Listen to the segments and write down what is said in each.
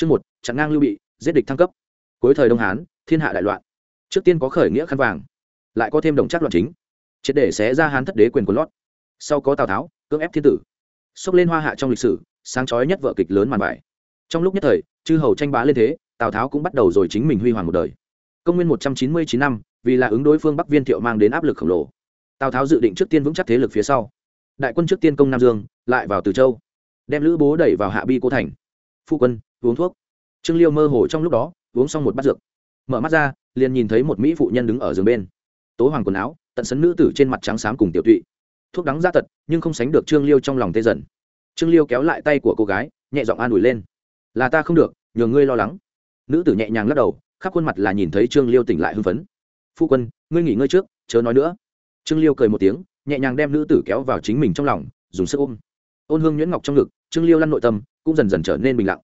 chương một, chặn ngang lưu bị, giết địch thăng cấp. Cuối thời đông hán, thiên hạ đại loạn. Trước tiên có khởi nghĩa khăn vàng, lại có thêm đồng chắc loạn chính. Triệt để xé ra hán thất đế quyền của lót. Sau có tào tháo, cưỡng ép thiên tử. Xốc lên hoa hạ trong lịch sử, sáng chói nhất vợ kịch lớn màn bài. Trong lúc nhất thời, chư hầu tranh bá lên thế, tào tháo cũng bắt đầu rồi chính mình huy hoàng một đời. Công nguyên một trăm chín mươi chín năm, vì là ứng đối phương bắc viên thiệu mang đến áp lực khổng lồ. Tào tháo dự định trước tiên vững chắc thế lực phía sau. Đại quân trước tiên công nam dương, lại vào từ châu. Đem lữ bố đẩy vào hạ bi cô thành phu quân, uống thuốc. Trương liêu mơ hồ trong lúc đó, uống xong một bát dược. Mở mắt ra, liền nhìn thấy một mỹ phụ nhân đứng ở giường bên. Tố hoàng quần áo, tận sấn nữ tử trên mặt trắng xám cùng tiểu tụy. Thuốc đắng ra tật, nhưng không sánh được trương liêu trong lòng tê dần. Trương liêu kéo lại tay của cô gái, nhẹ giọng an ủi lên. Là ta không được, nhờ ngươi lo lắng. Nữ tử nhẹ nhàng lắc đầu, khắp khuôn mặt là nhìn thấy trương liêu tỉnh lại hưng phấn. Phu quân, ngươi nghỉ ngơi trước, chớ nói nữa. Trương liêu cười một tiếng, nhẹ nhàng đem nữ tử kéo vào chính mình trong lòng, dùng sức ôm. Ôn hương nhuyễn ngọc trong ngực, trương liêu lăn nội tâm cũng dần dần trở nên bình lặng.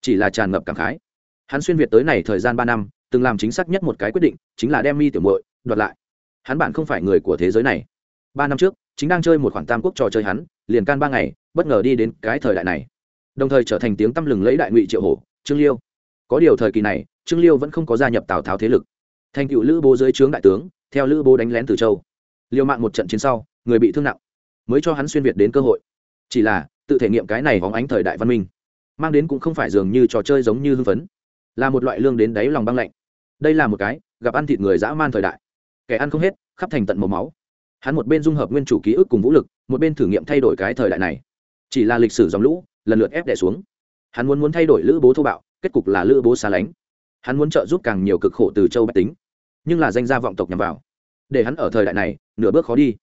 Chỉ là tràn ngập cảm khái. Hắn xuyên việt tới này thời gian ba năm, từng làm chính xác nhất một cái quyết định, chính là đem mi tiểu muội đoạt lại. Hắn bản không phải người của thế giới này. Ba năm trước, chính đang chơi một khoản tam quốc trò chơi hắn, liền can ba ngày, bất ngờ đi đến cái thời đại này. Đồng thời trở thành tiếng tăm lừng lấy đại ngụy triệu hổ, trương liêu. Có điều thời kỳ này, trương liêu vẫn không có gia nhập tào tháo thế lực. Thành cựu lữ bố dưới trướng đại tướng, theo lữ bố đánh lén từ châu. Liêu mạng một trận chiến sau, người bị thương nặng, mới cho hắn xuyên việt đến cơ hội. Chỉ là tự thể nghiệm cái này hóng ánh thời đại văn minh, mang đến cũng không phải dường như trò chơi giống như hưng phấn, là một loại lương đến đáy lòng băng lạnh. Đây là một cái, gặp ăn thịt người dã man thời đại. Kẻ ăn không hết, khắp thành tận màu máu. Hắn một bên dung hợp nguyên chủ ký ức cùng vũ lực, một bên thử nghiệm thay đổi cái thời đại này. Chỉ là lịch sử dòng lũ, lần lượt ép đẻ xuống. Hắn muốn muốn thay đổi lữ bố thô bạo, kết cục là lữ bố xa lánh. Hắn muốn trợ giúp càng nhiều cực khổ từ châu bách tính. Nhưng là danh gia vọng tộc nhằm vào. Để hắn ở thời đại này, nửa bước khó đi.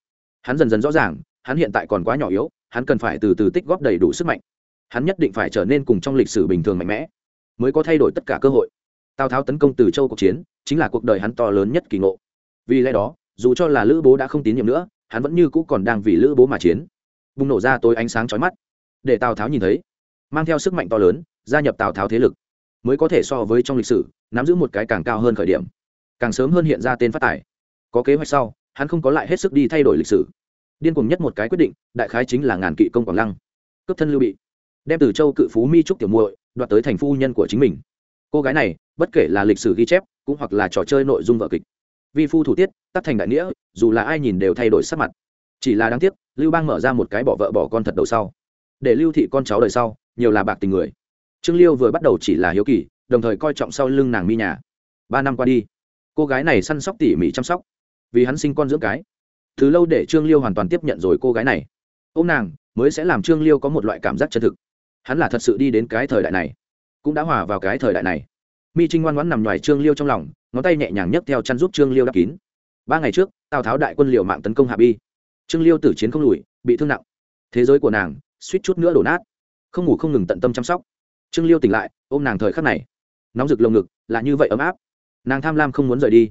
Hắn dần dần rõ ràng, hắn hiện tại còn quá nhỏ yếu hắn cần phải từ từ tích góp đầy đủ sức mạnh. Hắn nhất định phải trở nên cùng trong lịch sử bình thường mạnh mẽ, mới có thay đổi tất cả cơ hội. Tào tháo tấn công từ châu cuộc chiến chính là cuộc đời hắn to lớn nhất kỳ ngộ. Vì lẽ đó, dù cho là lữ bố đã không tín nhiệm nữa, hắn vẫn như cũ còn đang vì lữ bố mà chiến. Bùng nổ ra tối ánh sáng chói mắt, để tào tháo nhìn thấy, mang theo sức mạnh to lớn, gia nhập tào tháo thế lực, mới có thể so với trong lịch sử, nắm giữ một cái càng cao hơn khởi điểm, càng sớm hơn hiện ra tên phát tài. Có kế hoạch sau, hắn không có lại hết sức đi thay đổi lịch sử điên cùng nhất một cái quyết định, đại khái chính là ngàn kỵ công quảng lăng. Cấp thân lưu bị, đem từ châu cự phú mi trúc tiểu muội đoạt tới thành phu nhân của chính mình. Cô gái này, bất kể là lịch sử ghi chép, cũng hoặc là trò chơi nội dung vợ kịch. Vi phu thủ tiết, tắt thành đại nghĩa, dù là ai nhìn đều thay đổi sắc mặt. Chỉ là đáng tiếc, lưu bang mở ra một cái bỏ vợ bỏ con thật đầu sau. Để lưu thị con cháu đời sau, nhiều là bạc tình người. Trương liêu vừa bắt đầu chỉ là hiếu kỳ, đồng thời coi trọng sau lưng nàng mi nhà. Ba năm qua đi, cô gái này săn sóc tỉ mỉ chăm sóc. Vì hắn sinh con dưỡng cái từ lâu để trương liêu hoàn toàn tiếp nhận rồi cô gái này. Ô m nàng, mới sẽ làm trương liêu có một loại cảm giác chân thực. Hắn là thật sự đi đến cái thời đại này, cũng đã hòa vào cái thời đại này. Mi trinh ngoan ngoãn nằm ngoài trương liêu trong lòng, ngón tay nhẹ nhàng nhấc theo chăn giúp trương liêu đắp kín. Ba ngày trước, tào tháo đại quân liều mạng tấn công hạ bi. Trương liêu tử chiến không lùi, bị thương nặng. Thế giới của nàng, suýt chút nữa đổ nát. Không ngủ không ngừng tận tâm chăm sóc. Trương liêu tỉnh lại, ôm nàng thời khắc này. Nóng rực lồng ngực, là như vậy ấm áp. Nàng tham lam không muốn rời đi.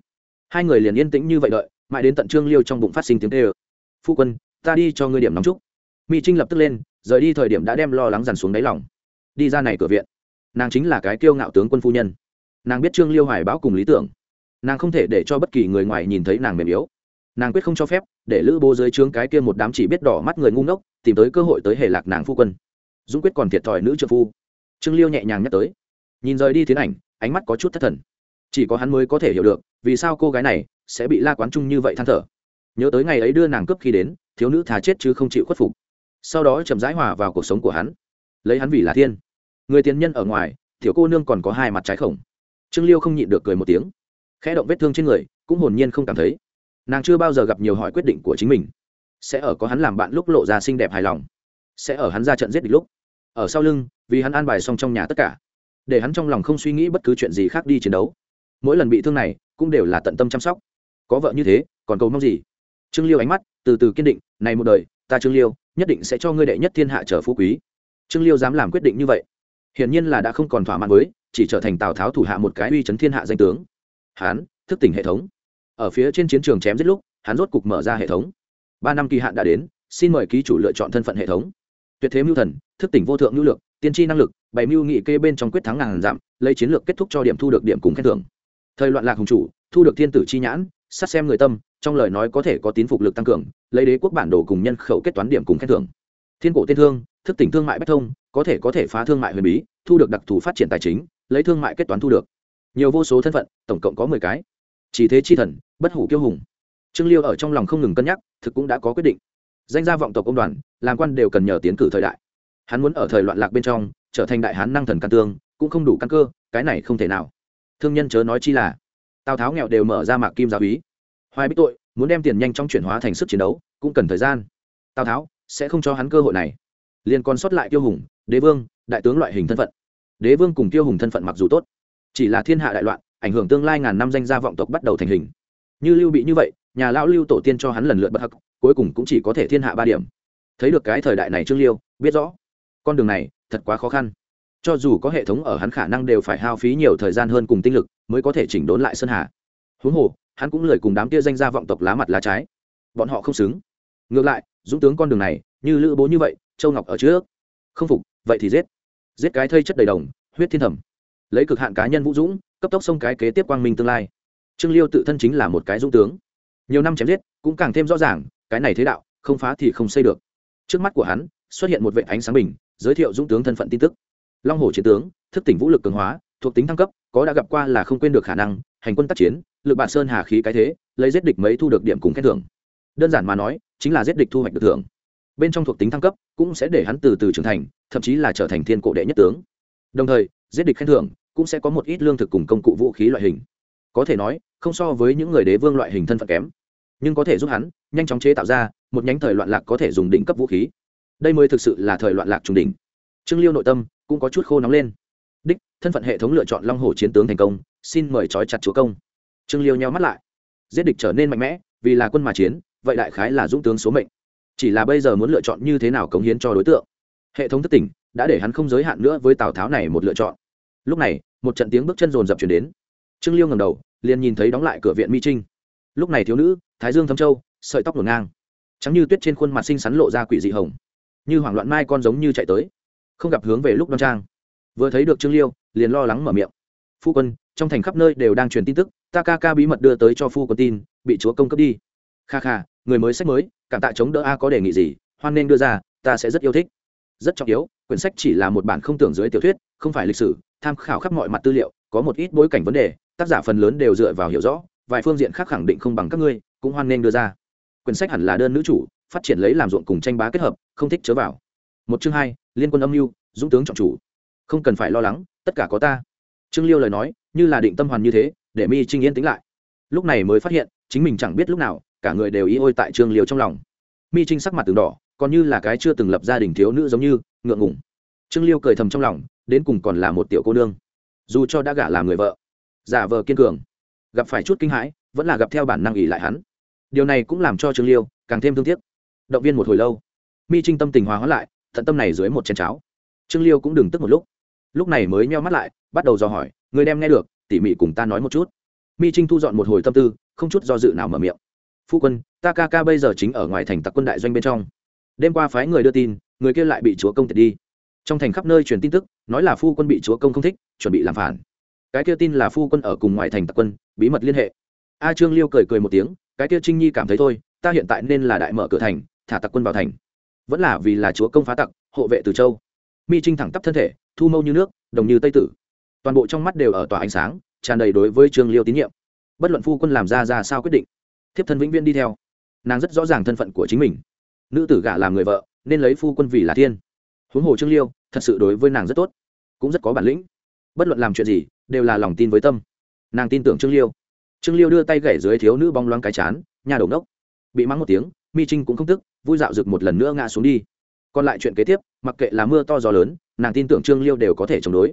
Hai người liền yên tĩnh như vậy đợi mãi đến tận trương liêu trong bụng phát sinh tiếng tê ơ phu quân, ta đi cho ngươi điểm nóng trúc mỹ trinh lập tức lên, rời đi thời điểm đã đem lo lắng dằn xuống đáy lòng. Đi ra này cửa viện, nàng chính là cái kiêu ngạo tướng quân phu nhân. Nàng biết trương liêu hoài bão cùng lý tưởng. Nàng không thể để cho bất kỳ người ngoài nhìn thấy nàng mềm yếu. Nàng quyết không cho phép, để lữ bố dưới trướng cái kia một đám chỉ biết đỏ mắt người ngu ngốc, tìm tới cơ hội tới hề lạc nàng phu quân. Dũng quyết còn thiệt thòi nữ trợ phu. Trương liêu nhẹ nhàng nhắc tới. Nhìn rời đi tiến ảnh, ánh mắt có chút thất thần. Chỉ có hắn mới có thể hiểu được, vì sao cô gái này sẽ bị la quán trung như vậy than thở. Nhớ tới ngày ấy đưa nàng cướp khi đến, thiếu nữ thà chết chứ không chịu khuất phục. Sau đó chậm rãi hòa vào cuộc sống của hắn. Lấy hắn vì là thiên. Người tiền nhân ở ngoài, tiểu cô nương còn có hai mặt trái khổng. Trương liêu không nhịn được cười một tiếng. Khẽ động vết thương trên người, cũng hồn nhiên không cảm thấy. Nàng chưa bao giờ gặp nhiều hỏi quyết định của chính mình. Sẽ ở có hắn làm bạn lúc lộ ra xinh đẹp hài lòng. Sẽ ở hắn ra trận giết địch lúc. Ở sau lưng, vì hắn an bài xong trong nhà tất cả. Để hắn trong lòng không suy nghĩ bất cứ chuyện gì khác đi chiến đấu. Mỗi lần bị thương này, cũng đều là tận tâm chăm sóc có vợ như thế, còn cầu mong gì? Trương liêu ánh mắt từ từ kiên định, này một đời, ta trương liêu, nhất định sẽ cho ngươi đệ nhất thiên hạ trở phú quý. Trương liêu dám làm quyết định như vậy, hiển nhiên là đã không còn thỏa mãn với, chỉ trở thành tào tháo thủ hạ một cái uy chấn thiên hạ danh tướng. Hán, thức tỉnh hệ thống. Ở phía trên chiến trường chém giết lúc, hắn rốt cục mở ra hệ thống. Ba năm kỳ hạn đã đến, xin mời ký chủ lựa chọn thân phận hệ thống. Tuyệt thế mưu thần, thức tỉnh vô thượng mưu lược, tiên tri năng lực bày mưu nghị kê bên trong quyết thắng ngàn dặm, lấy chiến lược kết thúc cho điểm thu được điểm cùng khen thưởng. Thời loạn lạc hùng chủ, thu được thiên tử chi nhãn sát xem người tâm, trong lời nói có thể có tín phục lực tăng cường, lấy đế quốc bản đồ cùng nhân khẩu kết toán điểm cùng khen thưởng. Thiên cổ tiên thương, thức tỉnh thương mại bách thông, có thể có thể phá thương mại huyền bí, thu được đặc thù phát triển tài chính, lấy thương mại kết toán thu được. Nhiều vô số thân phận, tổng cộng có mười cái. Chỉ thế chi thần, bất hủ kiêu hùng. Trương liêu ở trong lòng không ngừng cân nhắc, thực cũng đã có quyết định. Danh gia vọng tộc công đoàn, làm quan đều cần nhờ tiến cử thời đại. Hắn muốn ở thời loạn lạc bên trong, trở thành đại hán năng thần căn tương, cũng không đủ căn cơ, cái này không thể nào. Thương nhân chớ nói chi là tào tháo nghèo đều mở ra mạc kim giáo úy hoài bích tội muốn đem tiền nhanh chóng chuyển hóa thành sức chiến đấu, cũng cần thời gian. Tào tháo sẽ không cho hắn cơ hội này. Liên còn sót lại tiêu hùng, đế vương, đại tướng loại hình thân phận. Đế vương cùng tiêu hùng thân phận mặc dù tốt, chỉ là thiên hạ đại loạn, ảnh hưởng tương lai ngàn năm danh gia vọng tộc bắt đầu thành hình. Như lưu bị như vậy, nhà lão lưu tổ tiên cho hắn lần lượt bất hắc, cuối cùng cũng chỉ có thể thiên hạ ba điểm. Thấy được cái thời đại này trương liêu, biết rõ, con đường này thật quá khó khăn cho dù có hệ thống ở hắn khả năng đều phải hao phí nhiều thời gian hơn cùng tinh lực mới có thể chỉnh đốn lại sơn hà. Huống hồ, hắn cũng lười cùng đám kia danh gia vọng tộc lá mặt lá trái. Bọn họ không xứng. Ngược lại, dũng tướng con đường này, như lữ bố như vậy, châu ngọc ở trước. Không phục, vậy thì giết. Giết cái thây chất đầy đồng, huyết thiên thẩm. Lấy cực hạn cá nhân vũ dũng, cấp tốc xông cái kế tiếp quang minh tương lai. Trương liêu tự thân chính là một cái dũng tướng. Nhiều năm chém giết, cũng càng thêm rõ ràng, cái này thế đạo, không phá thì không xây được. Trước mắt của hắn, xuất hiện một vệ ánh sáng bình, giới thiệu dũng tướng thân phận tin tức long hồ chiến tướng, thức tỉnh vũ lực cường hóa, thuộc tính thăng cấp, có đã gặp qua là không quên được khả năng, hành quân tác chiến, lực bản sơn hà khí cái thế, lấy giết địch mấy thu được điểm cùng khen thưởng. Đơn giản mà nói, chính là giết địch thu hoạch được thưởng. Bên trong thuộc tính thăng cấp, cũng sẽ để hắn từ từ trưởng thành, thậm chí là trở thành thiên cổ đệ nhất tướng. Đồng thời, giết địch khen thưởng, cũng sẽ có một ít lương thực cùng công cụ vũ khí loại hình. Có thể nói, không so với những người đế vương loại hình thân phận kém. Nhưng có thể giúp hắn, nhanh chóng chế tạo ra, một nhánh thời loạn lạc có thể dùng đỉnh cấp vũ khí. Đây mới thực sự là thời loạn lạc trung đỉnh. Trương liêu nội tâm cũng có chút khô nóng lên. Đích, thân phận hệ thống lựa chọn long hồ chiến tướng thành công, xin mời trói chặt chúa công. Trương liêu nheo mắt lại. Giết địch trở nên mạnh mẽ, vì là quân mà chiến, vậy đại khái là dũng tướng số mệnh. Chỉ là bây giờ muốn lựa chọn như thế nào cống hiến cho đối tượng. Hệ thống thất tỉnh, đã để hắn không giới hạn nữa với tào tháo này một lựa chọn. Lúc này, một trận tiếng bước chân rồn rập chuyển đến. Trương liêu ngầm đầu, liền nhìn thấy đóng lại cửa viện mi trinh. Lúc này thiếu nữ, thái dương thâm châu, sợi tóc ngổn ngang. Trắng như tuyết trên khuôn mặt xinh xắn lộ ra quỷ dị hồng. Như hoảng loạn mai con giống như chạy tới không gặp hướng về lúc đoan trang. Vừa thấy được trương liêu, liền lo lắng mở miệng. Phu quân, trong thành khắp nơi đều đang truyền tin tức, ta ca ca bí mật đưa tới cho phu quân tin, bị chúa công cấp đi. Kha kha, người mới sách mới, cảm tạ chống đỡ a, có đề nghị gì, hoan nên đưa ra, ta sẽ rất yêu thích. Rất trọng yếu, quyển sách chỉ là một bản không tưởng dưới tiểu thuyết, không phải lịch sử, tham khảo khắp mọi mặt tư liệu, có một ít bối cảnh vấn đề, tác giả phần lớn đều dựa vào hiểu rõ, vài phương diện khác khẳng định không bằng các ngươi, cũng hoan nên đưa ra. Quyển sách hẳn là đơn nữ chủ, phát triển lấy làm ruộng cùng tranh bá kết hợp, không thích chớ vào. Một chương hai liên quân âm mưu, dũng tướng trọng chủ. Không cần phải lo lắng, tất cả có ta. Trương liêu lời nói, như là định tâm hoàn như thế, để mi trinh yên tính lại. Lúc này mới phát hiện, chính mình chẳng biết lúc nào, cả người đều ý ôi tại trương liêu trong lòng. Mi trinh sắc mặt từng đỏ, còn như là cái chưa từng lập gia đình thiếu nữ giống như, ngượng ngùng. Trương liêu cười thầm trong lòng, đến cùng còn là một tiểu cô nương. Dù cho đã gả làm người vợ, giả vờ kiên cường, gặp phải chút kinh hãi, vẫn là gặp theo bản năng ỉ lại hắn. Điều này cũng làm cho trương liêu càng thêm thương tiếc. Động viên một hồi lâu, mi trinh tâm tình hòa hóa lại thận tâm này dưới một chén cháo. Trương liêu cũng đừng tức một lúc. Lúc này mới nheo mắt lại, bắt đầu dò hỏi người đem nghe được, tỉ mỉ cùng ta nói một chút. Mi trinh thu dọn một hồi tâm tư, không chút do dự nào mở miệng. Phu quân, ta ca ca bây giờ chính ở ngoài thành tặc quân đại doanh bên trong. Đêm qua phái người đưa tin, người kia lại bị chúa công tiệt đi. Trong thành khắp nơi truyền tin tức, nói là phu quân bị chúa công không thích, chuẩn bị làm phản. Cái kia tin là phu quân ở cùng ngoại thành tặc quân, bí mật liên hệ. A trương liêu cười cười một tiếng, cái kia trinh nhi cảm thấy thôi, ta hiện tại nên là đại mở cửa thành, thả tặc quân vào thành vẫn là vì là chúa công phá tặc, hộ vệ từ châu. Mi trinh thẳng tắp thân thể, thu mâu như nước, đồng như tây tử. Toàn bộ trong mắt đều ở tòa ánh sáng, tràn đầy đối với trương liêu tín nhiệm. Bất luận phu quân làm ra ra sao quyết định, thiếp thân vĩnh viên đi theo. Nàng rất rõ ràng thân phận của chính mình. Nữ tử gả làm người vợ, nên lấy phu quân vì là thiên. Huống hồ trương liêu, thật sự đối với nàng rất tốt, cũng rất có bản lĩnh. Bất luận làm chuyện gì, đều là lòng tin với tâm. Nàng tin tưởng trương liêu. Trương liêu đưa tay gảy dưới thiếu nữ bong loáng cái chán, nhà đầu nốc bị mắng một tiếng, mi trinh cũng không tức vui dạo rực một lần nữa ngã xuống đi. Còn lại chuyện kế tiếp, mặc kệ là mưa to gió lớn, nàng tin tưởng trương liêu đều có thể chống đối.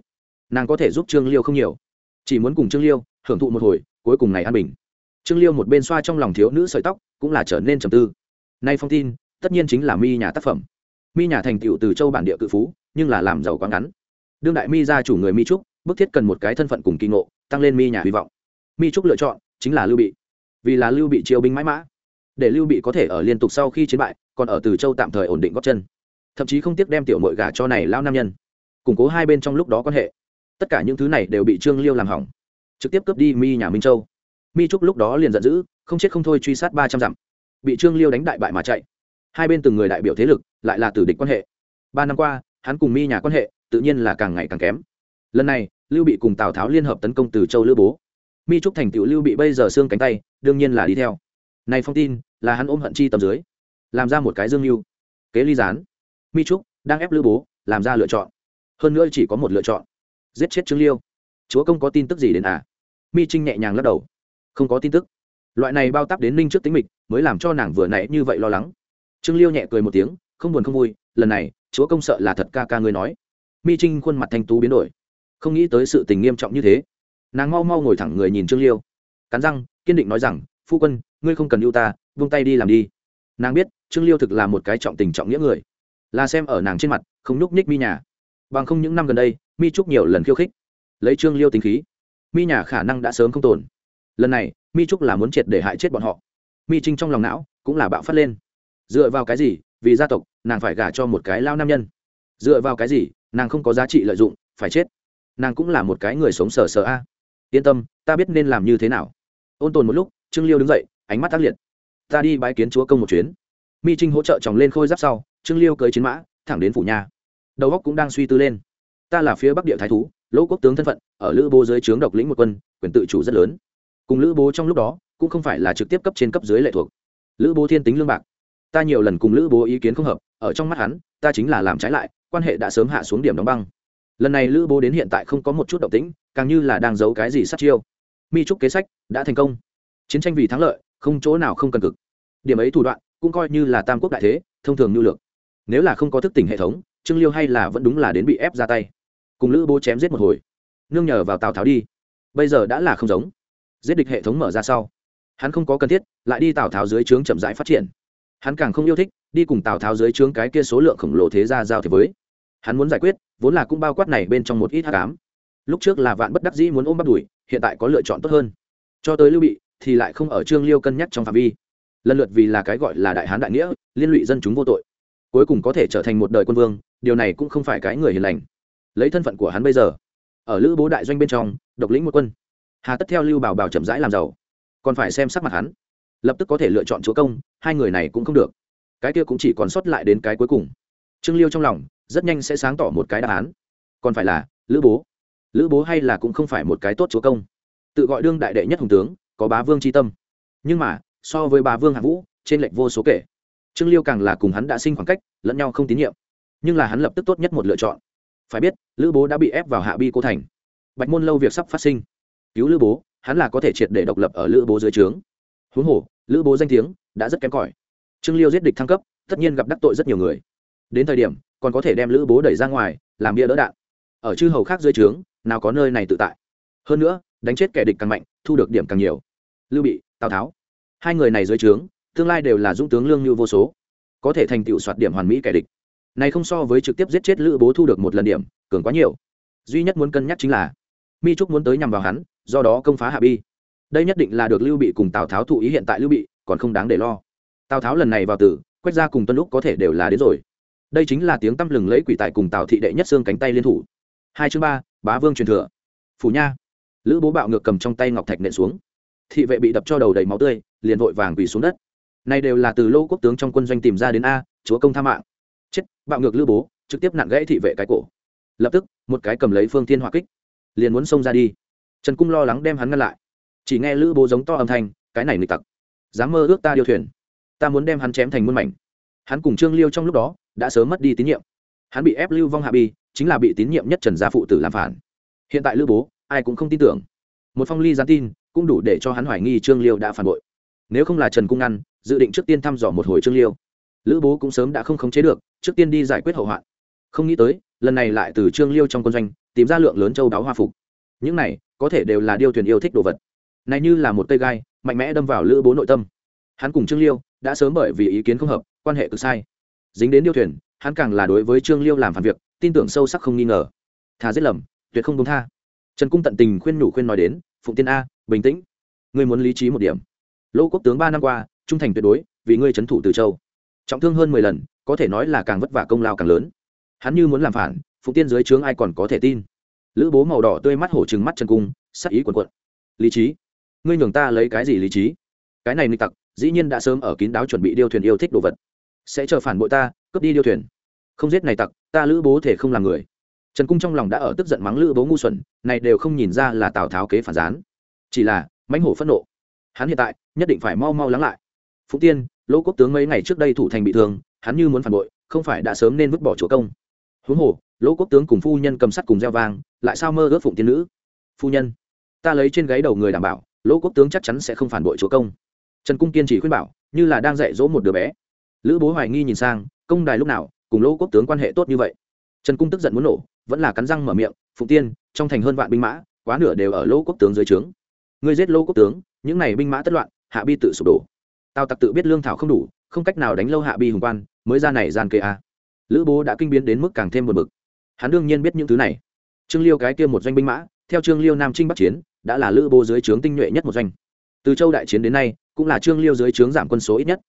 Nàng có thể giúp trương liêu không nhiều, chỉ muốn cùng trương liêu hưởng thụ một hồi, cuối cùng ngày an bình. Trương liêu một bên xoa trong lòng thiếu nữ sợi tóc, cũng là trở nên trầm tư. Nay phong tin, tất nhiên chính là mi nhà tác phẩm. Mi nhà thành tựu từ châu bản địa cự phú, nhưng là làm giàu quá ngắn. Đương đại mi gia chủ người mi trúc, bức thiết cần một cái thân phận cùng kỳ ngộ, tăng lên mi nhà hy vọng. Mi trúc lựa chọn chính là lưu bị. Vì là lưu bị triều binh mãi mã. Để lưu bị có thể ở liên tục sau khi chiến bại còn ở từ châu tạm thời ổn định góp chân. Thậm chí không tiếc đem tiểu mội gà cho này lao nam nhân. Củng cố hai bên trong lúc đó quan hệ. Tất cả những thứ này đều bị trương liêu làm hỏng. Trực tiếp cướp đi mi nhà minh châu. Mi trúc lúc đó liền giận dữ, không chết không thôi truy sát ba trăm dặm. Bị trương liêu đánh đại bại mà chạy. Hai bên từng người đại biểu thế lực, lại là tử địch quan hệ. Ba năm qua, hắn cùng mi nhà quan hệ tự nhiên là càng ngày càng kém. Lần này, lưu bị cùng tào tháo liên hợp tấn công từ châu lữ bố. Mi trúc thành tựu lưu bị bây giờ xương cánh tay, đương nhiên là đi theo. Này phong tin, là hắn ôm hận chi tầm dưới làm ra một cái dương mưu. Kế ly gián. Mi trúc đang ép lữ bố, làm ra lựa chọn. Hơn nữa chỉ có một lựa chọn. Giết chết trương liêu. Chúa công có tin tức gì đến à? Mi trinh nhẹ nhàng lắc đầu. Không có tin tức. Loại này bao tắp đến ninh trước tính mịch, mới làm cho nàng vừa nãy như vậy lo lắng. Trương liêu nhẹ cười một tiếng, không buồn không vui, lần này, chúa công sợ là thật ca ca ngươi nói. Mi trinh khuôn mặt thanh tú biến đổi. Không nghĩ tới sự tình nghiêm trọng như thế. Nàng mau mau ngồi thẳng người nhìn trương liêu. Cắn răng, kiên định nói rằng, phu quân, ngươi không cần yêu ta vung tay đi làm đi. Nàng biết trương liêu thực là một cái trọng tình trọng nghĩa người. Là xem ở nàng trên mặt, không nhúc nhích mi nhà. Bằng không những năm gần đây, mi trúc nhiều lần khiêu khích. Lấy trương liêu tính khí, mi nhà khả năng đã sớm không tồn. Lần này, mi trúc là muốn triệt để hại chết bọn họ. Mi trinh trong lòng não cũng là bạo phát lên. Dựa vào cái gì? Vì gia tộc, nàng phải gả cho một cái lao nam nhân. Dựa vào cái gì? Nàng không có giá trị lợi dụng, phải chết. Nàng cũng là một cái người sống sờ sờ a. Yên tâm, ta biết nên làm như thế nào. Ôn tồn một lúc, trương liêu đứng dậy, ánh mắt tác liệt. Ta đi bái kiến chúa công một chuyến mi trinh hỗ trợ chồng lên khôi giáp sau, trương liêu cưới chiến mã, thẳng đến phủ nhà. Đầu góc cũng đang suy tư lên. Ta là phía bắc địa thái thú, lỗ quốc tướng thân phận, ở lữ bố dưới trướng độc lĩnh một quân, quyền tự chủ rất lớn. Cùng lữ bố trong lúc đó, cũng không phải là trực tiếp cấp trên cấp dưới lệ thuộc. Lữ bố thiên tính lương bạc. Ta nhiều lần cùng lữ bố ý kiến không hợp, ở trong mắt hắn, ta chính là làm trái lại, quan hệ đã sớm hạ xuống điểm đóng băng. Lần này lữ bố đến hiện tại không có một chút động tĩnh, càng như là đang giấu cái gì sát chiêu. Mi trúc kế sách đã thành công. Chiến tranh vì thắng lợi, không chỗ nào không cần cực. Điểm ấy thủ đoạn cũng coi như là tam quốc đại thế, thông thường nhu lược. Nếu là không có thức tỉnh hệ thống, trương liêu hay là vẫn đúng là đến bị ép ra tay. Cùng lữ bố chém giết một hồi. Nương nhờ vào tào tháo đi. Bây giờ đã là không giống. Giết địch hệ thống mở ra sau, hắn không có cần thiết, lại đi tào tháo dưới trướng chậm rãi phát triển. Hắn càng không yêu thích, đi cùng tào tháo dưới trướng cái kia số lượng khổng lồ thế ra giao thế với. Hắn muốn giải quyết, vốn là cũng bao quát này bên trong một ít hát cám lúc trước là vạn bất đắc dĩ muốn ôm bắt đuổi, hiện tại có lựa chọn tốt hơn. Cho tới lưu bị, thì lại không ở trương liêu cân nhắc trong phạm vi lần lượt vì là cái gọi là đại hán đại nghĩa, liên lụy dân chúng vô tội. Cuối cùng có thể trở thành một đời quân vương, điều này cũng không phải cái người hiền lành. Lấy thân phận của hắn bây giờ, ở lữ bố đại doanh bên trong, độc lĩnh một quân. Hà tất theo lưu bảo bảo chậm rãi làm giàu. Còn phải xem sắc mặt hắn. Lập tức có thể lựa chọn chúa công, hai người này cũng không được. Cái kia cũng chỉ còn sót lại đến cái cuối cùng. Trương liêu trong lòng, rất nhanh sẽ sáng tỏ một cái đáp án. Còn phải là, lữ bố. Lữ bố hay là cũng không phải một cái tốt chúa công. Tự gọi đương đại đệ nhất hùng tướng, có bá vương tri tâm. Nhưng mà so với bà vương hạng vũ, trên lệnh vô số kể. Trương liêu càng là cùng hắn đã sinh khoảng cách, lẫn nhau không tín nhiệm. Nhưng là hắn lập tức tốt nhất một lựa chọn. Phải biết, lữ bố đã bị ép vào hạ bi cô thành. Bạch môn lâu việc sắp phát sinh. Cứu lữ bố, hắn là có thể triệt để độc lập ở lữ bố dưới trướng. Huống hồ, lữ bố danh tiếng đã rất kém cỏi. Trương liêu giết địch thăng cấp, tất nhiên gặp đắc tội rất nhiều người. Đến thời điểm, còn có thể đem lữ bố đẩy ra ngoài, làm bia đỡ đạn. Ở chư hầu khác dưới trướng, nào có nơi này tự tại. Hơn nữa, đánh chết kẻ địch càng mạnh, thu được điểm càng nhiều. Lưu bị, tào tháo hai người này dưới trướng, tương lai đều là dũng tướng lương như vô số. Có thể thành tựu soạt điểm hoàn mỹ kẻ địch. Này không so với trực tiếp giết chết lữ bố thu được một lần điểm, cường quá nhiều. Duy nhất muốn cân nhắc chính là, mi trúc muốn tới nhằm vào hắn, do đó công phá hạ bi. Đây nhất định là được lưu bị cùng tào tháo thụ ý hiện tại lưu bị, còn không đáng để lo. Tào tháo lần này vào tử, quét ra cùng tuân lúc có thể đều là đến rồi. Đây chính là tiếng tăm lừng lấy quỷ tài cùng tào thị đệ nhất xương cánh tay liên thủ. Hai chương ba, bá vương truyền thừa. Phủ nha. Lữ bố bạo ngược cầm trong tay ngọc thạch nện xuống. Thị vệ bị đập cho đầu đầy máu tươi liền vội vàng quỳ xuống đất. Này đều là từ lô quốc tướng trong quân doanh tìm ra đến a, chúa công tha mạng. Chết, bạo ngược lữ bố, trực tiếp nặng gãy thị vệ cái cổ. Lập tức, một cái cầm lấy phương thiên hỏa kích, liền muốn xông ra đi. Trần cung lo lắng đem hắn ngăn lại. Chỉ nghe lữ bố giống to âm thanh, cái này nghịch tặc, dám mơ ước ta điều thuyền. Ta muốn đem hắn chém thành muôn mảnh. Hắn cùng trương liêu trong lúc đó, đã sớm mất đi tín nhiệm. Hắn bị ép lưu vong hạ bi, chính là bị tín nhiệm nhất trần gia phụ tử làm phản. Hiện tại lữ bố, ai cũng không tin tưởng. Một phong ly gián tin, cũng đủ để cho hắn hoài nghi trương liêu đã phản bội nếu không là trần cung ăn dự định trước tiên thăm dò một hồi trương liêu. Lữ bố cũng sớm đã không khống chế được, trước tiên đi giải quyết hậu hoạn. Không nghĩ tới, lần này lại từ trương liêu trong quân doanh, tìm ra lượng lớn châu đáo hoa phục. Những này, có thể đều là điêu thuyền yêu thích đồ vật. Này như là một cây gai, mạnh mẽ đâm vào lữ bố nội tâm. Hắn cùng trương liêu đã sớm bởi vì ý kiến không hợp, quan hệ cực sai. Dính đến điêu thuyền, hắn càng là đối với trương liêu làm phản việc, tin tưởng sâu sắc không nghi ngờ. Thà giết lầm, tuyệt không đúng tha. Trần cung tận tình khuyên nhủ khuyên nói đến, phụng tiên a, bình tĩnh. Ngươi muốn lý trí một điểm lỗ quốc tướng ba năm qua, trung thành tuyệt đối, vì ngươi trấn thủ từ châu. Trọng thương hơn mười lần, có thể nói là càng vất vả công lao càng lớn. Hắn như muốn làm phản, phụ tiên dưới trướng ai còn có thể tin? Lữ bố màu đỏ tươi mắt hổ trừng mắt chân cung, sắc ý quần quận. Lý trí. Ngươi nhường ta lấy cái gì lý trí? Cái này nịch tặc, dĩ nhiên đã sớm ở kín đáo chuẩn bị điêu thuyền yêu thích đồ vật. Sẽ chờ phản bội ta, cướp đi điêu thuyền. Không giết này tặc, ta lữ bố thể không làm người. Trần cung trong lòng đã ở tức giận mắng lữ bố ngu xuẩn, này đều không nhìn ra là tào tháo kế phản gián. Chỉ là, mãnh hổ phẫn nộ hắn hiện tại nhất định phải mau mau lắng lại. Phụng tiên lỗ quốc tướng mấy ngày trước đây thủ thành bị thương, hắn như muốn phản bội, không phải đã sớm nên vứt bỏ chỗ công. Huống hồ lỗ quốc tướng cùng phu nhân cầm sắt cùng gieo vang, lại sao mơ ước phụng tiên nữ? Phu nhân, ta lấy trên gáy đầu người đảm bảo lỗ quốc tướng chắc chắn sẽ không phản bội chúa công. Trần cung kiên trì khuyên bảo, như là đang dạy dỗ một đứa bé. Lữ bố hoài nghi nhìn sang, công đài lúc nào, cùng lỗ quốc tướng quan hệ tốt như vậy. Trần cung tức giận muốn nổ, vẫn là cắn răng mở miệng, phụng tiên, trong thành hơn vạn binh mã, quá nửa đều ở lỗ quốc tướng dưới trướng. Ngươi giết lỗ quốc tướng những này binh mã tất loạn, hạ bi tự sụp đổ. Tào tặc tự biết lương thảo không đủ, không cách nào đánh lâu hạ bi hùng quan, mới ra này gian kê a. Lữ bố đã kinh biến đến mức càng thêm một mực hắn đương nhiên biết những thứ này. Trương liêu cái kia một doanh binh mã, theo trương liêu nam trinh bắc chiến, đã là lữ bố dưới trướng tinh nhuệ nhất một doanh. Từ châu đại chiến đến nay, cũng là trương liêu dưới trướng giảm quân số ít nhất.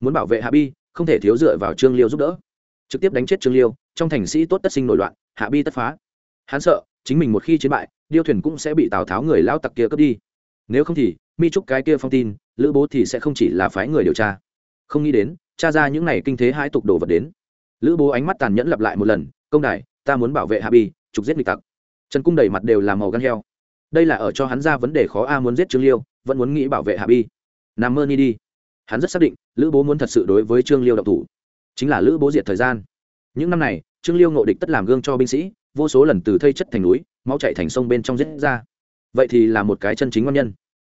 Muốn bảo vệ hạ bi, không thể thiếu dựa vào trương liêu giúp đỡ. Trực tiếp đánh chết trương liêu, trong thành sĩ tốt tất sinh nổi loạn, hạ bi tất phá. Hắn sợ, chính mình một khi chiến bại, điêu thuyền cũng sẽ bị tào tháo người lao tặc kia cướp đi. Nếu không thì mi trúc cái kia phong tin, lữ bố thì sẽ không chỉ là phái người điều tra. Không nghĩ đến, tra ra những này kinh thế hai tục đồ vật đến. Lữ bố ánh mắt tàn nhẫn lặp lại một lần, công đài, ta muốn bảo vệ hạ bi, trục giết nghịch tặc. Trần cung đầy mặt đều là màu gan heo. Đây là ở cho hắn ra vấn đề khó a muốn giết trương liêu, vẫn muốn nghĩ bảo vệ hạ bi. Nằm mơ ni đi. Hắn rất xác định, lữ bố muốn thật sự đối với trương liêu độc thủ. Chính là lữ bố diệt thời gian. Những năm này, trương liêu ngộ địch tất làm gương cho binh sĩ, vô số lần từ thây chất thành núi, máu chạy thành sông bên trong giết ra. Vậy thì là một cái chân chính ngon nhân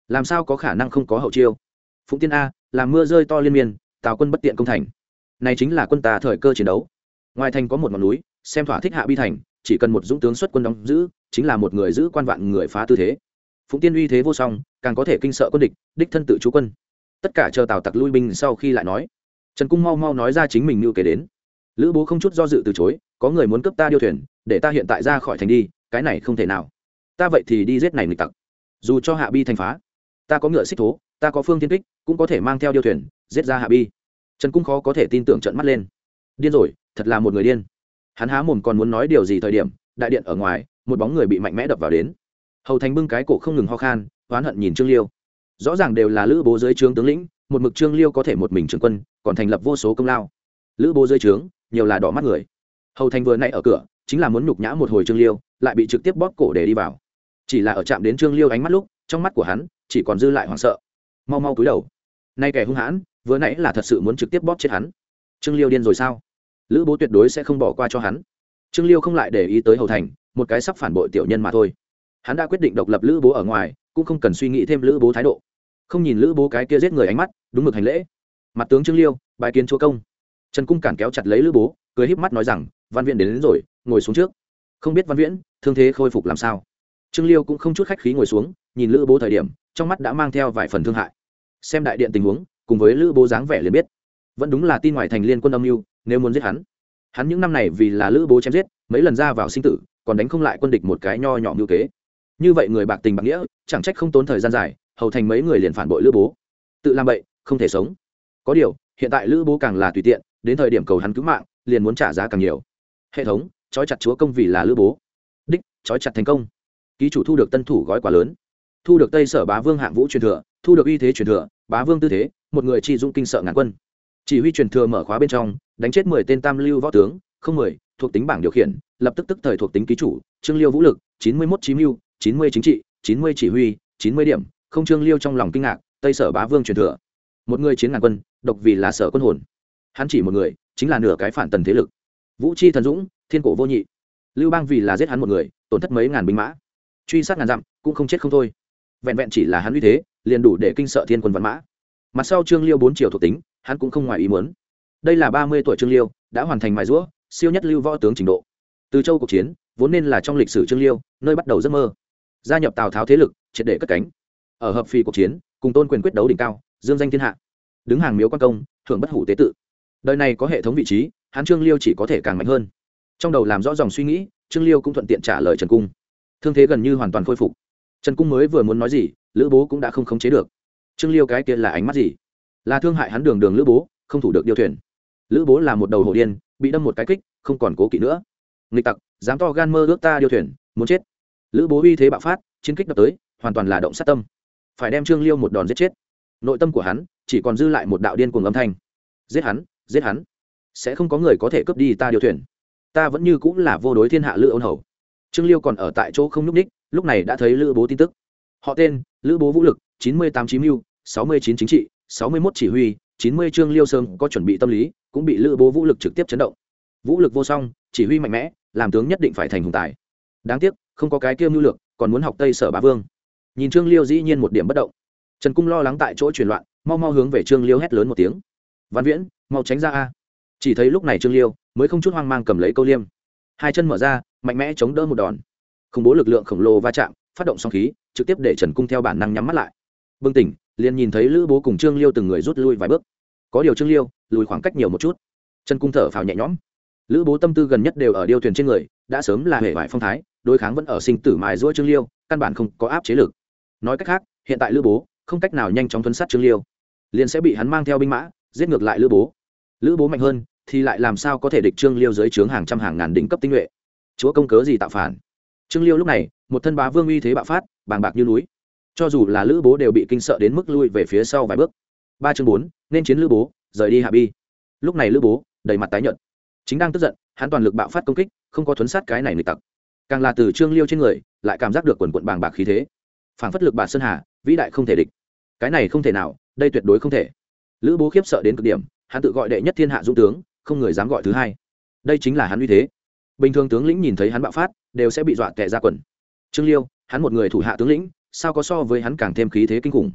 làm sao có khả năng không có hậu chiêu? Phụng tiên a, làm mưa rơi to liên miên, tào quân bất tiện công thành. Này chính là quân ta thời cơ chiến đấu. Ngoài thành có một ngọn núi, xem thỏa thích hạ bi thành, chỉ cần một dũng tướng xuất quân đóng giữ, chính là một người giữ quan vạn người phá tư thế. Phụng tiên uy thế vô song, càng có thể kinh sợ quân địch, đích thân tự chú quân. Tất cả chờ tào tặc lui binh sau khi lại nói. Trần cung mau mau nói ra chính mình như kể đến. Lữ bố không chút do dự từ chối, có người muốn cướp ta điêu thuyền, để ta hiện tại ra khỏi thành đi, cái này không thể nào. Ta vậy thì đi giết này nghịch tặc. Dù cho hạ bi thành phá ta có ngựa xích thố, ta có phương thiên kích, cũng có thể mang theo điêu thuyền, giết ra hạ bi. Trần cung khó có thể tin tưởng trận mắt lên. Điên rồi, thật là một người điên. Hắn há mồm còn muốn nói điều gì thời điểm, đại điện ở ngoài, một bóng người bị mạnh mẽ đập vào đến. Hầu thành bưng cái cổ không ngừng ho khan, oán hận nhìn trương liêu. Rõ ràng đều là lữ bố dưới trướng tướng lĩnh, một mực trương liêu có thể một mình trưởng quân, còn thành lập vô số công lao. Lữ bố dưới trướng, nhiều là đỏ mắt người. Hầu thành vừa nãy ở cửa, chính là muốn nhục nhã một hồi trương liêu, lại bị trực tiếp bóp cổ để đi vào. Chỉ là ở chạm đến trương liêu ánh mắt lúc, trong mắt của hắn chỉ còn dư lại hoảng sợ. Mau mau cúi đầu. Nay kẻ hung hãn vừa nãy là thật sự muốn trực tiếp bóp chết hắn. Trương liêu điên rồi sao? Lữ bố tuyệt đối sẽ không bỏ qua cho hắn. Trương liêu không lại để ý tới hầu thành một cái sắp phản bội tiểu nhân mà thôi. Hắn đã quyết định độc lập lữ bố ở ngoài cũng không cần suy nghĩ thêm lữ bố thái độ. Không nhìn lữ bố cái kia giết người ánh mắt đúng mực hành lễ. Mặt tướng trương liêu bài kiến chúa công. Trần cung cản kéo chặt lấy lữ bố cười híp mắt nói rằng văn viện đến, đến rồi ngồi xuống trước. Không biết văn viễn thương thế khôi phục làm sao. Trương liêu cũng không chút khách khí ngồi xuống nhìn lữ bố thời điểm trong mắt đã mang theo vài phần thương hại. Xem đại điện tình huống, cùng với lữ bố dáng vẻ liền biết. Vẫn đúng là tin ngoài thành liên quân âm mưu, nếu muốn giết hắn. Hắn những năm này vì là lữ bố chém giết, mấy lần ra vào sinh tử, còn đánh không lại quân địch một cái nho nhỏ mưu kế. Như vậy người bạc tình bạc nghĩa, chẳng trách không tốn thời gian dài, hầu thành mấy người liền phản bội lữ bố. Tự làm vậy không thể sống. Có điều, hiện tại lữ bố càng là tùy tiện, đến thời điểm cầu hắn cứu mạng, liền muốn trả giá càng nhiều. Hệ thống, trói chặt chúa công vì là lữ bố. Đích, trói chặt thành công. Ký chủ thu được tân thủ gói quà lớn thu được tây sở bá vương hạng vũ truyền thừa, thu được uy thế truyền thừa, bá vương tư thế, một người chi dũng kinh sợ ngàn quân. Chỉ huy truyền thừa mở khóa bên trong, đánh chết mười tên tam lưu võ tướng, không mười, thuộc tính bảng điều khiển, lập tức tức thời thuộc tính ký chủ, trương liêu vũ lực, chín mươi mốt chí mưu, chín mươi chính trị, chín mươi chỉ huy, chín mươi điểm, không trương liêu trong lòng kinh ngạc, tây sở bá vương truyền thừa. Một người chiến ngàn quân, độc vì là sở quân hồn. Hắn chỉ một người, chính là nửa cái phản tần thế lực. Vũ chi thần dũng, thiên cổ vô nhị. Lưu bang vì là giết hắn một người, tổn thất mấy ngàn binh mã. Truy sát ngàn dặm, cũng không chết không thôi vẹn vẹn chỉ là hắn uy thế, liền đủ để kinh sợ thiên quân văn mã. Mặt sau trương liêu bốn triệu thuộc tính, hắn cũng không ngoài ý muốn. Đây là ba mươi tuổi trương liêu, đã hoàn thành mài rũa, siêu nhất lưu võ tướng trình độ. Từ châu cuộc chiến, vốn nên là trong lịch sử trương liêu, nơi bắt đầu giấc mơ. Gia nhập tào tháo thế lực, triệt để cất cánh. Ở hợp phi cuộc chiến, cùng tôn quyền quyết đấu đỉnh cao, dương danh thiên hạ. Đứng hàng miếu quan công, thưởng bất hủ tế tự. Đời này có hệ thống vị trí, hắn trương liêu chỉ có thể càng mạnh hơn. Trong đầu làm rõ dòng suy nghĩ, trương liêu cũng thuận tiện trả lời trần cung. Thương thế gần như hoàn toàn khôi phục trần cung mới vừa muốn nói gì, lữ bố cũng đã không khống chế được. Trương liêu cái kia là ánh mắt gì? Là thương hại hắn đường đường lữ bố, không thủ được điều thuyền. Lữ bố là một đầu hồ điên, bị đâm một cái kích, không còn cố kỵ nữa. Nghịch tặc, dám to gan mơ ước ta điều thuyền, muốn chết. Lữ bố uy thế bạo phát, chiến kích đập tới, hoàn toàn là động sát tâm. Phải đem trương liêu một đòn giết chết. Nội tâm của hắn, chỉ còn dư lại một đạo điên cuồng âm thanh. Giết hắn giết hắn. Sẽ không có người có thể cướp đi ta điều thuyền. Ta vẫn như cũng là vô đối thiên hạ lữ ôn hầu. Trương liêu còn ở tại chỗ không nhúc ních lúc này đã thấy lữ bố tin tức. Họ tên, lữ bố vũ lực, chín mươi tám chí mưu, sáu mươi chín chính trị, sáu mươi mốt chỉ huy, chín mươi trương liêu sơn có chuẩn bị tâm lý, cũng bị lữ bố vũ lực trực tiếp chấn động. Vũ lực vô song, chỉ huy mạnh mẽ, làm tướng nhất định phải thành hùng tài. Đáng tiếc, không có cái kiêm mưu lược, còn muốn học tây sở bá vương. Nhìn trương liêu dĩ nhiên một điểm bất động. Trần cung lo lắng tại chỗ truyền loạn, mau mau hướng về trương liêu hét lớn một tiếng. Văn viễn, mau tránh ra a. Chỉ thấy lúc này trương liêu mới không chút hoang mang cầm lấy câu liêm. Hai chân mở ra, mạnh mẽ chống đỡ một đòn khủng bố lực lượng khổng lồ va chạm, phát động song khí, trực tiếp để trần cung theo bản năng nhắm mắt lại. Bừng tỉnh, liền nhìn thấy lữ bố cùng trương liêu từng người rút lui vài bước. Có điều trương liêu, lùi khoảng cách nhiều một chút. Trần cung thở phào nhẹ nhõm. Lữ bố tâm tư gần nhất đều ở điêu thuyền trên người, đã sớm là hệ vải phong thái, đối kháng vẫn ở sinh tử mài giũa trương liêu, căn bản không có áp chế lực. Nói cách khác, hiện tại lữ bố không cách nào nhanh chóng thuấn sát trương liêu, liền sẽ bị hắn mang theo binh mã, giết ngược lại lữ bố. Lữ bố mạnh hơn, thì lại làm sao có thể địch trương liêu dưới trướng hàng trăm hàng ngàn đỉnh cấp tinh nhuệ? Chúa công cớ gì tạo phản? Trương liêu lúc này, một thân bá vương uy thế bạo phát, bàng bạc như núi. Cho dù là lữ bố đều bị kinh sợ đến mức lui về phía sau vài bước. Ba chương bốn, nên chiến lữ bố, rời đi hạ bi. Lúc này lữ bố, đầy mặt tái nhợt. Chính đang tức giận, hắn toàn lực bạo phát công kích, không có thuấn sát cái này nịch tặc. Càng là từ trương liêu trên người, lại cảm giác được quần quận bàng bạc khí thế. Phản phất lực bà sơn hà, vĩ đại không thể địch. Cái này không thể nào, đây tuyệt đối không thể. Lữ bố khiếp sợ đến cực điểm, hắn tự gọi đệ nhất thiên hạ dũng tướng, không người dám gọi thứ hai. Đây chính là hắn uy thế bình thường tướng lĩnh nhìn thấy hắn bạo phát, đều sẽ bị dọa tệ ra quần. Trương liêu, hắn một người thủ hạ tướng lĩnh, sao có so với hắn càng thêm khí thế kinh khủng?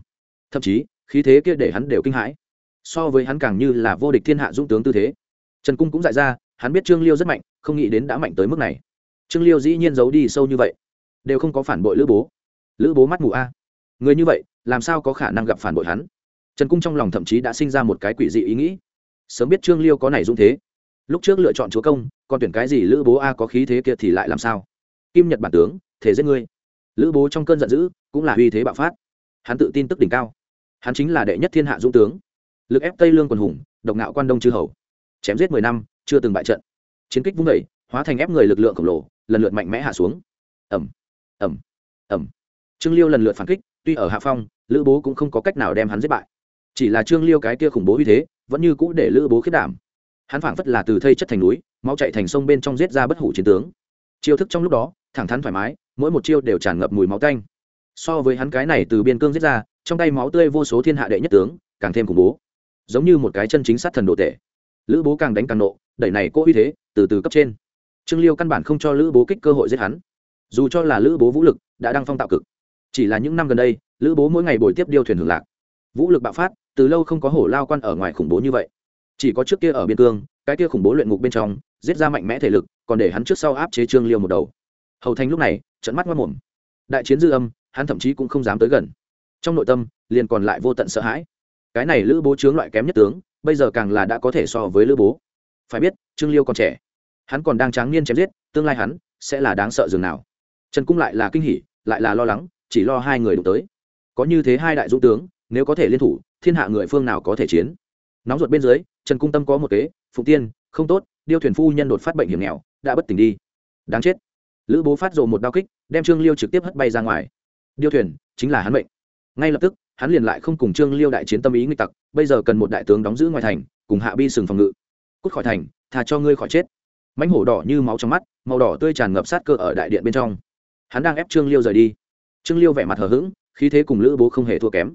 Thậm chí, khí thế kia để hắn đều kinh hãi. So với hắn càng như là vô địch thiên hạ dũng tướng tư thế. Trần cung cũng dại ra, hắn biết trương liêu rất mạnh, không nghĩ đến đã mạnh tới mức này. Trương liêu dĩ nhiên giấu đi sâu như vậy. Đều không có phản bội lữ bố. Lữ bố mắt mù a. Người như vậy, làm sao có khả năng gặp phản bội hắn? Trần cung trong lòng thậm chí đã sinh ra một cái quỷ dị ý nghĩ. Sớm biết trương liêu có này dung thế. Lúc trước lựa chọn chúa công còn tuyển cái gì lữ bố a có khí thế kia thì lại làm sao? Kim nhật bản tướng, thể giết ngươi. Lữ bố trong cơn giận dữ cũng là uy thế bạo phát. Hắn tự tin tức đỉnh cao. Hắn chính là đệ nhất thiên hạ dũng tướng. Lực ép tây lương quần hùng, độc ngạo quan đông chư hầu. Chém giết mười năm, chưa từng bại trận. Chiến kích vung đẩy hóa thành ép người lực lượng khổng lồ, lần lượt mạnh mẽ hạ xuống. Ẩm ẩm ẩm trương liêu lần lượt phản kích, tuy ở hạ phong, lữ bố cũng không có cách nào đem hắn giết bại. Chỉ là trương liêu cái kia khủng bố uy thế, vẫn như cũ để lữ bố khiết đảm hắn phảng phất là từ thây chất thành núi, máu chạy thành sông bên trong giết ra bất hủ chiến tướng. Chiêu thức trong lúc đó, thẳng thắn thoải mái, mỗi một chiêu đều tràn ngập mùi máu tanh. So với hắn cái này từ biên cương giết ra, trong tay máu tươi vô số thiên hạ đệ nhất tướng, càng thêm khủng bố. Giống như một cái chân chính sát thần đồ tệ lữ bố càng đánh càng nộ, đẩy này cố uy thế, từ từ cấp trên. Trương liêu căn bản không cho lữ bố kích cơ hội giết hắn. Dù cho là lữ bố vũ lực đã đăng phong tạo cực, chỉ là những năm gần đây, lữ bố mỗi ngày bồi tiếp điêu thuyền hưởng lạc. Vũ lực bạo phát, từ lâu không có hổ lao quan ở ngoài khủng bố như vậy chỉ có trước kia ở biên cương, cái kia khủng bố luyện ngục bên trong, giết ra mạnh mẽ thể lực, còn để hắn trước sau áp chế trương liêu một đầu. Hầu thành lúc này trận mắt mất mồm. Đại chiến dư âm, hắn thậm chí cũng không dám tới gần. Trong nội tâm, liền còn lại vô tận sợ hãi. Cái này lữ bố chướng loại kém nhất tướng, bây giờ càng là đã có thể so với lữ bố. Phải biết, trương liêu còn trẻ. Hắn còn đang tráng niên chém giết, tương lai hắn sẽ là đáng sợ dường nào. Trần cung lại là kinh hỉ, lại là lo lắng, chỉ lo hai người đụng tới. Có như thế hai đại dũng tướng, nếu có thể liên thủ, thiên hạ người phương nào có thể chiến? Nóng ruột bên dưới trần cung tâm có một kế, phụng tiên, không tốt, điêu thuyền phu nhân đột phát bệnh hiểm nghèo, đã bất tỉnh đi. Đáng chết. Lữ bố phát rộ một đao kích, đem trương liêu trực tiếp hất bay ra ngoài. Điêu thuyền, chính là hắn bệnh ngay lập tức, hắn liền lại không cùng trương liêu đại chiến tâm ý nghịch tặc, bây giờ cần một đại tướng đóng giữ ngoài thành, cùng hạ bi sừng phòng ngự. Cút khỏi thành thà cho ngươi khỏi chết. Mãnh hổ đỏ như máu trong mắt, màu đỏ tươi tràn ngập sát cơ ở đại điện bên trong. Hắn đang ép trương liêu rời đi. Trương liêu vẻ mặt hờ hững, khí thế cùng lữ bố không hề thua kém.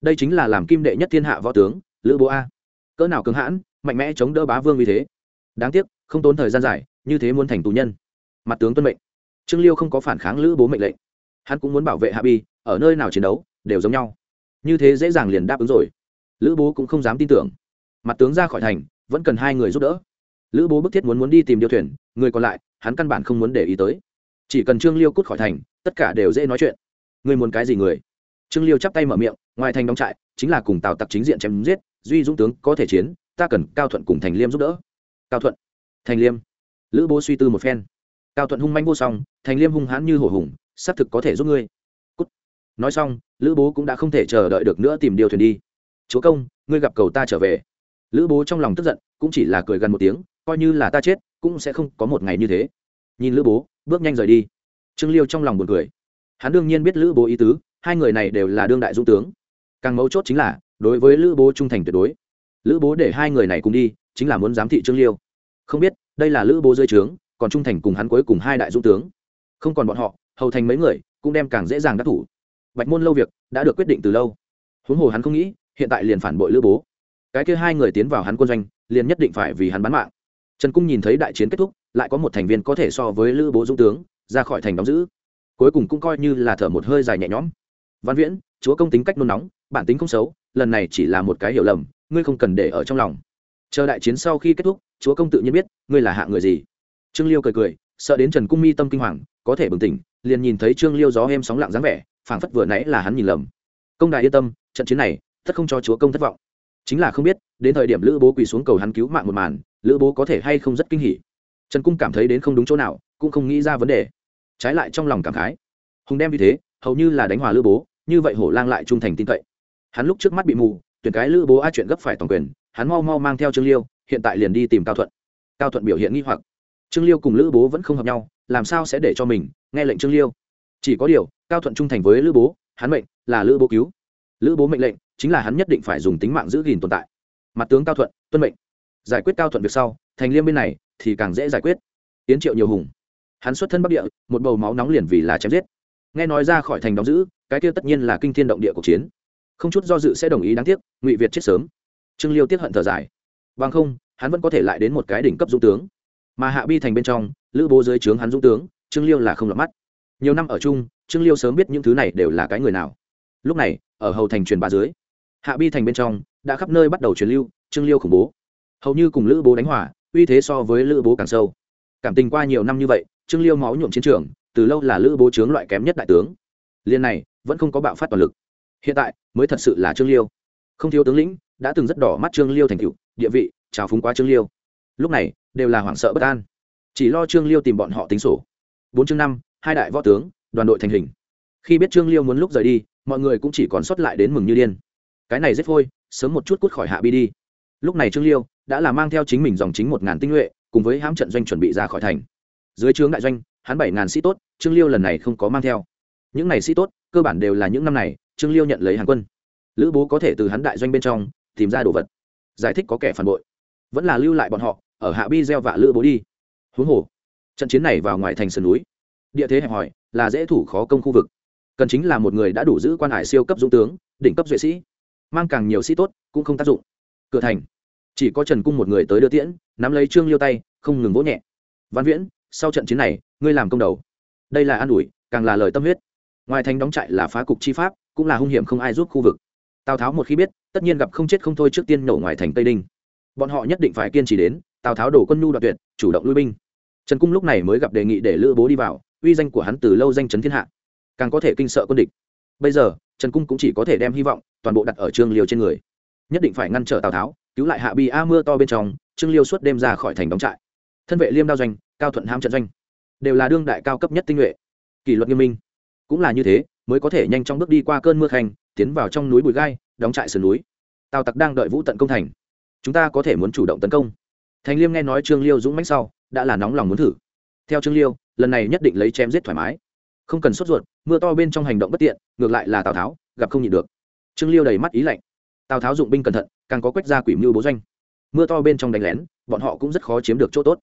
Đây chính là làm kim đệ nhất thiên hạ võ tướng, lữ bố a cỡ nào cứng hãn, mạnh mẽ chống đỡ bá vương vì thế. Đáng tiếc, không tốn thời gian dài, như thế muốn thành tù nhân. Mặt tướng tuân mệnh. Trương liêu không có phản kháng lữ bố mệnh lệnh. Hắn cũng muốn bảo vệ hạ bi, ở nơi nào chiến đấu, đều giống nhau. Như thế dễ dàng liền đáp ứng rồi. Lữ bố cũng không dám tin tưởng. Mặt tướng ra khỏi thành, vẫn cần hai người giúp đỡ. Lữ bố bức thiết muốn muốn đi tìm điêu thuyền, người còn lại, hắn căn bản không muốn để ý tới. Chỉ cần trương liêu cút khỏi thành, tất cả đều dễ nói chuyện. Người muốn cái gì người? Trương liêu chắp tay mở miệng, ngoài thành đóng trại, chính là cùng tào tặc chính diện chém giết, duy dũng tướng có thể chiến, ta cần cao thuận cùng thành liêm giúp đỡ. Cao thuận, thành liêm. Lữ bố suy tư một phen. Cao thuận hung manh vô song, thành liêm hung hãn như hổ hùng, xác thực có thể giúp ngươi. Cút. nói xong, lữ bố cũng đã không thể chờ đợi được nữa tìm điều thuyền đi. Chúa công, ngươi gặp cầu ta trở về. Lữ bố trong lòng tức giận, cũng chỉ là cười gần một tiếng, coi như là ta chết, cũng sẽ không có một ngày như thế. Nhìn lữ bố, bước nhanh rời đi. Trương liêu trong lòng buồn cười. Hắn đương nhiên biết lữ bố ý tứ hai người này đều là đương đại dũng tướng. Càng mấu chốt chính là, đối với lữ bố trung thành tuyệt đối. Lữ bố để hai người này cùng đi, chính là muốn giám thị trương liêu. Không biết, đây là lữ bố dưới trướng, còn trung thành cùng hắn cuối cùng hai đại dũng tướng. Không còn bọn họ, hầu thành mấy người cũng đem càng dễ dàng đắc thủ. Bạch môn lâu việc đã được quyết định từ lâu. Huống hồ hắn không nghĩ, hiện tại liền phản bội lữ bố. Cái kia hai người tiến vào hắn quân doanh, liền nhất định phải vì hắn bán mạng. Trần cung nhìn thấy đại chiến kết thúc, lại có một thành viên có thể so với lữ bố dũng tướng, ra khỏi thành đóng giữ. Cuối cùng cũng coi như là thở một hơi dài nhẹ nhõm văn viễn, chúa công tính cách nôn nóng, bản tính không xấu, lần này chỉ là một cái hiểu lầm, ngươi không cần để ở trong lòng. Chờ đại chiến sau khi kết thúc, chúa công tự nhiên biết, ngươi là hạ người gì. Trương liêu cười cười, sợ đến trần cung mi tâm kinh hoàng, có thể bừng tỉnh, liền nhìn thấy trương liêu gió em sóng lặng dáng vẻ, phảng phất vừa nãy là hắn nhìn lầm. Công đại yên tâm, trận chiến này, tất không cho chúa công thất vọng. Chính là không biết, đến thời điểm lữ bố quỳ xuống cầu hắn cứu mạng một màn, lữ bố có thể hay không rất kinh hỉ. Trần cung cảm thấy đến không đúng chỗ nào, cũng không nghĩ ra vấn đề. Trái lại trong lòng cảm khái. Hùng đem như thế, hầu như là đánh hòa lữ bố như vậy hổ lang lại trung thành tin cậy. Hắn lúc trước mắt bị mù, tuyển cái lữ bố a chuyện gấp phải toàn quyền, hắn mau mau mang theo trương liêu, hiện tại liền đi tìm cao thuận. Cao thuận biểu hiện nghi hoặc. Trương liêu cùng lữ bố vẫn không hợp nhau, làm sao sẽ để cho mình, nghe lệnh trương liêu? Chỉ có điều, cao thuận trung thành với lữ bố, hắn mệnh là lữ bố cứu. Lữ bố mệnh lệnh chính là hắn nhất định phải dùng tính mạng giữ gìn tồn tại. Mặt tướng cao thuận, tuân mệnh. Giải quyết cao thuận việc sau, thành liêm bên này thì càng dễ giải quyết. Tiến triệu nhiều hùng. Hắn xuất thân bắc địa, một bầu máu nóng liền vì là chém giết nghe nói ra khỏi thành đóng giữ, cái kia tất nhiên là kinh thiên động địa cuộc chiến. Không chút do dự sẽ đồng ý đáng tiếc, ngụy việt chết sớm. Trương liêu tiếp hận thở dài. Bằng không, hắn vẫn có thể lại đến một cái đỉnh cấp dũng tướng. Mà hạ bi thành bên trong, lữ bố dưới trướng hắn dũng tướng, trương liêu là không lọt mắt. Nhiều năm ở chung, trương liêu sớm biết những thứ này đều là cái người nào. Lúc này, ở hầu thành truyền bá dưới, hạ bi thành bên trong, đã khắp nơi bắt đầu truyền lưu, trương liêu khủng bố. Hầu như cùng lữ bố đánh hỏa uy thế so với lữ bố càng sâu. Cảm tình qua nhiều năm như vậy, trương liêu máu nhuộm chiến trường từ lâu là lữ bố trướng loại kém nhất đại tướng. Liên này, vẫn không có bạo phát toàn lực. Hiện tại, mới thật sự là trương liêu. Không thiếu tướng lĩnh, đã từng rất đỏ mắt trương liêu thành cựu địa vị, trào phúng quá trương liêu. Lúc này, đều là hoảng sợ bất an. Chỉ lo trương liêu tìm bọn họ tính sổ. Bốn chương năm, hai đại võ tướng, đoàn đội thành hình. Khi biết trương liêu muốn lúc rời đi, mọi người cũng chỉ còn sót lại đến mừng như điên. Cái này rất phôi, sớm một chút cút khỏi hạ bi đi. Lúc này trương liêu đã là mang theo chính mình dòng chính một ngàn tinh nhuệ, cùng với hãm trận doanh chuẩn bị ra khỏi thành. Dưới trướng đại doanh hắn bảy ngàn sĩ tốt, trương liêu lần này không có mang theo. Những này sĩ tốt, cơ bản đều là những năm này, trương liêu nhận lấy hàng quân. Lữ bố có thể từ hắn đại doanh bên trong tìm ra đồ vật. Giải thích có kẻ phản bội. Vẫn là lưu lại bọn họ, ở hạ bi gieo vạ lữ bố đi. Huống hồ, trận chiến này vào ngoài thành sườn núi. Địa thế hẹp hòi, là dễ thủ khó công khu vực. Cần chính là một người đã đủ giữ quan hải siêu cấp dũng tướng, đỉnh cấp duệ sĩ. Mang càng nhiều sĩ tốt, cũng không tác dụng. Cửa thành, chỉ có trần cung một người tới đưa tiễn, nắm lấy trương liêu tay, không ngừng vỗ nhẹ. Văn viễn sau trận chiến này, ngươi làm công đầu. Đây là an ủi, càng là lời tâm huyết. Ngoài thành đóng trại là phá cục chi pháp, cũng là hung hiểm không ai giúp khu vực. Tào tháo một khi biết, tất nhiên gặp không chết không thôi trước tiên nổ ngoài thành tây đinh. Bọn họ nhất định phải kiên trì đến, tào tháo đổ quân nhu đoạt tuyệt, chủ động lui binh. Trần cung lúc này mới gặp đề nghị để lữ bố đi vào, uy danh của hắn từ lâu danh chấn thiên hạ. Càng có thể kinh sợ quân địch. Bây giờ, trần cung cũng chỉ có thể đem hy vọng, toàn bộ đặt ở trương liêu trên người. Nhất định phải ngăn trở tào tháo, cứu lại hạ bi a mưa to bên trong, trương liêu suốt đêm ra khỏi thành đóng trại thân vệ liêm đao doanh, cao thuận ham trận doanh. Đều là đương đại cao cấp nhất tinh nhuệ. Kỷ luật nghiêm minh. Cũng là như thế, mới có thể nhanh chóng bước đi qua cơn mưa khanh, tiến vào trong núi bụi gai, đóng trại sườn núi. Tào tặc đang đợi vũ tận công thành. Chúng ta có thể muốn chủ động tấn công. Thành liêm nghe nói trương liêu dũng mãnh sau, đã là nóng lòng muốn thử. Theo trương liêu, lần này nhất định lấy chém giết thoải mái. Không cần sốt ruột, mưa to bên trong hành động bất tiện, ngược lại là tào tháo, gặp không nhịn được. Trương liêu đầy mắt ý lạnh. Tào tháo dụng binh cẩn thận, càng có quách ra quỷ mưu bố doanh. Mưa to bên trong đánh lén, bọn họ cũng rất khó chiếm được chỗ tốt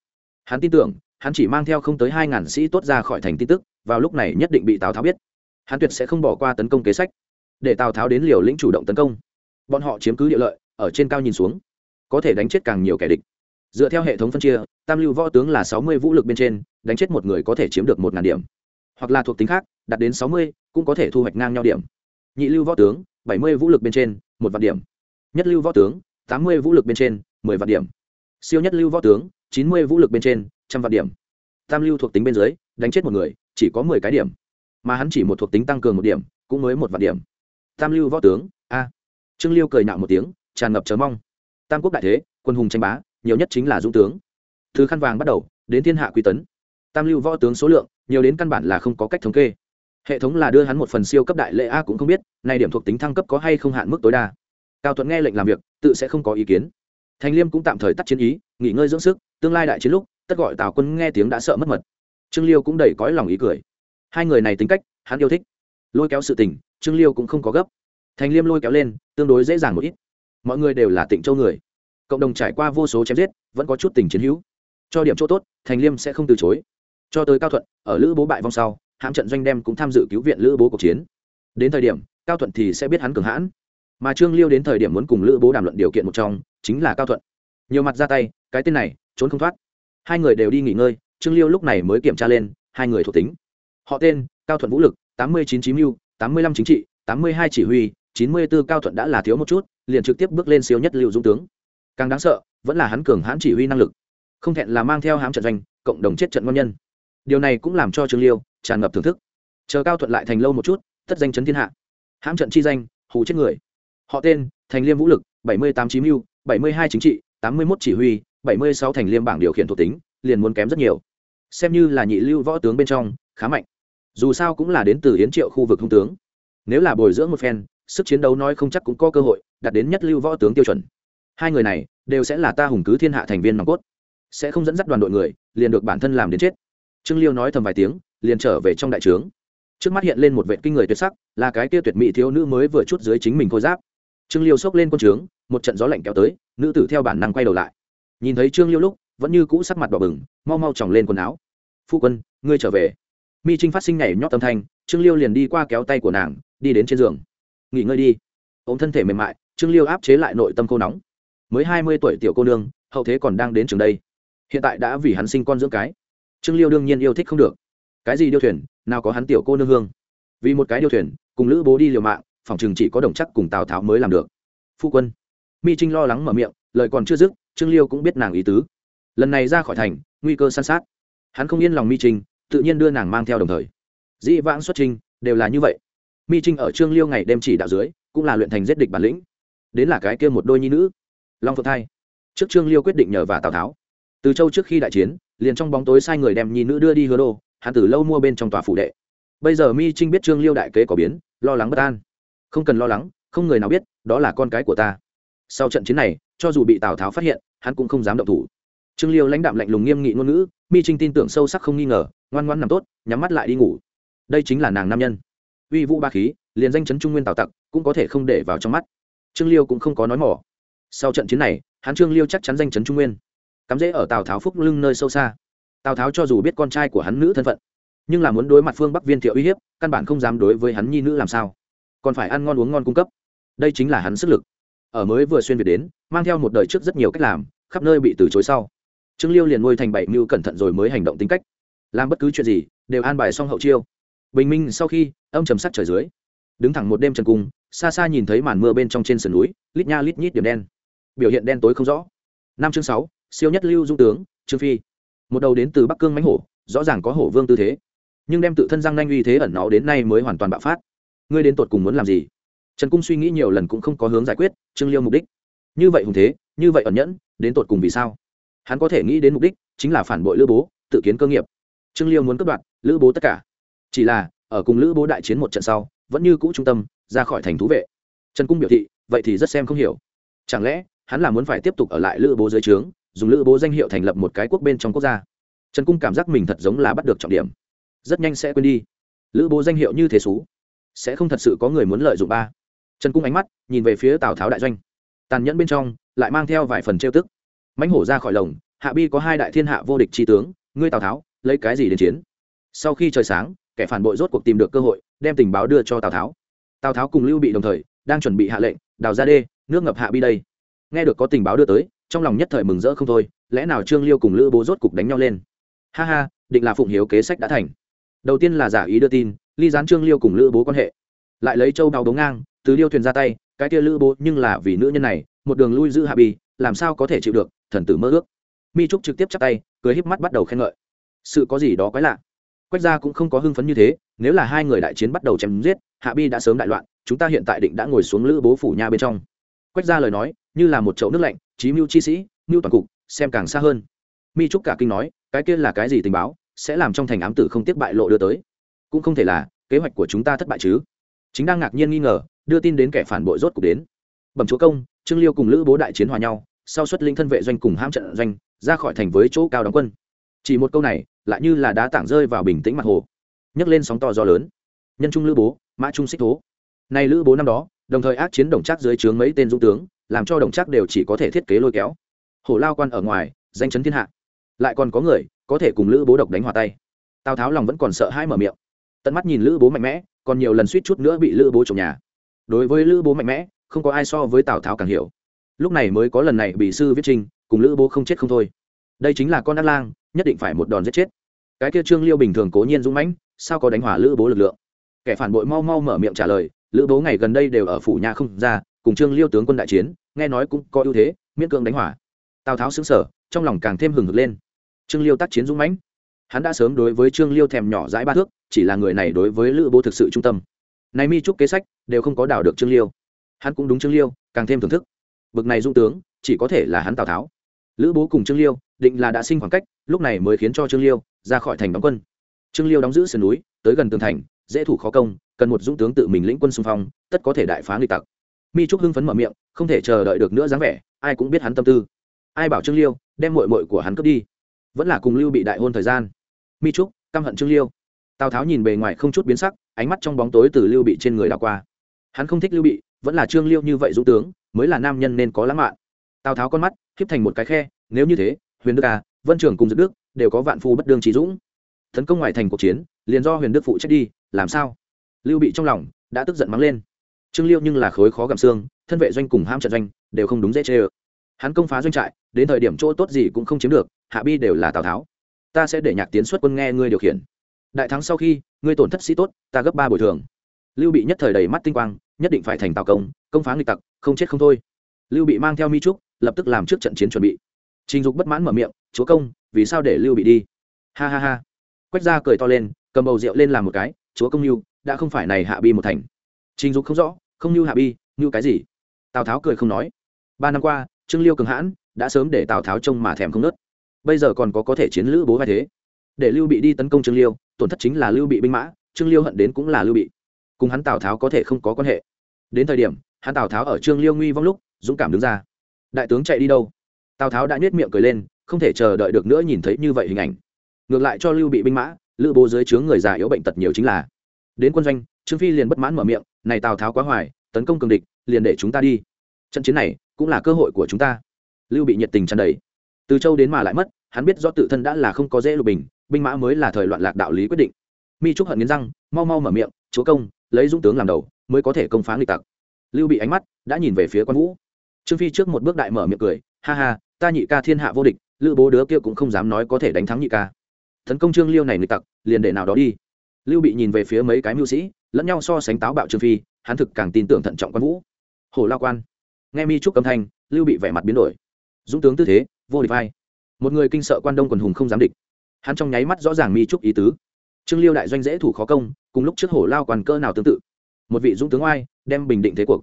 hắn tin tưởng, hắn chỉ mang theo không tới hai ngàn sĩ tốt ra khỏi thành tin tức, vào lúc này nhất định bị tào tháo biết. Hắn tuyệt sẽ không bỏ qua tấn công kế sách. Để tào tháo đến liều lĩnh chủ động tấn công. Bọn họ chiếm cứ địa lợi, ở trên cao nhìn xuống, có thể đánh chết càng nhiều kẻ địch. Dựa theo hệ thống phân chia, tam lưu võ tướng là sáu mươi vũ lực bên trên, đánh chết một người có thể chiếm được một ngàn điểm. Hoặc là thuộc tính khác, đạt đến sáu mươi, cũng có thể thu hoạch ngang nhau điểm. Nhị lưu võ tướng, bảy mươi vũ lực bên trên, một vạn điểm. Nhất lưu võ tướng, tám mươi vũ lực bên trên, mười vạn điểm. Siêu nhất lưu võ tướng chín mươi vũ lực bên trên, trăm vạn điểm. Tam lưu thuộc tính bên dưới, đánh chết một người, chỉ có mười cái điểm. Mà hắn chỉ một thuộc tính tăng cường một điểm, cũng mới một vạn điểm. Tam lưu võ tướng, a. Trương liêu cười nạo một tiếng, tràn ngập chờ mong. Tam quốc đại thế, quân hùng tranh bá, nhiều nhất chính là dũng tướng. Từ khăn vàng bắt đầu, đến thiên hạ quy tấn. Tam lưu võ tướng số lượng, nhiều đến căn bản là không có cách thống kê. Hệ thống là đưa hắn một phần siêu cấp đại lệ a cũng không biết, nay điểm thuộc tính thăng cấp có hay không hạn mức tối đa. Cao thuận nghe lệnh làm việc, tự sẽ không có ý kiến thành liêm cũng tạm thời tắt chiến ý, nghỉ ngơi dưỡng sức, tương lai đại chiến lúc, tất gọi tào quân nghe tiếng đã sợ mất mật. Trương liêu cũng đầy cõi lòng ý cười. Hai người này tính cách, hắn yêu thích. Lôi kéo sự tình, trương liêu cũng không có gấp. Thành liêm lôi kéo lên, tương đối dễ dàng một ít. Mọi người đều là tịnh châu người. Cộng đồng trải qua vô số chém giết, vẫn có chút tình chiến hữu. Cho điểm chỗ tốt, thành liêm sẽ không từ chối. Cho tới cao thuận, ở lữ bố bại vong sau, hãm trận doanh đem cũng tham dự cứu viện lữ bố cuộc chiến. Đến thời điểm, cao thuận thì sẽ biết hắn cường hãn. Mà trương liêu đến thời điểm muốn cùng lữ bố đàm luận điều kiện một trong chính là cao thuận. Nhiều mặt ra tay, cái tên này, trốn không thoát. Hai người đều đi nghỉ ngơi, trương liêu lúc này mới kiểm tra lên, hai người thuộc tính. Họ tên, cao thuận vũ lực, tám mươi chín chín mưu, tám mươi lăm chính trị, tám mươi hai chỉ huy, chín mươi b ố cao thuận đã là thiếu một chút, liền trực tiếp bước lên siêu nhất liệu dung tướng. Càng đáng sợ, vẫn là hắn cường hãn chỉ huy năng lực. Không thẹn là mang theo hãm trận doanh, cộng đồng chết trận ngon nhân. Điều này cũng làm cho trương liêu tràn ngập thưởng thức. Chờ cao thuận lại thành lâu một chút tất danh chấn thiên hạ. Hãm trận chi danh, hù chết người. Họ tên, thành liêm vũ lực, bảy mươi tám chín mưu bảy mươi hai chính trị, tám mươi một chỉ huy, bảy mươi sáu thành liêm bảng điều khiển thuộc tính, liền muốn kém rất nhiều. Xem như là nhị lưu võ tướng bên trong, khá mạnh. Dù sao cũng là đến từ yến triệu khu vực hung tướng. Nếu là bồi dưỡng một phen, sức chiến đấu nói không chắc cũng có cơ hội đạt đến nhất lưu võ tướng tiêu chuẩn. Hai người này đều sẽ là ta hùng cứ thiên hạ thành viên nòng cốt. Sẽ không dẫn dắt đoàn đội người, liền được bản thân làm đến chết. Trương liêu nói thầm vài tiếng, liền trở về trong đại trướng. Trước mắt hiện lên một vệ kinh người tuyệt sắc, là cái kia tuyệt mỹ thiếu nữ mới vừa chút dưới chính mình khôi giáp trương liêu xốc lên con trướng, một trận gió lạnh kéo tới, nữ tử theo bản năng quay đầu lại. Nhìn thấy trương liêu lúc, vẫn như cũ sắc mặt đỏ bừng, mau mau chòng lên quần áo. Phu quân, ngươi trở về. Mi trinh phát sinh nhảy nhót tâm thanh, trương liêu liền đi qua kéo tay của nàng, đi đến trên giường. Nghỉ ngơi đi. Ôm thân thể mềm mại, trương liêu áp chế lại nội tâm cô nóng. Mới hai mươi tuổi tiểu cô nương, hậu thế còn đang đến trường đây. Hiện tại đã vì hắn sinh con dưỡng cái. Trương liêu đương nhiên yêu thích không được. Cái gì điêu thuyền, nào có hắn tiểu cô nương hương? Vì một cái điêu thuyền, cùng lữ bố đi liều mạng phòng trường chỉ có đồng chắc cùng tào tháo mới làm được. Phu quân. Mi trinh lo lắng mở miệng, lời còn chưa dứt, trương liêu cũng biết nàng ý tứ. Lần này ra khỏi thành, nguy cơ san sát. Hắn không yên lòng mi trinh, tự nhiên đưa nàng mang theo đồng thời. Dĩ vãng xuất trinh đều là như vậy. Mi trinh ở trương liêu ngày đêm chỉ đạo dưới, cũng là luyện thành giết địch bản lĩnh. Đến là cái kia một đôi nhi nữ. Long phượng thai. Trước trương liêu quyết định nhờ và tào tháo. Từ châu trước khi đại chiến, liền trong bóng tối sai người đem nhi nữ đưa đi hứa đô, hắn từ lâu mua bên trong tòa phủ đệ. Bây giờ mi trinh biết trương liêu đại kế có biến, lo lắng bất an không cần lo lắng, không người nào biết, đó là con cái của ta. Sau trận chiến này, cho dù bị tào tháo phát hiện, hắn cũng không dám động thủ. Trương liêu lãnh đạm lạnh lùng nghiêm nghị ngôn ngữ, mi trinh tin tưởng sâu sắc không nghi ngờ, ngoan ngoan nằm tốt, nhắm mắt lại đi ngủ. Đây chính là nàng nam nhân. Uy vũ ba khí, liền danh chấn trung nguyên tào tặc, cũng có thể không để vào trong mắt. Trương liêu cũng không có nói mỏ. Sau trận chiến này, hắn trương liêu chắc chắn danh chấn trung nguyên. Cắm rễ ở tào tháo phúc lưng nơi sâu xa. Tào tháo cho dù biết con trai của hắn nữ thân phận, nhưng là muốn đối mặt phương bắc viên thiệu uy hiếp, căn bản không dám đối với hắn nhi nữ làm sao còn phải ăn ngon uống ngon cung cấp. Đây chính là hắn sức lực. Ở mới vừa xuyên việt đến, mang theo một đời trước rất nhiều cách làm, khắp nơi bị từ chối sau. Trương liêu liền nuôi thành bảy mưu cẩn thận rồi mới hành động tính cách. Làm bất cứ chuyện gì, đều an bài xong hậu chiêu. Bình minh sau khi ông trầm sắc trời dưới, đứng thẳng một đêm trần cung, xa xa nhìn thấy màn mưa bên trong trên sườn núi, lít nha lít nhít điểm đen. Biểu hiện đen tối không rõ. Năm chương sáu, siêu nhất lưu dung tướng, trương phi. Một đầu đến từ bắc cương mãnh hổ, rõ ràng có hổ vương tư thế. Nhưng đem tự thân răng nanh uy thế ẩn nó đến nay mới hoàn toàn bạo phát ngươi đến tột cùng muốn làm gì? Trần cung suy nghĩ nhiều lần cũng không có hướng giải quyết, trương liêu mục đích. Như vậy hùng thế, như vậy ẩn nhẫn, đến tột cùng vì sao? Hắn có thể nghĩ đến mục đích chính là phản bội lữ bố, tự kiến cơ nghiệp. Trương liêu muốn cất đoạt lữ bố tất cả. Chỉ là, ở cùng lữ bố đại chiến một trận sau, vẫn như cũ trung tâm, ra khỏi thành thú vệ. Trần cung biểu thị, vậy thì rất xem không hiểu. Chẳng lẽ, hắn là muốn phải tiếp tục ở lại lữ bố dưới trướng, dùng lữ bố danh hiệu thành lập một cái quốc bên trong quốc gia? Trần cung cảm giác mình thật giống là bắt được trọng điểm. Rất nhanh sẽ quên đi. Lữ bố danh hiệu như thế xú sẽ không thật sự có người muốn lợi dụng ba. Trần cung ánh mắt nhìn về phía tào tháo đại doanh. Tàn nhẫn bên trong lại mang theo vài phần trêu tức. Mãnh hổ ra khỏi lồng, hạ bi có hai đại thiên hạ vô địch tri tướng, ngươi tào tháo, lấy cái gì đến chiến? Sau khi trời sáng, kẻ phản bội rốt cuộc tìm được cơ hội, đem tình báo đưa cho tào tháo. Tào tháo cùng lưu bị đồng thời đang chuẩn bị hạ lệnh, đào ra đê, nước ngập hạ bi đây. Nghe được có tình báo đưa tới, trong lòng nhất thời mừng rỡ không thôi, lẽ nào trương liêu cùng lữ bố rốt cục đánh nhau lên? Ha ha, định là phụng hiếu kế sách đã thành. Đầu tiên là giả ý đưa tin ly gián trương liêu cùng lữ bố quan hệ. Lại lấy châu đào đống ngang từ liêu thuyền ra tay cái kia lữ bố nhưng là vì nữ nhân này một đường lui giữ hạ Bì, làm sao có thể chịu được thần tử mơ ước. Mi trúc trực tiếp chắp tay cười híp mắt bắt đầu khen ngợi. Sự có gì đó quái lạ. Quách gia cũng không có hưng phấn như thế nếu là hai người đại chiến bắt đầu chém giết hạ bi đã sớm đại loạn chúng ta hiện tại định đã ngồi xuống lữ bố phủ nhà bên trong. Quách gia lời nói như là một chậu nước lạnh trí mưu chi sĩ mưu toàn cục xem càng xa hơn. Mi trúc cả kinh nói cái kia là cái gì tình báo sẽ làm trong thành ám tử không tiếc bại lộ đưa tới cũng không thể là, kế hoạch của chúng ta thất bại chứ? Chính đang ngạc nhiên nghi ngờ, đưa tin đến kẻ phản bội rốt cục đến. Bẩm chúa công, trương liêu cùng lữ bố đại chiến hòa nhau, sau xuất linh thân vệ doanh cùng hãm trận doanh, ra khỏi thành với chỗ cao đóng quân. Chỉ một câu này, lại như là đá tảng rơi vào bình tĩnh mặt hồ. Nhấc lên sóng to gió lớn. Nhân trung lữ bố, mã trung xích thố. Nay lữ bố năm đó, đồng thời ác chiến đồng trác dưới trướng mấy tên dũng tướng, làm cho đồng trác đều chỉ có thể thiết kế lôi kéo. Hổ lao quan ở ngoài, danh chấn thiên hạ. Lại còn có người, có thể cùng lữ bố độc đánh hòa tay. Tào tháo lòng vẫn còn sợ hãi mở miệng tận mắt nhìn lữ bố mạnh mẽ, còn nhiều lần suýt chút nữa bị lữ bố trồng nhà. Đối với lữ bố mạnh mẽ, không có ai so với tào tháo càng hiểu. Lúc này mới có lần này bị sư viết trinh cùng lữ bố không chết không thôi. Đây chính là con át lang, nhất định phải một đòn giết chết. Cái kia trương liêu bình thường cố nhiên dũng mãnh, sao có đánh hỏa lữ bố lực lượng? Kẻ phản bội mau mau mở miệng trả lời, lữ bố ngày gần đây đều ở phủ nhà không ra, cùng trương liêu tướng quân đại chiến, nghe nói cũng có ưu thế, miễn cưỡng đánh hỏa tào tháo xứng sở trong lòng càng thêm hừng hực lên. Trương liêu tác chiến dũng mãnh hắn đã sớm đối với trương liêu thèm nhỏ dãi ba thước, chỉ là người này đối với lữ bố thực sự trung tâm. Này mi trúc kế sách, đều không có đảo được trương liêu. Hắn cũng đúng trương liêu, càng thêm thưởng thức. Bực này dung tướng, chỉ có thể là hắn tào tháo. Lữ bố cùng trương liêu, định là đã sinh khoảng cách, lúc này mới khiến cho trương liêu ra khỏi thành đóng quân. Trương liêu đóng giữ sườn núi, tới gần tường thành, dễ thủ khó công, cần một dũng tướng tự mình lĩnh quân xung phong, tất có thể đại phá nghịch tặc. Mi trúc hưng phấn mở miệng, không thể chờ đợi được nữa dáng vẻ, ai cũng biết hắn tâm tư. Ai bảo trương liêu, đem mội mội của hắn cướp đi? Vẫn là cùng lưu bị đại hôn thời gian mi trúc, căm hận trương liêu. Tào tháo nhìn bề ngoài không chút biến sắc, ánh mắt trong bóng tối từ lưu bị trên người đảo qua. Hắn không thích lưu bị, vẫn là trương liêu như vậy dũng tướng, mới là nam nhân nên có lãng mạn. Tào tháo con mắt khiếp thành một cái khe, nếu như thế, huyền đức à vân trưởng cùng dự đức, đều có vạn phu bất đương trí dũng. Tấn công ngoài thành cuộc chiến, liền do huyền đức phụ trách đi, làm sao? Lưu bị trong lòng đã tức giận mắng lên. Trương liêu nhưng là khối khó gặm xương, thân vệ doanh cùng ham trận doanh đều không đúng dễ chê ơ. Hắn công phá doanh trại, đến thời điểm chỗ tốt gì cũng không chiếm được, hạ bi đều là tào tháo ta sẽ để nhạc tiến xuất quân nghe ngươi điều khiển. Đại thắng sau khi, ngươi tổn thất sĩ tốt, ta gấp ba bồi thường. Lưu bị nhất thời đầy mắt tinh quang, nhất định phải thành tào công công phá nghịch tặc, không chết không thôi. Lưu bị mang theo mi trúc, lập tức làm trước trận chiến chuẩn bị. Trình dục bất mãn mở miệng, chúa công, vì sao để lưu bị đi? Ha ha ha. Quách ra cười to lên, cầm bầu rượu lên làm một cái, chúa công lưu đã không phải này hạ bi một thành. Trình dục không rõ, không lưu hạ bi lưu cái gì? Tào tháo cười không nói. Ba năm qua, trương liêu cường hãn, đã sớm để tào tháo trông mà thèm không nớt bây giờ còn có có thể chiến lữ bố vai thế. Để lưu bị đi tấn công trương liêu, tổn thất chính là lưu bị binh mã, trương liêu hận đến cũng là lưu bị. Cùng hắn tào tháo có thể không có quan hệ. Đến thời điểm, hắn tào tháo ở trương liêu nguy vong lúc, dũng cảm đứng ra. Đại tướng chạy đi đâu? Tào tháo đã nhét miệng cười lên, không thể chờ đợi được nữa nhìn thấy như vậy hình ảnh. Ngược lại cho lưu bị binh mã, lữ bố dưới trướng người già yếu bệnh tật nhiều chính là. Đến quân doanh, trương phi liền bất mãn mở miệng, này tào tháo quá hoài, tấn công cường địch, liền để chúng ta đi. Trận chiến này cũng là cơ hội của chúng ta. Lưu bị nhiệt tình tràn đầy. Từ châu đến mà lại mất hắn biết do tự thân đã là không có dễ lục bình, binh mã mới là thời loạn lạc đạo lý quyết định. Mi trúc hận nghiến răng, mau mau mở miệng, chúa công, lấy dũng tướng làm đầu, mới có thể công phá nghịch tặc. Lưu bị ánh mắt đã nhìn về phía quan vũ. Trương phi trước một bước đại mở miệng cười, ha ha, ta nhị ca thiên hạ vô địch, lữ bố đứa kia cũng không dám nói có thể đánh thắng nhị ca. Tấn công trương liêu này nghịch tặc, liền để nào đó đi. Lưu bị nhìn về phía mấy cái mưu sĩ, lẫn nhau so sánh táo bạo trương phi, hắn thực càng tin tưởng thận trọng quan vũ. Hồ lao quan. Nghe mi trúc âm thanh, lưu bị vẻ mặt biến đổi. Dũng tướng tư thế, vô địch vai một người kinh sợ quan đông quần hùng không dám địch. Hắn trong nháy mắt rõ ràng mi trúc ý tứ. Trương liêu đại doanh dễ thủ khó công, cùng lúc trước hổ lao quản cơ nào tương tự. Một vị dũng tướng oai, đem bình định thế cuộc.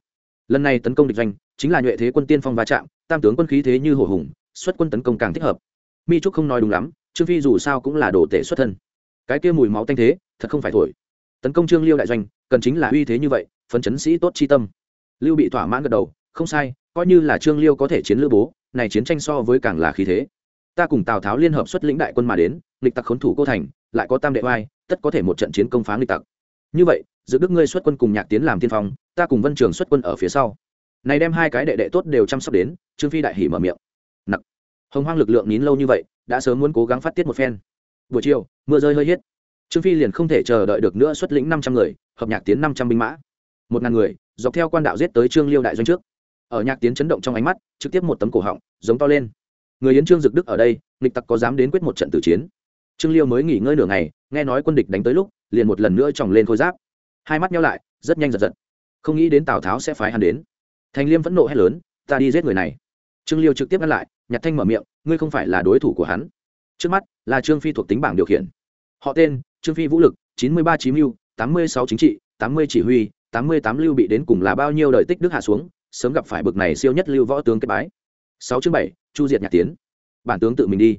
Lần này tấn công địch doanh, chính là nhuệ thế quân tiên phong va chạm, tam tướng quân khí thế như hổ hùng, xuất quân tấn công càng thích hợp. Mi trúc không nói đúng lắm, trương phi dù sao cũng là đồ tể xuất thân. Cái kia mùi máu tanh thế, thật không phải thổi. Tấn công trương liêu đại doanh, cần chính là uy thế như vậy, phấn chấn sĩ tốt chi tâm. Lưu bị thỏa mãn gật đầu, không sai, coi như là trương liêu có thể chiến lữ bố, này chiến tranh so với càng là khí thế ta cùng tào tháo liên hợp xuất lĩnh đại quân mà đến nghịch tặc khốn thủ cô thành lại có tam đệ oai tất có thể một trận chiến công phá nghịch tặc như vậy giữ đức ngươi xuất quân cùng nhạc tiến làm tiên phong ta cùng vân trường xuất quân ở phía sau này đem hai cái đệ đệ tốt đều chăm sóc đến trương phi đại hỉ mở miệng nặc hồng hoang lực lượng nín lâu như vậy đã sớm muốn cố gắng phát tiết một phen buổi chiều mưa rơi hơi hiết trương phi liền không thể chờ đợi được nữa xuất lĩnh năm trăm người hợp nhạc tiến năm trăm binh mã một ngàn người dọc theo quan đạo giết tới trương liêu đại doanh trước ở nhạc tiến chấn động trong ánh mắt trực tiếp một tấm cổ họng giống to lên người yến trương dực đức ở đây, nghịch tặc có dám đến quyết một trận tử chiến? Trương liêu mới nghỉ ngơi nửa ngày, nghe nói quân địch đánh tới lúc, liền một lần nữa tròng lên khôi giáp. Hai mắt nhau lại, rất nhanh giật giật. Không nghĩ đến tào tháo sẽ phái hắn đến. Thành liêm vẫn nộ hét lớn, ta đi giết người này. Trương liêu trực tiếp ngăn lại, nhặt thanh mở miệng, ngươi không phải là đối thủ của hắn. Trước mắt, là trương phi thuộc tính bảng điều khiển. Họ tên, trương phi vũ lực, chín mươi ba chí mưu, tám mươi sáu chính trị, tám mươi chỉ huy, tám mươi tám lưu bị đến cùng là bao nhiêu đời tích đức hạ xuống, sớm gặp phải bực này siêu nhất lưu võ tướng kết bái sáu chương bảy, chu diệt nhạc tiến. Bản tướng tự mình đi.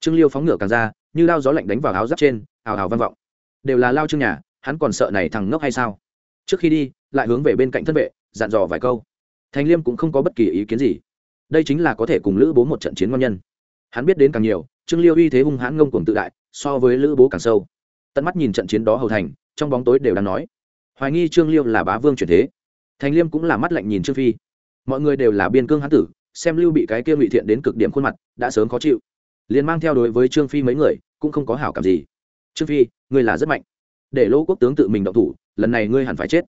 Trương liêu phóng ngựa càng ra, như lao gió lạnh đánh vào áo giáp trên, ào ào vang vọng. Đều là lao trương nhà, hắn còn sợ này thằng ngốc hay sao? Trước khi đi, lại hướng về bên cạnh thân vệ, dặn dò vài câu. Thành liêm cũng không có bất kỳ ý kiến gì. Đây chính là có thể cùng lữ bố một trận chiến ngon nhân. Hắn biết đến càng nhiều, trương liêu uy thế hung hãn ngông cuồng tự đại, so với lữ bố càng sâu. Tận mắt nhìn trận chiến đó hầu thành, trong bóng tối đều đang nói. Hoài nghi trương liêu là bá vương chuyển thế. Thành liêm cũng là mắt lạnh nhìn trương phi. Mọi người đều là biên cương hán tử xem lưu bị cái kia ngụy thiện đến cực điểm khuôn mặt, đã sớm khó chịu. Liền mang theo đối với trương phi mấy người, cũng không có hảo cảm gì. Trương phi, ngươi là rất mạnh. Để lỗ quốc tướng tự mình động thủ, lần này ngươi hẳn phải chết.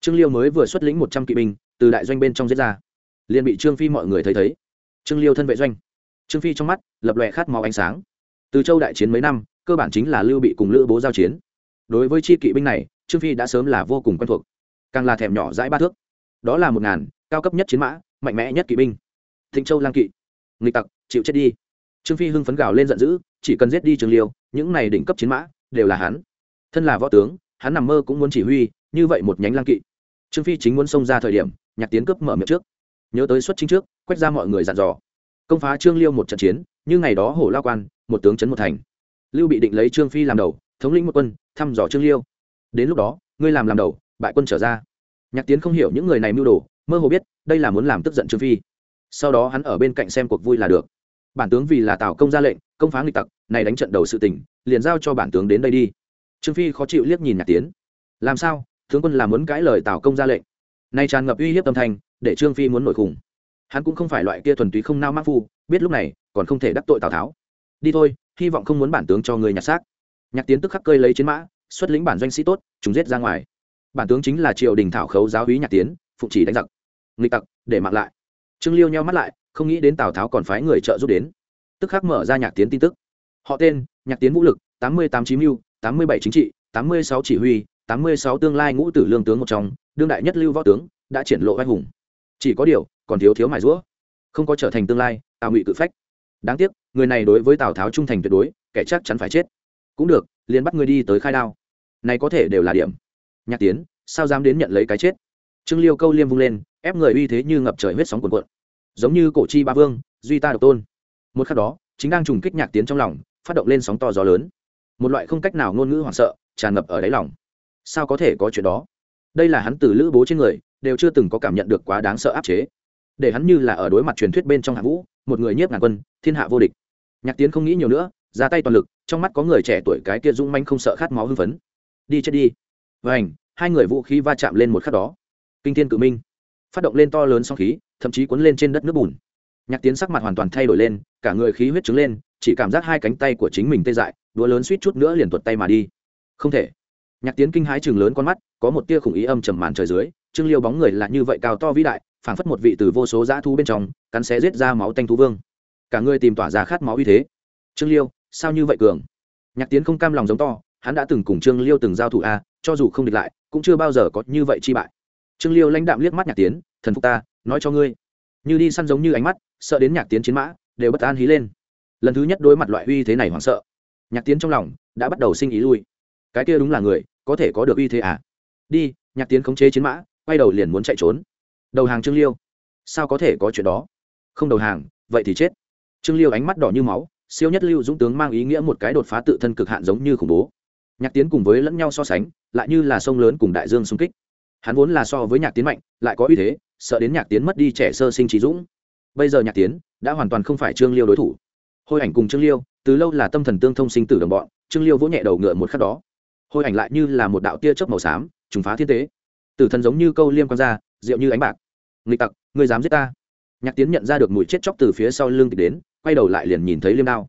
Trương liêu mới vừa xuất lĩnh một trăm kỵ binh, từ đại doanh bên trong giết ra. Liền bị trương phi mọi người thấy thấy. Trương liêu thân vệ doanh. Trương phi trong mắt lập lòe khát máu ánh sáng. Từ châu đại chiến mấy năm, cơ bản chính là lưu bị cùng lữ bố giao chiến. Đối với chi kỵ binh này, trương phi đã sớm là vô cùng quen thuộc. Càng là thèm nhỏ dãi ba thước. Đó là một ngàn, cao cấp nhất chiến mã, mạnh mẽ nhất kỵ binh thịnh châu lang kỵ. Nghịch tặc, chịu chết đi. Trương phi hưng phấn gào lên giận dữ, chỉ cần giết đi trường liêu, những này đỉnh cấp chiến mã, đều là hắn. Thân là võ tướng, hắn nằm mơ cũng muốn chỉ huy, như vậy một nhánh lang kỵ. Trương phi chính muốn xông ra thời điểm, nhạc tiến cướp mở miệng trước. Nhớ tới xuất chính trước, quét ra mọi người dặn dò. Công phá trương liêu một trận chiến, như ngày đó hổ lao quan, một tướng chấn một thành. Lưu bị định lấy trương phi làm đầu, thống lĩnh một quân, thăm dò trương liêu. Đến lúc đó, ngươi làm làm đầu, bại quân trở ra. Nhạc tiến không hiểu những người này mưu đồ, mơ hồ biết, đây là muốn làm tức giận trương phi sau đó hắn ở bên cạnh xem cuộc vui là được. Bản tướng vì là tào công ra lệnh, công phá nghịch tặc, này đánh trận đầu sự tỉnh liền giao cho bản tướng đến đây đi. Trương phi khó chịu liếc nhìn nhạc tiến. Làm sao? Tướng quân là muốn cãi lời tào công ra lệnh. Nay tràn ngập uy hiếp tâm thành để trương phi muốn nổi khủng hắn cũng không phải loại kia thuần túy không nao mắc phu, biết lúc này, còn không thể đắc tội tào tháo. Đi thôi, hy vọng không muốn bản tướng cho người nhặt xác. Nhạc tiến tức khắc cơi lấy chiến mã, xuất lĩnh bản doanh sĩ tốt, chúng giết ra ngoài. Bản tướng chính là triều đình thảo khấu giáo hí nhạc tiến, phụng chỉ đánh giặc. Nghịch tặc, để mặc lại trương liêu nhau mắt lại, không nghĩ đến tào tháo còn phái người trợ giúp đến. Tức khắc mở ra nhạc tiến tin tức. Họ tên, nhạc tiến vũ lực, tám mươi tám chí mưu, tám mươi bảy chính trị, tám mươi sáu chỉ huy, tám mươi sáu tương lai ngũ tử lương tướng một trong, đương đại nhất lưu võ tướng, đã triển lộ vai hùng. Chỉ có điều, còn thiếu thiếu mài rũa. Không có trở thành tương lai, tào ngụy cự phách. Đáng tiếc, người này đối với tào tháo trung thành tuyệt đối, kẻ chắc chắn phải chết. Cũng được, liền bắt người đi tới khai đao. Này có thể đều là điểm. Nhạc tiến, sao dám đến nhận lấy cái chết? Trương liêu câu liêm vung lên, ép người uy thế như ngập trời huyết sóng cuồn cuộn. Giống như cổ chi ba vương, duy ta độc tôn. Một khắc đó, chính đang trùng kích nhạc tiến trong lòng, phát động lên sóng to gió lớn. Một loại không cách nào ngôn ngữ hoảng sợ, tràn ngập ở đáy lòng. Sao có thể có chuyện đó? Đây là hắn từ lữ bố trên người, đều chưa từng có cảm nhận được quá đáng sợ áp chế. Để hắn như là ở đối mặt truyền thuyết bên trong hạ vũ, một người nhiếp ngàn quân, thiên hạ vô địch. Nhạc tiến không nghĩ nhiều nữa, ra tay toàn lực, trong mắt có người trẻ tuổi cái kia dũng manh không sợ khát máu hưng phấn. Đi chết đi. Và ảnh hai người vũ khí va chạm lên một khắc đó kinh thiên cự minh. Phát động lên to lớn song khí, thậm chí cuốn lên trên đất nước bùn. Nhạc tiến sắc mặt hoàn toàn thay đổi lên, cả người khí huyết trứng lên, chỉ cảm giác hai cánh tay của chính mình tê dại, đũa lớn suýt chút nữa liền tuột tay mà đi. Không thể. Nhạc tiến kinh hãi chừng lớn con mắt, có một tia khủng ý âm trầm màn trời dưới, trương liêu bóng người là như vậy cao to vĩ đại, phảng phất một vị từ vô số dã thu bên trong, cắn xé giết ra máu tanh thú vương. Cả người tìm tỏa ra khát máu uy thế. Trương liêu, sao như vậy cường? Nhạc tiến không cam lòng giống to, hắn đã từng cùng trương liêu từng giao thủ a, cho dù không địch lại, cũng chưa bao giờ có như vậy chi bại trương liêu lãnh đạm liếc mắt nhạc tiến, thần phục ta, nói cho ngươi. Như đi săn giống như ánh mắt, sợ đến nhạc tiến chiến mã, đều bất an hí lên. Lần thứ nhất đối mặt loại uy thế này hoảng sợ. Nhạc tiến trong lòng đã bắt đầu sinh ý lui. Cái kia đúng là người, có thể có được uy thế à? Đi, nhạc tiến khống chế chiến mã, quay đầu liền muốn chạy trốn. Đầu hàng trương liêu, sao có thể có chuyện đó? Không đầu hàng, vậy thì chết. Trương liêu ánh mắt đỏ như máu, siêu nhất lưu dũng tướng mang ý nghĩa một cái đột phá tự thân cực hạn giống như khủng bố. Nhạc tiến cùng với lẫn nhau so sánh, lại như là sông lớn cùng đại dương xung kích hắn vốn là so với nhạc tiến mạnh, lại có uy thế, sợ đến nhạc tiến mất đi trẻ sơ sinh trí dũng. Bây giờ nhạc tiến đã hoàn toàn không phải trương liêu đối thủ. Hôi ảnh cùng trương liêu, từ lâu là tâm thần tương thông sinh tử đồng bọn, trương liêu vỗ nhẹ đầu ngựa một khắc đó. Hôi ảnh lại như là một đạo tia chớp màu xám, trùng phá thiên tế. Tử thần giống như câu liêm quan ra, rượu như ánh bạc. Nghịch tặc người dám giết ta? Nhạc tiến nhận ra được mùi chết chóc từ phía sau lưng tịch đến, quay đầu lại liền nhìn thấy liêm đao.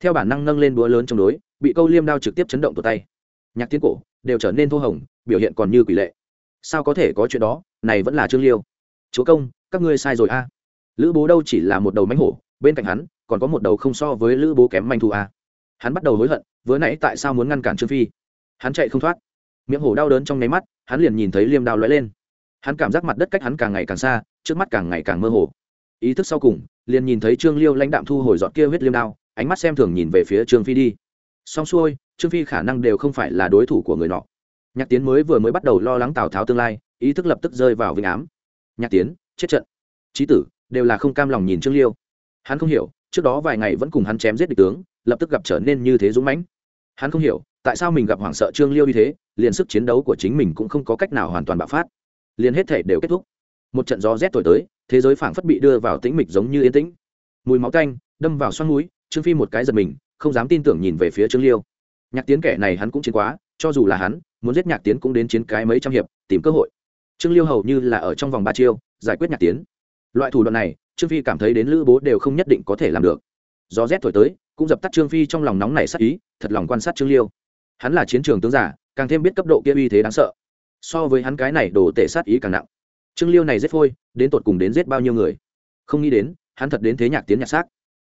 Theo bản năng nâng lên búa lớn trong đối, bị câu liêm đao trực tiếp chấn động tụt tay. Nhạc tiến cổ đều trở nên thô hồng, biểu hiện còn như quỷ lệ sao có thể có chuyện đó, này vẫn là trương liêu. Chúa công, các ngươi sai rồi a. Lữ bố đâu chỉ là một đầu mánh hổ, bên cạnh hắn, còn có một đầu không so với lữ bố kém manh thu a. Hắn bắt đầu hối hận, vừa nãy tại sao muốn ngăn cản trương phi? Hắn chạy không thoát. Miệng hổ đau đớn trong nháy mắt, hắn liền nhìn thấy liêm đao lóe lên. Hắn cảm giác mặt đất cách hắn càng ngày càng xa, trước mắt càng ngày càng mơ hồ. Ý thức sau cùng, liền nhìn thấy trương liêu lãnh đạm thu hồi dọn kia huyết liêm đao, ánh mắt xem thường nhìn về phía trương phi đi. Xong xuôi, trương phi khả năng đều không phải là đối thủ của người nọ nhạc tiến mới vừa mới bắt đầu lo lắng tào tháo tương lai, ý thức lập tức rơi vào vinh ám. Nhạc tiến, chết trận. Trí tử, đều là không cam lòng nhìn trương liêu. Hắn không hiểu, trước đó vài ngày vẫn cùng hắn chém giết địch tướng, lập tức gặp trở nên như thế dũng mãnh. Hắn không hiểu, tại sao mình gặp hoảng sợ trương liêu như thế, liền sức chiến đấu của chính mình cũng không có cách nào hoàn toàn bạo phát. Liền hết thể đều kết thúc. Một trận gió rét thổi tới, thế giới phảng phất bị đưa vào tĩnh mịch giống như yên tĩnh. Mùi máu tanh, đâm vào xoăn núi, trương phi một cái giật mình, không dám tin tưởng nhìn về phía trương liêu. Nhạc tiến kẻ này hắn cũng chiến quá, cho dù là hắn muốn giết nhạc tiến cũng đến chiến cái mấy trăm hiệp, tìm cơ hội. Trương liêu hầu như là ở trong vòng ba chiêu, giải quyết nhạc tiến. Loại thủ đoạn này, trương phi cảm thấy đến lữ bố đều không nhất định có thể làm được. Gió rét thổi tới, cũng dập tắt trương phi trong lòng nóng này sắc ý, thật lòng quan sát trương liêu. Hắn là chiến trường tướng giả, càng thêm biết cấp độ kia uy thế đáng sợ. So với hắn cái này đổ tệ sát ý càng nặng. Trương liêu này giết phôi, đến tột cùng đến giết bao nhiêu người? Không nghĩ đến, hắn thật đến thế nhạc tiến nhạc xác.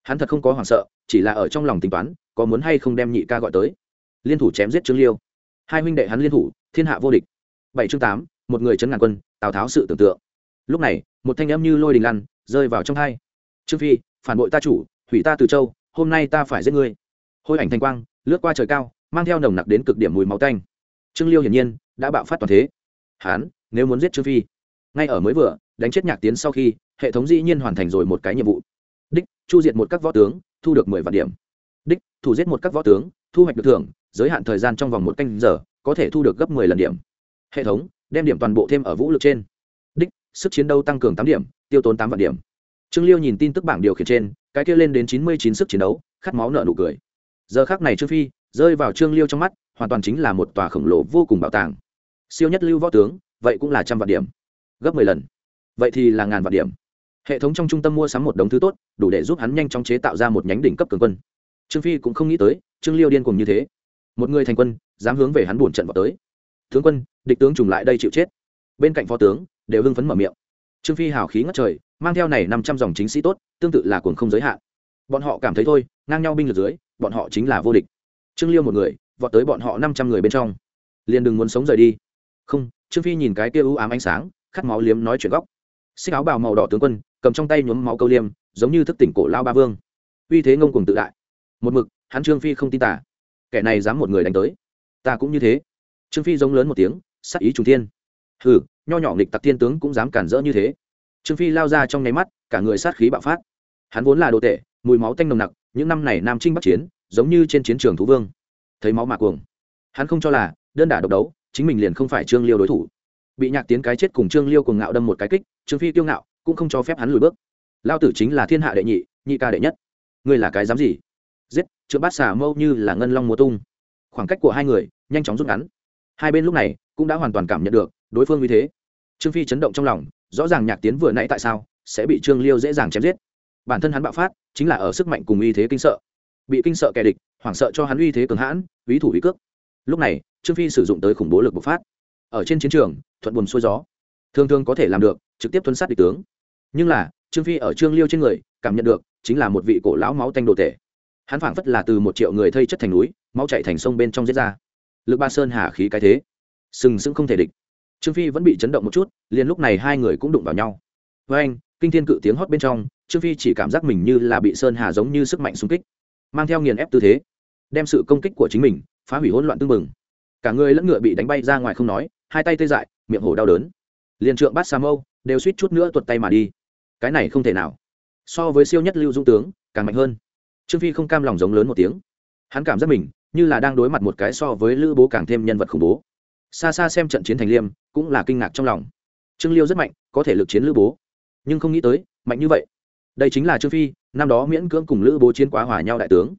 Hắn thật không có hoảng sợ, chỉ là ở trong lòng tính toán, có muốn hay không đem nhị ca gọi tới. Liên thủ chém giết trương liêu hai huynh đệ hắn liên thủ, thiên hạ vô địch. Bảy chương tám, một người chấn ngàn quân, tào tháo sự tưởng tượng. Lúc này, một thanh âm như lôi đình lăn, rơi vào trong hai. Trương phi, phản bội ta chủ, hủy ta từ châu, hôm nay ta phải giết ngươi. Hôi ảnh thanh quang, lướt qua trời cao, mang theo nồng nặc đến cực điểm mùi máu tanh. Trương liêu hiển nhiên, đã bạo phát toàn thế. Hán nếu muốn giết trương phi, ngay ở mới vừa, đánh chết nhạc tiến sau khi, hệ thống dĩ nhiên hoàn thành rồi một cái nhiệm vụ. Đích, chu diệt một các võ tướng, thu được mười vạn điểm. Đích, thủ giết một các võ tướng thu hoạch được thưởng, giới hạn thời gian trong vòng một canh giờ, có thể thu được gấp mười lần điểm. Hệ thống, đem điểm toàn bộ thêm ở vũ lực trên. Đích, sức chiến đấu tăng cường tám điểm, tiêu tốn tám vạn điểm. Trương liêu nhìn tin tức bảng điều khiển trên, cái kia lên đến chín mươi chín sức chiến đấu, khát máu nợ nụ cười. Giờ khác này trương phi, rơi vào trương liêu trong mắt, hoàn toàn chính là một tòa khổng lồ vô cùng bảo tàng. Siêu nhất lưu võ tướng, vậy cũng là trăm vạn điểm. Gấp mười lần. Vậy thì là ngàn vạn điểm. Hệ thống trong trung tâm mua sắm một đống thứ tốt, đủ để giúp hắn nhanh chóng chế tạo ra một nhánh đỉnh cấp cường quân. Trương phi cũng không nghĩ tới trương liêu điên cùng như thế. Một người thành quân, dám hướng về hắn buồn trận vào tới. Tướng quân, địch tướng trùng lại đây chịu chết. Bên cạnh phó tướng, đều hưng phấn mở miệng. Trương phi hào khí ngất trời, mang theo này năm trăm dòng chính sĩ tốt, tương tự là cuồng không giới hạn. Bọn họ cảm thấy thôi, ngang nhau binh lực dưới, bọn họ chính là vô địch. Trương liêu một người, vọt tới bọn họ năm trăm người bên trong. Liền đừng muốn sống rời đi. Không, trương phi nhìn cái kia u ám ánh sáng, khát máu liếm nói chuyện góc. Xích áo bào màu đỏ tướng quân, cầm trong tay nhuốm máu câu liêm, giống như thức tỉnh cổ lao ba vương. Uy thế ngông cùng tự đại. Một mực hắn trương phi không tin tả kẻ này dám một người đánh tới. Ta cũng như thế. Trương phi giống lớn một tiếng sắc ý trùng thiên. Hừ, nho nhỏ nghịch tặc thiên tướng cũng dám cản rỡ như thế. Trương phi lao ra trong nháy mắt, cả người sát khí bạo phát. Hắn vốn là đồ tệ, mùi máu tanh nồng nặc, những năm này nam trinh bắc chiến, giống như trên chiến trường thú vương. Thấy máu mạc cuồng. Hắn không cho là, đơn đả độc đấu, chính mình liền không phải trương liêu đối thủ. Bị nhạc tiến cái chết cùng trương liêu cùng ngạo đâm một cái kích, trương phi kiêu ngạo, cũng không cho phép hắn lùi bước. Lao tử chính là thiên hạ đệ nhị nhị ca đệ nhất. Ngươi là cái dám gì? Trượng bát xà mâu như là ngân long mùa tung. Khoảng cách của hai người nhanh chóng rút ngắn. Hai bên lúc này cũng đã hoàn toàn cảm nhận được đối phương như thế. Trương phi chấn động trong lòng, rõ ràng nhạc tiến vừa nãy tại sao sẽ bị trương liêu dễ dàng chém giết. Bản thân hắn bạo phát chính là ở sức mạnh cùng uy thế kinh sợ. Bị kinh sợ kẻ địch, hoảng sợ cho hắn uy thế cường hãn ví thủ ý cước. Lúc này, trương phi sử dụng tới khủng bố lực bộc phát. Ở trên chiến trường, thuận buồn xuôi gió. Thường thường có thể làm được, trực tiếp tuân sát địch tướng. Nhưng là, trương phi ở trương liêu trên người, cảm nhận được chính là một vị cổ lão máu tanh đồ tể hắn phảng phất là từ một triệu người thây chất thành núi máu chạy thành sông bên trong giết ra. Lực ba sơn hà khí cái thế, sừng sững không thể địch. Trương phi vẫn bị chấn động một chút, liền lúc này hai người cũng đụng vào nhau. Với anh, kinh thiên cự tiếng hót bên trong, trương phi chỉ cảm giác mình như là bị sơn hà giống như sức mạnh xung kích, mang theo nghiền ép tư thế, đem sự công kích của chính mình phá hủy hỗn loạn tương mừng cả người lẫn ngựa bị đánh bay ra ngoài không nói, hai tay tê dại, miệng hổ đau đớn. Liền trượng bát sa mâu, đều suýt chút nữa tuột tay mà đi. Cái này không thể nào. So với siêu nhất lưu dung tướng, càng mạnh hơn trương phi không cam lòng giống lớn một tiếng. Hắn cảm giác mình như là đang đối mặt một cái so với lữ bố càng thêm nhân vật khủng bố. Xa xa xem trận chiến thành liêm cũng là kinh ngạc trong lòng. Trương liêu rất mạnh, có thể lực chiến lữ bố. Nhưng không nghĩ tới, mạnh như vậy. Đây chính là trương phi, năm đó miễn cưỡng cùng lữ bố chiến quá hòa nhau đại tướng.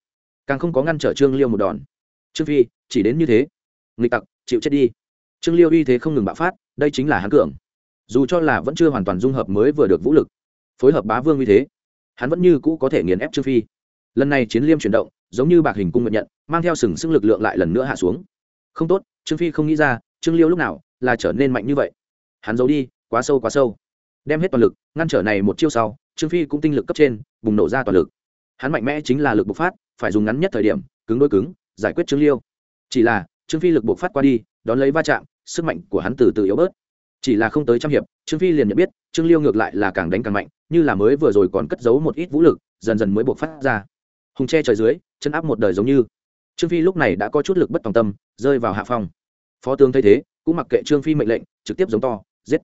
Càng không có ngăn trở trương liêu một đòn. Trương phi, chỉ đến như thế. Nghịch tặc, chịu chết đi. Trương liêu uy thế không ngừng bạo phát, đây chính là hắn cường. Dù cho là vẫn chưa hoàn toàn dung hợp mới vừa được vũ lực, phối hợp bá vương uy thế, hắn vẫn như cũ có thể nghiền ép trương phi lần này chiến liêm chuyển động, giống như bạc hình cung nguyện nhận, mang theo sừng sức lực lượng lại lần nữa hạ xuống. Không tốt, trương phi không nghĩ ra, trương liêu lúc nào là trở nên mạnh như vậy. Hắn giấu đi, quá sâu quá sâu. Đem hết toàn lực, ngăn trở này một chiêu sau, trương phi cũng tinh lực cấp trên, bùng nổ ra toàn lực. Hắn mạnh mẽ chính là lực bộc phát, phải dùng ngắn nhất thời điểm, cứng đôi cứng, giải quyết trương liêu. Chỉ là, trương phi lực bộc phát qua đi, đón lấy va chạm, sức mạnh của hắn từ từ yếu bớt. Chỉ là không tới trăm hiệp, trương phi liền nhận biết, trương liêu ngược lại là càng đánh càng mạnh, như là mới vừa rồi còn cất giấu một ít vũ lực, dần dần mới bộc phát ra hùng che trời dưới, chân áp một đời giống như. Trương phi lúc này đã có chút lực bất tòng tâm, rơi vào hạ phong. Phó tướng thấy thế, cũng mặc kệ trương phi mệnh lệnh, trực tiếp giống to, giết.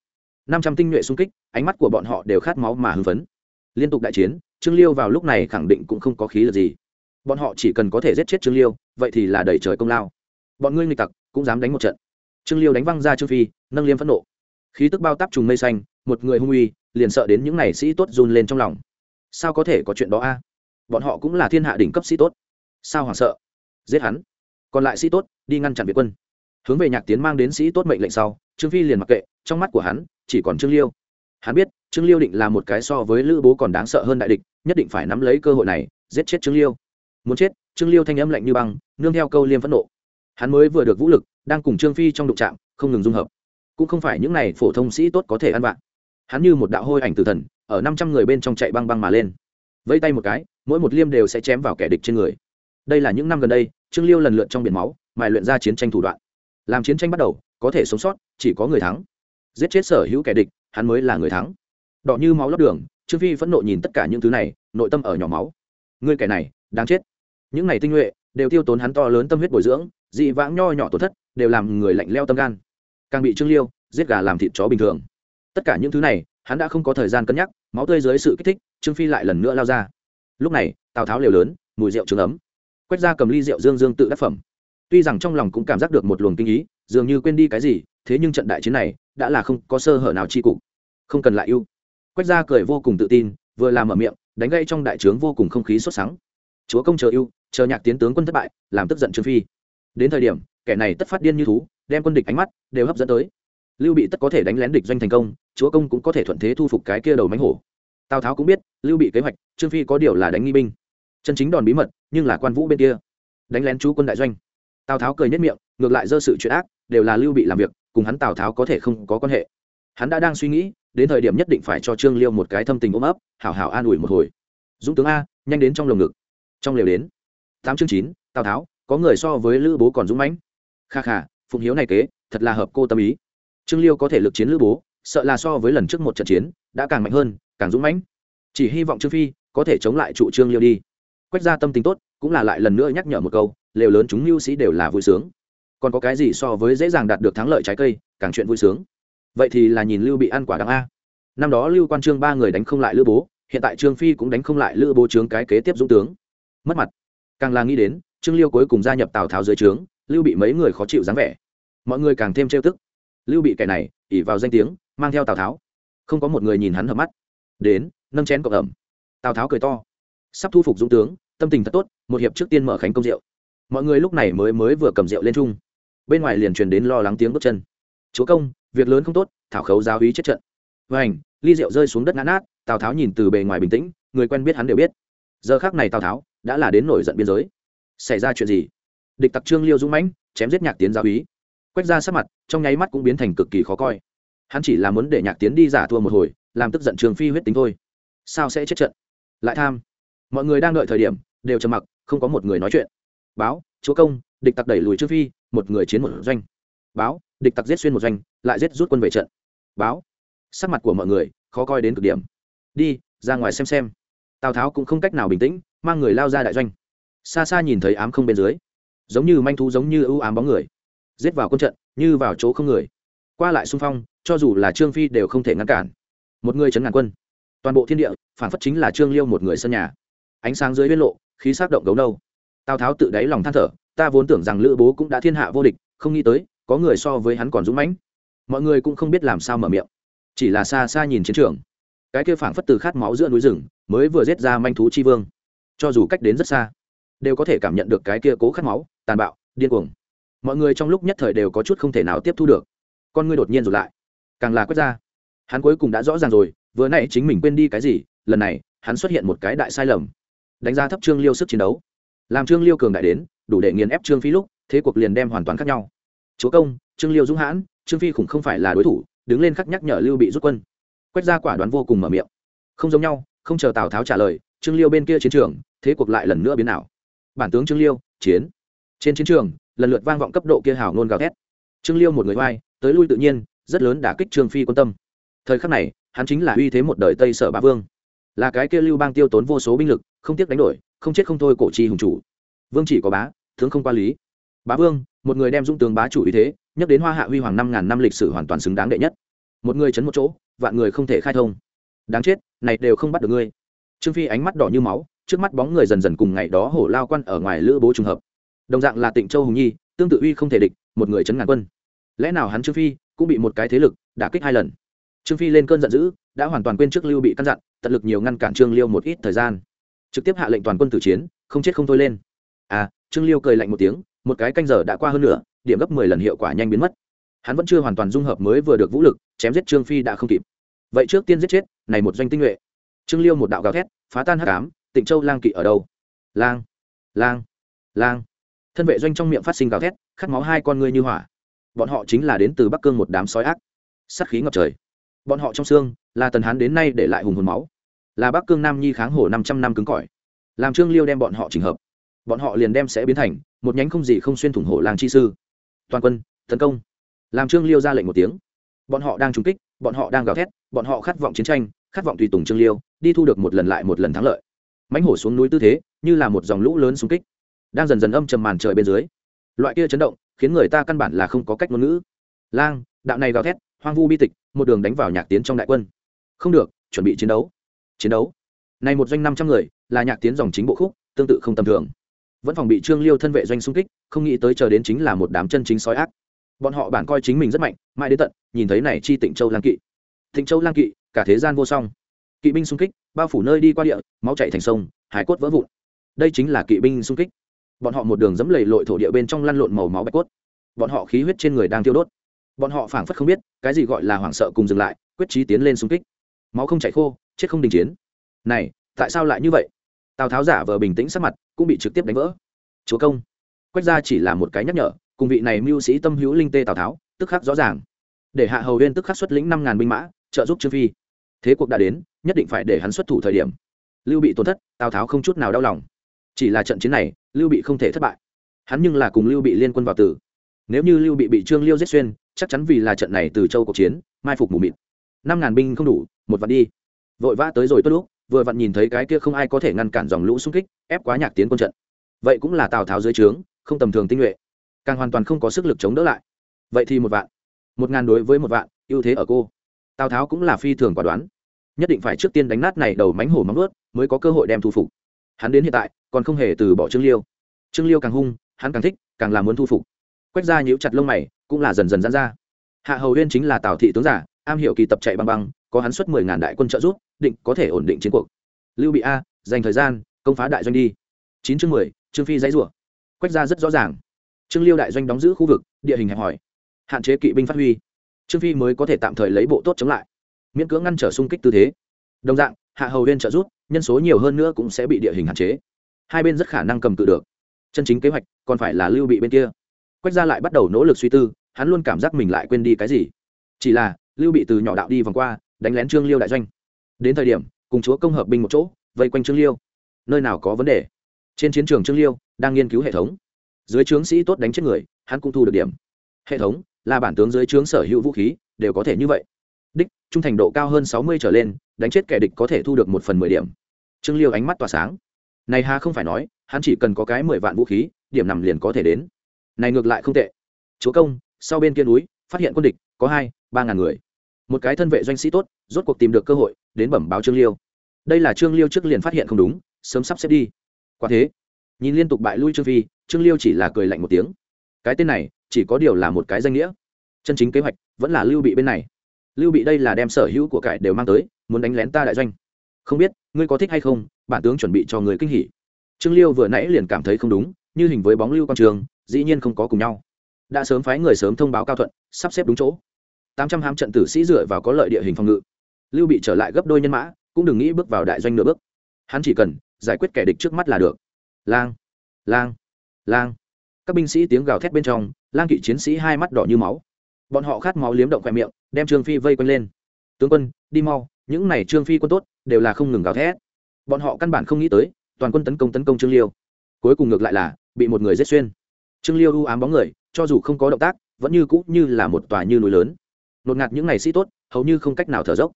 Năm trăm tinh nhuệ xung kích, ánh mắt của bọn họ đều khát máu mà hưng phấn. Liên tục đại chiến, trương liêu vào lúc này khẳng định cũng không có khí lực gì. Bọn họ chỉ cần có thể giết chết trương liêu, vậy thì là đẩy trời công lao. Bọn ngươi nghịch tặc, cũng dám đánh một trận. Trương liêu đánh văng ra trương phi, nâng liêm phẫn nộ. Khí tức bao tắp trùng mây xanh, một người hung uy, liền sợ đến những n à y sĩ tốt run lên trong lòng. Sao có thể có chuyện đó a? Bọn họ cũng là thiên hạ đỉnh cấp sĩ tốt. Sao hoảng sợ? Giết hắn. Còn lại sĩ tốt, đi ngăn chặn việt quân. Hướng về nhạc tiến mang đến sĩ tốt mệnh lệnh sau, trương phi liền mặc kệ, trong mắt của hắn, chỉ còn trương liêu. Hắn biết, trương liêu định là một cái so với lữ bố còn đáng sợ hơn đại địch, nhất định phải nắm lấy cơ hội này, giết chết trương liêu. Muốn chết, trương liêu thanh âm lạnh như băng, nương theo câu liêm phẫn nộ. Hắn mới vừa được vũ lực, đang cùng trương phi trong đụng trạm không ngừng dung hợp. Cũng không phải những này phổ thông sĩ tốt có thể ăn vạ. Hắn như một đạo hôi ảnh tử thần, ở năm trăm người bên trong chạy băng băng mà lên. Vẫy tay một cái mỗi một liêm đều sẽ chém vào kẻ địch trên người. Đây là những năm gần đây, trương liêu lần lượt trong biển máu, mài luyện ra chiến tranh thủ đoạn. Làm chiến tranh bắt đầu, có thể sống sót, chỉ có người thắng. Giết chết sở hữu kẻ địch, hắn mới là người thắng. Đỏ như máu lót đường, trương phi phẫn nộ nhìn tất cả những thứ này, nội tâm ở nhỏ máu. Ngươi kẻ này, đáng chết. Những này tinh nhuệ, đều tiêu tốn hắn to lớn tâm huyết bồi dưỡng, dị vãng nho nhỏ tổn thất, đều làm người lạnh leo tâm gan. Càng bị trương liêu, giết gà làm thịt chó bình thường. Tất cả những thứ này, hắn đã không có thời gian cân nhắc, máu tươi dưới sự kích thích, trương phi lại lần nữa lao ra lúc này, tào tháo liều lớn, mùi rượu trứng ấm. Quét ra cầm ly rượu dương dương tự tác phẩm. Tuy rằng trong lòng cũng cảm giác được một luồng kinh ý, dường như quên đi cái gì, thế nhưng trận đại chiến này đã là không có sơ hở nào chi cục. Không cần lại ưu. Quét ra cười vô cùng tự tin, vừa làm ở miệng, đánh gây trong đại trướng vô cùng không khí sốt sắng. Chúa công chờ ưu, chờ nhạc tiến tướng quân thất bại, làm tức giận trương phi. Đến thời điểm, kẻ này tất phát điên như thú, đem quân địch ánh mắt đều hấp dẫn tới. Lưu bị tất có thể đánh lén địch doanh thành công, chúa công cũng có thể thuận thế thu phục cái kia đầu mánh hổ tào tháo cũng biết lưu bị kế hoạch trương phi có điều là đánh nghi binh chân chính đòn bí mật nhưng là quan vũ bên kia đánh lén chú quân đại doanh tào tháo cười nhất miệng ngược lại dơ sự chuyện ác đều là lưu bị làm việc cùng hắn tào tháo có thể không có quan hệ hắn đã đang suy nghĩ đến thời điểm nhất định phải cho trương liêu một cái thâm tình ôm ấp hảo hảo an ủi một hồi dũng tướng a nhanh đến trong lồng ngực trong lều đến tám chương chín tào tháo có người so với lữ bố còn dũng mãnh kha kha phụng hiếu này kế thật là hợp cô tâm ý trương liêu có thể lực chiến lữ bố sợ là so với lần trước một trận chiến đã càng mạnh hơn càng dũng mãnh. Chỉ hy vọng trương phi có thể chống lại trụ trương liêu đi. Quách ra tâm tình tốt, cũng là lại lần nữa nhắc nhở một câu, lều lớn chúng mưu sĩ đều là vui sướng. Còn có cái gì so với dễ dàng đạt được thắng lợi trái cây, càng chuyện vui sướng. Vậy thì là nhìn lưu bị ăn quả đắng a. Năm đó lưu quan trương ba người đánh không lại lữ bố, hiện tại trương phi cũng đánh không lại lữ bố trướng cái kế tiếp dũng tướng. Mất mặt. Càng là nghĩ đến, trương liêu cuối cùng gia nhập tào tháo dưới trướng lưu bị mấy người khó chịu dáng vẻ. Mọi người càng thêm trêu tức. Lưu bị kẻ này ỉ vào danh tiếng, mang theo tào tháo. Không có một người nhìn hắn hợp mắt đến, nâng chén cộng ẩm. Tào tháo cười to. Sắp thu phục dũng tướng, tâm tình thật tốt, một hiệp trước tiên mở khánh công rượu mọi người lúc này mới mới vừa cầm rượu lên chung. Bên ngoài liền truyền đến lo lắng tiếng bước chân. Chúa công, việc lớn không tốt, thảo khấu giáo hí chết trận. Vảnh ly rượu rơi xuống đất ngã nát, tào tháo nhìn từ bề ngoài bình tĩnh, người quen biết hắn đều biết. Giờ khác này tào tháo đã là đến nổi giận biên giới. Xảy ra chuyện gì? Địch tặc trương liêu dũng mãnh chém giết nhạc tiến giáo hí. Quét ra sắc mặt, trong nháy mắt cũng biến thành cực kỳ khó coi. Hắn chỉ là muốn để nhạc tiến đi giả thua một hồi làm tức giận trường phi huyết tính thôi. Sao sẽ chết trận? Lại tham. Mọi người đang đợi thời điểm, đều trầm mặc, không có một người nói chuyện. Báo, chúa công, địch tặc đẩy lùi trương phi, một người chiến một doanh. Báo, địch tặc giết xuyên một doanh, lại giết rút quân về trận. Báo, sắc mặt của mọi người khó coi đến cực điểm. Đi, ra ngoài xem xem. Tào tháo cũng không cách nào bình tĩnh, mang người lao ra đại doanh. Xa xa nhìn thấy ám không bên dưới, giống như manh thú giống như ưu ám bóng người. Giết vào quân trận, như vào chỗ không người. Qua lại xung phong, cho dù là trương phi đều không thể ngăn cản một người chấn ngàn quân. Toàn bộ thiên địa, phản phất chính là trương liêu một người sân nhà. Ánh sáng dưới biên lộ, khí sát động gấu nâu. Tào tháo tự đáy lòng than thở, ta vốn tưởng rằng lữ bố cũng đã thiên hạ vô địch, không nghĩ tới, có người so với hắn còn dũng mãnh. Mọi người cũng không biết làm sao mở miệng. Chỉ là xa xa nhìn chiến trường. Cái kia phảng phất từ khát máu giữa núi rừng, mới vừa giết ra manh thú chi vương. Cho dù cách đến rất xa, đều có thể cảm nhận được cái kia cố khát máu, tàn bạo, điên cuồng. Mọi người trong lúc nhất thời đều có chút không thể nào tiếp thu được. Con ngươi đột nhiên rụt lại, càng là quét ra hắn cuối cùng đã rõ ràng rồi, vừa nãy chính mình quên đi cái gì, lần này, hắn xuất hiện một cái đại sai lầm. Đánh giá thấp trương liêu sức chiến đấu. Làm trương liêu cường đại đến, đủ để nghiền ép trương phi lúc, thế cuộc liền đem hoàn toàn khác nhau. Chúa công, trương liêu dũng hãn, trương phi khủng không phải là đối thủ, đứng lên khắc nhắc nhở lưu bị rút quân. Quét ra quả đoán vô cùng mở miệng. Không giống nhau, không chờ tào tháo trả lời, trương liêu bên kia chiến trường, thế cuộc lại lần nữa biến ảo. Bản tướng trương liêu, chiến. Trên chiến trường, lần lượt vang vọng cấp độ kia hào nôn gào thét. Trương liêu một người vai tới lui tự nhiên, rất lớn đả kích trương phi quan tâm thời khắc này, hắn chính là uy thế một đời tây sở bá vương. Là cái kia lưu bang tiêu tốn vô số binh lực, không tiếc đánh đổi, không chết không thôi cổ chi hùng chủ. Vương chỉ có bá, tướng không qua lý. Bá vương, một người đem dung tướng bá chủ uy thế, nhắc đến hoa hạ huy hoàng năm ngàn năm lịch sử hoàn toàn xứng đáng đệ nhất. Một người chấn một chỗ, vạn người không thể khai thông. Đáng chết, này đều không bắt được ngươi. Trương phi ánh mắt đỏ như máu, trước mắt bóng người dần dần cùng ngày đó hổ lao quan ở ngoài lữ bố trùng hợp. Đồng dạng là tịnh châu hùng nhi, tương tự uy không thể địch, một người chấn ngàn quân. Lẽ nào hắn trương phi cũng bị một cái thế lực đả kích hai lần? Trương phi lên cơn giận dữ, đã hoàn toàn quên trước lưu bị căn dặn, tận lực nhiều ngăn cản trương liêu một ít thời gian. Trực tiếp hạ lệnh toàn quân tử chiến, không chết không thôi lên. À trương liêu cười lạnh một tiếng, một cái canh giờ đã qua hơn nửa, điểm gấp mười lần hiệu quả nhanh biến mất. Hắn vẫn chưa hoàn toàn dung hợp mới vừa được vũ lực, chém giết trương phi đã không kịp. Vậy trước tiên giết chết, này một doanh tinh nhuệ. Trương liêu một đạo gào thét, phá tan hắc ám, tịnh châu lang kỵ ở đâu? Lang lang lang. Thân vệ doanh trong miệng phát sinh gào thét, khát máu hai con ngươi như hỏa. Bọn họ chính là đến từ bắc cương một đám sói ác. Sắt khí ngập trời bọn họ trong xương, là tần hán đến nay để lại hùng hồn máu. Là bắc cương nam nhi kháng hổ năm trăm năm cứng cỏi. Làm trương liêu đem bọn họ trình hợp. Bọn họ liền đem sẽ biến thành một nhánh không gì không xuyên thủng hổ làng chi sư. Toàn quân, tấn công. Làm trương liêu ra lệnh một tiếng. Bọn họ đang trúng kích, bọn họ đang gào thét, bọn họ khát vọng chiến tranh, khát vọng tùy tùng trương liêu, đi thu được một lần lại một lần thắng lợi. Mãnh hổ xuống núi tư thế, như là một dòng lũ lớn xung kích. Đang dần dần âm trầm màn trời bên dưới, loại kia chấn động khiến người ta căn bản là không có cách ngôn ngữ. Lang, đạo này gào thét hoang vu bi tịch, một đường đánh vào nhạc tiến trong đại quân. Không được, chuẩn bị chiến đấu. Chiến đấu. Này một doanh năm trăm người, là nhạc tiến dòng chính bộ khúc, tương tự không tầm thường. Vẫn phòng bị trương liêu thân vệ doanh xung kích, không nghĩ tới chờ đến chính là một đám chân chính sói ác. Bọn họ bản coi chính mình rất mạnh, mãi đến tận, nhìn thấy này chi tịnh châu lang kỵ. Thịnh châu lang kỵ, cả thế gian vô song. Kỵ binh xung kích, bao phủ nơi đi qua địa, máu chạy thành sông, hải cốt vỡ vụn. Đây chính là kỵ binh xung kích. Bọn họ một đường dẫm lầy lội thổ địa bên trong lăn lộn màu máu bạch cốt. Bọn họ khí huyết trên người đang tiêu đốt bọn họ phảng phất không biết, cái gì gọi là hoảng sợ cùng dừng lại, quyết trí tiến lên xung kích. Máu không chảy khô, chết không đình chiến. Này, tại sao lại như vậy? Tào tháo giả vờ bình tĩnh sắc mặt, cũng bị trực tiếp đánh vỡ. Chúa công. Quách ra chỉ là một cái nhắc nhở, cùng vị này mưu sĩ tâm hữu linh tê tào tháo, tức khắc rõ ràng. Để hạ hầu huyên tức khắc xuất lĩnh năm ngàn binh mã, trợ giúp trương phi. Thế cuộc đã đến, nhất định phải để hắn xuất thủ thời điểm. Lưu bị tổn thất, tào tháo không chút nào đau lòng. Chỉ là trận chiến này, lưu bị không thể thất bại. Hắn nhưng là cùng lưu bị liên quân vào tử. Nếu như lưu bị bị trương liêu giết xuyên chắc chắn vì là trận này từ châu cuộc chiến, mai phục mù mịt. Năm ngàn binh không đủ, một vạn đi. Vội vã tới rồi tốt lúc, vừa vặn nhìn thấy cái kia không ai có thể ngăn cản dòng lũ xung kích, ép quá nhạc tiến quân trận. Vậy cũng là tào tháo dưới trướng, không tầm thường tinh nhuệ. Càng hoàn toàn không có sức lực chống đỡ lại. Vậy thì một vạn. Một ngàn đối với một vạn, ưu thế ở cô. Tào tháo cũng là phi thường quả đoán. Nhất định phải trước tiên đánh nát này đầu mánh hổ móng ướt mới có cơ hội đem thu phục. Hắn đến hiện tại, còn không hề từ bỏ trương liêu. Trương liêu càng hung, hắn càng thích, càng là muốn thu phục. Quét ra nhíu chặt lông mày cũng là dần dần dán ra. Hạ hầu huyên chính là tào thị tướng giả, am hiểu kỳ tập chạy băng băng, có hắn xuất mười ngàn đại quân trợ giúp, định có thể ổn định chiến cuộc. Lưu bị a, dành thời gian, công phá đại doanh đi. Chín chương mười, trương phi dãy rủa. Quách ra rất rõ ràng. Trương liêu đại doanh đóng giữ khu vực, địa hình hẹp hòi, hạn chế kỵ binh phát huy. Trương phi mới có thể tạm thời lấy bộ tốt chống lại, miễn cưỡng ngăn trở xung kích tư thế. Đồng dạng, hạ hầu huyên trợ giúp, nhân số nhiều hơn nữa cũng sẽ bị địa hình hạn chế. Hai bên rất khả năng cầm cự được. Chân chính kế hoạch còn phải là lưu bị bên kia quách gia lại bắt đầu nỗ lực suy tư, hắn luôn cảm giác mình lại quên đi cái gì. Chỉ là, lưu bị từ nhỏ đạo đi vòng qua, đánh lén trương liêu đại doanh. Đến thời điểm, cùng chúa công hợp binh một chỗ, vây quanh trương liêu. Nơi nào có vấn đề? Trên chiến trường trương liêu đang nghiên cứu hệ thống. Dưới trướng sĩ tốt đánh chết người, hắn cũng thu được điểm. Hệ thống là bản tướng dưới trướng sở hữu vũ khí, đều có thể như vậy. Đích, trung thành độ cao hơn sáu mươi trở lên, đánh chết kẻ địch có thể thu được một phần mười điểm. Trương liêu ánh mắt tỏa sáng. Này hà không phải nói, hắn chỉ cần có cái mười vạn vũ khí, điểm nằm liền có thể đến này ngược lại không tệ. Chúa công, sau bên kia núi, phát hiện quân địch, có hai, ba ngàn người. Một cái thân vệ doanh sĩ tốt, rốt cuộc tìm được cơ hội, đến bẩm báo trương liêu. Đây là trương liêu trước liền phát hiện không đúng, sớm sắp xếp đi. Quả thế, nhìn liên tục bại lui trương phi, trương liêu chỉ là cười lạnh một tiếng. Cái tên này, chỉ có điều là một cái danh nghĩa. Chân chính kế hoạch, vẫn là lưu bị bên này. Lưu bị đây là đem sở hữu của cải đều mang tới, muốn đánh lén ta đại doanh. Không biết, ngươi có thích hay không, bản tướng chuẩn bị cho người kinh hỉ. Trương liêu vừa nãy liền cảm thấy không đúng, như hình với bóng lưu quang trường dĩ nhiên không có cùng nhau. Đã sớm phái người sớm thông báo cao thuận, sắp xếp đúng chỗ. Tám trăm hám trận tử sĩ dựa vào có lợi địa hình phòng ngự. Lưu bị trở lại gấp đôi nhân mã, cũng đừng nghĩ bước vào đại doanh nửa bước. Hắn chỉ cần giải quyết kẻ địch trước mắt là được. Lang lang lang. Các binh sĩ tiếng gào thét bên trong, lang kỵ chiến sĩ hai mắt đỏ như máu. Bọn họ khát máu liếm động khoe miệng, đem trương phi vây quanh lên. Tướng quân, đi mau, những này trương phi quân tốt, đều là không ngừng gào thét. Bọn họ căn bản không nghĩ tới, toàn quân tấn công tấn công trương liêu. Cuối cùng ngược lại là, bị một người giết xuyên trương liêu u ám bóng người, cho dù không có động tác, vẫn như cũ như là một tòa như núi lớn. Nột ngạt những ngày sĩ tốt, hầu như không cách nào thở dốc.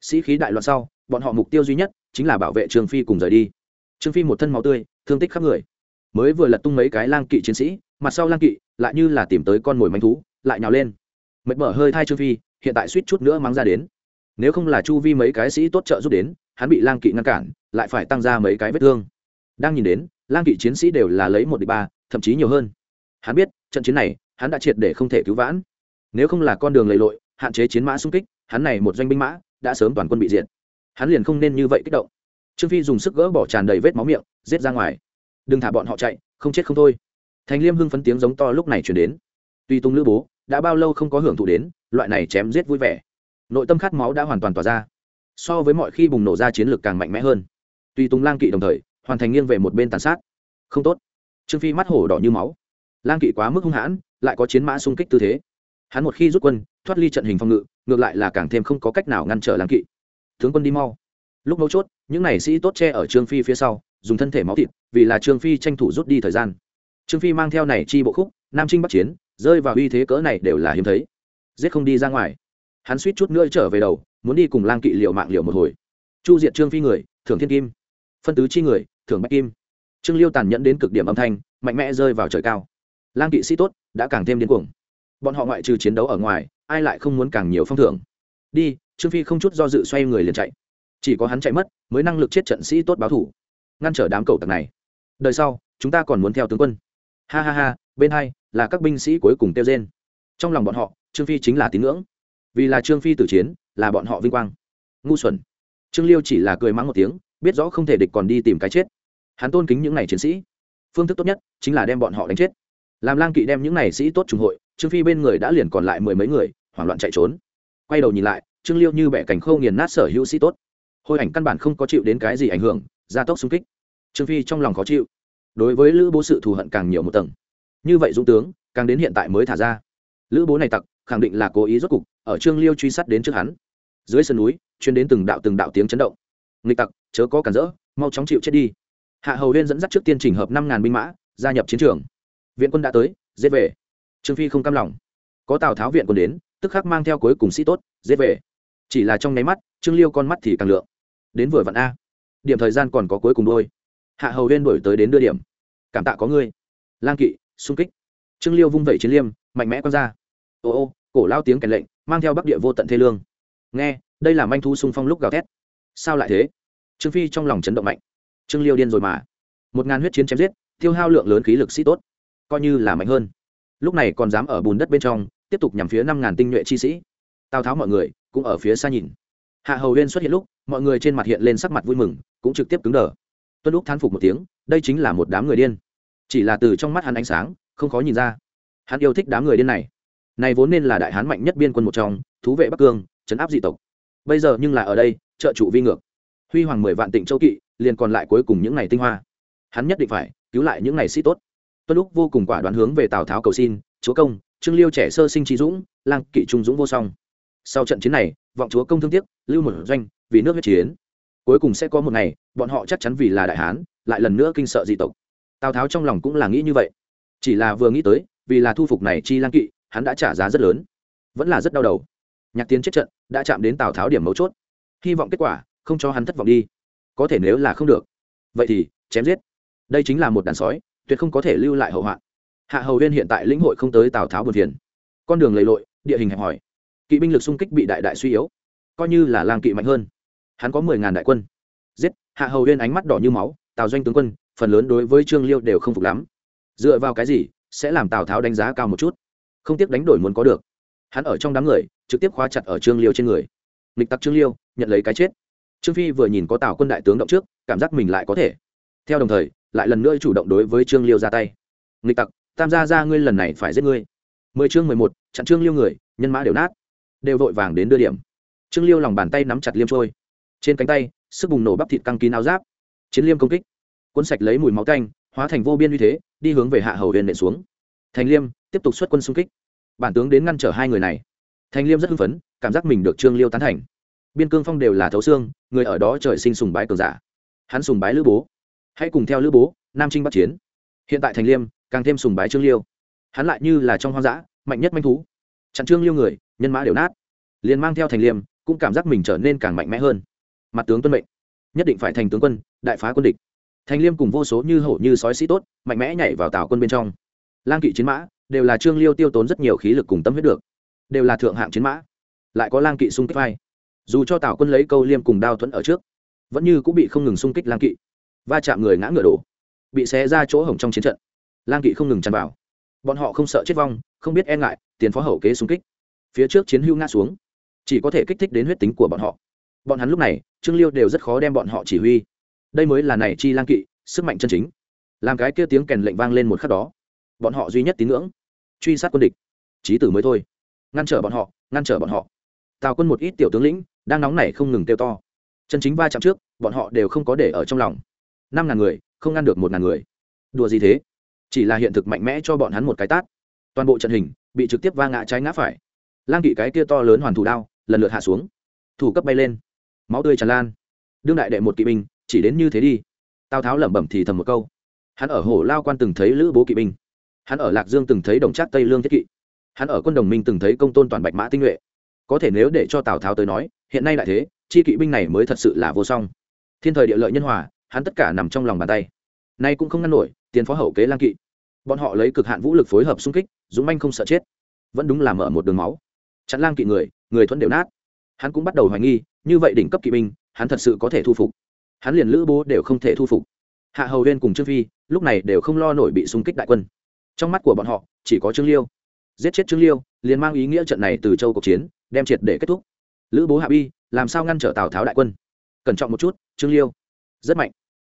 Sĩ khí đại loạn sau, bọn họ mục tiêu duy nhất chính là bảo vệ trương phi cùng rời đi. Trương phi một thân máu tươi, thương tích khắp người. Mới vừa lật tung mấy cái lang kỵ chiến sĩ, mặt sau lang kỵ lại như là tìm tới con mồi manh thú, lại nhào lên. Mệt mở hơi thai trương phi, hiện tại suýt chút nữa mắng ra đến. Nếu không là chu vi mấy cái sĩ tốt trợ giúp đến, hắn bị lang kỵ ngăn cản, lại phải tăng ra mấy cái vết thương. Đang nhìn đến, lang kỵ chiến sĩ đều là lấy một địch ba, thậm chí nhiều hơn hắn biết, trận chiến này, hắn đã triệt để không thể cứu vãn. Nếu không là con đường lầy lội, hạn chế chiến mã xung kích, hắn này một doanh binh mã, đã sớm toàn quân bị diệt. Hắn liền không nên như vậy kích động. Trương phi dùng sức gỡ bỏ tràn đầy vết máu miệng, giết ra ngoài. Đừng thả bọn họ chạy, không chết không thôi. Thành liêm hưng phấn tiếng giống to lúc này chuyển đến. Tuy tung lữ bố, đã bao lâu không có hưởng thụ đến, loại này chém giết vui vẻ. Nội tâm khát máu đã hoàn toàn tỏa ra. So với mọi khi bùng nổ ra chiến lược càng mạnh mẽ hơn. Tuy tung lang kỵ đồng thời, hoàn thành nghiêng về một bên tàn sát. Không tốt. Trương phi mắt hổ đỏ như máu lang kỵ quá mức hung hãn, lại có chiến mã xung kích tư thế. Hắn một khi rút quân, thoát ly trận hình phòng ngự, ngược lại là càng thêm không có cách nào ngăn trở lang kỵ. Tướng quân đi mau. Lúc mấu chốt, những n à y sĩ tốt che ở trương phi phía sau, dùng thân thể máu thịt, vì là trương phi tranh thủ rút đi thời gian. Trương phi mang theo này chi bộ khúc, nam trinh bắc chiến, rơi vào uy thế cỡ này đều là hiếm thấy. Giết không đi ra ngoài. Hắn suýt chút nữa trở về đầu, muốn đi cùng lang kỵ liệu mạng liệu một hồi. Chu diệt trương phi người, thưởng thiên kim. Phân tứ chi người, thưởng bách kim. Trương liêu tàn nhẫn đến cực điểm âm thanh, mạnh mẽ rơi vào trời cao lang kỵ sĩ tốt, đã càng thêm điên cuồng. Bọn họ ngoại trừ chiến đấu ở ngoài, ai lại không muốn càng nhiều phong thưởng? Đi, trương phi không chút do dự xoay người liền chạy. Chỉ có hắn chạy mất, mới năng lực chết trận sĩ tốt báo thủ, ngăn trở đám cầu tặc này. Đời sau, chúng ta còn muốn theo tướng quân. Ha ha ha, bên hai là các binh sĩ cuối cùng tiêu rên. Trong lòng bọn họ, trương phi chính là tín ngưỡng. Vì là trương phi tử chiến, là bọn họ vinh quang. Ngu xuẩn. Trương liêu chỉ là cười mắng một tiếng, biết rõ không thể địch còn đi tìm cái chết. Hắn tôn kính những n à y chiến sĩ. Phương thức tốt nhất chính là đem bọn họ đánh chết làm lang kỵ đem những này sĩ tốt trùng hội, trương phi bên người đã liền còn lại mười mấy người, hoảng loạn chạy trốn. Quay đầu nhìn lại, trương liêu như bẻ cành khâu nghiền nát sở hữu sĩ tốt. Hồi ảnh căn bản không có chịu đến cái gì ảnh hưởng, gia tốc xung kích. Trương phi trong lòng khó chịu. Đối với lữ bố sự thù hận càng nhiều một tầng. Như vậy dũng tướng, càng đến hiện tại mới thả ra. Lữ bố này tặc, khẳng định là cố ý rốt cục, ở trương liêu truy sát đến trước hắn. Dưới sườn núi chuyên đến từng đạo từng đạo tiếng chấn động. Nghịch tặc, chớ có cản rỡ, mau chóng chịu chết đi. Hạ hầu huyên dẫn dắt trước tiên trình hợp năm ngàn binh mã, gia nhập chiến trường viện quân đã tới, giết về. Trương phi không cam lòng. Có tào tháo viện quân đến, tức khắc mang theo cuối cùng sĩ tốt, giết về. Chỉ là trong nháy mắt, trương liêu con mắt thì càng lượng. Đến vừa vặn a. Điểm thời gian còn có cuối cùng đôi. Hạ hầu huyên đổi tới đến đưa điểm. Cảm tạ có ngươi. Lang kỵ sung kích. Trương liêu vung vẩy chiến liêm, mạnh mẽ quăng ra. Ô ô, cổ lao tiếng kèn lệnh, mang theo bắc địa vô tận thê lương. Nghe, đây là manh thu xung phong lúc gào thét. Sao lại thế? Trương phi trong lòng chấn động mạnh. Trương liêu điên rồi mà. Một ngàn huyết chiến chém giết, tiêu hao lượng lớn khí lực sĩ tốt coi như là mạnh hơn. Lúc này còn dám ở bùn đất bên trong, tiếp tục nhằm phía năm ngàn tinh nhuệ chi sĩ. Tào tháo mọi người cũng ở phía xa nhìn. Hạ hầu huyên xuất hiện lúc, mọi người trên mặt hiện lên sắc mặt vui mừng, cũng trực tiếp cứng đờ. Tuân lúc thán phục một tiếng, đây chính là một đám người điên. Chỉ là từ trong mắt hắn ánh sáng, không khó nhìn ra. Hắn yêu thích đám người điên này. Này vốn nên là đại hán mạnh nhất biên quân một trong, thú vệ bắc cương chấn áp dị tộc. Bây giờ nhưng là ở đây, trợ trụ vi ngược. Huy hoàng mười vạn tịnh châu kỵ, liền còn lại cuối cùng những ngày tinh hoa. Hắn nhất định phải cứu lại những ngày sĩ tốt tuân lúc vô cùng quả đoán hướng về tào tháo cầu xin, chúa công, trương liêu trẻ sơ sinh trí dũng, lang kỵ trung dũng vô song. Sau trận chiến này, vọng chúa công thương tiếc, lưu một doanh vì nước huyết chiến. Cuối cùng sẽ có một ngày, bọn họ chắc chắn vì là đại hán, lại lần nữa kinh sợ dị tộc. Tào tháo trong lòng cũng là nghĩ như vậy. Chỉ là vừa nghĩ tới, vì là thu phục này chi lang kỵ, hắn đã trả giá rất lớn. Vẫn là rất đau đầu. Nhạc tiến chết trận, đã chạm đến tào tháo điểm mấu chốt. Hy vọng kết quả, không cho hắn thất vọng đi. Có thể nếu là không được. Vậy thì, chém giết. Đây chính là một đàn sói tuyệt không có thể lưu lại hậu hoạn. Hạ hầu huyên hiện tại lĩnh hội không tới tào tháo buồn phiền. Con đường lầy lội, địa hình hẹp hòi. Kỵ binh lực xung kích bị đại đại suy yếu. Coi như là lang kỵ mạnh hơn. Hắn có mười ngàn đại quân. Giết! Hạ hầu huyên ánh mắt đỏ như máu, tào doanh tướng quân, phần lớn đối với trương liêu đều không phục lắm. Dựa vào cái gì, sẽ làm tào tháo đánh giá cao một chút? Không tiếc đánh đổi muốn có được. Hắn ở trong đám người, trực tiếp khóa chặt ở trương liêu trên người. Lịch tặc trương liêu, nhận lấy cái chết. Trương phi vừa nhìn có tào quân đại tướng động trước, cảm giác mình lại có thể. Theo đồng thời lại lần nữa chủ động đối với trương liêu ra tay. Nghịch tặc, tam gia ra ngươi lần này phải giết ngươi. Mười chương mười một, chặn trương liêu người, nhân mã đều nát. Đều vội vàng đến đưa điểm. Trương liêu lòng bàn tay nắm chặt liêm trôi. Trên cánh tay, sức bùng nổ bắp thịt căng kín áo giáp. Chiến liêm công kích. Cuốn sạch lấy mùi máu canh hóa thành vô biên uy thế, đi hướng về hạ hầu huyền nện xuống. Thành liêm, tiếp tục xuất quân xung kích. Bản tướng đến ngăn trở hai người này. Thành liêm rất hưng phấn, cảm giác mình được trương liêu tán thành. Biên cương phong đều là thấu xương, người ở đó trời sinh sùng bái cường giả. Hắn sùng bái lữ bố hãy cùng theo lữ bố, nam trinh bắc chiến. Hiện tại thành liêm, càng thêm sùng bái trương liêu. Hắn lại như là trong hoang dã, mạnh nhất manh thú. Chặn trương liêu người, nhân mã đều nát. Liền mang theo thành liêm, cũng cảm giác mình trở nên càng mạnh mẽ hơn. Mặt tướng tuân mệnh. Nhất định phải thành tướng quân, đại phá quân địch. Thành liêm cùng vô số như hổ như sói sĩ tốt, mạnh mẽ nhảy vào tào quân bên trong. Lang kỵ chiến mã, đều là trương liêu tiêu tốn rất nhiều khí lực cùng tâm huyết được. Đều là thượng hạng chiến mã. Lại có lang kỵ xung kích vai. Dù cho tào quân lấy câu liêm cùng đao thuẫn ở trước, vẫn như cũng bị không ngừng xung kích lang kỵ va chạm người ngã ngựa đổ, bị xé ra chỗ hổng trong chiến trận. Lang kỵ không ngừng tràn vào. Bọn họ không sợ chết vong, không biết e ngại, tiền phó hậu kế xung kích. Phía trước chiến hưu ngã xuống, chỉ có thể kích thích đến huyết tính của bọn họ. Bọn hắn lúc này, trương liêu đều rất khó đem bọn họ chỉ huy. Đây mới là này chi lang kỵ, sức mạnh chân chính. Làm cái kia tiếng kèn lệnh vang lên một khắc đó, bọn họ duy nhất tín ngưỡng, truy sát quân địch. Trí tử mới thôi. Ngăn trở bọn họ, ngăn trở bọn họ. Tào quân một ít tiểu tướng lĩnh, đang nóng nảy không ngừng kêu to. Chân chính va chạm trước, bọn họ đều không có để ở trong lòng năm ngàn người, không ngăn được một ngàn người. Đùa gì thế? Chỉ là hiện thực mạnh mẽ cho bọn hắn một cái tát. Toàn bộ trận hình bị trực tiếp va ngã trái ngã phải. Lang kỵ cái kia to lớn hoàn thủ đao, lần lượt hạ xuống. Thủ cấp bay lên. Máu tươi tràn lan. Đương đại đệ một kỵ binh, chỉ đến như thế đi. Tào tháo lẩm bẩm thì thầm một câu. Hắn ở hồ lao quan từng thấy lữ bố kỵ binh. Hắn ở lạc dương từng thấy đồng trác tây lương thiết kỵ. Hắn ở quân đồng minh từng thấy công tôn toàn bạch mã tinh nhuệ. Có thể nếu để cho tào tháo tới nói, hiện nay lại thế, chi kỵ binh này mới thật sự là vô song. Thiên thời địa lợi nhân hòa hắn tất cả nằm trong lòng bàn tay. Nay cũng không ngăn nổi, tiền phó hậu kế lang kỵ. Bọn họ lấy cực hạn vũ lực phối hợp xung kích, dũng manh không sợ chết. Vẫn đúng là mở một đường máu. Chặn lang kỵ người người thuẫn đều nát. Hắn cũng bắt đầu hoài nghi, như vậy đỉnh cấp kỵ binh, hắn thật sự có thể thu phục. Hắn liền lữ bố đều không thể thu phục. Hạ hầu huyên cùng trương phi, lúc này đều không lo nổi bị xung kích đại quân. Trong mắt của bọn họ, chỉ có trương liêu. Giết chết trương liêu, liền mang ý nghĩa trận này từ châu cuộc chiến, đem triệt để kết thúc. Lữ bố hạ bi, làm sao ngăn trở tào tháo đại quân? Cẩn trọng một chút, trương liêu rất mạnh.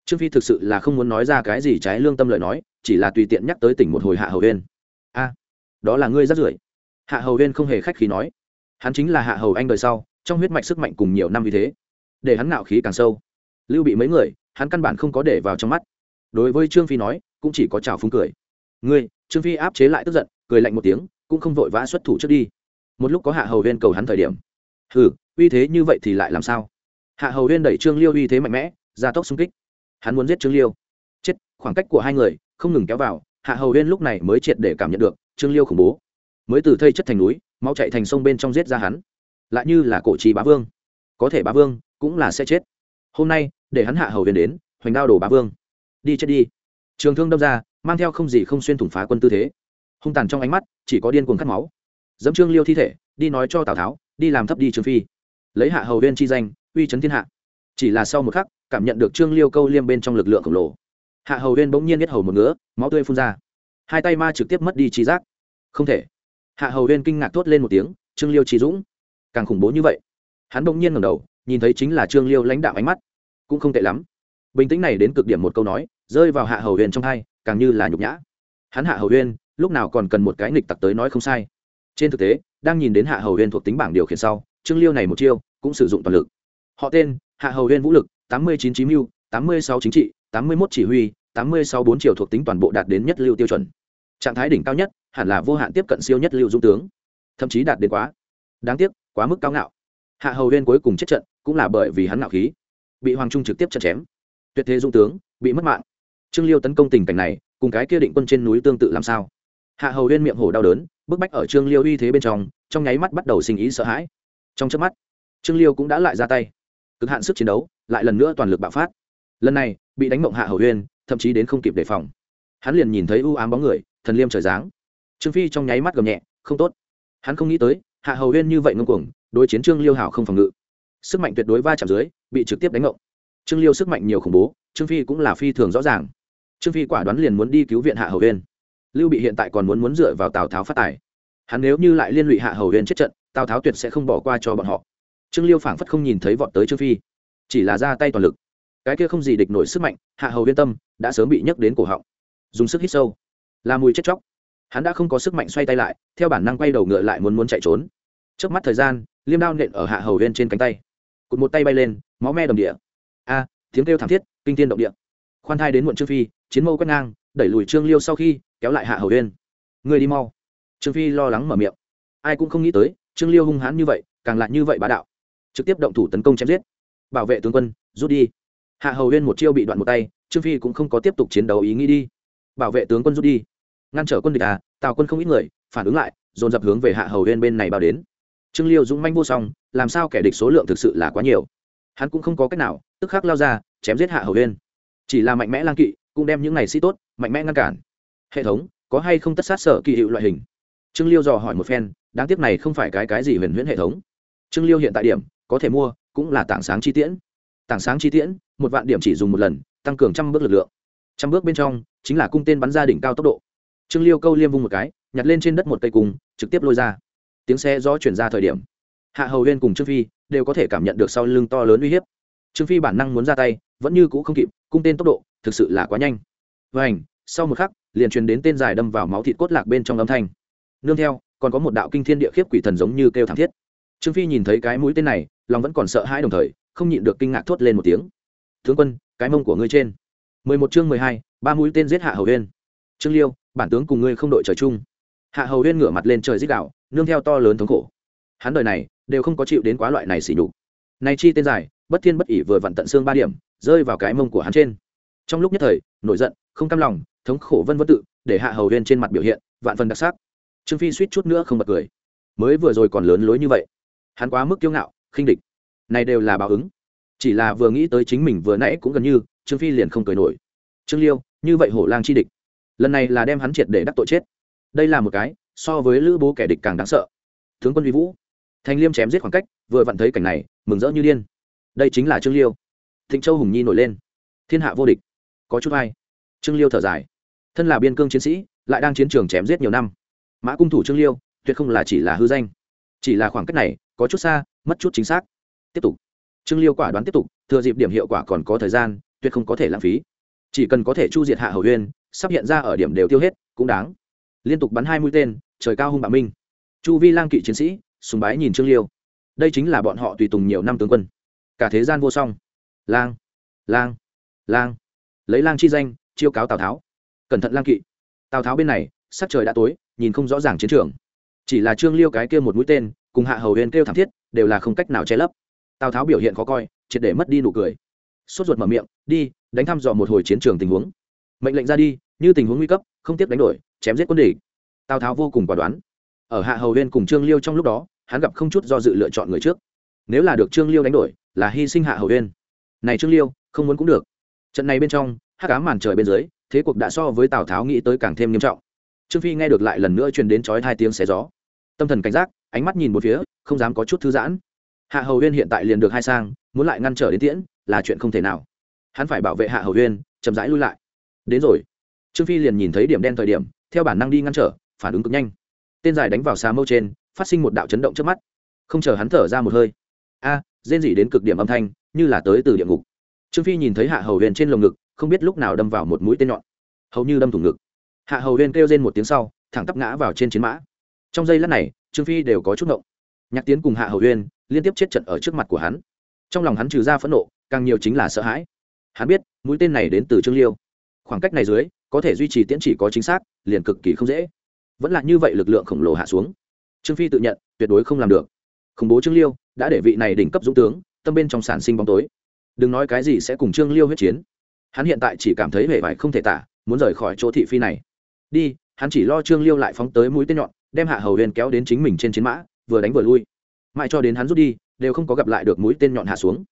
Trương phi thực sự là không muốn nói ra cái gì trái lương tâm lời nói, chỉ là tùy tiện nhắc tới tỉnh một hồi hạ hầu huyên a, đó là ngươi rất rưởi. Hạ hầu huyên không hề khách khí nói. Hắn chính là hạ hầu anh đời sau, trong huyết mạch sức mạnh cùng nhiều năm vì thế. Để hắn ngạo khí càng sâu. Lưu bị mấy người, hắn căn bản không có để vào trong mắt. Đối với trương phi nói, cũng chỉ có trào phúng cười. Ngươi, trương phi áp chế lại tức giận, cười lạnh một tiếng, cũng không vội vã xuất thủ trước đi. Một lúc có hạ hầu huyên cầu hắn thời điểm. Hừ, uy thế như vậy thì lại làm sao? Hạ hầu huyên đẩy trương liêu uy thế mạnh mẽ ra tốc xung kích. Hắn muốn giết trương liêu. Chết, khoảng cách của hai người không ngừng kéo vào, hạ hầu huyên lúc này mới triệt để cảm nhận được trương liêu khủng bố. Mới từ thây chất thành núi máu chạy thành sông bên trong giết ra hắn. Lại như là cổ trì bá vương. Có thể bá vương cũng là sẽ chết. Hôm nay, để hắn hạ hầu huyền đến, hoành đao đổ bá vương. Đi chết đi. Trường thương đâm ra, mang theo không gì không xuyên thủng phá quân tư thế. Hung tàn trong ánh mắt, chỉ có điên cuồng cắt máu. Dẫm trương liêu thi thể, đi nói cho tào tháo, đi làm thấp đi trương phi. Lấy hạ hầu huyên chi danh, uy chấn thiên hạ. Chỉ là sau một khắc cảm nhận được trương liêu câu liêm bên trong lực lượng khổng lồ. Hạ hầu huyên bỗng nhiên biết hầu một ngứa, máu tươi phun ra. Hai tay ma trực tiếp mất đi trí giác. Không thể. Hạ hầu huyên kinh ngạc thốt lên một tiếng, trương liêu trí dũng. Càng khủng bố như vậy. Hắn bỗng nhiên ngầm đầu, nhìn thấy chính là trương liêu lãnh đạo ánh mắt. Cũng không tệ lắm. Bình tĩnh này đến cực điểm một câu nói, rơi vào hạ hầu huyên trong hai, càng như là nhục nhã. Hắn hạ hầu huyên lúc nào còn cần một cái nghịch tặc tới nói không sai. Trên thực tế, đang nhìn đến hạ hầu huyên thuộc tính bảng điều khiển sau, trương liêu này một chiêu, cũng sử dụng toàn lực. Họ tên, hạ hầu huyên vũ lực tám mươi chín chín mưu, tám mươi sáu chính trị, tám mươi một chỉ huy, tám mươi sáu bốn chiều thuộc tính toàn bộ đạt đến nhất lưu tiêu chuẩn. Trạng thái đỉnh cao nhất, hẳn là vô hạn tiếp cận siêu nhất lưu dung tướng. Thậm chí đạt đến quá. Đáng tiếc, quá mức cao ngạo. Hạ hầu huyên cuối cùng chết trận, cũng là bởi vì hắn ngạo khí. Bị hoàng trung trực tiếp chặt chém. Tuyệt thế dung tướng, bị mất mạng. Trương liêu tấn công tình cảnh này, cùng cái kia định quân trên núi tương tự làm sao? Hạ hầu huyên miệng hổ đau đớn, bức bách ở trương liêu uy thế bên trong trong nháy mắt bắt đầu sinh ý sợ hãi. Trong trước mắt, trương liêu cũng đã lại ra tay cực hạn sức chiến đấu, lại lần nữa toàn lực bạo phát. Lần này, bị đánh mộng hạ hầu huyên thậm chí đến không kịp đề phòng. Hắn liền nhìn thấy ưu ám bóng người, thần liêm trời dáng. trương phi trong nháy mắt gầm nhẹ, không tốt. Hắn không nghĩ tới, hạ hầu huyên như vậy ngông cuồng, đối chiến trương liêu hảo không phòng ngự. Sức mạnh tuyệt đối va chạm dưới, bị trực tiếp đánh mộng. Trương liêu sức mạnh nhiều khủng bố, trương phi cũng là phi thường rõ ràng. Trương phi quả đoán liền muốn đi cứu viện hạ hầu huyên lưu bị hiện tại còn muốn muốn dựa vào tào tháo phát tài. Hắn nếu như lại liên lụy hạ hầu huyên chết trận, tào tháo tuyệt sẽ không bỏ qua cho bọn họ trương liêu phảng phất không nhìn thấy vọt tới trương phi, chỉ là ra tay toàn lực. Cái kia không gì địch nổi sức mạnh, hạ hầu yên tâm đã sớm bị nhấc đến cổ họng. Dùng sức hít sâu, là mùi chết chóc. Hắn đã không có sức mạnh xoay tay lại, theo bản năng quay đầu ngựa lại muốn muốn chạy trốn. Trước mắt thời gian, liêm đao nện ở hạ hầu yên trên cánh tay. Cụt một tay bay lên, máu me đồng địa. A, tiếng kêu thảm thiết, kinh tiên động địa. Khoan thai đến muộn trương phi, chiến mâu quét ngang, đẩy lùi trương liêu sau khi, kéo lại hạ hầu yên người đi mau. Trương phi lo lắng mở miệng. Ai cũng không nghĩ tới, trương liêu hung hãn như vậy, càng lại như vậy bá đạo trực tiếp động thủ tấn công chém giết. Bảo vệ tướng quân, rút đi. Hạ hầu huyên một chiêu bị đoạn một tay, trương phi cũng không có tiếp tục chiến đấu ý nghĩ đi. Bảo vệ tướng quân rút đi. Ngăn trở quân địch à tào quân không ít người, phản ứng lại, dồn dập hướng về hạ hầu huyên bên này bao đến. Trương liêu dũng manh vô song, làm sao kẻ địch số lượng thực sự là quá nhiều. Hắn cũng không có cách nào, tức khắc lao ra, chém giết hạ hầu huyên chỉ là mạnh mẽ lang kỵ, cũng đem những này sĩ tốt, mạnh mẽ ngăn cản. Hệ thống, có hay không tất sát sở kỳ hiệu loại hình? Trương liêu dò hỏi một phen, đáng tiếc này không phải cái cái gì huyền huyễn hệ thống. Trương liêu hiện tại điểm có thể mua, cũng là tảng sáng chi tiễn. Tảng sáng chi tiễn, một vạn điểm chỉ dùng một lần, tăng cường trăm bước lực lượng. Trăm bước bên trong, chính là cung tên bắn ra đỉnh cao tốc độ. Trương liêu câu liêm vung một cái, nhặt lên trên đất một cây cung, trực tiếp lôi ra. Tiếng xe gió chuyển ra thời điểm, hạ hầu huyên cùng trương phi đều có thể cảm nhận được sau lưng to lớn uy hiếp. Trương phi bản năng muốn ra tay, vẫn như c ũ không kịp, cung tên tốc độ thực sự là quá nhanh. Và ảnh sau một khắc, liền truyền đến tên dài đâm vào máu thịt cốt lạc bên trong âm thanh. Nương theo, còn có một đạo kinh thiên địa khiếp quỷ thần giống như kêu thảm thiết trương phi nhìn thấy cái mũi tên này, lòng vẫn còn sợ hãi đồng thời, không nhịn được kinh ngạc thốt lên một tiếng. Tướng quân, cái mông của ngươi trên. Mười một chương mười hai, ba mũi tên giết hạ hầu huyên trương liêu, bản tướng cùng ngươi không đội trời chung. Hạ hầu huyên ngửa mặt lên trời dích đạo nương theo to lớn thống khổ. Hắn đời này đều không có chịu đến quá loại này xỉ đục này chi tên dài, bất thiên bất ỉ vừa vặn tận xương ba điểm, rơi vào cái mông của hắn trên. Trong lúc nhất thời, nổi giận, không cam lòng, thống khổ vân vân tự, để hạ hầu huyên trên mặt biểu hiện vạn phần đặc sắc. Trương phi suýt chút nữa không bật cười. Mới vừa rồi còn lớn lối như vậy hắn quá mức kiêu ngạo, khinh địch. Này đều là báo ứng. Chỉ là vừa nghĩ tới chính mình vừa nãy cũng gần như, trương phi liền không cười nổi. Trương liêu, như vậy hổ lang chi địch. Lần này là đem hắn triệt để đắc tội chết. Đây là một cái, so với lữ bố kẻ địch càng đáng sợ. Tướng quân vi vũ. Thành liêm chém giết khoảng cách, vừa vặn thấy cảnh này, mừng rỡ như điên. Đây chính là trương liêu. Thịnh châu hùng nhi nổi lên. Thiên hạ vô địch. Có chút hay trương liêu thở dài. Thân là biên cương chiến sĩ, lại đang chiến trường chém giết nhiều năm. Mã cung thủ trương liêu, tuyệt không là chỉ là hư danh. Chỉ là khoảng cách này có chút xa, mất chút chính xác. Tiếp tục. Trương liêu quả đoán tiếp tục, thừa dịp điểm hiệu quả còn có thời gian, tuyệt không có thể lãng phí. Chỉ cần có thể chu diệt hạ hầu huyên sắp hiện ra ở điểm đều tiêu hết, cũng đáng. Liên tục bắn hai mũi tên, trời cao hung bạo minh. Chu vi lang kỵ chiến sĩ, sùng bái nhìn trương liêu. Đây chính là bọn họ tùy tùng nhiều năm tướng quân. Cả thế gian vô song. Lang lang lang. Lấy lang chi danh, chiêu cáo tào tháo. Cẩn thận lang kỵ. Tào tháo bên này, sắc trời đã tối, nhìn không rõ ràng chiến trường. Chỉ là trương liêu cái kia một mũi tên cùng hạ hầu huyền kêu thảm thiết, đều là không cách nào che lấp. Tào tháo biểu hiện khó coi, triệt để mất đi nụ cười. Sốt ruột mở miệng, đi, đánh thăm dò một hồi chiến trường tình huống. Mệnh lệnh ra đi, như tình huống nguy cấp, không tiếp đánh đổi, chém giết quân địch. Tào tháo vô cùng quả đoán. Ở hạ hầu huyên cùng trương liêu trong lúc đó, hắn gặp không chút do dự lựa chọn người trước. Nếu là được trương liêu đánh đổi, là hy sinh hạ hầu huyên này trương liêu, không muốn cũng được. Trận này bên trong hát cá màn trời bên dưới, thế cuộc đã so với tào tháo nghĩ tới càng thêm nghiêm trọng. Trương phi nghe được lại lần nữa truyền đến chói hai tiếng xé gió. Tâm thần cảnh giác ánh mắt nhìn một phía không dám có chút thư giãn. Hạ hầu huyên hiện tại liền được hai sang muốn lại ngăn trở đến tiễn là chuyện không thể nào. Hắn phải bảo vệ hạ hầu huyên chậm rãi lui lại. Đến rồi. Trương phi liền nhìn thấy điểm đen thời điểm theo bản năng đi ngăn trở phản ứng cực nhanh. Tên dài đánh vào xà mâu trên phát sinh một đạo chấn động trước mắt. Không chờ hắn thở ra một hơi. A à, rên rỉ đến cực điểm âm thanh như là tới từ địa ngục. Trương phi nhìn thấy hạ hầu huyền trên lồng ngực không biết lúc nào đâm vào một mũi tên nhọn. Hầu như đâm thủng ngực. Hạ hầu huyền kêu rên một tiếng sau thẳng tắp ngã vào trên chiến mã. Trong giây lát này trương phi đều có chút nộ, nhạc tiến cùng hạ hầu huyên liên tiếp chết trận ở trước mặt của hắn. Trong lòng hắn trừ ra phẫn nộ càng nhiều chính là sợ hãi. Hắn biết mũi tên này đến từ trương liêu. Khoảng cách này dưới có thể duy trì tiễn chỉ có chính xác liền cực kỳ không dễ. Vẫn là như vậy lực lượng khổng lồ hạ xuống. Trương phi tự nhận tuyệt đối không làm được. Khủng bố trương liêu đã để vị này đỉnh cấp dũng tướng tâm bên trong sản sinh bóng tối. Đừng nói cái gì sẽ cùng trương liêu huyết chiến. Hắn hiện tại chỉ cảm thấy vẻ vải không thể tả muốn rời khỏi chỗ thị phi này. Đi hắn chỉ lo trương liêu lại phóng tới mũi tên nhọn đem hạ hầu huyền kéo đến chính mình trên chiến mã, vừa đánh vừa lui. Mãi cho đến hắn rút đi, đều không có gặp lại được mũi tên nhọn hạ xuống.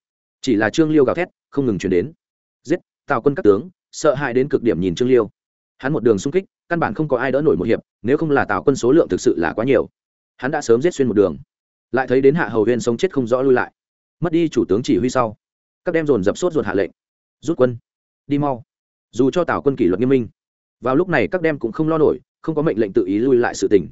Chỉ là trương liêu gào thét, không ngừng chuyển đến. Giết, tào quân các tướng, sợ hãi đến cực điểm nhìn trương liêu. Hắn một đường xung kích, căn bản không có ai đỡ nổi một hiệp, nếu không là tào quân số lượng thực sự là quá nhiều. Hắn đã sớm giết xuyên một đường. Lại thấy đến hạ hầu huyên sống chết không rõ lui lại. Mất đi chủ tướng chỉ huy sau, các đem dồn dập sốt ruột hạ lệnh. Rút quân, đi mau. Dù cho tào quân kỷ luật nghiêm minh, vào lúc này các đem cũng không lo nổi, không có mệnh lệnh tự ý lui lại sự tình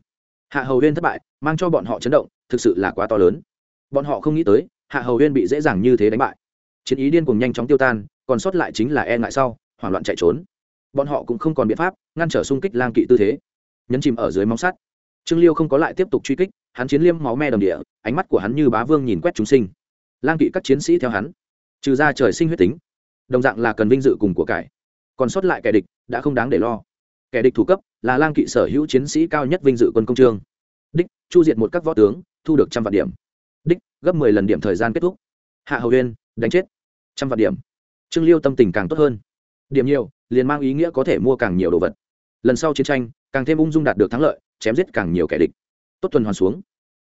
hạ hầu huyên thất bại, mang cho bọn họ chấn động, thực sự là quá to lớn. Bọn họ không nghĩ tới, hạ hầu huyên bị dễ dàng như thế đánh bại. Chiến ý điên cùng nhanh chóng tiêu tan, còn sót lại chính là e ngại sau, hoảng loạn chạy trốn. Bọn họ cũng không còn biện pháp ngăn trở xung kích lang kỵ tư thế. Nhấn chìm ở dưới móng sắt. Trương liêu không có lại tiếp tục truy kích, hắn chiến liêm máu me đồng địa, ánh mắt của hắn như bá vương nhìn quét chúng sinh. Lang kỵ các chiến sĩ theo hắn. Trừ ra trời sinh huyết tính, đồng dạng là cần vinh dự cùng của cải. Còn sót lại kẻ địch, đã không đáng để lo kẻ địch thủ cấp, là lang kỵ sở hữu chiến sĩ cao nhất vinh dự quân công trương. Đích, chu diệt một các võ tướng, thu được trăm vạn điểm. Đích, gấp mười lần điểm thời gian kết thúc. Hạ hầu huyên đánh chết. Trăm vạn điểm. Trương liêu tâm tình càng tốt hơn. Điểm nhiều, liền mang ý nghĩa có thể mua càng nhiều đồ vật. Lần sau chiến tranh, càng thêm ung dung đạt được thắng lợi, chém giết càng nhiều kẻ địch. Tốt tuần hoàn xuống.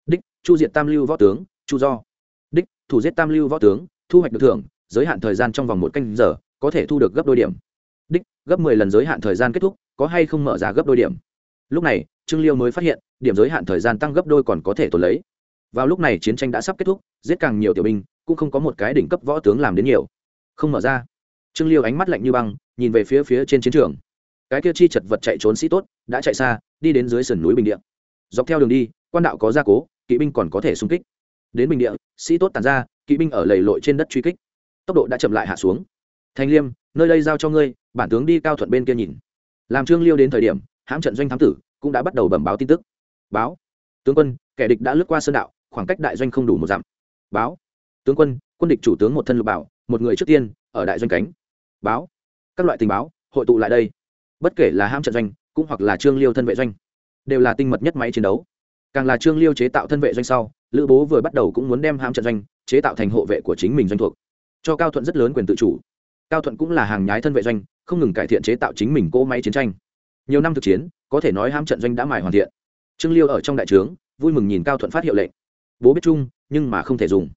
Đích, chu diệt tam lưu võ tướng, chu do. Đích, thủ giết tam lưu võ tướng, thu hoạch được thưởng, giới hạn thời gian trong vòng một canh giờ, có thể thu được gấp đôi điểm gấp mười lần giới hạn thời gian kết thúc, có hay không mở ra gấp đôi điểm? Lúc này, trương liêu mới phát hiện, điểm giới hạn thời gian tăng gấp đôi còn có thể tồn lấy. Vào lúc này chiến tranh đã sắp kết thúc, giết càng nhiều tiểu binh, cũng không có một cái đỉnh cấp võ tướng làm đến nhiều. Không mở ra. Trương liêu ánh mắt lạnh như băng, nhìn về phía phía trên chiến trường. Cái kia chi chật vật chạy trốn sĩ tốt, đã chạy xa, đi đến dưới sườn núi bình địa. Dọc theo đường đi, quan đạo có gia cố, kỵ binh còn có thể xung kích. Đến bình địa, sĩ tốt tàn ra, kỵ binh ở lầy lội trên đất truy kích. Tốc độ đã chậm lại hạ xuống. Thanh liêm, nơi đây giao cho ngươi, bản tướng đi cao thuận bên kia nhìn. Làm trương liêu đến thời điểm, hãm trận doanh thám tử, cũng đã bắt đầu bẩm báo tin tức. Báo. Tướng quân, kẻ địch đã lướt qua sơn đạo, khoảng cách đại doanh không đủ một dặm. Báo. Tướng quân quân địch chủ tướng một thân lục bảo, một người trước tiên, ở đại doanh cánh. Báo. Các loại tình báo, hội tụ lại đây. Bất kể là ham trận doanh, cũng hoặc là trương liêu thân vệ doanh, đều là tinh mật nhất máy chiến đấu. Càng là trương liêu chế tạo thân vệ doanh sau, lữ bố vừa bắt đầu cũng muốn đem ham trận doanh, chế tạo thành hộ vệ của chính mình doanh thuộc. Cho cao thuận rất lớn quyền tự chủ cao thuận cũng là hàng nhái thân vệ doanh, không ngừng cải thiện chế tạo chính mình cỗ máy chiến tranh. Nhiều năm thực chiến, có thể nói ham trận doanh đã mài hoàn thiện. Trương liêu ở trong đại trướng, vui mừng nhìn cao thuận phát hiệu lệnh. Bố biết chung, nhưng mà không thể dùng.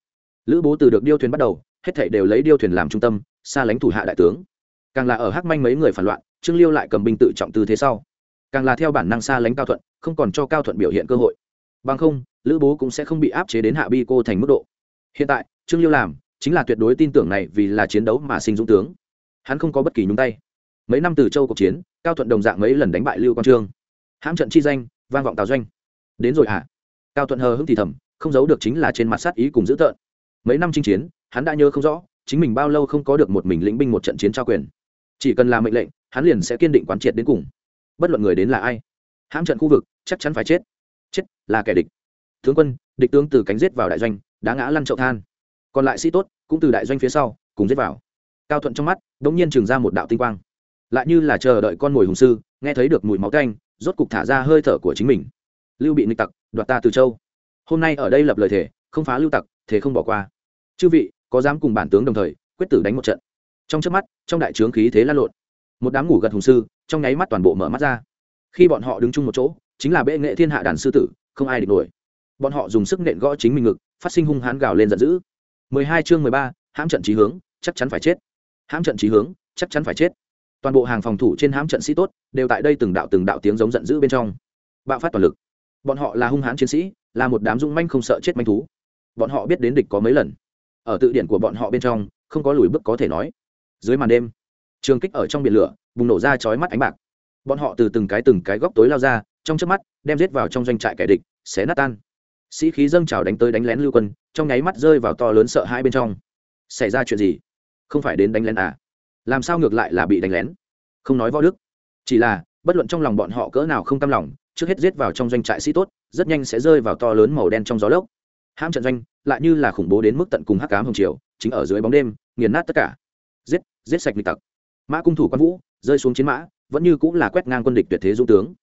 Lữ bố từ được điêu thuyền bắt đầu, hết thảy đều lấy điêu thuyền làm trung tâm, xa lánh thủ hạ đại tướng. Càng là ở hắc manh mấy người phản loạn, trương liêu lại cầm binh tự trọng tư thế sau. Càng là theo bản năng xa lánh cao thuận, không còn cho cao thuận biểu hiện cơ hội. Bằng không, lữ bố cũng sẽ không bị áp chế đến hạ bi cô thành mức độ. Hiện tại, trương liêu làm chính là tuyệt đối tin tưởng này vì là chiến đấu mà sinh dũng tướng. Hắn không có bất kỳ nhúng tay. Mấy năm từ châu cuộc chiến, cao thuận đồng dạng mấy lần đánh bại lưu quang trương. Hãm trận chi danh, vang vọng tào doanh. Đến rồi hả? Cao thuận hờ hững thì thầm, không giấu được chính là trên mặt sát ý cùng dữ tợn. Mấy năm chinh chiến, hắn đã nhớ không rõ, chính mình bao lâu không có được một mình lĩnh binh một trận chiến trao quyền. Chỉ cần là mệnh lệnh, hắn liền sẽ kiên định quán triệt đến cùng. Bất luận người đến là ai, hãm trận khu vực, chắc chắn phải chết. Chết là kẻ địch. Tướng quân, địch tướng từ cánh giết vào đại doanh đã ngã lăn chậu than còn lại sĩ tốt cũng từ đại doanh phía sau cùng giết vào. Cao thuận trong mắt đ ỗ n g nhiên trừng ra một đạo tinh quang. Lại như là chờ đợi con mồi hùng sư, nghe thấy được mùi máu canh rốt cục thả ra hơi thở của chính mình. Lưu bị nịch tặc, đoạt ta từ châu. Hôm nay ở đây lập lời thể không phá lưu tặc thế không bỏ qua. Chư vị, có dám cùng bản tướng đồng thời, quyết tử đánh một trận. Trong trước mắt, trong đại trướng khí thế lan lộn. Một đám ngủ gật hùng sư, trong nháy mắt toàn bộ mở mắt ra. Khi bọn họ đứng chung một chỗ, chính là bệ nghệ thiên hạ đàn sư tử, không ai địch nổi. Bọn họ dùng sức nện gõ chính mình ngực, phát sinh hung hãn gào lên giận dữ. 12 chương 13, hãm trận chí hướng chắc chắn phải chết. Hãm trận chí hướng chắc chắn phải chết. Toàn bộ hàng phòng thủ trên hãm trận sĩ tốt đều tại đây từng đạo từng đạo tiếng giống giận dữ bên trong. Bạo phát toàn lực. Bọn họ là hung hãn chiến sĩ là một đám dũng manh không sợ chết manh thú. Bọn họ biết đến địch có mấy lần. Ở tự điển của bọn họ bên trong không có lùi bước có thể nói. Dưới màn đêm trường kích ở trong biển lửa bùng nổ ra chói mắt ánh bạc. Bọn họ từ từng cái từng cái góc tối lao ra trong chớp mắt đem giết vào trong doanh trại kẻ địch xé nát tan sĩ khí dâng trào đánh tới đánh lén lưu quân trong nháy mắt rơi vào to lớn sợ hai bên trong. Xảy ra chuyện gì? Không phải đến đánh lén à? Làm sao ngược lại là bị đánh lén? Không nói võ đức. Chỉ là bất luận trong lòng bọn họ cỡ nào không cam lòng trước hết giết vào trong doanh trại sĩ tốt rất nhanh sẽ rơi vào to lớn màu đen trong gió lốc. Ham trận doanh lại như là khủng bố đến mức tận cùng hắc cám hồng chiều, chính ở dưới bóng đêm nghiền nát tất cả. Giết giết sạch địch tặc. Mã cung thủ quan vũ rơi xuống chiến mã vẫn như cũng là quét ngang quân địch tuyệt thế dũng tướng.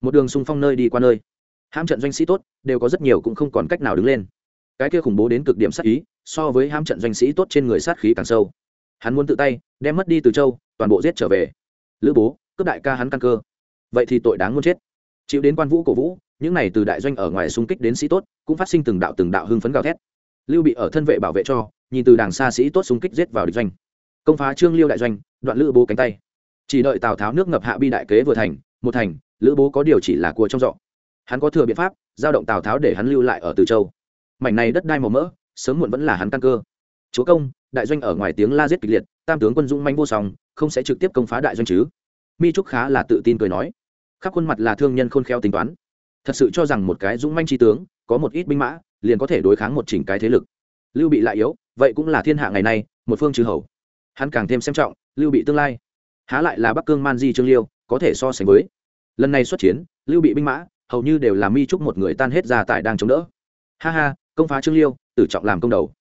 Một đường xung phong nơi đi qua nơi ham trận doanh sĩ tốt, đều có rất nhiều cũng không còn cách nào đứng lên. Cái kia khủng bố đến cực điểm sát ý, so với ham trận doanh sĩ tốt trên người sát khí càng sâu. Hắn muốn tự tay, đem mất đi từ châu, toàn bộ giết trở về. Lữ bố, cướp đại ca hắn căn cơ. Vậy thì tội đáng muốn chết. Chịu đến quan vũ cổ vũ, những này từ đại doanh ở ngoài xung kích đến sĩ tốt, cũng phát sinh từng đạo từng đạo hưng phấn gào thét. Lưu bị ở thân vệ bảo vệ cho, nhìn từ đảng xa sĩ tốt xung kích giết vào địch doanh. Công phá trương liêu đại doanh, đoạn lữ bố cánh tay. Chỉ đợi tào tháo nước ngập hạ bi đại kế vừa thành, một thành, lữ bố có điều chỉ là cua trong dọ hắn có thừa biện pháp, giao động tào tháo để hắn lưu lại ở từ châu. Mảnh này đất đai màu mỡ, sớm muộn vẫn là hắn căn cơ. Chúa công, đại doanh ở ngoài tiếng la giết kịch liệt, tam tướng quân dũng manh vô song, không sẽ trực tiếp công phá đại doanh chứ? Mi trúc khá là tự tin cười nói. Khắp khuôn mặt là thương nhân khôn khéo tính toán. Thật sự cho rằng một cái dũng manh tri tướng, có một ít binh mã, liền có thể đối kháng một chỉnh cái thế lực. Lưu bị lại yếu, vậy cũng là thiên hạ ngày nay, một phương trừ hầu. Hắn càng thêm xem trọng lưu bị tương lai. Há lại là bắc cương man di trương liêu, có thể so sánh với. Lần này xuất chiến, lưu bị binh mã hầu như đều là mi trúc một người tan hết ra tại đang chống đỡ. Ha ha, công phá trương liêu, tử trọng làm công đầu.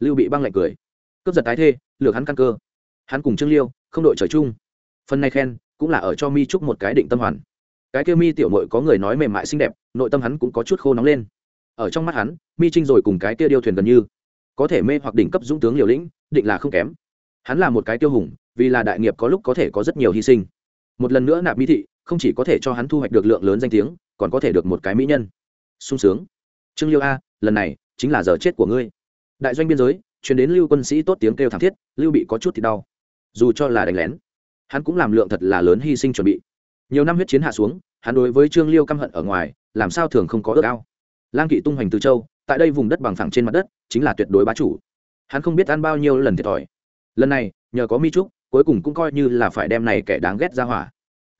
Lưu bị băng lạnh cười. Cướp giật tái thê, lược hắn căn cơ. Hắn cùng trương liêu, không đội trời chung. Phần này khen, cũng là ở cho mi trúc một cái định tâm hoàn. Cái kêu mi tiểu nội có người nói mềm mại xinh đẹp, nội tâm hắn cũng có chút khô nóng lên. Ở trong mắt hắn, mi trinh rồi cùng cái kia điêu thuyền gần như. Có thể mê hoặc đỉnh cấp dũng tướng liều lĩnh, định là không kém. Hắn là một cái tiêu hùng, vì là đại nghiệp có lúc có thể có rất nhiều hy sinh. Một lần nữa nạp mi thị không chỉ có thể cho hắn thu hoạch được lượng lớn danh tiếng, còn có thể được một cái mỹ nhân. Sung sướng. Trương liêu a, lần này chính là giờ chết của ngươi. Đại doanh biên giới chuyển đến lưu quân sĩ tốt tiếng kêu thảm thiết, lưu bị có chút thì đau. Dù cho là đánh lén, hắn cũng làm lượng thật là lớn hy sinh chuẩn bị. Nhiều năm huyết chiến hạ xuống, hắn đối với trương liêu căm hận ở ngoài, làm sao thường không có ước ao. Lang kỵ tung hoành từ châu, tại đây vùng đất bằng phẳng trên mặt đất, chính là tuyệt đối bá chủ. Hắn không biết ăn bao nhiêu lần thiệt thòi. Lần này, nhờ có mi trúc, cuối cùng cũng coi như là phải đem này kẻ đáng ghét ra hỏa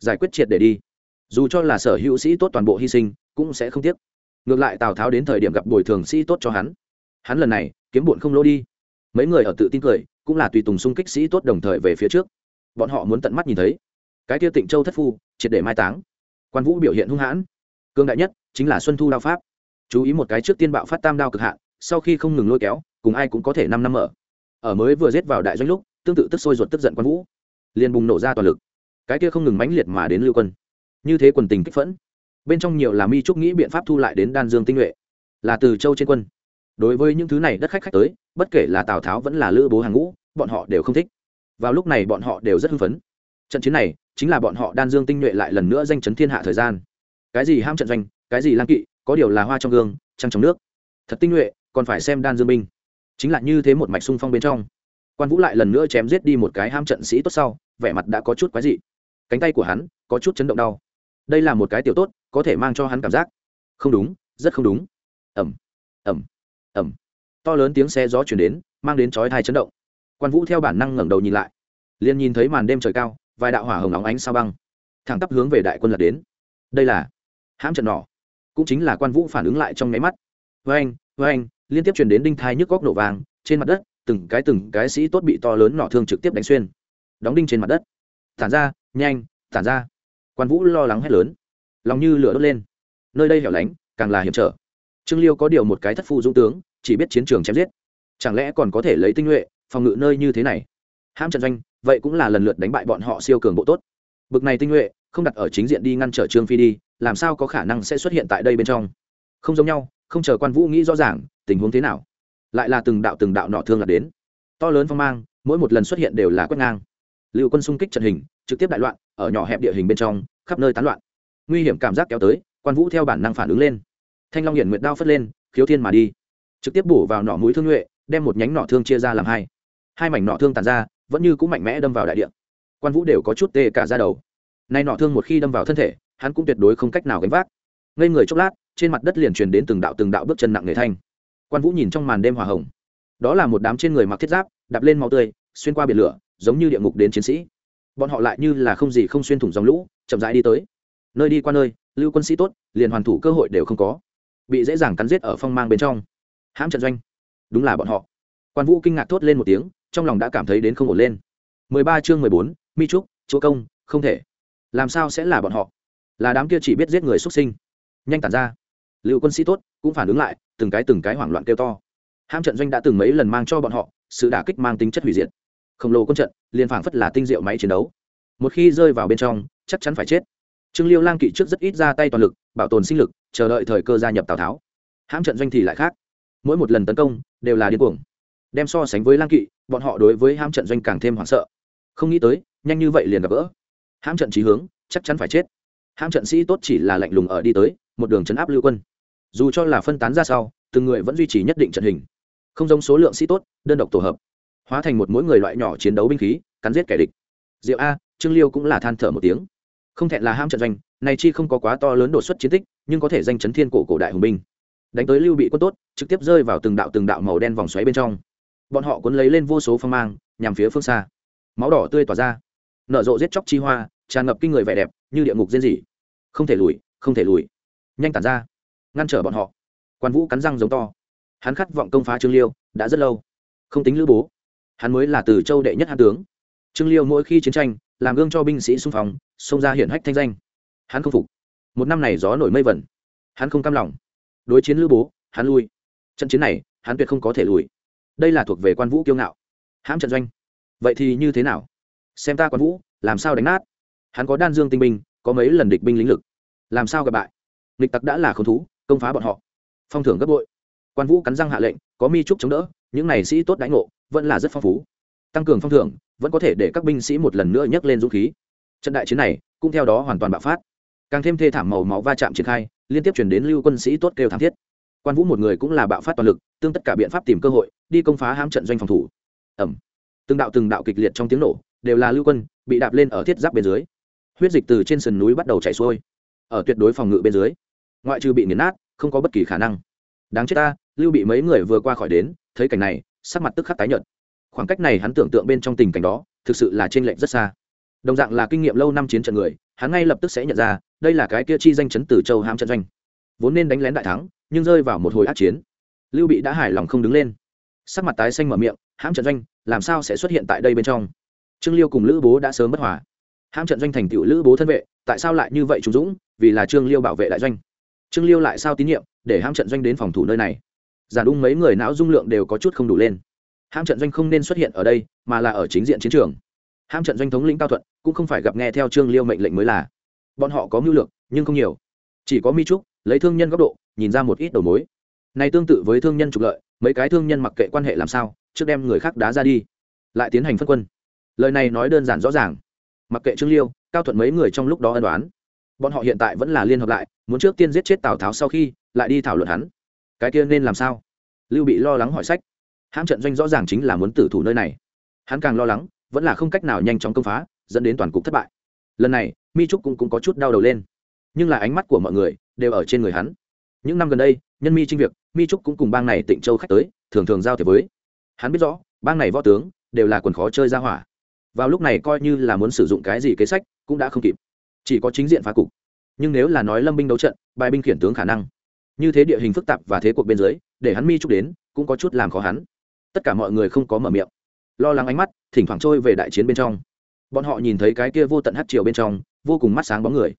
giải quyết triệt để đi. Dù cho là sở hữu sĩ tốt toàn bộ hy sinh, cũng sẽ không tiếc. Ngược lại tào tháo đến thời điểm gặp bồi thường sĩ tốt cho hắn. Hắn lần này, kiếm bụn không lỗ đi. Mấy người ở tự tin cười, cũng là tùy tùng xung kích sĩ tốt đồng thời về phía trước. Bọn họ muốn tận mắt nhìn thấy. Cái kia tịnh châu thất phu, triệt để mai táng. Quan vũ biểu hiện hung hãn. Cương đại nhất, chính là xuân thu đao pháp. Chú ý một cái trước tiên bạo phát tam đao cực hạn, sau khi không ngừng lôi kéo, cùng ai cũng có thể năm năm mở. Ở mới vừa giết vào đại doanh lúc, tương tự tức sôi ruột tức giận quan vũ. Liền bùng nổ ra toàn lực cái kia không ngừng mãnh liệt mà đến lưu quân. Như thế quần tình kích phẫn, bên trong nhiều là mi trúc nghĩ biện pháp thu lại đến đan dương tinh nhuệ, là từ châu trên quân. Đối với những thứ này đất khách khách tới, bất kể là tào tháo vẫn là lữ bố hàng ngũ, bọn họ đều không thích. Vào lúc này bọn họ đều rất hưng phấn. Trận chiến này chính là bọn họ đan dương tinh nhuệ lại lần nữa danh chấn thiên hạ thời gian. Cái gì ham trận doanh, cái gì lang kỵ, có điều là hoa trong gương, trăng trong nước. Thật tinh nhuệ, còn phải xem đan dương binh. Chính là như thế một mạch sung phong bên trong. Quan vũ lại lần nữa chém giết đi một cái ham trận sĩ tốt sau, vẻ mặt đã có chút quái dị cánh tay của hắn có chút chấn động đau. Đây là một cái tiểu tốt, có thể mang cho hắn cảm giác. Không đúng, rất không đúng. Ẩm ẩm ẩm to lớn tiếng xe gió chuyển đến, mang đến chói thai chấn động. Quan vũ theo bản năng ngẩng đầu nhìn lại. Liền nhìn thấy màn đêm trời cao, vài đạo hỏa hồng óng ánh sao băng, thẳng tắp hướng về đại quân lật đến. Đây là hãm trận nỏ. Cũng chính là quan vũ phản ứng lại trong nháy mắt. Vê anh vê anh liên tiếp truyền đến đinh thai nhức góc nổ vàng, trên mặt đất, từng cái từng cái sĩ tốt bị to lớn nỏ thương trực tiếp đánh xuyên. Đóng đinh trên mặt đất. Tản ra nhanh, tản ra. Quan vũ lo lắng hét lớn. Lòng như lửa đốt lên. Nơi đây hẻo lánh, càng là hiểm trở. Trương liêu có điều một cái thất phu dũng tướng, chỉ biết chiến trường chém giết. Chẳng lẽ còn có thể lấy tinh nhuệ, phòng ngự nơi như thế này? Ham trận doanh, vậy cũng là lần lượt đánh bại bọn họ siêu cường bộ tốt. Bực này tinh nhuệ, không đặt ở chính diện đi ngăn trở trương phi đi, làm sao có khả năng sẽ xuất hiện tại đây bên trong? Không giống nhau, không chờ quan vũ nghĩ rõ ràng, tình huống thế nào? Lại là từng đạo từng đạo nọ thương là đến. To lớn phong mang, mỗi một lần xuất hiện đều là quét ngang. Lưu quân xung kích trận hình trực tiếp đại loạn, ở nhỏ hẹp địa hình bên trong, khắp nơi tán loạn. Nguy hiểm cảm giác kéo tới, quan vũ theo bản năng phản ứng lên. Thanh long hiển nguyệt đao phất lên, khiếu thiên mà đi. Trực tiếp bổ vào nọ mũi thương nhuệ, đem một nhánh nọ thương chia ra làm hai. Hai mảnh nọ thương tàn ra, vẫn như cũng mạnh mẽ đâm vào đại địa. Quan vũ đều có chút tê cả ra đầu. Nay nọ thương một khi đâm vào thân thể, hắn cũng tuyệt đối không cách nào gánh vác. Ngây người chốc lát, trên mặt đất liền truyền đến từng đạo từng đạo bước chân nặng nề thanh. Quan vũ nhìn trong màn đêm hòa hồng. Đó là một đám trên người mặc thiết giáp, đạp lên máu tươi, xuyên qua biển lửa, giống như địa ngục đến chiến sĩ bọn họ lại như là không gì không xuyên thủng dòng lũ, chậm rãi đi tới. Nơi đi qua nơi, lưu quân sĩ tốt, liền hoàn thủ cơ hội đều không có. Bị dễ dàng cắn giết ở phong mang bên trong. Hãm trận doanh. Đúng là bọn họ. Quan vũ kinh ngạc thốt lên một tiếng, trong lòng đã cảm thấy đến không ổn lên. Mười ba chương mười bốn, mi trúc, chúa công, không thể. Làm sao sẽ là bọn họ? Là đám kia chỉ biết giết người xuất sinh. Nhanh tản ra. Lưu quân sĩ tốt, cũng phản ứng lại, từng cái từng cái hoảng loạn kêu to. Ham trận doanh đã từng mấy lần mang cho bọn họ, sự đả kích mang tính chất hủy diệt khổng lồ quân trận, liền phảng phất là tinh diệu máy chiến đấu. Một khi rơi vào bên trong, chắc chắn phải chết. Trương liêu lang kỵ trước rất ít ra tay toàn lực, bảo tồn sinh lực, chờ đợi thời cơ gia nhập tào tháo. Hãm trận doanh thì lại khác. Mỗi một lần tấn công, đều là điên cuồng. Đem so sánh với lang kỵ, bọn họ đối với hãm trận doanh càng thêm hoảng sợ. Không nghĩ tới, nhanh như vậy liền gặp gỡ. Hãm trận trí hướng, chắc chắn phải chết. Hãm trận sĩ tốt chỉ là lạnh lùng ở đi tới, một đường chấn áp lưu quân. Dù cho là phân tán ra sau, từng người vẫn duy trì nhất định trận hình. Không giống số lượng sĩ tốt, đơn độc tổ hợp hóa thành một mỗi người loại nhỏ chiến đấu binh khí, cắn giết kẻ địch. Diệu a, trương liêu cũng là than thở một tiếng. Không thẹn là ham trận doanh, này chi không có quá to lớn đột xuất chiến tích, nhưng có thể danh chấn thiên cổ cổ đại hùng binh. Đánh tới lưu bị quân tốt, trực tiếp rơi vào từng đạo từng đạo màu đen vòng xoáy bên trong. Bọn họ cuốn lấy lên vô số phong mang, nhằm phía phương xa. Máu đỏ tươi tỏa ra. Nở rộ giết chóc chi hoa, tràn ngập kinh người vẻ đẹp, như địa ngục diễn dị. Không thể lùi, không thể lùi. Nhanh tản ra. Ngăn trở bọn họ. Quan vũ cắn răng giống to. Hắn khát vọng công phá trương liêu, đã rất lâu. Không tính lữ bố hắn mới là từ châu đệ nhất hạ tướng. Trương liêu mỗi khi chiến tranh, làm gương cho binh sĩ xung phong, xông ra hiển hách thanh danh. Hắn không phục. Một năm này gió nổi mây vẩn. Hắn không cam lòng. Đối chiến lữ bố, hắn lui. Trận chiến này, hắn tuyệt không có thể lùi. Đây là thuộc về quan vũ kiêu ngạo. Hãm trận doanh. Vậy thì như thế nào? Xem ta quan vũ, làm sao đánh nát? Hắn có đan dương tinh binh, có mấy lần địch binh lính lực. Làm sao gặp bại? Nghịch tặc đã là không thú, công phá bọn họ. Phong thưởng gấp bội. Quan vũ cắn răng hạ lệnh, có mi trúc chống đỡ, những này sĩ tốt đánh ngộ vẫn là rất phong phú. Tăng cường phong thưởng vẫn có thể để các binh sĩ một lần nữa nhấc lên dũng khí. Trận đại chiến này cũng theo đó hoàn toàn bạo phát. Càng thêm thê thảm màu máu va chạm triển khai, liên tiếp chuyển đến lưu quân sĩ tốt kêu thảm thiết. Quan vũ một người cũng là bạo phát toàn lực, tương tất cả biện pháp tìm cơ hội, đi công phá hãm trận doanh phòng thủ. Ẩm từng đạo từng đạo kịch liệt trong tiếng nổ, đều là lưu quân, bị đạp lên ở thiết giáp bên dưới. Huyết dịch từ trên sườn núi bắt đầu chảy xuôi, ở tuyệt đối phòng ngự bên dưới. Ngoại trừ bị nghiền nát, không có bất kỳ khả năng. Đáng chết ta, lưu bị mấy người vừa qua khỏi đến, thấy cảnh này sắc mặt tức khắc tái nhợt. Khoảng cách này hắn tưởng tượng bên trong tình cảnh đó, thực sự là trên lệnh rất xa. Đồng dạng là kinh nghiệm lâu năm chiến trận người, hắn ngay lập tức sẽ nhận ra, đây là cái kia chi danh chấn từ châu hãm trận doanh. Vốn nên đánh lén đại thắng, nhưng rơi vào một hồi ác chiến. Lưu bị đã hài lòng không đứng lên. Sắc mặt tái xanh mở miệng, hãm trận doanh, làm sao sẽ xuất hiện tại đây bên trong? Trương liêu cùng lữ bố đã sớm bất hòa. Hãm trận doanh thành tựu lữ bố thân vệ, tại sao lại như vậy trung dũng, vì là trương liêu bảo vệ đại doanh? Trương liêu lại sao tín nhiệm để hãm trận doanh đến phòng thủ nơi này? Giản ung mấy người não dung lượng đều có chút không đủ lên. Ham trận doanh không nên xuất hiện ở đây, mà là ở chính diện chiến trường. Ham trận doanh thống lĩnh cao thuận, cũng không phải gặp nghe theo trương liêu mệnh lệnh mới là. Bọn họ có mưu lược, nhưng không nhiều. Chỉ có mi trúc, lấy thương nhân góc độ, nhìn ra một ít đầu mối. Này tương tự với thương nhân trục lợi, mấy cái thương nhân mặc kệ quan hệ làm sao, trước đem người khác đá ra đi. Lại tiến hành phân quân. Lời này nói đơn giản rõ ràng. Mặc kệ trương liêu, cao thuận mấy người trong lúc đó ân đoán. Bọn họ hiện tại vẫn là liên hợp lại, muốn trước tiên giết chết tào tháo sau khi, lại đi thảo luận hắn cái kia nên làm sao? Lưu bị lo lắng hỏi sách. Hãm trận doanh rõ ràng chính là muốn tử thủ nơi này. Hắn càng lo lắng vẫn là không cách nào nhanh chóng công phá dẫn đến toàn cục thất bại. Lần này mi trúc cũng, cũng có chút đau đầu lên. Nhưng là ánh mắt của mọi người đều ở trên người hắn. Những năm gần đây nhân mi trinh việc mi trúc cũng cùng bang này tịnh châu khách tới thường thường giao thiệp với. Hắn biết rõ bang này võ tướng đều là quần khó chơi ra hỏa. Vào lúc này coi như là muốn sử dụng cái gì kế sách cũng đã không kịp. Chỉ có chính diện phá cục. Nhưng nếu là nói lâm binh đấu trận bài binh khiển tướng khả năng như thế địa hình phức tạp và thế cuộc bên dưới, để hắn mi chúc đến, cũng có chút làm khó hắn. Tất cả mọi người không có mở miệng. Lo lắng ánh mắt, thỉnh thoảng trôi về đại chiến bên trong. Bọn họ nhìn thấy cái kia vô tận hát triều bên trong, vô cùng mắt sáng bóng người.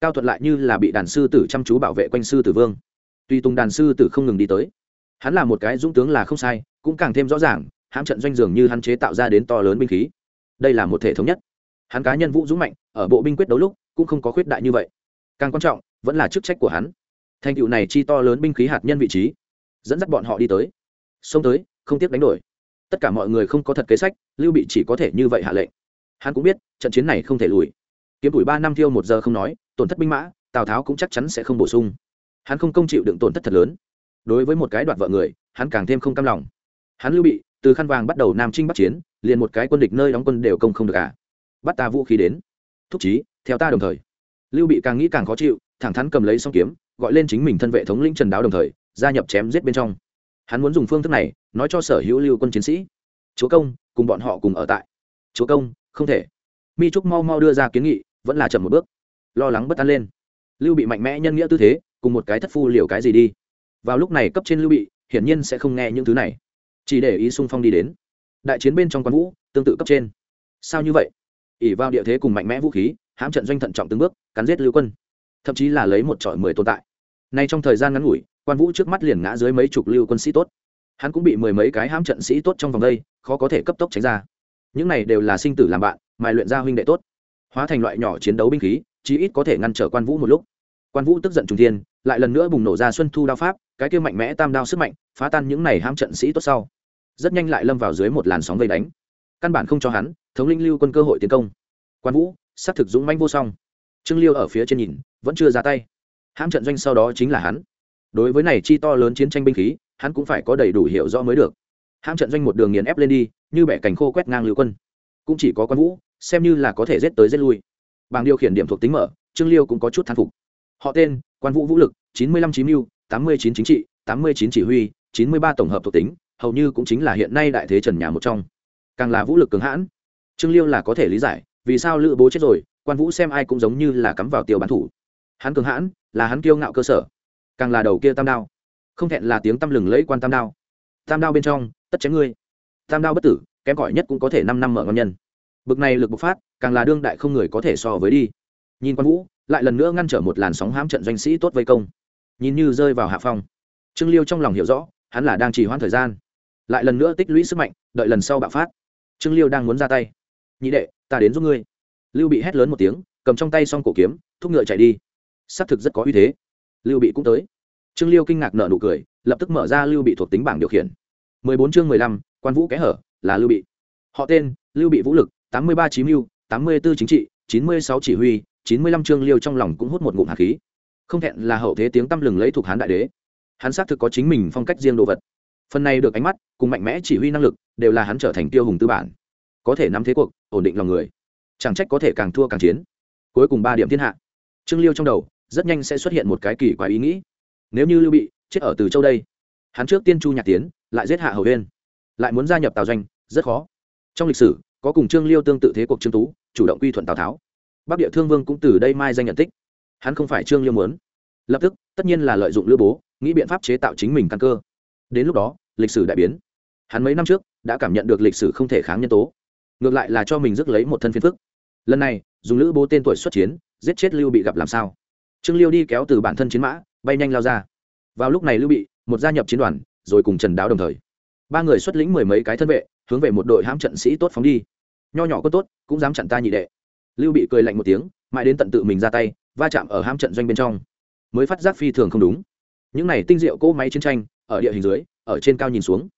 Cao thuận lại như là bị đàn sư tử chăm chú bảo vệ quanh sư tử vương. Tuy tùng đàn sư tử không ngừng đi tới, hắn là một cái dũng tướng là không sai, cũng càng thêm rõ ràng, hãm trận doanh dường như hắn chế tạo ra đến to lớn binh khí. Đây là một thể thống nhất. Hắn cá nhân vũ dũng mạnh, ở bộ binh quyết đấu lúc, cũng không có khuyết đại như vậy. Càng quan trọng, vẫn là chức trách của hắn thành tựu này chi to lớn binh khí hạt nhân vị trí, dẫn dắt bọn họ đi tới. Xông tới, không tiếc đánh đổi. Tất cả mọi người không có thật kế sách, lưu bị chỉ có thể như vậy hạ lệnh. Hắn cũng biết, trận chiến này không thể lùi. Kiếm tuổi ba năm thiêu một giờ không nói, tổn thất binh mã, tào tháo cũng chắc chắn sẽ không bổ sung. Hắn không công chịu đựng tổn thất thật lớn. Đối với một cái đoạt vợ người, hắn càng thêm không cam lòng. Hắn lưu bị, từ khăn vàng bắt đầu nam trinh bắt chiến, liền một cái quân địch nơi đóng quân đều công không được cả à. bắt ta vũ khí đến. Thúc chí, theo ta đồng thời. Lưu bị càng nghĩ càng khó chịu, thẳng thắn cầm lấy song kiếm gọi lên chính mình thân vệ thống lĩnh trần đáo đồng thời, gia nhập chém giết bên trong. Hắn muốn dùng phương thức này, nói cho sở hữu lưu quân chiến sĩ. Chúa công, cùng bọn họ cùng ở tại. Chúa công, không thể. Mi trúc mau mau đưa ra kiến nghị, vẫn là chậm một bước. Lo lắng bất an lên. Lưu bị mạnh mẽ nhân nghĩa tư thế, cùng một cái thất phu liều cái gì đi. Vào lúc này cấp trên lưu bị, hiển nhiên sẽ không nghe những thứ này. Chỉ để ý xung phong đi đến. Đại chiến bên trong quan vũ, tương tự cấp trên. Sao như vậy? ỉ vào địa thế cùng mạnh mẽ vũ khí, hãm trận doanh thận trọng từng bước, cắn giết lưu quân thậm chí là lấy một trọi mười tồn tại. Nay trong thời gian ngắn ngủi, quan vũ trước mắt liền ngã dưới mấy chục lưu quân sĩ tốt. Hắn cũng bị mười mấy cái hãm trận sĩ tốt trong vòng đây, khó có thể cấp tốc tránh ra. Những này đều là sinh tử làm bạn, mài luyện ra huynh đệ tốt. Hóa thành loại nhỏ chiến đấu binh khí, chí ít có thể ngăn trở quan vũ một lúc. Quan vũ tức giận trung thiên, lại lần nữa bùng nổ ra xuân thu đao pháp, cái kia mạnh mẽ tam đao sức mạnh, phá tan những này hãm trận sĩ tốt sau. Rất nhanh lại lâm vào dưới một làn sóng vây đánh. Căn bản không cho hắn, thống linh lưu quân cơ hội tiến công. Quan vũ s á c thực dũng manh vô song. Trương liêu ở phía trên nhìn vẫn chưa ra tay. Hãm trận doanh sau đó chính là hắn. Đối với này chi to lớn chiến tranh binh khí, hắn cũng phải có đầy đủ hiểu rõ mới được. Hãm trận doanh một đường nghiền ép lên đi, như bẻ cành khô quét ngang lưu quân. Cũng chỉ có quan vũ, xem như là có thể giết tới giết lui. Bằng điều khiển điểm thuộc tính mở, trương liêu cũng có chút thán phục. Họ tên, quan vũ vũ lực, chín mươi lăm chín mưu, tám mươi chín chính trị, tám mươi chín chỉ huy, chín mươi ba tổng hợp thuộc tính, hầu như cũng chính là hiện nay đại thế trần nhà một trong. Càng là vũ lực cường hãn. Trương liêu là có thể lý giải, vì sao lữ bố chết rồi, quan vũ xem ai cũng giống như là cắm vào tiêu bán thủ hắn cường hãn, là hắn kiêu ngạo cơ sở. Càng là đầu kia tam đao. Không thẹn là tiếng tăm lừng lẫy quan tam đao. Tam đao bên trong, tất chém ngươi. Tam đao bất tử, kém cỏi nhất cũng có thể năm năm mở ngon nhân. Bực này lực bộc phát, càng là đương đại không người có thể so với đi. Nhìn quan vũ, lại lần nữa ngăn trở một làn sóng hãm trận doanh sĩ tốt vây công. Nhìn như rơi vào hạ phong. Trương liêu trong lòng hiểu rõ, hắn là đang trì hoãn thời gian. Lại lần nữa tích lũy sức mạnh, đợi lần sau bạo phát. Trương liêu đang muốn ra tay. Nhị đệ, ta đến giúp ngươi. Lưu bị hét lớn một tiếng, cầm trong tay xong cổ kiếm, thúc ngựa chạy đi xác thực rất có uy thế. Lưu bị cũng tới. Trương liêu kinh ngạc nợ nụ cười, lập tức mở ra lưu bị thuộc tính bảng điều khiển. Mười bốn chương mười lăm, quan vũ kẽ hở, là lưu bị. Họ tên, lưu bị vũ lực, tám mươi ba chí mưu, tám mươi b ố chính trị, chín mươi sáu chỉ huy, chín mươi lăm chương liêu trong lòng cũng hút một ngụm hạt khí. Không thẹn là hậu thế tiếng tăm lừng lấy thuộc hán đại đế. Hắn xác thực có chính mình phong cách riêng đồ vật. Phần này được ánh mắt, cùng mạnh mẽ chỉ huy năng lực, đều là hắn trở thành tiêu hùng tư bản. Có thể nắm thế cuộc, ổn định lòng người. Chẳng trách có thể càng thua càng chiến. Cuối cùng ba điểm thiên hạ. Trương liêu trong đầu rất nhanh sẽ xuất hiện một cái kỳ quái ý nghĩ. Nếu như lưu bị chết ở từ châu đây, hắn trước tiên chu nhạc tiến, lại giết hạ hầu huyên lại muốn gia nhập tào doanh, rất khó. Trong lịch sử, có cùng trương liêu tương tự thế cuộc trương tú, chủ động quy thuận tào tháo. Bắc địa thương vương cũng từ đây mai danh nhận tích. Hắn không phải trương liêu muốn. Lập tức, tất nhiên là lợi dụng lữ bố, nghĩ biện pháp chế tạo chính mình căn cơ. Đến lúc đó, lịch sử đại biến. Hắn mấy năm trước đã cảm nhận được lịch sử không thể kháng nhân tố. Ngược lại là cho mình rước lấy một thân phiên phức. Lần này, dùng lữ bố tên tuổi xuất chiến, giết chết lưu bị gặp làm sao? Trương liêu đi kéo từ bản thân chiến mã, bay nhanh lao ra. Vào lúc này lưu bị, một gia nhập chiến đoàn, rồi cùng trần đáo đồng thời. Ba người xuất lĩnh mười mấy cái thân vệ, hướng về một đội hãm trận sĩ tốt phóng đi. Nho nhỏ có tốt, cũng dám chặn ta nhị đệ. Lưu bị cười lạnh một tiếng, mãi đến tận tự mình ra tay, va chạm ở hãm trận doanh bên trong. Mới phát giác phi thường không đúng. Những này tinh diệu cỗ máy chiến tranh, ở địa hình dưới, ở trên cao nhìn xuống.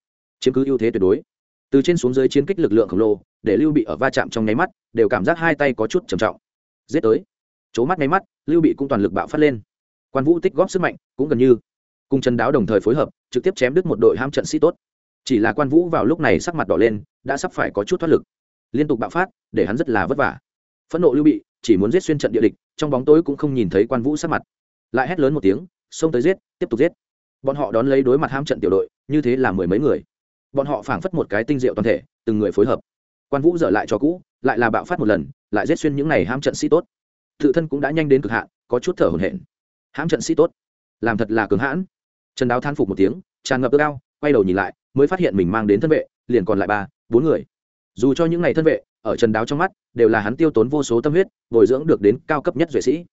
Chiếm cứ ưu thế tuyệt đối. Từ trên xuống dưới chiến kích lực lượng khổng lồ, để lưu bị ở va chạm trong nháy mắt, đều cảm giác hai tay có chút trầm trọng. Giết tới chố mắt nháy mắt, lưu bị cũng toàn lực bạo phát lên. Quan vũ tích góp sức mạnh, cũng gần như cùng chân đáo đồng thời phối hợp, trực tiếp chém đứt một đội ham trận sĩ tốt. Chỉ là quan vũ vào lúc này sắc mặt đỏ lên, đã sắp phải có chút thoát lực. Liên tục bạo phát, để hắn rất là vất vả. Phẫn nộ lưu bị, chỉ muốn giết xuyên trận địa địch, trong bóng tối cũng không nhìn thấy quan vũ sắc mặt. Lại hét lớn một tiếng, xông tới giết, tiếp tục giết. Bọn họ đón lấy đối mặt ham trận tiểu đội, như thế là mười mấy người. Bọn họ phảng phất một cái tinh diệu toàn thể, từng người phối hợp. Quan vũ dở lại cho cũ, lại là bạo phát một lần, lại giết xuyên những này ham trận sĩ tốt tự thân cũng đã nhanh đến cực hạn, có chút thở hổn hển. Hãm trận sĩ tốt. Làm thật là cứng hãn. Trần đáo than phục một tiếng, tràn ngập ước cao quay đầu nhìn lại, mới phát hiện mình mang đến thân vệ, liền còn lại ba, bốn người. Dù cho những ngày thân vệ, ở trần đáo trong mắt, đều là hắn tiêu tốn vô số tâm huyết, bồi dưỡng được đến cao cấp nhất duệ sĩ.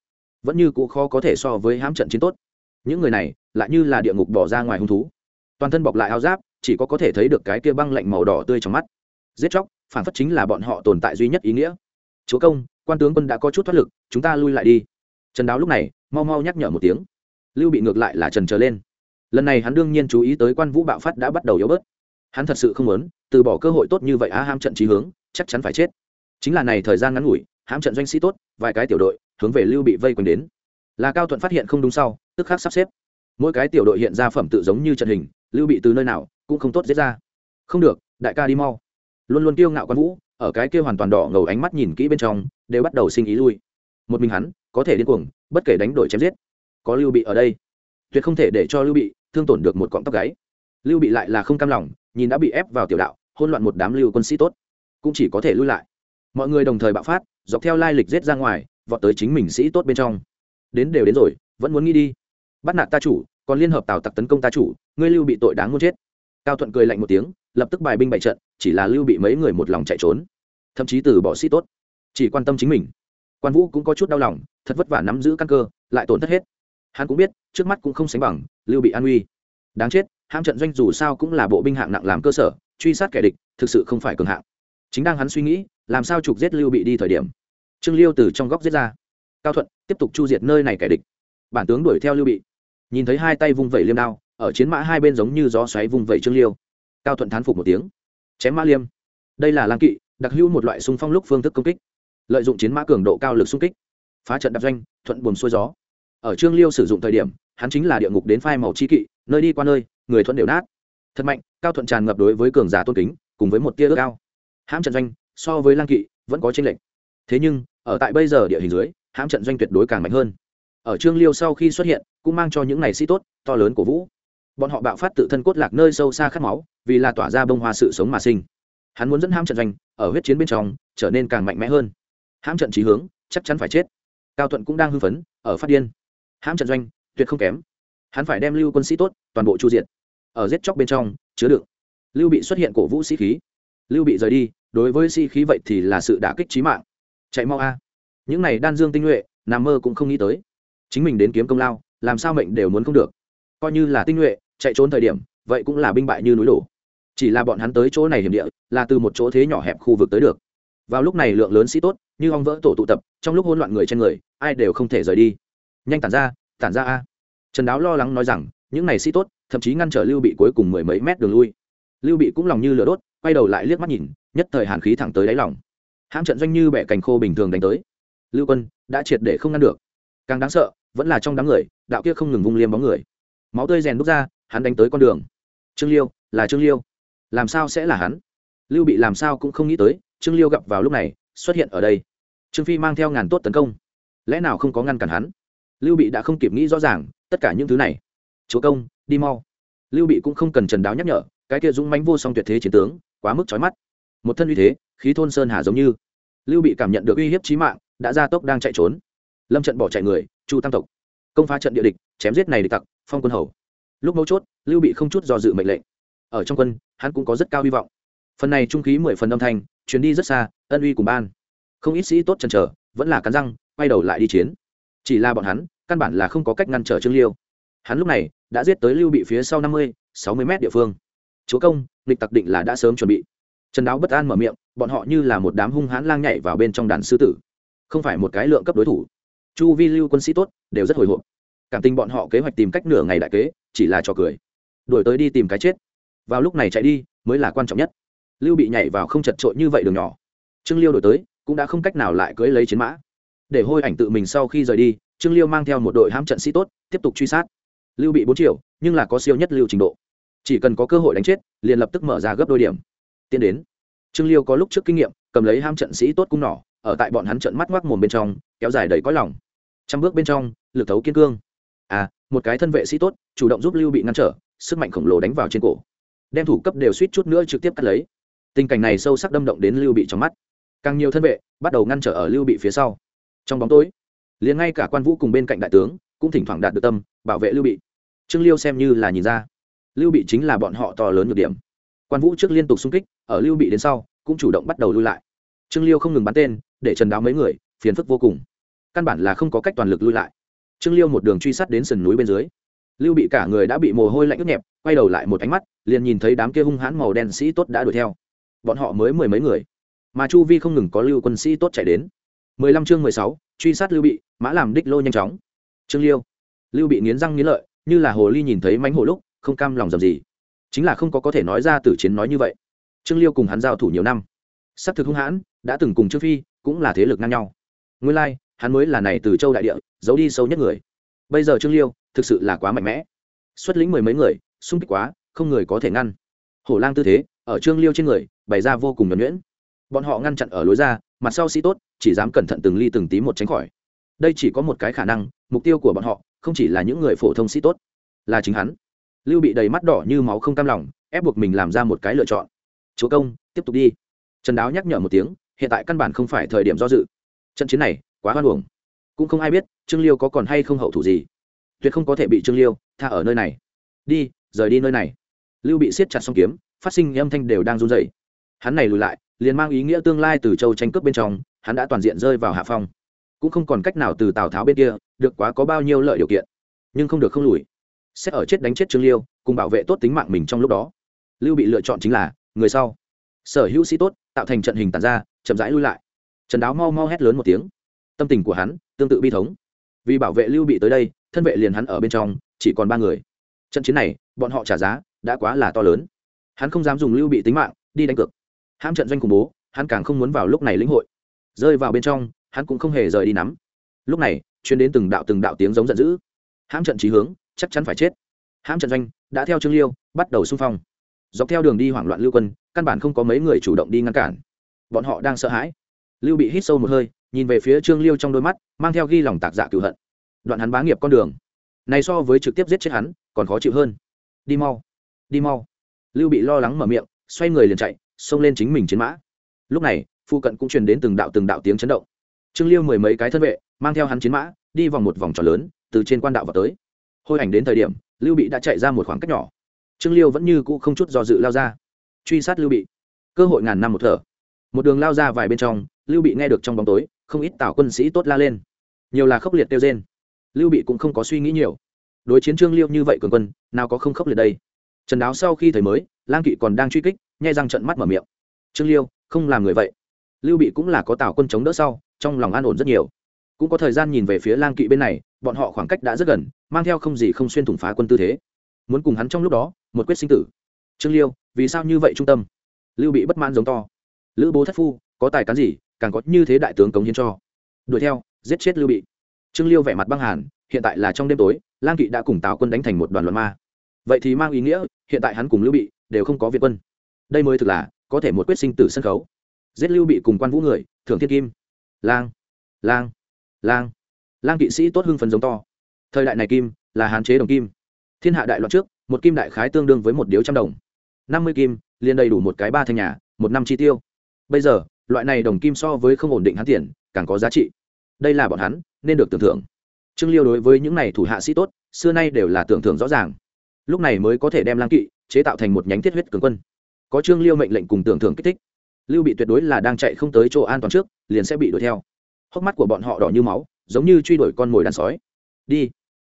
Vẫn như cũ khó có thể so với hãm trận chiến tốt. Những người này, lại như là địa ngục bỏ ra ngoài hung thú. Toàn thân bọc lại áo giáp, chỉ có có thể thấy được cái kia băng lạnh màu đỏ tươi trong mắt. Giết chóc, phản phất chính là bọn họ tồn tại duy nhất ý nghĩa. Chúa công quan tướng quân đã có chút thoát lực, chúng ta lui lại đi. Trần đáo lúc này, mau mau nhắc nhở một tiếng. Lưu bị ngược lại là trần trở lên. Lần này hắn đương nhiên chú ý tới quan vũ bạo phát đã bắt đầu yếu bớt. Hắn thật sự không muốn, từ bỏ cơ hội tốt như vậy á ham trận trí hướng, chắc chắn phải chết. Chính là này thời gian ngắn ngủi, hãm trận doanh sĩ tốt, vài cái tiểu đội, hướng về lưu bị vây quanh đến. Là cao thuận phát hiện không đúng sau, tức khắc sắp xếp. Mỗi cái tiểu đội hiện ra phẩm tự giống như trận hình, lưu bị từ nơi nào cũng không tốt dễ ra. Không được, đại ca đi mau. Luôn luôn kiêu ngạo quan vũ ở cái kia hoàn toàn đỏ ngầu ánh mắt nhìn kỹ bên trong, đều bắt đầu sinh ý lui. Một mình hắn, có thể điên cuồng, bất kể đánh đổi chém giết. Có lưu bị ở đây. Tuyệt không thể để cho lưu bị thương tổn được một cọng tóc gáy. Lưu bị lại là không cam lòng, nhìn đã bị ép vào tiểu đạo hôn loạn một đám lưu quân sĩ tốt. Cũng chỉ có thể lui lại. Mọi người đồng thời bạo phát, dọc theo lai lịch giết ra ngoài, vọt tới chính mình sĩ tốt bên trong. Đến đều đến rồi, vẫn muốn nghĩ đi. Bắt nạt ta chủ, còn liên hợp tào tặc tấn công ta chủ, ngươi lưu bị tội đáng muốn chết. Cao thuận cười lạnh một tiếng lập tức bài binh bại trận, chỉ là lưu bị mấy người một lòng chạy trốn. Thậm chí từ bỏ sĩ tốt, chỉ quan tâm chính mình. Quan vũ cũng có chút đau lòng, thật vất vả nắm giữ căn cơ, lại tổn thất hết. Hắn cũng biết, trước mắt cũng không sánh bằng, lưu bị an uy. Đáng chết ham trận doanh dù sao cũng là bộ binh hạng nặng làm cơ sở, truy sát kẻ địch, thực sự không phải cường hạng. Chính đang hắn suy nghĩ, làm sao trục giết lưu bị đi thời điểm. Trương liêu từ trong góc giết ra. Cao thuận, tiếp tục chu diệt nơi này kẻ địch. Bản tướng đuổi theo lưu bị. Nhìn thấy hai tay vung vẩy liêm đao, ở chiến mã hai bên giống như gió xoáy vung vẩy trương liêu cao thuận thán phục một tiếng. Chém mã liêm. Đây là lang kỵ, đặc hữu một loại xung phong lúc phương thức công kích. Lợi dụng chiến mã cường độ cao lực xung kích. Phá trận đạp doanh, thuận buồm xuôi gió. Ở trương liêu sử dụng thời điểm, hắn chính là địa ngục đến phai màu chi kỵ, nơi đi qua nơi, người thuận đều nát. Thật mạnh, cao thuận tràn ngập đối với cường giả tôn kính, cùng với một tia ước cao hãm trận doanh, so với lang kỵ, vẫn có tranh lệch. Thế nhưng, ở tại bây giờ địa hình dưới, hãm trận doanh tuyệt đối càng mạnh hơn. Ở trương liêu sau khi xuất hiện, cũng mang cho những ngày sĩ tốt, to lớn của vũ bọn họ bạo phát tự thân cốt lạc nơi sâu xa khát máu, vì là tỏa ra bông hoa sự sống mà sinh. Hắn muốn dẫn ham trận doanh, ở huyết chiến bên trong, trở nên càng mạnh mẽ hơn. Hãm trận trí hướng, chắc chắn phải chết. Cao thuận cũng đang hưng phấn, ở phát điên. Hãm trận doanh, tuyệt không kém. Hắn phải đem lưu quân sĩ tốt, toàn bộ chu diện ở giết chóc bên trong, chứa đựng. Lưu bị xuất hiện cổ vũ sĩ khí. Lưu bị rời đi, đối với sĩ khí vậy thì là sự đả kích trí mạng. Chạy mau a. Những này đan dương tinh nhuệ nằm mơ cũng không nghĩ tới. Chính mình đến kiếm công lao, làm sao mệnh đều muốn không được. Coi như là tinh nhuệ chạy trốn thời điểm, vậy cũng là binh bại như núi đổ. Chỉ là bọn hắn tới chỗ này hiểm địa, là từ một chỗ thế nhỏ hẹp khu vực tới được. Vào lúc này lượng lớn sĩ tốt, như ong vỡ tổ tụ tập, trong lúc hỗn loạn người trên người, ai đều không thể rời đi. Nhanh tản ra tản ra a. Trần đáo lo lắng nói rằng, những này sĩ tốt, thậm chí ngăn trở lưu bị cuối cùng mười mấy mét đường lui. Lưu bị cũng lòng như lửa đốt, quay đầu lại liếc mắt nhìn, nhất thời hàn khí thẳng tới đáy lòng. Hãm trận doanh như bẻ cành khô bình thường đánh tới. Lưu quân, đã triệt để không ngăn được. Càng đáng sợ, vẫn là trong đám người, đạo kia không ngừng vung liêm bóng người. Máu tươi rèn đúc ra hắn đánh tới con đường. Trương liêu, là trương liêu. Làm sao sẽ là hắn? Lưu bị làm sao cũng không nghĩ tới, trương liêu gặp vào lúc này, xuất hiện ở đây. Trương phi mang theo ngàn tốt tấn công. Lẽ nào không có ngăn cản hắn? Lưu bị đã không kịp nghĩ rõ ràng, tất cả những thứ này. Chúa công, đi mau. Lưu bị cũng không cần trần đáo nhắc nhở, cái kia dũng mánh vô song tuyệt thế chiến tướng, quá mức trói mắt. Một thân uy thế, khí thôn sơn hà giống như. Lưu bị cảm nhận được uy hiếp trí mạng, đã ra tốc đang chạy trốn. Lâm trận bỏ chạy người, chu tam tộc. Công phá trận địa địch, chém giết này địch tặc, phong quân hầu lúc mấu chốt, lưu bị không chút do dự mệnh lệnh. Ở trong quân, hắn cũng có rất cao hy vọng. Phần này trung khí mười phần âm thanh chuyến đi rất xa, ân uy cùng ban. Không ít sĩ tốt chần chờ, vẫn là cắn răng, quay đầu lại đi chiến. Chỉ là bọn hắn, căn bản là không có cách ngăn trở trương liêu. Hắn lúc này, đã giết tới lưu bị phía sau năm mươi, sáu mươi mét địa phương. Chúa công địch tặc định là đã sớm chuẩn bị. Trần đáo bất an mở miệng, bọn họ như là một đám hung hãn lang nhảy vào bên trong đàn sư tử. Không phải một cái lượng cấp đối thủ. Chu vi lưu quân sĩ tốt, đều rất hồi hộp cảm tình bọn họ kế hoạch tìm cách nửa ngày đại kế, chỉ là trò cười. Đổi tới đi tìm cái chết. Vào lúc này chạy đi, mới là quan trọng nhất. Lưu bị nhảy vào không chật trội như vậy đường nhỏ. Trương liêu đổi tới, cũng đã không cách nào lại cưỡi lấy chiến mã. Để hôi ảnh tự mình sau khi rời đi, trương liêu mang theo một đội hãm trận sĩ tốt, tiếp tục truy sát. Lưu bị bốn triệu, nhưng là có siêu nhất lưu trình độ. Chỉ cần có cơ hội đánh chết, liền lập tức mở ra gấp đôi điểm. Tiến đến. Trương liêu có lúc trước kinh nghiệm, cầm lấy ham trận sĩ tốt cung nỏ, ở tại bọn hắn trận mắt ngoác mồm bên trong, kéo dài đầy có lòng. Trăm bước bên trong, lực thấu kiên cương à một cái thân vệ sĩ tốt, chủ động giúp lưu bị ngăn trở, sức mạnh khổng lồ đánh vào trên cổ. Đem thủ cấp đều suýt chút nữa trực tiếp cắt lấy. Tình cảnh này sâu sắc đâm động đến lưu bị trong mắt. Càng nhiều thân vệ, bắt đầu ngăn trở ở lưu bị phía sau. Trong bóng tối, liền ngay cả quan vũ cùng bên cạnh đại tướng, cũng thỉnh thoảng đạt được tâm, bảo vệ lưu bị. Trương liêu xem như là nhìn ra, lưu bị chính là bọn họ to lớn nhược điểm. Quan vũ trước liên tục xung kích, ở lưu bị đến sau, cũng chủ động bắt đầu lui lại. Trương liêu không ngừng bắn tên, để trần đáo mấy người, phiền phức vô cùng. Căn bản là không có cách toàn lực lui lại trương liêu một đường truy sát đến sườn núi bên dưới. Lưu bị cả người đã bị mồ hôi lạnh ướt nhẹp, quay đầu lại một ánh mắt, liền nhìn thấy đám kia hung hãn màu đen sĩ tốt đã đuổi theo. Bọn họ mới mười mấy người. Mà chu vi không ngừng có lưu quân sĩ tốt chạy đến. Mười lăm chương mười sáu, truy sát lưu bị, mã làm đích lô nhanh chóng. Trương liêu. Lưu bị nghiến răng nghiến lợi, như là hồ ly nhìn thấy mánh hồ lúc, không cam lòng dầm gì. Chính là không có có thể nói ra từ chiến nói như vậy. Trương liêu cùng hắn giao thủ nhiều năm. S ắ c thực hung hãn, đã từng cùng trương phi, cũng là thế lực ngang nhau. Nguyên lai hắn mới là này từ châu đại địa, giấu đi sâu nhất người. Bây giờ trương liêu thực sự là quá mạnh mẽ. Xuất lĩnh mười mấy người sung kích quá, không người có thể ngăn. Hổ lang tư thế, ở trương liêu trên người, bày ra vô cùng nhuẩn nhuyễn. Bọn họ ngăn chặn ở lối ra, mặt sau sĩ tốt, chỉ dám cẩn thận từng ly từng tí một tránh khỏi. Đây chỉ có một cái khả năng, mục tiêu của bọn họ không chỉ là những người phổ thông sĩ tốt, là chính hắn. Lưu bị đầy mắt đỏ như máu không cam lòng, ép buộc mình làm ra một cái lựa chọn. Chúa công, tiếp tục đi. Trần đáo nhắc nhở một tiếng, hiện tại căn bản không phải thời điểm do dự. Trận chiến này quá hoan hồng cũng không ai biết trương liêu có còn hay không hậu thủ gì. Tuyệt không có thể bị trương liêu tha ở nơi này. Đi, rời đi nơi này. Lưu bị siết chặt song kiếm, phát sinh âm thanh đều đang run dậy hắn này lùi lại, liền mang ý nghĩa tương lai từ châu tranh cướp bên trong, hắn đã toàn diện rơi vào hạ phong. Cũng không còn cách nào từ tào tháo bên kia được quá có bao nhiêu lợi điều kiện. Nhưng không được không lùi. Sẽ ở chết đánh chết trương liêu, cùng bảo vệ tốt tính mạng mình trong lúc đó. Lưu bị lựa chọn chính là người sau. Sở hữu sĩ tốt, tạo thành trận hình tàn ra, chậm rãi lui lại. Trần đáo mau mau hét lớn một tiếng tâm tình của hắn tương tự bi thống. Vì bảo vệ lưu bị tới đây, thân vệ liền hắn ở bên trong, chỉ còn ba người. Trận chiến này, bọn họ trả giá đã quá là to lớn. Hắn không dám dùng lưu bị tính mạng, đi đánh cược. Hãm trận doanh khủng bố, hắn càng không muốn vào lúc này lĩnh hội. Rơi vào bên trong, hắn cũng không hề rời đi nắm. Lúc này chuyên đến từng đạo từng đạo tiếng giống giận dữ. Hãm trận trí hướng, chắc chắn phải chết. Hãm trận doanh đã theo trương liêu, bắt đầu xung phong. Dọc theo đường đi hoảng loạn lưu quân, căn bản không có mấy người chủ động đi ngăn cản. Bọn họ đang sợ hãi. Lưu bị hít sâu một hơi nhìn về phía trương liêu trong đôi mắt, mang theo ghi lòng tạc dạ cựu hận. Đoạn hắn bá nghiệp con đường. Này so với trực tiếp giết chết hắn, còn khó chịu hơn. Đi mau. Đi mau. Lưu bị lo lắng mở miệng, xoay người liền chạy, xông lên chính mình chiến mã. Lúc này, phụ cận cũng truyền đến từng đạo từng đạo tiếng chấn động. Trương liêu mười mấy cái thân vệ, mang theo hắn chiến mã, đi vòng một vòng tròn lớn, từ trên quan đạo vào tới. Hôi ảnh đến thời điểm, lưu bị đã chạy ra một khoảng cách nhỏ. Trương liêu vẫn như cũ không chút do dự lao ra. Truy sát lưu bị. Cơ hội ngàn năm một thở. Một đường lao ra vài bên trong, lưu bị nghe được trong bóng tối không ít tào quân sĩ tốt la lên. Nhiều là khốc liệt tiêu trên lưu bị cũng không có suy nghĩ nhiều. Đối chiến trương liêu như vậy cường quân, nào có không khốc liệt đây? Trần đáo sau khi thấy mới, lang kỵ còn đang truy kích, nhai răng trận mắt mở miệng. Trương liêu, không làm người vậy. Lưu bị cũng là có tào quân chống đỡ sau, trong lòng an ổn rất nhiều. Cũng có thời gian nhìn về phía lang kỵ bên này, bọn họ khoảng cách đã rất gần, mang theo không gì không xuyên thủng phá quân tư thế. Muốn cùng hắn trong lúc đó, một quyết sinh tử. Trương liêu, vì sao như vậy trung tâm? Lưu bị bất mãn giống to. Lữ bố thất phu, có tài cán gì càng có như thế đại tướng cống hiến cho. Đuổi theo, giết chết lưu bị. Trương liêu vẻ mặt băng hàn, hiện tại là trong đêm tối, lang kỵ đã cùng tào quân đánh thành một đoàn luận ma. Vậy thì mang ý nghĩa, hiện tại hắn cùng lưu bị đều không có việt quân. Đây mới thực là, có thể một quyết sinh tử sân khấu. Giết lưu bị cùng quan vũ người, thưởng thiên kim. Lang lang lang. Lang kỵ sĩ tốt hưng phấn giống to. Thời đại này kim, là hạn chế đồng kim. Thiên hạ đại loạn trước, một kim đại khái tương đương với một điếu trăm đồng. Năm mươi kim, liền đầy đủ một cái ba thanh nhà, một năm chi tiêu. Bây giờ loại này đồng kim so với không ổn định hắn tiền, càng có giá trị. Đây là bọn hắn, nên được tưởng thưởng. Trương liêu đối với những này thủ hạ sĩ tốt, xưa nay đều là tưởng thưởng rõ ràng. Lúc này mới có thể đem lang kỵ chế tạo thành một nhánh thiết huyết cường quân. Có trương liêu mệnh lệnh cùng tưởng thưởng kích thích. Lưu bị tuyệt đối là đang chạy không tới chỗ an toàn trước, liền sẽ bị đuổi theo. Hốc mắt của bọn họ đỏ như máu, giống như truy đuổi con mồi đàn sói. Đi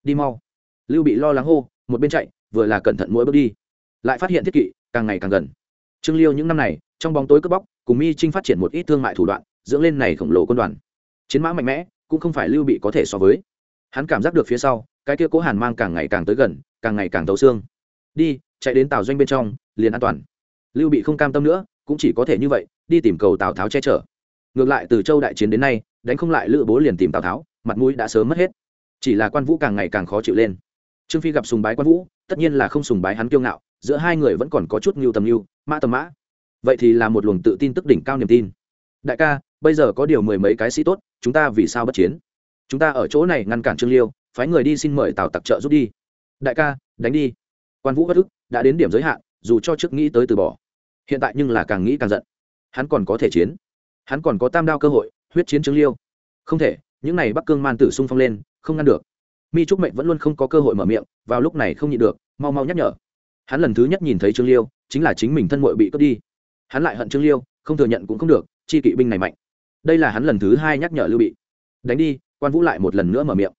đi mau. Lưu bị lo lắng hô, một bên chạy, vừa là cẩn thận mỗi bước đi. Lại phát hiện thiết kỵ, càng ngày càng gần trương liêu những năm này, trong bóng tối cướp bóc, cùng mi trinh phát triển một ít thương mại thủ đoạn, dưỡng lên này khổng lồ quân đoàn. Chiến mã mạnh mẽ, cũng không phải lưu bị có thể so với. Hắn cảm giác được phía sau, cái kia cố hàn mang càng ngày càng tới gần, càng ngày càng tấu xương. Đi, chạy đến tàu doanh bên trong, liền an toàn. Lưu bị không cam tâm nữa, cũng chỉ có thể như vậy, đi tìm cầu tào tháo che chở. Ngược lại, từ châu đại chiến đến nay, đánh không lại lữ bố liền tìm tào tháo, mặt mũi đã sớm mất hết. Chỉ là quan vũ càng ngày càng khó chịu lên. Trương phi gặp sùng bái quan vũ, tất nhiên là không sùng bái hắn kiêu ngạo giữa hai người vẫn còn có chút ngưu tầm ngưu, mã tầm mã. Vậy thì là một luồng tự tin tức đỉnh cao niềm tin. Đại ca, bây giờ có điều mười mấy cái sĩ tốt, chúng ta vì sao bất chiến? Chúng ta ở chỗ này ngăn cản trương liêu, phái người đi xin mời tào tặc trợ giúp đi. Đại ca, đánh đi. Quan vũ bất ức, đã đến điểm giới hạn, dù cho trước nghĩ tới từ bỏ. Hiện tại nhưng là càng nghĩ càng giận. Hắn còn có thể chiến. Hắn còn có tam đao cơ hội, huyết chiến trương liêu. Không thể, những n à y bắc cương man tử sung phong lên, không ngăn được. Mi trúc mệnh vẫn luôn không có cơ hội mở miệng, vào lúc này không nhịn được, mau mau nhắc nhở hắn lần thứ nhất nhìn thấy trương liêu, chính là chính mình thân mội bị cướp đi. Hắn lại hận trương liêu, không thừa nhận cũng không được, chi kỵ binh này mạnh. Đây là hắn lần thứ hai nhắc nhở lưu bị. Đánh đi, quan vũ lại một lần nữa mở miệng.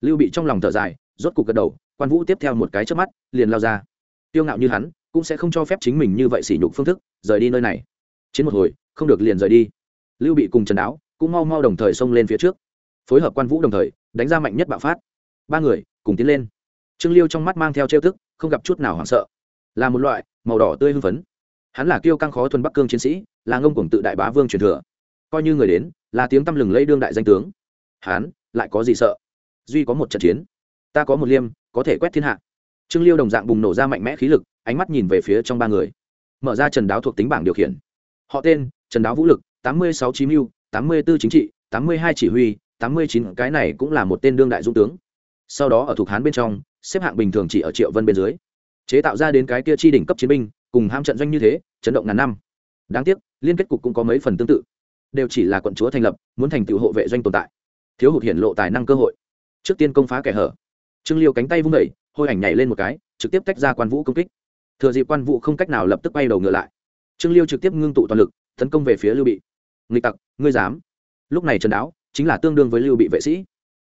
Lưu bị trong lòng thở dài, rốt cục gật đầu, quan vũ tiếp theo một cái trước mắt, liền lao ra. Tiêu ngạo như hắn, cũng sẽ không cho phép chính mình như vậy sỉ nhục phương thức, rời đi nơi này. Chiến một hồi, không được liền rời đi. Lưu bị cùng trần áo, cũng mau mau đồng thời xông lên phía trước. Phối hợp quan vũ đồng thời, đánh ra mạnh nhất bạo phát. Ba người, cùng tiến lên. Trương liêu trong mắt mang theo trêu thức không gặp chút nào hoảng sợ là một loại màu đỏ tươi hưng phấn. Hắn là kiêu căng khó thuần bắc cương chiến sĩ, là ngông cuồng tự đại bá vương truyền thừa. Coi như người đến, là tiếng tăm lừng lây đương đại danh tướng. Hắn lại có gì sợ? Duy có một trận chiến. Ta có một liêm, có thể quét thiên hạ. Trương liêu đồng dạng bùng nổ ra mạnh mẽ khí lực, ánh mắt nhìn về phía trong ba người. Mở ra trần đáo thuộc tính bảng điều khiển. Họ tên, trần đáo vũ lực, tám mươi sáu chí mưu, tám mươi b ố chính trị, tám mươi hai chỉ huy, tám mươi chín cái này cũng là một tên đương đại dung tướng. Sau đó ở thuộc hán bên trong, xếp hạng bình thường chỉ ở triệu vân bên dưới chế tạo ra đến cái kia chi đỉnh cấp chiến binh, cùng ham trận doanh như thế, chấn động ngàn năm. Đáng tiếc, liên kết cục cũng có mấy phần tương tự. Đều chỉ là quận chúa thành lập, muốn thành tựu hộ vệ doanh tồn tại. Thiếu hụt hiển lộ tài năng cơ hội. Trước tiên công phá kẻ hở. Trương liêu cánh tay vung đẩy hôi ảnh nhảy lên một cái, trực tiếp tách ra quan vũ công kích. Thừa dịp quan vũ không cách nào lập tức bay đầu ngựa lại. Trương liêu trực tiếp ngưng tụ toàn lực, tấn công về phía lưu bị. Nghịch tặc, ngươi dám? Lúc này trần đáo chính là tương đương với lưu bị vệ sĩ.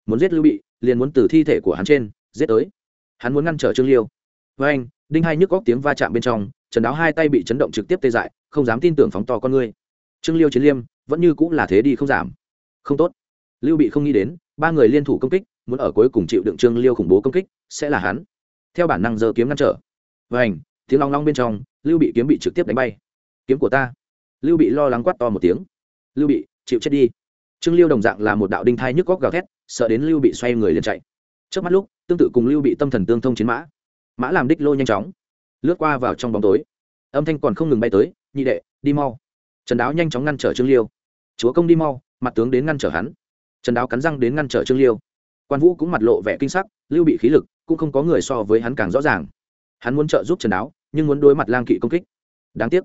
Muốn giết lưu bị, liền muốn từ thi thể của hắn trên giết tới. Hắn muốn ngăn trở trương liêu với anh, đinh hai nhức góc tiếng va chạm bên trong, trần đáo hai tay bị chấn động trực tiếp tê dại, không dám tin tưởng phóng to con ngươi trương liêu chiến liêm, vẫn như cũng là thế đi không giảm. Không tốt. Lưu bị không nghĩ đến, ba người liên thủ công kích, muốn ở cuối cùng chịu đựng trương liêu khủng bố công kích, sẽ là hắn. Theo bản năng giơ kiếm ngăn trở. Và ảnh tiếng long long bên trong, lưu bị kiếm bị trực tiếp đánh bay. Kiếm của ta. Lưu bị lo lắng quát to một tiếng. Lưu bị, chịu chết đi. Trương liêu đồng dạng là một đạo đinh thai nhức góc gào thét, sợ đến lưu bị xoay người liền chạy. Trước mắt lúc, tương tự cùng lưu bị tâm thần tương thông chiến mã mã làm đích lô nhanh chóng, lướt qua vào trong bóng tối. Âm thanh còn không ngừng bay tới, nhị đệ, đi mau. Trần đáo nhanh chóng ngăn trở trương liêu. Chúa công đi mau, mặt tướng đến ngăn trở hắn. Trần đáo cắn răng đến ngăn trở trương liêu. Quan vũ cũng mặt lộ vẻ kinh sắc, lưu bị khí lực, cũng không có người so với hắn càng rõ ràng. Hắn muốn trợ giúp trần đáo, nhưng muốn đối mặt lang kỵ công kích. Đáng tiếc,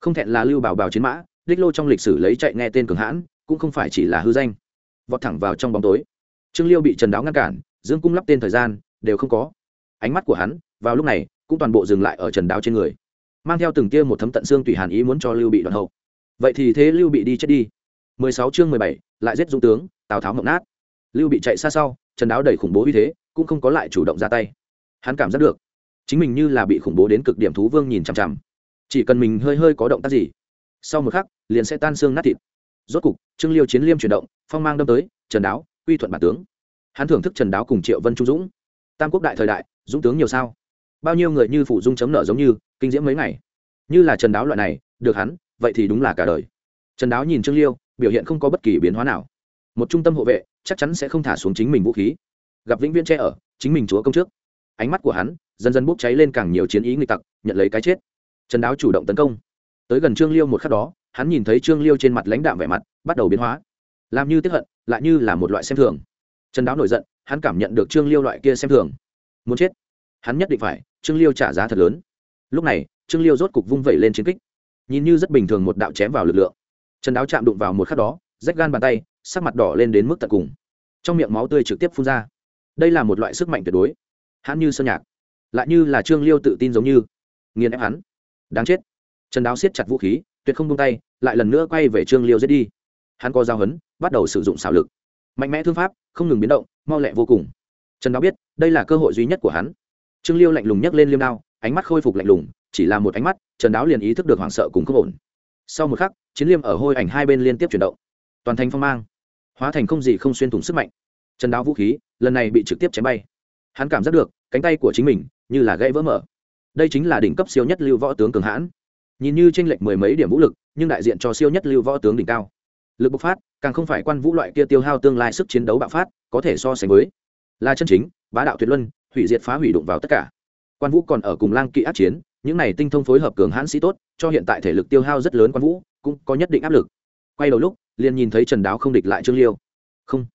không thẹn là lưu bảo bảo chiến mã, đích lô trong lịch sử lấy chạy nghe tên cường hãn, cũng không phải chỉ là hư danh. Vọt thẳng vào trong bóng tối. Trương liêu bị trần đáo ngăn cản, dương cung lắp tên thời gian, đều không có. Ánh mắt của hắn vào lúc này cũng toàn bộ dừng lại ở trần đáo trên người mang theo từng tia một thấm tận xương tùy hàn ý muốn cho lưu bị đoạn hậu vậy thì thế lưu bị đi chết đi 16 chương 17, lại giết dũng tướng tào tháo mộng nát. Lưu bị chạy xa sau trần đáo đẩy khủng bố uy thế cũng không có lại chủ động ra tay. Hắn cảm giác được chính mình như là bị khủng bố đến cực điểm thú vương nhìn chằm chằm. Chỉ cần mình hơi hơi có động tác gì sau một khắc liền sẽ tan xương nát thịt. Rốt cục trương liêu chiến liêm chuyển động phong mang đâm tới trần đáo uy thuận bản tướng. Hắn thưởng thức trần đáo cùng triệu vân trung dũng. Tam quốc đại thời đại dũng tướng nhiều sao? Bao nhiêu người như phụ dung chấm nợ giống như, kinh diễm mấy ngày. Như là trần đáo loại này, được hắn, vậy thì đúng là cả đời. Trần đáo nhìn trương liêu, biểu hiện không có bất kỳ biến hóa nào. Một trung tâm hộ vệ, chắc chắn sẽ không thả xuống chính mình vũ khí. Gặp vĩnh viễn che ở, chính mình chúa công trước. Ánh mắt của hắn, dần dần bốc cháy lên càng nhiều chiến ý nghịch tặc, nhận lấy cái chết. Trần đáo chủ động tấn công. Tới gần trương liêu một khắc đó, hắn nhìn thấy trương liêu trên mặt lãnh đạm vẻ mặt, bắt đầu biến hóa. Làm như tiếp hận, lại như là một loại xem thường. Trần đáo nổi giận, hắn cảm nhận được trương liêu loại kia xem thường. Muốn chết hắn nhất định phải, trương liêu trả giá thật lớn. Lúc này, trương liêu rốt cục vung vẩy lên chiến kích. Nhìn như rất bình thường một đạo chém vào lực lượng. Trần đáo chạm đụng vào một khắc đó, rách gan bàn tay, sắc mặt đỏ lên đến mức tận cùng. Trong miệng máu tươi trực tiếp phun ra. Đây là một loại sức mạnh tuyệt đối. Hắn như sơn nhạc, lại như là trương liêu tự tin giống như. Nghiền ép hắn. Đáng chết. Trần đáo siết chặt vũ khí, tuyệt không buông tay, lại lần nữa quay về trương liêu giết đi. Hắn có giao hấn, bắt đầu sử dụng xảo lực. Mạnh mẽ thương pháp, không ngừng biến động, mau lẹ vô cùng. Trần đáo biết, đây là cơ hội duy nhất của hắn trương liêu lạnh lùng nhấc lên liêm đao, ánh mắt khôi phục lạnh lùng, chỉ là một ánh mắt, trần đáo liền ý thức được hoảng sợ cùng không ổn. Sau một khắc, chiến liêm ở hôi ảnh hai bên liên tiếp chuyển động. Toàn thành phong mang. Hóa thành không gì không xuyên thủng sức mạnh. Trần đáo vũ khí, lần này bị trực tiếp chém bay. Hắn cảm giác được, cánh tay của chính mình như là gãy vỡ mở. Đây chính là đỉnh cấp siêu nhất lưu võ tướng cường hãn. Nhìn như tranh lệch mười mấy điểm vũ lực, nhưng đại diện cho siêu nhất lưu võ tướng đỉnh cao. Lực bộc phát, càng không phải quan vũ loại kia tiêu hao tương lai sức chiến đấu bạo phát, có thể so sánh với là chân chính, bá đạo tuyệt luân, hủy diệt phá hủy đụng vào tất cả. Quan vũ còn ở cùng lang kỵ ác chiến, những này tinh thông phối hợp cường hãn sĩ tốt, cho hiện tại thể lực tiêu hao rất lớn quan vũ, cũng có nhất định áp lực. Quay đầu lúc, liền nhìn thấy trần đáo không địch lại trương liêu. Không.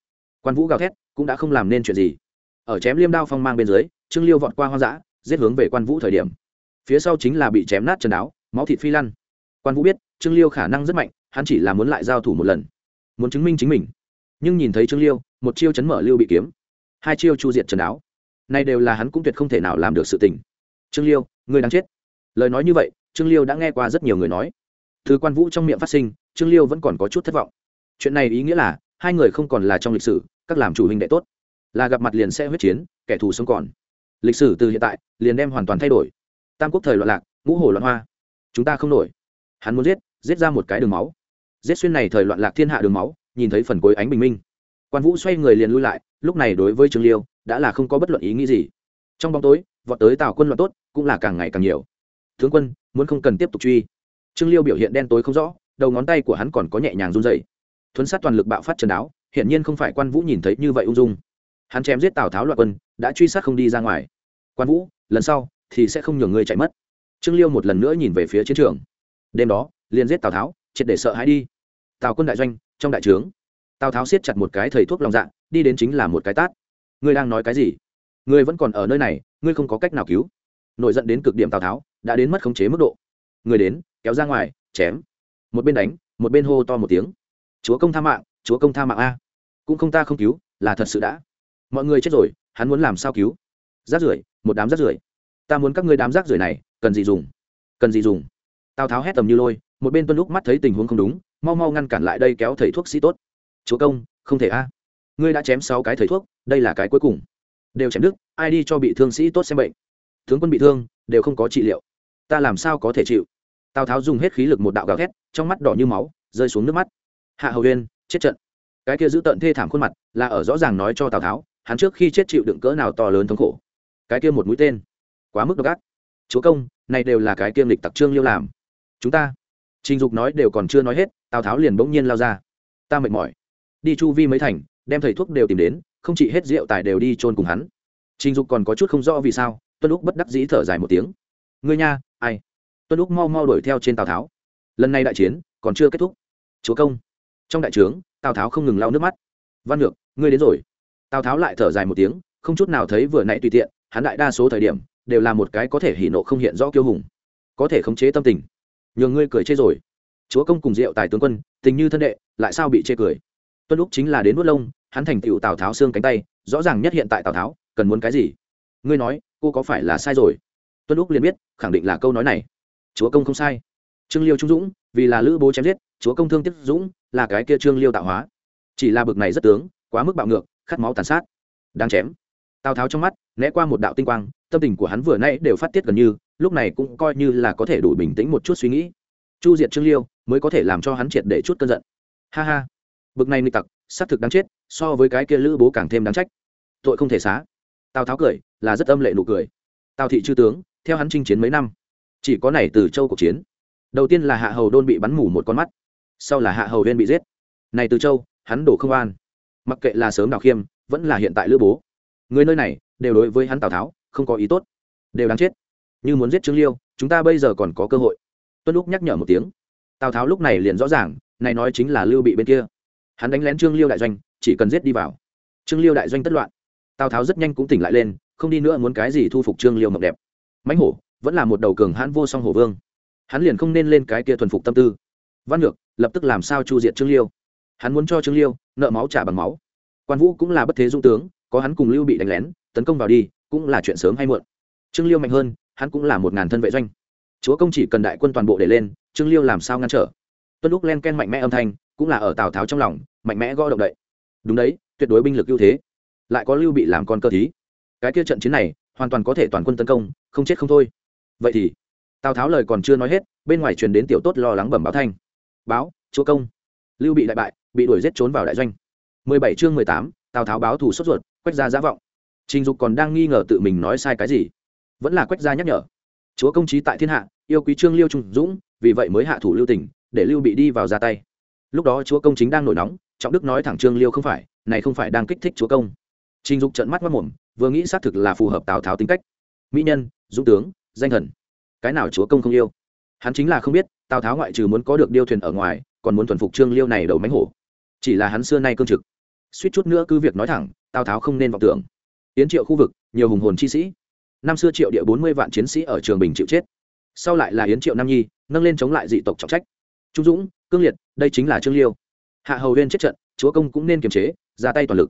Quan vũ gào thét, cũng đã không làm nên chuyện gì. Ở chém liêm đao phong mang bên dưới, trương liêu vọt qua hoang dã, giết hướng về quan vũ thời điểm. Phía sau chính là bị chém nát trần đáo, máu thịt phi lăn. Quan vũ biết, trương liêu khả năng rất mạnh, hắn chỉ là muốn lại giao thủ một lần. Muốn chứng minh chính mình. Nhưng nhìn thấy trương liêu, một chiêu chấn mở lưu bị kiếm hai chiêu chu diệt trần áo, nay đều là hắn cũng tuyệt không thể nào làm được sự tình. Trương liêu người đang chết. Lời nói như vậy trương liêu đã nghe qua rất nhiều người nói. Thứ quan vũ trong miệng phát sinh trương liêu vẫn còn có chút thất vọng. Chuyện này ý nghĩa là hai người không còn là trong lịch sử các làm chủ huynh đệ tốt. Là gặp mặt liền sẽ huyết chiến kẻ thù sống còn. Lịch sử từ hiện tại liền đem hoàn toàn thay đổi. Tam quốc thời loạn lạc ngũ hồ loạn hoa. Chúng ta không nổi. Hắn muốn giết giết ra một cái đường máu. Giết xuyên này thời loạn lạc thiên hạ đường máu nhìn thấy phần cuối ánh bình minh quan vũ xoay người liền lui lại, lúc này đối với trương liêu, đã là không có bất luận ý nghĩ gì. Trong bóng tối, vọt tới tào quân loạn tốt, cũng là càng ngày càng nhiều. Tướng quân, muốn không cần tiếp tục truy. Trương liêu biểu hiện đen tối không rõ, đầu ngón tay của hắn còn có nhẹ nhàng run dày thuấn sát toàn lực bạo phát trần đáo, hiển nhiên không phải quan vũ nhìn thấy như vậy ung dung. Hắn chém giết tào tháo loạn quân, đã truy sát không đi ra ngoài. Quan vũ, lần sau thì sẽ không nhường ngươi chạy mất. Trương liêu một lần nữa nhìn về phía chiến trường. Đêm đó, liền giết tào tháo, triệt để sợ hãi đi. Tào quân đại doanh, trong đại trướng tào tháo siết chặt một cái thầy thuốc lòng dạ đi đến chính là một cái tát. Ngươi đang nói cái gì? Ngươi vẫn còn ở nơi này, ngươi không có cách nào cứu. Nổi giận đến cực điểm tào tháo, đã đến mất khống chế mức độ. Người đến, kéo ra ngoài, chém. Một bên đánh, một bên hô to một tiếng. Chúa công tha mạng, chúa công tha mạng a. Cũng không ta không cứu, là thật sự đã. Mọi người chết rồi, hắn muốn làm sao cứu? Rác rưởi, một đám rác rưởi. Ta muốn các ngươi đám rác rưởi này, cần gì dùng? Cần gì dùng? Tào tháo hét tầm như lôi, một bên tuân lúc mắt thấy tình huống không đúng, mau mau ngăn cản lại đây kéo thầy thuốc sĩ tốt chúa công, không thể a. Ngươi đã chém sáu cái thầy thuốc, đây là cái cuối cùng. Đều chém đức ai đi cho bị thương sĩ tốt xem bệnh. Tướng quân bị thương, đều không có trị liệu. Ta làm sao có thể chịu? Tào tháo dùng hết khí lực một đạo gào thét, trong mắt đỏ như máu, rơi xuống nước mắt. Hạ hầu huyên chết trận. Cái kia giữ tận thê thảm khuôn mặt, là ở rõ ràng nói cho tào tháo, hắn trước khi chết chịu đựng cỡ nào to lớn thống khổ. Cái kia một mũi tên. Quá mức độc ác. Chúa công, này đều là cái kiêm lịch tặc trương liêu làm. Chúng ta. Trình dục nói đều còn chưa nói hết, tào tháo liền bỗng nhiên lao ra. Ta mệt mỏi đi chu vi mấy thành, đem thầy thuốc đều tìm đến, không chỉ hết rượu tài đều đi trôn cùng hắn. Trình dục còn có chút không rõ vì sao, tuân lúc bất đắc dĩ thở dài một tiếng. Người nha, ai? Tuân lúc mau mau đuổi theo trên tào tháo. Lần này đại chiến, còn chưa kết thúc. Chúa công. Trong đại trướng, tào tháo không ngừng lau nước mắt. Văn ngược, ngươi đến rồi. Tào tháo lại thở dài một tiếng, không chút nào thấy vừa nãy tùy tiện, hắn đại đa số thời điểm, đều là một cái có thể hỉ nộ không hiện rõ kiêu hùng. Có thể khống chế tâm tình. Nhường ngươi cười chê rồi. Chúa công cùng rượu tài tướng quân, tình như thân đệ, lại sao bị chê cười? Tuân lúc chính là đến nuốt lông, hắn thành tựu tào tháo xương cánh tay, rõ ràng nhất hiện tại tào tháo, cần muốn cái gì? Ngươi nói, cô có phải là sai rồi? Tuân lúc liền biết, khẳng định là câu nói này. Chúa công không sai. Trương liêu trung dũng, vì là lữ bố chém giết, chúa công thương tiếp dũng, là cái kia trương liêu tạo hóa. Chỉ là bực này rất tướng, quá mức bạo ngược, khát máu tàn sát. Đang chém. Tào tháo trong mắt, né qua một đạo tinh quang, tâm tình của hắn vừa nay đều phát tiết gần như, lúc này cũng coi như là có thể đủ bình tĩnh một chút suy nghĩ. Chu diệt trương liêu, mới có thể làm cho hắn triệt để chút cơn giận. Ha ha bực này nịch tặc, xác thực đáng chết, so với cái kia lữ bố càng thêm đáng trách. Tội không thể xá. Tào tháo cười, là rất âm lệ nụ cười. Tào thị chư tướng, theo hắn chinh chiến mấy năm, chỉ có này từ châu cuộc chiến. Đầu tiên là hạ hầu đôn bị bắn mù một con mắt, sau là hạ hầu huyên bị giết. Này từ châu, hắn đổ không an mặc kệ là sớm nào khiêm, vẫn là hiện tại lữ bố. Người nơi này, đều đối với hắn tào tháo, không có ý tốt. Đều đáng chết. Như muốn giết trương liêu, chúng ta bây giờ còn có cơ hội. Tuân lúc nhắc nhở một tiếng. Tào tháo lúc này liền rõ ràng, này nói chính là lưu bị bên kia hắn đánh lén trương liêu đại doanh, chỉ cần giết đi vào. Trương liêu đại doanh tất loạn. Tào tháo rất nhanh cũng tỉnh lại lên, không đi nữa muốn cái gì thu phục trương liêu mộng đẹp. Mãnh hổ, vẫn là một đầu cường hãn vô song hổ vương. Hắn liền không nên lên cái kia thuần phục tâm tư. Văn ngược lập tức làm sao chu diệt trương liêu? Hắn muốn cho trương liêu nợ máu trả bằng máu. Quan vũ cũng là bất thế dung tướng, có hắn cùng lưu bị đánh lén, tấn công vào đi, cũng là chuyện sớm hay muộn. Trương liêu mạnh hơn, hắn cũng là một ngàn thân vệ doanh. Chúa công chỉ cần đại quân toàn bộ để lên, trương liêu làm sao ngăn trở? Tuân lúc len ken mạnh mẽ âm thanh, cũng là ở tào tháo trong lòng mạnh mẽ gõ động đậy. Đúng đấy tuyệt đối binh lực ưu thế. Lại có lưu bị làm con cơ thí. Cái kia trận chiến này hoàn toàn có thể toàn quân tấn công không chết không thôi. Vậy thì tào tháo lời còn chưa nói hết bên ngoài truyền đến tiểu tốt lo lắng bẩm báo thanh. Báo chúa công. Lưu bị đại bại bị đuổi giết trốn vào đại doanh. 17 chương 18, tào tháo báo thù sốt ruột quách gia giả vọng. Trình dục còn đang nghi ngờ tự mình nói sai cái gì. Vẫn là quách gia nhắc nhở. Chúa công trí tại thiên hạ yêu quý trương liêu trung dũng vì vậy mới hạ thủ lưu tỉnh để lưu bị đi vào ra tay. Lúc đó chúa công chính đang nổi nóng trọng đức nói thẳng trương liêu không phải, này không phải đang kích thích chúa công. Trình dục trận mắt mất mồm, vừa nghĩ xác thực là phù hợp tào tháo tính cách. Mỹ nhân, dũng tướng, danh thần. Cái nào chúa công không yêu? Hắn chính là không biết, tào tháo ngoại trừ muốn có được điêu thuyền ở ngoài, còn muốn thuần phục trương liêu này đầu mánh hổ. Chỉ là hắn xưa nay cương trực. Suýt chút nữa cứ việc nói thẳng, tào tháo không nên vọng tưởng. Yến triệu khu vực, nhiều hùng hồn chi sĩ. Năm xưa triệu địa bốn mươi vạn chiến sĩ ở trường bình chịu chết. Sau lại là yến triệu nam nhi, nâng lên chống lại dị tộc trọng trách. Trung dũng, cương liệt, đây chính là trương liêu hạ hầu huyên chết trận, chúa công cũng nên kiềm chế, ra tay toàn lực.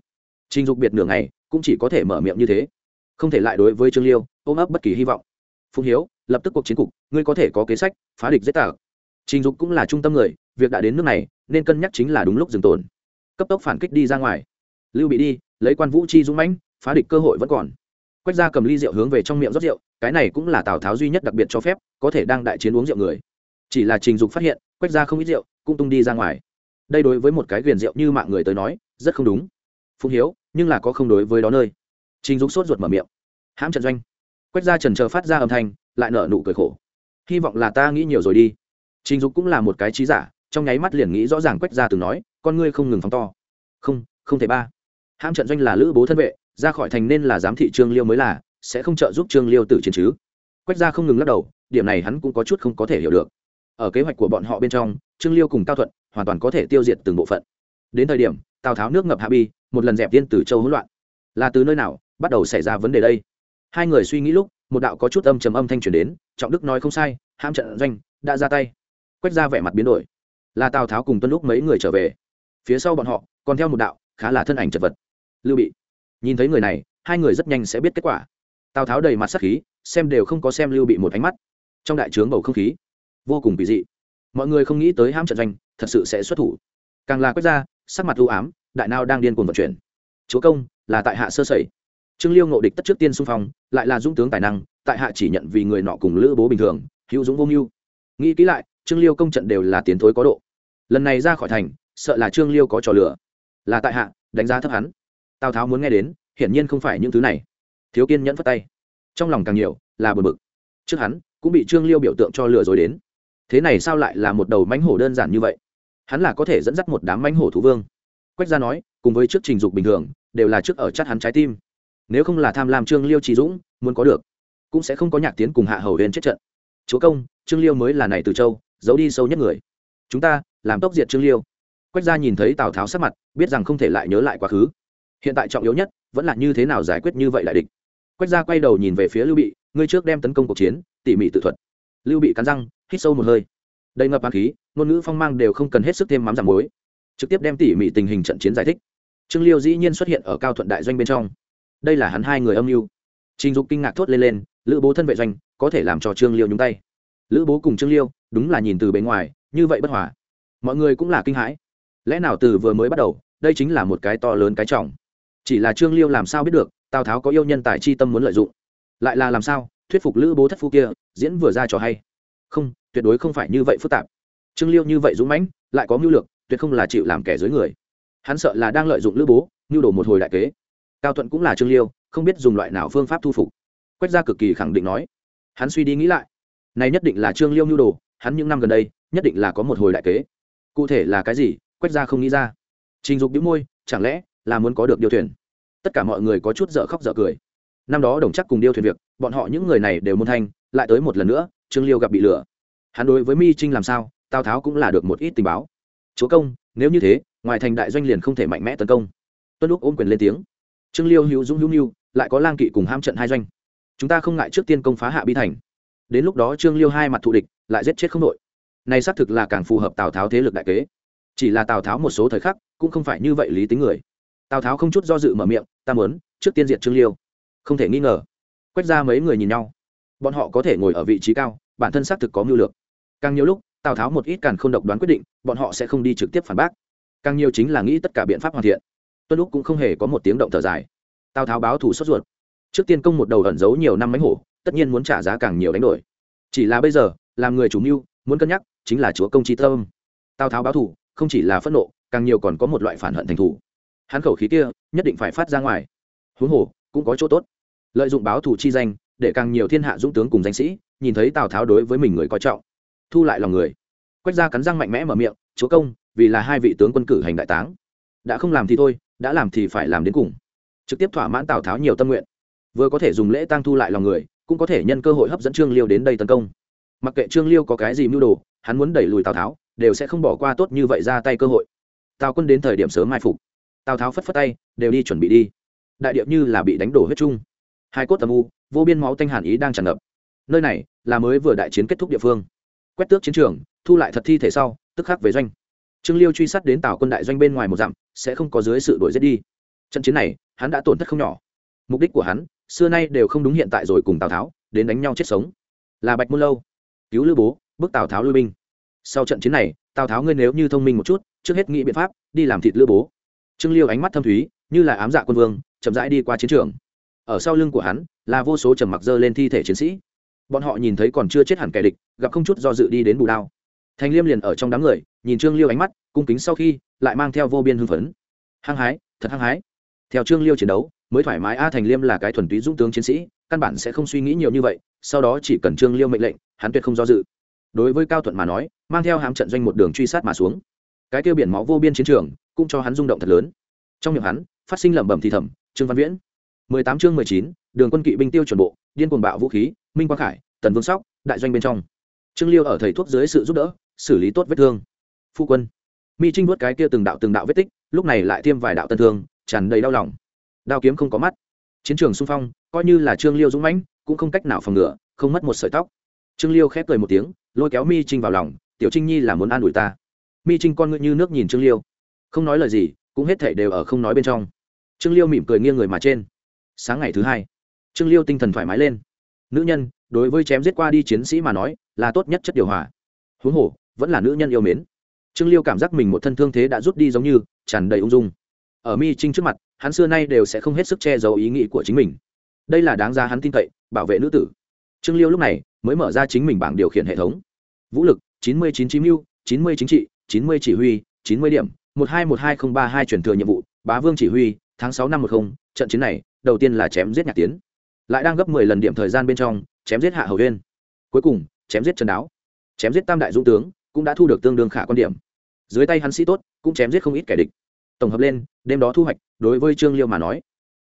Trình dục biệt nửa ngày, cũng chỉ có thể mở miệng như thế. Không thể lại đối với trương liêu, ôm ấp bất kỳ hy vọng. Phùng hiếu, lập tức cuộc chiến cục, ngươi có thể có kế sách, phá địch dễ tạc trình dục cũng là trung tâm người, việc đã đến nước này, nên cân nhắc chính là đúng lúc dừng tồn. Cấp tốc phản kích đi ra ngoài. Lưu bị đi, lấy quan vũ chi dũng mãnh, phá địch cơ hội vẫn còn. Quách ra cầm ly rượu hướng về trong miệng rót rượu, cái này cũng là tào tháo duy nhất đặc biệt cho phép, có thể đang đại chiến uống rượu người. Chỉ là trình dục phát hiện, quách ra không ít rượu, cũng tung đi ra ngoài đây đối với một cái viền rượu như mạng người tới nói, rất không đúng. Phung hiếu, nhưng là có không đối với đó nơi. Trình dục sốt ruột mở miệng. Hãm trận doanh. Quách ra trần chờ phát ra âm thanh, lại nở nụ cười khổ. Hy vọng là ta nghĩ nhiều rồi đi. Trình dục cũng là một cái trí giả, trong nháy mắt liền nghĩ rõ ràng quách ra từng nói, con ngươi không ngừng phóng to. Không không thể ba. Hãm trận doanh là lữ bố thân vệ, ra khỏi thành nên là giám thị trương liêu mới là, sẽ không trợ giúp trương liêu tử chiến chứ. Quách ra không ngừng lắc đầu, điểm này hắn cũng có chút không có thể hiểu được. Ở kế hoạch của bọn họ bên trong, trương liêu cùng cao thuận hoàn toàn có thể tiêu diệt từng bộ phận. Đến thời điểm, tào tháo nước ngập hạ bi, một lần dẹp tiên tử châu hỗn loạn. Là từ nơi nào bắt đầu xảy ra vấn đề đây? Hai người suy nghĩ lúc, một đạo có chút âm trầm âm thanh truyền đến, trọng đức nói không sai ham trận doanh, đã ra tay. Quách ra vẻ mặt biến đổi. Là tào tháo cùng tuân lúc mấy người trở về. Phía sau bọn họ, còn theo một đạo, khá là thân ảnh chật vật. Lưu bị. Nhìn thấy người này, hai người rất nhanh sẽ biết kết quả. Tào tháo đầy mặt sắc khí, xem đều không có xem lưu bị một ánh mắt. Trong đại trướng bầu không khí, vô cùng kỳ dị mọi người không nghĩ tới ham trận doanh thật sự sẽ xuất thủ. Càng là quét ra, sắc mặt ưu ám, đại nao đang điên cuồng vận chuyển. Chúa công, là tại hạ sơ sẩy. Trương liêu ngộ địch tất trước tiên xung phong, lại là dũng tướng tài năng, tại hạ chỉ nhận vì người nọ cùng lữ bố bình thường, hữu dũng vô mưu. Nghĩ kỹ lại, trương liêu công trận đều là tiến thối có độ. Lần này ra khỏi thành, sợ là trương liêu có trò lửa là tại hạ, đánh giá thấp hắn. Tào tháo muốn nghe đến, hiển nhiên không phải những thứ này. Thiếu kiên nhẫn phất tay. Trong lòng càng nhiều, là bờ bực. Trước hắn, cũng bị trương liêu biểu tượng cho lừa rồi đến thế này sao lại là một đầu mánh hổ đơn giản như vậy? Hắn là có thể dẫn dắt một đám mánh hổ thú vương. Quách gia nói, cùng với trước trình dục bình thường, đều là trước ở chắt hắn trái tim. Nếu không là tham lam trương liêu trí dũng, muốn có được, cũng sẽ không có nhạc tiến cùng hạ hầu huyền chết trận. Chúa công, trương liêu mới là này từ châu, giấu đi sâu nhất người. Chúng ta, làm tốc diệt trương liêu. Quách gia nhìn thấy tào tháo sắc mặt, biết rằng không thể lại nhớ lại quá khứ. Hiện tại trọng yếu nhất, vẫn là như thế nào giải quyết như vậy lại địch. Quách gia quay đầu nhìn về phía lưu bị, ngươi trước đem tấn công cuộc chiến, tỉ mỉ tự thuật lưu bị cắn răng, hít sâu một hơi. Đầy ngập hạt khí, ngôn ngữ phong mang đều không cần hết sức thêm mắm giảm muối. Trực tiếp đem tỉ mỉ tình hình trận chiến giải thích. Trương liêu dĩ nhiên xuất hiện ở cao thuận đại doanh bên trong. Đây là hắn hai người âm mưu. Trình dục kinh ngạc thốt lên lên, lữ bố thân vệ doanh, có thể làm cho trương liêu nhúng tay. Lữ bố cùng trương liêu, đúng là nhìn từ bên ngoài, như vậy bất hòa. Mọi người cũng là kinh hãi. Lẽ nào từ vừa mới bắt đầu, đây chính là một cái to lớn cái trọng? Chỉ là trương liêu làm sao biết được, tào tháo có yêu nhân tài chi tâm muốn lợi dụng. Lại là làm sao? Thuyết phục lữ bố thất phu kia, diễn vừa ra trò hay. Không, tuyệt đối không phải như vậy phức tạp. Trương liêu như vậy dũng mãnh, lại có mưu lược, tuyệt không là chịu làm kẻ dưới người. Hắn sợ là đang lợi dụng lữ bố, mưu đồ một hồi đại kế. Cao thuận cũng là trương liêu, không biết dùng loại nào phương pháp thu phục. Quách gia cực kỳ khẳng định nói. Hắn suy đi nghĩ lại. Này nhất định là trương liêu mưu đồ, hắn những năm gần đây, nhất định là có một hồi đại kế. Cụ thể là cái gì, quách gia không nghĩ ra. Trình dục đĩu môi, chẳng lẽ là muốn có được điều thuyền? Tất cả mọi người có chút dở khóc dở cười năm đó đồng chắc cùng điêu thuyền việc, bọn họ những người này đều môn thanh, lại tới một lần nữa, trương liêu gặp bị lừa. Hắn đối với mi trinh làm sao, tào tháo cũng là được một ít tình báo. Chúa công, nếu như thế, ngoài thành đại doanh liền không thể mạnh mẽ tấn công. Tuân lúc ôm quyền lên tiếng. Trương liêu hữu dũng hữu mưu, lại có lang kỵ cùng ham trận hai doanh. Chúng ta không ngại trước tiên công phá hạ bi thành. Đến lúc đó trương liêu hai mặt thù địch, lại giết chết không đội. Này xác thực là càng phù hợp tào tháo thế lực đại kế. Chỉ là tào tháo một số thời khắc, cũng không phải như vậy lý tính người. Tào tháo không chút do dự mở miệng, ta muốn trước tiên diệt trương liêu không thể nghi ngờ. Quét ra mấy người nhìn nhau. Bọn họ có thể ngồi ở vị trí cao, bản thân xác thực có mưu lược. Càng nhiều lúc, tào tháo một ít càng không độc đoán quyết định, bọn họ sẽ không đi trực tiếp phản bác. Càng nhiều chính là nghĩ tất cả biện pháp hoàn thiện. Tuân lúc cũng không hề có một tiếng động thở dài. Tào tháo báo thủ sốt ruột. Trước tiên công một đầu ẩn giấu nhiều năm mánh hổ, tất nhiên muốn trả giá càng nhiều đánh đổi. Chỉ là bây giờ, làm người chủ mưu, muốn cân nhắc, chính là chúa công chi tâm. Tào tháo báo thủ không chỉ là phẫn nộ, càng nhiều còn có một loại phản hận thành thủ hắn khẩu khí kia, nhất định phải phát ra ngoài. Huống hồ cũng có chỗ tốt. Lợi dụng báo thủ chi danh, để càng nhiều thiên hạ dũng tướng cùng danh sĩ nhìn thấy tào tháo đối với mình người coi trọng, thu lại lòng người. Quách ra cắn răng mạnh mẽ mở miệng, chúa công, vì là hai vị tướng quân cử hành đại táng, đã không làm thì thôi, đã làm thì phải làm đến cùng. Trực tiếp thỏa mãn tào tháo nhiều tâm nguyện. Vừa có thể dùng lễ tăng thu lại lòng người, cũng có thể nhân cơ hội hấp dẫn trương liêu đến đây tấn công. Mặc kệ trương liêu có cái gì mưu đồ, hắn muốn đẩy lùi tào tháo, đều sẽ không bỏ qua tốt như vậy ra tay cơ hội. Tào quân đến thời điểm sớm mai phục. Tào tháo phất phất tay, đều đi, chuẩn bị đi đại điệp như là bị đánh đổ huyết chung. Hai cốt tầm u, vô biên máu tanh hàn ý đang tràn ngập. Nơi này là mới vừa đại chiến kết thúc địa phương. Quét tước chiến trường, thu lại thật thi thể sau, tức khắc về doanh. Trương liêu truy sát đến tào quân đại doanh bên ngoài một dặm, sẽ không có dưới sự đuổi giết đi. Trận chiến này, hắn đã tổn thất không nhỏ. Mục đích của hắn, xưa nay đều không đúng hiện tại rồi cùng tào tháo, đến đánh nhau chết sống. Là bạch muôn lâu, cứu lữ bố bức tào tháo lui binh. Sau trận chiến này, tào tháo ngươi nếu như thông minh một chút, trước hết nghĩ biện pháp, đi làm thịt lữ bố. Trương liêu ánh mắt thâm thúy, như là ám dạ quân vương chậm rãi đi qua chiến trường. Ở sau lưng của hắn là vô số trầm mặc dơ lên thi thể chiến sĩ. Bọn họ nhìn thấy còn chưa chết hẳn kẻ địch, gặp không chút do dự đi đến bù đao. Thành liêm liền ở trong đám người, nhìn trương liêu ánh mắt, cung kính sau khi, lại mang theo vô biên hưng phấn. Hăng hái, thật hăng hái. Theo trương liêu chiến đấu, mới thoải mái, a, thành liêm là cái thuần túy dũng tướng chiến sĩ, căn bản sẽ không suy nghĩ nhiều như vậy, sau đó chỉ cần trương liêu mệnh lệnh, hắn tuyệt không do dự. Đối với cao thuận mà nói, mang theo hám trận doanh một đường truy sát mà xuống. Cái tiêu biển máu vô biên chiến trường, cũng cho hắn rung động thật lớn. Trong miệng hắn, phát sinh lẩm bẩm thì thầm trương văn viễn. mười tám chương mười chín, đường quân kỵ binh tiêu chuẩn bộ, điên cuồng bạo vũ khí, minh quang khải, tần vương sóc, đại doanh bên trong. Trương liêu ở thầy thuốc dưới sự giúp đỡ, xử lý tốt vết thương. Phu quân. Mi trinh vuốt cái kia từng đạo từng đạo vết tích, lúc này lại tiêm vài đạo tân thương, tràn đầy đau lòng. Đao kiếm không có mắt. Chiến trường xung phong, coi như là trương liêu dũng mãnh, cũng không cách nào phòng ngừa, không mất một sợi tóc. Trương liêu khép cười một tiếng, lôi kéo mi trinh vào lòng, tiểu trinh nhi là muốn an ủi ta. Mi trinh con ngựa như nước nhìn trương liêu. Không nói lời gì, cũng hết thể đều ở không nói bên trong trương liêu mỉm cười nghiêng người mà trên. Sáng ngày thứ hai, trương liêu tinh thần thoải mái lên. Nữ nhân, đối với chém giết qua đi chiến sĩ mà nói, là tốt nhất chất điều hòa. Huống hồ, vẫn là nữ nhân yêu mến. Trương liêu cảm giác mình một thân thương thế đã rút đi giống như, tràn đầy ung dung. Ở mi trinh trước mặt, hắn xưa nay đều sẽ không hết sức che giấu ý nghĩ của chính mình. Đây là đáng ra hắn tin cậy, bảo vệ nữ tử. Trương liêu lúc này mới mở ra chính mình bảng điều khiển hệ thống. Vũ lực, chín mươi chín chín mưu, chín mươi chính trị, chín mươi chỉ huy, chín mươi điểm, một hai một hai không ba hai chuyển thừa nhiệm vụ, bá vương chỉ huy tháng sáu năm một không, trận chiến này, đầu tiên là chém giết nhạc tiến. Lại đang gấp mười lần điểm thời gian bên trong, chém giết hạ hầu huyên cuối cùng, chém giết trần đáo. Chém giết tam đại dũng tướng, cũng đã thu được tương đương khả quan điểm. Dưới tay hắn sĩ tốt, cũng chém giết không ít kẻ địch. Tổng hợp lên, đêm đó thu hoạch, đối với trương liêu mà nói,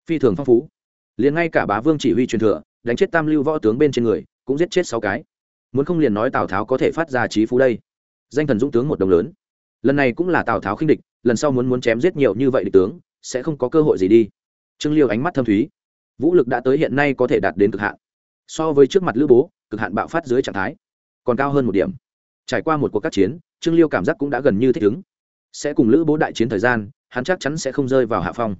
phi thường phong phú. Liền ngay cả bá vương chỉ huy truyền thừa, đánh chết tam lưu võ tướng bên trên người, cũng giết chết sáu cái. Muốn không liền nói tào tháo có thể phát ra trí phú đây. Danh thần dũng tướng một đồng lớn. Lần này cũng là tào tháo khinh địch, lần sau muốn muốn chém giết nhiều như vậy địch tướng sẽ không có cơ hội gì đi. Trương liêu ánh mắt thâm thúy. Vũ lực đã tới hiện nay có thể đạt đến cực hạn. So với trước mặt lữ bố, cực hạn bạo phát dưới trạng thái, còn cao hơn một điểm. Trải qua một cuộc các chiến, trương liêu cảm giác cũng đã gần như thích ứng. Sẽ cùng lữ bố đại chiến thời gian, hắn chắc chắn sẽ không rơi vào hạ phong.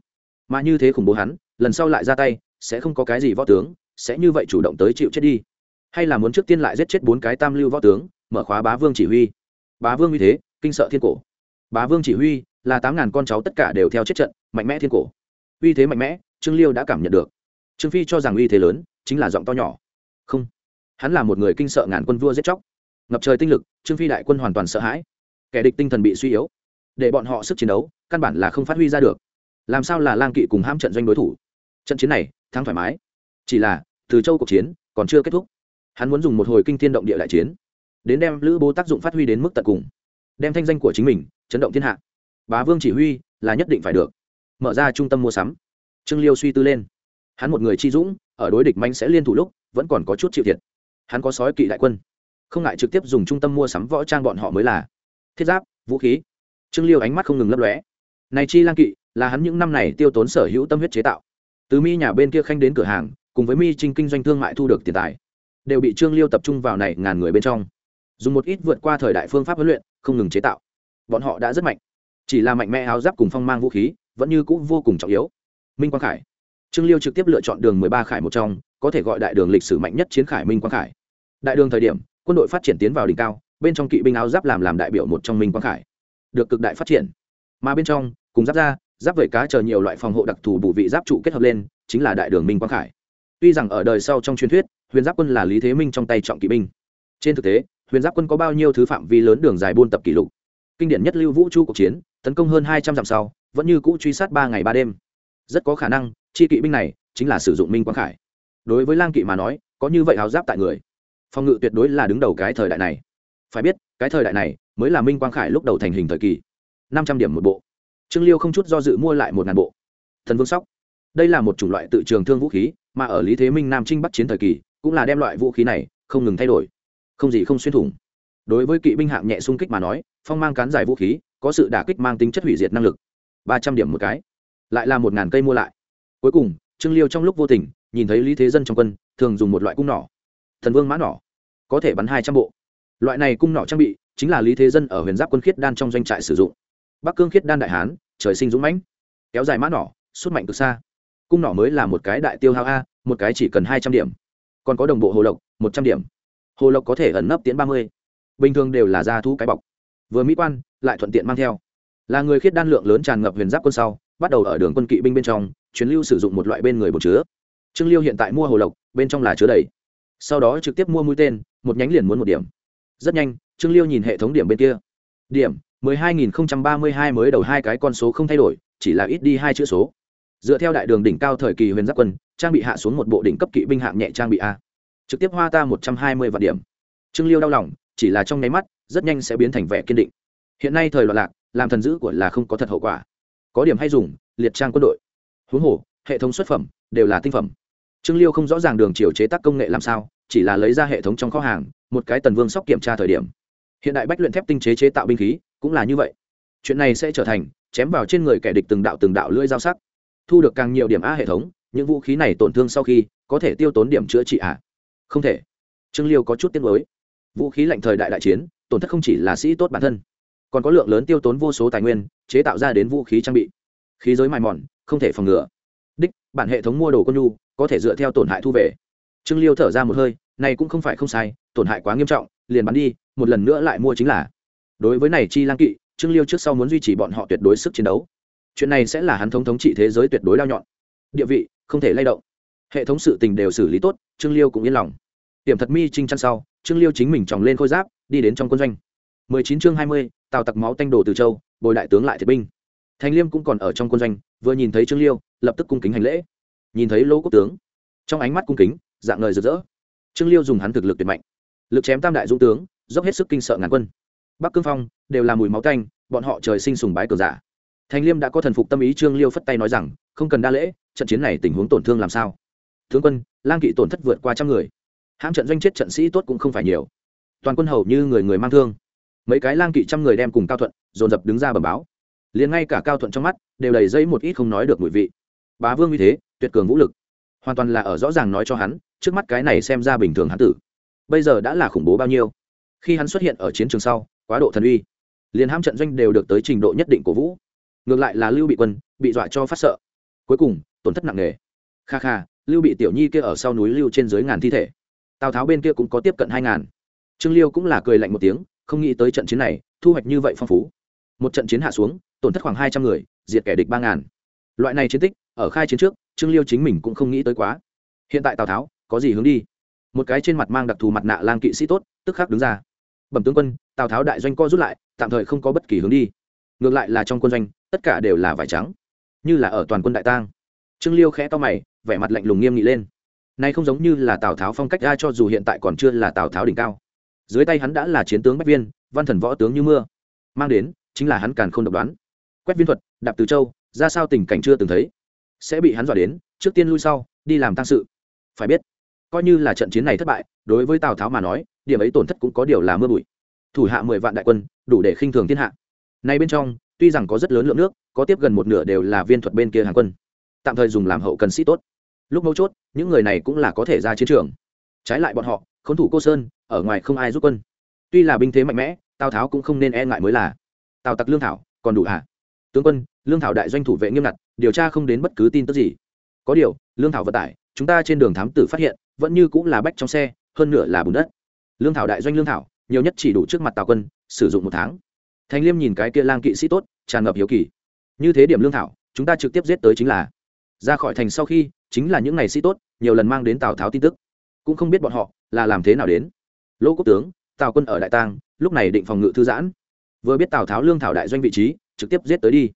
Mà như thế khủng bố hắn, lần sau lại ra tay, sẽ không có cái gì võ tướng, sẽ như vậy chủ động tới chịu chết đi. Hay là muốn trước tiên lại giết chết bốn cái tam lưu võ tướng, mở khóa bá vương chỉ huy. Bá vương như thế, kinh sợ thiên cổ. Bá vương chỉ huy là tám ngàn con cháu tất cả đều theo chết trận, mạnh mẽ thiên cổ. Uy thế mạnh mẽ, trương liêu đã cảm nhận được. Trương phi cho rằng uy thế lớn chính là giọng to nhỏ. Không, hắn là một người kinh sợ ngàn quân vua giết chóc. Ngập trời tinh lực, trương phi đại quân hoàn toàn sợ hãi. Kẻ địch tinh thần bị suy yếu. Để bọn họ sức chiến đấu, căn bản là không phát huy ra được. Làm sao là lang kỵ cùng ham trận doanh đối thủ? Trận chiến này, thắng thoải mái. Chỉ là, từ châu cuộc chiến, còn chưa kết thúc. Hắn muốn dùng một hồi kinh thiên động địa đại chiến, đến đem lữ bố tác dụng phát huy đến mức tận cùng, đem thanh danh của chính mình chấn động thiên hạ bá vương chỉ huy là nhất định phải được. Mở ra trung tâm mua sắm. Trương liêu suy tư lên. Hắn một người chi dũng, ở đối địch manh sẽ liên thủ lúc, vẫn còn có chút chịu thiệt. Hắn có sói kỵ đại quân. Không ngại trực tiếp dùng trung tâm mua sắm võ trang bọn họ mới là. Thiết giáp, vũ khí. Trương liêu ánh mắt không ngừng lấp lóe. Này chi lang kỵ, là hắn những năm này tiêu tốn sở hữu tâm huyết chế tạo. Từ mi nhà bên kia khanh đến cửa hàng, cùng với mi trinh kinh doanh thương mại thu được tiền tài, đều bị trương liêu tập trung vào này ngàn người bên trong. Dùng một ít vượt qua thời đại phương pháp huấn luyện, không ngừng chế tạo. Bọn họ đã rất mạnh chỉ là mạnh mẽ áo giáp cùng phong mang vũ khí, vẫn như cũ vô cùng trọng yếu. Minh quang khải. Trương liêu trực tiếp lựa chọn đường mười ba khải một trong, có thể gọi đại đường lịch sử mạnh nhất chiến khải minh quang khải. Đại đường thời điểm, quân đội phát triển tiến vào đỉnh cao, bên trong kỵ binh áo giáp làm làm đại biểu một trong minh quang khải. Được cực đại phát triển. Mà bên trong, cùng giáp ra giáp vẩy cá chờ nhiều loại phòng hộ đặc thù bù vị giáp trụ kết hợp lên, chính là đại đường minh quang khải. Tuy rằng ở đời sau trong truyền thuyết, huyền giáp quân là lý thế minh trong tay trọng kỵ binh. Trên thực tế, huyền giáp quân có bao nhiêu thứ phạm vi lớn đường dài buôn tập kỷ lục. Kinh điển nhất lưu vũ chu cuộc chiến tấn công hơn hai trăm dặm sau, vẫn như cũ truy sát ba ngày ba đêm. Rất có khả năng, chi kỵ binh này chính là sử dụng minh quang khải. Đối với lang kỵ mà nói, có như vậy áo giáp tại người, phòng ngự tuyệt đối là đứng đầu cái thời đại này. Phải biết, cái thời đại này mới là minh quang khải lúc đầu thành hình thời kỳ. Năm trăm điểm một bộ. Trương liêu không chút do dự mua lại một ngàn bộ. Thần vương sóc. Đây là một chủng loại tự trường thương vũ khí, mà ở lý thế minh nam trinh bắc chiến thời kỳ, cũng là đem loại vũ khí này không ngừng thay đổi. Không gì không xuyên thủng. Đối với kỵ binh hạng nhẹ xung kích mà nói, phong mang cán dài vũ khí có sự đả kích mang tính chất hủy diệt năng lực. Ba trăm điểm một cái. Lại là một ngàn cây mua lại. Cuối cùng, trương liêu trong lúc vô tình, nhìn thấy lý thế dân trong quân, thường dùng một loại cung nỏ. Thần vương mã nỏ. Có thể bắn hai trăm bộ. Loại này cung nỏ trang bị, chính là lý thế dân ở huyền giáp quân khiết đan trong doanh trại sử dụng. Bắc cương khiết đan đại hán, trời sinh dũng mãnh, kéo dài mã nỏ suốt mạnh từ xa. Cung nỏ mới là một cái đại tiêu hao a, một cái chỉ cần hai trăm điểm. Còn có đồng bộ hồ lộc, một trăm điểm. Hồ lộc có thể ẩn nấp tiến ba mươi. Bình thường đều là ra thu cái bọc. Vừa mỹ quan lại thuận tiện mang theo. Là người khiết đan lượng lớn tràn ngập huyền giáp quân sau, bắt đầu ở đường quân kỵ binh bên trong, chuyến lưu sử dụng một loại bên người bột chứa. Trương liêu hiện tại mua hồ lộc, bên trong là chứa đầy. Sau đó trực tiếp mua mũi tên, một nhánh liền muốn một điểm. Rất nhanh, trương liêu nhìn hệ thống điểm bên kia. Điểm, mười hai nghìn ba mươi hai mới đầu hai cái con số không thay đổi, chỉ là ít đi hai chữ số. Dựa theo đại đường đỉnh cao thời kỳ huyền giáp quân, trang bị hạ xuống một bộ đỉnh cấp kỵ binh hạng nhẹ trang bị a. Trực tiếp hoa ta một trăm hai mươi vạn điểm. Trương liêu đau lòng, chỉ là trong nháy mắt, rất nhanh sẽ biến thành vẻ kiên định hiện nay thời loạn lạc, làm thần dữ của là không có thật hậu quả. Có điểm hay dùng, liệt trang quân đội. Huống hồ, hệ thống xuất phẩm đều là tinh phẩm. Trương liêu không rõ ràng đường chiều chế tác công nghệ làm sao, chỉ là lấy ra hệ thống trong kho hàng, một cái tần vương sóc kiểm tra thời điểm. Hiện đại bách luyện thép tinh chế chế tạo binh khí, cũng là như vậy. Chuyện này sẽ trở thành chém vào trên người kẻ địch từng đạo từng đạo lưỡi dao sắc. Thu được càng nhiều điểm a hệ thống, những vũ khí này tổn thương sau khi có thể tiêu tốn điểm chữa trị ạ à? không thể. Trương liêu có chút tiết mới vũ khí lạnh thời đại đại chiến, tổn thất không chỉ là sĩ tốt bản thân còn có lượng lớn tiêu tốn vô số tài nguyên, chế tạo ra đến vũ khí trang bị. Khí giới mài mòn, không thể phòng ngừa. Đích, bản hệ thống mua đồ con nhu, có thể dựa theo tổn hại thu về. Trương liêu thở ra một hơi, này cũng không phải không sai, tổn hại quá nghiêm trọng, liền bán đi, một lần nữa lại mua chính là. Đối với này chi lang kỵ, trương liêu trước sau muốn duy trì bọn họ tuyệt đối sức chiến đấu. Chuyện này sẽ là hắn thống thống trị thế giới tuyệt đối lao nhọn. Địa vị, không thể lay động. Hệ thống sự tình đều xử lý tốt, trương liêu cũng yên lòng. Điểm thật mi trinh chăn sau, trương liêu chính mình tròng lên khôi giáp, đi đến trong quân doanh. 19 chương 20, tào tặc máu tanh đổ từ châu bồi đại tướng lại thiệt binh. Thành liêm cũng còn ở trong quân doanh vừa nhìn thấy trương liêu lập tức cung kính hành lễ. Nhìn thấy lỗ quốc tướng trong ánh mắt cung kính dạng người rực rỡ. Trương liêu dùng hắn thực lực tuyệt mạnh. Lực chém tam đại dũng tướng dốc hết sức kinh sợ ngàn quân. Bắc cương phong đều là mùi máu tanh bọn họ trời sinh sùng bái cờ giả. Thành liêm đã có thần phục tâm ý trương liêu phất tay nói rằng không cần đa lễ trận chiến này tình huống tổn thương làm sao? Tướng quân lang kỵ tổn thất vượt qua trăm người. Hãm trận doanh chết trận sĩ tốt cũng không phải nhiều. Toàn quân hầu như người người mang thương mấy cái lang kỵ trăm người đem cùng cao thuận, dồn dập đứng ra bẩm báo. Liền ngay cả cao thuận trong mắt, đều đầy dây một ít không nói được mùi vị. Bá vương như thế, tuyệt cường vũ lực. Hoàn toàn là ở rõ ràng nói cho hắn, trước mắt cái này xem ra bình thường hắn tử. Bây giờ đã là khủng bố bao nhiêu? Khi hắn xuất hiện ở chiến trường sau, quá độ thần uy. Liền hãm trận doanh đều được tới trình độ nhất định của vũ. Ngược lại là lưu bị quân, bị dọa cho phát sợ. Cuối cùng, tổn thất nặng nề. Kha kha, lưu bị tiểu nhi kia ở sau núi lưu trên dưới ngàn thi thể. Tào tháo bên kia cũng có tiếp cận hai ngàn. Trương liêu cũng là cười lạnh một tiếng không nghĩ tới trận chiến này, thu hoạch như vậy phong phú. Một trận chiến hạ xuống, tổn thất khoảng hai trăm người, diệt kẻ địch ba ngàn. Loại này chiến tích, ở khai chiến trước, trương liêu chính mình cũng không nghĩ tới quá. Hiện tại tào tháo, có gì hướng đi? Một cái trên mặt mang đặc thù mặt nạ lang kỵ sĩ tốt, tức khắc đứng ra. Bẩm tướng quân, tào tháo đại doanh co rút lại, tạm thời không có bất kỳ hướng đi. Ngược lại là trong quân doanh, tất cả đều là vải trắng. Như là ở toàn quân đại tang. Trương liêu khẽ to mày, vẻ mặt lạnh lùng nghiêm nghị lên. Nay không giống như là tào tháo phong cách ra cho dù hiện tại còn chưa là tào tháo đỉnh cao dưới tay hắn đã là chiến tướng bách viên, văn thần võ tướng như mưa. Mang đến, chính là hắn càn không độc đoán. Quét viên thuật, đạp từ châu, ra sao tình cảnh chưa từng thấy. Sẽ bị hắn dọa đến, trước tiên lui sau, đi làm tăng sự. Phải biết, coi như là trận chiến này thất bại, đối với tào tháo mà nói, điểm ấy tổn thất cũng có điều là mưa bụi. Thủ hạ mười vạn đại quân, đủ để khinh thường thiên hạ. Nay bên trong, tuy rằng có rất lớn lượng nước, có tiếp gần một nửa đều là viên thuật bên kia hàng quân. Tạm thời dùng làm hậu cần sĩ tốt. Lúc mấu chốt, những người này cũng là có thể ra chiến trường. Trái lại bọn họ khốn thủ cô sơn, ở ngoài không ai giúp quân. Tuy là binh thế mạnh mẽ, tào tháo cũng không nên e ngại mới là. Tào tặc lương thảo, còn đủ hả? Tướng quân, lương thảo đại doanh thủ vệ nghiêm ngặt, điều tra không đến bất cứ tin tức gì. Có điều, lương thảo vận tải, chúng ta trên đường thám tử phát hiện, vẫn như cũng là bách trong xe, hơn nửa là bùn đất. Lương thảo đại doanh lương thảo, nhiều nhất chỉ đủ trước mặt tào quân, sử dụng một tháng. Thành liêm nhìn cái kia lang kỵ sĩ tốt, tràn ngập hiếu kỳ. Như thế điểm lương thảo, chúng ta trực tiếp giết tới chính là. Ra khỏi thành sau khi, chính là những ngày sĩ tốt, nhiều lần mang đến tào tháo tin tức. Cũng không biết bọn họ là làm thế nào đến? Lỗ quốc tướng, tào quân ở đại tang, lúc này định phòng ngự thư giãn. Vừa biết tào tháo lương thảo đại doanh vị trí, trực tiếp giết tới đi.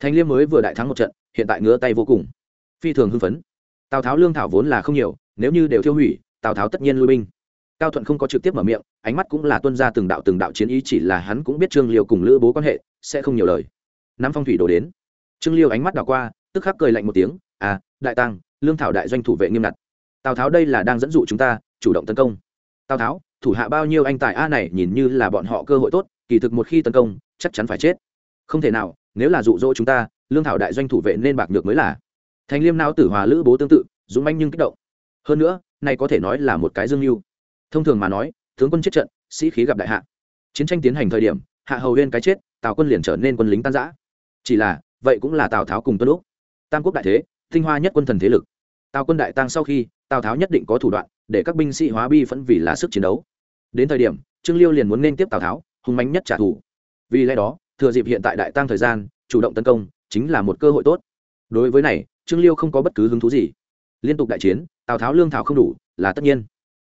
Thành liêm mới vừa đại thắng một trận, hiện tại ngứa tay vô cùng. Phi thường hưng phấn. Tào tháo lương thảo vốn là không nhiều, nếu như đều tiêu hủy, tào tháo tất nhiên lui binh. Cao thuận không có trực tiếp mở miệng, ánh mắt cũng là tuân ra từng đạo từng đạo chiến ý, chỉ là hắn cũng biết trương liêu cùng lữ bố quan hệ, sẽ không nhiều lời. Nắm phong thủy đổ đến. Trương liêu ánh mắt đảo qua, tức khắc cười lạnh một tiếng à đại tăng lương thảo đại doanh thủ vệ nghiêm ngặt. Tào tháo đây là đang dẫn dụ chúng ta chủ động tấn công. Tào tháo, thủ hạ bao nhiêu anh tài a này nhìn như là bọn họ cơ hội tốt, kỳ thực một khi tấn công, chắc chắn phải chết. Không thể nào, nếu là dụ dỗ chúng ta, lương thảo đại doanh thủ vệ nên bạc nhược mới là. Thành liêm nao tử hòa lữ bố tương tự, dũng manh nhưng kích động. Hơn nữa nay có thể nói là một cái dương mưu. Thông thường mà nói, tướng quân chết trận, sĩ khí gặp đại hạ. Chiến tranh tiến hành thời điểm, hạ hầu huyên cái chết, tào quân liền trở nên quân lính tan giã chỉ là, vậy cũng là tào tháo cùng tuân lúc tam quốc đại thế, tinh hoa nhất quân thần thế lực. Tào quân đại tăng sau khi, tào tháo nhất định có thủ đoạn để các binh sĩ hóa bi phẫn vì là sức chiến đấu. Đến thời điểm, trương liêu liền muốn nên tiếp tào tháo, hung mánh nhất trả thù. Vì lẽ đó, thừa dịp hiện tại đại tăng thời gian, chủ động tấn công chính là một cơ hội tốt. Đối với này, trương liêu không có bất cứ hứng thú gì. Liên tục đại chiến, tào tháo lương thảo không đủ, là tất nhiên.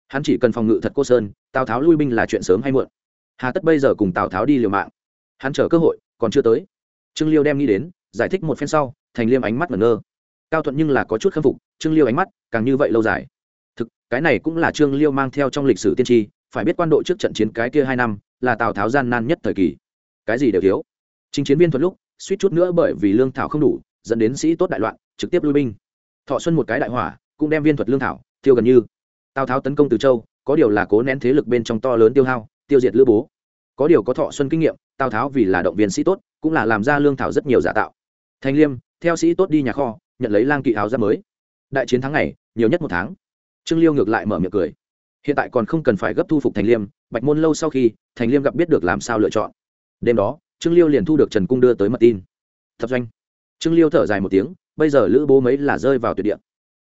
Hắn chỉ cần phòng ngự thật cô sơn, tào tháo lui binh là chuyện sớm hay muộn. Hà tất bây giờ cùng tào tháo đi liều mạng. Hắn chờ cơ hội, còn chưa tới. Trương liêu đem nghĩ đến, giải thích một phen sau, thành liêm ánh mắt ngẩn ngơ. Cao thuận nhưng là có chút khâm phục, trương liêu ánh mắt càng như vậy lâu dài cái này cũng là trương liêu mang theo trong lịch sử tiên tri, phải biết quan độ trước trận chiến cái kia hai năm là tào tháo gian nan nhất thời kỳ. Cái gì đều thiếu. Chính chiến viên thuật lúc, suýt chút nữa bởi vì lương thảo không đủ, dẫn đến sĩ tốt đại loạn, trực tiếp lui binh. Thọ xuân một cái đại hỏa, cũng đem viên thuật lương thảo tiêu gần như. Tào tháo tấn công từ châu, có điều là cố nén thế lực bên trong to lớn tiêu hao, tiêu diệt lữ bố. Có điều có thọ xuân kinh nghiệm, tào tháo vì là động viên sĩ tốt, cũng là làm ra lương thảo rất nhiều giả tạo. Thành liêm, theo sĩ tốt đi nhà kho, nhận lấy lang kỵ áo ra mới. Đại chiến thắng này nhiều nhất một tháng trương liêu ngược lại mở miệng cười. Hiện tại còn không cần phải gấp thu phục thành liêm, bạch môn lâu sau khi thành liêm gặp biết được làm sao lựa chọn. Đêm đó, trương liêu liền thu được trần cung đưa tới mật tin. Thập doanh. Trương liêu thở dài một tiếng, bây giờ lữ bố mấy là rơi vào tuyệt địa.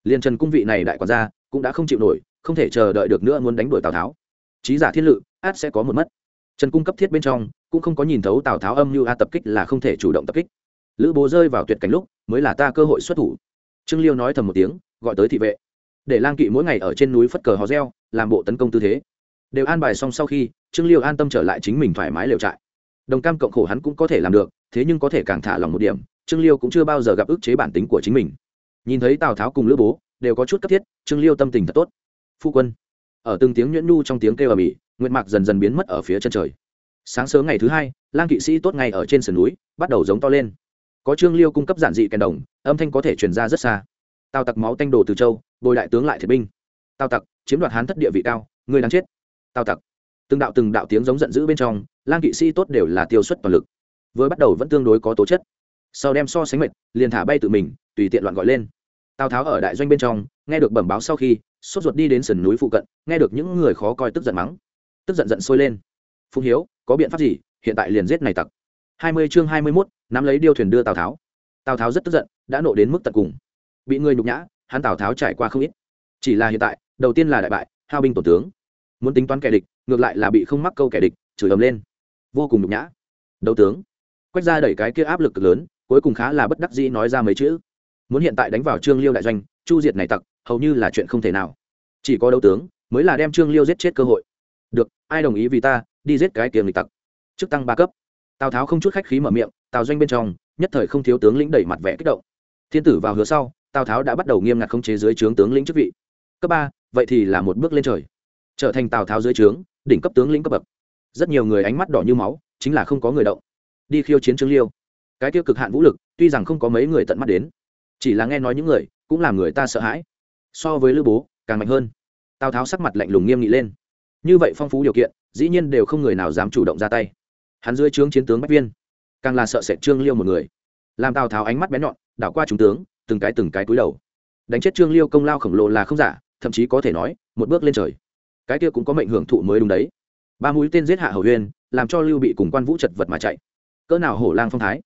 Liền trần cung vị này đại quản gia cũng đã không chịu nổi, không thể chờ đợi được nữa muốn đánh đuổi tào tháo. Trí giả thiên lự, át sẽ có một mất. Trần cung cấp thiết bên trong, cũng không có nhìn thấu tào tháo âm như a tập kích là không thể chủ động tập kích. Lữ bố rơi vào tuyệt cảnh lúc, mới là ta cơ hội xuất thủ. Trương liêu nói thầm một tiếng, gọi tới thị vệ để lang kỵ mỗi ngày ở trên núi phất cờ hò reo, làm bộ tấn công tư thế. Đều an bài xong sau khi, trương liêu an tâm trở lại chính mình thoải mái lều trại. Đồng cam cộng khổ hắn cũng có thể làm được, thế nhưng có thể càng thả lòng một điểm, trương liêu cũng chưa bao giờ gặp ức chế bản tính của chính mình. Nhìn thấy tào tháo cùng lữ bố, đều có chút cấp thiết, trương liêu tâm tình thật tốt. Phu quân, ở từng tiếng nhuyễn nhu trong tiếng kêu ở mỹ nguyện mạc dần dần biến mất ở phía chân trời. Sáng sớm ngày thứ hai, lang kỵ sĩ tốt ngay ở trên sườn núi, bắt đầu giống to lên. Có trương liêu cung cấp giản dị kèn đồng, âm thanh có thể truyền ra rất xa. Tào tặc máu tanh đồ từ châu bồi đại tướng lại thiệt binh. Tào tặc, chiếm đoạt hán thất địa vị cao người đang chết. Tào tặc, từng đạo từng đạo tiếng giống giận dữ bên trong, lang kỵ sĩ tốt đều là tiêu xuất toàn lực. Vừa bắt đầu vẫn tương đối có tố chất. Sau đem so sánh mệt, liền thả bay tự mình, tùy tiện loạn gọi lên. Tào tháo ở đại doanh bên trong, nghe được bẩm báo sau khi, sốt ruột đi đến sườn núi phụ cận, nghe được những người khó coi tức giận mắng. Tức giận giận sôi lên. Phùng hiếu, có biện pháp gì? Hiện tại liền giết này tặc. Hai mươi chương hai mươi mốt, nắm lấy điêu thuyền đưa tào tháo. Tào tháo rất tức giận, đã nộ đến mức tận cùng. Bị người nhục nhã hắn tào tháo trải qua không ít. Chỉ là hiện tại, đầu tiên là đại bại, hao binh tổ tướng. Muốn tính toán kẻ địch, ngược lại là bị không mắc câu kẻ địch, chửi ầm lên. Vô cùng nhục nhã. Đấu tướng. Quét ra đẩy cái kia áp lực lớn, cuối cùng khá là bất đắc dĩ nói ra mấy chữ. Muốn hiện tại đánh vào trương liêu đại doanh, chu diệt này tặc, hầu như là chuyện không thể nào. Chỉ có đấu tướng, mới là đem trương liêu giết chết cơ hội. Được, ai đồng ý vì ta, đi giết cái kiềm lịch tặc? Chức tăng ba cấp. Tào tháo không chút khách khí mở miệng, tào doanh bên trong, nhất thời không thiếu tướng lĩnh đẩy mặt vẻ kích động. Thiên tử vào hứa sau tào tháo đã bắt đầu nghiêm ngặt khống chế dưới trướng tướng lĩnh chức vị. Cấp ba, vậy thì là một bước lên trời. Trở thành tào tháo dưới trướng, đỉnh cấp tướng lĩnh cấp bậc. Rất nhiều người ánh mắt đỏ như máu, chính là không có người động. Đi khiêu chiến trương liêu. Cái tiêu cực hạn vũ lực, tuy rằng không có mấy người tận mắt đến, chỉ là nghe nói những người cũng làm người ta sợ hãi. So với lữ bố, càng mạnh hơn. Tào tháo sắc mặt lạnh lùng nghiêm nghị lên. Như vậy phong phú điều kiện, dĩ nhiên đều không người nào dám chủ động ra tay. Hắn dưới trướng chiến tướng bách viên, càng là sợ sệt trương liêu một người. Làm tào tháo ánh mắt bén nhọn, đảo qua trung tướng từng cái từng cái cúi đầu. Đánh chết trương liêu công lao khổng lồ là không giả, thậm chí có thể nói, một bước lên trời. Cái kia cũng có mệnh hưởng thụ mới đúng đấy. Ba mũi tên giết hạ hầu huyên làm cho lưu bị cùng quan vũ chật vật mà chạy. Cỡ nào hổ lang phong thái.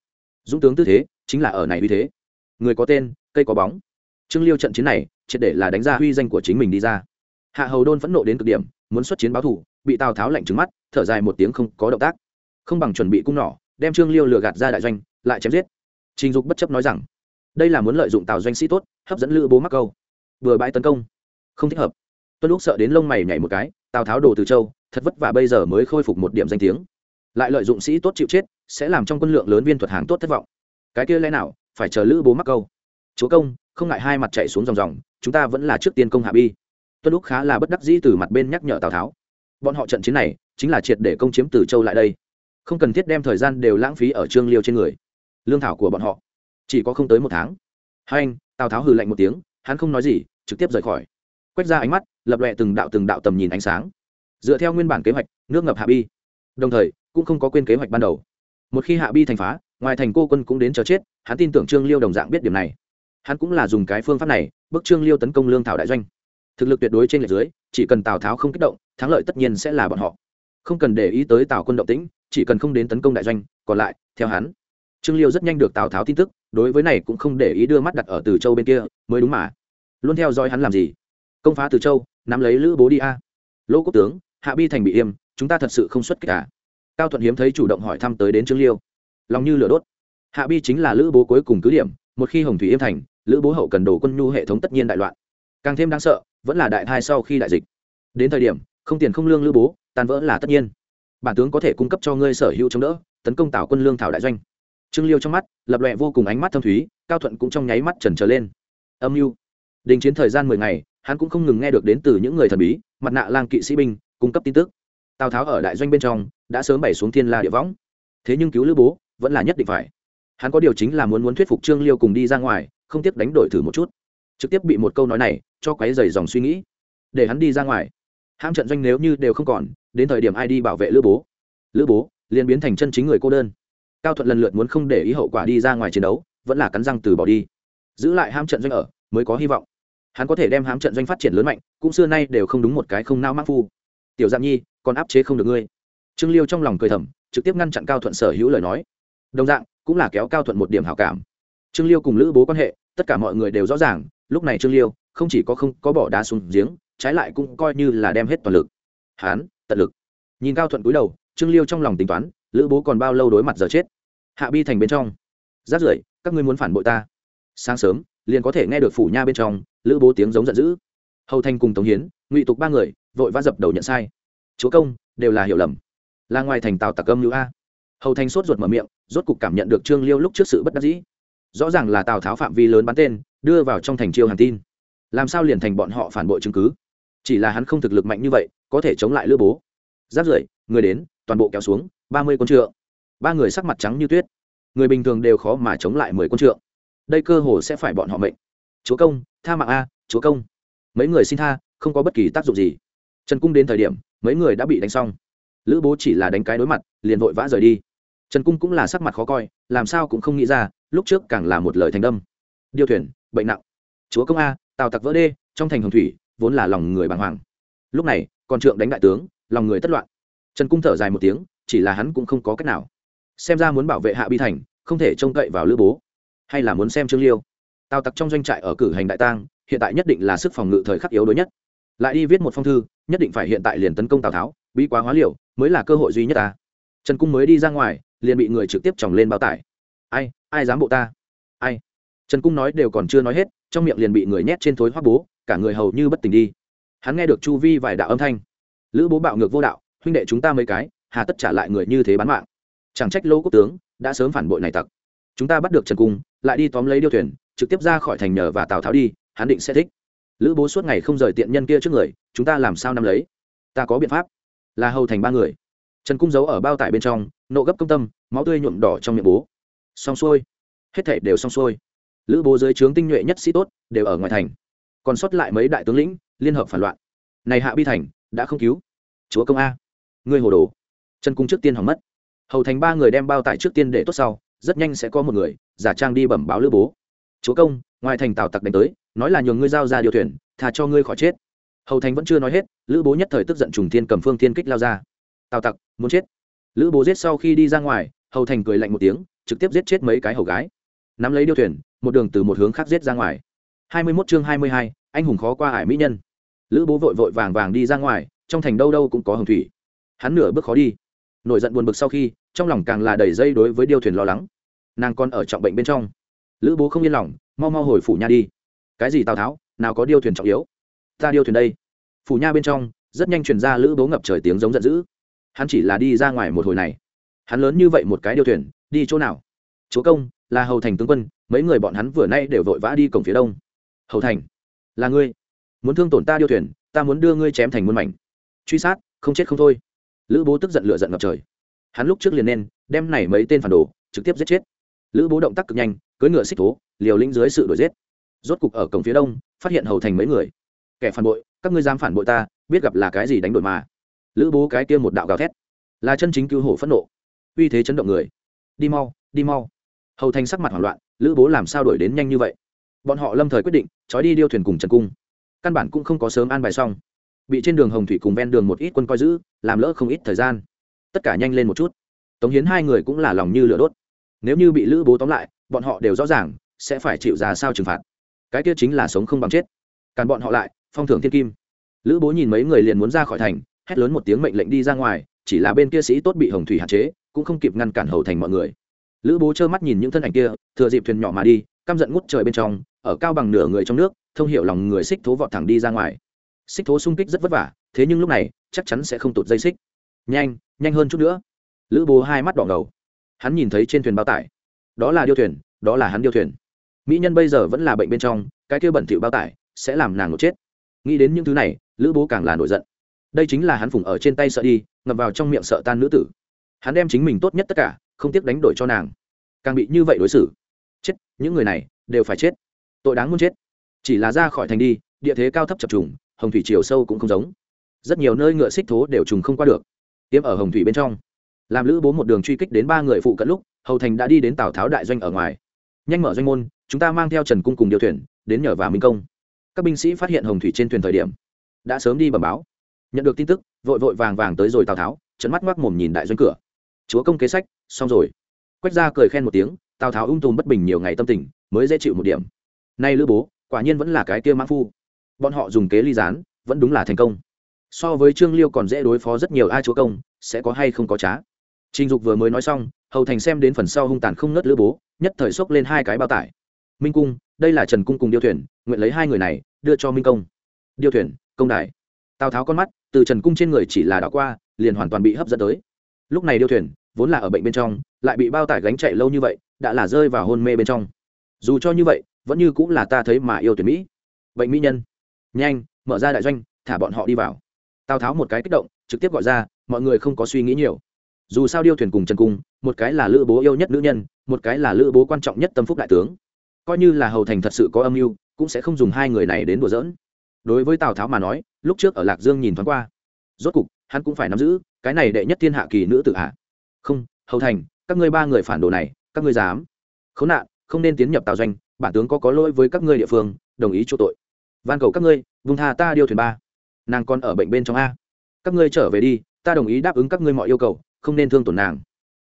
Dũng tướng tư thế, chính là ở này uy thế. Người có tên, cây có bóng. Trương liêu trận chiến này, triệt để là đánh ra huy danh của chính mình đi ra. Hạ hầu đôn phẫn nộ đến cực điểm, muốn xuất chiến báo thủ bị tào tháo lạnh trứng mắt, thở dài một tiếng không có động tác. Không bằng chuẩn bị cung nỏ, đem trương liêu lừa gạt ra đại doanh, lại chém giết. Trình dục bất chấp nói rằng đây là muốn lợi dụng tào doanh sĩ tốt, hấp dẫn lữ bố mắc câu. Vừa bãi tấn công. Không thích hợp. Tuân lúc sợ đến lông mày nhảy một cái, tào tháo đồ từ châu, thật vất vả bây giờ mới khôi phục một điểm danh tiếng. Lại lợi dụng sĩ tốt chịu chết, sẽ làm trong quân lượng lớn viên thuật hàng tốt thất vọng. Cái kia lẽ nào, phải chờ lữ bố mắc câu? Chúa công, không ngại hai mặt chạy xuống dòng dòng, chúng ta vẫn là trước tiên công hạ bi. Tuân lúc khá là bất đắc dĩ từ mặt bên nhắc nhở tào tháo. Bọn họ trận chiến này, chính là triệt để công chiếm từ châu lại đây. Không cần thiết đem thời gian đều lãng phí ở trương liêu trên người. Lương thảo của bọn họ chỉ có không tới một tháng. Hai anh, tào tháo hừ lạnh một tiếng, hắn không nói gì, trực tiếp rời khỏi. Quét ra ánh mắt, lập lệ từng đạo từng đạo tầm nhìn ánh sáng. Dựa theo nguyên bản kế hoạch, nước ngập hạ bi. Đồng thời, cũng không có quên kế hoạch ban đầu. Một khi hạ bi thành phá, ngoài thành cô quân cũng đến chờ chết, hắn tin tưởng trương liêu đồng dạng biết điểm này. Hắn cũng là dùng cái phương pháp này, bức trương liêu tấn công lương thảo đại doanh. Thực lực tuyệt đối trên lệch dưới, chỉ cần tào tháo không kích động, thắng lợi tất nhiên sẽ là bọn họ. Không cần để ý tới tào quân động tĩnh, chỉ cần không đến tấn công đại doanh, còn lại, theo hắn trương liêu rất nhanh được tào tháo tin tức, đối với này cũng không để ý đưa mắt đặt ở từ châu bên kia, mới đúng mà. Luôn theo dõi hắn làm gì? Công phá từ châu, nắm lấy lữ bố đi a. Lỗ quốc tướng, hạ bi thành bị im chúng ta thật sự không xuất kích cả cao thuận hiếm thấy chủ động hỏi thăm tới đến trương liêu. Lòng như lửa đốt. Hạ bi chính là lữ bố cuối cùng cứ điểm, một khi hồng thủy im thành, lữ bố hậu cần đồ quân nhu hệ thống tất nhiên đại loạn. Càng thêm đáng sợ, vẫn là đại thai sau khi đại dịch. Đến thời điểm, không tiền không lương lữ bố, tan vỡ là tất nhiên. Bản tướng có thể cung cấp cho ngươi sở hữu chống đỡ, tấn công tảo quân lương thảo đại doanh trương liêu trong mắt, lập lệ vô cùng ánh mắt thâm thúy, cao thuận cũng trong nháy mắt trần trở lên. Âm mưu. Đình chiến thời gian mười ngày, hắn cũng không ngừng nghe được đến từ những người thần bí, mặt nạ lang kỵ sĩ binh, cung cấp tin tức. Tào tháo ở đại doanh bên trong, đã sớm bày xuống thiên la địa võng. Thế nhưng cứu lữ bố, vẫn là nhất định phải. Hắn có điều chính là muốn muốn thuyết phục trương liêu cùng đi ra ngoài, không tiếc đánh đổi thử một chút. Trực tiếp bị một câu nói này, cho quấy dày dòng suy nghĩ. Để hắn đi ra ngoài. Ham trận doanh nếu như đều không còn, đến thời điểm ai đi bảo vệ lữ bố? Lữ bố, liền biến thành chân chính người cô đơn cao thuận lần lượt muốn không để ý hậu quả đi ra ngoài chiến đấu, vẫn là cắn răng từ bỏ đi. Giữ lại ham trận doanh ở, mới có hy vọng. Hắn có thể đem Hám trận doanh phát triển lớn mạnh, cũng xưa nay đều không đúng một cái không nao mắc phu. Tiểu dạng nhi, còn áp chế không được ngươi. Trương liêu trong lòng cười thầm, trực tiếp ngăn chặn cao thuận sở hữu lời nói. Đồng dạng, cũng là kéo cao thuận một điểm hảo cảm. Trương liêu cùng lữ bố quan hệ, tất cả mọi người đều rõ ràng, lúc này trương liêu, không chỉ có không có bỏ đá xuống giếng, trái lại cũng coi như là đem hết toàn lực. Hán tận lực. Nhìn cao thuận cúi đầu, trương liêu trong lòng tính toán lữ bố còn bao lâu đối mặt giờ chết? Hạ bi thành bên trong. Rát rưởi, các ngươi muốn phản bội ta? Sáng sớm, liền có thể nghe được phủ nha bên trong, lữ bố tiếng giống giận dữ. Hầu thanh cùng tống hiến, ngụy tục ba người, vội vã dập đầu nhận sai. Chúa công, đều là hiểu lầm. Là ngoài thành tàu tặc âm lưu a. Hầu thanh sốt ruột mở miệng, rốt cục cảm nhận được trương liêu lúc trước sự bất đắc dĩ. Rõ ràng là tào tháo phạm vi lớn bắn tên, đưa vào trong thành chiêu hàng tin. Làm sao liền thành bọn họ phản bội chứng cứ? Chỉ là hắn không thực lực mạnh như vậy, có thể chống lại lữ bố. Giáp rưỡi người đến, toàn bộ kéo xuống ba mươi quân trượng. Ba người sắc mặt trắng như tuyết. Người bình thường đều khó mà chống lại mười quân trượng. Đây cơ hồ sẽ phải bọn họ mệnh. Chúa công, tha mạng a, chúa công. Mấy người xin tha, không có bất kỳ tác dụng gì. Trần cung đến thời điểm, mấy người đã bị đánh xong. Lữ bố chỉ là đánh cái đối mặt, liền vội vã rời đi. Trần cung cũng là sắc mặt khó coi, làm sao cũng không nghĩ ra, lúc trước càng là một lời thành đâm. Điêu thuyền, bệnh nặng. Chúa công a, tào tặc vỡ đê, trong thành hồng thủy, vốn là lòng người bàng hoàng. Lúc này, còn trượng đánh đại tướng, lòng người tất loạn. Trần cung thở dài một tiếng chỉ là hắn cũng không có cách nào. Xem ra muốn bảo vệ hạ bi thành, không thể trông cậy vào lữ bố. Hay là muốn xem trương liêu. Tào tặc trong doanh trại ở cử hành đại tang, hiện tại nhất định là sức phòng ngự thời khắc yếu đối nhất. Lại đi viết một phong thư, nhất định phải hiện tại liền tấn công tào tháo, bí quá hóa liều, mới là cơ hội duy nhất ta. Trần cung mới đi ra ngoài, liền bị người trực tiếp chòng lên bao tải. Ai ai dám bộ ta? Ai? Trần cung nói đều còn chưa nói hết, trong miệng liền bị người nhét trên thối hoác bố, cả người hầu như bất tỉnh đi. Hắn nghe được chu vi vài đạo âm thanh. Lữ bố bạo ngược vô đạo, huynh đệ chúng ta mấy cái hà tất trả lại người như thế bán mạng. Chẳng trách lỗ quốc tướng đã sớm phản bội này tặc. Chúng ta bắt được trần cung, lại đi tóm lấy điêu thuyền, trực tiếp ra khỏi thành nhờ và tào tháo đi, hắn định sẽ thích. Lữ bố suốt ngày không rời tiện nhân kia trước người, chúng ta làm sao nắm lấy? Ta có biện pháp. Là hầu thành ba người. Trần cung giấu ở bao tải bên trong, nộ gấp công tâm, máu tươi nhuộm đỏ trong miệng bố. Xong xuôi. Hết thể đều xong xuôi. Lữ bố dưới trướng tinh nhuệ nhất sĩ tốt, đều ở ngoài thành. Còn sót lại mấy đại tướng lĩnh, liên hợp phản loạn. Này hạ bi thành, đã không cứu. Chúa công a. Ngươi hồ đồ chân cung trước tiên hỏng mất. Hầu thành ba người đem bao tải trước tiên để tốt sau rất nhanh sẽ có một người giả trang đi bẩm báo lữ bố. Chúa công ngoài thành tào tặc đánh tới nói là nhường ngươi giao ra điều thuyền thà cho ngươi khỏi chết. Hầu thành vẫn chưa nói hết lữ bố nhất thời tức giận trùng thiên cầm phương thiên kích lao ra. Tào tặc muốn chết. Lữ bố giết sau khi đi ra ngoài hầu thành cười lạnh một tiếng trực tiếp giết chết mấy cái hầu gái. Nắm lấy điêu thuyền một đường từ một hướng khác giết ra ngoài. Hai mươi 21 chương hai mươi hai, anh hùng khó qua ải mỹ nhân. Lữ bố vội vội vàng vàng đi ra ngoài trong thành đâu đâu cũng có hồng thủy. Hắn nửa bước khó đi nổi giận buồn bực sau khi, trong lòng càng là đầy dây đối với điêu thuyền lo lắng. Nàng còn ở trọng bệnh bên trong. Lữ bố không yên lòng, mau mau hồi phủ nha đi. Cái gì tào tháo, nào có điêu thuyền trọng yếu. Ta điêu thuyền đây. Phủ nha bên trong, rất nhanh truyền ra lữ bố ngập trời tiếng giống giận dữ. Hắn chỉ là đi ra ngoài một hồi này. Hắn lớn như vậy một cái điêu thuyền, đi chỗ nào? Chúa công, là hầu thành tướng quân, mấy người bọn hắn vừa nay đều vội vã đi cổng phía đông. Hầu thành, là ngươi. Muốn thương tổn ta điêu thuyền, ta muốn đưa ngươi chém thành muôn mảnh. Truy sát, không chết không thôi lữ bố tức giận lựa giận ngập trời. Hắn lúc trước liền nên đem này mấy tên phản đồ trực tiếp giết chết. Lữ bố động tác cực nhanh, cưỡi ngựa xích thố, liều lĩnh dưới sự đuổi giết. Rốt cục ở cổng phía đông, phát hiện hầu thành mấy người. Kẻ phản bội, các ngươi dám phản bội ta, biết gặp là cái gì đánh đổi mà. Lữ bố cái kia một đạo gào thét, là chân chính cứu hổ phẫn nộ. Uy thế chấn động người. Đi mau đi mau. Hầu thành sắc mặt hoảng loạn, lữ bố làm sao đổi đến nhanh như vậy? Bọn họ lâm thời quyết định, trói đi điêu thuyền cùng trần cung. Căn bản cũng không có sớm an bài xong bị trên đường hồng thủy cùng ven đường một ít quân coi giữ, làm lỡ không ít thời gian. Tất cả nhanh lên một chút. Tống hiến hai người cũng là lòng như lửa đốt. Nếu như bị lữ bố tóm lại, bọn họ đều rõ ràng, sẽ phải chịu ra sao trừng phạt. Cái kia chính là sống không bằng chết. Càn bọn họ lại, phong thưởng thiên kim. Lữ bố nhìn mấy người liền muốn ra khỏi thành, hét lớn một tiếng mệnh lệnh đi ra ngoài, chỉ là bên kia sĩ tốt bị hồng thủy hạn chế, cũng không kịp ngăn cản hầu thành mọi người. Lữ bố trơ mắt nhìn những thân ảnh kia, thừa dịp thuyền nhỏ mà đi, căm giận ngút trời bên trong, ở cao bằng nửa người trong nước, thông hiểu lòng người xích thố vọt thẳng đi ra ngoài xích thố xung kích rất vất vả, thế nhưng lúc này, chắc chắn sẽ không tụt dây xích. Nhanh nhanh hơn chút nữa. Lữ bố hai mắt đỏ ngầu. Hắn nhìn thấy trên thuyền bao tải. Đó là điêu thuyền, đó là hắn điêu thuyền. Mỹ nhân bây giờ vẫn là bệnh bên trong, cái kia bẩn thỉu bao tải sẽ làm nàng ngột chết. Nghĩ đến những thứ này, lữ bố càng là nổi giận. Đây chính là hắn phủng ở trên tay sợ đi ngập vào trong miệng sợ tan nữ tử. Hắn đem chính mình tốt nhất tất cả, không tiếc đánh đổi cho nàng. Càng bị như vậy đối xử. Chết, những người này đều phải chết. Tội đáng muốn chết. Chỉ là ra khỏi thành đi, địa thế cao thấp chập trùng hồng thủy chiều sâu cũng không giống. Rất nhiều nơi ngựa xích thố đều trùng không qua được. Tiêm ở hồng thủy bên trong. Làm lữ bố một đường truy kích đến ba người phụ cận lúc, hầu thành đã đi đến tào tháo đại doanh ở ngoài. Nhanh mở doanh môn, chúng ta mang theo trần cung cùng điều thuyền, đến nhờ vào minh công. Các binh sĩ phát hiện hồng thủy trên thuyền thời điểm, đã sớm đi bẩm báo. Nhận được tin tức, vội vội vàng vàng tới rồi tào tháo trận mắt ngoác mồm nhìn đại doanh cửa. Chúa công kế sách, xong rồi. Quách ra cười khen một tiếng, tào tháo ung tùm bất bình nhiều ngày tâm tình, mới dễ chịu một điểm. Nay lữ bố, quả nhiên vẫn là cái kia mãn phu bọn họ dùng kế ly gián, vẫn đúng là thành công. So với trương liêu còn dễ đối phó rất nhiều ai chúa công, sẽ có hay không có trá. Trình dục vừa mới nói xong, hầu thành xem đến phần sau hung tàn không nớt lữ bố, nhất thời xốc lên hai cái bao tải. Minh cung, đây là trần cung cùng điêu thuyền, nguyện lấy hai người này, đưa cho minh công. Điêu thuyền, công đài. Tào tháo con mắt, từ trần cung trên người chỉ là đảo qua, liền hoàn toàn bị hấp dẫn tới. Lúc này điêu thuyền, vốn là ở bệnh bên trong, lại bị bao tải gánh chạy lâu như vậy, đã là rơi vào hôn mê bên trong. Dù cho như vậy, vẫn như cũng là ta thấy mà yêu tuyển mỹ. Bệnh mỹ nhân nhanh, mở ra đại doanh, thả bọn họ đi vào. Tào tháo một cái kích động, trực tiếp gọi ra, mọi người không có suy nghĩ nhiều. Dù sao điêu thuyền cùng trần cung, một cái là lữ bố yêu nhất nữ nhân, một cái là lữ bố quan trọng nhất tâm phúc đại tướng. Coi như là hầu thành thật sự có âm mưu, cũng sẽ không dùng hai người này đến đùa giỡn. Đối với tào tháo mà nói, lúc trước ở lạc dương nhìn thoáng qua, rốt cục, hắn cũng phải nắm giữ, cái này đệ nhất thiên hạ kỳ nữ tự hạ không, hầu thành, các ngươi ba người phản đồ này, các ngươi dám. Khốn nạn, không nên tiến nhập tào doanh, bản tướng có có lỗi với các ngươi địa phương, đồng ý chỗ tội van cầu các ngươi vùng tha ta điêu thuyền ba. Nàng còn ở bệnh bên trong a. Các ngươi trở về đi, ta đồng ý đáp ứng các ngươi mọi yêu cầu, không nên thương tổn nàng.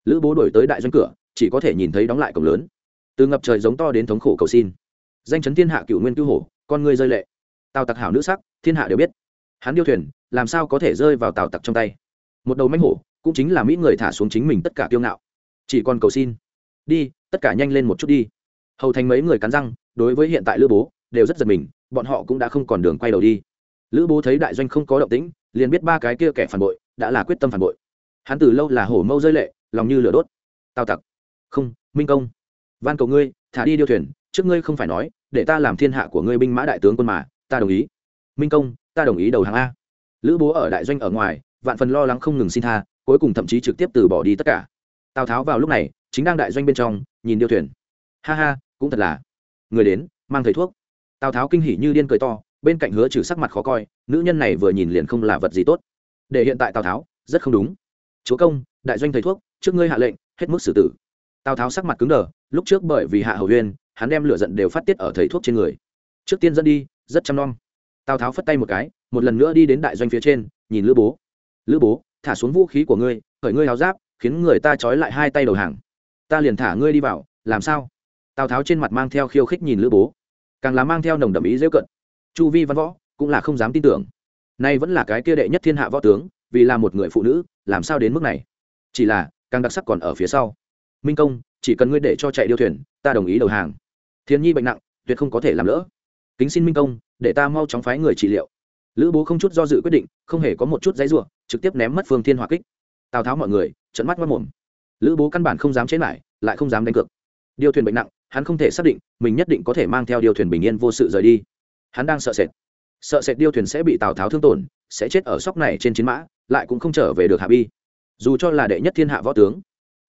Lữ bố đổi tới đại doanh cửa, chỉ có thể nhìn thấy đóng lại cổng lớn. Từ ngập trời giống to đến thống khổ cầu xin. Danh chấn thiên hạ cựu nguyên cứu hổ, con ngươi rơi lệ. Tào tặc hảo nữ sắc, thiên hạ đều biết. Hắn điêu thuyền, làm sao có thể rơi vào tào tặc trong tay? Một đầu mánh hổ, cũng chính là mỹ người thả xuống chính mình tất cả kiêu ngạo. Chỉ còn cầu xin. Đi, tất cả nhanh lên một chút đi. Hầu thành mấy người cắn răng, đối với hiện tại lữ bố, đều rất giật mình bọn họ cũng đã không còn đường quay đầu đi. Lữ bố thấy đại doanh không có động tĩnh, liền biết ba cái kia kẻ phản bội đã là quyết tâm phản bội. Hắn từ lâu là hổ mâu rơi lệ, lòng như lửa đốt. Tào tặc. Không, minh công. Van cầu ngươi, thả đi điêu thuyền, trước ngươi không phải nói, để ta làm thiên hạ của ngươi binh mã đại tướng quân mà, ta đồng ý. Minh công, ta đồng ý đầu hàng a. Lữ bố ở đại doanh ở ngoài, vạn phần lo lắng không ngừng xin tha, cuối cùng thậm chí trực tiếp từ bỏ đi tất cả. Tào tháo vào lúc này, chính đang đại doanh bên trong, nhìn điêu thuyền. Ha ha, cũng thật là. Người đến, mang thầy thuốc tào tháo kinh hỉ như điên cười to bên cạnh hứa trừ sắc mặt khó coi nữ nhân này vừa nhìn liền không là vật gì tốt để hiện tại tào tháo rất không đúng chúa công đại doanh thầy thuốc trước ngươi hạ lệnh hết mức xử tử tào tháo sắc mặt cứng đờ lúc trước bởi vì hạ hầu huyên hắn đem lửa giận đều phát tiết ở thầy thuốc trên người trước tiên dẫn đi rất chăm nom tào tháo phất tay một cái một lần nữa đi đến đại doanh phía trên nhìn lữ bố lữ bố thả xuống vũ khí của ngươi khởi ngươi háo giáp khiến người ta trói lại hai tay đầu hàng ta liền thả ngươi đi vào làm sao tào tháo trên mặt mang theo khiêu khích nhìn lữ bố càng là mang theo nồng đậm ý dễ cận. Chu vi văn võ cũng là không dám tin tưởng. Nay vẫn là cái kia đệ nhất thiên hạ võ tướng, vì là một người phụ nữ, làm sao đến mức này? Chỉ là, càng đặc sắc còn ở phía sau. Minh công, chỉ cần ngươi để cho chạy điêu thuyền, ta đồng ý đầu hàng. Thiên nhi bệnh nặng, tuyệt không có thể làm lỡ. Kính xin minh công, để ta mau chóng phái người trị liệu. Lữ bố không chút do dự quyết định, không hề có một chút giấy ruộng trực tiếp ném mất phương thiên hỏa kích. Tào tháo mọi người trận mắt mất mồm. Lữ bố căn bản không dám chế lại lại không dám đánh cược. Điêu thuyền bệnh nặng hắn không thể xác định mình nhất định có thể mang theo điều thuyền bình yên vô sự rời đi. Hắn đang sợ sệt. Sợ sệt điêu thuyền sẽ bị tào tháo thương tổn, sẽ chết ở sóc này trên chiến mã, lại cũng không trở về được hạ bi. Dù cho là đệ nhất thiên hạ võ tướng,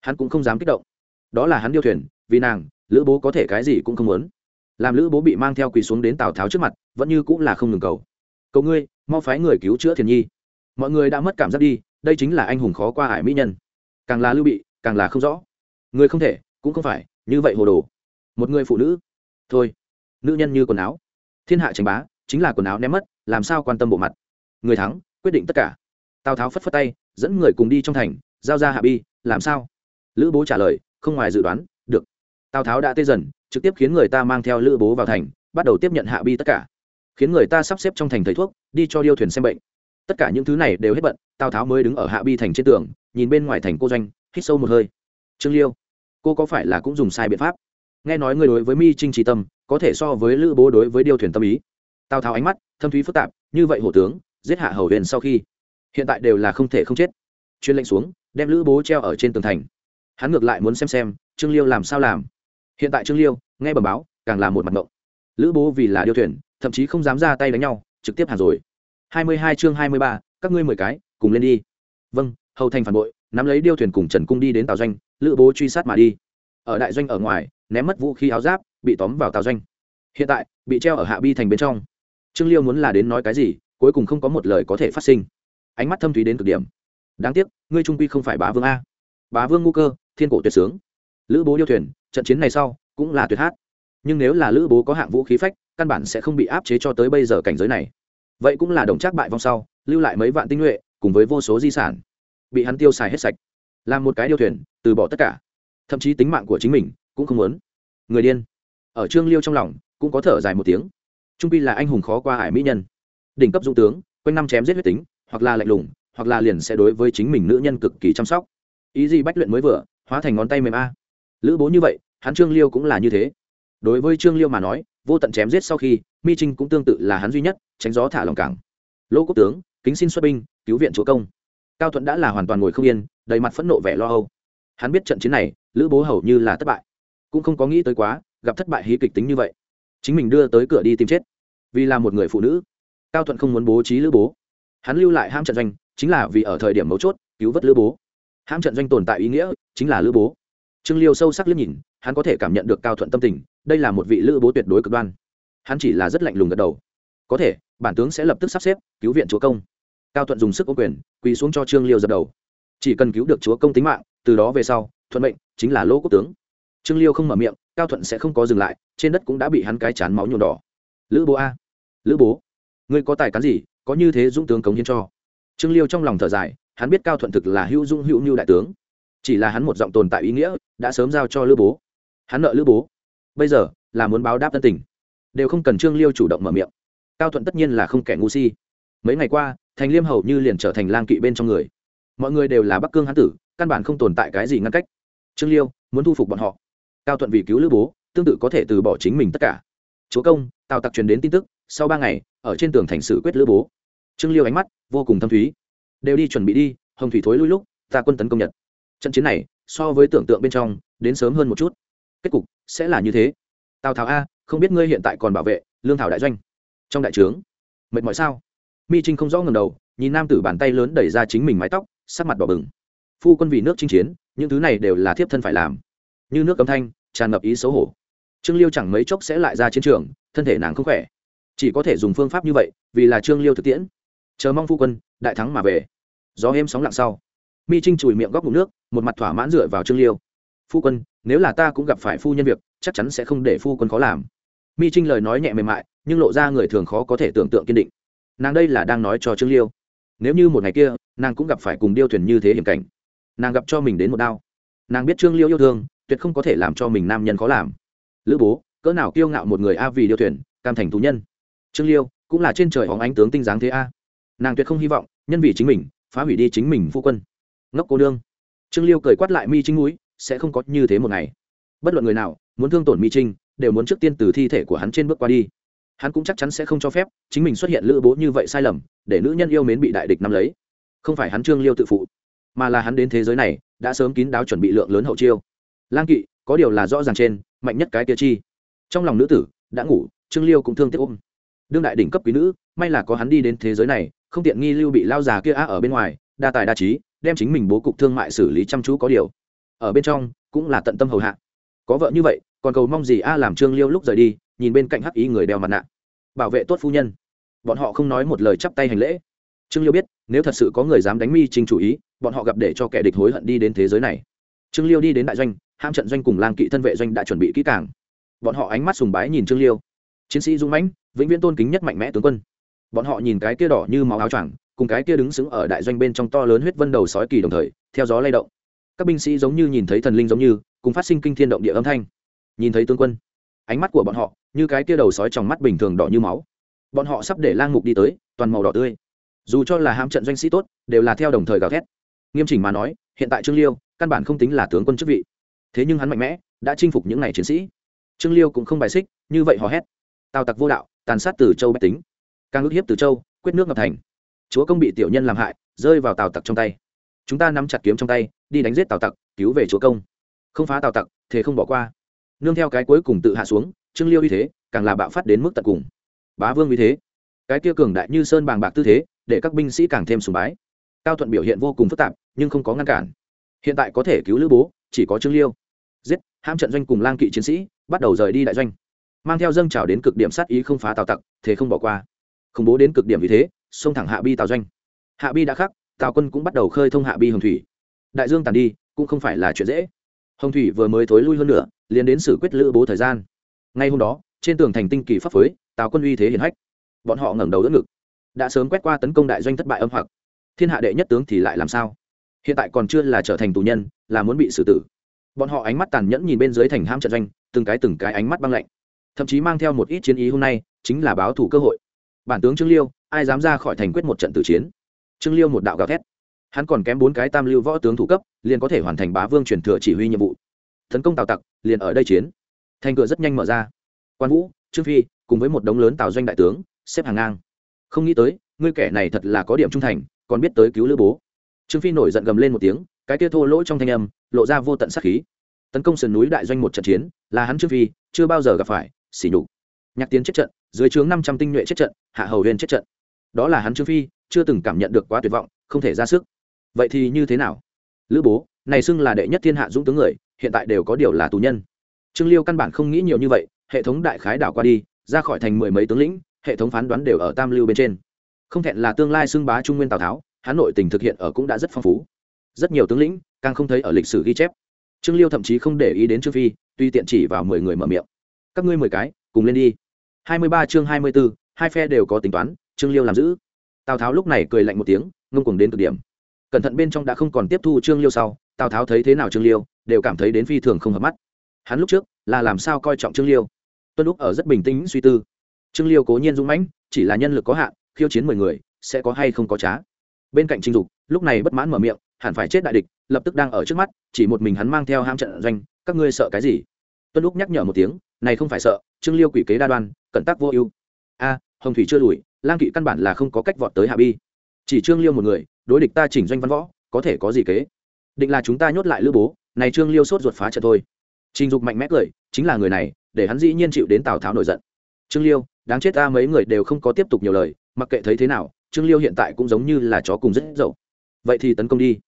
hắn cũng không dám kích động. Đó là hắn điêu thuyền, vì nàng, lữ bố có thể cái gì cũng không muốn. Làm lữ bố bị mang theo quỳ xuống đến tào tháo trước mặt, vẫn như cũng là không ngừng cầu. Cầu ngươi, mau phái người cứu chữa thiền nhi. Mọi người đã mất cảm giác đi, đây chính là anh hùng khó qua hải mỹ nhân. Càng là lưu bị, càng là không rõ. Người không thể, cũng không phải, như vậy hồ đồ một người phụ nữ. Thôi, nữ nhân như quần áo. Thiên hạ tranh bá, chính là quần áo ném mất, làm sao quan tâm bộ mặt? Người thắng, quyết định tất cả. Tào tháo phất phất tay, dẫn người cùng đi trong thành, giao ra hạ bi, làm sao? Lữ bố trả lời, không ngoài dự đoán, được. Tào tháo đã tê dần, trực tiếp khiến người ta mang theo lữ bố vào thành, bắt đầu tiếp nhận hạ bi tất cả. Khiến người ta sắp xếp trong thành thầy thuốc, đi cho điêu thuyền xem bệnh. Tất cả những thứ này đều hết bận, tào tháo mới đứng ở hạ bi thành trên tường, nhìn bên ngoài thành cô doanh, hít sâu một hơi. Trương liêu, cô có phải là cũng dùng sai biện pháp? Nghe nói ngươi đối với mi trinh trí tâm, có thể so với lữ bố đối với điêu thuyền tâm ý. Tào tháo ánh mắt, thâm thúy phức tạp, như vậy hổ tướng, giết hạ hầu huyền sau khi, hiện tại đều là không thể không chết. Chuyên lệnh xuống, đem lữ bố treo ở trên tường thành. Hắn ngược lại muốn xem xem, trương liêu làm sao làm. Hiện tại trương liêu, nghe bẩm báo, càng là một mặt mộng lữ bố vì là điêu thuyền, thậm chí không dám ra tay đánh nhau, trực tiếp hàng rồi. Hai mươi hai chương hai mươi ba, các ngươi mười cái, cùng lên đi. Vâng hầu thành phản bội, nắm lấy điêu thuyền cùng trần cung đi đến tàu doanh, lữ bố truy sát mà đi. Ở đại doanh ở ngoài ném mất vũ khí áo giáp, bị tóm vào tàu doanh. Hiện tại, bị treo ở hạ bi thành bên trong. Trương liêu muốn là đến nói cái gì, cuối cùng không có một lời có thể phát sinh. Ánh mắt thâm thúy đến cực điểm. Đáng tiếc, ngươi trung quy không phải bá vương a. Bá vương ngu cơ, thiên cổ tuyệt sướng. Lữ bố điêu thuyền, trận chiến này sau, cũng là tuyệt hát. Nhưng nếu là lữ bố có hạng vũ khí phách, căn bản sẽ không bị áp chế cho tới bây giờ cảnh giới này. Vậy cũng là đồng trác bại vong sau, lưu lại mấy vạn tinh nhuệ, cùng với vô số di sản. Bị hắn tiêu xài hết sạch. Làm một cái điêu thuyền, từ bỏ tất cả. Thậm chí tính mạng của chính mình cũng không muốn. Người điên. Ở trương liêu trong lòng, cũng có thở dài một tiếng. Trung pi là anh hùng khó qua hải mỹ nhân. Đỉnh cấp dũng tướng, quanh năm chém giết huyết tính, hoặc là lạnh lùng, hoặc là liền sẽ đối với chính mình nữ nhân cực kỳ chăm sóc. Ý gì bách luyện mới vừa, hóa thành ngón tay mềm a. Lữ bố như vậy, hắn trương liêu cũng là như thế. Đối với trương liêu mà nói, vô tận chém giết sau khi, mi trinh cũng tương tự là hắn duy nhất, tránh gió thả lòng cảng. Lỗ quốc tướng, kính xin xuất binh, cứu viện chúa công. Cao thuận đã là hoàn toàn ngồi không yên, đầy mặt phẫn nộ vẻ lo âu. Hắn biết trận chiến này, lữ bố hầu như là thất bại cũng không có nghĩ tới quá, gặp thất bại hí kịch tính như vậy. Chính mình đưa tới cửa đi tìm chết. Vì là một người phụ nữ. Cao thuận không muốn bố trí lữ bố. Hắn lưu lại ham trận doanh, chính là vì ở thời điểm mấu chốt, cứu vớt lữ bố. Ham trận doanh tồn tại ý nghĩa, chính là lữ bố. Trương liêu sâu sắc liếc nhìn, hắn có thể cảm nhận được cao thuận tâm tình, đây là một vị lữ bố tuyệt đối cực đoan. Hắn chỉ là rất lạnh lùng gật đầu. Có thể, bản tướng sẽ lập tức sắp xếp, cứu viện chúa công. Cao thuận dùng sức ô quyền, quỳ xuống cho trương liêu dập đầu. Chỉ cần cứu được chúa công tính mạng, từ đó về sau, thuận mệnh chính là lỗ quốc tướng trương liêu không mở miệng, cao thuận sẽ không có dừng lại, trên đất cũng đã bị hắn cái chán máu nhuộm đỏ. Lữ bố a, lữ bố, ngươi có tài cán gì, có như thế dũng tướng cống hiến cho. Trương liêu trong lòng thở dài, hắn biết cao thuận thực là hữu dung hữu như đại tướng. Chỉ là hắn một giọng tồn tại ý nghĩa, đã sớm giao cho lữ bố. Hắn nợ lữ bố. Bây giờ, là muốn báo đáp tân tình. Đều không cần trương liêu chủ động mở miệng. Cao thuận tất nhiên là không kẻ ngu si. Mấy ngày qua, thành liêm hầu như liền trở thành lang kỵ bên trong người. Mọi người đều là bắc cương hán tử, căn bản không tồn tại cái gì ngăn cách. Trương liêu, muốn thu phục bọn họ cao thuận vì cứu lữ bố, tương tự có thể từ bỏ chính mình tất cả. Chúa công, tào tặc truyền đến tin tức, sau ba ngày, ở trên tường thành xử quyết lữ bố. Trương liêu ánh mắt vô cùng thâm thúy. Đều đi chuẩn bị đi, hồng thủy thối lui lúc, ta quân tấn công nhật. Trận chiến này, so với tưởng tượng bên trong, đến sớm hơn một chút. Kết cục sẽ là như thế. Tào tháo a, không biết ngươi hiện tại còn bảo vệ lương thảo đại doanh. Trong đại trướng, mệt mỏi sao? Mi trinh không rõ ngầm đầu, nhìn nam tử bàn tay lớn đẩy ra chính mình mái tóc, sắc mặt đỏ bừng. Phu quân vì nước chinh chiến, những thứ này đều là thiếp thân phải làm. Như nước cấm thanh tràn ngập ý xấu hổ. Trương liêu chẳng mấy chốc sẽ lại ra chiến trường, thân thể nàng không khỏe. Chỉ có thể dùng phương pháp như vậy, vì là trương liêu thực tiễn. Chờ mong phu quân, đại thắng mà về. Gió êm sóng lặng sau. Mi trinh chùi miệng góc bụng nước, một mặt thỏa mãn dựa vào trương liêu. Phu quân, nếu là ta cũng gặp phải phu nhân việc, chắc chắn sẽ không để phu quân khó làm. Mi trinh lời nói nhẹ mềm mại, nhưng lộ ra người thường khó có thể tưởng tượng kiên định. Nàng đây là đang nói cho trương liêu. Nếu như một ngày kia, nàng cũng gặp phải cùng điêu thuyền như thế hiểm cảnh. Nàng gặp cho mình đến một đau nàng biết trương liêu yêu thương tuyệt không có thể làm cho mình nam nhân khó làm. Lữ bố, cỡ nào kiêu ngạo một người a vì điêu thuyền, cam thành thú nhân. Trương liêu, cũng là trên trời hóng ánh tướng tinh dáng thế a. Nàng tuyệt không hy vọng, nhân vì chính mình, phá hủy đi chính mình phu quân. Ngốc cô đương trương liêu cười quát lại mi trinh núi, sẽ không có như thế một ngày. Bất luận người nào, muốn thương tổn mi trinh, đều muốn trước tiên từ thi thể của hắn trên bước qua đi. Hắn cũng chắc chắn sẽ không cho phép, chính mình xuất hiện lữ bố như vậy sai lầm, để nữ nhân yêu mến bị đại địch nắm lấy. Không phải hắn trương liêu tự phụ, mà là hắn đến thế giới này, đã sớm kín đáo chuẩn bị lượng lớn hậu chiêu lang kỵ, có điều là rõ ràng trên, mạnh nhất cái kia chi. Trong lòng nữ tử, đã ngủ, trương liêu cũng thương tiếc ôm. Đương đại đỉnh cấp quý nữ, may là có hắn đi đến thế giới này, không tiện nghi lưu bị lao già kia á ở bên ngoài, đa tài đa trí, đem chính mình bố cục thương mại xử lý chăm chú có điều. Ở bên trong, cũng là tận tâm hầu hạ. Có vợ như vậy, còn cầu mong gì a làm trương liêu lúc rời đi, nhìn bên cạnh hắc ý người đeo mặt nạ. Bảo vệ tốt phu nhân. Bọn họ không nói một lời chắp tay hành lễ. Trương liêu biết, nếu thật sự có người dám đánh mi trình chủ ý, bọn họ gặp để cho kẻ địch hối hận đi đến thế giới này. Trương liêu đi đến đại doanh ham trận doanh cùng lang kỵ thân vệ doanh đã chuẩn bị kỹ càng. Bọn họ ánh mắt sùng bái nhìn trương liêu. Chiến sĩ dũng mãnh, vĩnh viễn tôn kính nhất mạnh mẽ tướng quân. Bọn họ nhìn cái kia đỏ như máu áo choàng, cùng cái kia đứng sững ở đại doanh bên trong to lớn huyết vân đầu sói kỳ đồng thời, theo gió lay động. Các binh sĩ giống như nhìn thấy thần linh giống như, cùng phát sinh kinh thiên động địa âm thanh. Nhìn thấy tướng quân, ánh mắt của bọn họ như cái kia đầu sói trong mắt bình thường đỏ như máu. Bọn họ sắp để lang mục đi tới, toàn màu đỏ tươi. Dù cho là hãm trận doanh sĩ tốt, đều là theo đồng thời gào thét. Nghiêm chỉnh mà nói, hiện tại trương liêu, căn bản không tính là tướng quân chức vị thế nhưng hắn mạnh mẽ, đã chinh phục những n à y chiến sĩ. Trương liêu cũng không bài xích, như vậy hò hét. Tào tặc vô đạo, tàn sát từ châu bách tính. Càng ức hiếp từ châu, quyết nước ngập thành. Chúa công bị tiểu nhân làm hại, rơi vào tào tặc trong tay. Chúng ta nắm chặt kiếm trong tay, đi đánh giết tào tặc, cứu về chúa công. Không phá tào tặc thế không bỏ qua. Nương theo cái cuối cùng tự hạ xuống, trương liêu uy thế, càng là bạo phát đến mức tận cùng. Bá vương uy thế. Cái kia cường đại như sơn bàng bạc tư thế, để các binh sĩ càng thêm sùng bái. Cao thuận biểu hiện vô cùng phức tạp, nhưng không có ngăn cản. Hiện tại có thể cứu lữ bố chỉ có trương liêu. Giết ham trận doanh cùng lang kỵ chiến sĩ, bắt đầu rời đi đại doanh. Mang theo dâng trào đến cực điểm sát ý không phá tào tặc, thế không bỏ qua. Khủng bố đến cực điểm vì thế, xông thẳng hạ bi tào doanh. Hạ bi đã khắc, tào quân cũng bắt đầu khơi thông hạ bi hồng thủy. Đại dương tàn đi, cũng không phải là chuyện dễ. Hồng thủy vừa mới thối lui hơn nữa liền đến xử quyết lữ bố thời gian. Ngay hôm đó, trên tường thành tinh kỳ pháp phối, tào quân uy thế hiển hách. Bọn họ ngẩng đầu đỡ ngực. Đã sớm quét qua tấn công đại doanh thất bại âm hoặc. Thiên hạ đệ nhất tướng thì lại làm sao? Hiện tại còn chưa là trở thành tù nhân, là muốn bị xử tử. Bọn họ ánh mắt tàn nhẫn nhìn bên dưới thành ham trận doanh, từng cái từng cái ánh mắt băng lạnh. Thậm chí mang theo một ít chiến ý hôm nay, chính là báo thủ cơ hội. Bản tướng trương liêu, ai dám ra khỏi thành quyết một trận tử chiến? Trương liêu một đạo gào thét. Hắn còn kém bốn cái tam lưu võ tướng thủ cấp, liền có thể hoàn thành bá vương truyền thừa chỉ huy nhiệm vụ. Tấn công tào tặc, liền ở đây chiến. Thành cửa rất nhanh mở ra. Quan vũ, trương phi, cùng với một đống lớn tào doanh đại tướng, xếp hàng ngang. Không nghĩ tới, ngươi kẻ này thật là có điểm trung thành, còn biết tới cứu lữ bố trương phi nổi giận gầm lên một tiếng cái kia thô lỗ trong thanh âm lộ ra vô tận sát khí tấn công sườn núi đại doanh một trận chiến là hắn trương phi chưa bao giờ gặp phải xỉ nhục nhạc tiến chết trận dưới trướng năm trăm tinh nhuệ chết trận hạ hầu huyền chết trận đó là hắn trương phi chưa từng cảm nhận được quá tuyệt vọng không thể ra sức vậy thì như thế nào lữ bố này xưng là đệ nhất thiên hạ dũng tướng người hiện tại đều có điều là tù nhân trương liêu căn bản không nghĩ nhiều như vậy hệ thống đại khái đảo qua đi ra khỏi thành mười mấy tướng lĩnh hệ thống phán đoán đều ở tam lưu bên trên không thẹn là tương lai xưng bá trung nguyên tào tháo hà nội tình thực hiện ở cũng đã rất phong phú. Rất nhiều tướng lĩnh, càng không thấy ở lịch sử ghi chép. Trương liêu thậm chí không để ý đến trương phi, tuy tiện chỉ vào mười người mở miệng. Các ngươi mười cái, cùng lên đi. Hai mươi ba chương hai mươi b ố hai phe đều có tính toán, trương liêu làm giữ. Tào tháo lúc này cười lạnh một tiếng, ngông cuồng đến cực điểm. Cẩn thận bên trong đã không còn tiếp thu trương liêu sau, tào tháo thấy thế nào trương liêu, đều cảm thấy đến phi thường không hợp mắt. Hắn lúc trước, là làm sao coi trọng trương liêu? Tuân lúc ở rất bình tĩnh suy tư. Trương liêu cố nhiên dũng mãnh, chỉ là nhân lực có hạn, khiêu chiến mười người, sẽ có hay không có trá? Bên cạnh trinh dục, lúc này bất mãn mở miệng, hẳn phải chết đại địch, lập tức đang ở trước mắt, chỉ một mình hắn mang theo ham trận doanh, các ngươi sợ cái gì? Tuân lúc nhắc nhở một tiếng, này không phải sợ, trương liêu quỷ kế đa đoan, cẩn tắc vô ưu. A, hồng thủy chưa lùi, lang kỵ căn bản là không có cách vọt tới hạ bi. Chỉ trương liêu một người, đối địch ta chỉnh doanh văn võ, có thể có gì kế? Định là chúng ta nhốt lại lữ bố, này trương liêu sốt ruột phá trận thôi. Trình dục mạnh mẽ cười, chính là người này, để hắn dĩ nhiên chịu đến tào tháo nổi giận. Trương liêu, đáng chết ta, mấy người đều không có tiếp tục nhiều lời, mặc kệ thấy thế nào trương liêu hiện tại cũng giống như là chó cùng rất dậu. Vậy thì tấn công đi.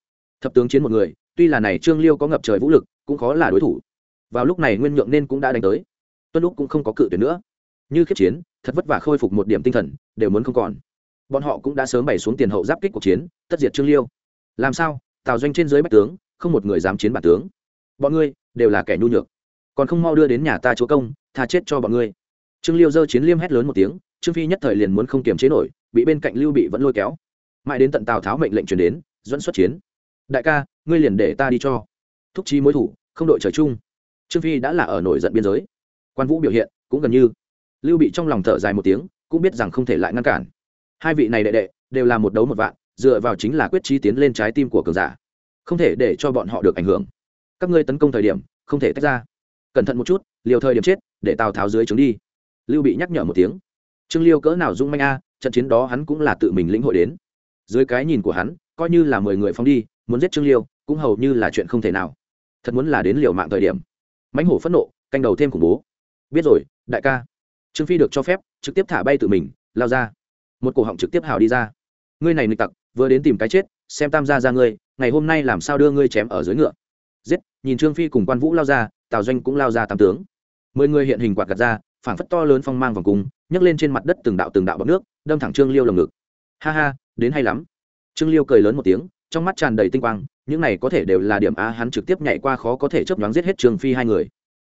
Thập tướng chiến một người, tuy là này trương liêu có ngập trời vũ lực, cũng khó là đối thủ. Vào lúc này nguyên nhượng nên cũng đã đánh tới. Tuân lúc cũng không có cự tuyệt nữa. Như khiếp chiến, thật vất vả khôi phục một điểm tinh thần, đều muốn không còn. Bọn họ cũng đã sớm bày xuống tiền hậu giáp kích cuộc chiến, tất diệt trương liêu. Làm sao? Tào doanh trên dưới bách tướng, không một người dám chiến bản tướng. Bọn ngươi, đều là kẻ nhu nhược. Còn không mau đưa đến nhà ta chúa công, tha chết cho bọn ngươi. Trương liêu giơ chiến liêm hét lớn một tiếng, trương phi nhất thời liền muốn không kiềm chế nổi bị bên cạnh lưu bị vẫn lôi kéo. Mãi đến tận tào tháo mệnh lệnh truyền đến, dẫn xuất chiến. Đại ca, ngươi liền để ta đi cho. Thúc chi mối thủ, không đội trời chung. Trương phi đã là ở nổi giận biên giới. Quan vũ biểu hiện cũng gần như. Lưu bị trong lòng thở dài một tiếng, cũng biết rằng không thể lại ngăn cản. Hai vị này đệ đệ, đều là một đấu một vạn, dựa vào chính là quyết trí tiến lên trái tim của cường giả. Không thể để cho bọn họ được ảnh hưởng. Các ngươi tấn công thời điểm, không thể tách ra. Cẩn thận một chút, liều thời điểm chết, để tào tháo dưới chúng đi. Lưu bị nhắc nhở một tiếng. Trương liêu cỡ nào dung manh a trận chiến đó hắn cũng là tự mình lĩnh hội đến. Dưới cái nhìn của hắn, coi như là mười người phóng đi, muốn giết trương liêu, cũng hầu như là chuyện không thể nào. Thật muốn là đến liều mạng thời điểm. Mãnh hổ phẫn nộ, canh đầu thêm khủng bố. Biết rồi, đại ca. Trương phi được cho phép, trực tiếp thả bay tự mình, lao ra. Một cổ họng trực tiếp hào đi ra. Ngươi này nịch tặc, vừa đến tìm cái chết, xem tam gia ra ngươi, ngày hôm nay làm sao đưa ngươi chém ở dưới ngựa. Giết, nhìn trương phi cùng quan vũ lao ra, tào doanh cũng lao ra tam tướng. Mười người hiện hình quạt gạt ra phảng phất to lớn phong mang vòng cung, nhấc lên trên mặt đất từng đạo từng đạo bọc nước, đâm thẳng trương liêu lồng ngực. Ha ha, đến hay lắm. Trương liêu cười lớn một tiếng, trong mắt tràn đầy tinh quang, những này có thể đều là điểm a, hắn trực tiếp nhảy qua khó có thể chấp nhoáng giết hết trường phi hai người.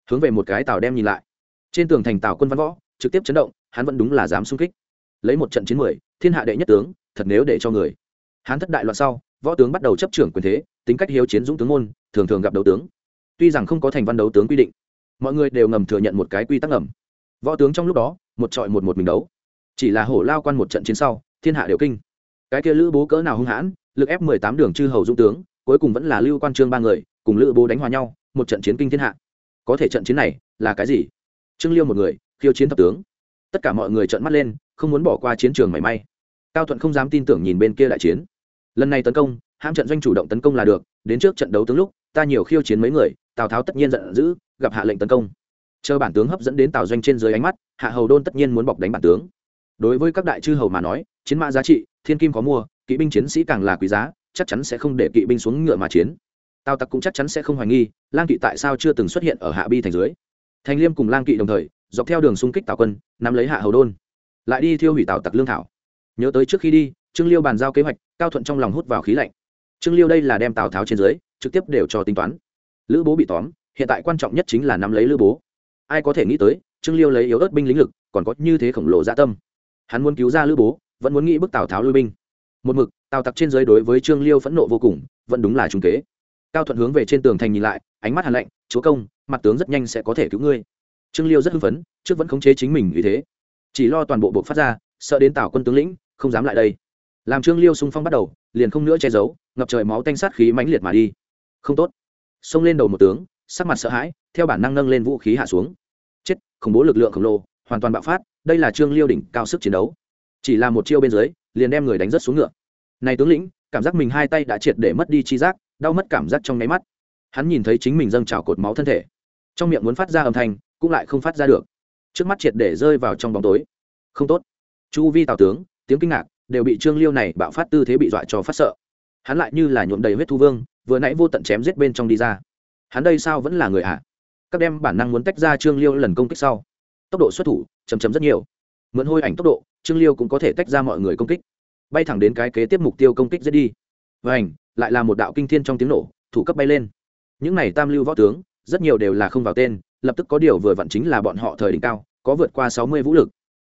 Hướng về một cái tàu đem nhìn lại. Trên tường thành tàu quân văn võ, trực tiếp chấn động, hắn vẫn đúng là dám xung kích. Lấy một trận chiến mười, thiên hạ đệ nhất tướng, thật nếu để cho người. Hắn thất đại loạn sau, võ tướng bắt đầu chấp trưởng quyền thế, tính cách hiếu chiến dũng tướng môn, thường thường gặp đấu tướng. Tuy rằng không có thành văn đấu tướng quy định, mọi người đều ngầm thừa nhận một cái quy tắc ngầm võ tướng trong lúc đó, một trọi một một mình đấu. Chỉ là hổ lao quan một trận chiến sau, thiên hạ đều kinh. Cái kia lữ bố cỡ nào hung hãn, lực ép mười tám đường chư hầu dũng tướng, cuối cùng vẫn là lưu quan trương ba người, cùng lữ bố đánh hòa nhau, một trận chiến kinh thiên hạ. Có thể trận chiến này là cái gì? Trương liêu một người, khiêu chiến thập tướng. Tất cả mọi người trợn mắt lên, không muốn bỏ qua chiến trường mảy may. Cao thuận không dám tin tưởng nhìn bên kia đại chiến. Lần này tấn công ham trận doanh chủ động tấn công là được, đến trước trận đấu tướng lúc, ta nhiều khiêu chiến mấy người, tào tháo tất nhiên giận dữ, gặp hạ lệnh tấn công chờ bản tướng hấp dẫn đến tào doanh trên dưới ánh mắt, hạ hầu đôn tất nhiên muốn bọc đánh bản tướng. Đối với các đại chư hầu mà nói, chiến mã giá trị, thiên kim có mua, kỵ binh chiến sĩ càng là quý giá, chắc chắn sẽ không để kỵ binh xuống ngựa mà chiến. Tào tặc cũng chắc chắn sẽ không hoài nghi, lang kỵ tại sao chưa từng xuất hiện ở hạ bi thành dưới. Thành liêm cùng lang kỵ đồng thời, dọc theo đường xung kích tào quân, nắm lấy hạ hầu đôn. Lại đi thiêu hủy tào tặc lương thảo. Nhớ tới trước khi đi, trương liêu bàn giao kế hoạch, cao thuận trong lòng hút vào khí lạnh. Trương liêu đây là đem tào tháo trên dưới, trực tiếp đều cho tính toán. Lữ bố bị tóm, hiện tại quan trọng nhất chính là nắm lấy lữ bố ai có thể nghĩ tới, trương liêu lấy yếu ớt binh lính lực, còn có như thế khổng lồ dạ tâm. Hắn muốn cứu ra lữ bố, vẫn muốn nghĩ bức tào tháo lui binh. Một mực, tào tặc trên dưới đối với trương liêu phẫn nộ vô cùng, vẫn đúng là trung kế. Cao thuận hướng về trên tường thành nhìn lại, ánh mắt hàn lạnh, chúa công, mặt tướng rất nhanh sẽ có thể cứu ngươi. Trương liêu rất hưng phấn, trước vẫn khống chế chính mình như thế. Chỉ lo toàn bộ bộ phát ra, sợ đến tào quân tướng lĩnh không dám lại đây. Làm trương liêu xung phong bắt đầu, liền không nữa che giấu, ngập trời máu tanh sát khí mãnh liệt mà đi. Không tốt. Xông lên đầu một tướng, sắc mặt sợ hãi, theo bản năng nâng lên vũ khí hạ xuống khủng bố lực lượng khổng lồ, hoàn toàn bạo phát, đây là trương liêu đỉnh cao sức chiến đấu. Chỉ là một chiêu bên dưới, liền đem người đánh rất xuống ngựa. Này tướng lĩnh, cảm giác mình hai tay đã triệt để mất đi chi giác, đau mất cảm giác trong nháy mắt. Hắn nhìn thấy chính mình dâng trào cột máu thân thể. Trong miệng muốn phát ra âm thanh, cũng lại không phát ra được. Trước mắt triệt để rơi vào trong bóng tối. Không tốt. Chu vi tào tướng, tiếng kinh ngạc, đều bị trương liêu này bạo phát tư thế bị dọa cho phát sợ. Hắn lại như là nhuộm đầy huyết thu vương, vừa nãy vô tận chém giết bên trong đi ra. Hắn đây sao vẫn là người ạ à? Các đem bản năng muốn tách ra trương liêu lần công kích sau. Tốc độ xuất thủ chầm chầm rất nhiều. Mượn hôi ảnh tốc độ, trương liêu cũng có thể tách ra mọi người công kích. Bay thẳng đến cái kế tiếp mục tiêu công kích giết đi. Và ảnh lại là một đạo kinh thiên trong tiếng nổ, thủ cấp bay lên. Những này tam lưu võ tướng, rất nhiều đều là không vào tên, lập tức có điều vừa vặn chính là bọn họ thời đỉnh cao, có vượt qua sáu mươi vũ lực.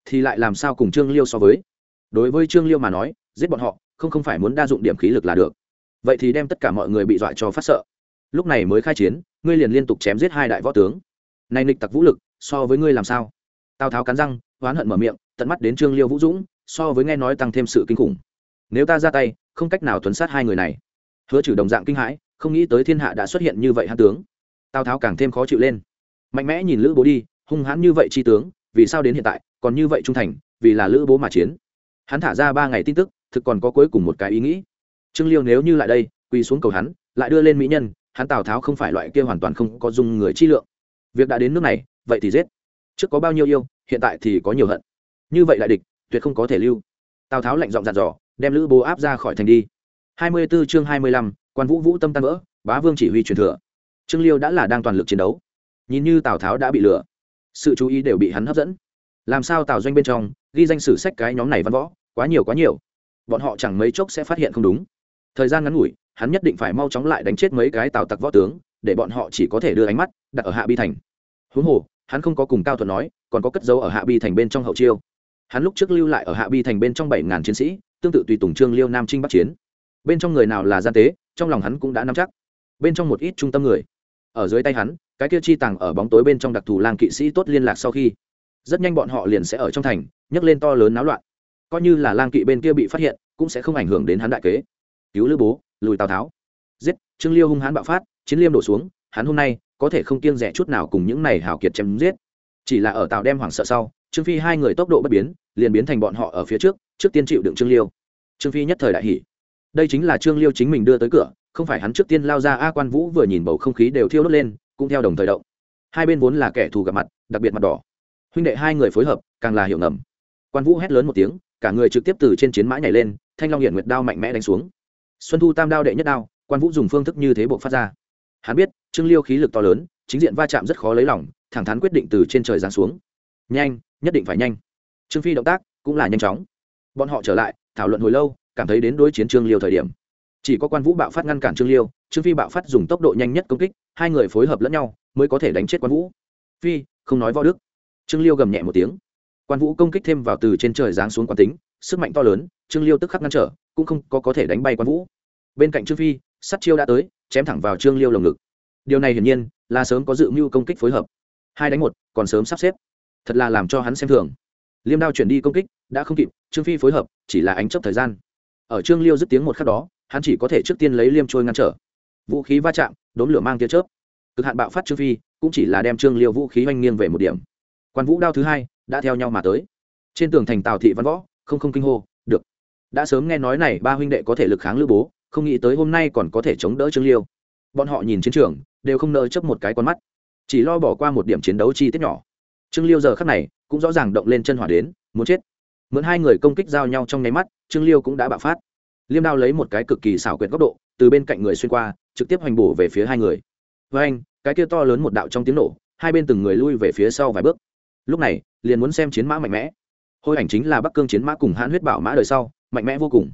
Thì lại làm sao cùng trương liêu so với? Đối với trương liêu mà nói, giết bọn họ, không không phải muốn đa dụng điểm khí lực là được. Vậy thì đem tất cả mọi người bị dọa cho phát sợ lúc này mới khai chiến, ngươi liền liên tục chém giết hai đại võ tướng. Này nịch tặc vũ lực, so với ngươi làm sao? Tào tháo cắn răng, oán hận mở miệng, tận mắt đến trương liêu vũ dũng, so với nghe nói tăng thêm sự kinh khủng. Nếu ta ra tay, không cách nào tuấn sát hai người này. Hứa trừ đồng dạng kinh hãi, không nghĩ tới thiên hạ đã xuất hiện như vậy hãn tướng. Tào tháo càng thêm khó chịu lên. Mạnh mẽ nhìn lữ bố đi, hung hãn như vậy chi tướng, vì sao đến hiện tại, còn như vậy trung thành, vì là lữ bố mà chiến. Hắn thả ra ba ngày tin tức, thực còn có cuối cùng một cái ý nghĩ. Trương liêu nếu như lại đây, quỳ xuống cầu hắn, lại đưa lên mỹ nhân hắn tào tháo không phải loại kia hoàn toàn không có dùng người chi lượng. Việc đã đến nước này vậy thì giết. Trước có bao nhiêu yêu hiện tại thì có nhiều hận. Như vậy đại địch tuyệt không có thể lưu. Tào tháo lạnh giọng dặn dò đem lữ bố áp ra khỏi thành đi. Hai mươi 24 chương hai mươi lăm, quan vũ vũ tâm tan vỡ bá vương chỉ huy truyền thừa. Trương liêu đã là đang toàn lực chiến đấu. Nhìn như tào tháo đã bị lừa sự chú ý đều bị hắn hấp dẫn. Làm sao tào doanh bên trong ghi danh sử sách cái nhóm này văn võ quá nhiều quá nhiều. Bọn họ chẳng mấy chốc sẽ phát hiện không đúng. Thời gian ngắn ngủi hắn nhất định phải mau chóng lại đánh chết mấy cái tào tặc võ tướng, để bọn họ chỉ có thể đưa ánh mắt đặt ở hạ bi thành. Huống hồ, hắn không có cùng cao thuận nói, còn có cất dấu ở hạ bi thành bên trong hậu chiêu. Hắn lúc trước lưu lại ở hạ bi thành bên trong bảy ngàn chiến sĩ, tương tự tùy tùng trương liêu nam trinh bắc chiến. Bên trong người nào là gian tế, trong lòng hắn cũng đã nắm chắc. Bên trong một ít trung tâm người. Ở dưới tay hắn, cái kia chi tàng ở bóng tối bên trong đặc thù làng kỵ sĩ tốt liên lạc sau khi, rất nhanh bọn họ liền sẽ ở trong thành, nhấc lên to lớn náo loạn. Coi như là lang kỵ bên kia bị phát hiện, cũng sẽ không ảnh hưởng đến hắn đại kế. Cứu lữ bố lùi tào tháo. Giết, trương liêu hung hãn bạo phát, chiến liêm đổ xuống, hắn hôm nay có thể không kiêng rẻ chút nào cùng những này hào kiệt chém giết. Chỉ là ở tào đem hoảng sợ sau, trương phi hai người tốc độ bất biến, liền biến thành bọn họ ở phía trước trước tiên chịu đựng trương liêu. Trương phi nhất thời đại hỷ đây chính là trương liêu chính mình đưa tới cửa, không phải hắn trước tiên lao ra a quan vũ vừa nhìn bầu không khí đều thiêu đốt lên, cũng theo đồng thời động. Hai bên vốn là kẻ thù gặp mặt, đặc biệt mặt đỏ. Huynh đệ hai người phối hợp, càng là hiểu ngầm. Quan vũ hét lớn một tiếng, cả người trực tiếp từ trên chiến mã nhảy lên, thanh long hiển nguyệt đao mạnh mẽ đánh xuống xuân thu tam đao đệ nhất đao, quan vũ dùng phương thức như thế buộc phát ra. Hắn biết, trương liêu khí lực to lớn, chính diện va chạm rất khó lấy lỏng thẳng thắn quyết định từ trên trời giáng xuống. Nhanh, nhất định phải nhanh. Trương phi động tác cũng là nhanh chóng. Bọn họ trở lại, thảo luận hồi lâu, cảm thấy đến đối chiến trương liêu thời điểm. Chỉ có quan vũ bạo phát ngăn cản trương liêu, trương phi bạo phát dùng tốc độ nhanh nhất công kích, hai người phối hợp lẫn nhau, mới có thể đánh chết quan vũ. Phi, không nói võ đức. Trương liêu gầm nhẹ một tiếng. Quan vũ công kích thêm vào từ trên trời giáng xuống quán tính, sức mạnh to lớn, trương liêu tức khắc ngăn trở cũng không có có thể đánh bay quan vũ. Bên cạnh trương phi sắt chiêu đã tới, chém thẳng vào trương liêu lồng ngực. Điều này hiển nhiên là sớm có dự mưu công kích phối hợp. Hai đánh một, còn sớm sắp xếp. Thật là làm cho hắn xem thường. Liêm đao chuyển đi công kích, đã không kịp, trương phi phối hợp, chỉ là ánh chấp thời gian. Ở trương liêu dứt tiếng một khắc đó, hắn chỉ có thể trước tiên lấy liêm trôi ngăn trở. Vũ khí va chạm, đốn lửa mang tia chớp. Cực hạn bạo phát trương phi, cũng chỉ là đem trương liêu vũ khí oanh nghiêng về một điểm. Quan vũ đao thứ hai, đã theo nhau mà tới. Trên tường thành tào thị văn võ, không không kinh hô, được đã sớm nghe nói này ba huynh đệ có thể lực kháng lữ bố, không nghĩ tới hôm nay còn có thể chống đỡ trương liêu. Bọn họ nhìn chiến trường, đều không nỡ chấp một cái con mắt, chỉ lo bỏ qua một điểm chiến đấu chi tiết nhỏ. Trương liêu giờ khắc này cũng rõ ràng động lên chân hỏa đến, muốn chết. Mượn hai người công kích giao nhau trong nháy mắt, trương liêu cũng đã bạo phát. Liêm đao lấy một cái cực kỳ xảo quyệt góc độ, từ bên cạnh người xuyên qua, trực tiếp hoành bổ về phía hai người. Với anh, cái kia to lớn một đạo trong tiếng nổ, hai bên từng người lui về phía sau vài bước. Lúc này, liền muốn xem chiến mã mạnh mẽ. Hôi ảnh chính là bắc cương chiến mã cùng hãn huyết bảo mã đời sau mạnh mẽ vô cùng.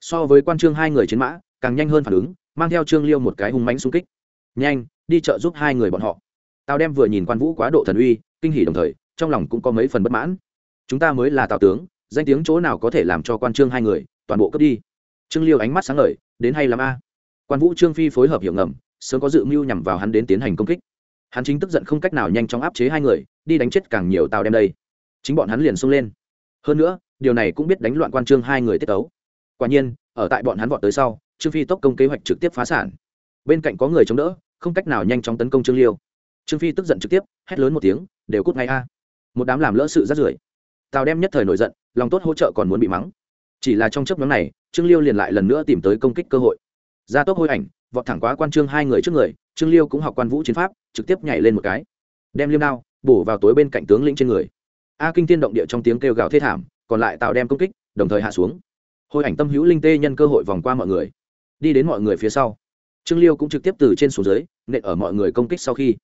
So với quan trương hai người chiến mã, càng nhanh hơn phản ứng, mang theo trương liêu một cái hung mánh xung kích. Nhanh, đi chợ giúp hai người bọn họ. Tào đem vừa nhìn quan vũ quá độ thần uy, kinh hỉ đồng thời, trong lòng cũng có mấy phần bất mãn. Chúng ta mới là tào tướng, danh tiếng chỗ nào có thể làm cho quan trương hai người, toàn bộ cướp đi? Trương liêu ánh mắt sáng ngời, đến hay làm a? Quan vũ trương phi phối hợp hiệu ngầm, sớm có dự mưu nhằm vào hắn đến tiến hành công kích. Hắn chính tức giận không cách nào nhanh chóng áp chế hai người, đi đánh chết càng nhiều tào đem đây. Chính bọn hắn liền xông lên. Hơn nữa điều này cũng biết đánh loạn quan trương hai người tiết tấu. Quả nhiên, ở tại bọn hắn vọt tới sau, trương phi tốc công kế hoạch trực tiếp phá sản. Bên cạnh có người chống đỡ, không cách nào nhanh chóng tấn công trương liêu. Trương phi tức giận trực tiếp, hét lớn một tiếng, đều cút ngay a. Một đám làm lỡ sự rát rưởi. Tào đem nhất thời nổi giận, lòng tốt hỗ trợ còn muốn bị mắng. Chỉ là trong chấp nhóm này, trương liêu liền lại lần nữa tìm tới công kích cơ hội. Gia tốc hôi ảnh, vọt thẳng quá quan trương hai người trước người, trương liêu cũng học quan vũ chiến pháp, trực tiếp nhảy lên một cái. Đem liêm đao, bổ vào tối bên cạnh tướng lĩnh trên người. A kinh tiên động địa trong tiếng kêu gào thê thảm còn lại tạo đem công kích, đồng thời hạ xuống. Hôi ảnh tâm hữu linh tê nhân cơ hội vòng qua mọi người. Đi đến mọi người phía sau. Trương liêu cũng trực tiếp từ trên xuống dưới, nện ở mọi người công kích sau khi.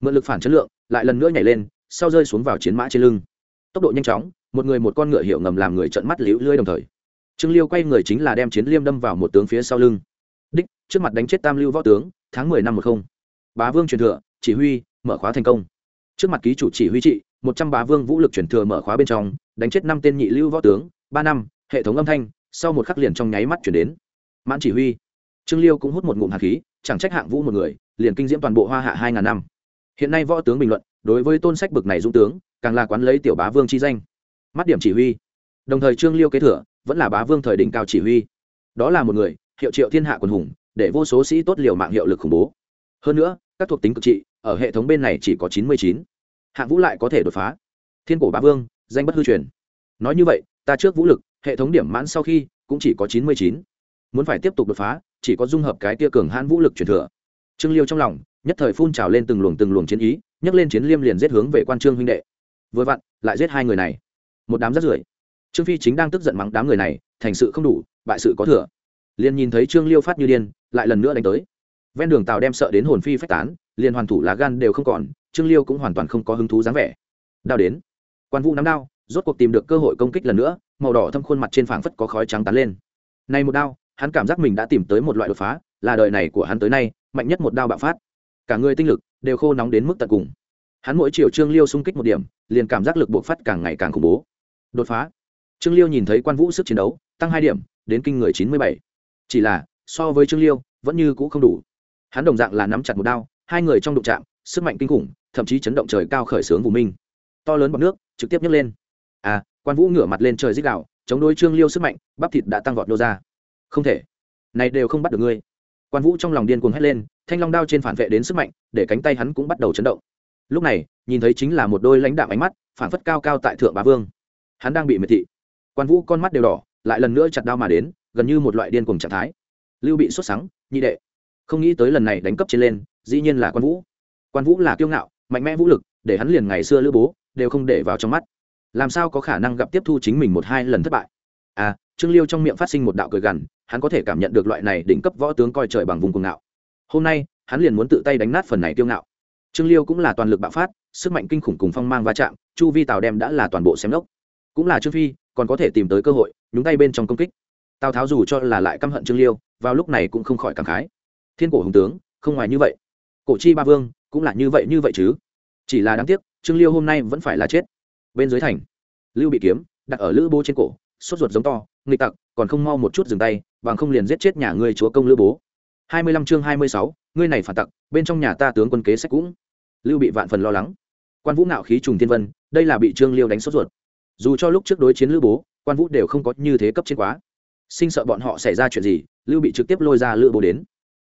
Mượn lực phản chất lượng, lại lần nữa nhảy lên, sau rơi xuống vào chiến mã trên lưng. Tốc độ nhanh chóng, một người một con ngựa hiệu ngầm làm người trận mắt liễu lưỡi đồng thời. Trương liêu quay người chính là đem chiến liêm đâm vào một tướng phía sau lưng. Đích, trước mặt đánh chết tam lưu võ tướng, tháng mười năm một không. Bá vương truyền thừa, chỉ huy, mở khóa thành công. Trước mặt ký chủ chỉ huy trị, một trăm bá vương vũ lực truyền thừa mở khóa bên trong đánh chết năm tên nhị lưu võ tướng, ba năm, hệ thống âm thanh, sau một khắc liền trong nháy mắt chuyển đến. Mãn chỉ huy. Trương liêu cũng hút một ngụm hạt khí, chẳng trách hạng vũ một người, liền kinh diễm toàn bộ hoa hạ hai ngàn năm. Hiện nay võ tướng bình luận, đối với tôn sách bực này dũng tướng, càng là quán lấy tiểu bá vương chi danh. Mắt điểm chỉ huy. Đồng thời trương liêu kế thừa, vẫn là bá vương thời đỉnh cao chỉ huy. Đó là một người, hiệu triệu thiên hạ quần hùng, để vô số sĩ tốt liều mạng hiệu lực khủng bố. Hơn nữa, các thuộc tính cực trị, ở hệ thống bên này chỉ có chín mươi chín. Hạng vũ lại có thể đột phá. Thiên cổ bá vương danh bất hư truyền. Nói như vậy, ta trước vũ lực, hệ thống điểm mãn sau khi cũng chỉ có chín mươi chín. Muốn phải tiếp tục đột phá, chỉ có dung hợp cái tia cường hãn vũ lực truyền thừa. Trương liêu trong lòng, nhất thời phun trào lên từng luồng từng luồng chiến ý, nhấc lên chiến liêm liền giết hướng về quan trương huynh đệ. Vừa vặn, lại giết hai người này. Một đám rất rưởi trương phi chính đang tức giận mắng đám người này, thành sự không đủ, bại sự có thừa. Liền nhìn thấy trương liêu phát như điên, lại lần nữa đánh tới. Ven đường tàu đem sợ đến hồn phi phách tán, liền hoàn thủ lá gan đều không còn, trương liêu cũng hoàn toàn không có hứng thú dáng vẻ. Đao đến quan vũ nắm đao, rốt cuộc tìm được cơ hội công kích lần nữa, màu đỏ thâm khuôn mặt trên phảng phất có khói trắng tán lên. Này một đao, hắn cảm giác mình đã tìm tới một loại đột phá, là đời này của hắn tới nay, mạnh nhất một đao bạo phát. Cả người tinh lực đều khô nóng đến mức tận cùng. Hắn mỗi chiều trương liêu xung kích một điểm, liền cảm giác lực buộc phát càng ngày càng khủng bố. Đột phá. Trương liêu nhìn thấy quan vũ sức chiến đấu, tăng hai điểm, đến kinh người chín mươi bảy. Chỉ là, so với trương liêu, vẫn như cũ không đủ. Hắn đồng dạng là nắm chặt một đao, hai người trong đụng chạm, sức mạnh kinh khủng, thậm chí chấn động trời cao khởi xướng vùng minh. To lớn bọc nước trực tiếp nhấc lên. À quan vũ ngửa mặt lên trời dích đạo chống đối trương liêu sức mạnh, bắp thịt đã tăng vọt nô ra. Không thể, này đều không bắt được ngươi. Quan vũ trong lòng điên cuồng hét lên, thanh long đao trên phản vệ đến sức mạnh, để cánh tay hắn cũng bắt đầu chấn động. Lúc này, nhìn thấy chính là một đôi lãnh đạm ánh mắt, phản phất cao cao tại thượng bá vương. Hắn đang bị miệt thị. Quan vũ con mắt đều đỏ, lại lần nữa chặt đao mà đến, gần như một loại điên cuồng trạng thái. Lưu bị xuất sáng, nhị đệ. Không nghĩ tới lần này đánh cấp trên lên, dĩ nhiên là quan vũ. Quan vũ là kiêu ngạo, mạnh mẽ vũ lực, để hắn liền ngày xưa lữ bố đều không để vào trong mắt. Làm sao có khả năng gặp tiếp thu chính mình một hai lần thất bại? À trương liêu trong miệng phát sinh một đạo cười gằn, hắn có thể cảm nhận được loại này đỉnh cấp võ tướng coi trời bằng vùng cuồng ngạo. Hôm nay, hắn liền muốn tự tay đánh nát phần này kiêu ngạo. Trương liêu cũng là toàn lực bạo phát, sức mạnh kinh khủng cùng phong mang va chạm, chu vi tào đem đã là toàn bộ xem đốc. Cũng là trương phi, còn có thể tìm tới cơ hội, nhúng tay bên trong công kích. Tào tháo dù cho là lại căm hận trương liêu, vào lúc này cũng không khỏi cảm khái. Thiên cổ hùng tướng, không ngoài như vậy. Cổ chi ba vương, cũng là như vậy như vậy chứ. Chỉ là đáng tiếc trương liêu hôm nay vẫn phải là chết. Bên dưới thành, lưu bị kiếm, đặt ở lữ bố trên cổ, sốt ruột giống to, nghịch tặc, còn không mau một chút dừng tay, bằng không liền giết chết nhà ngươi chúa công lữ bố. Hai mươi lăm chương hai mươi sáu, ngươi này phản tặc, bên trong nhà ta tướng quân kế sách cũng. Lưu bị vạn phần lo lắng. Quan vũ ngạo khí trùng thiên vân, đây là bị trương liêu đánh sốt ruột. Dù cho lúc trước đối chiến lữ bố, quan vũ đều không có như thế cấp trên quá. Sinh sợ bọn họ xảy ra chuyện gì, lưu bị trực tiếp lôi ra lữ bố đến.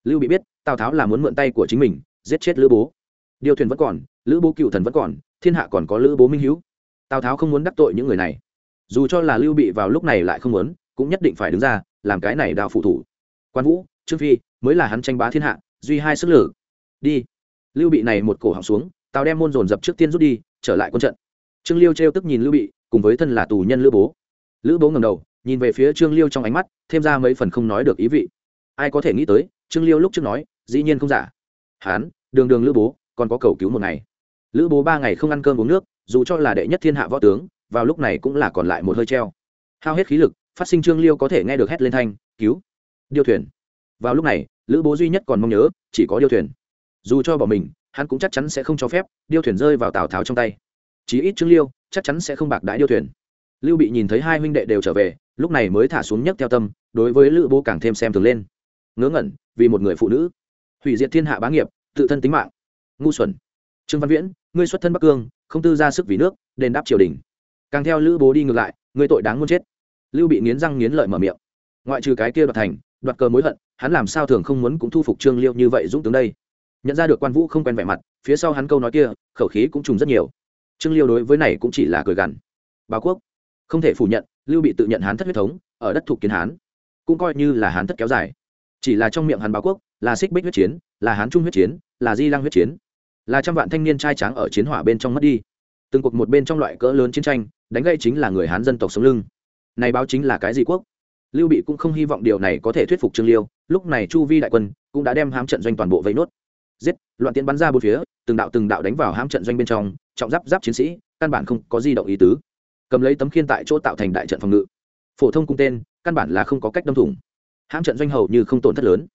Lưu bị biết, tào tháo là muốn mượn tay của chính mình, giết chết lữ bố. Điều thuyền vẫn còn lữ bố cựu thần vẫn còn, thiên hạ còn có lữ bố minh hữu tào tháo không muốn đắc tội những người này. Dù cho là lưu bị vào lúc này lại không muốn, cũng nhất định phải đứng ra, làm cái này đào phụ thủ. Quan vũ, trương phi, mới là hắn tranh bá thiên hạ, duy hai sức lử. Đi. Lưu bị này một cổ họng xuống, tào đem môn dồn dập trước tiên rút đi, trở lại quân trận. Trương liêu trêu tức nhìn lưu bị, cùng với thân là tù nhân lữ bố. Lữ bố ngầm đầu, nhìn về phía trương liêu trong ánh mắt, thêm ra mấy phần không nói được ý vị. Ai có thể nghĩ tới, trương liêu lúc trước nói, dĩ nhiên không giả. Hán, đường đường lữ bố, còn có cầu cứu một ngày lữ bố ba ngày không ăn cơm uống nước, dù cho là đệ nhất thiên hạ võ tướng, vào lúc này cũng là còn lại một hơi treo. Hao hết khí lực, phát sinh trương liêu có thể nghe được hét lên thanh, cứu, điêu thuyền. Vào lúc này, lữ bố duy nhất còn mong nhớ, chỉ có điêu thuyền. Dù cho bỏ mình, hắn cũng chắc chắn sẽ không cho phép điêu thuyền rơi vào tào tháo trong tay. Chí ít trương liêu chắc chắn sẽ không bạc đãi điêu thuyền. Lưu bị nhìn thấy hai huynh đệ đều trở về, lúc này mới thả xuống nhất theo tâm, đối với lữ bố càng thêm xem thường lên. Ngớ ngẩn, vì một người phụ nữ. Hủy diệt thiên hạ bá nghiệp, tự thân tính mạng. Ngu xuẩn. Trương văn viễn ngươi xuất thân bắc cương, không tư ra sức vì nước, đền đáp triều đình. Càng theo lữ bố đi ngược lại, ngươi tội đáng muốn chết. Lưu bị nghiến răng nghiến lợi mở miệng. Ngoại trừ cái kia đoạt thành, đoạt cờ mối hận, hắn làm sao thường không muốn cũng thu phục trương liêu như vậy dũng tướng đây. Nhận ra được quan vũ không quen vẻ mặt, phía sau hắn câu nói kia, khẩu khí cũng trùng rất nhiều. Trương liêu đối với này cũng chỉ là cười gằn. Báo quốc. Không thể phủ nhận, lưu bị tự nhận hán thất huyết thống, ở đất thuộc kiến hán. Cũng coi như là hán thất kéo dài. Chỉ là trong miệng hắn báo quốc, là xích bích huyết chiến, là hán trung huyết chiến, là di lăng huyết chiến là trăm vạn thanh niên trai tráng ở chiến hỏa bên trong mất đi. Từng cuộc một bên trong loại cỡ lớn chiến tranh, đánh gây chính là người hán dân tộc sống lưng. Này báo chính là cái gì quốc? Lưu bị cũng không hy vọng điều này có thể thuyết phục trương liêu, lúc này chu vi đại quân cũng đã đem hám trận doanh toàn bộ vây nốt. Giết, loạn tiến bắn ra bốn phía, từng đạo từng đạo đánh vào hám trận doanh bên trong, trọng giáp giáp chiến sĩ, căn bản không có di động ý tứ. Cầm lấy tấm khiên tại chỗ tạo thành đại trận phòng ngự. Phổ thông cung tên, căn bản là không có cách đâm thủng. Hãm trận doanh hầu như không tổn thất lớn.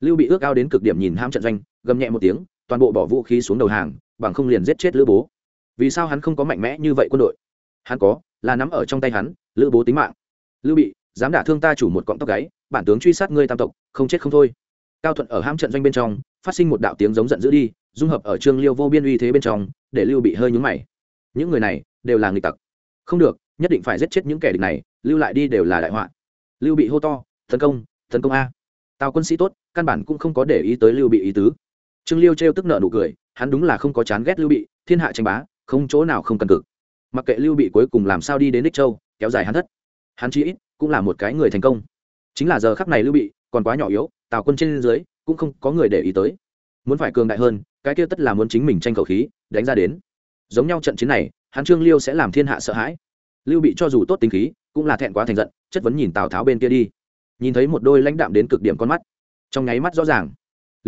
Lưu bị ước ao đến cực điểm nhìn hãm trận doanh, gầm nhẹ một tiếng toàn bộ bỏ vũ khí xuống đầu hàng, bằng không liền giết chết lữ bố. Vì sao hắn không có mạnh mẽ như vậy quân đội? Hắn có, là nắm ở trong tay hắn, lữ bố tính mạng. Lưu bị, dám đả thương ta chủ một cọng tóc gáy, bản tướng truy sát ngươi tam tộc, không chết không thôi. Cao thuận ở ham trận doanh bên trong, phát sinh một đạo tiếng giống giận dữ đi, dung hợp ở trương liêu vô biên uy thế bên trong, để lưu bị hơi nhúng mày. Những người này, đều là nghịch tặc. Không được, nhất định phải giết chết những kẻ địch này, lưu lại đi đều là đại họa. Lưu bị hô to, tấn công tấn công a. Tào quân sĩ tốt, căn bản cũng không có để ý tới lưu bị ý tứ trương liêu trêu tức nợ nụ cười, hắn đúng là không có chán ghét lưu bị, thiên hạ tranh bá, không chỗ nào không cần cực. Mặc kệ lưu bị cuối cùng làm sao đi đến đích châu, kéo dài hắn thất. Hắn chí ít cũng là một cái người thành công. Chính là giờ khắc này lưu bị còn quá nhỏ yếu, tào quân trên dưới cũng không có người để ý tới. Muốn phải cường đại hơn, cái kia tất là muốn chính mình tranh khẩu khí, đánh ra đến. Giống nhau trận chiến này, hắn trương liêu sẽ làm thiên hạ sợ hãi. Lưu bị cho dù tốt tính khí, cũng là thẹn quá thành giận, chất vấn nhìn tào tháo bên kia đi. Nhìn thấy một đôi lãnh đạm đến cực điểm con mắt. Trong nháy mắt rõ ràng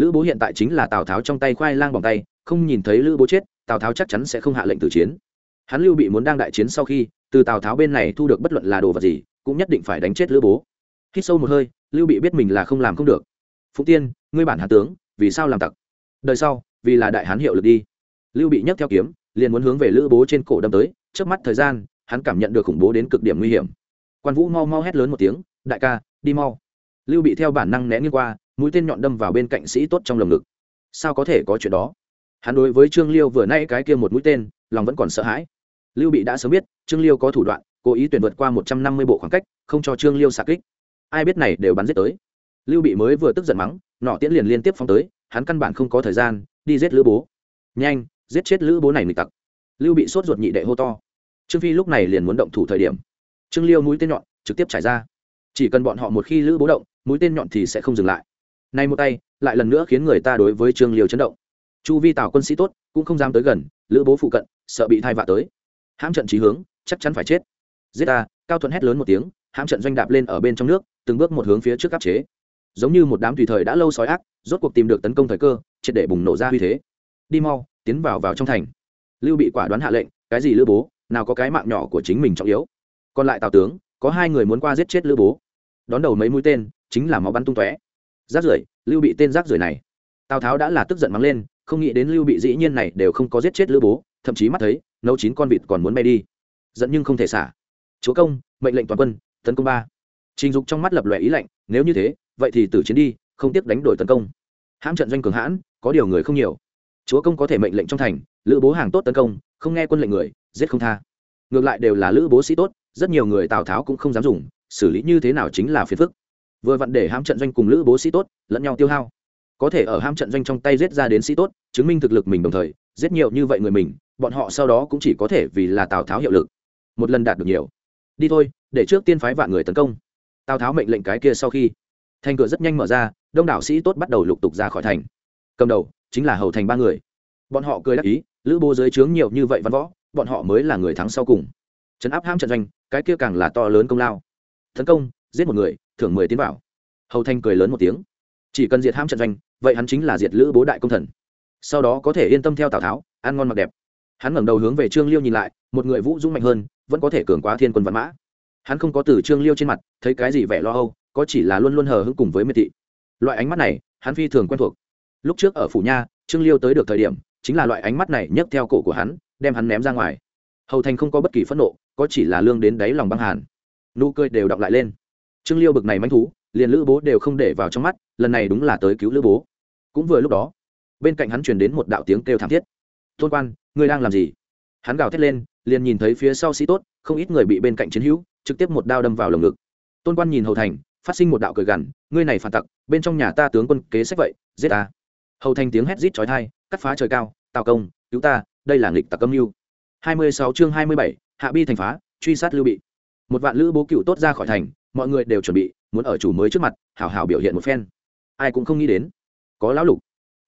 lữ bố hiện tại chính là tào tháo trong tay khoai lang bằng tay, không nhìn thấy lữ bố chết, tào tháo chắc chắn sẽ không hạ lệnh tử chiến. Hắn lưu bị muốn đang đại chiến sau khi, từ tào tháo bên này thu được bất luận là đồ vật gì, cũng nhất định phải đánh chết lữ bố. Hít sâu một hơi, lưu bị biết mình là không làm không được. Phúc tiên, ngươi bản hạ tướng, vì sao làm tặc? Đời sau, vì là đại hán hiệu lực đi. Lưu bị nhấc theo kiếm, liền muốn hướng về lữ bố trên cổ đâm tới, trước mắt thời gian, hắn cảm nhận được khủng bố đến cực điểm nguy hiểm. Quan vũ mau mau hét lớn một tiếng, đại ca, đi mau. Lưu bị theo bản năng né nghiêng qua mũi tên nhọn đâm vào bên cạnh sĩ tốt trong lồng ngực. Sao có thể có chuyện đó? Hắn đối với trương liêu vừa nay cái kia một mũi tên, lòng vẫn còn sợ hãi. Lưu bị đã sớm biết, trương liêu có thủ đoạn, cố ý tuyển vượt qua một trăm năm mươi bộ khoảng cách, không cho trương liêu xạ kích. Ai biết này đều bắn giết tới. Lưu bị mới vừa tức giận mắng, nọ tiễn liền liên tiếp phóng tới, hắn căn bản không có thời gian, đi giết lữ bố. Nhanh, giết chết lữ bố này nghịch tặc. Lưu bị sốt ruột nhị đệ hô to. Trương phi lúc này liền muốn động thủ thời điểm. Trương liêu mũi tên nhọn trực tiếp trải ra. Chỉ cần bọn họ một khi lữ bố động, mũi tên nhọn thì sẽ không dừng lại nay một tay, lại lần nữa khiến người ta đối với trương liêu chấn động. Chu vi tào quân sĩ tốt, cũng không dám tới gần, lữ bố phụ cận, sợ bị thai vạ tới. Hãm trận trí hướng, chắc chắn phải chết. Giết ta, cao thuận hét lớn một tiếng, hãm trận doanh đạp lên ở bên trong nước, từng bước một hướng phía trước áp chế. Giống như một đám tùy thời đã lâu sói ác, rốt cuộc tìm được tấn công thời cơ, triệt để bùng nổ ra uy thế. Đi mau, tiến vào vào trong thành. Lưu bị quả đoán hạ lệnh, cái gì lữ bố, nào có cái mạng nhỏ của chính mình trọng yếu. Còn lại tào tướng, có hai người muốn qua giết chết lữ bố. Đón đầu mấy mũi tên, chính là máu bắn tung tóe rác rưởi, lưu bị tên rác rưởi này. Tào tháo đã là tức giận mắng lên, không nghĩ đến lưu bị dĩ nhiên này đều không có giết chết lữ bố, thậm chí mắt thấy, nấu chín con vịt còn muốn bay đi. Giận nhưng không thể xả. Chúa công, mệnh lệnh toàn quân, tấn công ba. Trình dục trong mắt lập lòe ý lạnh, nếu như thế, vậy thì tử chiến đi, không tiếc đánh đổi tấn công. Hãm trận doanh cường hãn, có điều người không nhiều. Chúa công có thể mệnh lệnh trong thành, lữ bố hàng tốt tấn công, không nghe quân lệnh người, giết không tha. Ngược lại đều là lữ bố sĩ tốt, rất nhiều người tào tháo cũng không dám dùng, xử lý như thế nào chính là phiền phức vừa vặn để ham trận doanh cùng lữ bố sĩ tốt, lẫn nhau tiêu hao. Có thể ở ham trận doanh trong tay giết ra đến sĩ tốt, chứng minh thực lực mình đồng thời, giết nhiều như vậy người mình, bọn họ sau đó cũng chỉ có thể vì là tào tháo hiệu lực. Một lần đạt được nhiều. Đi thôi, để trước tiên phái vạn người tấn công. Tào tháo mệnh lệnh cái kia sau khi. Thành cửa rất nhanh mở ra, đông đảo sĩ tốt bắt đầu lục tục ra khỏi thành. Cầm đầu, chính là hầu thành ba người. Bọn họ cười đắc ý, lữ bố dưới trướng nhiều như vậy văn võ, bọn họ mới là người thắng sau cùng. Trấn áp ham trận doanh, cái kia càng là to lớn công lao. Tấn công giết một người, thưởng mười tiến vào. Hầu thanh cười lớn một tiếng. Chỉ cần diệt ham trận doanh, vậy hắn chính là diệt lữ bố đại công thần. Sau đó có thể yên tâm theo tào tháo, ăn ngon mặc đẹp. Hắn ngẩng đầu hướng về trương liêu nhìn lại, một người vũ dũng mạnh hơn, vẫn có thể cường quá thiên quân văn mã. Hắn không có từ trương liêu trên mặt, thấy cái gì vẻ lo âu, có chỉ là luôn luôn hờ hững cùng với miệt thị. Loại ánh mắt này, hắn phi thường quen thuộc. Lúc trước ở phủ nha, trương liêu tới được thời điểm, chính là loại ánh mắt này nhấc theo cổ của hắn, đem hắn ném ra ngoài. Hầu thành không có bất kỳ phẫn nộ, có chỉ là lương đến đáy lòng băng hàn. Nụ cười đều đọng lại lên trương liêu bực này manh thú, liền lữ bố đều không để vào trong mắt, lần này đúng là tới cứu lữ bố. Cũng vừa lúc đó, bên cạnh hắn truyền đến một đạo tiếng kêu thảm thiết. Tôn quan, ngươi đang làm gì? Hắn gào thét lên, liền nhìn thấy phía sau sĩ tốt, không ít người bị bên cạnh chiến hữu, trực tiếp một đao đâm vào lồng ngực. Tôn quan nhìn hầu thành, phát sinh một đạo cười gằn, ngươi này phản tặc, bên trong nhà ta tướng quân kế sách vậy, giết ta. Hầu thành tiếng hét rít chói tai, cắt phá trời cao, tào công, cứu ta, đây là nghịch tặc âm mưu. Hai mươi sáu chương hai mươi bảy, hạ bi thành phá, truy sát lưu bị. Một vạn lữ bố cựu tốt ra khỏi thành mọi người đều chuẩn bị, muốn ở chủ mới trước mặt hảo hảo biểu hiện một phen. Ai cũng không nghĩ đến, có lão lục.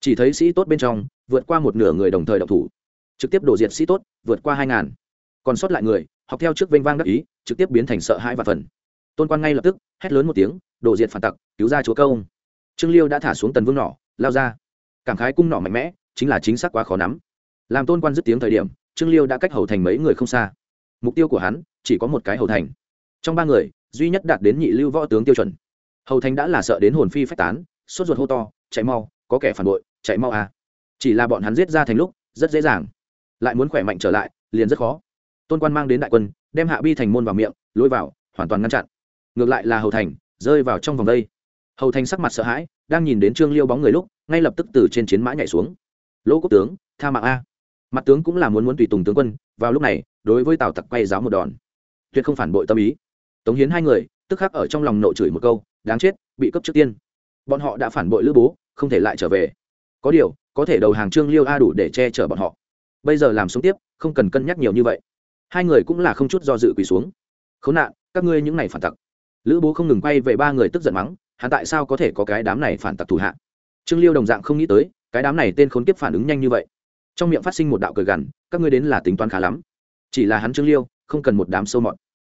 Chỉ thấy sĩ tốt bên trong, vượt qua một nửa người đồng thời động thủ. Trực tiếp đổ diệt sĩ tốt, vượt qua hai ngàn. Còn sót lại người, học theo trước vênh vang đắc ý, trực tiếp biến thành sợ hãi và phần. Tôn quan ngay lập tức, hét lớn một tiếng, đổ diệt phản tặc, cứu ra chúa công. Trương liêu đã thả xuống tần vương nỏ, lao ra. Cảm khái cung nỏ mạnh mẽ, chính là chính xác quá khó nắm. Làm tôn quan dứt tiếng thời điểm, trương liêu đã cách hầu thành mấy người không xa. Mục tiêu của hắn, chỉ có một cái hầu thành. Trong ba người duy nhất đạt đến nhị lưu võ tướng tiêu chuẩn. Hầu thành đã là sợ đến hồn phi phách tán, sốt ruột hô to, chạy mau, có kẻ phản bội, chạy mau à. Chỉ là bọn hắn giết ra thành lúc, rất dễ dàng. Lại muốn khỏe mạnh trở lại, liền rất khó. Tôn quan mang đến đại quân, đem hạ bi thành môn vào miệng, lôi vào, hoàn toàn ngăn chặn. Ngược lại là hầu thành rơi vào trong vòng đây. Hầu thành sắc mặt sợ hãi, đang nhìn đến trương liêu bóng người lúc, ngay lập tức từ trên chiến mã nhảy xuống. Lỗ quốc tướng, tha mạng a. Mặt tướng cũng là muốn muốn tùy tùng tướng quân, vào lúc này, đối với tào tặc quay giáo một đòn. Tuyệt không phản bội tâm ý tống hiến hai người, tức khắc ở trong lòng nộ chửi một câu, đáng chết, bị cấp trước tiên. Bọn họ đã phản bội lữ bố, không thể lại trở về. Có điều, có thể đầu hàng trương liêu a đủ để che chở bọn họ. Bây giờ làm xuống tiếp, không cần cân nhắc nhiều như vậy. Hai người cũng là không chút do dự quỳ xuống. Khốn nạn, các ngươi những này phản tặc. Lữ bố không ngừng quay về ba người tức giận mắng, hắn tại sao có thể có cái đám này phản tặc thủ hạ? Trương liêu đồng dạng không nghĩ tới, cái đám này tên khốn kiếp phản ứng nhanh như vậy. Trong miệng phát sinh một đạo cười gằn, các ngươi đến là tính toán khá lắm. Chỉ là hắn trương liêu, không cần một đám sâu mọt.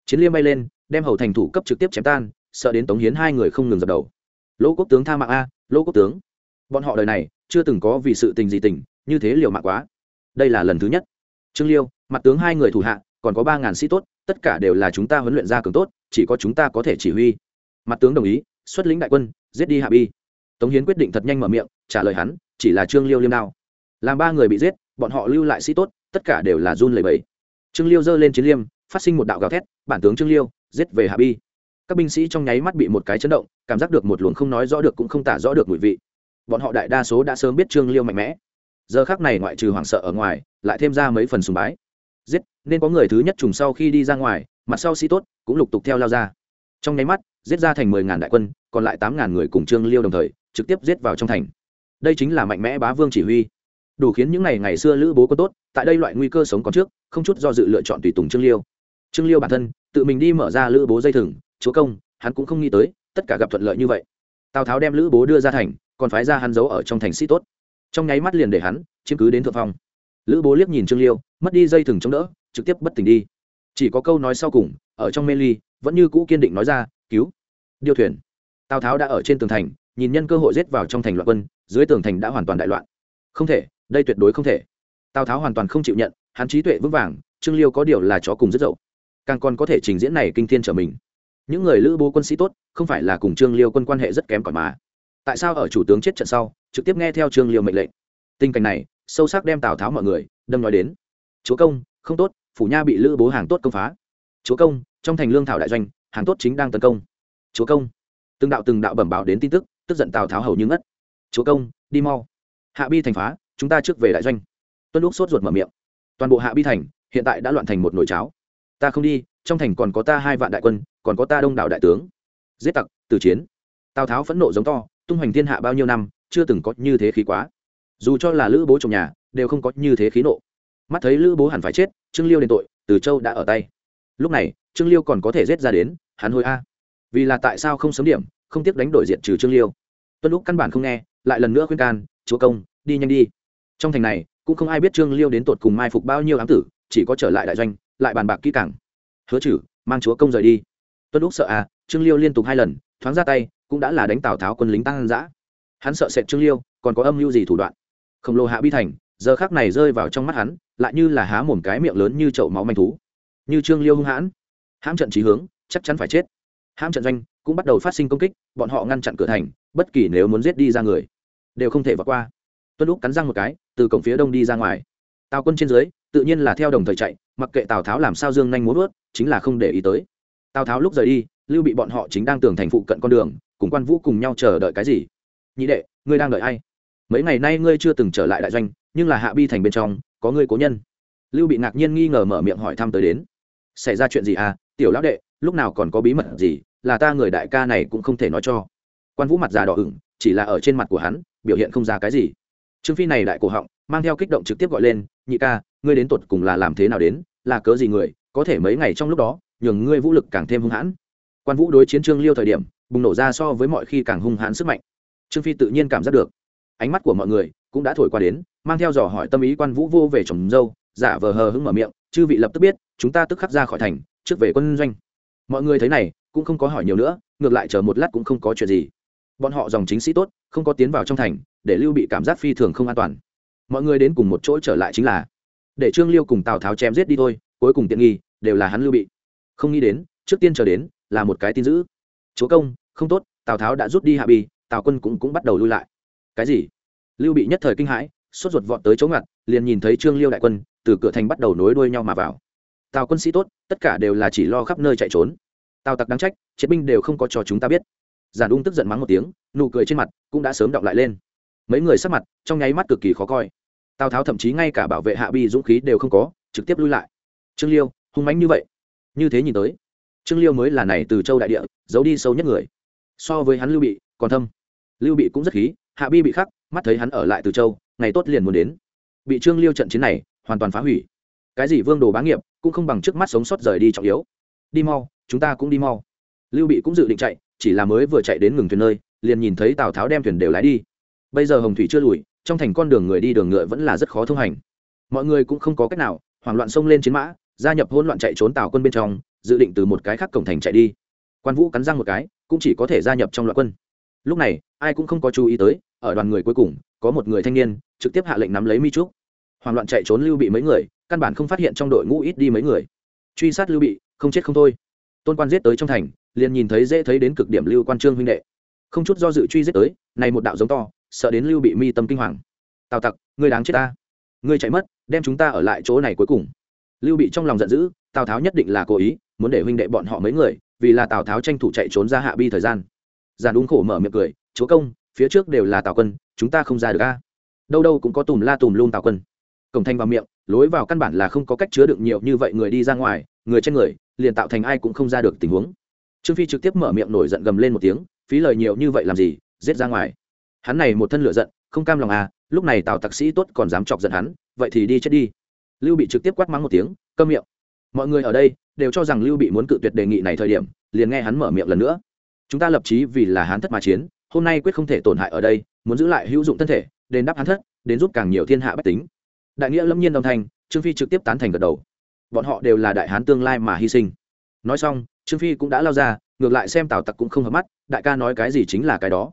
Chiến liêm bay lên đem hầu thành thủ cấp trực tiếp chém tan, sợ đến tống hiến hai người không ngừng dập đầu. Lỗ quốc tướng tha mạng a, lỗ quốc tướng. Bọn họ đời này chưa từng có vì sự tình gì tình, như thế liều mạng quá. Đây là lần thứ nhất. Trương liêu, mặt tướng hai người thủ hạ, còn có ba ngàn sĩ tốt, tất cả đều là chúng ta huấn luyện ra cường tốt, chỉ có chúng ta có thể chỉ huy. Mặt tướng đồng ý, xuất lĩnh đại quân, giết đi hạ bi. Tống hiến quyết định thật nhanh mở miệng, trả lời hắn, chỉ là trương liêu liêm đao. Làm ba người bị giết, bọn họ lưu lại sĩ tốt, tất cả đều là run lầy bầy trương liêu giơ lên chiến liêm, phát sinh một đạo gào thét, bản tướng trương liêu giết về hạ bi. Các binh sĩ trong nháy mắt bị một cái chấn động, cảm giác được một luồng không nói rõ được cũng không tả rõ được mùi vị. Bọn họ đại đa số đã sớm biết trương liêu mạnh mẽ. Giờ khác này ngoại trừ hoảng sợ ở ngoài, lại thêm ra mấy phần sùng bái. Giết, nên có người thứ nhất trùng sau khi đi ra ngoài, mặt sau sĩ tốt, cũng lục tục theo lao ra. Trong nháy mắt, giết ra thành mười ngàn đại quân, còn lại tám ngàn người cùng trương liêu đồng thời, trực tiếp giết vào trong thành. Đây chính là mạnh mẽ bá vương chỉ huy. Đủ khiến những ngày ngày xưa lữ bố có tốt, tại đây loại nguy cơ sống còn trước, không chút do dự lựa chọn tùy tùng trương liêu. Trương liêu bản thân tự mình đi mở ra lữ bố dây thừng, chúa công, hắn cũng không nghĩ tới, tất cả gặp thuận lợi như vậy. Tào tháo đem lữ bố đưa ra thành, còn phái ra hắn giấu ở trong thành sĩ tốt. Trong nháy mắt liền để hắn chiếm cứ đến thượng phong. Lữ bố liếc nhìn trương liêu, mất đi dây thừng chống đỡ, trực tiếp bất tỉnh đi. Chỉ có câu nói sau cùng, ở trong mê ly, vẫn như cũ kiên định nói ra, cứu, điêu thuyền. Tào tháo đã ở trên tường thành, nhìn nhân cơ hội rết vào trong thành loạn quân, dưới tường thành đã hoàn toàn đại loạn. Không thể, đây tuyệt đối không thể. Tào tháo hoàn toàn không chịu nhận, hắn trí tuệ vững vàng, trương liêu có điều là chó cùng rất dậu càng còn có thể trình diễn này kinh thiên trở mình. Những người lữ bố quân sĩ tốt, không phải là cùng trương liêu quân quan hệ rất kém cỏi mà. Tại sao ở chủ tướng chết trận sau, trực tiếp nghe theo trương liêu mệnh lệnh? Tình cảnh này, sâu sắc đem tào tháo mọi người, đâm nói đến. Chúa công, không tốt, phủ nha bị lữ bố hàng tốt công phá. Chúa công, trong thành lương thảo đại doanh, hàng tốt chính đang tấn công. Chúa công, từng đạo từng đạo bẩm báo đến tin tức tức giận tào tháo hầu như ngất. Chúa công, đi mau. Hạ bi thành phá, chúng ta trước về đại doanh. Tuân lúc sốt ruột mở miệng. Toàn bộ hạ bi thành, hiện tại đã loạn thành một nồi cháo ta không đi, trong thành còn có ta hai vạn đại quân, còn có ta đông đảo đại tướng. Giết tặc từ chiến. Tào tháo phẫn nộ giống to, tung hoành thiên hạ bao nhiêu năm, chưa từng có như thế khí quá. Dù cho là lữ bố trong nhà, đều không có như thế khí nộ. Mắt thấy lữ bố hẳn phải chết, trương liêu đền tội, từ châu đã ở tay. Lúc này, trương liêu còn có thể giết ra đến, hắn hồi a. Vì là tại sao không sớm điểm, không tiếc đánh đổi diện trừ trương liêu. Tuân lúc căn bản không nghe, lại lần nữa khuyên can, chúa công, đi nhanh đi. Trong thành này, cũng không ai biết trương liêu đến tột cùng mai phục bao nhiêu ám tử chỉ có trở lại đại doanh, lại bàn bạc kỹ càng. Hứa chử mang chúa công rời đi. Tuân lúc sợ à trương liêu liên tục hai lần, thoáng ra tay, cũng đã là đánh tào tháo quân lính tăng dã. Hắn sợ sệt trương liêu, còn có âm mưu gì thủ đoạn? Khổng lồ hạ bi thành, giờ khác này rơi vào trong mắt hắn, lại như là há mồm cái miệng lớn như chậu máu manh thú. Như trương liêu hung hãn. Hãm trận trí hướng, chắc chắn phải chết. Hãm trận doanh, cũng bắt đầu phát sinh công kích, bọn họ ngăn chặn cửa thành, bất kỳ nếu muốn giết đi ra người, đều không thể vượt qua. Tuân lúc cắn răng một cái, từ cổng phía đông đi ra ngoài. Tào quân trên dưới tự nhiên là theo đồng thời chạy, mặc kệ tào tháo làm sao dương nhanh muốn vớt, chính là không để ý tới. Tào tháo lúc rời đi, lưu bị bọn họ chính đang tường thành phụ cận con đường, cùng quan vũ cùng nhau chờ đợi cái gì? Nhị đệ, ngươi đang đợi ai? Mấy ngày nay ngươi chưa từng trở lại đại doanh, nhưng là hạ bi thành bên trong, có ngươi cố nhân. Lưu bị ngạc nhiên nghi ngờ mở miệng hỏi thăm tới đến. Xảy ra chuyện gì à? Tiểu lão đệ, lúc nào còn có bí mật gì? Là ta người đại ca này cũng không thể nói cho. Quan vũ mặt già đỏ ửng, chỉ là ở trên mặt của hắn, biểu hiện không ra cái gì. Trương phi này đại cổ họng, mang theo kích động trực tiếp gọi lên, nhị ca ngươi đến tột cùng là làm thế nào đến, là cớ gì người, có thể mấy ngày trong lúc đó, nhường ngươi vũ lực càng thêm hung hãn. Quan vũ đối chiến trương liêu thời điểm, bùng nổ ra so với mọi khi càng hung hãn sức mạnh. Trương phi tự nhiên cảm giác được. Ánh mắt của mọi người cũng đã thổi qua đến, mang theo dò hỏi tâm ý quan vũ vô về chồng dâu, giả vờ hờ hững mở miệng, chư vị lập tức biết, chúng ta tức khắc ra khỏi thành, trước về quân doanh. Mọi người thấy này, cũng không có hỏi nhiều nữa, ngược lại chờ một lát cũng không có chuyện gì. Bọn họ dòng chính sĩ tốt, không có tiến vào trong thành, để lưu bị cảm giác phi thường không an toàn. Mọi người đến cùng một chỗ trở lại chính là để trương liêu cùng tào tháo chém giết đi thôi, cuối cùng tiện nghi đều là hắn lưu bị. Không nghĩ đến, trước tiên chờ đến là một cái tin dữ. Chúa công, không tốt, tào tháo đã rút đi hạ bi tào quân cũng cũng bắt đầu lui lại. Cái gì? Lưu bị nhất thời kinh hãi, sốt ruột vọt tới chỗ ngặt, liền nhìn thấy trương liêu đại quân từ cửa thành bắt đầu nối đuôi nhau mà vào. Tào quân sĩ tốt, tất cả đều là chỉ lo khắp nơi chạy trốn. Tào tặc đáng trách, chiến binh đều không có cho chúng ta biết. Giản ung tức giận mắng một tiếng, nụ cười trên mặt cũng đã sớm đọng lại lên. Mấy người sắc mặt trong nháy mắt cực kỳ khó coi tào tháo thậm chí ngay cả bảo vệ hạ bi dũng khí đều không có trực tiếp lui lại trương liêu hung mánh như vậy như thế nhìn tới trương liêu mới là này từ châu đại địa giấu đi sâu nhất người so với hắn lưu bị còn thâm lưu bị cũng rất khí hạ bi bị khắc mắt thấy hắn ở lại từ châu ngày tốt liền muốn đến bị trương liêu trận chiến này hoàn toàn phá hủy cái gì vương đồ bá nghiệp cũng không bằng trước mắt sống sót rời đi trọng yếu đi mau chúng ta cũng đi mau lưu bị cũng dự định chạy chỉ là mới vừa chạy đến ngừng thuyền nơi liền nhìn thấy tào tháo đem thuyền đều lái đi bây giờ hồng thủy chưa lùi trong thành con đường người đi đường ngựa vẫn là rất khó thông hành. Mọi người cũng không có cách nào, hoảng loạn xông lên chiến mã, gia nhập hỗn loạn chạy trốn tào quân bên trong, dự định từ một cái khác cổng thành chạy đi. Quan vũ cắn răng một cái, cũng chỉ có thể gia nhập trong loạn quân. Lúc này, ai cũng không có chú ý tới, ở đoàn người cuối cùng, có một người thanh niên, trực tiếp hạ lệnh nắm lấy mi trúc. Hoảng loạn chạy trốn lưu bị mấy người, căn bản không phát hiện trong đội ngũ ít đi mấy người. Truy sát lưu bị, không chết không thôi. Tôn quan giết tới trong thành, liền nhìn thấy dễ thấy đến cực điểm lưu quan trương huynh đệ. Không chút do dự truy giết tới, này một đạo giống to sợ đến lưu bị mi tâm kinh hoàng. Tào tặc, ngươi đáng chết ta. Ngươi chạy mất, đem chúng ta ở lại chỗ này cuối cùng. Lưu bị trong lòng giận dữ, tào tháo nhất định là cố ý, muốn để huynh đệ bọn họ mấy người, vì là tào tháo tranh thủ chạy trốn ra hạ bi thời gian. Giàn đúng khổ mở miệng cười, chúa công, phía trước đều là tào quân, chúng ta không ra được a. Đâu đâu cũng có tùm la tùm luôn tào quân. Cổng thanh vào miệng, lối vào căn bản là không có cách chứa được nhiều như vậy người đi ra ngoài, người trên người, liền tạo thành ai cũng không ra được tình huống. Trương phi trực tiếp mở miệng nổi giận gầm lên một tiếng, phí lời nhiều như vậy làm gì, giết ra ngoài hắn này một thân lửa giận, không cam lòng à lúc này tào tặc sĩ tốt còn dám chọc giận hắn, vậy thì đi chết đi. Lưu bị trực tiếp quát mắng một tiếng, câm miệng. Mọi người ở đây đều cho rằng lưu bị muốn cự tuyệt đề nghị này thời điểm, liền nghe hắn mở miệng lần nữa. Chúng ta lập chí vì là hán thất mà chiến, hôm nay quyết không thể tổn hại ở đây, muốn giữ lại hữu dụng thân thể, đền đáp hán thất, đến giúp càng nhiều thiên hạ bách tính. Đại nghĩa lâm nhiên đồng thanh, trương phi trực tiếp tán thành gật đầu. Bọn họ đều là đại hán tương lai mà hy sinh. Nói xong, trương phi cũng đã lao ra, ngược lại xem tào tặc cũng không hợp mắt, đại ca nói cái gì chính là cái đó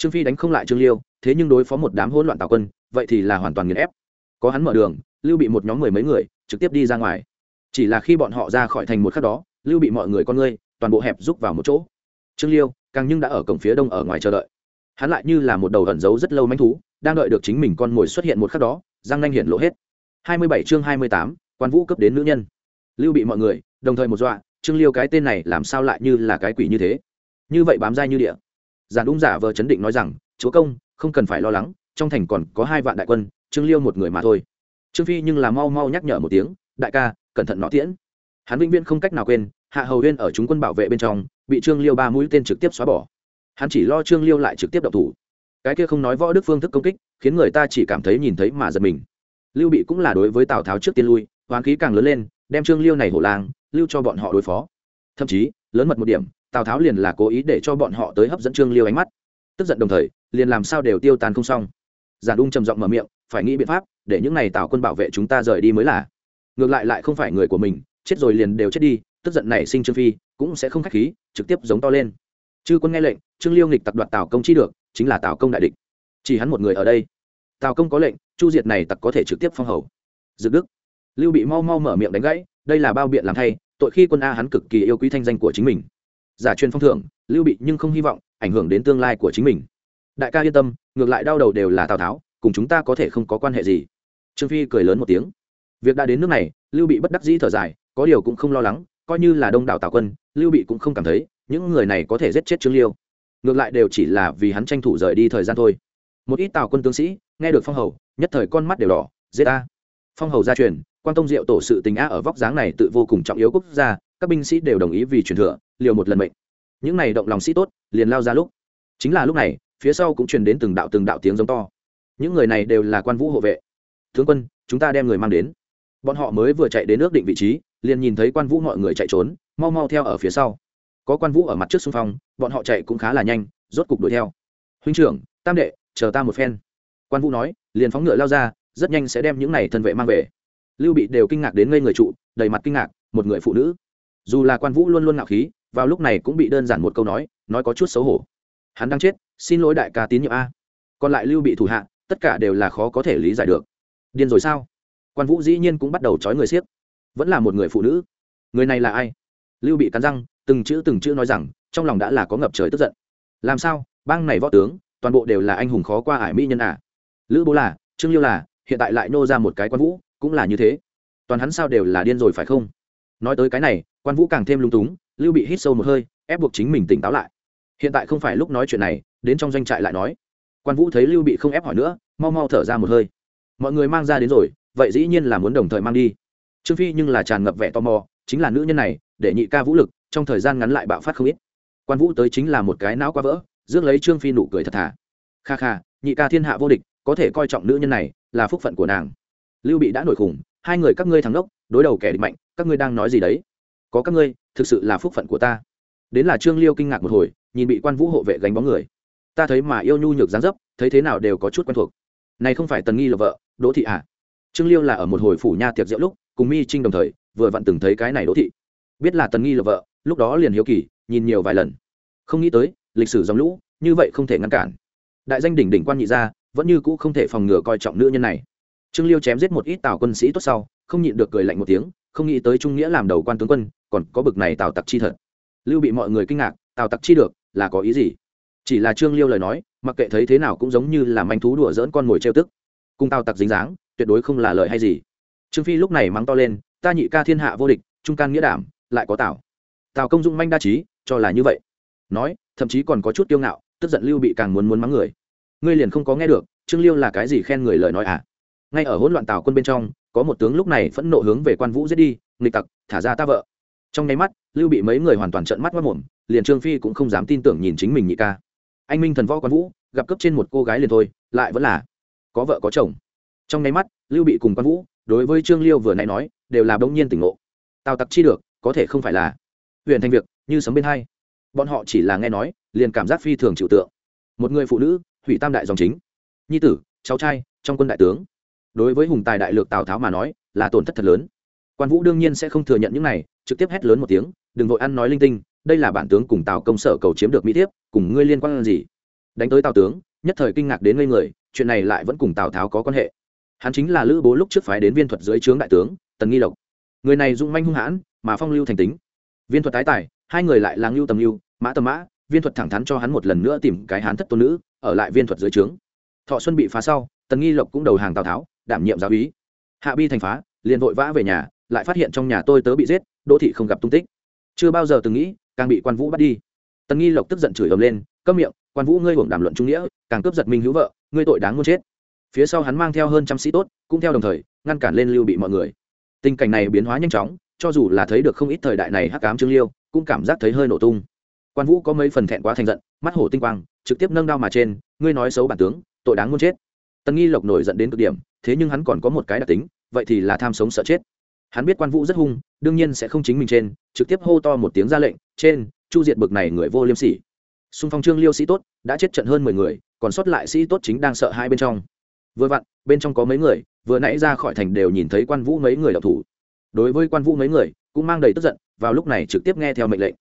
trương phi đánh không lại trương liêu, thế nhưng đối phó một đám hỗn loạn tào quân, vậy thì là hoàn toàn nghiền ép. Có hắn mở đường, lưu bị một nhóm mười mấy người, trực tiếp đi ra ngoài. Chỉ là khi bọn họ ra khỏi thành một khắc đó, lưu bị mọi người con ngươi, toàn bộ hẹp rút vào một chỗ. Trương liêu, càng nhưng đã ở cổng phía đông ở ngoài chờ đợi. Hắn lại như là một đầu ẩn giấu rất lâu manh thú, đang đợi được chính mình con mồi xuất hiện một khắc đó giang nanh hiển lộ hết. Hai mươi bảy chương hai mươi tám, quan vũ cấp đến nữ nhân. Lưu bị mọi người, đồng thời một dọa, trương liêu cái tên này làm sao lại như là cái quỷ như thế? Như vậy bám dai như địa giản đúng giả vờ chấn định nói rằng, chúa công, không cần phải lo lắng, trong thành còn có hai vạn đại quân, trương liêu một người mà thôi. Trương phi nhưng là mau mau nhắc nhở một tiếng, đại ca, cẩn thận nó tiễn. Hắn vĩnh viễn không cách nào quên, hạ hầu huyên ở chúng quân bảo vệ bên trong, bị trương liêu ba mũi tên trực tiếp xóa bỏ. Hắn chỉ lo trương liêu lại trực tiếp đậu thủ. Cái kia không nói võ đức phương thức công kích, khiến người ta chỉ cảm thấy nhìn thấy mà giật mình. Lưu bị cũng là đối với tào tháo trước tiên lui, hoán khí càng lớn lên, đem trương liêu này hổ lang, lưu cho bọn họ đối phó. Thậm chí, lớn mật một điểm tào tháo liền là cố ý để cho bọn họ tới hấp dẫn trương liêu ánh mắt. Tức giận đồng thời, liền làm sao đều tiêu tan không xong. Giản ung trầm giọng mở miệng, phải nghĩ biện pháp, để những này tào quân bảo vệ chúng ta rời đi mới là. Ngược lại lại không phải người của mình, chết rồi liền đều chết đi, tức giận này sinh trương phi, cũng sẽ không khách khí, trực tiếp giống to lên. Chư quân nghe lệnh, trương liêu nghịch tặc đoạt tào công chi được, chính là tào công đại địch. Chỉ hắn một người ở đây. Tào công có lệnh, chu diệt này tặc có thể trực tiếp phong hầu. Dự đức. Lưu bị mau mau mở miệng đánh gãy, đây là bao biện làm thay, tội khi quân a hắn cực kỳ yêu quý thanh danh của chính mình giả truyền phong thưởng, lưu bị nhưng không hy vọng, ảnh hưởng đến tương lai của chính mình. Đại ca yên tâm, ngược lại đau đầu đều là tào tháo, cùng chúng ta có thể không có quan hệ gì. Trương phi cười lớn một tiếng. Việc đã đến nước này, lưu bị bất đắc dĩ thở dài, có điều cũng không lo lắng, coi như là đông đảo tào quân, lưu bị cũng không cảm thấy, những người này có thể giết chết trương liêu. Ngược lại đều chỉ là vì hắn tranh thủ rời đi thời gian thôi. Một ít tào quân tướng sĩ, nghe được phong hầu, nhất thời con mắt đều đỏ, giết ta! phong hầu gia truyền quan tông diệu tổ sự tình á ở vóc dáng này tự vô cùng trọng yếu quốc gia, các binh sĩ đều đồng ý vì truyền thừa liều một lần mệnh. Những này động lòng sĩ tốt, liền lao ra lúc. Chính là lúc này, phía sau cũng truyền đến từng đạo từng đạo tiếng giống to. Những người này đều là quan vũ hộ vệ. Tướng quân, chúng ta đem người mang đến. Bọn họ mới vừa chạy đến ước định vị trí, liền nhìn thấy quan vũ mọi người chạy trốn, mau mau theo ở phía sau. Có quan vũ ở mặt trước xung phong, bọn họ chạy cũng khá là nhanh, rốt cục đuổi theo. Huynh trưởng, tam đệ, chờ ta một phen. Quan vũ nói, liền phóng ngựa lao ra, rất nhanh sẽ đem những này thân vệ mang về. Lưu bị đều kinh ngạc đến ngây người trụ, đầy mặt kinh ngạc, một người phụ nữ dù là quan vũ luôn luôn ngạo khí, vào lúc này cũng bị đơn giản một câu nói nói có chút xấu hổ. Hắn đang chết, xin lỗi đại ca tín nhiệm a. Còn lại lưu bị thủ hạ, tất cả đều là khó có thể lý giải được. Điên rồi sao? Quan vũ dĩ nhiên cũng bắt đầu trói người siếc vẫn là một người phụ nữ. Người này là ai? Lưu bị cắn răng, từng chữ từng chữ nói rằng, trong lòng đã là có ngập trời tức giận. Làm sao? Bang này võ tướng, toàn bộ đều là anh hùng khó qua ải mỹ nhân à? Lữ bố là, trương liêu là, hiện tại lại nô ra một cái quan vũ, cũng là như thế. Toàn hắn sao đều là điên rồi phải không? Nói tới cái này, quan vũ càng thêm lung túng, lưu bị hít sâu một hơi, ép buộc chính mình tỉnh táo lại. Hiện tại không phải lúc nói chuyện này, đến trong doanh trại lại nói. Quan vũ thấy lưu bị không ép hỏi nữa, mau mau thở ra một hơi. Mọi người mang ra đến rồi, vậy dĩ nhiên là muốn đồng thời mang đi. Trương phi nhưng là tràn ngập vẻ tò mò, chính là nữ nhân này, để nhị ca vũ lực, trong thời gian ngắn lại bạo phát không ít. Quan vũ tới chính là một cái não quá vỡ, rước lấy trương phi nụ cười thật thà. Kha kha, nhị ca thiên hạ vô địch, có thể coi trọng nữ nhân này, là phúc phận của nàng. Lưu bị đã nổi khủng, hai người các ngươi thắng đốc đối đầu kẻ địch mạnh các ngươi đang nói gì đấy? Có các ngươi, thực sự là phúc phận của ta. Đến là trương liêu kinh ngạc một hồi, nhìn bị quan vũ hộ vệ gánh bóng người. Ta thấy mà yêu nhu nhược dáng dấp, thấy thế nào đều có chút quen thuộc. Này không phải tần nghi là vợ, đỗ thị à? Trương liêu là ở một hồi phủ nha tiệc rượu lúc, cùng mi trinh đồng thời, vừa vặn từng thấy cái này đỗ thị. Biết là tần nghi là vợ, lúc đó liền hiếu kỳ, nhìn nhiều vài lần. Không nghĩ tới, lịch sử dòng lũ, như vậy không thể ngăn cản. Đại danh đỉnh đỉnh quan nhị gia, vẫn như cũ không thể phòng ngừa coi trọng nữ nhân này. Trương liêu chém giết một ít tào quân sĩ tốt sau, không nhịn được cười lạnh một tiếng không nghĩ tới trung nghĩa làm đầu quan tướng quân, còn có bực này tào tặc chi thật. Lưu bị mọi người kinh ngạc, tào tặc chi được, là có ý gì? Chỉ là trương liêu lời nói, mặc kệ thấy thế nào cũng giống như là manh thú đùa dỡn con mồi trêu tức. Cung tào tặc dính dáng, tuyệt đối không là lời hay gì. Trương phi lúc này mắng to lên, ta nhị ca thiên hạ vô địch, trung can nghĩa đảm, lại có tào. Tào công dung manh đa trí, cho là như vậy. Nói, thậm chí còn có chút kiêu ngạo, tức giận lưu bị càng muốn muốn mắng người. Ngươi liền không có nghe được, trương liêu là cái gì khen người lời nói à? Ngay ở hỗn loạn tào quân bên trong có một tướng lúc này phẫn nộ hướng về quan vũ giết đi, nghịch tặc, thả ra ta vợ. Trong nháy mắt, lưu bị mấy người hoàn toàn trợn mắt mất mồm, liền trương phi cũng không dám tin tưởng nhìn chính mình nhị ca. Anh minh thần võ quan vũ, gặp cấp trên một cô gái liền thôi, lại vẫn là có vợ có chồng. Trong nháy mắt, lưu bị cùng quan vũ, đối với trương liêu vừa nãy nói, đều là bỗng nhiên tỉnh ngộ. Tào tặc chi được, có thể không phải là huyện thành việc, như sấm bên hay. bọn họ chỉ là nghe nói, liền cảm giác phi thường chịu tượng. Một người phụ nữ, hủy tam đại dòng chính. Nhi tử, cháu trai, trong quân đại tướng đối với hùng tài đại lược tào tháo mà nói là tổn thất thật lớn quan vũ đương nhiên sẽ không thừa nhận những này trực tiếp hét lớn một tiếng đừng vội ăn nói linh tinh đây là bản tướng cùng tào công sở cầu chiếm được mỹ thiếp cùng ngươi liên quan gì đánh tới tào tướng nhất thời kinh ngạc đến ngây người chuyện này lại vẫn cùng tào tháo có quan hệ hắn chính là lữ bố lúc trước phái đến viên thuật dưới trướng đại tướng tần nghi lộc người này dung manh hung hãn mà phong lưu thành tính viên thuật tái tài hai người lại là ngưu tầm ngưu mã tầm mã viên thuật thẳng thắn cho hắn một lần nữa tìm cái hán thất tôn nữ ở lại viên thuật dưới trướng thọ xuân bị phá sau tần nghi lộc cũng đầu hàng tào tháo đảm nhiệm giáo úy hạ bi thành phá, liền vội vã về nhà, lại phát hiện trong nhà tôi tớ bị giết, đỗ thị không gặp tung tích. Chưa bao giờ từng nghĩ, càng bị quan vũ bắt đi. Tần nghi lộc tức giận chửi ầm lên, câm miệng, quan vũ, ngươi hưởng đàm luận trung nghĩa, càng cướp giật minh hữu vợ, ngươi tội đáng muốn chết. Phía sau hắn mang theo hơn trăm sĩ tốt, cũng theo đồng thời, ngăn cản lên lưu bị mọi người. Tình cảnh này biến hóa nhanh chóng, cho dù là thấy được không ít thời đại này hắc cám trương liêu, cũng cảm giác thấy hơi nổ tung. Quan vũ có mấy phần thẹn quá thành giận, mắt hổ tinh quang, trực tiếp nâng đao mà trên, ngươi nói xấu bản tướng, tội đáng muốn chết. Tần nghi lộc nổi giận đến cực điểm thế nhưng hắn còn có một cái đặc tính, vậy thì là tham sống sợ chết. Hắn biết quan vũ rất hung, đương nhiên sẽ không chính mình trên, trực tiếp hô to một tiếng ra lệnh, trên, chu diệt bực này người vô liêm sỉ. Xung phong trương liêu sĩ tốt, đã chết trận hơn mười người, còn sót lại sĩ tốt chính đang sợ hai bên trong. Vừa vặn, bên trong có mấy người, vừa nãy ra khỏi thành đều nhìn thấy quan vũ mấy người đọc thủ. Đối với quan vũ mấy người, cũng mang đầy tức giận, vào lúc này trực tiếp nghe theo mệnh lệnh.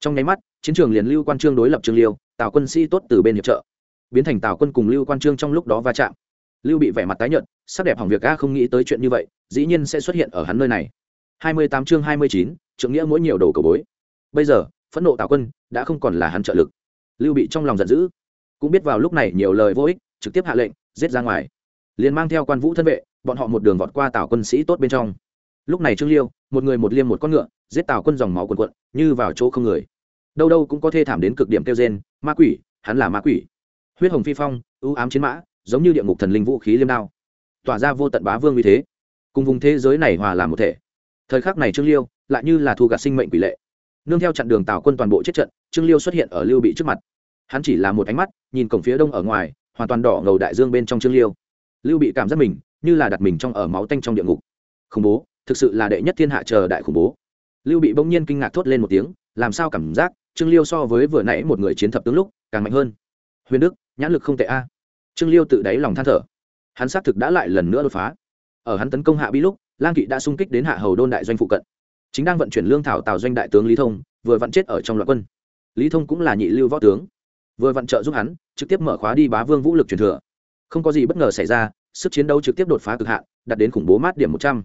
Trong nháy mắt, chiến trường liền lưu quan trương đối lập trương liêu, tào quân sĩ tốt từ bên hiệp trợ. Biến thành tào quân cùng lưu quan trương trong lúc đó va chạm. Lưu bị vẻ mặt tái nhợt sắc đẹp hỏng việc a không nghĩ tới chuyện như vậy, dĩ nhiên sẽ xuất hiện ở hắn nơi này. Hai mươi tám chương hai mươi chín trượng nghĩa mỗi nhiều đầu cầu bối. Bây giờ, phẫn nộ tào quân đã không còn là hắn trợ lực. Lưu bị trong lòng giận dữ. Cũng biết vào lúc này nhiều lời vô ích, trực tiếp hạ lệnh, giết ra ngoài. Liền mang theo quan vũ thân vệ, bọn họ một đường vọt qua tào quân sĩ tốt bên trong. Lúc này trương liêu, một người một liêm một con ngựa, giết tào quân dòng máu quần quận như vào chỗ không người. Đâu đâu cũng có thê thảm đến cực điểm kêu gen ma quỷ, hắn là ma quỷ. Huyết hồng phi phong, ưu ám chiến mã, giống như địa ngục thần linh vũ khí liêm đao tỏa ra vô tận bá vương uy thế. Cùng vùng thế giới này hòa làm một thể. Thời khắc này trương liêu lại như là thu gạt sinh mệnh quỷ lệ. Nương theo chặn đường tào quân toàn bộ chết trận, trương liêu xuất hiện ở lưu bị trước mặt. Hắn chỉ là một ánh mắt, nhìn cổng phía đông ở ngoài, hoàn toàn đỏ ngầu đại dương bên trong trương liêu. Lưu bị cảm giác mình như là đặt mình trong ở máu tanh trong địa ngục. Khủng bố, thực sự là đệ nhất thiên hạ chờ đại khủng bố. Lưu bị bỗng nhiên kinh ngạc thốt lên một tiếng, làm sao cảm giác trương liêu so với vừa nãy một người chiến thập tướng lúc càng mạnh hơn? Huyền đức, nhãn lực không tệ a. Trương liêu tự đáy lòng than thở hắn xác thực đã lại lần nữa đột phá. Ở hắn tấn công hạ bi lúc, lang kỵ đã xung kích đến hạ hầu đôn đại doanh phụ cận. Chính đang vận chuyển lương thảo tào doanh đại tướng lý thông, vừa vặn chết ở trong loạn quân. Lý thông cũng là nhị lưu võ tướng. Vừa vặn trợ giúp hắn, trực tiếp mở khóa đi bá vương vũ lực truyền thừa. Không có gì bất ngờ xảy ra, sức chiến đấu trực tiếp đột phá cực hạn, đạt đến khủng bố mát điểm một trăm.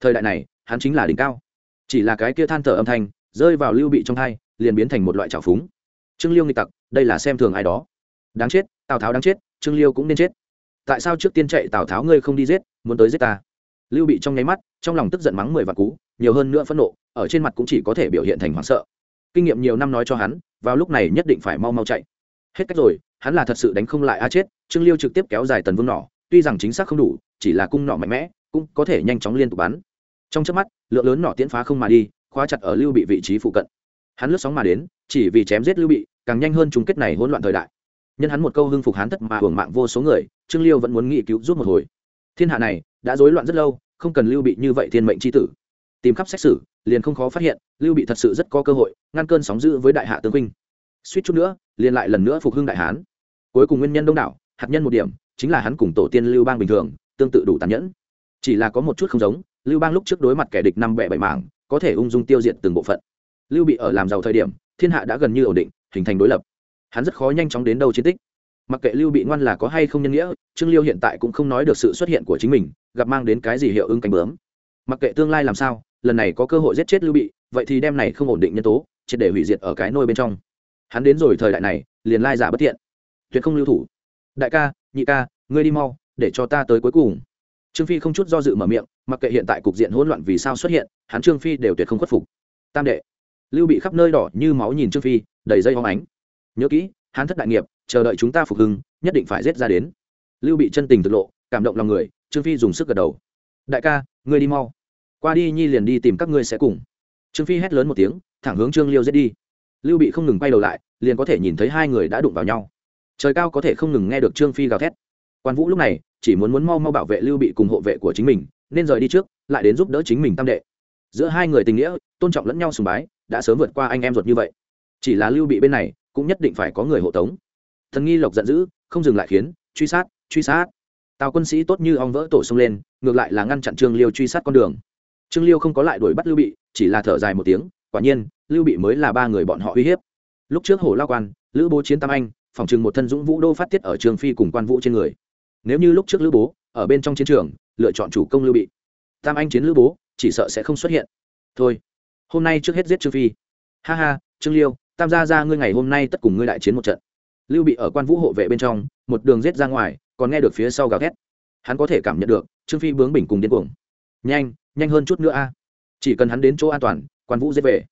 Thời đại này, hắn chính là đỉnh cao. Chỉ là cái kia than thở âm thanh, rơi vào lưu bị trong thai, liền biến thành một loại trào phúng. Trương liêu nghịch tặc, đây là xem thường ai đó. Đáng chết, tào tháo đáng chết, trương liêu cũng nên chết tại sao trước tiên chạy tào tháo ngươi không đi giết, muốn tới giết ta? Lưu bị trong nháy mắt, trong lòng tức giận mắng mười vạn cú, nhiều hơn nữa phẫn nộ, ở trên mặt cũng chỉ có thể biểu hiện thành hoảng sợ. Kinh nghiệm nhiều năm nói cho hắn, vào lúc này nhất định phải mau mau chạy. Hết cách rồi, hắn là thật sự đánh không lại a chết, trương liêu trực tiếp kéo dài tần vương nỏ, tuy rằng chính xác không đủ, chỉ là cung nỏ mạnh mẽ, cũng có thể nhanh chóng liên tục bắn. Trong chớp mắt, lượng lớn nỏ tiễn phá không mà đi, khóa chặt ở lưu bị vị trí phụ cận. Hắn lướt sóng mà đến, chỉ vì chém giết lưu bị, càng nhanh hơn chung kết này hỗn loạn thời đại nhân hắn một câu hưng phục hán thất mà hưởng mạng vô số người, trương liêu vẫn muốn nghị cứu giúp một hồi. Thiên hạ này đã rối loạn rất lâu, không cần lưu bị như vậy thiên mệnh c h i tử. Tìm khắp xét xử, liền không khó phát hiện, lưu bị thật sự rất có cơ hội, ngăn cơn sóng dữ với đại hạ tướng huynh suýt chút nữa, liền lại lần nữa phục hưng đại hán. Cuối cùng nguyên nhân đông đảo, hạt nhân một điểm, chính là hắn cùng tổ tiên lưu bang bình thường, tương tự đủ tàn nhẫn. Chỉ là có một chút không giống, lưu bang lúc trước đối mặt kẻ địch năm bẻ bảy mảng, có thể ung dung tiêu diệt từng bộ phận. Lưu bị ở làm giàu thời điểm, thiên hạ đã gần như ổn định, hình thành đối lập hắn rất khó nhanh chóng đến đâu chiến tích. Mặc kệ lưu bị ngoan là có hay không nhân nghĩa, trương liêu hiện tại cũng không nói được sự xuất hiện của chính mình, gặp mang đến cái gì hiệu ứng cánh bướm. Mặc kệ tương lai làm sao, lần này có cơ hội giết chết lưu bị, vậy thì đem này không ổn định nhân tố, triệt để hủy diệt ở cái nôi bên trong. Hắn đến rồi thời đại này, liền lai giả bất tiện tuyệt không lưu thủ. Đại ca, nhị ca, ngươi đi mau, để cho ta tới cuối cùng. Trương phi không chút do dự mở miệng, mặc kệ hiện tại cục diện hỗn loạn vì sao xuất hiện, hắn trương phi đều tuyệt không khuất phục. Tam đệ. Lưu bị khắp nơi đỏ như máu nhìn trương phi, đầy dây hóng ánh nhớ kỹ, hắn thất đại nghiệp, chờ đợi chúng ta phục hưng, nhất định phải giết ra đến. Lưu bị chân tình thực lộ, cảm động lòng người, trương phi dùng sức gật đầu. Đại ca, ngươi đi mau. Qua đi nhi liền đi tìm các ngươi sẽ cùng. Trương phi hét lớn một tiếng, thẳng hướng trương liêu giết đi. Lưu bị không ngừng quay đầu lại, liền có thể nhìn thấy hai người đã đụng vào nhau. Trời cao có thể không ngừng nghe được trương phi gào thét. Quan vũ lúc này, chỉ muốn muốn mau mau bảo vệ lưu bị cùng hộ vệ của chính mình, nên rời đi trước, lại đến giúp đỡ chính mình tam đệ. Giữa hai người tình nghĩa, tôn trọng lẫn nhau sùng bái, đã sớm vượt qua anh em ruột như vậy chỉ là lưu bị bên này, cũng nhất định phải có người hộ tống. Thần nghi lộc giận dữ, không dừng lại khiến, truy sát truy sát. Tào quân sĩ tốt như ong vỡ tổ xông lên, ngược lại là ngăn chặn trương liêu truy sát con đường. Trương liêu không có lại đuổi bắt lưu bị, chỉ là thở dài một tiếng, quả nhiên, lưu bị mới là ba người bọn họ uy hiếp. Lúc trước hồ lao quan, lữ bố chiến tam anh, phòng trừng một thân dũng vũ đô phát tiết ở trường phi cùng quan vũ trên người. Nếu như lúc trước lữ bố, ở bên trong chiến trường, lựa chọn chủ công lưu bị, tam anh chiến lữ bố, chỉ sợ sẽ không xuất hiện. Thôi, hôm nay trước hết giết trương phi. Ha ha, trương liêu tam gia ra ngươi ngày hôm nay tất cùng ngươi đại chiến một trận. Lưu bị ở quan vũ hộ vệ bên trong, một đường giết ra ngoài, còn nghe được phía sau gào thét. Hắn có thể cảm nhận được, trương phi bướng bình cùng điên cuồng. Nhanh nhanh hơn chút nữa a. Chỉ cần hắn đến chỗ an toàn, quan vũ giết về.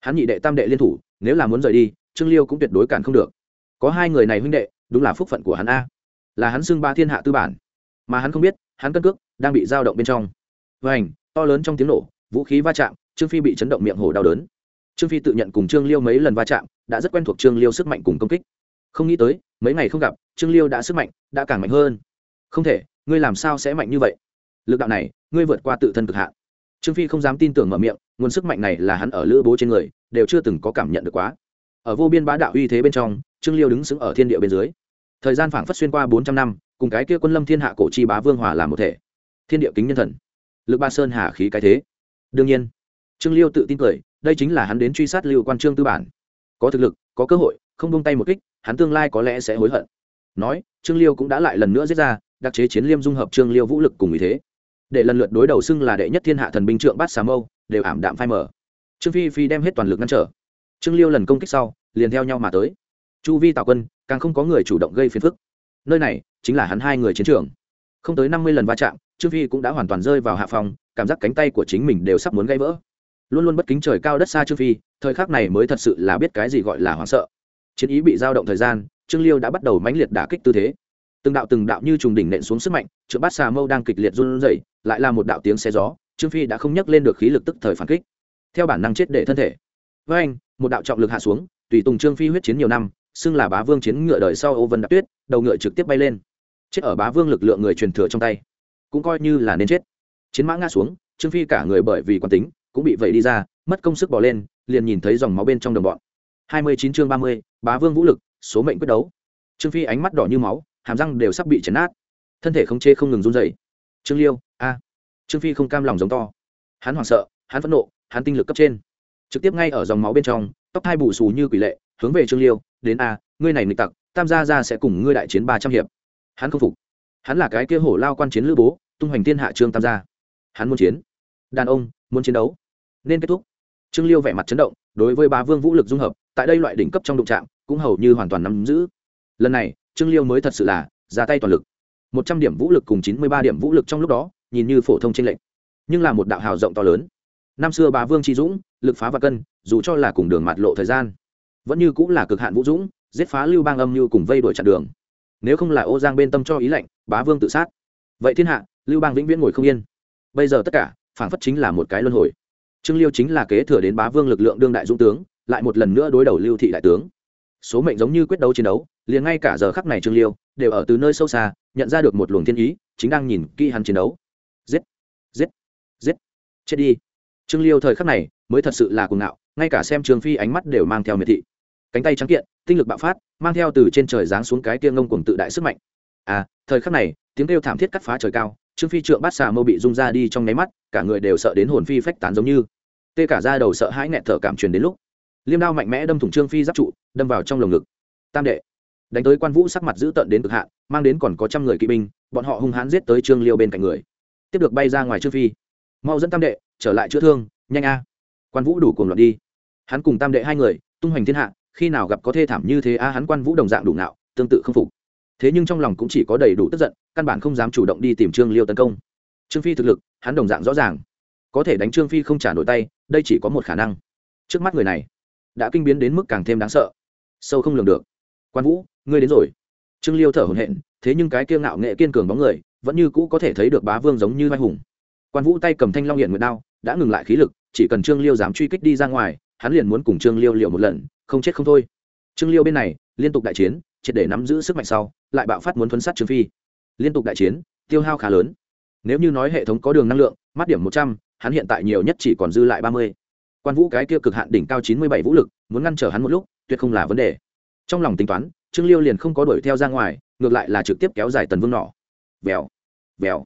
Hắn nhị đệ tam đệ liên thủ, nếu là muốn rời đi, trương liêu cũng tuyệt đối cản không được. Có hai người này huynh đệ, đúng là phúc phận của hắn a. Là hắn xưng ba thiên hạ tư bản. Mà hắn không biết, hắn cân cước, đang bị dao động bên trong. Vành, to lớn trong tiếng nổ, vũ khí va chạm, trương phi bị chấn động miệng hồ đau đớn trương phi tự nhận cùng trương liêu mấy lần va chạm, đã rất quen thuộc trương liêu sức mạnh cùng công kích. Không nghĩ tới, mấy ngày không gặp, trương liêu đã sức mạnh, đã càng mạnh hơn. Không thể, ngươi làm sao sẽ mạnh như vậy? Lực đạo này, ngươi vượt qua tự thân cực hạn. Trương phi không dám tin tưởng mở miệng, nguồn sức mạnh này là hắn ở lữ bố trên người, đều chưa từng có cảm nhận được quá. Ở vô biên bá đạo uy thế bên trong, trương liêu đứng sững ở thiên địa bên dưới. Thời gian phảng phất xuyên qua bốn trăm năm, cùng cái kia quân lâm thiên hạ cổ chi bá vương hòa làm một thể. Thiên địa kính nhân thần. Lực ba sơn hà khí cái thế. Đương nhiên, trương liêu tự tin cười đây chính là hắn đến truy sát lưu quan trương tư bản. Có thực lực, có cơ hội, không bông tay một kích, hắn tương lai có lẽ sẽ hối hận. Nói, trương liêu cũng đã lại lần nữa giết ra, đặc chế chiến liêm dung hợp trương liêu vũ lực cùng ý thế. Để lần lượt đối đầu xưng là đệ nhất thiên hạ thần binh trượng bát xà mâu, đều ảm đạm phai mở trương phi phi đem hết toàn lực ngăn trở. Trương liêu lần công kích sau, liền theo nhau mà tới. Chu vi Tạo quân, càng không có người chủ động gây phiền phức. Nơi này, chính là hắn hai người chiến trường. Không tới năm mươi lần va chạm, trương phi cũng đã hoàn toàn rơi vào hạ phòng, cảm giác cánh tay của chính mình đều sắp muốn gãy vỡ luôn luôn bất kính trời cao đất xa trương phi, thời khắc này mới thật sự là biết cái gì gọi là hoảng sợ. Chiến ý bị dao động thời gian, trương liêu đã bắt đầu mãnh liệt đả kích tư thế. Từng đạo từng đạo như trùng đỉnh nện xuống sức mạnh, trượng bát xà mâu đang kịch liệt run rẩy, lại là một đạo tiếng xe gió, trương phi đã không nhắc lên được khí lực tức thời phản kích. Theo bản năng chết để thân thể. Với anh, một đạo trọng lực hạ xuống, tùy tùng trương phi huyết chiến nhiều năm, xưng là bá vương chiến ngựa đời sau ô vân đạp tuyết, đầu ngựa trực tiếp bay lên. Chết ở bá vương lực lượng người truyền thừa trong tay. Cũng coi như là nên chết. Chiến mã ngã xuống, trương phi cả người bởi vì quán tính cũng bị vẩy đi ra, mất công sức bỏ lên, liền nhìn thấy dòng máu bên trong đồng bọn. Hai mươi chín chương ba mươi, bá vương vũ lực, số mệnh quyết đấu. Trương phi ánh mắt đỏ như máu, hàm răng đều sắp bị chấn nát. Thân thể không chê không ngừng run rẩy. trương liêu, a. Trương phi không cam lòng giống to. Hắn hoảng sợ, hắn phẫn nộ, hắn tinh lực cấp trên. Trực tiếp ngay ở dòng máu bên trong, tóc hai bù xù như quỷ lệ, hướng về trương liêu, đến a, ngươi này nịch tặc, tam gia ra sẽ cùng ngươi đại chiến ba trăm hiệp. Hắn không phục. Hắn là cái kia hổ lao quan chiến lữ bố, tung hoành thiên hạ trương tam gia. Hắn muốn chiến. Đàn ông, muốn chiến đấu nên kết thúc. Trương liêu vẻ mặt chấn động, đối với Bá vương vũ lực dung hợp, tại đây loại đỉnh cấp trong đụng trạm cũng hầu như hoàn toàn nắm giữ. Lần này, trương liêu mới thật sự là ra tay toàn lực. Một trăm điểm vũ lực cùng chín mươi ba điểm vũ lực trong lúc đó, nhìn như phổ thông trên lệnh nhưng là một đạo hào rộng to lớn. Năm xưa bá vương tri dũng, lực phá và cân, dù cho là cùng đường mạt lộ thời gian, vẫn như cũng là cực hạn vũ dũng, giết phá lưu bang âm như cùng vây đuổi chặn đường. Nếu không là ô giang bên tâm cho ý lệnh bá vương tự sát. Vậy thiên hạ, lưu bang vĩnh viễn ngồi không yên. Bây giờ tất cả phản phất chính là một cái luân hồi trương liêu chính là kế thừa đến bá vương lực lượng đương đại dũng tướng, lại một lần nữa đối đầu lưu thị đại tướng. Số mệnh giống như quyết đấu chiến đấu, liền ngay cả giờ khắc này trương liêu đều ở từ nơi sâu xa, nhận ra được một luồng thiên ý, chính đang nhìn kỹ hắn chiến đấu. Giết! Giết! Giết! Chết đi! Trương liêu thời khắc này mới thật sự là cuồng ngạo, ngay cả xem trường phi ánh mắt đều mang theo miệt thị. Cánh tay trắng kiện, tinh lực bạo phát, mang theo từ trên trời giáng xuống cái kia ngông cuồng tự đại sức mạnh. À thời khắc này, tiếng kêu thảm thiết cắt phá trời cao, trương phi trượng bát xà mâu bị rung ra đi trong nháy mắt, cả người đều sợ đến hồn phi phách tán giống như tê cả ra đầu sợ hãi nghẹt thở cảm truyền đến lúc. Liêm đao mạnh mẽ đâm thủng trương phi giáp trụ, đâm vào trong lồng ngực. Tam đệ. Đánh tới quan vũ sắc mặt dữ tợn đến cực hạn, mang đến còn có trăm người kỵ binh, bọn họ hung hãn giết tới trương liêu bên cạnh người. Tiếp được bay ra ngoài trương phi. Mau dẫn tam đệ, trở lại chữa thương, nhanh a. Quan vũ đủ cuồng loạn đi. Hắn cùng tam đệ hai người, tung hoành thiên hạ, khi nào gặp có thê thảm như thế a, hắn quan vũ đồng dạng đủ ngạo, tương tự không phục. Thế nhưng trong lòng cũng chỉ có đầy đủ tức giận, căn bản không dám chủ động đi tìm trương liêu tấn công. Trương phi thực lực, hắn đồng dạng rõ ràng có thể đánh trương phi không trả nổi tay, đây chỉ có một khả năng. Trước mắt người này, đã kinh biến đến mức càng thêm đáng sợ. Sâu không lường được. Quan vũ, ngươi đến rồi. Trương liêu thở hổn hển, thế nhưng cái kiêng ngạo nghệ kiên cường bóng người, vẫn như cũ có thể thấy được bá vương giống như vai hùng. Quan vũ tay cầm thanh long hiện nguyệt đao, đã ngừng lại khí lực, chỉ cần trương liêu dám truy kích đi ra ngoài, hắn liền muốn cùng trương liêu liệu một lần, không chết không thôi. Trương liêu bên này, liên tục đại chiến, triệt để nắm giữ sức mạnh sau, lại bạo phát muốn thuấn sát trương phi. Liên tục đại chiến, tiêu hao khá lớn. Nếu như nói hệ thống có đường năng lượng, mắt điểm một trăm hắn hiện tại nhiều nhất chỉ còn dư lại ba mươi. Quan vũ cái kia cực hạn đỉnh cao chín mươi bảy vũ lực, muốn ngăn trở hắn một lúc, tuyệt không là vấn đề. Trong lòng tính toán, trương liêu liền không có đuổi theo ra ngoài, ngược lại là trực tiếp kéo dài tần vương nỏ. Vèo vèo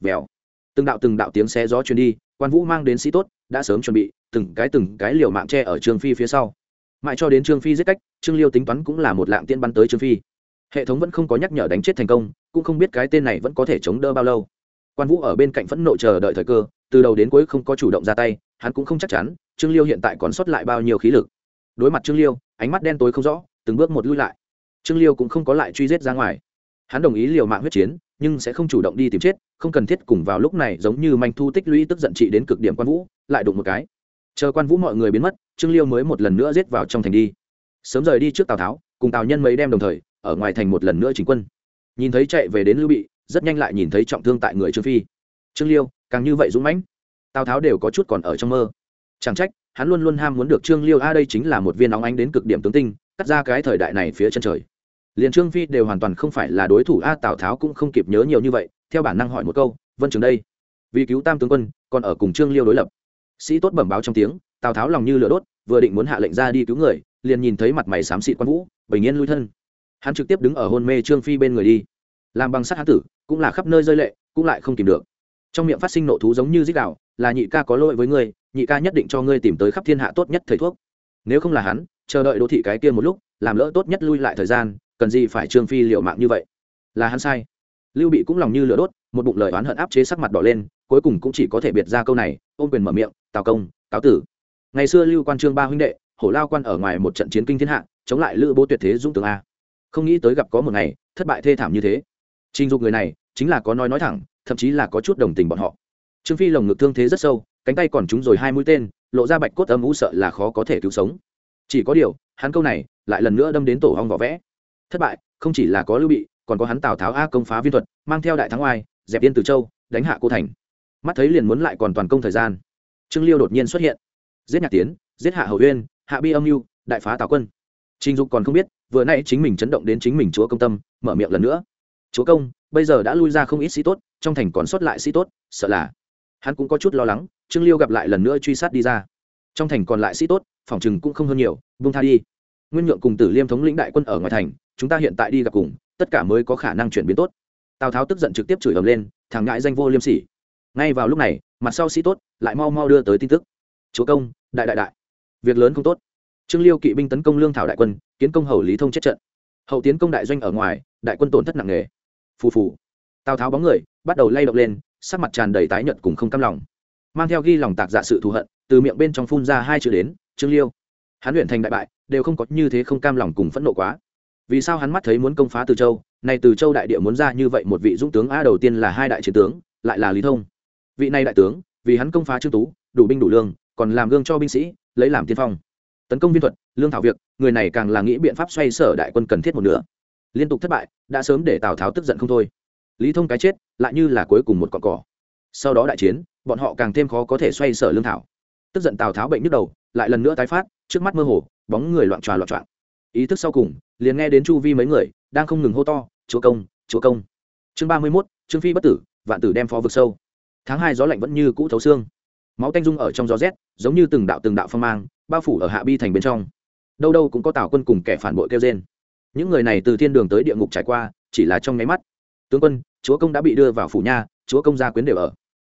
vèo. Từng đạo từng đạo tiếng xe gió truyền đi, quan vũ mang đến sĩ tốt, đã sớm chuẩn bị, từng cái từng cái liều mạng tre ở trương phi phía sau. Mãi cho đến trương phi giết cách, trương liêu tính toán cũng là một lạng tiên bắn tới trương phi. Hệ thống vẫn không có nhắc nhở đánh chết thành công, cũng không biết cái tên này vẫn có thể chống đỡ bao lâu quan vũ ở bên cạnh phẫn nộ chờ đợi thời cơ, từ đầu đến cuối không có chủ động ra tay, hắn cũng không chắc chắn trương liêu hiện tại còn sót lại bao nhiêu khí lực. Đối mặt trương liêu, ánh mắt đen tối không rõ, từng bước một lui lại. Trương liêu cũng không có lại truy giết ra ngoài. Hắn đồng ý liều mạng huyết chiến, nhưng sẽ không chủ động đi tìm chết, không cần thiết cùng vào lúc này giống như manh thu tích lũy tức giận trị đến cực điểm quan vũ, lại đụng một cái. Chờ quan vũ mọi người biến mất, trương liêu mới một lần nữa giết vào trong thành đi. Sớm rời đi trước tào tháo, cùng tào nhân mấy đem đồng thời, ở ngoài thành một lần nữa chính quân. Nhìn thấy chạy về đến lưu bị rất nhanh lại nhìn thấy trọng thương tại người trương phi. Trương liêu, càng như vậy dũng mãnh, tào tháo đều có chút còn ở trong mơ. Chẳng trách, hắn luôn luôn ham muốn được trương liêu, a, đây chính là một viên óng ánh đến cực điểm tướng tinh, cắt ra cái thời đại này phía chân trời. Liền trương phi đều hoàn toàn không phải là đối thủ, a, tào tháo cũng không kịp nhớ nhiều như vậy, theo bản năng hỏi một câu, vân trường đây, vì cứu tam tướng quân, còn ở cùng trương liêu đối lập? Sĩ tốt bẩm báo trong tiếng, tào tháo lòng như lửa đốt, vừa định muốn hạ lệnh ra đi cứu người, liền nhìn thấy mặt mày xám xịt quan vũ, bình yên lui thân. Hắn trực tiếp đứng ở hôn mê trương phi bên người đi, làm bằng sắt hán tử cũng là khắp nơi rơi lệ, cũng lại không tìm được. Trong miệng phát sinh nộ thú giống như dích đạo là nhị ca có lỗi với ngươi, nhị ca nhất định cho ngươi tìm tới khắp thiên hạ tốt nhất thầy thuốc. Nếu không là hắn, chờ đợi đô thị cái kia một lúc, làm lỡ tốt nhất lui lại thời gian, cần gì phải trương phi liệu mạng như vậy? Là hắn sai. Lưu bị cũng lòng như lửa đốt, một bụng lời oán hận áp chế sắc mặt đỏ lên, cuối cùng cũng chỉ có thể biệt ra câu này, ôm quyền mở miệng, tào công, cáo tử. Ngày xưa lưu quan trương ba huynh đệ, hổ lao quan ở ngoài một trận chiến kinh thiên hạ, chống lại lữ bố tuyệt thế dũng tướng a. Không nghĩ tới gặp có một ngày, thất bại thê thảm như thế trình dục người này chính là có nói nói thẳng, thậm chí là có chút đồng tình bọn họ. Trương phi lồng ngực thương thế rất sâu, cánh tay còn trúng rồi hai mũi tên, lộ ra bạch cốt âm ú sợ là khó có thể cứu sống. Chỉ có điều, hắn câu này lại lần nữa đâm đến tổ hong vỏ vẽ. Thất bại, không chỉ là có lưu bị, còn có hắn tào tháo a công phá viên thuật, mang theo đại thắng oai, dẹp yên từ châu, đánh hạ cô thành. Mắt thấy liền muốn lại còn toàn công thời gian. Trương liêu đột nhiên xuất hiện. Giết nhạc tiến, giết hạ hầu uyên, hạ bi âm mưu đại phá tào quân. Trình dục còn không biết, vừa nay chính mình chấn động đến chính mình chúa công tâm, mở miệng lần nữa chúa công, bây giờ đã lui ra không ít sĩ tốt, trong thành còn sót lại sĩ tốt, sợ là. Hắn cũng có chút lo lắng, trương liêu gặp lại lần nữa truy sát đi ra. Trong thành còn lại sĩ tốt, phòng chừng cũng không hơn nhiều vung tha đi. Nguyên nhượng cùng tử liêm thống lĩnh đại quân ở ngoài thành, chúng ta hiện tại đi gặp cùng, tất cả mới có khả năng chuyển biến tốt. Tào tháo tức giận trực tiếp chửi ầm lên, thằng ngại danh vô liêm sỉ. Ngay vào lúc này, mặt sau sĩ tốt lại mau mau đưa tới tin tức. Chúa công, đại đại đại, việc lớn không tốt. Trương liêu kỵ binh tấn công lương thảo đại quân, kiến công hầu lý thông chết trận. Hậu tiến công đại doanh ở ngoài, đại quân tổn thất nặng nề phù phù. Tào tháo bóng người, bắt đầu lay động lên, sắc mặt tràn đầy tái nhợt cùng không cam lòng. Mang theo ghi lòng tạc dạ sự thù hận, từ miệng bên trong phun ra hai chữ đến, trương liêu. Hắn luyện thành đại bại, đều không có như thế không cam lòng cùng phẫn nộ quá. Vì sao hắn mắt thấy muốn công phá từ châu này từ châu đại địa muốn ra như vậy một vị dũng tướng a đầu tiên là hai đại chiến tướng, lại là lý thông. Vị này đại tướng, vì hắn công phá trương tú, đủ binh đủ lương, còn làm gương cho binh sĩ, lấy làm tiên phong. Tấn công viên thuật, lương thảo việc, người này càng là nghĩ biện pháp xoay sở đại quân cần thiết một nửa liên tục thất bại, đã sớm để tào tháo tức giận không thôi. Lý thông cái chết, lại như là cuối cùng một cọn cỏ. Sau đó đại chiến, bọn họ càng thêm khó có thể xoay sở lương thảo. Tức giận tào tháo bệnh nhức đầu, lại lần nữa tái phát, trước mắt mơ hồ, bóng người loạn tròa loạn trọn. Ý thức sau cùng, liền nghe đến chu vi mấy người, đang không ngừng hô to, chúa công chúa công. Chương ba mươi mốt, trương phi bất tử, vạn tử đem phó vực sâu. Tháng hai gió lạnh vẫn như cũ thấu xương. Máu tanh dung ở trong gió rét, giống như từng đạo từng đạo phong mang, bao phủ ở hạ bi thành bên trong. Đâu đâu cũng có tào quân cùng kẻ phản bội kêu trên những người này từ thiên đường tới địa ngục trải qua, chỉ là trong nháy mắt. Tướng quân, chúa công đã bị đưa vào phủ nha, chúa công gia quyến đều ở.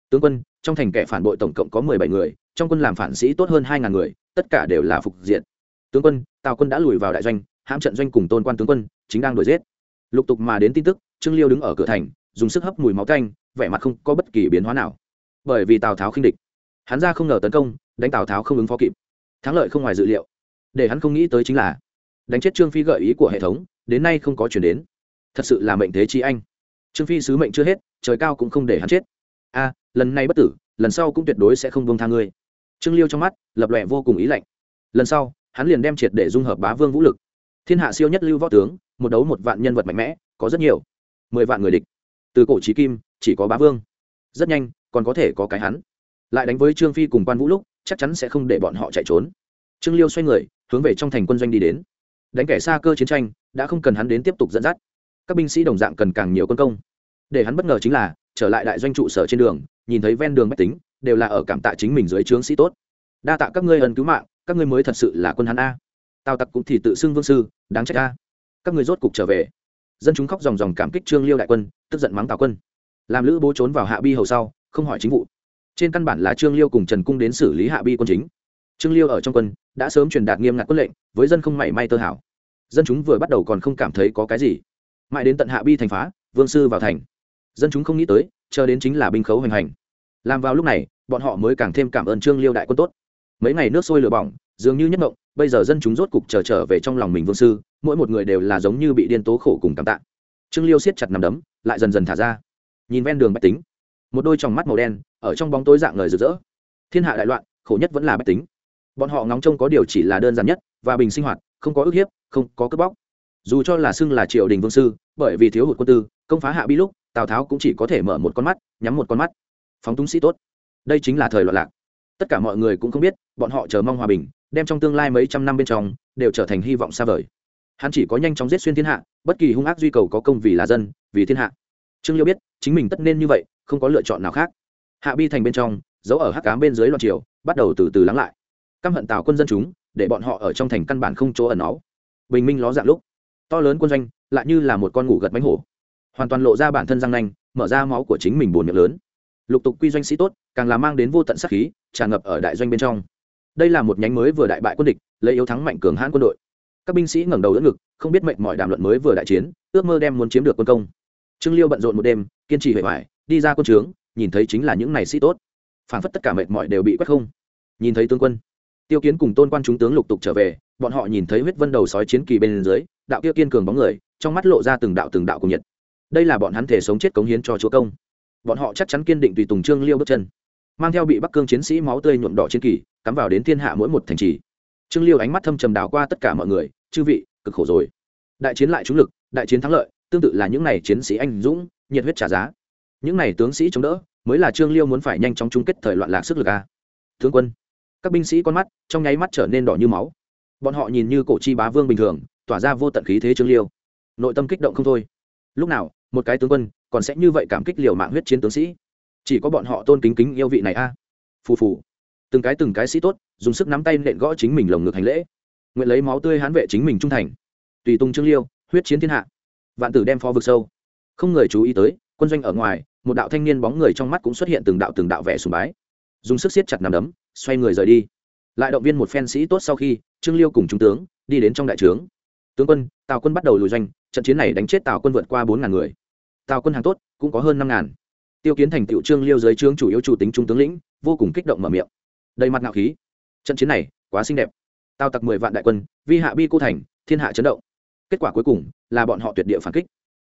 Tướng quân, trong thành kẻ phản bội tổng cộng có mười bảy người, trong quân làm phản sĩ tốt hơn hai ngàn người, tất cả đều là phục diện. Tướng quân, tào quân đã lùi vào đại doanh, hãm trận doanh cùng tôn quan tướng quân, chính đang đuổi giết. Lục tục mà đến tin tức, trương liêu đứng ở cửa thành, dùng sức hấp mùi máu canh vẻ mặt không có bất kỳ biến hóa nào. Bởi vì tào tháo khinh địch, hắn ra không ngờ tấn công, đánh tào tháo không ứng phó kịp. Thắng lợi không ngoài dự liệu. Để hắn không nghĩ tới chính là đánh chết trương phi gợi ý của hệ thống, đến nay không có chuyển đến. Thật sự là mệnh thế chi anh. Trương phi sứ mệnh chưa hết, trời cao cũng không để hắn chết. A, lần này bất tử, lần sau cũng tuyệt đối sẽ không bông tha ngươi. Trương liêu trong mắt, lập lòe vô cùng ý lạnh. Lần sau, hắn liền đem triệt để dung hợp bá vương vũ lực. Thiên hạ siêu nhất lưu võ tướng, một đấu một vạn nhân vật mạnh mẽ, có rất nhiều. Mười vạn người địch. Từ cổ trí kim, chỉ có bá vương. Rất nhanh, còn có thể có cái hắn. Lại đánh với trương phi cùng quan vũ lúc, chắc chắn sẽ không để bọn họ chạy trốn. Trương liêu xoay người, hướng về trong thành quân doanh đi đến đánh kẻ xa cơ chiến tranh, đã không cần hắn đến tiếp tục dẫn dắt. Các binh sĩ đồng dạng cần càng nhiều quân công. Để hắn bất ngờ chính là, trở lại đại doanh trụ sở trên đường, nhìn thấy ven đường máy tính, đều là ở cảm tạ chính mình dưới trướng sĩ tốt. Đa tạ các ngươi ân cứu mạng, các ngươi mới thật sự là quân hắn a. Tào tặc cũng thì tự xưng vương sư, đáng trách a. Các ngươi rốt cục trở về. Dân chúng khóc dòng dòng cảm kích trương liêu đại quân, tức giận mắng tào quân. Làm lữ bố trốn vào hạ bi hầu sau, không hỏi chính vụ. Trên căn bản là trương liêu cùng trần cung đến xử lý hạ bi quân chính trương liêu ở trong quân, đã sớm truyền đạt nghiêm ngặt quân lệnh, với dân không mảy may tơ hảo dân chúng vừa bắt đầu còn không cảm thấy có cái gì. Mãi đến tận hạ bi thành phá, vương sư vào thành. Dân chúng không nghĩ tới, chờ đến chính là binh khấu hoành hành. Làm vào lúc này, bọn họ mới càng thêm cảm ơn trương liêu đại quân tốt. Mấy ngày nước sôi lửa bỏng, dường như nhất mộng, bây giờ dân chúng rốt cục trở trở về trong lòng mình vương sư, mỗi một người đều là giống như bị điên tố khổ cùng cảm tạ. Trương liêu siết chặt nằm đấm, lại dần dần thả ra. Nhìn ven đường bách tính, một đôi tròng mắt màu đen, ở trong bóng tối dạng ngời rực rỡ. Thiên hạ đại loạn, khổ nhất vẫn là bách tính bọn họ ngóng trông có điều chỉ là đơn giản nhất, và bình sinh hoạt, không có ức hiếp, không có cướp bóc. Dù cho là xưng là triều đình vương sư, bởi vì thiếu hụt quân tư, công phá hạ bi lúc, tào tháo cũng chỉ có thể mở một con mắt, nhắm một con mắt. Phóng túng sĩ tốt. Đây chính là thời loạn lạc. Tất cả mọi người cũng không biết, bọn họ chờ mong hòa bình, đem trong tương lai mấy trăm năm bên trong, đều trở thành hy vọng xa vời. Hắn chỉ có nhanh chóng giết xuyên thiên hạ, bất kỳ hung ác duy cầu có công vì là dân, vì thiên hạ. Trương liêu biết, chính mình tất nên như vậy, không có lựa chọn nào khác. Hạ bi thành bên trong giấu ở hắc cám bên dưới loạn triều, bắt đầu từ từ lắng lại căm hận tào quân dân chúng, để bọn họ ở trong thành căn bản không chỗ ẩn náu. Bình minh ló dạng lúc, to lớn quân doanh lại như là một con ngủ gật bánh hổ, hoàn toàn lộ ra bản thân răng nanh, mở ra máu của chính mình buồn miệng lớn. Lục tục quy doanh sĩ tốt, càng là mang đến vô tận sắc khí, tràn ngập ở đại doanh bên trong. Đây là một nhánh mới vừa đại bại quân địch, lấy yếu thắng mạnh cường hãn quân đội. Các binh sĩ ngẩng đầu đỡ ngực, không biết mệnh mọi đàm luận mới vừa đại chiến, ước mơ đem muốn chiếm được quân công. Trương liêu bận rộn một đêm, kiên trì hệ hoại đi ra quân trướng, nhìn thấy chính là những này sĩ tốt. Phản phất tất cả mệnh mọi đều bị quét không. Nhìn thấy tướng quân tiêu kiến cùng tôn quan chúng tướng lục tục trở về, bọn họ nhìn thấy huyết vân đầu sói chiến kỳ bên dưới, đạo kia kiên cường bóng người, trong mắt lộ ra từng đạo từng đạo cùng nhiệt. Đây là bọn hắn thể sống chết cống hiến cho chúa công. Bọn họ chắc chắn kiên định tùy tùng trương liêu bước chân. Mang theo bị bắc cương chiến sĩ máu tươi nhuộm đỏ chiến kỳ, cắm vào đến thiên hạ mỗi một thành trì. Trương liêu ánh mắt thâm trầm đảo qua tất cả mọi người, chư vị, cực khổ rồi. Đại chiến lại trúng lực, đại chiến thắng lợi, tương tự là những n à y chiến sĩ anh dũng, nhiệt huyết trả giá. Những n à y tướng sĩ chống đỡ, mới là trương liêu muốn phải nhanh chóng chung kết thời loạn lạc sức lực a. Tướng quân các binh sĩ con mắt trong nháy mắt trở nên đỏ như máu. Bọn họ nhìn như cổ chi bá vương bình thường, tỏa ra vô tận khí thế trương liêu. Nội tâm kích động không thôi. Lúc nào, một cái tướng quân còn sẽ như vậy cảm kích liều mạng huyết chiến tướng sĩ? Chỉ có bọn họ tôn kính kính yêu vị này a. Phù phù. Từng cái từng cái sĩ tốt, dùng sức nắm tay nện gõ chính mình lồng ngực hành lễ. Nguyện lấy máu tươi hán vệ chính mình trung thành. Tùy tung trương liêu, huyết chiến thiên hạ. Vạn tử đem phó vực sâu. Không người chú ý tới, quân doanh ở ngoài, một đạo thanh niên bóng người trong mắt cũng xuất hiện từng đạo từng đạo vẻ sùng bái dùng sức siết chặt nằm đấm, xoay người rời đi. Lại động viên một phen sĩ tốt sau khi, trương liêu cùng trung tướng đi đến trong đại trướng. Tướng quân, tào quân bắt đầu lùi doanh, trận chiến này đánh chết tào quân vượt qua bốn ngàn người. Tào quân hàng tốt, cũng có hơn năm ngàn. Tiêu kiến thành tiệu trương liêu dưới trướng chủ yếu chủ tính trung tướng lĩnh, vô cùng kích động mở miệng. Đầy mặt ngạo khí. Trận chiến này, quá xinh đẹp. Tào tặc mười vạn đại quân, vi hạ bi cô thành, thiên hạ chấn động. Kết quả cuối cùng là bọn họ tuyệt địa phản kích.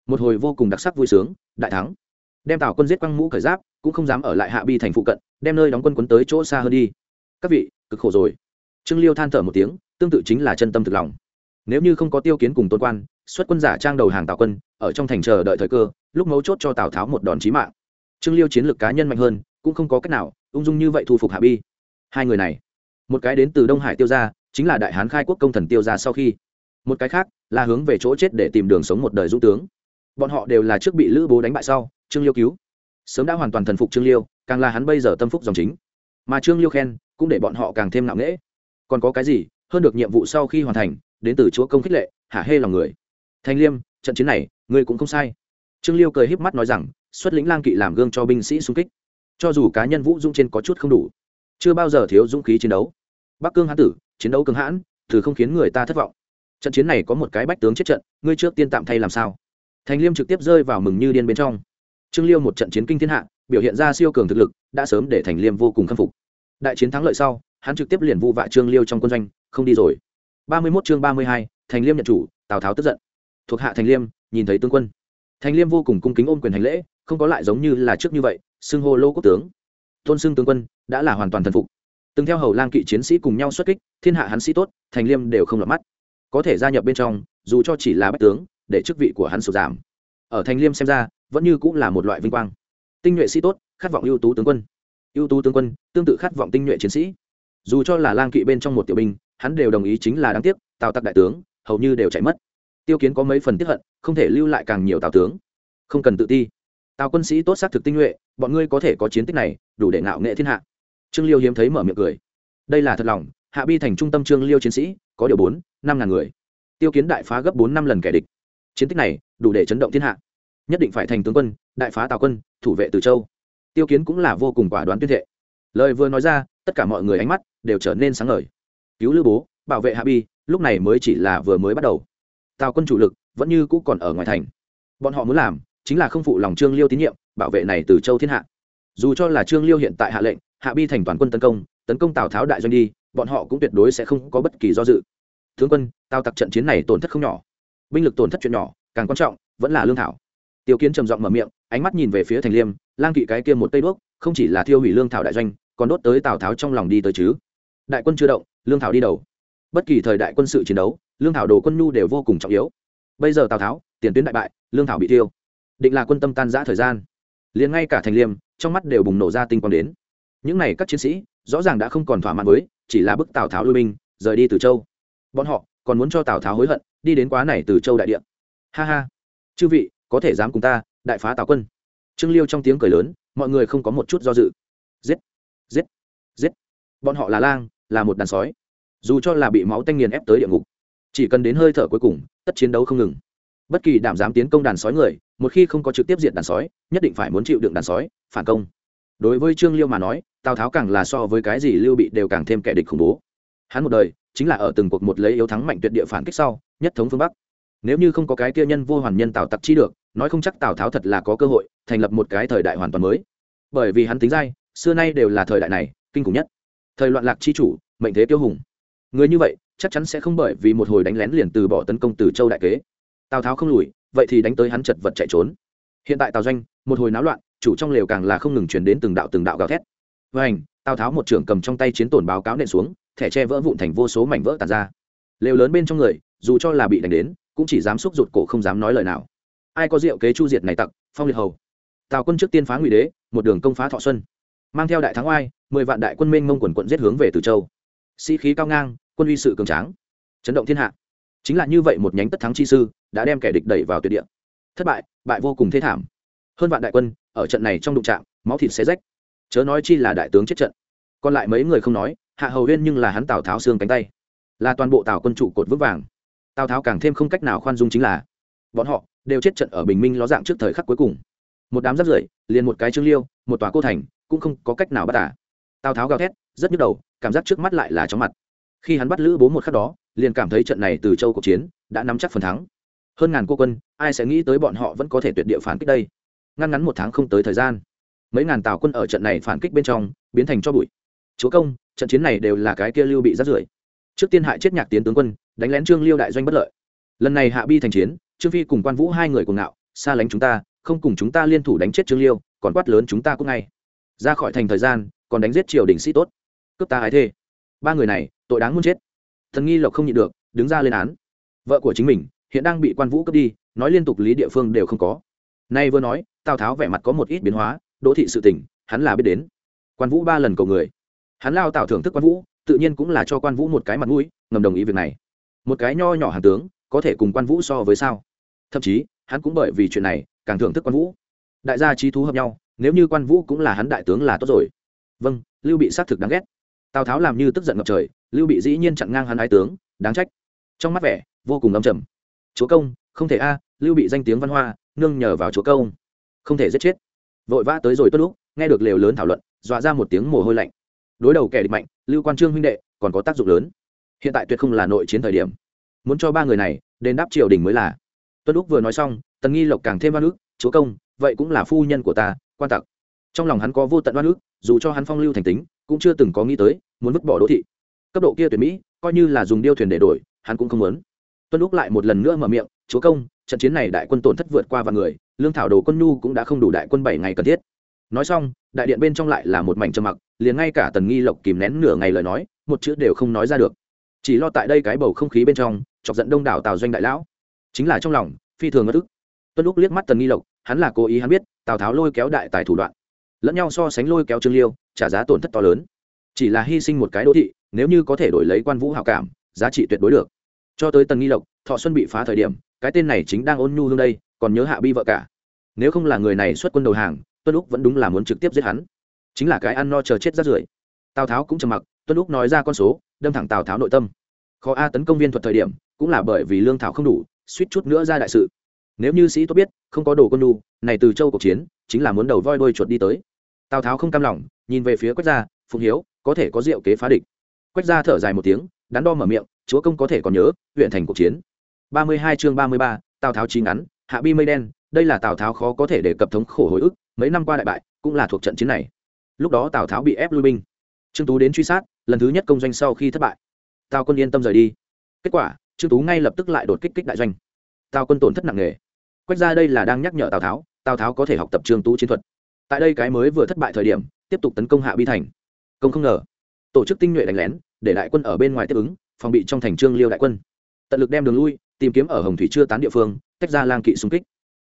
Một hồi vô cùng đặc sắc vui sướng, đại thắng đem tào quân giết quăng mũ khởi giáp, cũng không dám ở lại hạ bi thành phụ cận, đem nơi đóng quân quấn tới chỗ xa hơn đi. Các vị, cực khổ rồi. Trương liêu than thở một tiếng, tương tự chính là chân tâm thực lòng. Nếu như không có tiêu kiến cùng tôn quan, xuất quân giả trang đầu hàng tào quân, ở trong thành chờ đợi thời cơ, lúc mấu chốt cho tào tháo một đòn chí mạng. Trương liêu chiến lược cá nhân mạnh hơn, cũng không có cách nào ung dung như vậy thu phục hạ bi. Hai người này, một cái đến từ đông hải tiêu gia, chính là đại hán khai quốc công thần tiêu gia sau khi. Một cái khác là hướng về chỗ chết để tìm đường sống một đời dũng tướng bọn họ đều là trước bị lữ bố đánh bại sau, trương liêu cứu. Sớm đã hoàn toàn thần phục trương liêu, càng là hắn bây giờ tâm phúc dòng chính. Mà trương liêu khen, cũng để bọn họ càng thêm nặng nễ còn có cái gì, hơn được nhiệm vụ sau khi hoàn thành, đến từ chúa công khích lệ, hả hê lòng người. Thanh liêm, trận chiến này, ngươi cũng không sai. Trương liêu cười híp mắt nói rằng, xuất lĩnh lang kỵ làm gương cho binh sĩ xung kích. Cho dù cá nhân vũ dũng trên có chút không đủ, chưa bao giờ thiếu dũng khí chiến đấu. Bắc cương hán tử, chiến đấu cứng hãn, thử không khiến người ta thất vọng. Trận chiến này có một cái bách tướng chết trận, ngươi trước tiên tạm thay làm sao? Thành liêm trực tiếp rơi vào mừng như điên bên trong. Trương liêu một trận chiến kinh thiên hạ, biểu hiện ra siêu cường thực lực, đã sớm để thành liêm vô cùng khâm phục. Đại chiến thắng lợi sau, hắn trực tiếp liền vụ vạ trương liêu trong quân doanh, không đi rồi. Ba mươi mốt chương ba mươi hai, thành liêm nhận chủ, tào tháo tức giận. Thuộc hạ thành liêm, nhìn thấy tướng quân. Thành liêm vô cùng cung kính ôm quyền hành lễ, không có lại giống như là trước như vậy, xưng hô lô quốc tướng. Tôn xưng tướng quân, đã là hoàn toàn thần phục. Từng theo hầu lang kỵ chiến sĩ cùng nhau xuất kích, thiên hạ hắn sĩ tốt, thành liêm đều không lọt mắt. Có thể gia nhập bên trong, dù cho chỉ là bách tướng để chức vị của hắn sụt giảm. Ở thành liêm xem ra, vẫn như cũng là một loại vinh quang. Tinh nhuệ sĩ tốt, khát vọng ưu tú tướng quân. Ưu tú tướng quân, tương tự khát vọng tinh nhuệ chiến sĩ. Dù cho là lang kỵ bên trong một tiểu binh, hắn đều đồng ý chính là đáng tiếc, tào tặc đại tướng, hầu như đều chạy mất. Tiêu kiến có mấy phần tiếp hận, không thể lưu lại càng nhiều tào tướng. Không cần tự ti. Tào quân sĩ tốt xác thực tinh nhuệ, bọn ngươi có thể có chiến tích này, đủ để ngạo nghệ thiên hạ. Trương liêu hiếm thấy mở miệng cười. Đây là thật lòng, hạ bi thành trung tâm trương liêu chiến sĩ, có điều bốn, năm ngàn người. Tiêu kiến đại phá gấp bốn năm lần kẻ địch chiến tích này đủ để chấn động thiên hạ. Nhất định phải thành tướng quân, đại phá tào quân, thủ vệ từ châu. Tiêu kiến cũng là vô cùng quả đoán tuyên thệ. Lời vừa nói ra, tất cả mọi người ánh mắt đều trở nên sáng ngời. Cứu lữ bố, bảo vệ hạ bi, lúc này mới chỉ là vừa mới bắt đầu. Tào quân chủ lực vẫn như cũ còn ở ngoài thành. Bọn họ muốn làm chính là không phụ lòng trương liêu tín nhiệm, bảo vệ này từ châu thiên hạ. Dù cho là trương liêu hiện tại hạ lệnh, hạ bi thành toàn quân tấn công tấn công tào tháo đại doanh đi, bọn họ cũng tuyệt đối sẽ không có bất kỳ do dự. Tướng quân, tào tặc trận chiến này tổn thất không nhỏ binh lực tổn thất chuyện nhỏ, càng quan trọng, vẫn là lương thảo. Tiêu kiến trầm giọng mở miệng, ánh mắt nhìn về phía thành liêm, lang kỵ cái kia một tây đuốc, không chỉ là thiêu hủy lương thảo đại doanh, còn đốt tới tào tháo trong lòng đi tới chứ. Đại quân chưa động, lương thảo đi đầu. Bất kỳ thời đại quân sự chiến đấu, lương thảo đồ quân nhu đều vô cùng trọng yếu. Bây giờ tào tháo, tiền tuyến đại bại, lương thảo bị tiêu định là quân tâm tan giã thời gian. Liền ngay cả thành liêm, trong mắt đều bùng nổ ra tinh quang đến. Những n à y các chiến sĩ, rõ ràng đã không còn thỏa mãn với, chỉ là bức tào tháo lui binh, rời đi từ châu. Bọn họ còn muốn cho tào tháo hối hận đi đến quá này từ châu đại điện ha ha. Chư vị, có thể dám cùng ta, đại phá tào quân. Trương liêu trong tiếng cười lớn, mọi người không có một chút do dự. Giết giết giết. Bọn họ là lang, là một đàn sói. Dù cho là bị máu tanh nghiền ép tới địa ngục, chỉ cần đến hơi thở cuối cùng, tất chiến đấu không ngừng. Bất kỳ đảm dám tiến công đàn sói người, một khi không có trực tiếp diện đàn sói, nhất định phải muốn chịu đựng đàn sói, phản công. Đối với trương liêu mà nói, tào tháo càng là so với cái gì lưu bị đều càng thêm kẻ địch khủng bố. Hắn một đời chính là ở từng cuộc một lấy yếu thắng mạnh tuyệt địa phản kích sau, nhất thống phương bắc. Nếu như không có cái kia nhân vô hoàn nhân tào tặc chi được, nói không chắc tào tháo thật là có cơ hội thành lập một cái thời đại hoàn toàn mới. Bởi vì hắn tính dai, xưa nay đều là thời đại này, kinh khủng nhất. Thời loạn lạc chi chủ, mệnh thế tiêu hùng. Người như vậy, chắc chắn sẽ không bởi vì một hồi đánh lén liền từ bỏ tấn công từ châu đại kế. Tào tháo không lùi, vậy thì đánh tới hắn chật vật chạy trốn. Hiện tại tào doanh, một hồi náo loạn, chủ trong lều càng là không ngừng chuyển đến từng đạo từng đạo gào thét. Với hành tào tháo một trưởng cầm trong tay chiến tổn báo cáo nện xuống thẻ tre vỡ vụn thành vô số mảnh vỡ tàn ra. Lều lớn bên trong người, dù cho là bị đánh đến, cũng chỉ dám xúc rụt cổ không dám nói lời nào. Ai có rượu kế chu diệt này tặc, phong liệt hầu. Tào quân trước tiên phá ngụy đế, một đường công phá thọ xuân. Mang theo đại thắng oai, mười vạn đại quân minh mông quần quận giết hướng về từ châu. Sĩ khí cao ngang, quân uy sự cường tráng. Chấn động thiên hạ. Chính là như vậy một nhánh tất thắng chi sư, đã đem kẻ địch đẩy vào tuyệt địa. Thất bại bại vô cùng thế thảm. Hơn vạn đại quân, ở trận này trong đụng trạm máu thịt xé rách. Chớ nói chi là đại tướng chết trận. Còn lại mấy người không nói hạ hầu huyên nhưng là hắn tào tháo xương cánh tay. Là toàn bộ tào quân trụ cột vững vàng. Tào tháo càng thêm không cách nào khoan dung chính là, bọn họ đều chết trận ở bình minh ló dạng trước thời khắc cuối cùng. Một đám rắt rưởi, liền một cái trương liêu, một tòa cô thành, cũng không có cách nào bắt tả tào tháo gào thét, rất nhức đầu, cảm giác trước mắt lại là chóng mặt. Khi hắn bắt lữ bố một khắc đó, liền cảm thấy trận này từ châu cuộc chiến đã nắm chắc phần thắng. Hơn ngàn cô quân, ai sẽ nghĩ tới bọn họ vẫn có thể tuyệt địa phản kích đây? Ngăn ngắn một tháng không tới thời gian, mấy ngàn tào quân ở trận này phản kích bên trong, biến thành cho bụi. Chúa công trận chiến này đều là cái kia lưu bị rắt rưởi. Trước tiên hại chết nhạc tiến tướng quân, đánh lén trương liêu đại doanh bất lợi. Lần này hạ bi thành chiến, trương phi cùng quan vũ hai người cùng ngạo, xa lánh chúng ta, không cùng chúng ta liên thủ đánh chết trương liêu, còn quát lớn chúng ta cũng ngay. Ra khỏi thành thời gian, còn đánh giết triều đình sĩ tốt. Cướp ta ái thê. Ba người này, tội đáng muốn chết. Thần nghi lộc không nhịn được, đứng ra lên án. Vợ của chính mình, hiện đang bị quan vũ cướp đi, nói liên tục lý địa phương đều không có. Nay vừa nói, tào tháo vẻ mặt có một ít biến hóa, đỗ thị sự tỉnh hắn là biết đến. Quan vũ ba lần cầu người hắn lao tạo thưởng thức quan vũ, tự nhiên cũng là cho quan vũ một cái mặt mũi, ngầm đồng ý việc này. Một cái nho nhỏ hàng tướng, có thể cùng quan vũ so với sao? Thậm chí, hắn cũng bởi vì chuyện này, càng thưởng thức quan vũ. Đại gia trí thú hợp nhau, nếu như quan vũ cũng là hắn đại tướng là tốt rồi. Vâng lưu bị xác thực đáng ghét. Tào tháo làm như tức giận ngập trời, lưu bị dĩ nhiên chặn ngang hắn ái tướng, đáng trách. Trong mắt vẻ, vô cùng âm trầm. Chúa công, không thể a, lưu bị danh tiếng văn hoa, nương nhờ vào chúa công. Không thể giết chết. Vội vã tới rồi tốt lúc, nghe được lều lớn thảo luận, dọa ra một tiếng mồ hôi lạnh đối đầu kẻ địch mạnh, lưu quan trương huynh đệ còn có tác dụng lớn. Hiện tại tuyệt không là nội chiến thời điểm. Muốn cho ba người này đền đáp triều đình mới là. Tuân úc vừa nói xong, tần nghi lộc càng thêm oan ức, chúa công, vậy cũng là phu nhân của ta, quan tặc. Trong lòng hắn có vô tận oan ức, dù cho hắn phong lưu thành tính, cũng chưa từng có nghĩ tới, muốn vứt bỏ đô thị. Cấp độ kia tuyển mỹ, coi như là dùng điêu thuyền để đổi, hắn cũng không muốn. Tuân úc lại một lần nữa mở miệng, chúa công, trận chiến này đại quân tổn thất vượt qua vạn người, lương thảo đồ quân nhu cũng đã không đủ đại quân bảy ngày cần thiết nói xong, đại điện bên trong lại là một mảnh trầm mặc, liền ngay cả tần nghi lộc kìm nén nửa ngày lời nói, một chữ đều không nói ra được. Chỉ lo tại đây cái bầu không khí bên trong, chọc giận đông đảo tào doanh đại lão. Chính là trong lòng, phi thường ngất ức. Tuân lúc liếc mắt tần nghi lộc, hắn là cố ý hắn biết, tào tháo lôi kéo đại tài thủ đoạn. Lẫn nhau so sánh lôi kéo trương liêu, trả giá tổn thất to lớn. Chỉ là hy sinh một cái đô thị, nếu như có thể đổi lấy quan vũ hảo cảm, giá trị tuyệt đối được. Cho tới tần nghi lộc, thọ xuân bị phá thời điểm, cái tên này chính đang ôn nhu hương đây, còn nhớ hạ bi vợ cả. Nếu không là người này xuất quân đầu hàng tuân úc vẫn đúng là muốn trực tiếp giết hắn. Chính là cái ăn no chờ chết rát rưởi. Tào tháo cũng trầm mặc, tuân úc nói ra con số, đâm thẳng tào tháo nội tâm. Khó a tấn công viên thuật thời điểm, cũng là bởi vì lương thảo không đủ, suýt chút nữa ra đại sự. Nếu như sĩ tốt biết, không có đồ quân đu này từ châu cuộc chiến, chính là muốn đầu voi đôi chuột đi tới. Tào tháo không cam lòng, nhìn về phía quách gia, phụng hiếu, có thể có diệu kế phá địch. Quách gia thở dài một tiếng, đắn đo mở miệng, chúa công có thể còn nhớ, huyện thành cuộc chiến. Ba mươi hai chương ba mươi ba, tào tháo chín ngắn, hạ bi mây đen, đây là tào tháo khó có thể để cập thống khổ hồi ức mấy năm qua đại bại, cũng là thuộc trận chiến này. Lúc đó tào tháo bị ép lui binh. Trương tú đến truy sát, lần thứ nhất công doanh sau khi thất bại. Tào quân yên tâm rời đi. Kết quả, trương tú ngay lập tức lại đột kích kích đại doanh. Tào quân tổn thất nặng nề. Quách ra đây là đang nhắc nhở tào tháo tào tháo có thể học tập trương tú chiến thuật. Tại đây cái mới vừa thất bại thời điểm, tiếp tục tấn công hạ bi thành. Công không ngờ, tổ chức tinh nhuệ đánh lén, để đại quân ở bên ngoài tiếp ứng, phòng bị trong thành trương liêu đại quân. Tận lực đem đường lui, tìm kiếm ở hồng thủy chưa tán địa phương, tách ra lang kỵ xung kích.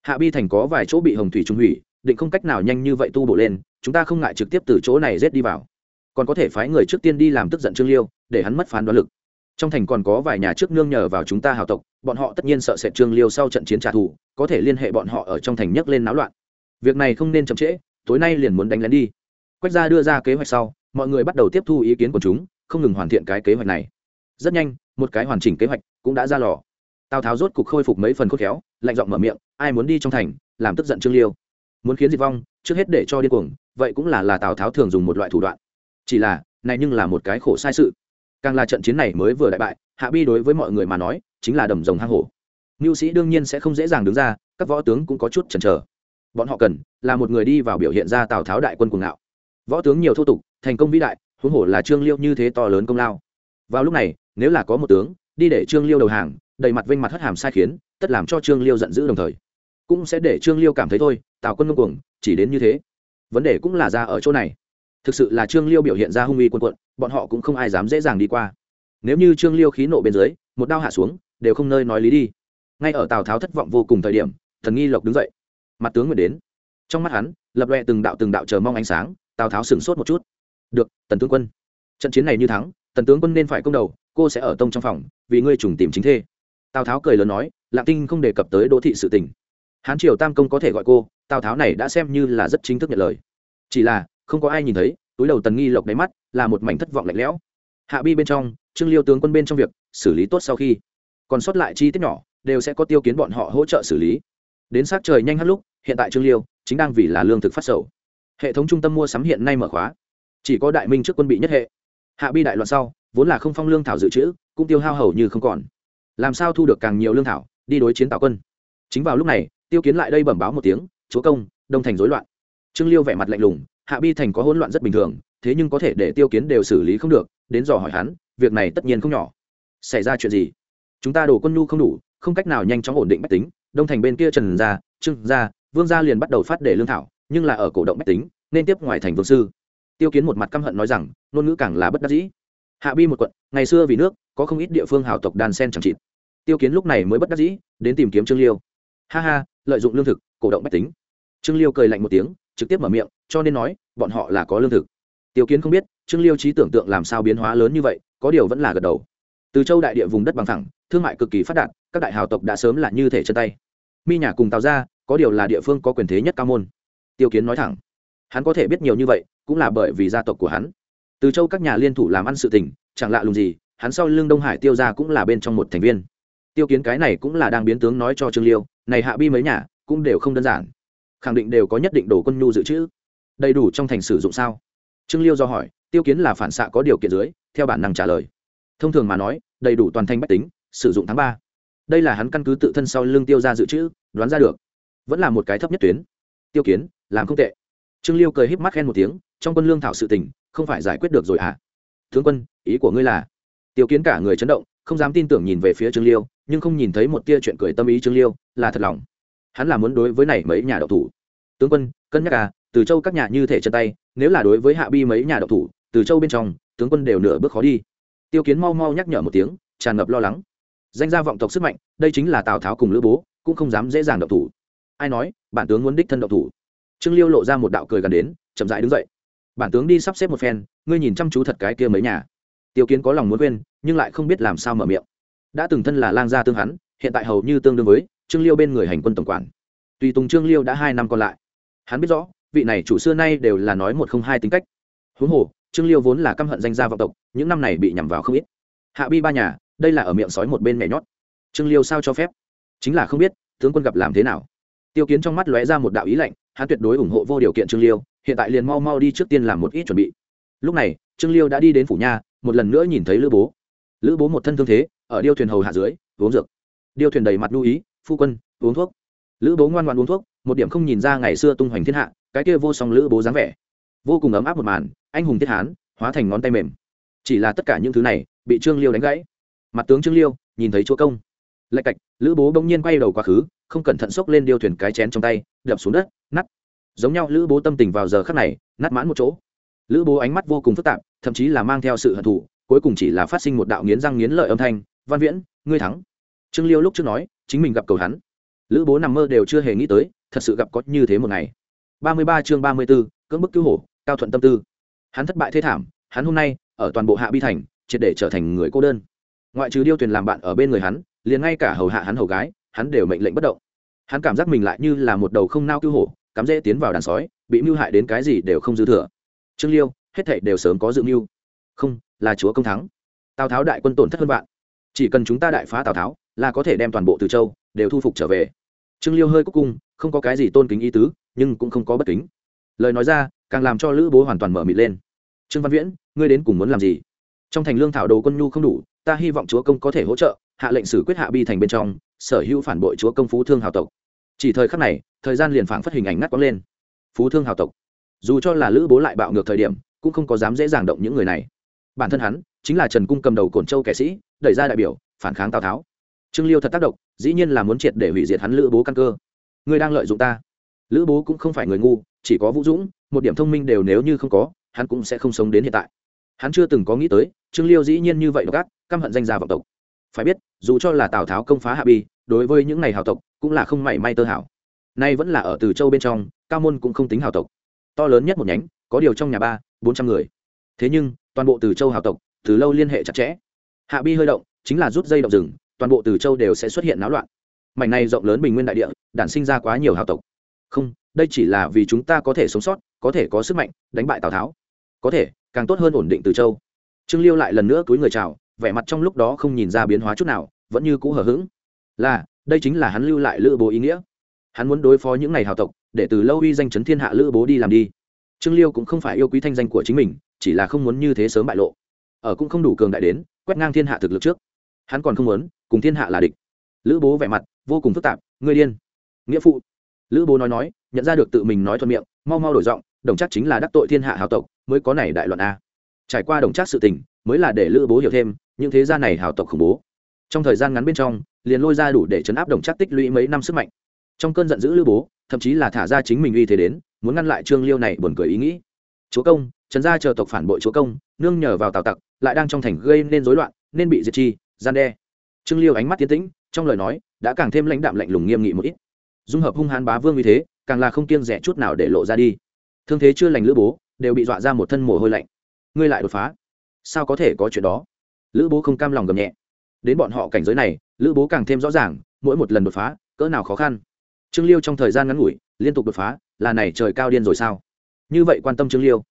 Hạ bi thành có vài chỗ bị hồng thủy trung hủy định không cách nào nhanh như vậy tu bổ lên, chúng ta không ngại trực tiếp từ chỗ này rết đi vào. Còn có thể phái người trước tiên đi làm tức giận trương liêu, để hắn mất phán đoán lực. Trong thành còn có vài nhà trước nương nhờ vào chúng ta hào tộc, bọn họ tất nhiên sợ sệt trương liêu sau trận chiến trả thù, có thể liên hệ bọn họ ở trong thành nhấc lên náo loạn. Việc này không nên chậm trễ, tối nay liền muốn đánh lén đi. Quách gia đưa ra kế hoạch sau, mọi người bắt đầu tiếp thu ý kiến của chúng, không ngừng hoàn thiện cái kế hoạch này. Rất nhanh, một cái hoàn chỉnh kế hoạch cũng đã ra lò. Tào tháo rốt cục khôi phục mấy phần khôn khéo, lạnh giọng mở miệng, ai muốn đi trong thành, làm tức giận trương liêu? Muốn khiến diệt vong, trước hết để cho điên cuồng, vậy cũng là là tào tháo thường dùng một loại thủ đoạn. Chỉ là, này nhưng là một cái khổ sai sự. Càng là trận chiến này mới vừa đại bại, hạ bi đối với mọi người mà nói, chính là đầm rồng hang hổ. Mưu sĩ đương nhiên sẽ không dễ dàng đứng ra, các võ tướng cũng có chút chần chờ. Bọn họ cần là một người đi vào biểu hiện ra tào tháo đại quân cuồng ngạo. Võ tướng nhiều thô tục, thành công vĩ đại, huống hổ là trương liêu như thế to lớn công lao. Vào lúc này, nếu là có một tướng đi để trương liêu đầu hàng, đầy mặt vinh mặt hất hàm sai khiến, tất làm cho trương liêu giận dữ đồng thời cũng sẽ để trương liêu cảm thấy thôi, tào quân ngông cuồng, chỉ đến như thế. Vấn đề cũng là ra ở chỗ này. Thực sự là trương liêu biểu hiện ra hung uy quân quận bọn họ cũng không ai dám dễ dàng đi qua. Nếu như trương liêu khí nộ bên dưới, một đao hạ xuống, đều không nơi nói lý đi. Ngay ở tào tháo thất vọng vô cùng thời điểm, thần nghi lộc đứng dậy. Mặt tướng nguyện đến. Trong mắt hắn, lập loẹ từng đạo từng đạo chờ mong ánh sáng, tào tháo sửng sốt một chút. Được, tần tướng quân. Trận chiến này như thắng, tần tướng quân nên phải công đầu, cô sẽ ở tông trong phòng, vì ngươi trùng tìm chính thê. Tào tháo cười lớn nói, lạng tinh không đề cập tới đỗ thị sự tình hán triều tam công có thể gọi cô, tào tháo này đã xem như là rất chính thức nhận lời. Chỉ là, không có ai nhìn thấy, túi đầu tần nghi lộc đáy mắt, là một mảnh thất vọng lạnh lẽo. Hạ bi bên trong, trương liêu tướng quân bên trong việc, xử lý tốt sau khi. Còn sót lại chi tiết nhỏ, đều sẽ có tiêu kiến bọn họ hỗ trợ xử lý. Đến sát trời nhanh hát lúc, hiện tại trương liêu, chính đang vì là lương thực phát sầu. Hệ thống trung tâm mua sắm hiện nay mở khóa. Chỉ có đại minh trước quân bị nhất hệ. Hạ bi đại loạn sau, vốn là không phong lương thảo dự trữ, cũng tiêu hao hầu như không còn. Làm sao thu được càng nhiều lương thảo, đi đối chiến tào quân. Chính vào lúc này tiêu kiến lại đây bẩm báo một tiếng, chúa công, đông thành rối loạn. Trương liêu vẻ mặt lạnh lùng, hạ bi thành có hỗn loạn rất bình thường, thế nhưng có thể để tiêu kiến đều xử lý không được, đến dò hỏi hắn, việc này tất nhiên không nhỏ. Xảy ra chuyện gì? Chúng ta đổ quân nhu không đủ, không cách nào nhanh chóng ổn định bách tính. Đông thành bên kia trần gia, trương gia, vương gia liền bắt đầu phát để lương thảo, nhưng là ở cổ động bách tính, nên tiếp ngoài thành vương sư. Tiêu kiến một mặt căm hận nói rằng, ngôn ngữ càng là bất đắc dĩ. Hạ bi một quận, ngày xưa vì nước, có không ít địa phương hào tộc đàn sen chẳng chịt. Tiêu kiến lúc này mới bất đắc dĩ, đến tìm kiếm trương liêu. Ha ha lợi dụng lương thực, cổ động bách tính. Trương liêu cười lạnh một tiếng, trực tiếp mở miệng, cho nên nói, bọn họ là có lương thực. Tiêu kiến không biết, trương liêu trí tưởng tượng làm sao biến hóa lớn như vậy, có điều vẫn là gật đầu. Từ châu đại địa vùng đất bằng thẳng, thương mại cực kỳ phát đạt, các đại hào tộc đã sớm là như thể chân tay. Mi nhà cùng tào ra có điều là địa phương có quyền thế nhất cao môn. Tiêu kiến nói thẳng, hắn có thể biết nhiều như vậy, cũng là bởi vì gia tộc của hắn. Từ châu các nhà liên thủ làm ăn sự tình, chẳng lạ lùng gì, hắn sau lưng đông hải tiêu ra cũng là bên trong một thành viên. Tiêu kiến cái này cũng là đang biến tướng nói cho trương liêu này hạ bi mấy nhà cũng đều không đơn giản. Khẳng định đều có nhất định đồ quân nhu dự trữ. Đầy đủ trong thành sử dụng sao? Trương liêu do hỏi, tiêu kiến là phản xạ có điều kiện dưới, theo bản năng trả lời. Thông thường mà nói, đầy đủ toàn thanh bách tính, sử dụng tháng ba. Đây là hắn căn cứ tự thân sau lưng tiêu ra dự trữ, đoán ra được. Vẫn là một cái thấp nhất tuyến. Tiêu kiến, làm không tệ. Trương liêu cười híp mắt khen một tiếng, trong quân lương thảo sự tình, không phải giải quyết được rồi à? Tướng quân, ý của ngươi là? Tiêu kiến cả người chấn động không dám tin tưởng nhìn về phía trương liêu, nhưng không nhìn thấy một tia chuyện cười tâm ý trương liêu, là thật lòng. Hắn là muốn đối với này mấy nhà độc thủ. Tướng quân, cân nhắc à từ châu các nhà như thể chân tay, nếu là đối với hạ bi mấy nhà độc thủ, từ châu bên trong, tướng quân đều nửa bước khó đi. Tiêu kiến mau mau nhắc nhở một tiếng, tràn ngập lo lắng. Danh gia vọng tộc sức mạnh, đây chính là tào tháo cùng lữ bố, cũng không dám dễ dàng độc thủ. Ai nói, bản tướng muốn đích thân độc thủ. Trương liêu lộ ra một đạo cười gần đến, chậm rãi đứng dậy. Bản tướng đi sắp xếp một phen, ngươi nhìn chăm chú thật cái kia mấy nhà tiêu kiến có lòng muốn quên, nhưng lại không biết làm sao mở miệng. Đã từng thân là lang gia tương hắn, hiện tại hầu như tương đương với trương liêu bên người hành quân tổng quản. Tùy tùng trương liêu đã hai năm còn lại. Hắn biết rõ, vị này chủ xưa nay đều là nói một không hai tính cách. Huống hồ, trương liêu vốn là căm hận danh gia vọng tộc, những năm này bị nhằm vào không ít. Hạ bi ba nhà, đây là ở miệng sói một bên mẹ nhót. Trương liêu sao cho phép? Chính là không biết, tướng quân gặp làm thế nào. Tiêu kiến trong mắt lóe ra một đạo ý lạnh, hắn tuyệt đối ủng hộ vô điều kiện trương liêu, hiện tại liền mau mau đi trước tiên làm một ít chuẩn bị. Lúc này, trương liêu đã đi đến phủ nha một lần nữa nhìn thấy lữ bố. Lữ bố một thân thương thế, ở điêu thuyền hầu hạ dưới, uống dược điêu thuyền đầy mặt lưu ý, phu quân, uống thuốc. Lữ bố ngoan ngoan uống thuốc, một điểm không nhìn ra ngày xưa tung hoành thiên hạ, cái kia vô song lữ bố dáng vẻ. Vô cùng ấm áp một màn, anh hùng tiết hán, hóa thành ngón tay mềm. Chỉ là tất cả những thứ này, bị trương liêu đánh gãy. Mặt tướng trương liêu, nhìn thấy chúa công. Lạch cạch, lữ bố bỗng nhiên quay đầu quá khứ, không cẩn thận xốc lên điêu thuyền cái chén trong tay, đập xuống đất nắt giống nhau lữ bố tâm tình vào giờ khắc này, nát mãn một chỗ. Lữ bố ánh mắt vô cùng phức tạp thậm chí là mang theo sự hận thù, cuối cùng chỉ là phát sinh một đạo nghiến răng nghiến lợi âm thanh, văn viễn, ngươi thắng. Trương liêu lúc trước nói, chính mình gặp cầu hắn. Lữ bố nằm mơ đều chưa hề nghĩ tới, thật sự gặp có như thế một ngày. Ba mươi ba chương ba mươi b ố cưỡng bức cứu hổ, cao thuận tâm tư. Hắn thất bại thế thảm, hắn hôm nay, ở toàn bộ hạ bi thành, triệt để trở thành người cô đơn. Ngoại trừ điêu tuyền làm bạn ở bên người hắn, liền ngay cả hầu hạ hắn hầu gái, hắn đều mệnh lệnh bất động. Hắn cảm giác mình lại như là một đầu không nao cứu hổ, cắm dễ tiến vào đàn sói, bị mưu hại đến cái gì đều không dư thừa. Trương liêu hết thảy đều sớm có dự mưu. Không, là chúa công thắng. Tào tháo đại quân tổn thất hơn bạn chỉ cần chúng ta đại phá tào tháo, là có thể đem toàn bộ từ châu đều thu phục trở về. Trương liêu hơi cúc cung, không có cái gì tôn kính ý tứ, nhưng cũng không có bất kính. Lời nói ra, càng làm cho lữ bố hoàn toàn mở mịt lên. Trương văn viễn, ngươi đến cùng muốn làm gì? Trong thành lương thảo đồ quân nhu không đủ, ta hy vọng chúa công có thể hỗ trợ, hạ lệnh xử quyết hạ bi thành bên trong, sở hữu phản bội chúa công phú thương hào tộc. Chỉ thời khắc này, thời gian liền phảng phất hình ảnh ngắt quãng lên. Phú thương hào tộc dù cho là lữ bố lại bạo ngược thời điểm, cũng không có dám dễ dàng động những người này. Bản thân hắn, chính là trần cung cầm đầu cổn châu kẻ sĩ, đẩy ra đại biểu, phản kháng tào tháo. Trương liêu thật tác động, dĩ nhiên là muốn triệt để hủy diệt hắn lữ bố căn cơ. Ngươi đang lợi dụng ta. Lữ bố cũng không phải người ngu, chỉ có vũ dũng, một điểm thông minh đều nếu như không có, hắn cũng sẽ không sống đến hiện tại. Hắn chưa từng có nghĩ tới, trương liêu dĩ nhiên như vậy độc ác, căm hận danh gia vọng tộc. Phải biết, dù cho là tào tháo công phá hạ bi, đối với những này hào tộc, cũng là không mảy may tơ hảo nay vẫn là ở từ châu bên trong, cao môn cũng không tính hào tộc to lớn nhất một nhánh, có điều trong nhà ba, bốn trăm người. Thế nhưng, toàn bộ từ châu hào tộc, từ lâu liên hệ chặt chẽ. Hạ bi hơi động, chính là rút dây động rừng, toàn bộ từ châu đều sẽ xuất hiện náo loạn. Mảnh này rộng lớn bình nguyên đại địa, đản sinh ra quá nhiều hào tộc. Không, đây chỉ là vì chúng ta có thể sống sót, có thể có sức mạnh, đánh bại tào tháo. Có thể, càng tốt hơn ổn định từ châu. Trương liêu lại lần nữa túi người chào, vẻ mặt trong lúc đó không nhìn ra biến hóa chút nào, vẫn như cũ hờ hững. Là, đây chính là hắn lưu lại lữ bố ý nghĩa. Hắn muốn đối phó những ngày hào tộc để từ lâu uy danh chấn thiên hạ lữ bố đi làm đi. Trương liêu cũng không phải yêu quý thanh danh của chính mình, chỉ là không muốn như thế sớm bại lộ. Ở cũng không đủ cường đại đến, quét ngang thiên hạ thực lực trước. Hắn còn không muốn, cùng thiên hạ là địch. Lữ bố vẻ mặt vô cùng phức tạp, ngươi điên. Nghĩa phụ. Lữ bố nói nói, nhận ra được tự mình nói thuận miệng, mau mau đổi giọng, đồng chắc chính là đắc tội thiên hạ hào tộc, mới có này đại loạn a. Trải qua đồng chắc sự tình, mới là để lữ bố hiểu thêm, những thế gia này hào tộc khủng bố. Trong thời gian ngắn bên trong, liền lôi ra đủ để chấn áp đồng chắc tích lũy mấy năm sức mạnh trong cơn giận dữ lữ bố, thậm chí là thả ra chính mình uy thế đến, muốn ngăn lại trương liêu này buồn cười ý nghĩ. Chúa công, trần gia chờ tộc phản bội chúa công, nương nhờ vào tào tặc, lại đang trong thành gây nên rối loạn, nên bị diệt chi, gian đe. Trương liêu ánh mắt tiến tĩnh, trong lời nói, đã càng thêm lãnh đạm lạnh lùng nghiêm nghị một ít. Dung hợp hung hãn bá vương uy thế, càng là không kiêng rẻ chút nào để lộ ra đi. Thương thế chưa lành lữ bố, đều bị dọa ra một thân mồ hôi lạnh. Ngươi lại đột phá. Sao có thể có chuyện đó? Lữ bố không cam lòng gầm nhẹ. Đến bọn họ cảnh giới này, lữ bố càng thêm rõ ràng, mỗi một lần đột phá, cỡ nào khó khăn trương liêu trong thời gian ngắn ngủi, liên tục đột phá, là này trời cao điên rồi sao? Như vậy quan tâm trương liêu,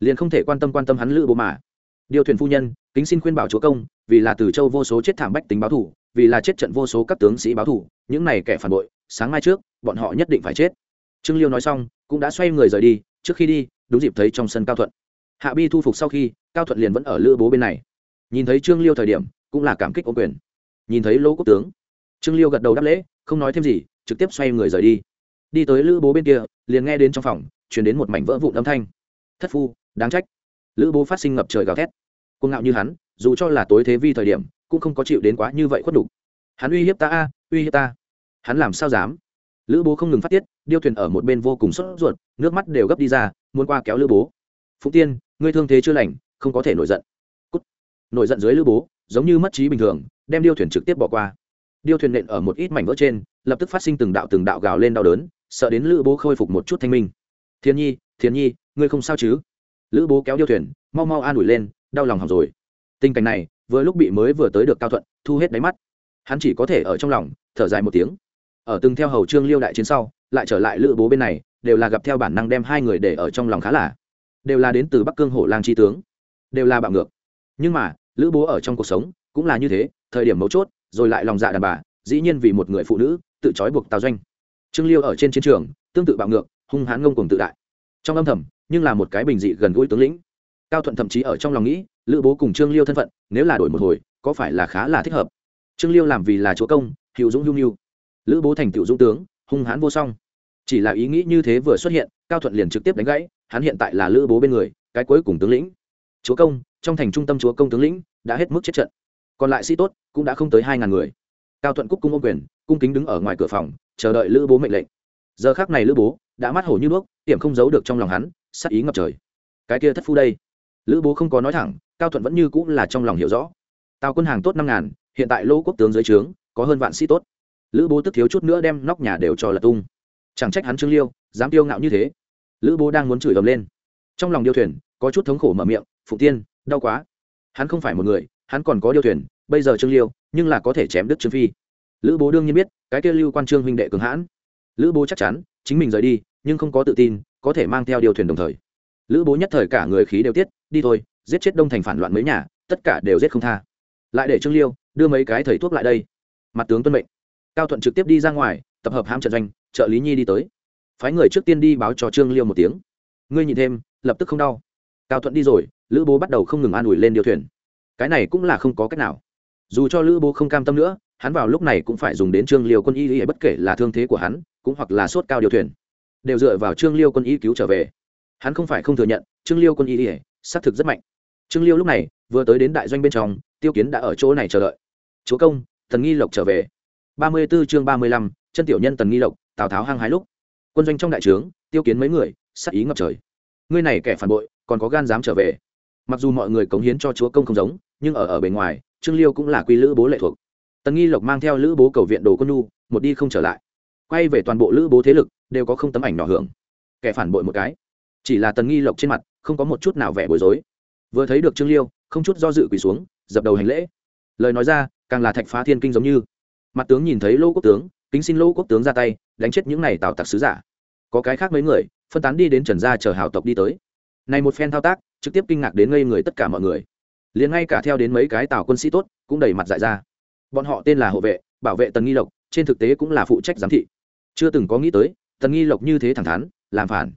liền không thể quan tâm quan tâm hắn lữ bố mà. Điều thuyền phu nhân, kính xin khuyên bảo chúa công, vì là từ châu vô số chết thảm bách tính báo thủ vì là chết trận vô số các tướng sĩ báo thủ những này kẻ phản bội, sáng mai trước, bọn họ nhất định phải chết. Trương liêu nói xong, cũng đã xoay người rời đi, trước khi đi, đúng dịp thấy trong sân cao thuận. Hạ bi thu phục sau khi, cao thuận liền vẫn ở lữ bố bên này. Nhìn thấy trương liêu thời điểm, cũng là cảm kích ô quyền. Nhìn thấy lỗ quốc tướng, trương liêu gật đầu đáp lễ, không nói thêm gì trực tiếp xoay người rời đi. Đi tới lữ bố bên kia, liền nghe đến trong phòng chuyển đến một mảnh vỡ vụn âm thanh. Thất phu, đáng trách. Lữ bố phát sinh ngập trời gào thét. Cuồng ngạo như hắn, dù cho là tối thế vi thời điểm, cũng không có chịu đến quá như vậy khuất đủ. hắn uy hiếp ta a, uy hiếp ta. Hắn làm sao dám? Lữ bố không ngừng phát tiết, điêu thuyền ở một bên vô cùng sốt ruột, nước mắt đều gấp đi ra, muốn qua kéo lữ bố. Phúc tiên, ngươi thương thế chưa lành, không có thể nổi giận. Cút. nổi giận dưới lữ bố, giống như mất trí bình thường, đem điêu thuyền trực tiếp bỏ qua. Điêu thuyền nện ở một ít mảnh vỡ trên lập tức phát sinh từng đạo từng đạo gào lên đau đớn, sợ đến lữ bố khôi phục một chút thanh minh. Thiên nhi thiên nhi, ngươi không sao chứ? Lữ bố kéo điêu thuyền, mau mau an ủi lên, đau lòng hỏng rồi. Tình cảnh này, vừa lúc bị mới vừa tới được cao thuận, thu hết đáy mắt. Hắn chỉ có thể ở trong lòng, thở dài một tiếng. Ở từng theo hầu trương liêu đại chiến sau, lại trở lại lữ bố bên này, đều là gặp theo bản năng đem hai người để ở trong lòng khá là. Đều là đến từ bắc cương hổ lang tri tướng, đều là bạo ngược. Nhưng mà, lữ bố ở trong cuộc sống cũng là như thế, thời điểm mấu chốt, rồi lại lòng dạ đàn bà, dĩ nhiên vì một người phụ nữ tự trói buộc tào doanh. Trương liêu ở trên chiến trường, tương tự bạo ngược, hung hãn ngông cùng tự đại. Trong âm thầm, nhưng là một cái bình dị gần gũi tướng lĩnh. Cao thuận thậm chí ở trong lòng nghĩ, lữ bố cùng trương liêu thân phận, nếu là đổi một hồi, có phải là khá là thích hợp? Trương liêu làm vì là chúa công, hữu dũng hung nhu lữ bố thành tựu dũng tướng, hung hãn vô song. Chỉ là ý nghĩ như thế vừa xuất hiện, cao thuận liền trực tiếp đánh gãy, hắn hiện tại là lữ bố bên người, cái cuối cùng tướng lĩnh. Chúa công, trong thành trung tâm chúa công tướng lĩnh, đã hết mức chết trận. Còn lại sĩ tốt, cũng đã không tới hai ngàn người. Cao thuận cúc cung ô quyền cung kính đứng ở ngoài cửa phòng, chờ đợi lữ bố mệnh lệnh. Giờ khác này lữ bố đã mắt hổ như đuốc tiệm không giấu được trong lòng hắn, sắc ý ngập trời. Cái kia thất phu đây. Lữ bố không có nói thẳng, cao thuận vẫn như cũng là trong lòng hiểu rõ. Tào quân hàng tốt năm ngàn, hiện tại lỗ quốc tướng dưới trướng, có hơn vạn sĩ tốt. Lữ bố tức thiếu chút nữa đem nóc nhà đều cho lật tung. Chẳng trách hắn trương liêu, dám tiêu ngạo như thế. Lữ bố đang muốn chửi ầm lên. Trong lòng điêu thuyền, có chút thống khổ mở miệng, phụ tiên, đau quá. Hắn không phải một người, hắn còn có điêu thuyền, bây giờ trương liêu, nhưng là có thể chém đứt trương phi lữ bố đương nhiên biết, cái kia lưu quan trương huynh đệ cường hãn. Lữ bố chắc chắn, chính mình rời đi, nhưng không có tự tin, có thể mang theo điều thuyền đồng thời. Lữ bố nhất thời cả người khí đều tiết, đi thôi, giết chết đông thành phản loạn mấy nhà, tất cả đều giết không tha. Lại để trương liêu đưa mấy cái thầy thuốc lại đây. Mặt tướng tuân mệnh. Cao thuận trực tiếp đi ra ngoài, tập hợp ham trận doanh, trợ lý nhi đi tới. Phái người trước tiên đi báo cho trương liêu một tiếng. Ngươi nhìn thêm, lập tức không đau. Cao thuận đi rồi, lữ bố bắt đầu không ngừng an ủi lên điều thuyền. Cái này cũng là không có cách nào. Dù cho lữ bố không cam tâm nữa hắn vào lúc này cũng phải dùng đến trương liêu quân y y bất kể là thương thế của hắn cũng hoặc là sốt cao điều thuyền đều dựa vào trương liêu quân y cứu trở về. Hắn không phải không thừa nhận trương liêu quân y y xác thực rất mạnh. Trương liêu lúc này vừa tới đến đại doanh bên trong tiêu kiến đã ở chỗ này chờ đợi. Chúa công thần nghi lộc trở về. Ba mươi 34 chương ba mươi lăm, chân tiểu nhân tần nghi lộc tào tháo hăng hái lúc. Quân doanh trong đại trướng tiêu kiến mấy người sắc ý ngập trời. Ngươi này kẻ phản bội còn có gan dám trở về? Mặc dù mọi người cống hiến cho chúa công không giống nhưng ở ở bề ngoài trương liêu cũng là quy lữ bố lệ thuộc tần nghi lộc mang theo lữ bố cầu viện đồ quân nhu, một đi không trở lại. Quay về toàn bộ lữ bố thế lực, đều có không tấm ảnh nhỏ hưởng. Kẻ phản bội một cái. Chỉ là tần nghi lộc trên mặt, không có một chút nào vẻ bối rối. Vừa thấy được trương liêu, không chút do dự quỳ xuống, dập đầu hành lễ. Lời nói ra, càng là thạch phá thiên kinh giống như. Mặt tướng nhìn thấy lô quốc tướng, kính xin lô quốc tướng ra tay, đánh chết những này tào tặc sứ giả. Có cái khác mấy người, phân tán đi đến trần gia chờ hào tộc đi tới. Này một phen thao tác, trực tiếp kinh ngạc đến ngây người tất cả mọi người. Liền ngay cả theo đến mấy cái tào quân sĩ tốt, cũng đầy mặt dại ra bọn họ tên là hộ vệ, bảo vệ tần nghi lộc, trên thực tế cũng là phụ trách giám thị. Chưa từng có nghĩ tới, tần nghi lộc như thế thẳng thắn, làm phản.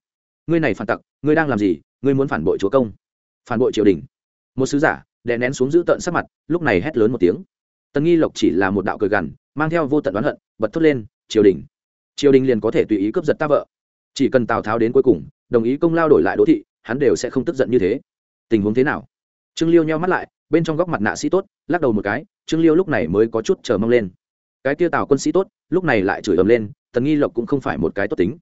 Ngươi này phản tặc, ngươi đang làm gì? Ngươi muốn phản bội chúa công. Phản bội triều đình. Một sứ giả, đè nén xuống giữ tận sắc mặt, lúc này hét lớn một tiếng. Tần nghi lộc chỉ là một đạo cười gằn, mang theo vô tận oán hận, bật thốt lên, triều đình. Triều đình liền có thể tùy ý cướp giật ta vợ. Chỉ cần tào tháo đến cuối cùng, đồng ý công lao đổi lại đỗ thị, hắn đều sẽ không tức giận như thế. Tình huống thế nào? Trương liêu nheo mắt lại bên trong góc mặt nạ sĩ tốt, lắc đầu một cái, trương liêu lúc này mới có chút chờ mong lên. Cái kia tào quân sĩ tốt, lúc này lại chửi ầm lên, tần nghi lộc cũng không phải một cái tốt tính.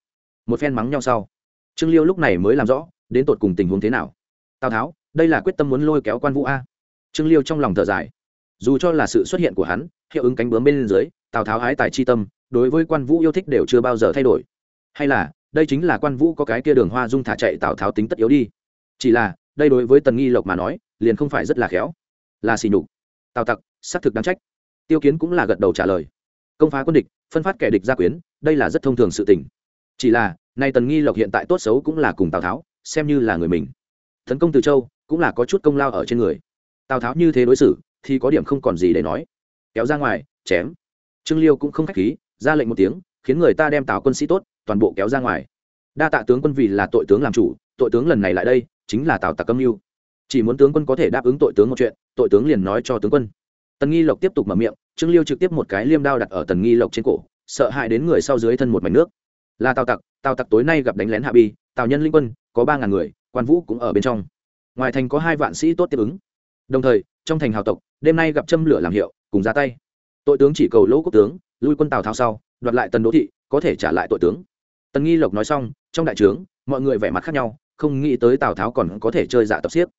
Một phen mắng nhau sau, trương liêu lúc này mới làm rõ, đến tột cùng tình huống thế nào. Tào tháo, đây là quyết tâm muốn lôi kéo quan vũ a. Trương liêu trong lòng thở dài. Dù cho là sự xuất hiện của hắn, hiệu ứng cánh bướm bên dưới, tào tháo hái tài chi tâm, đối với quan vũ yêu thích đều chưa bao giờ thay đổi. Hay là, đây chính là quan vũ có cái kia đường hoa dung thả chạy tào tháo tính tất yếu đi. Chỉ là đây đối với tần nghi lộc mà nói, liền không phải rất là khéo. Là xì nhục. Tào tặc, xác thực đáng trách. Tiêu kiến cũng là gật đầu trả lời. Công phá quân địch, phân phát kẻ địch gia quyến, đây là rất thông thường sự tình. Chỉ là, nay tần nghi lộc hiện tại tốt xấu cũng là cùng tào tháo, xem như là người mình. Tấn công từ châu, cũng là có chút công lao ở trên người. Tào tháo như thế đối xử, thì có điểm không còn gì để nói. Kéo ra ngoài, chém. Trương liêu cũng không k h á c h khí, ra lệnh một tiếng, khiến người ta đem tào quân sĩ tốt, toàn bộ kéo ra ngoài. Đa tạ tướng quân vì là tội tướng làm chủ, tội tướng lần này lại đây chính là tào tặc âm mưu. Chỉ muốn tướng quân có thể đáp ứng tội tướng một chuyện, tội tướng liền nói cho tướng quân. Tần nghi lộc tiếp tục mở miệng, trương liêu trực tiếp một cái liêm đao đặt ở tần nghi lộc trên cổ, sợ hãi đến người sau dưới thân một mảnh nước. Là tào tặc tào tặc tối nay gặp đánh lén hạ bi, tào nhân linh quân, có ba ngàn người, quan vũ cũng ở bên trong. Ngoài thành có hai vạn sĩ tốt tiếp ứng. Đồng thời, trong thành hào tộc, đêm nay gặp châm lửa làm hiệu, cùng ra tay. Tội tướng chỉ cầu lỗ quốc tướng, lui quân tào thao sau, đoạt lại tần đỗ thị, có thể trả lại tội tướng. Tần nghi lộc nói xong, trong đại trướng, mọi người vẻ mặt khác nhau không nghĩ tới tào tháo còn có thể chơi dạ tập xiếc.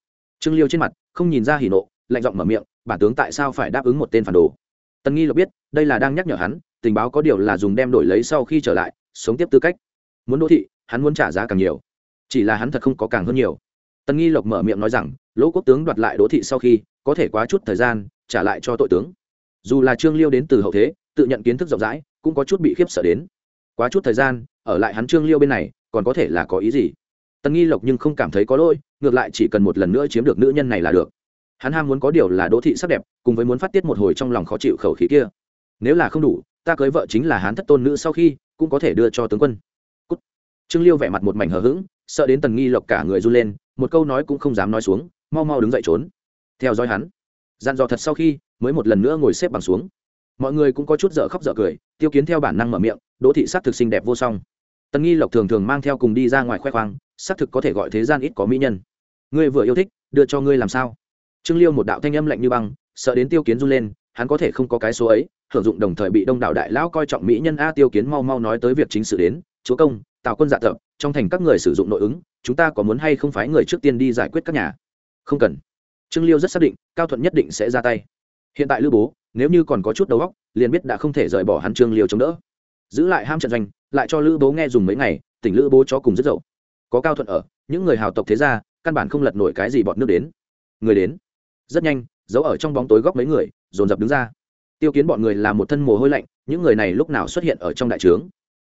Trương liêu trên mặt không nhìn ra hỉ nộ, lạnh giọng mở miệng, bản tướng tại sao phải đáp ứng một tên phản đồ? Tần nghi lộc biết, đây là đang nhắc nhở hắn, tình báo có điều là dùng đem đổi lấy sau khi trở lại, sống tiếp tư cách. Muốn đô thị, hắn muốn trả giá càng nhiều. Chỉ là hắn thật không có càng hơn nhiều. Tần nghi lộc mở miệng nói rằng, lỗ quốc tướng đoạt lại đỗ thị sau khi, có thể quá chút thời gian, trả lại cho tội tướng. Dù là trương liêu đến từ hậu thế, tự nhận kiến thức rộng rãi, cũng có chút bị khiếp sợ đến. Quá chút thời gian, ở lại hắn trương liêu bên này, còn có thể là có ý gì? Tần nghi lộc nhưng không cảm thấy có lỗi, ngược lại chỉ cần một lần nữa chiếm được nữ nhân này là được. Hắn ham muốn có điều là đỗ thị sắc đẹp, cùng với muốn phát tiết một hồi trong lòng khó chịu khẩu khí kia. Nếu là không đủ, ta cưới vợ chính là hán thất tôn nữ sau khi, cũng có thể đưa cho tướng quân. Cút. trương liêu vẻ mặt một mảnh hờ hững, sợ đến tần nghi lộc cả người run lên, một câu nói cũng không dám nói xuống, mau mau đứng dậy trốn. Theo dõi hắn. Dặn dò thật sau khi, mới một lần nữa ngồi xếp bằng xuống. Mọi người cũng có chút dở khóc dở cười, tiêu kiến theo bản năng mở miệng, đỗ thị sắc thực xinh đẹp vô song tần nghi lộc thường thường mang theo cùng đi ra ngoài khoe khoang, xác thực có thể gọi thế gian ít có mỹ nhân. Ngươi vừa yêu thích, đưa cho ngươi làm sao? Trương liêu một đạo thanh âm lạnh như băng, sợ đến tiêu kiến run lên, hắn có thể không có cái số ấy, hưởng dụng đồng thời bị đông đảo đại lão coi trọng mỹ nhân a tiêu kiến mau mau nói tới việc chính sự đến, chúa công tạo quân dạ thợ trong thành các người sử dụng nội ứng, chúng ta có muốn hay không phái người trước tiên đi giải quyết các nhà? Không cần. Trương liêu rất xác định, cao thuận nhất định sẽ ra tay. Hiện tại lưu bố, nếu như còn có chút đầu óc, liền biết đã không thể rời bỏ hắn trương liêu chống đỡ giữ lại ham trận doanh, lại cho lữ bố nghe dùng mấy ngày, tỉnh lữ bố cho cùng rất dậu. Có cao thuận ở, những người hào tộc thế ra căn bản không lật nổi cái gì bọn nước đến. Người đến. Rất nhanh, giấu ở trong bóng tối góc mấy người, dồn dập đứng ra. Tiêu kiến bọn người là một thân mồ hôi lạnh, những người này lúc nào xuất hiện ở trong đại trướng?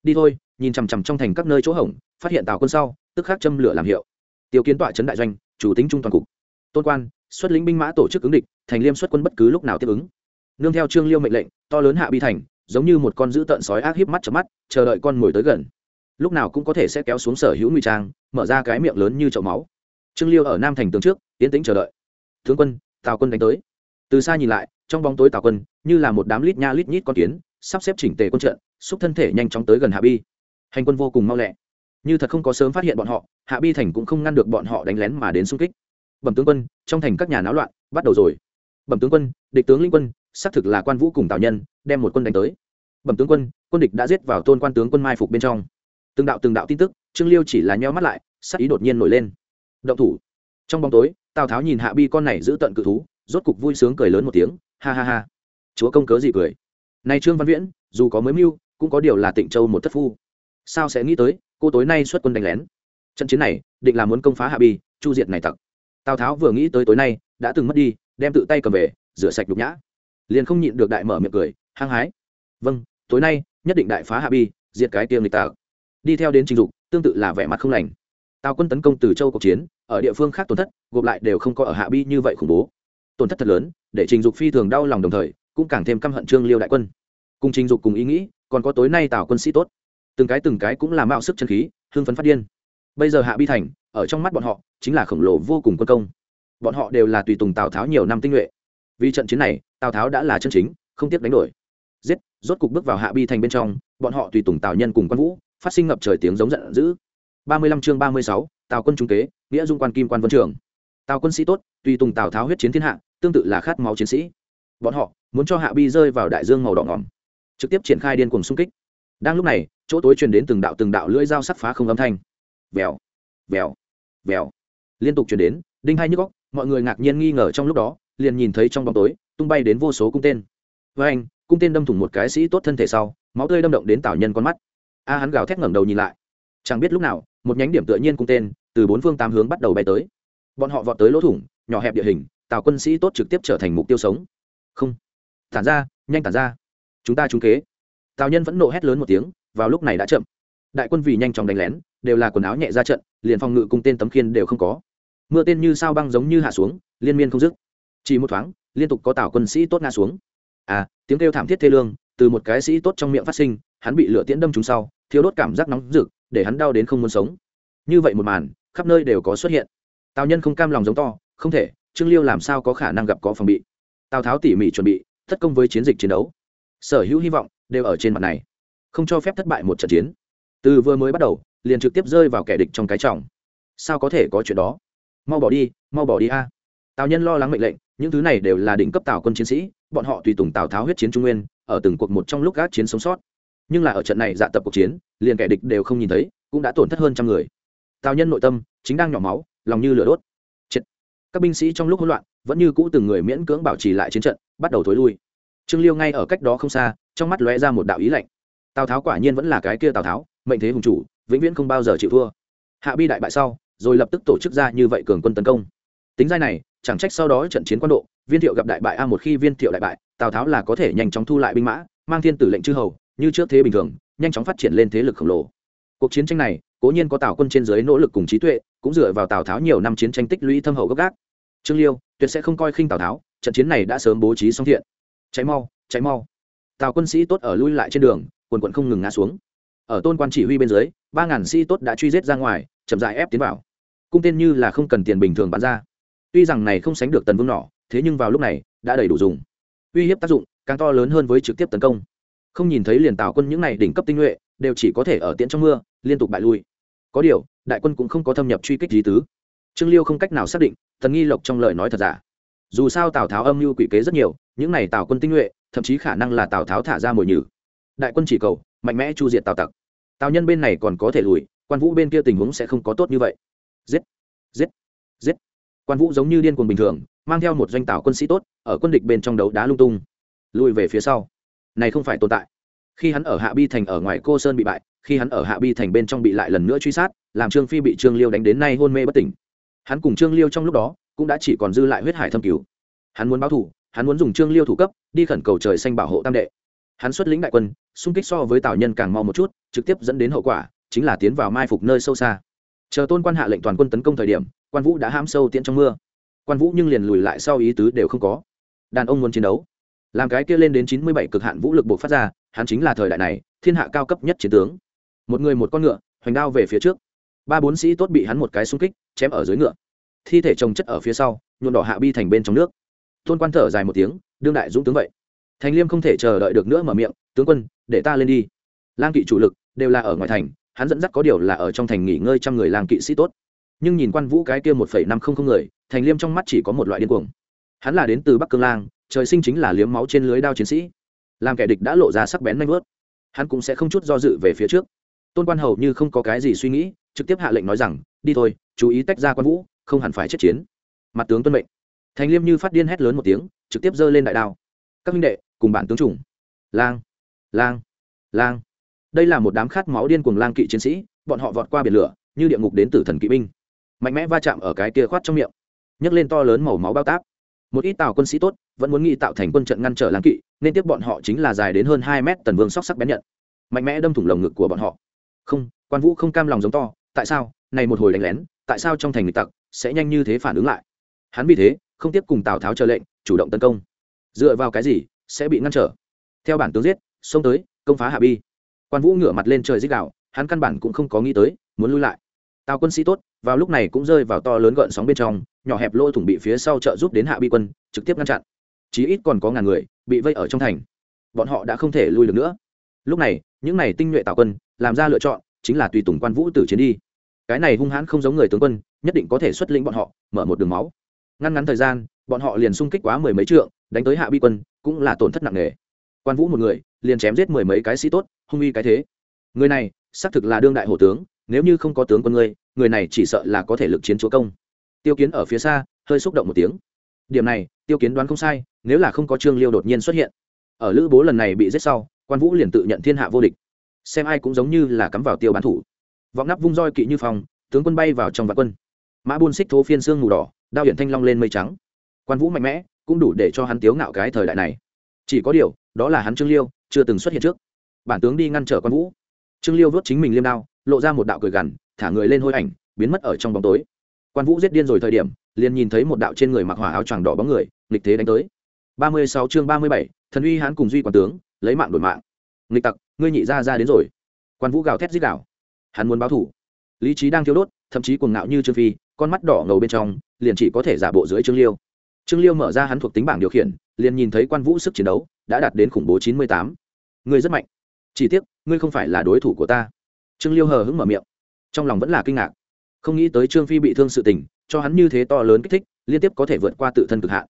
Đi thôi, nhìn chằm chằm trong thành các nơi chỗ hỏng phát hiện tào quân sau, tức khắc châm lửa làm hiệu. Tiêu kiến tọa trấn đại doanh, chủ tính trung toàn cục. Tôn quan, xuất lĩnh binh mã tổ chức ứng địch, thành liêm xuất quân bất cứ lúc nào tiếp ứng. Nương theo trương liêu mệnh lệnh, to lớn hạ bi thành giống như một con dữ tợn sói ác híp mắt chớp mắt, chờ đợi con mồi tới gần. Lúc nào cũng có thể sẽ kéo xuống sở hữu nguy trang, mở ra cái miệng lớn như chậu máu. Trương liêu ở nam thành tường trước tiến tĩnh chờ đợi. Tướng quân, tào quân đánh tới. Từ xa nhìn lại, trong bóng tối tào quân, như là một đám lít nha lít nhít con kiến, sắp xếp chỉnh tề quân trận, xúc thân thể nhanh chóng tới gần hạ bi. Hành quân vô cùng mau lẹ. Như thật không có sớm phát hiện bọn họ, hạ bi thành cũng không ngăn được bọn họ đánh lén mà đến xung kích. Bẩm tướng quân, trong thành các nhà náo loạn, bắt đầu rồi. Bẩm tướng quân, địch tướng linh quân, xác thực là quan vũ cùng tào nhân, đem một quân đánh tới bẩm tướng quân quân địch đã giết vào tôn quan tướng quân mai phục bên trong. Từng đạo từng đạo tin tức, trương liêu chỉ là nheo mắt lại, sắc ý đột nhiên nổi lên. Động thủ. Trong bóng tối, tào tháo nhìn hạ bi con này giữ tận cự thú, rốt cục vui sướng cười lớn một tiếng, ha ha ha. Chúa công cớ gì cười? Này trương văn viễn, dù có mới mưu, cũng có điều là tịnh châu một thất phu. Sao sẽ nghĩ tới, cô tối nay xuất quân đánh lén? Trận chiến này, định là muốn công phá hạ bi, chu diệt này tặc. Tào tháo vừa nghĩ tới tối nay, đã từng mất đi, đem tự tay cầm về, rửa sạch đục nhã. Liền không nhịn được đại mở miệng cười, hăng hái. Vâng tối nay, nhất định đại phá hạ bi, diệt cái tiêm lịch tạc. Đi theo đến trình dục, tương tự là vẻ mặt không lành. Tào quân tấn công từ châu cuộc chiến, ở địa phương khác tổn thất, gộp lại đều không có ở hạ bi như vậy khủng bố. Tổn thất thật lớn, để trình dục phi thường đau lòng đồng thời, cũng càng thêm căm hận trương liêu đại quân. Cùng trình dục cùng ý nghĩ, còn có tối nay tào quân sĩ tốt. Từng cái từng cái cũng là mạo sức chân khí hương phấn phát điên. Bây giờ hạ bi thành, ở trong mắt bọn họ, chính là khổng lồ vô cùng quân công. Bọn họ đều là tùy tùng tào tháo nhiều năm tinh nhuệ. Vì trận chiến này, tào tháo đã là chân chính, không tiếc đánh đổi rốt cục bước vào hạ bi thành bên trong, bọn họ tùy tùng tào nhân cùng quan vũ, phát sinh ngập trời tiếng giống giận dữ. Ba mươi lăm chương ba mươi sáu, tào quân trung kế, nghĩa dung quan kim quan vân trường. Tào quân sĩ tốt, tùy tùng tào tháo huyết chiến thiên hạ, tương tự là khát máu chiến sĩ. Bọn họ muốn cho hạ bi rơi vào đại dương màu đỏ ngỏm, trực tiếp triển khai điên cuồng xung kích. Đang lúc này, chỗ tối truyền đến từng đạo từng đạo lưỡi dao sắt phá không âm thanh. Vèo vèo vèo. Liên tục truyền đến, đinh hai nhức góc mọi người ngạc nhiên nghi ngờ trong lúc đó, liền nhìn thấy trong bóng tối, tung bay đến vô số cung tên. Với anh cung tên đâm thủng một cái sĩ tốt thân thể sau, máu tươi đâm động đến tào nhân con mắt. A hắn gào thét ngẩng đầu nhìn lại. Chẳng biết lúc nào, một nhánh điểm tựa nhiên cung tên từ bốn phương tám hướng bắt đầu bay tới. Bọn họ vọt tới lỗ thủng, nhỏ hẹp địa hình, tào quân sĩ tốt trực tiếp trở thành mục tiêu sống. Không. Tản ra, nhanh tản ra. Chúng ta trúng kế. Tào nhân vẫn nộ hét lớn một tiếng, vào lúc này đã chậm. Đại quân vì nhanh chóng đánh lén, đều là quần áo nhẹ ra trận, liền phòng ngự cung tên tấm khiên đều không có. Mưa tên như sao băng giống như hạ xuống, liên miên không dứt. Chỉ một thoáng, liên tục có tào quân sĩ tốt ngã xuống à tiếng kêu thảm thiết thê lương, từ một cái sĩ tốt trong miệng phát sinh, hắn bị lửa tiễn đâm trúng sau thiếu đốt cảm giác nóng rực, để hắn đau đến không muốn sống. Như vậy một màn, khắp nơi đều có xuất hiện. Tào nhân không cam lòng giống to, không thể, trương liêu làm sao có khả năng gặp có phòng bị? Tào tháo tỉ mỉ chuẩn bị thất công với chiến dịch chiến đấu. Sở hữu hy vọng, đều ở trên mặt này. Không cho phép thất bại một trận chiến. Từ vừa mới bắt đầu, liền trực tiếp rơi vào kẻ địch trong cái trọng. Sao có thể có chuyện đó? Mau bỏ đi, mau bỏ đi a. Tào nhân lo lắng mệnh lệnh những thứ này đều là đỉnh cấp tào quân chiến sĩ, bọn họ tùy tùng tào tháo huyết chiến trung nguyên, ở từng cuộc một trong lúc gác chiến sống sót. Nhưng là ở trận này dạ tập cuộc chiến, liền kẻ địch đều không nhìn thấy, cũng đã tổn thất hơn trăm người. Tào nhân nội tâm, chính đang nhỏ máu, lòng như lửa đốt. Chết. các binh sĩ trong lúc hỗn loạn, vẫn như cũ từng người miễn cưỡng bảo trì lại chiến trận, bắt đầu thối lui. Trương liêu ngay ở cách đó không xa, trong mắt lóe ra một đạo ý lạnh. Tào tháo quả nhiên vẫn là cái kia tào tháo, mệnh thế hùng chủ, vĩnh viễn không bao giờ chịu thua. Hạ bi đại bại sau, rồi lập tức tổ chức ra như vậy cường quân tấn công tính giai này, chẳng trách sau đó trận chiến quan độ, viên thiệu gặp đại bại a một khi viên thiệu đại bại, tào tháo là có thể nhanh chóng thu lại binh mã, mang thiên tử lệnh chư hầu, như trước thế bình thường, nhanh chóng phát triển lên thế lực khổng lồ. Cuộc chiến tranh này, cố nhiên có tào quân trên dưới nỗ lực cùng trí tuệ, cũng dựa vào tào tháo nhiều năm chiến tranh tích lũy thâm hậu gốc gác. Trương liêu, tuyệt sẽ không coi khinh tào tháo, trận chiến này đã sớm bố trí xong thiện. Cháy mau cháy mau. Tào quân sĩ tốt ở lui lại trên đường, quần quận không ngừng ngã xuống. Ở tôn quan chỉ huy bên dưới, ba ngàn sĩ tốt đã truy giết ra ngoài, chậm dại ép tiến vào. Cung tên như là không cần tiền bình thường bán ra tuy rằng này không sánh được tần vương nỏ, thế nhưng vào lúc này, đã đầy đủ dùng. Uy hiếp tác dụng, càng to lớn hơn với trực tiếp tấn công. Không nhìn thấy liền tào quân những này đỉnh cấp tinh nhuệ, đều chỉ có thể ở tiễn trong mưa, liên tục bại lui. Có điều, đại quân cũng không có thâm nhập truy kích lý tứ. Trương liêu không cách nào xác định, thần nghi lộc trong lời nói thật giả. Dù sao tào tháo âm mưu quỷ kế rất nhiều, những này tào quân tinh nhuệ, thậm chí khả năng là tào tháo thả ra mồi nhử. Đại quân chỉ cầu, mạnh mẽ chu diệt tào tặc. Tào nhân bên này còn có thể lùi, quan vũ bên kia tình huống sẽ không có tốt như vậy. Giết giết! Giết! Quan vũ giống như điên cuồng bình thường, mang theo một doanh tào quân sĩ tốt, ở quân địch bên trong đấu đá lung tung lùi về phía sau. Này không phải tồn tại. Khi hắn ở hạ bi thành ở ngoài cô sơn bị bại, khi hắn ở hạ bi thành bên trong bị lại lần nữa truy sát, làm trương phi bị trương liêu đánh đến nay hôn mê bất tỉnh. Hắn cùng trương liêu trong lúc đó, cũng đã chỉ còn dư lại huyết hải thâm cứu hắn muốn báo thủ hắn muốn dùng trương liêu thủ cấp, đi khẩn cầu trời xanh bảo hộ tam đệ. Hắn xuất lĩnh đại quân, xung kích so với tào nhân càng mau một chút, trực tiếp dẫn đến hậu quả, chính là tiến vào mai phục nơi sâu xa. Chờ tôn quan hạ lệnh toàn quân tấn công thời điểm quan vũ đã ham sâu tiễn trong mưa. quan vũ nhưng liền lùi lại sau ý tứ đều không có. đàn ông muốn chiến đấu. làm cái kia lên đến chín mươi bảy cực hạn vũ lực buộc phát ra, hắn chính là thời đại này, thiên hạ cao cấp nhất chiến tướng. một người một con ngựa, hoành đao về phía trước. ba bốn sĩ tốt bị hắn một cái xung kích, chém ở dưới ngựa. thi thể trồng chất ở phía sau, nhuộm đỏ hạ bi thành bên trong nước. tôn quan thở dài một tiếng, đương đại dũng tướng vậy. thành liêm không thể chờ đợi được nữa mở miệng, tướng quân, để ta lên đi. lang kỵ chủ lực đều là ở ngoài thành, hắn dẫn dắt có điều là ở trong thành nghỉ ngơi trăm người lang kỵ sĩ tốt nhưng nhìn quan vũ cái kia một phẩy năm không không người thành liêm trong mắt chỉ có một loại điên cuồng. Hắn là đến từ bắc cương lang trời sinh chính là liếm máu trên lưới đao chiến sĩ. Làm kẻ địch đã lộ ra sắc bén nanh vớt hắn cũng sẽ không chút do dự về phía trước. Tôn quan hầu như không có cái gì suy nghĩ trực tiếp hạ lệnh nói rằng đi thôi chú ý tách ra quan vũ không hẳn phải chết chiến. Mặt tướng tuân mệnh. Thành liêm như phát điên hét lớn một tiếng trực tiếp giơ lên đại đao. Các minh đệ cùng bản tướng chủng, lang lang lang. Đây là một đám khát máu điên cuồng lang kỵ chiến sĩ bọn họ vọt qua biển lửa như địa ngục đến từ thần kỵ binh mạnh mẽ va chạm ở cái kia khoát trong miệng, nhấc lên to lớn màu máu bao táp. Một ít tàu quân sĩ tốt vẫn muốn nghĩ tạo thành quân trận ngăn trở lãng kỵ, nên tiếp bọn họ chính là dài đến hơn hai mét tần vương sóc sắc bén nhận. Mạnh mẽ đâm thủng lồng ngực của bọn họ. Không, quan vũ không cam lòng giống to, tại sao, này một hồi đánh lén, tại sao trong thành nghịch tặc sẽ nhanh như thế phản ứng lại? Hắn vì thế, không tiếp cùng tào tháo chờ lệnh, chủ động tấn công. Dựa vào cái gì sẽ bị ngăn trở? Theo bản tướng giết, xông tới, công phá hạ bi. Quan vũ ngửa mặt lên trời dích đạo hắn căn bản cũng không có nghĩ tới, muốn lui lại. Tào quân sĩ tốt vào lúc này cũng rơi vào to lớn gợn sóng bên trong, nhỏ hẹp lỗ thủng bị phía sau trợ giúp đến hạ bi quân, trực tiếp ngăn chặn. Chí ít còn có ngàn người bị vây ở trong thành. Bọn họ đã không thể lui được nữa. Lúc này, những này tinh nhuệ tạo quân làm ra lựa chọn, chính là tùy tùng quan vũ tử chiến đi. Cái này hung hãn không giống người tướng quân, nhất định có thể xuất lĩnh bọn họ, mở một đường máu. Ngăn ngắn thời gian, bọn họ liền xung kích quá mười mấy trượng, đánh tới hạ bi quân, cũng là tổn thất nặng nề. Quan vũ một người, liền chém giết mười mấy cái sĩ tốt, hung uy cái thế. Người này, xác thực là đương đại hổ tướng nếu như không có tướng quân ngươi, người này chỉ sợ là có thể lực chiến chúa công. Tiêu kiến ở phía xa, hơi xúc động một tiếng. Điểm này, tiêu kiến đoán không sai, nếu là không có trương liêu đột nhiên xuất hiện. Ở lữ bố lần này bị giết sau, quan vũ liền tự nhận thiên hạ vô địch. Xem ai cũng giống như là cắm vào tiêu bán thủ. Vọng nắp vung roi kỵ như phòng tướng quân bay vào trong vạn quân. Mã buôn xích thố phiên xương mù đỏ, đao hiện thanh long lên mây trắng. Quan vũ mạnh mẽ, cũng đủ để cho hắn tiếu ngạo cái thời đại này. Chỉ có điều, đó là hắn trương liêu, chưa từng xuất hiện trước. Bản tướng đi ngăn trở quan vũ. Trương liêu vớt chính mình liêm đao lộ ra một đạo cười gằn, thả người lên hôi ảnh, biến mất ở trong bóng tối. Quan vũ giết điên rồi thời điểm, liền nhìn thấy một đạo trên người mặc hỏa áo choàng đỏ bóng người, nghịch thế đánh tới. Ba mươi sáu chương ba mươi bảy, thần uy hán cùng duy quan tướng, lấy mạng đổi mạng. Nghịch tặc, ngươi nhị ra ra đến rồi. Quan vũ gào thét giết gào. Hắn muốn báo thủ. Lý trí đang thiếu đốt, thậm chí cuồng ngạo như trương phi, con mắt đỏ ngầu bên trong, liền chỉ có thể giả bộ dưới trương liêu. Trương liêu mở ra hắn thuộc tính bảng điều khiển, liền nhìn thấy quan vũ sức chiến đấu đã đạt đến khủng bố chín mươi tám. Ngươi rất mạnh. Chỉ tiếc, ngươi không phải là đối thủ của ta trương liêu hờ hững mở miệng. Trong lòng vẫn là kinh ngạc. Không nghĩ tới trương phi bị thương sự tình, cho hắn như thế to lớn kích thích, liên tiếp có thể vượt qua tự thân cực hạn.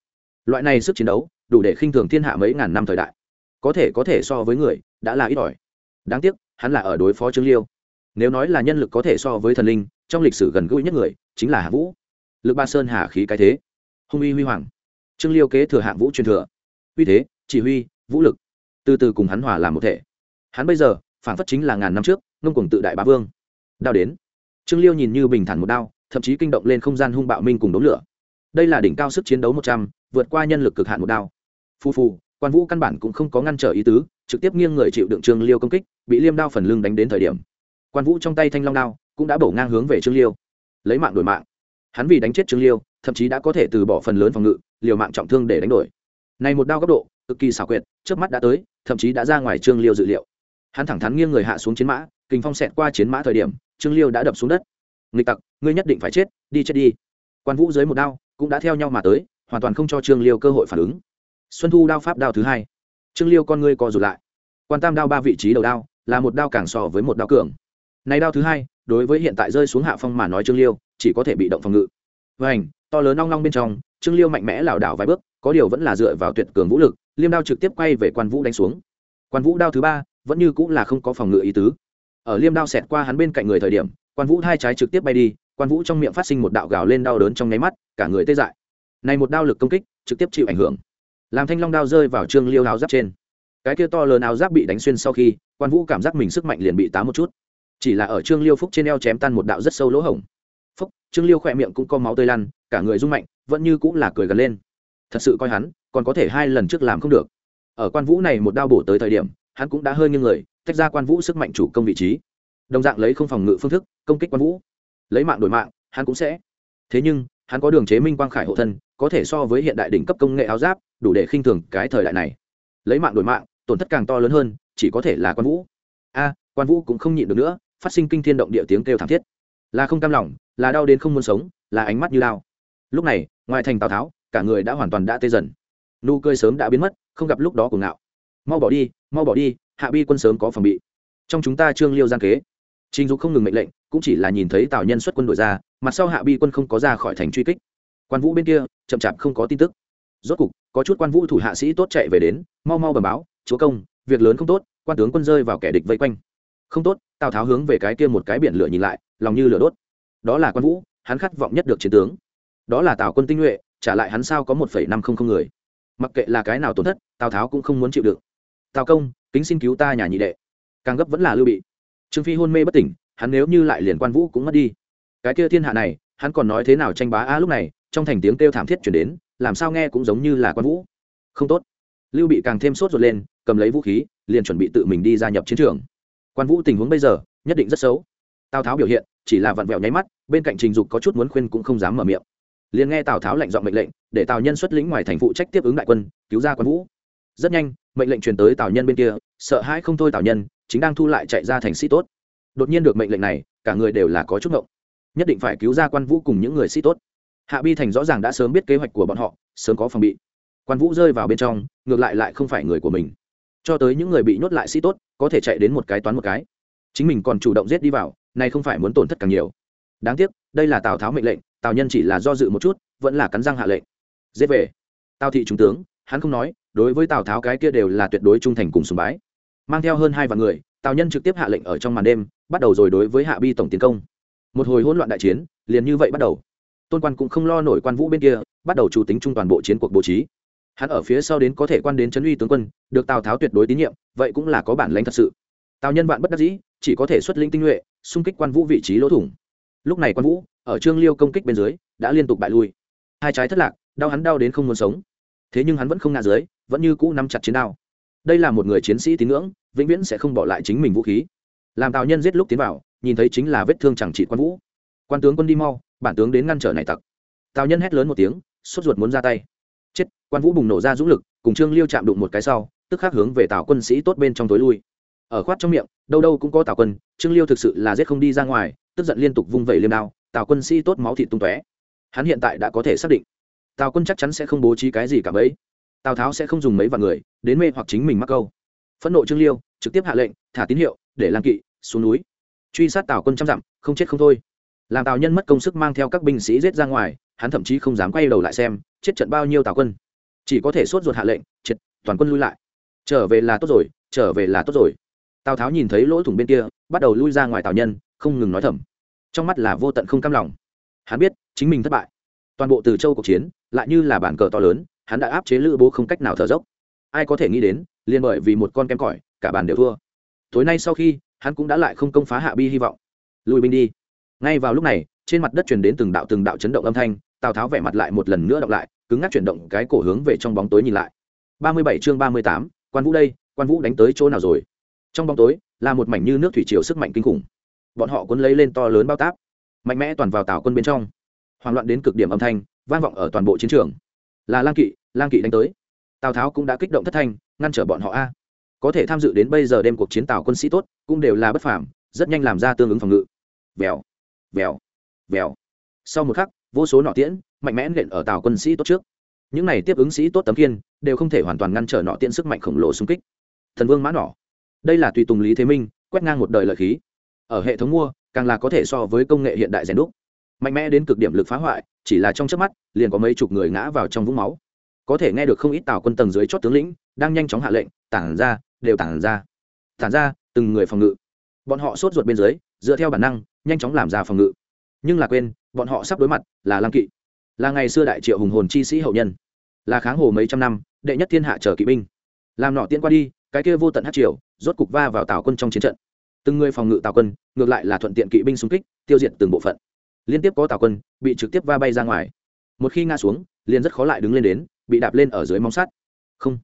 Loại này sức chiến đấu, đủ để khinh thường thiên hạ mấy ngàn năm thời đại. Có thể có thể so với người, đã là ít ỏi. Đáng tiếc, hắn là ở đối phó trương liêu. Nếu nói là nhân lực có thể so với thần linh, trong lịch sử gần gũi nhất người, chính là hạ vũ. Lực ba sơn hà khí cái thế. Hung uy huy hoàng. Trương liêu kế thừa hạng vũ truyền thừa. Uy thế, chỉ huy, vũ lực. Từ từ cùng hắn hòa làm một thể. Hắn bây giờ phản phất chính là ngàn năm trước, ngông cùng tự đại bá vương. Đao đến. Trương liêu nhìn như bình thản một đao, thậm chí kinh động lên không gian hung bạo minh cùng đống lửa. Đây là đỉnh cao sức chiến đấu một trăm, vượt qua nhân lực cực hạn một đao. Phu phu quan vũ căn bản cũng không có ngăn trở ý tứ, trực tiếp nghiêng người chịu đựng trương liêu công kích, bị liêm đao phần lưng đánh đến thời điểm. Quan vũ trong tay thanh long đao cũng đã bổ ngang hướng về trương liêu. Lấy mạng đổi mạng. Hắn vì đánh chết trương liêu, thậm chí đã có thể từ bỏ phần lớn phòng ngự, liều mạng trọng thương để đánh đổi. Này một đao góc độ, cực kỳ xảo quyệt trước mắt đã tới, thậm chí đã ra ngoài trương liêu dự liệu hắn thẳng thắn nghiêng người hạ xuống chiến mã, kình phong xẹt qua chiến mã thời điểm, trương liêu đã đập xuống đất. Nghịch tặc, ngươi nhất định phải chết, đi chết đi. Quan vũ dưới một đao, cũng đã theo nhau mà tới, hoàn toàn không cho trương liêu cơ hội phản ứng. Xuân thu đao pháp đao thứ hai. Trương liêu con ngươi co rụt lại. Quan tam đao ba vị trí đầu đao, là một đao càng so với một đao cường. Này đao thứ hai, đối với hiện tại rơi xuống hạ phong mà nói trương liêu, chỉ có thể bị động phòng ngự. Vảnh to lớn long long bên trong, trương liêu mạnh mẽ lảo đảo vài bước, có điều vẫn là dựa vào tuyệt cường vũ lực, liêm đao trực tiếp quay về quan vũ đánh xuống. Quan vũ đao thứ ba vẫn như cũng là không có phòng ngự ý tứ. Ở liêm đao xẹt qua hắn bên cạnh người thời điểm, quan vũ hai trái trực tiếp bay đi, quan vũ trong miệng phát sinh một đạo gào lên đau đớn trong nháy mắt, cả người tê dại. Này một đao lực công kích, trực tiếp chịu ảnh hưởng. Làm thanh long đao rơi vào trương liêu áo giáp trên. Cái kia to lớn áo giáp bị đánh xuyên sau khi, quan vũ cảm giác mình sức mạnh liền bị tá một chút. Chỉ là ở trương liêu phúc trên eo chém tan một đạo rất sâu lỗ hổng. Phúc, trương liêu khỏe miệng cũng có máu tươi lăn, cả người rung mạnh, vẫn như cũng là cười gần lên. Thật sự coi hắn, còn có thể hai lần trước làm không được. Ở quan vũ này một đao bổ tới thời điểm hắn cũng đã hơi nghiêng người, tách ra quan vũ sức mạnh chủ công vị trí. Đồng dạng lấy không phòng ngự phương thức, công kích quan vũ. Lấy mạng đổi mạng, hắn cũng sẽ. Thế nhưng, hắn có đường chế minh quang khải hộ thân, có thể so với hiện đại đỉnh cấp công nghệ áo giáp, đủ để khinh thường cái thời đại này. Lấy mạng đổi mạng, tổn thất càng to lớn hơn, chỉ có thể là quan vũ. A, quan vũ cũng không nhịn được nữa, phát sinh kinh thiên động địa tiếng kêu thảm thiết. Là không cam lòng, là đau đến không muốn sống, là ánh mắt như lao lúc này, ngoài thành tào tháo, cả người đã hoàn toàn đã tê dần. Nụ cười sớm đã biến mất, không gặp lúc đó của ngạo mau bỏ đi, mau bỏ đi, hạ bi quân sớm có phòng bị. Trong chúng ta trương liêu gian kế. Trình dục không ngừng mệnh lệnh, cũng chỉ là nhìn thấy tào nhân xuất quân đội ra, mặt sau hạ bi quân không có ra khỏi thành truy kích. Quan vũ bên kia, chậm chạp không có tin tức. Rốt cục, có chút quan vũ thủ hạ sĩ tốt chạy về đến, mau mau bầm báo, chúa công, việc lớn không tốt, quan tướng quân rơi vào kẻ địch vây quanh. Không tốt, tào tháo hướng về cái kia một cái biển lửa nhìn lại, lòng như lửa đốt. Đó là quan vũ, hắn khát vọng nhất được chiến tướng. Đó là tào quân tinh nhuệ, trả lại hắn sao có một phẩy năm không không người. Mặc kệ là cái nào tổn thất, tào tháo cũng không muốn chịu được tào công, kính xin cứu ta nhà nhị đệ. Càng gấp vẫn là lưu bị. Trương phi hôn mê bất tỉnh, hắn nếu như lại liền quan vũ cũng mất đi. Cái kia thiên hạ này, hắn còn nói thế nào tranh bá a lúc này, trong thành tiếng kêu thảm thiết chuyển đến, làm sao nghe cũng giống như là quan vũ. Không tốt. Lưu bị càng thêm sốt ruột lên, cầm lấy vũ khí, liền chuẩn bị tự mình đi gia nhập chiến trường. Quan vũ tình huống bây giờ, nhất định rất xấu. Tào tháo biểu hiện, chỉ là vặn vẹo nháy mắt, bên cạnh trình dục có chút muốn khuyên cũng không dám mở miệng. Liền nghe tào tháo lệnh dọn mệnh lệnh, để tào nhân xuất lĩnh ngoài thành phụ trách tiếp ứng đại quân, cứu ra quan vũ. Rất nhanh mệnh lệnh truyền tới tào nhân bên kia, sợ hãi không thôi tào nhân, chính đang thu lại chạy ra thành sĩ tốt. Đột nhiên được mệnh lệnh này, cả người đều là có chút ngộng. Nhất định phải cứu ra quan vũ cùng những người sĩ tốt. Hạ bi thành rõ ràng đã sớm biết kế hoạch của bọn họ, sớm có phòng bị. Quan vũ rơi vào bên trong, ngược lại lại không phải người của mình. Cho tới những người bị nhốt lại sĩ tốt, có thể chạy đến một cái toán một cái. Chính mình còn chủ động giết đi vào nay không phải muốn tổn thất càng nhiều. Đáng tiếc, đây là tào tháo mệnh lệnh, tào nhân chỉ là do dự một chút, vẫn là cắn răng hạ lệnh. Giết về. Tào thị trung tướng hắn không nói, đối với tào tháo cái kia đều là tuyệt đối trung thành cùng sùng bái. Mang theo hơn hai vạn người, tào nhân trực tiếp hạ lệnh ở trong màn đêm, bắt đầu rồi đối với hạ bi tổng tiến công. Một hồi hỗn loạn đại chiến, liền như vậy bắt đầu. Tôn quan cũng không lo nổi quan vũ bên kia, bắt đầu chủ tính trung toàn bộ chiến cuộc bố trí. Hắn ở phía sau đến có thể quan đến chấn uy tướng quân, được tào tháo tuyệt đối tín nhiệm, vậy cũng là có bản lãnh thật sự. Tào nhân vạn bất đắc dĩ, chỉ có thể xuất linh tinh nhuệ, xung kích quan vũ vị trí lỗ thủng. Lúc này quan vũ, ở trương liêu công kích bên dưới, đã liên tục bại lui. Hai trái thất lạc, đau hắn đau đến không muốn sống thế nhưng hắn vẫn không ngã dưới, vẫn như cũ nắm chặt chiến đao. Đây là một người chiến sĩ tín ngưỡng, vĩnh viễn sẽ không bỏ lại chính mình vũ khí. Làm tào nhân giết lúc tiến vào, nhìn thấy chính là vết thương chẳng trị quan vũ. Quan tướng quân đi mau, bản tướng đến ngăn trở này tặc. Tào nhân hét lớn một tiếng, sốt ruột muốn ra tay. Chết, quan vũ bùng nổ ra dũng lực, cùng trương liêu chạm đụng một cái sau, tức khắc hướng về tào quân sĩ tốt bên trong tối lui. Ở khoát trong miệng, đâu đâu cũng có tào quân, trương liêu thực sự là giết không đi ra ngoài, tức giận liên tục vung vẩy liêm đao, tào quân sĩ tốt máu thịt tung tóe. Hắn hiện tại đã có thể xác định tào quân chắc chắn sẽ không bố trí cái gì cả bấy tào tháo sẽ không dùng mấy vạn người, đến mê hoặc chính mình mắc câu. Phẫn nộ trương liêu, trực tiếp hạ lệnh, thả tín hiệu, để lan kỵ xuống núi. Truy sát tào quân trăm dặm, không chết không thôi. Làm tào nhân mất công sức mang theo các binh sĩ giết ra ngoài, hắn thậm chí không dám quay đầu lại xem, chết trận bao nhiêu tào quân. Chỉ có thể sốt ruột hạ lệnh, triệt, toàn quân lui lại. Trở về là tốt rồi, trở về là tốt rồi. Tào tháo nhìn thấy lỗ thủng bên kia, bắt đầu lui ra ngoài tào nhân, không ngừng nói thầm. Trong mắt là vô tận không cam lòng. Hắn biết, chính mình thất bại toàn bộ từ châu cuộc chiến, lại như là bản cờ to lớn, hắn đã áp chế lữ bố không cách nào thở dốc. Ai có thể nghĩ đến, liền bởi vì một con kem cỏi, cả bàn đều thua. Tối nay sau khi, hắn cũng đã lại không công phá hạ bi hy vọng. Lùi binh đi. Ngay vào lúc này, trên mặt đất truyền đến từng đạo từng đạo chấn động âm thanh, tào tháo vẻ mặt lại một lần nữa đọc lại, cứng ngắc chuyển động cái cổ hướng về trong bóng tối nhìn lại. Ba mươi bảy chương ba mươi tám, quan vũ đây, quan vũ đánh tới chỗ nào rồi? Trong bóng tối, là một mảnh như nước thủy triều sức mạnh kinh khủng. Bọn họ cuốn lấy lên to lớn bao táp, mạnh mẽ toàn vào tào quân bên trong hoảng loạn đến cực điểm âm thanh, vang vọng ở toàn bộ chiến trường. Là lang kỵ lang kỵ đánh tới. Tào tháo cũng đã kích động thất thanh, ngăn trở bọn họ a. Có thể tham dự đến bây giờ đêm cuộc chiến tào quân sĩ tốt, cũng đều là bất phàm, rất nhanh làm ra tương ứng phòng ngự. Vèo vèo vèo. Sau một khắc, vô số nọ tiễn, mạnh mẽ nện ở tàu quân sĩ tốt trước. Những này tiếp ứng sĩ tốt tấm kiên đều không thể hoàn toàn ngăn trở nọ tiễn sức mạnh khổng lồ xung kích. Thần vương mã nỏ. Đây là tùy tùng lý thế minh, quét ngang một đời lợi khí. Ở hệ thống mua, càng là có thể so với công nghệ hiện đại rèn đúc mạnh mẽ đến cực điểm lực phá hoại, chỉ là trong chớp mắt, liền có mấy chục người ngã vào trong vũng máu. Có thể nghe được không ít tàu quân tầng dưới chót tướng lĩnh, đang nhanh chóng hạ lệnh, tản ra, đều tản ra. Tản ra, từng người phòng ngự. Bọn họ sốt ruột bên dưới, dựa theo bản năng, nhanh chóng làm ra phòng ngự. Nhưng là quên, bọn họ sắp đối mặt là lăng kỵ. Là ngày xưa đại triệu hùng hồn chi sĩ hậu nhân. Là kháng hồ mấy trăm năm, đệ nhất thiên hạ trở kỵ binh. Làm nọ tiên qua đi, cái kia vô tận hát triều, rốt cục va vào tào quân trong chiến trận. Từng người phòng ngự tào quân, ngược lại là thuận tiện kỵ binh xung kích, tiêu diệt từng bộ phận liên tiếp có tào quân bị trực tiếp va bay ra ngoài. Một khi ngã xuống, liền rất khó lại đứng lên đến, bị đạp lên ở dưới móng sắt. Không.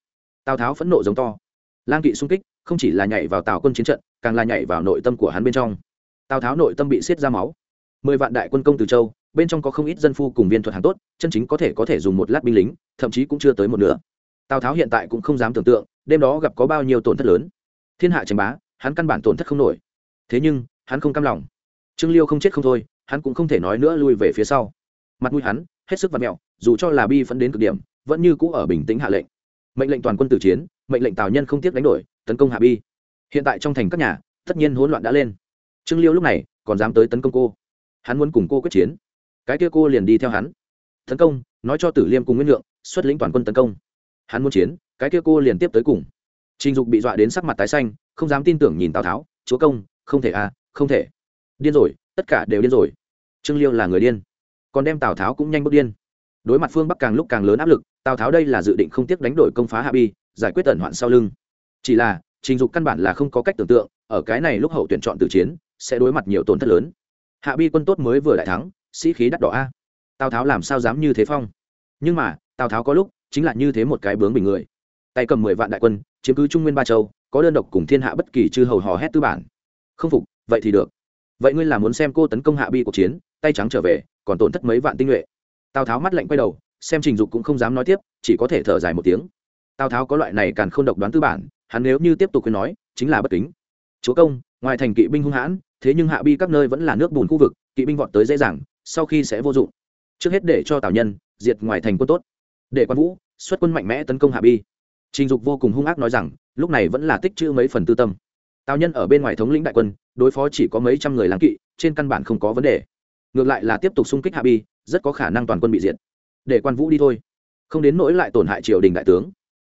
Tào tháo phẫn nộ giống to. Lang kỵ xung kích, không chỉ là nhảy vào tào quân chiến trận, càng là nhảy vào nội tâm của hắn bên trong. Tào tháo nội tâm bị xiết ra máu. Mười vạn đại quân công từ châu, bên trong có không ít dân phu cùng viên thuật hàng tốt, chân chính có thể có thể dùng một lát binh lính, thậm chí cũng chưa tới một nửa. Tào tháo hiện tại cũng không dám tưởng tượng, đêm đó gặp có bao nhiêu tổn thất lớn. Thiên hạ tranh bá, hắn căn bản tổn thất không nổi. Thế nhưng, hắn không cam lòng. Trương liêu không chết không thôi hắn cũng không thể nói nữa lui về phía sau. Mặt mũi hắn, hết sức vặt mẹo, dù cho là bi phẫn đến cực điểm, vẫn như cũ ở bình tĩnh hạ lệnh. Mệnh lệnh toàn quân tử chiến, mệnh lệnh tào nhân không tiếc đánh đổi, tấn công hạ bi. Hiện tại trong thành các nhà, tất nhiên hỗn loạn đã lên. Trương liêu lúc này, còn dám tới tấn công cô. Hắn muốn cùng cô quyết chiến. Cái kia cô liền đi theo hắn. Tấn công, nói cho tử liêm cùng nguyên lượng, xuất lĩnh toàn quân tấn công. Hắn muốn chiến, cái kia cô liền tiếp tới cùng. Trình dục bị dọa đến sắc mặt tái xanh, không dám tin tưởng nhìn tào tháo, chúa công, không thể à không thể. Điên rồi tất cả đều điên rồi. Trương liêu là người điên, còn đem tào tháo cũng nhanh bước điên. Đối mặt phương bắc càng lúc càng lớn áp lực, tào tháo đây là dự định không tiếc đánh đổi công phá hạ bi, giải quyết tần hoạn sau lưng. Chỉ là, trình dục căn bản là không có cách tưởng tượng, ở cái này lúc hậu tuyển chọn từ chiến, sẽ đối mặt nhiều tổn thất lớn. Hạ bi quân tốt mới vừa đại thắng, sĩ khí đắt đỏ a. Tào tháo làm sao dám như thế phong? Nhưng mà, tào tháo có lúc chính là như thế một cái bướng bình người. Tay cầm mười vạn đại quân, chiếm cứ trung nguyên ba châu, có đơn độc cùng thiên hạ bất kỳ chư hầu hò hét tư bản. Không phục, vậy thì được vậy ngươi là muốn xem cô tấn công hạ bi cuộc chiến, tay trắng trở về, còn tổn thất mấy vạn tinh nhuệ. Tào tháo mắt lạnh quay đầu, xem trình dục cũng không dám nói tiếp, chỉ có thể thở dài một tiếng. Tào tháo có loại này càng không độc đoán tư bản, hắn nếu như tiếp tục khuyên nói, chính là bất kính. Chúa công, ngoài thành kỵ binh hung hãn, thế nhưng hạ bi các nơi vẫn là nước bùn khu vực, kỵ binh vọt tới dễ dàng, sau khi sẽ vô dụng. Trước hết để cho tào nhân diệt ngoài thành quân tốt. Để quan vũ xuất quân mạnh mẽ tấn công hạ bi. Trình dục vô cùng hung ác nói rằng, lúc này vẫn là tích chữ mấy phần tư tâm. Tào nhân ở bên ngoài thống lĩnh đại quân đối phó chỉ có mấy trăm người lãng kỵ, trên căn bản không có vấn đề. Ngược lại là tiếp tục xung kích hạ bi, rất có khả năng toàn quân bị diệt. Để quan vũ đi thôi. Không đến nỗi lại tổn hại triều đình đại tướng.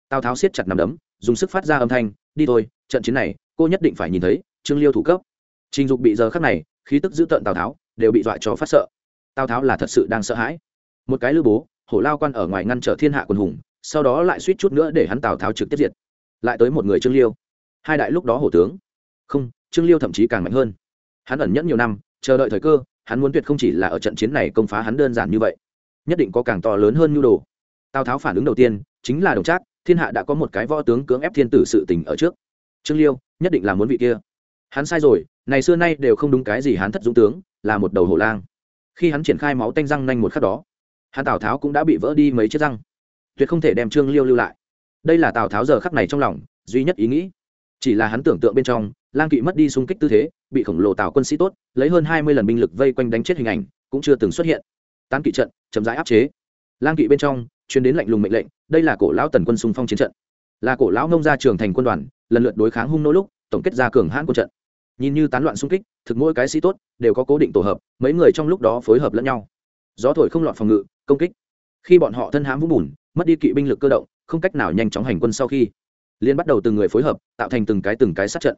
Tào tháo siết chặt nằm đấm, dùng sức phát ra âm thanh, đi thôi, trận chiến này, cô nhất định phải nhìn thấy, trương liêu thủ cấp. Trình dục bị giờ khắc này, khí tức giữ tợn tào tháo, đều bị dọa cho phát sợ. Tào tháo là thật sự đang sợ hãi. Một cái lưu bố, hổ lao quan ở ngoài ngăn trở thiên hạ quần hùng, sau đó lại suýt chút nữa để hắn tào tháo trực tiếp diệt. Lại tới một người trương liêu. Hai đại lúc đó hổ tướng. Không trương liêu thậm chí càng mạnh hơn. Hắn ẩn nhẫn nhiều năm, chờ đợi thời cơ, hắn muốn tuyệt không chỉ là ở trận chiến này công phá hắn đơn giản như vậy. Nhất định có càng to lớn hơn nhu đồ. Tào tháo phản ứng đầu tiên, chính là đồng trác, thiên hạ đã có một cái võ tướng cưỡng ép thiên tử sự tình ở trước. Trương liêu, nhất định là muốn vị kia. Hắn sai rồi, này xưa nay đều không đúng cái gì hắn thất dũng tướng, là một đầu hổ lang. Khi hắn triển khai máu tanh răng nanh một khắc đó, hắn tào tháo cũng đã bị vỡ đi mấy chiếc răng. Tuyệt không thể đem trương liêu lưu lại. Đây là tào tháo giờ khắc này trong lòng duy nhất ý nghĩ chỉ là hắn tưởng tượng bên trong, lang kỵ mất đi xung kích tư thế, bị khổng lồ tào quân sĩ tốt, lấy hơn hai mươi lần binh lực vây quanh đánh chết hình ảnh, cũng chưa từng xuất hiện. Tán kỵ trận, chậm rãi áp chế. Lang kỵ bên trong chuyến đến lạnh lùng mệnh lệnh, đây là cổ lão tần quân xung phong chiến trận. Là cổ lão nông ra trường thành quân đoàn, lần lượt đối kháng hung nỗ lúc, tổng kết ra cường hãn quân trận. Nhìn như tán loạn xung kích, thực mỗi cái sĩ tốt, đều có cố định tổ hợp, mấy người trong lúc đó phối hợp lẫn nhau. Gió thổi không lọt phòng ngự, công kích. Khi bọn họ thân hãm vũng bùn, mất đi kỵ binh lực cơ động, không cách nào nhanh chóng hành quân sau khi liên bắt đầu từng người phối hợp, tạo thành từng cái từng cái sát trận.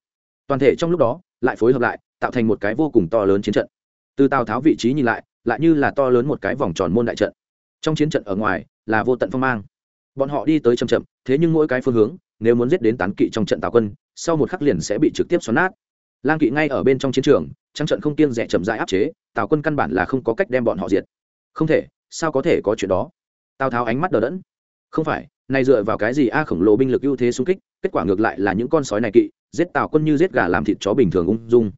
Toàn thể trong lúc đó, lại phối hợp lại, tạo thành một cái vô cùng to lớn chiến trận. Từ tào tháo vị trí nhìn lại lại như là to lớn một cái vòng tròn môn đại trận. Trong chiến trận ở ngoài, là vô tận phong mang. Bọn họ đi tới chậm chậm, thế nhưng mỗi cái phương hướng, nếu muốn giết đến tán kỵ trong trận tào quân, sau một khắc liền sẽ bị trực tiếp xoắn nát. Lang kỵ ngay ở bên trong chiến trường trang trận không tiên rẻ chậm rãi áp chế, tào quân căn bản là không có cách đem bọn họ diệt. Không thể, sao có thể có chuyện đó? Tào tháo ánh mắt đờ đẫn. Không phải này dựa vào cái gì a khổng lồ binh lực ưu thế xung kích, kết quả ngược lại là những con sói này kỵ, giết tào quân như giết gà làm thịt chó bình thường ung dung.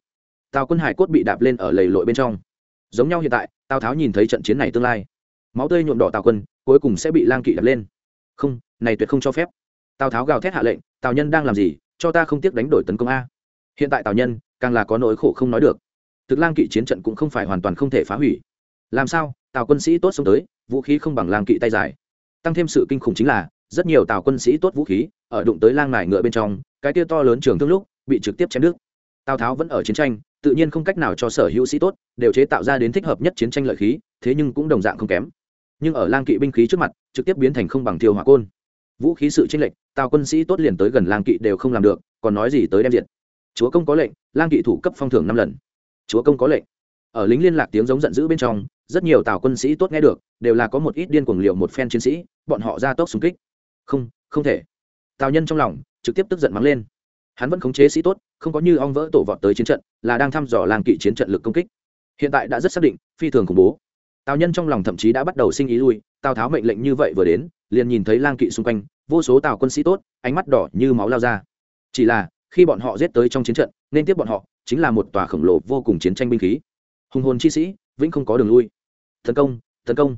Tào quân hải cốt bị đạp lên ở lầy lội bên trong. Giống nhau hiện tại, tào tháo nhìn thấy trận chiến này tương lai. Máu tươi nhuộm đỏ tào quân, cuối cùng sẽ bị lang kỵ đập lên. Không, này tuyệt không cho phép. Tào tháo gào thét hạ lệnh, tào nhân đang làm gì? Cho ta không tiếc đánh đổi tấn công a. Hiện tại tào nhân, càng là có nỗi khổ không nói được. Thực lang kỵ chiến trận cũng không phải hoàn toàn không thể phá hủy. Làm sao? Tào quân sĩ tốt xông tới, vũ khí không bằng lang kỵ tay dài. Tăng thêm sự kinh khủng chính là rất nhiều tào quân sĩ tốt vũ khí ở đụng tới lang nải ngựa bên trong, cái kia to lớn trường thương lúc bị trực tiếp chém đứt. Tào tháo vẫn ở chiến tranh, tự nhiên không cách nào cho sở hữu sĩ tốt đều chế tạo ra đến thích hợp nhất chiến tranh lợi khí, thế nhưng cũng đồng dạng không kém. Nhưng ở lang kỵ binh khí trước mặt, trực tiếp biến thành không bằng thiêu hỏa côn. Vũ khí sự tranh lệch, tào quân sĩ tốt liền tới gần lang kỵ đều không làm được, còn nói gì tới đem diện chúa công có lệnh, lang kỵ thủ cấp phong thưởng năm lần. Chúa công có lệnh. Ở lính liên lạc tiếng giống giận dữ bên trong, rất nhiều tào quân sĩ tốt nghe được, đều là có một ít điên cuồng liệu một phen chiến sĩ, bọn họ ra tốc xung kích không không thể. Tào nhân trong lòng trực tiếp tức giận mắng lên. Hắn vẫn khống chế sĩ tốt, không có như ong vỡ tổ vọt tới chiến trận, là đang thăm dò lang kỵ chiến trận lực công kích. Hiện tại đã rất xác định, phi thường khủng bố. Tào nhân trong lòng thậm chí đã bắt đầu sinh ý lui, tào tháo mệnh lệnh như vậy vừa đến, liền nhìn thấy lang kỵ xung quanh, vô số tào quân sĩ tốt, ánh mắt đỏ như máu lao ra. Chỉ là, khi bọn họ giết tới trong chiến trận, nên tiếp bọn họ chính là một tòa khổng lồ vô cùng chiến tranh binh khí. Hùng hồn chi sĩ, vĩnh không có đường lui. Tấn công tấn công.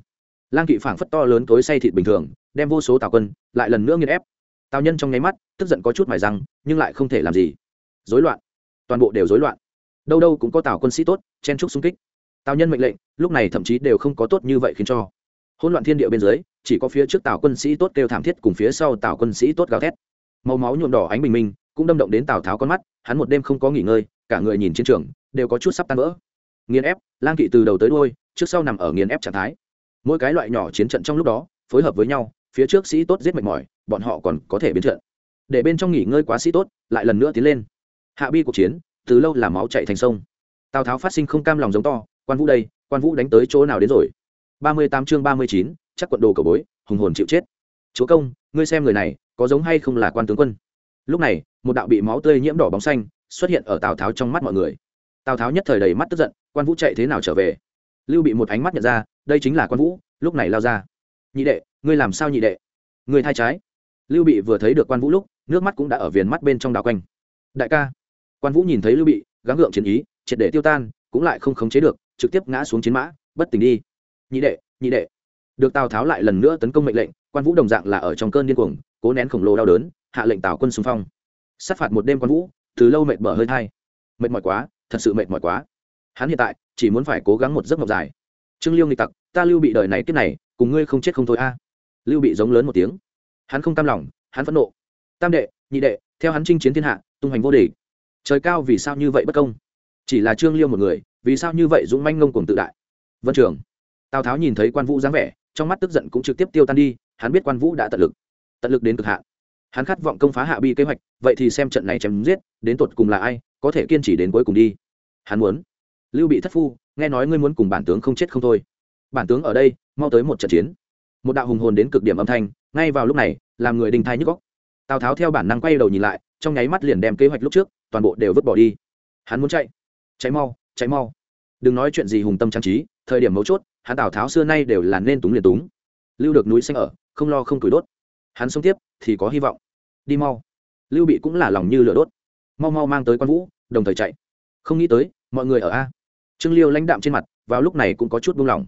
Lang kỵ phảng phất to lớn tối say thịt bình thường đem vô số tào quân lại lần nữa nghiền ép. Tào nhân trong nháy mắt, tức giận có chút mài răng, nhưng lại không thể làm gì. Dối loạn. Toàn bộ đều dối loạn. Đâu đâu cũng có tào quân sĩ tốt, chen trúc xung kích. Tào nhân mệnh lệnh, lúc này thậm chí đều không có tốt như vậy khiến cho. Hỗn loạn thiên địa bên dưới, chỉ có phía trước tào quân sĩ tốt kêu thảm thiết cùng phía sau tào quân sĩ tốt gào thét. Màu máu nhuộm đỏ ánh bình minh, cũng đâm động đến tào tháo con mắt, hắn một đêm không có nghỉ ngơi, cả người nhìn chiến trường, đều có chút sắp tan vỡ. Nghiền ép, lang kỵ từ đầu tới đôi trước sau nằm ở nghiền ép trạng thái. Mỗi cái loại nhỏ chiến trận trong lúc đó, phối hợp với nhau phía trước sĩ tốt giết mệt mỏi, bọn họ còn có thể biến trận. Để bên trong nghỉ ngơi quá sĩ tốt, lại lần nữa tiến lên. Hạ bi cuộc chiến, từ lâu là máu chạy thành sông. Tào tháo phát sinh không cam lòng giống to, quan vũ đây, quan vũ đánh tới chỗ nào đến rồi? Ba mươi tám chương ba mươi chín, chắc quận đồ cầu bối, hùng hồn chịu chết. Chúa công, ngươi xem người này, có giống hay không là quan tướng quân? Lúc này, một đạo bị máu tươi nhiễm đỏ bóng xanh xuất hiện ở tào tháo trong mắt mọi người. Tào tháo nhất thời đầy mắt tức giận, quan vũ chạy thế nào trở về? Lưu bị một ánh mắt nhận ra, đây chính là quan vũ, lúc này lao ra nhị đệ, ngươi làm sao nhị đệ? Người thay trái. Lưu bị vừa thấy được quan vũ lúc, nước mắt cũng đã ở viền mắt bên trong đào quanh. Đại ca. Quan vũ nhìn thấy lưu bị, gắng gượng chiến ý, triệt để tiêu tan, cũng lại không khống chế được, trực tiếp ngã xuống chiến mã, bất tỉnh đi. Nhị đệ nhị đệ. Được tào tháo lại lần nữa tấn công mệnh lệnh, quan vũ đồng dạng là ở trong cơn điên cuồng, cố nén khổng lồ đau đớn, hạ lệnh tào quân xung phong. Sát phạt một đêm quan vũ, từ lâu mệt mở hơi thai. Mệt mỏi quá, thật sự mệt mỏi quá. Hắn hiện tại chỉ muốn phải cố gắng một giấc mộng dài. Trương liêu nghịch tặc, ta lưu bị đời này kiếp này cùng ngươi không chết không thôi a. Lưu bị giống lớn một tiếng. Hắn không cam lòng, hắn phẫn nộ. Tam đệ, nhị đệ, theo hắn chinh chiến thiên hạ, tung hành vô địch. Trời cao vì sao như vậy bất công? Chỉ là trương liêu một người, vì sao như vậy dũng manh ngông cùng tự đại? Vân trường. Tào tháo nhìn thấy quan vũ dáng vẻ, trong mắt tức giận cũng trực tiếp tiêu tan đi, hắn biết quan vũ đã tận lực tận lực đến cực hạn. Hắn khát vọng công phá hạ bi kế hoạch, vậy thì xem trận này chém giết, đến tột cùng là ai, có thể kiên trì đến cuối cùng đi. Hắn muốn. Lưu bị thất phu, nghe nói ngươi muốn cùng bản tướng không chết không thôi. Bản tướng ở đây mau tới một trận chiến. Một đạo hùng hồn đến cực điểm âm thanh, ngay vào lúc này, làm người đình thai nhức góc tào tháo theo bản năng quay đầu nhìn lại, trong nháy mắt liền đem kế hoạch lúc trước, toàn bộ đều vứt bỏ đi. Hắn muốn chạy. Cháy mau cháy mau. Đừng nói chuyện gì hùng tâm trang trí, thời điểm mấu chốt, hắn tào tháo xưa nay đều là nên túng liền túng. Lưu được núi xanh ở, không lo không tuổi đốt. Hắn sống tiếp, thì có hy vọng. Đi mau. Lưu bị cũng là lòng như lửa đốt. Mau mau mang tới quan vũ, đồng thời chạy. Không nghĩ tới, mọi người ở a. Trương liêu lãnh đạm trên mặt, vào lúc này cũng có chút buông lỏng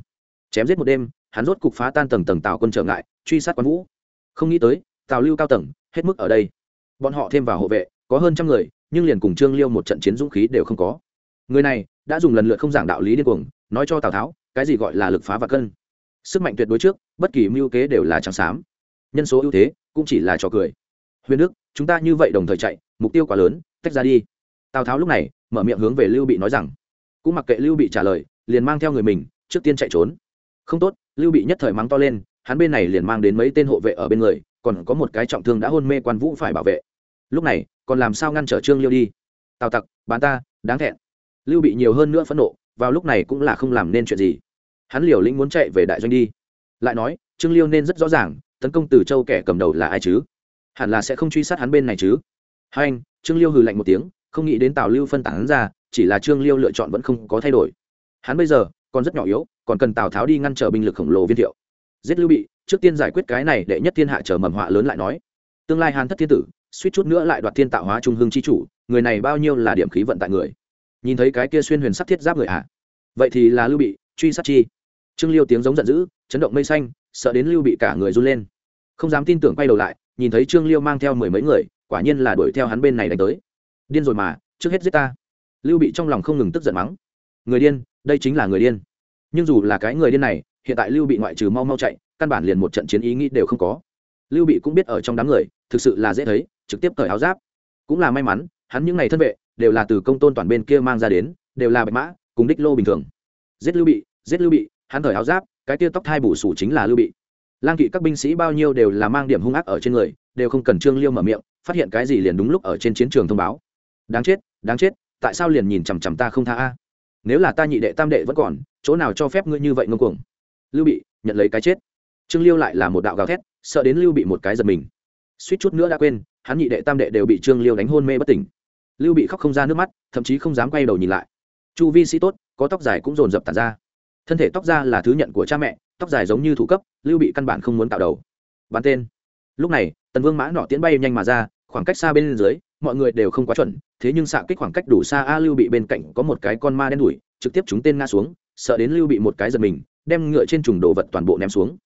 chém giết một đêm, hắn rốt cục phá tan tầng tầng tào quân trở ngại, truy sát quan vũ. Không nghĩ tới, tào lưu cao tầng, hết mức ở đây. Bọn họ thêm vào hộ vệ, có hơn trăm người, nhưng liền cùng trương liêu một trận chiến dũng khí đều không có. Người này đã dùng lần lượt không giảng đạo lý điên cuồng, nói cho tào tháo, cái gì gọi là lực phá và cân. Sức mạnh tuyệt đối trước, bất kỳ mưu kế đều là trắng xám. Nhân số ưu thế, cũng chỉ là trò cười. Huyền đức, chúng ta như vậy đồng thời chạy, mục tiêu quá lớn, tách ra đi. Tào tháo lúc này, mở miệng hướng về lưu bị nói rằng, cũng mặc kệ lưu bị trả lời, liền mang theo người mình, trước tiên chạy trốn không tốt, lưu bị nhất thời mắng to lên, hắn bên này liền mang đến mấy tên hộ vệ ở bên người, còn có một cái trọng thương đã hôn mê quan vũ phải bảo vệ. Lúc này, còn làm sao ngăn trở trương liêu đi? Tào tặc, bán ta, đáng thẹn. Lưu bị nhiều hơn nữa phẫn nộ, vào lúc này cũng là không làm nên chuyện gì. Hắn liều lĩnh muốn chạy về đại doanh đi. Lại nói, trương liêu nên rất rõ ràng, tấn công từ châu kẻ cầm đầu là ai chứ? Hẳn là sẽ không truy sát hắn bên này chứ? Hai anh, trương liêu hừ lạnh một tiếng, không nghĩ đến tào lưu phân tán ra, chỉ là trương liêu lựa chọn vẫn không có thay đổi. Hắn bây giờ còn rất nhỏ yếu, còn cần tào tháo đi ngăn trở binh lực khổng lồ viên thiệu. Giết lưu bị, trước tiên giải quyết cái này để nhất thiên hạ chờ mầm họa lớn lại nói. Tương lai hàn thất thiên tử, suýt chút nữa lại đoạt thiên tạo hóa trung hương chi chủ, người này bao nhiêu là điểm khí vận tại người. Nhìn thấy cái kia xuyên huyền sắc thiết giáp người ạ. À? vậy thì là lưu bị, truy sát chi. Trương liêu tiếng giống giận dữ, chấn động mây xanh, sợ đến lưu bị cả người run lên. Không dám tin tưởng quay đầu lại, nhìn thấy trương liêu mang theo mười mấy người, quả nhiên là đuổi theo hắn bên này đánh tới. Điên rồi mà, trước hết giết ta. Lưu bị trong lòng không ngừng tức giận mắng. Người điên đây chính là người điên. Nhưng dù là cái người điên này, hiện tại lưu bị ngoại trừ mau mau chạy, căn bản liền một trận chiến ý nghĩ đều không có. Lưu bị cũng biết ở trong đám người, thực sự là dễ thấy, trực tiếp cởi áo giáp. Cũng là may mắn, hắn những ngày thân vệ, đều là từ công tôn toàn bên kia mang ra đến, đều là bạch mã, cùng đích lô bình thường. Giết lưu bị, giết lưu bị, hắn cởi áo giáp, cái tia tóc thai bù sủ chính là lưu bị. Lang kỵ các binh sĩ bao nhiêu đều là mang điểm hung ác ở trên người, đều không cần trương liêu mở miệng, phát hiện cái gì liền đúng lúc ở trên chiến trường thông báo. Đáng chết đáng chết, tại sao liền nhìn chằm chằm ta không tha a? Nếu là ta nhị đệ tam đệ vẫn còn, chỗ nào cho phép ngươi như vậy ngông cuồng? Lưu bị, nhận lấy cái chết. Trương liêu lại là một đạo gào thét, sợ đến lưu bị một cái giật mình. Suýt chút nữa đã quên, hắn nhị đệ tam đệ đều bị trương liêu đánh hôn mê bất tỉnh. Lưu bị khóc không ra nước mắt, thậm chí không dám quay đầu nhìn lại. Chu vi sĩ tốt, có tóc dài cũng dồn dập tàn ra. Thân thể tóc ra là thứ nhận của cha mẹ, tóc dài giống như thủ cấp, lưu bị căn bản không muốn tạo đầu. Bắn tên. Lúc này, tần vương mã nọ tiến bay nhanh mà ra, khoảng cách xa bên dưới, mọi người đều không quá chuẩn thế nhưng xạ kích khoảng cách đủ xa a lưu bị bên cạnh có một cái con ma đen đuổi, trực tiếp chúng tên ngã xuống, sợ đến lưu bị một cái giật mình, đem ngựa trên trùng đồ vật toàn bộ ném xuống.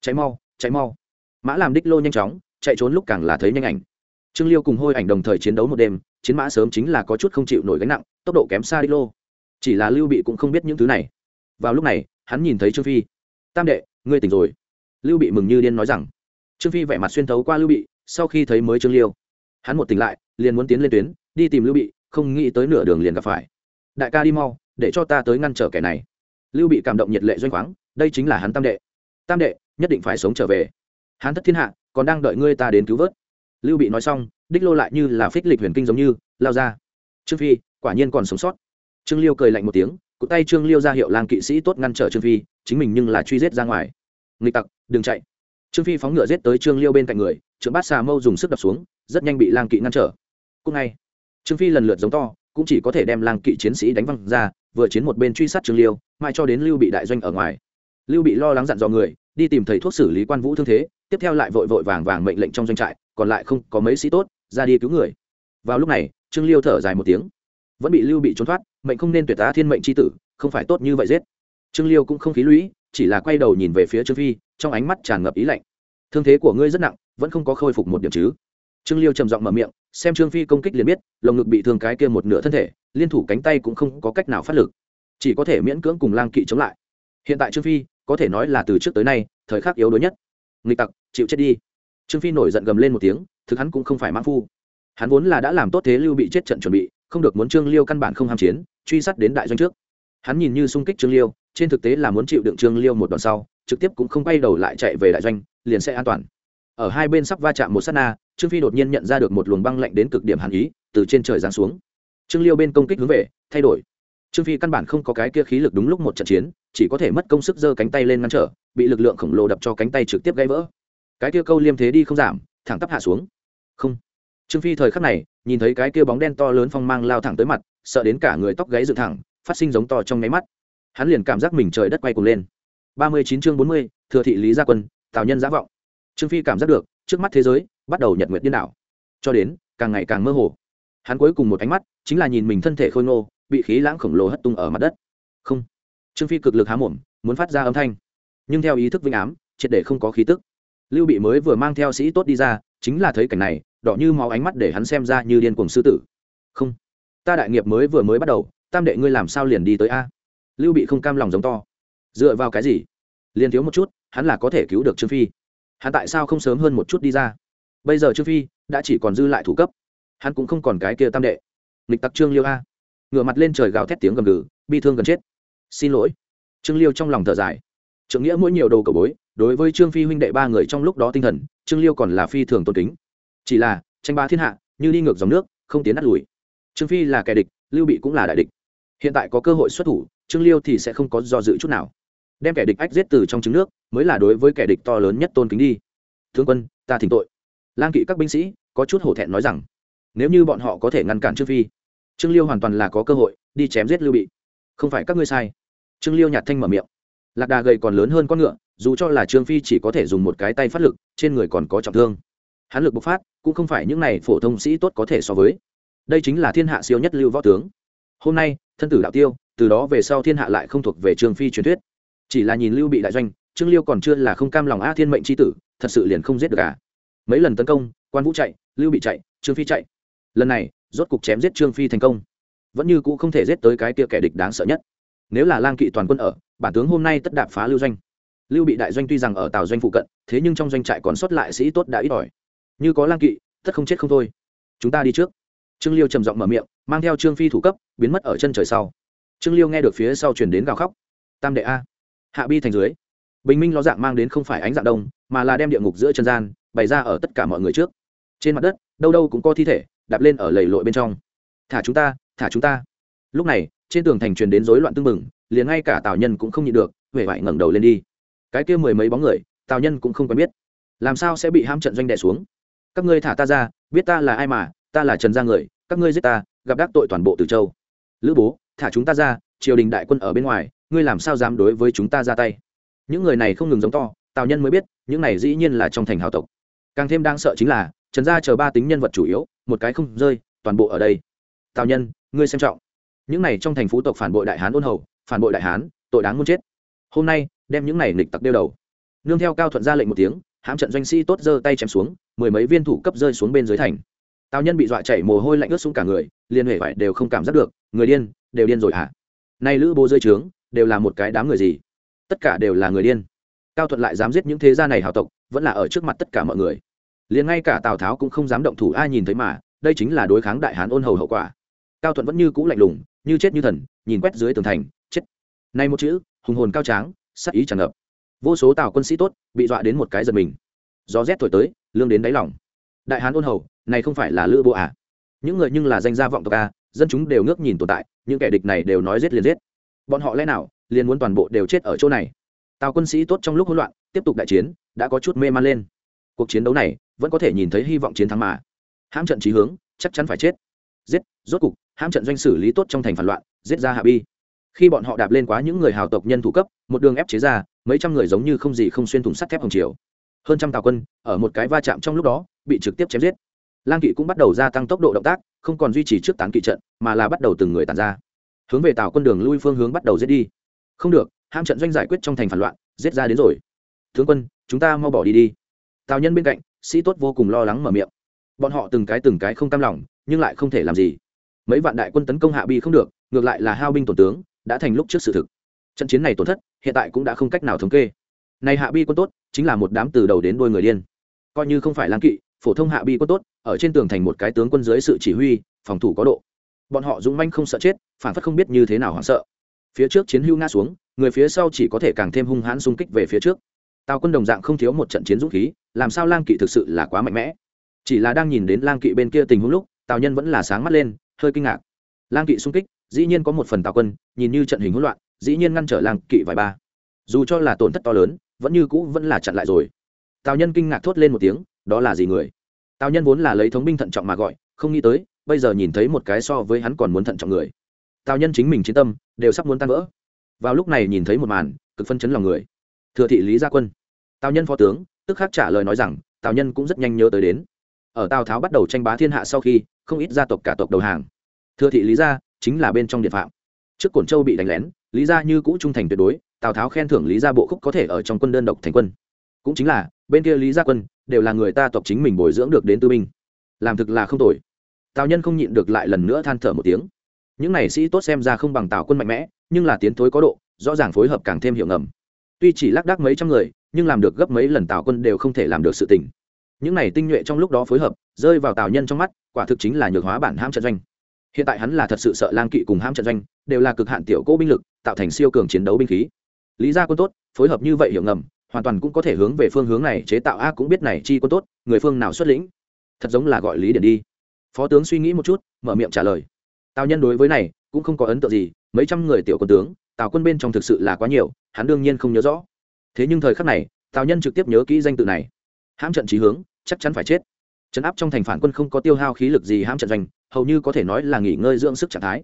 Cháy mau cháy mau. Mã làm đích lô nhanh chóng, chạy trốn lúc càng là thấy nhanh ảnh. Trương liêu cùng hôi ảnh đồng thời chiến đấu một đêm, chiến mã sớm chính là có chút không chịu nổi gánh nặng, tốc độ kém xa đích lô. Chỉ là lưu bị cũng không biết những thứ này. Vào lúc này, hắn nhìn thấy trương phi. Tam đệ, ngươi tỉnh rồi. Lưu bị mừng như điên nói rằng. Trương phi vẻ mặt xuyên thấu qua lưu bị, sau khi thấy mới trương liêu. Hắn một tỉnh lại, liền muốn tiến lên tuyến đi tìm lưu bị, không nghĩ tới nửa đường liền gặp phải. Đại ca đi mau, để cho ta tới ngăn trở kẻ này. Lưu bị cảm động nhiệt lệ doanh khoáng, đây chính là hắn tam đệ. Tam đệ, nhất định phải sống trở về. Hắn thất thiên hạ, còn đang đợi ngươi ta đến cứu vớt. Lưu bị nói xong, đích lô lại như là phích lịch huyền kinh giống như, lao ra. Trương phi, quả nhiên còn sống sót. Trương liêu cười lạnh một tiếng, cụ tay trương liêu ra hiệu làng kỵ sĩ tốt ngăn trở trương phi, chính mình nhưng là truy giết ra ngoài. Nghịch tặc, đừng chạy. Trương phi phóng ngựa giết tới trương liêu bên cạnh người trượng bát xà mâu dùng sức đập xuống, rất nhanh bị lang kỵ ngăn trở. Cúc ngay trương phi lần lượt giống to, cũng chỉ có thể đem lang kỵ chiến sĩ đánh văng ra, vừa chiến một bên truy sát trương liêu, mãi cho đến lưu bị đại doanh ở ngoài. Lưu bị lo lắng dặn dò người, đi tìm thầy thuốc xử lý quan vũ thương thế, tiếp theo lại vội vội vàng vàng mệnh lệnh trong doanh trại, còn lại không có mấy sĩ tốt, ra đi cứu người. Vào lúc này, trương liêu thở dài một tiếng. Vẫn bị lưu bị trốn thoát, mệnh không nên tuyệt tá thiên mệnh c h i tử, không phải tốt như vậy giết. Trương liêu cũng không khí lũy, chỉ là quay đầu nhìn về phía trương phi, trong ánh mắt tràn ngập ý lạnh. Thương thế của ngươi rất nặng, vẫn không có khôi phục một điểm chứ. Trương liêu trầm giọng mở miệng xem trương phi công kích liền biết, lồng ngực bị thương cái kia một nửa thân thể, liên thủ cánh tay cũng không có cách nào phát lực. Chỉ có thể miễn cưỡng cùng lang kỵ chống lại. Hiện tại trương phi, có thể nói là từ trước tới nay, thời khắc yếu đuối nhất. Nghịch tặc, chịu chết đi. Trương phi nổi giận gầm lên một tiếng, thực hắn cũng không phải mãn phu. Hắn vốn là đã làm tốt thế lưu bị chết trận chuẩn bị, không được muốn trương liêu căn bản không ham chiến, truy sát đến đại doanh trước. Hắn nhìn như sung kích trương liêu, trên thực tế là muốn chịu đựng trương liêu một đoạn sau, trực tiếp cũng không quay đầu lại chạy về đại doanh, liền sẽ an toàn ở hai bên sắp va chạm một sát na, trương phi đột nhiên nhận ra được một luồng băng lạnh đến cực điểm hàn ý từ trên trời giáng xuống. Trương liêu bên công kích hướng về, thay đổi. Trương phi căn bản không có cái kia khí lực đúng lúc một trận chiến, chỉ có thể mất công sức giơ cánh tay lên ngăn trở, bị lực lượng khổng lồ đập cho cánh tay trực tiếp gãy vỡ. Cái kia câu liêm thế đi không giảm, thẳng tắp hạ xuống. Không. Trương phi thời khắc này, nhìn thấy cái kia bóng đen to lớn phong mang lao thẳng tới mặt, sợ đến cả người tóc gáy dựng thẳng, phát sinh giống to trong nháy mắt. Hắn liền cảm giác mình trời đất quay cuồng lên. Ba mươi chín chương bốn mươi, thừa thị lý gia quân, tào nhân giả vọng trương phi cảm giác được, trước mắt thế giới bắt đầu nhật nguyệt điên đảo. Cho đến, càng ngày càng mơ hồ. Hắn cuối cùng một ánh mắt chính là nhìn mình thân thể khôi ngô, bị khí lãng khổng lồ hất tung ở mặt đất. Không. Trương phi cực lực há mồm, muốn phát ra âm thanh. Nhưng theo ý thức vinh ám, triệt để không có khí tức. Lưu bị mới vừa mang theo sĩ tốt đi ra, chính là thấy cảnh này, đỏ như máu ánh mắt để hắn xem ra như điên cuồng sư tử. Không. Ta đại nghiệp mới vừa mới bắt đầu, tam đệ ngươi làm sao liền đi tới a? Lưu bị không cam lòng giống to. Dựa vào cái gì? Liền thiếu một chút, hắn là có thể cứu được trương phi hắn tại sao không sớm hơn một chút đi ra? Bây giờ trương phi đã chỉ còn dư lại thủ cấp. Hắn cũng không còn cái kia tam đệ. Nghịch tặc trương liêu a. Ngửa mặt lên trời gào thét tiếng gầm gừ, bi thương gần chết. Xin lỗi. Trương liêu trong lòng thở dài. Trượng nghĩa mỗi nhiều đầu cầu bối, đối với trương phi huynh đệ ba người trong lúc đó tinh thần, trương liêu còn là phi thường tôn kính. Chỉ là, tranh ba thiên hạ, như đi ngược dòng nước, không tiến đắt lùi. Trương phi là kẻ địch, lưu bị cũng là đại địch. Hiện tại có cơ hội xuất thủ, trương liêu thì sẽ không có do dự chút nào đem kẻ địch ách giết từ trong trứng nước, mới là đối với kẻ địch to lớn nhất tôn kính đi. Thương quân, ta thỉnh tội. Lang kỵ các binh sĩ, có chút hổ thẹn nói rằng, nếu như bọn họ có thể ngăn cản trương phi, trương liêu hoàn toàn là có cơ hội đi chém giết lưu bị. Không phải các ngươi sai. Trương liêu nhạt thanh mở miệng. Lạc đà gầy còn lớn hơn con ngựa, dù cho là trương phi chỉ có thể dùng một cái tay phát lực, trên người còn có trọng thương. Hắn lực bộc phát, cũng không phải những này phổ thông sĩ tốt có thể so với. Đây chính là thiên hạ siêu nhất lưu võ tướng. Hôm nay, thân tử đạo tiêu, từ đó về sau thiên hạ lại không thuộc về trương phi truyền thuyết chỉ là nhìn lưu bị đại doanh, trương liêu còn chưa là không cam lòng a thiên mệnh c h i tử, thật sự liền không giết được cả mấy lần tấn công, quan vũ chạy, lưu bị chạy, trương phi chạy. Lần này, rốt cục chém giết trương phi thành công. Vẫn như cũ không thể giết tới cái kia kẻ địch đáng sợ nhất. Nếu là lang kỵ toàn quân ở, bản tướng hôm nay tất đạp phá lưu doanh. Lưu bị đại doanh tuy rằng ở tàu doanh phụ cận, thế nhưng trong doanh trại còn sót lại sĩ tốt đã ít ỏi. Như có lang kỵ, tất không chết không thôi. Chúng ta đi trước. Trương liêu trầm giọng mở miệng, mang theo trương phi thủ cấp, biến mất ở chân trời sau. Trương liêu nghe được phía sau chuyển đến gào khóc. Tam đệ a hạ bi thành dưới, bình minh lo dạng mang đến không phải ánh dạng đông, mà là đem địa ngục giữa chân gian bày ra ở tất cả mọi người trước. Trên mặt đất, đâu đâu cũng có thi thể, đạp lên ở lầy lội bên trong. Thả chúng ta, thả chúng ta. Lúc này, trên tường thành truyền đến rối loạn tưng bừng, liền ngay cả tào nhân cũng không nhịn được huệ vải ngẩng đầu lên đi. Cái kia mười mấy bóng người, tào nhân cũng không quen biết. Làm sao sẽ bị ham trận doanh đẻ xuống? Các ngươi thả ta ra, biết ta là ai mà, ta là trần gia người, các ngươi giết ta, gặp đắc tội toàn bộ từ châu. Lữ bố, thả chúng ta ra, triều đình đại quân ở bên ngoài ngươi làm sao dám đối với chúng ta ra tay? Những người này không ngừng giống to, tào nhân mới biết, những này dĩ nhiên là trong thành hào tộc. Càng thêm đáng sợ chính là, trần gia chờ ba tính nhân vật chủ yếu, một cái không rơi, toàn bộ ở đây. Tào nhân, ngươi xem trọng. Những này trong thành phú tộc phản bội đại hán ôn hầu, phản bội đại hán, tội đáng muốn chết. Hôm nay, đem những này nịch tặc đeo đầu. Nương theo cao thuận ra lệnh một tiếng, hãm trận doanh sĩ tốt giơ tay chém xuống, mười mấy viên thủ cấp rơi xuống bên dưới thành. Tào nhân bị dọa chảy mồ hôi lạnh ướt xuống cả người liên hệ vải đều không cảm giác được, người điên, đều điên rồi hả? À? nay lữ bố rơi trướng đều là một cái đám người gì? Tất cả đều là người điên. Cao thuận lại dám giết những thế gia này hào tộc, vẫn là ở trước mặt tất cả mọi người. Liền ngay cả tào tháo cũng không dám động thủ ai nhìn thấy mà, đây chính là đối kháng đại hán ôn hầu hậu quả. Cao thuận vẫn như cũ lạnh lùng, như chết như thần, nhìn quét dưới tường thành, chết. Nay một chữ, hùng hồn cao tráng, sắc ý tràn ngập. Vô số tào quân sĩ tốt, bị dọa đến một cái giật mình. Gió rét thổi tới, lương đến đáy lòng. Đại hán ôn hầu, này không phải là lữ bộ à? Những người nhưng là danh gia vọng tộc a dân chúng đều ngước nhìn tồn tại, những kẻ địch này đều nói giết liền giết bọn họ lẽ nào liền muốn toàn bộ đều chết ở chỗ này? Tào quân sĩ tốt trong lúc hỗn loạn, tiếp tục đại chiến, đã có chút mê man lên. Cuộc chiến đấu này vẫn có thể nhìn thấy hy vọng chiến thắng mà. Hãm trận trí hướng, chắc chắn phải chết. Giết, rốt cục, hãm trận doanh xử lý tốt trong thành phản loạn, giết ra hạ bi. Khi bọn họ đạp lên quá những người hào tộc nhân thủ cấp, một đường ép chế ra, mấy trăm người giống như không gì không xuyên thủng sắt thép hồng chiều hơn trăm tàu quân, ở một cái va chạm trong lúc đó, bị trực tiếp chém giết. Lang kỵ cũng bắt đầu gia tăng tốc độ động tác, không còn duy trì trước tán kỵ trận, mà là bắt đầu từng người tàn ra hướng về tàu quân đường lui phương hướng bắt đầu giết đi. Không được ham trận doanh giải quyết trong thành phản loạn, giết ra đến rồi. Tướng quân, chúng ta mau bỏ đi đi. Tào nhân bên cạnh, sĩ tốt vô cùng lo lắng mở miệng. Bọn họ từng cái từng cái không cam lòng, nhưng lại không thể làm gì. Mấy vạn đại quân tấn công hạ bi không được, ngược lại là hao binh tổn tướng, đã thành lúc trước sự thực. Trận chiến này tổn thất, hiện tại cũng đã không cách nào thống kê. Này hạ bi quân tốt, chính là một đám từ đầu đến đôi người điên. Coi như không phải lãng kỵ, phổ thông hạ bi quân tốt, ở trên tường thành một cái tướng quân dưới sự chỉ huy, phòng thủ có độ bọn họ dũng manh không sợ chết, phản phất không biết như thế nào hoảng sợ. Phía trước chiến hưu ngã xuống, người phía sau chỉ có thể càng thêm hung hãn xung kích về phía trước. Tào quân đồng dạng không thiếu một trận chiến dũng khí, làm sao lang kỵ thực sự là quá mạnh mẽ. Chỉ là đang nhìn đến lang kỵ bên kia tình huống lúc, tào nhân vẫn là sáng mắt lên, hơi kinh ngạc. Lang kỵ xung kích, dĩ nhiên có một phần tào quân, nhìn như trận hình hỗn loạn, dĩ nhiên ngăn trở lang kỵ vài ba. Dù cho là tổn thất to lớn, vẫn như cũ vẫn là chặn lại rồi. Tào nhân kinh ngạc thốt lên một tiếng, đó là gì người? Tào nhân vốn là lấy thống binh thận trọng mà gọi, không nghĩ tới bây giờ nhìn thấy một cái so với hắn còn muốn thận trọng người. Tào nhân chính mình chiến tâm, đều sắp muốn tan vỡ. Vào lúc này nhìn thấy một màn, cực phân chấn lòng người. Thừa thị lý gia quân. Tào nhân phó tướng, tức khắc trả lời nói rằng, tào nhân cũng rất nhanh nhớ tới đến. Ở tào tháo bắt đầu tranh bá thiên hạ sau khi, không ít gia tộc cả tộc đầu hàng. Thừa thị lý gia, chính là bên trong điện phạm. Trước cổn châu bị đánh lén, lý gia như cũ trung thành tuyệt đối, tào tháo khen thưởng lý gia bộ khúc có thể ở trong quân đơn độc thành quân. Cũng chính là, bên kia lý gia quân, đều là người ta tộc chính mình bồi dưỡng được đến tư binh. Làm thực là không tồi tào nhân không nhịn được lại lần nữa than thở một tiếng. Những này sĩ tốt xem ra không bằng tào quân mạnh mẽ, nhưng là tiến thối có độ, rõ ràng phối hợp càng thêm hiệu ngầm. Tuy chỉ lác đác mấy trăm người, nhưng làm được gấp mấy lần tào quân đều không thể làm được sự tình. Những này tinh nhuệ trong lúc đó phối hợp, rơi vào tào nhân trong mắt, quả thực chính là nhược hóa bản ham trận doanh. Hiện tại hắn là thật sự sợ lang kỵ cùng ham trận doanh, đều là cực hạn tiểu cỗ binh lực, tạo thành siêu cường chiến đấu binh khí. Lý gia quân tốt, phối hợp như vậy hiệu ngầm, hoàn toàn cũng có thể hướng về phương hướng này chế tạo a cũng biết này chi quân tốt, người phương nào xuất lĩnh. Thật giống là gọi lý điển đi phó tướng suy nghĩ một chút, mở miệng trả lời. Tào nhân đối với này cũng không có ấn tượng gì, mấy trăm người tiểu quân tướng, tào quân bên trong thực sự là quá nhiều, hắn đương nhiên không nhớ rõ. Thế nhưng thời khắc này, tào nhân trực tiếp nhớ kỹ danh tự này. Hãm trận trí hướng, chắc chắn phải chết. Trấn áp trong thành phản quân không có tiêu hao khí lực gì hãm trận doanh, hầu như có thể nói là nghỉ ngơi dưỡng sức trạng thái.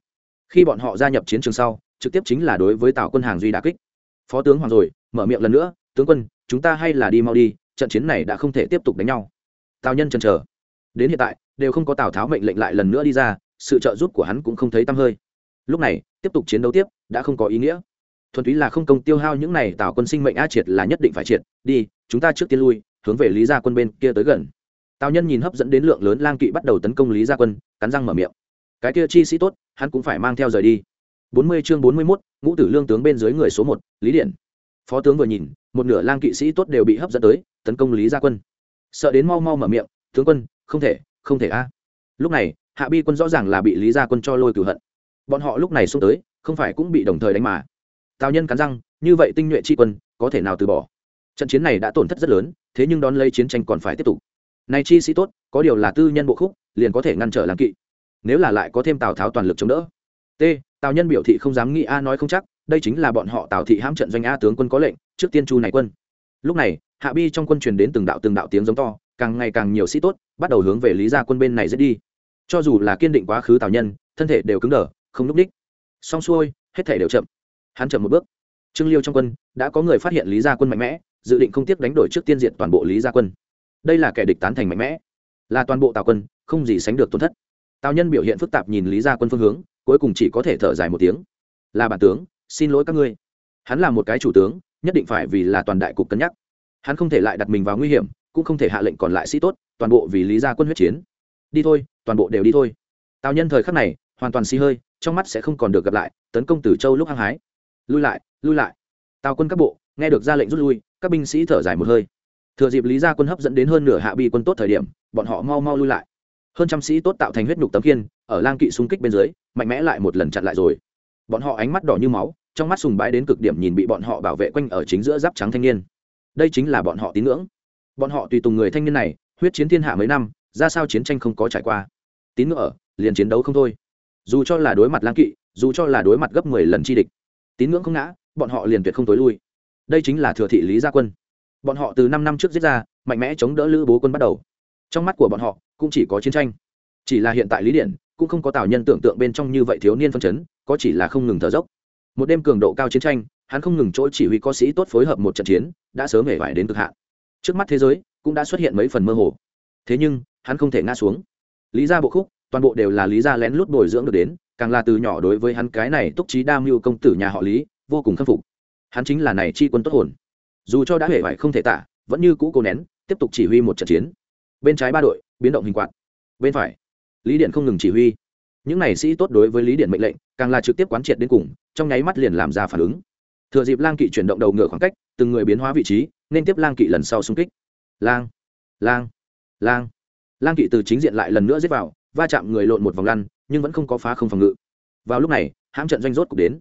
Khi bọn họ gia nhập chiến trường sau, trực tiếp chính là đối với tào quân hàng duy đà kích. Phó tướng hoàng rồi, mở miệng lần nữa, tướng quân, chúng ta hay là đi mau đi, trận chiến này đã không thể tiếp tục đánh nhau. Tào nhân chần chờ. Đến hiện tại đều không có tào tháo mệnh lệnh lại lần nữa đi ra sự trợ giúp của hắn cũng không thấy tăm hơi. Lúc này tiếp tục chiến đấu tiếp đã không có ý nghĩa. Thuần túy là không công tiêu hao những này tào quân sinh mệnh a triệt là nhất định phải triệt đi chúng ta trước tiên lui hướng về lý gia quân bên kia tới gần. Tào nhân nhìn hấp dẫn đến lượng lớn lang kỵ bắt đầu tấn công lý gia quân cắn răng mở miệng. Cái kia chi sĩ tốt hắn cũng phải mang theo rời đi. Bốn mươi chương bốn mươi 41, ngũ tử lương tướng bên dưới người số một lý điển. phó tướng vừa nhìn một nửa lang kỵ sĩ tốt đều bị hấp dẫn tới tấn công lý gia quân. Sợ đến mau mau mở miệng tướng quân không thể không thể a. Lúc này, hạ bi quân rõ ràng là bị lý gia quân cho lôi cửu hận. Bọn họ lúc này xuống tới, không phải cũng bị đồng thời đánh mà. Tào nhân cắn răng, như vậy tinh nhuệ tri quân, có thể nào từ bỏ? Trận chiến này đã tổn thất rất lớn, thế nhưng đón lấy chiến tranh còn phải tiếp tục. Này chi sĩ tốt, có điều là tư nhân bộ khúc, liền có thể ngăn trở làm kỵ. Nếu là lại có thêm tào tháo toàn lực chống đỡ. T, tào nhân biểu thị không dám nghĩ a nói không chắc, đây chính là bọn họ tào thị hãm trận doanh a tướng quân có lệnh, trước tiên chu này quân. Lúc này, hạ bi trong quân truyền đến từng đạo từng đạo tiếng giống to càng ngày càng nhiều sĩ tốt bắt đầu hướng về lý gia quân bên này dễ đi. Cho dù là kiên định quá khứ tào nhân, thân thể đều cứng đờ, không núp đích. Xong xuôi, hết thể đều chậm. Hắn chậm một bước. Trương liêu trong quân, đã có người phát hiện lý gia quân mạnh mẽ, dự định không tiếp đánh đổi trước tiên diện toàn bộ lý gia quân. Đây là kẻ địch tán thành mạnh mẽ. Là toàn bộ tào quân, không gì sánh được tổn thất. Tào nhân biểu hiện phức tạp nhìn lý gia quân phương hướng, cuối cùng chỉ có thể thở dài một tiếng. Là bản tướng, xin lỗi các ngươi. Hắn là một cái chủ tướng, nhất định phải vì là toàn đại cục cân nhắc. Hắn không thể lại đặt mình vào nguy hiểm cũng không thể hạ lệnh còn lại sĩ tốt, toàn bộ vì lý gia quân huyết chiến. Đi thôi, toàn bộ đều đi thôi. Tào nhân thời khắc này, hoàn toàn xì hơi, trong mắt sẽ không còn được gặp lại, tấn công từ châu lúc hăng hái. Lui lại lui lại. Tào quân các bộ, nghe được ra lệnh rút lui, các binh sĩ thở dài một hơi. Thừa dịp lý gia quân hấp dẫn đến hơn nửa hạ bi quân tốt thời điểm, bọn họ mau mau lui lại. Hơn trăm sĩ tốt tạo thành huyết nhục tấm kiên ở lang kỵ xung kích bên dưới, mạnh mẽ lại một lần chặn lại rồi. Bọn họ ánh mắt đỏ như máu, trong mắt sùng bái đến cực điểm nhìn bị bọn họ bảo vệ quanh ở chính giữa giáp trắng thanh niên. Đây chính là bọn họ tín ngưỡng bọn họ tùy tùng người thanh niên này, huyết chiến thiên hạ mấy năm, ra sao chiến tranh không có trải qua. Tín ngưỡng ở, liền chiến đấu không thôi. Dù cho là đối mặt lang kỵ, dù cho là đối mặt gấp mười lần chi địch, tín ngưỡng không ngã, bọn họ liền tuyệt không tối lui. Đây chính là thừa thị lý gia quân. Bọn họ từ năm năm trước giết ra, mạnh mẽ chống đỡ lữ bố quân bắt đầu. Trong mắt của bọn họ, cũng chỉ có chiến tranh. Chỉ là hiện tại lý điện, cũng không có tào nhân tưởng tượng bên trong như vậy thiếu niên phân chấn, có chỉ là không ngừng thở dốc. Một đêm cường độ cao chiến tranh, hắn không ngừng chỗ chỉ huy có sĩ tốt phối hợp một trận chiến, đã sớm hề vải đến cực hạn trước mắt thế giới cũng đã xuất hiện mấy phần mơ hồ. Thế nhưng, hắn không thể ngã xuống. Lý ra bộ khúc, toàn bộ đều là lý ra lén lút bồi dưỡng được đến, càng là từ nhỏ đối với hắn cái này túc trí đa mưu công tử nhà họ lý, vô cùng khâm phục. Hắn chính là này chi quân tốt hồn. Dù cho đã hể vải không thể tả, vẫn như cũ cố nén, tiếp tục chỉ huy một trận chiến. Bên trái ba đội, biến động hình quạt. Bên phải, lý điện không ngừng chỉ huy. Những này sĩ tốt đối với lý điện mệnh lệnh, càng là trực tiếp quán triệt đến cùng, trong nháy mắt liền làm ra phản ứng. Thừa dịp lang kỵ chuyển động đầu ngựa khoảng cách, từng người biến hóa vị trí nên tiếp lang kỵ lần sau xung kích. Lang lang lang. Lang kỵ từ chính diện lại lần nữa giết vào, va chạm người lộn một vòng lăn, nhưng vẫn không có phá không phòng ngự. Vào lúc này, hãm trận doanh rốt cục đến.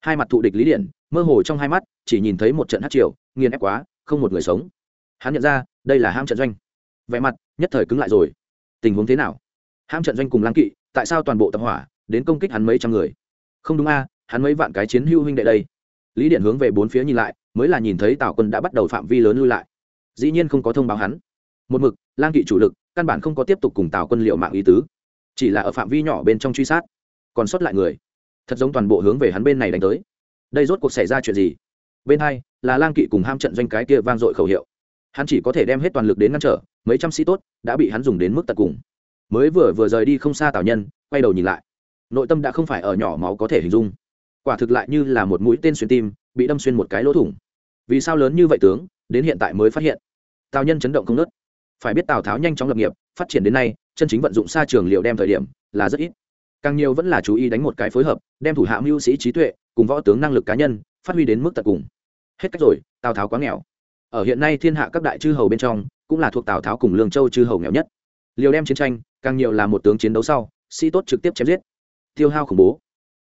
Hai mặt thụ địch lý điện mơ hồ trong hai mắt, chỉ nhìn thấy một trận hát triều, nghiền ép quá, không một người sống. Hắn nhận ra, đây là hãm trận doanh. Vẻ mặt nhất thời cứng lại rồi. Tình huống thế nào? Hãm trận doanh cùng lang kỵ, tại sao toàn bộ tập hỏa, đến công kích hắn mấy trăm người? Không đúng a, hắn mấy vạn cái chiến hưu huynh đệ đây. Lý điện hướng về bốn phía nhìn lại mới là nhìn thấy tào quân đã bắt đầu phạm vi lớn lui lại dĩ nhiên không có thông báo hắn một mực lang kỵ chủ lực căn bản không có tiếp tục cùng tào quân liệu mạng ý tứ chỉ là ở phạm vi nhỏ bên trong truy sát còn sót lại người thật giống toàn bộ hướng về hắn bên này đánh tới đây rốt cuộc xảy ra chuyện gì bên hai là lang kỵ cùng ham trận doanh cái kia vang dội khẩu hiệu hắn chỉ có thể đem hết toàn lực đến ngăn trở mấy trăm sĩ tốt đã bị hắn dùng đến mức tận cùng mới vừa vừa rời đi không xa tào nhân quay đầu nhìn lại nội tâm đã không phải ở nhỏ máu có thể hình dung quả thực lại như là một mũi tên xuyên tim bị đâm xuyên một cái lỗ thủng vì sao lớn như vậy tướng, đến hiện tại mới phát hiện. Tào nhân chấn động không nớt phải biết tào tháo nhanh chóng lập nghiệp, phát triển đến nay, chân chính vận dụng xa trường liệu đem thời điểm, là rất ít. Càng nhiều vẫn là chú ý đánh một cái phối hợp, đem thủ hạ mưu sĩ trí tuệ, cùng võ tướng năng lực cá nhân, phát huy đến mức tận cùng. Hết cách rồi, tào tháo quá nghèo. Ở hiện nay thiên hạ các đại chư hầu bên trong, cũng là thuộc tào tháo cùng lương châu chư hầu nghèo nhất. Liều đem chiến tranh, càng nhiều là một tướng chiến đấu sau, sĩ tốt trực tiếp chém giết. Tiêu hao khủng bố.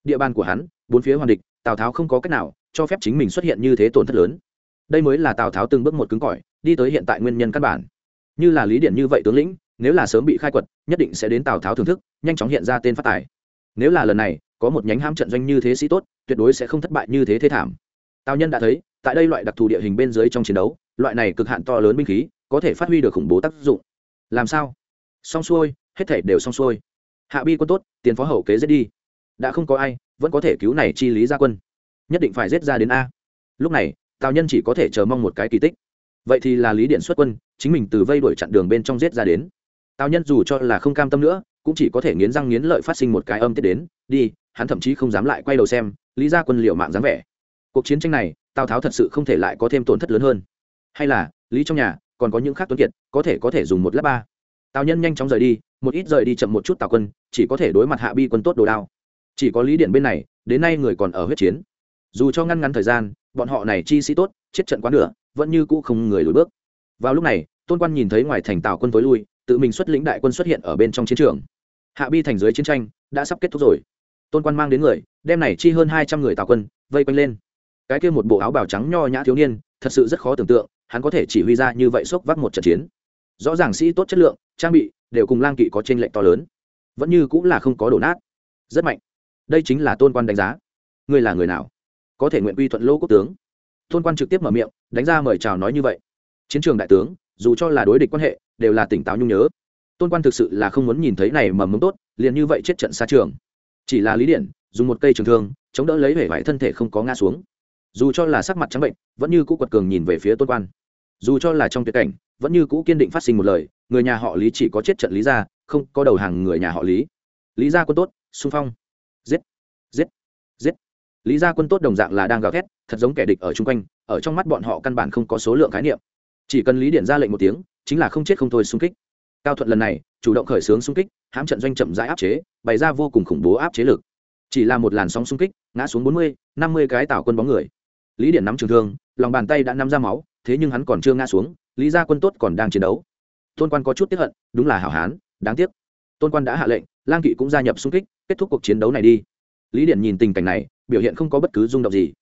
Địa bàn của hắn, bốn phía hoàn địch, tào tháo không có cách nào cho phép chính mình xuất hiện như thế tổn thất lớn đây mới là tào tháo từng bước một cứng cỏi đi tới hiện tại nguyên nhân căn bản như là lý điện như vậy tướng lĩnh nếu là sớm bị khai quật nhất định sẽ đến tào tháo thưởng thức nhanh chóng hiện ra tên phát tài nếu là lần này có một nhánh ham trận doanh như thế sĩ tốt tuyệt đối sẽ không thất bại như thế thế thảm tào nhân đã thấy tại đây loại đặc thù địa hình bên dưới trong chiến đấu loại này cực hạn to lớn binh khí có thể phát huy được khủng bố tác dụng làm sao xong xuôi hết thể đều xong xuôi hạ bi quân tốt tiền phó hậu kế giết đi đã không có ai vẫn có thể cứu này chi lý gia quân nhất định phải giết ra đến a lúc này tào nhân chỉ có thể chờ mong một cái kỳ tích. Vậy thì là lý điện xuất quân, chính mình từ vây đuổi chặn đường bên trong giết ra đến. Tào nhân dù cho là không cam tâm nữa, cũng chỉ có thể nghiến răng nghiến lợi phát sinh một cái âm tiết đến, đi, hắn thậm chí không dám lại quay đầu xem, lý gia quân liệu mạng dáng vẻ. Cuộc chiến tranh này, tào tháo thật sự không thể lại có thêm tổn thất lớn hơn. Hay là, lý trong nhà, còn có những khác tuấn kiệt, có thể có thể dùng một lát ba. Tào nhân nhanh chóng rời đi, một ít rời đi chậm một chút tào quân, chỉ có thể đối mặt hạ bi quân tốt đồ đao. Chỉ có lý điện bên này, đến nay người còn ở huyết chiến. Dù cho ngăn ngắn thời gian bọn họ này chi sĩ tốt, chết trận quá nửa, vẫn như cũ không người lùi bước. Vào lúc này, tôn quan nhìn thấy ngoài thành tào quân tối lui, tự mình xuất lĩnh đại quân xuất hiện ở bên trong chiến trường. Hạ bi thành dưới chiến tranh, đã sắp kết thúc rồi. Tôn quan mang đến người, đem này chi hơn hai trăm người tào quân, vây quanh lên. Cái kia một bộ áo bào trắng nho nhã thiếu niên, thật sự rất khó tưởng tượng, hắn có thể chỉ huy ra như vậy sốc vác một trận chiến. Rõ ràng sĩ tốt chất lượng, trang bị, đều cùng lang kỵ có trên lệch to lớn. Vẫn như cũng là không có đổ nát. Rất mạnh. Đây chính là tôn quan đánh giá. Ngươi là người nào? Có thể nguyện quy thuận lô quốc tướng. Tôn quan trực tiếp mở miệng, đánh ra mời chào nói như vậy. Chiến trường đại tướng, dù cho là đối địch quan hệ, đều là tỉnh táo nhung nhớ. Tôn quan thực sự là không muốn nhìn thấy này mầm mống tốt, liền như vậy chết trận xa trường. Chỉ là lý điện, dùng một cây trường thương, chống đỡ lấy vẻ vải thân thể không có ngã xuống. Dù cho là sắc mặt trắng bệnh, vẫn như cũ quật cường nhìn về phía tôn quan. Dù cho là trong tuyệt cảnh, vẫn như cũ kiên định phát sinh một lời, người nhà họ lý chỉ có chết trận lý gia không có đầu hàng người nhà họ lý. Lý gia quân tốt, xung phong. Giết lý gia quân tốt đồng dạng là đang gào thét, thật giống kẻ địch ở chung quanh, ở trong mắt bọn họ căn bản không có số lượng khái niệm. Chỉ cần lý điện ra lệnh một tiếng, chính là không chết không thôi xung kích. Cao thuận lần này, chủ động khởi xướng xung kích, hãm trận doanh chậm rãi áp chế, bày ra vô cùng khủng bố áp chế lực. Chỉ là một làn sóng xung kích, ngã xuống bốn mươi, năm mươi cái tảo quân bóng người. Lý điện nắm trường thương, lòng bàn tay đã nắm ra máu, thế nhưng hắn còn chưa ngã xuống, lý gia quân tốt còn đang chiến đấu. Tôn quan có chút tiếp hận, đúng là hảo hán, đáng tiếc. Tôn quan đã hạ lệnh, lang kỵ cũng gia nhập xung kích, kết thúc cuộc chiến đấu này đi lý điện nhìn tình cảnh này, biểu hiện không có bất cứ rung động gì.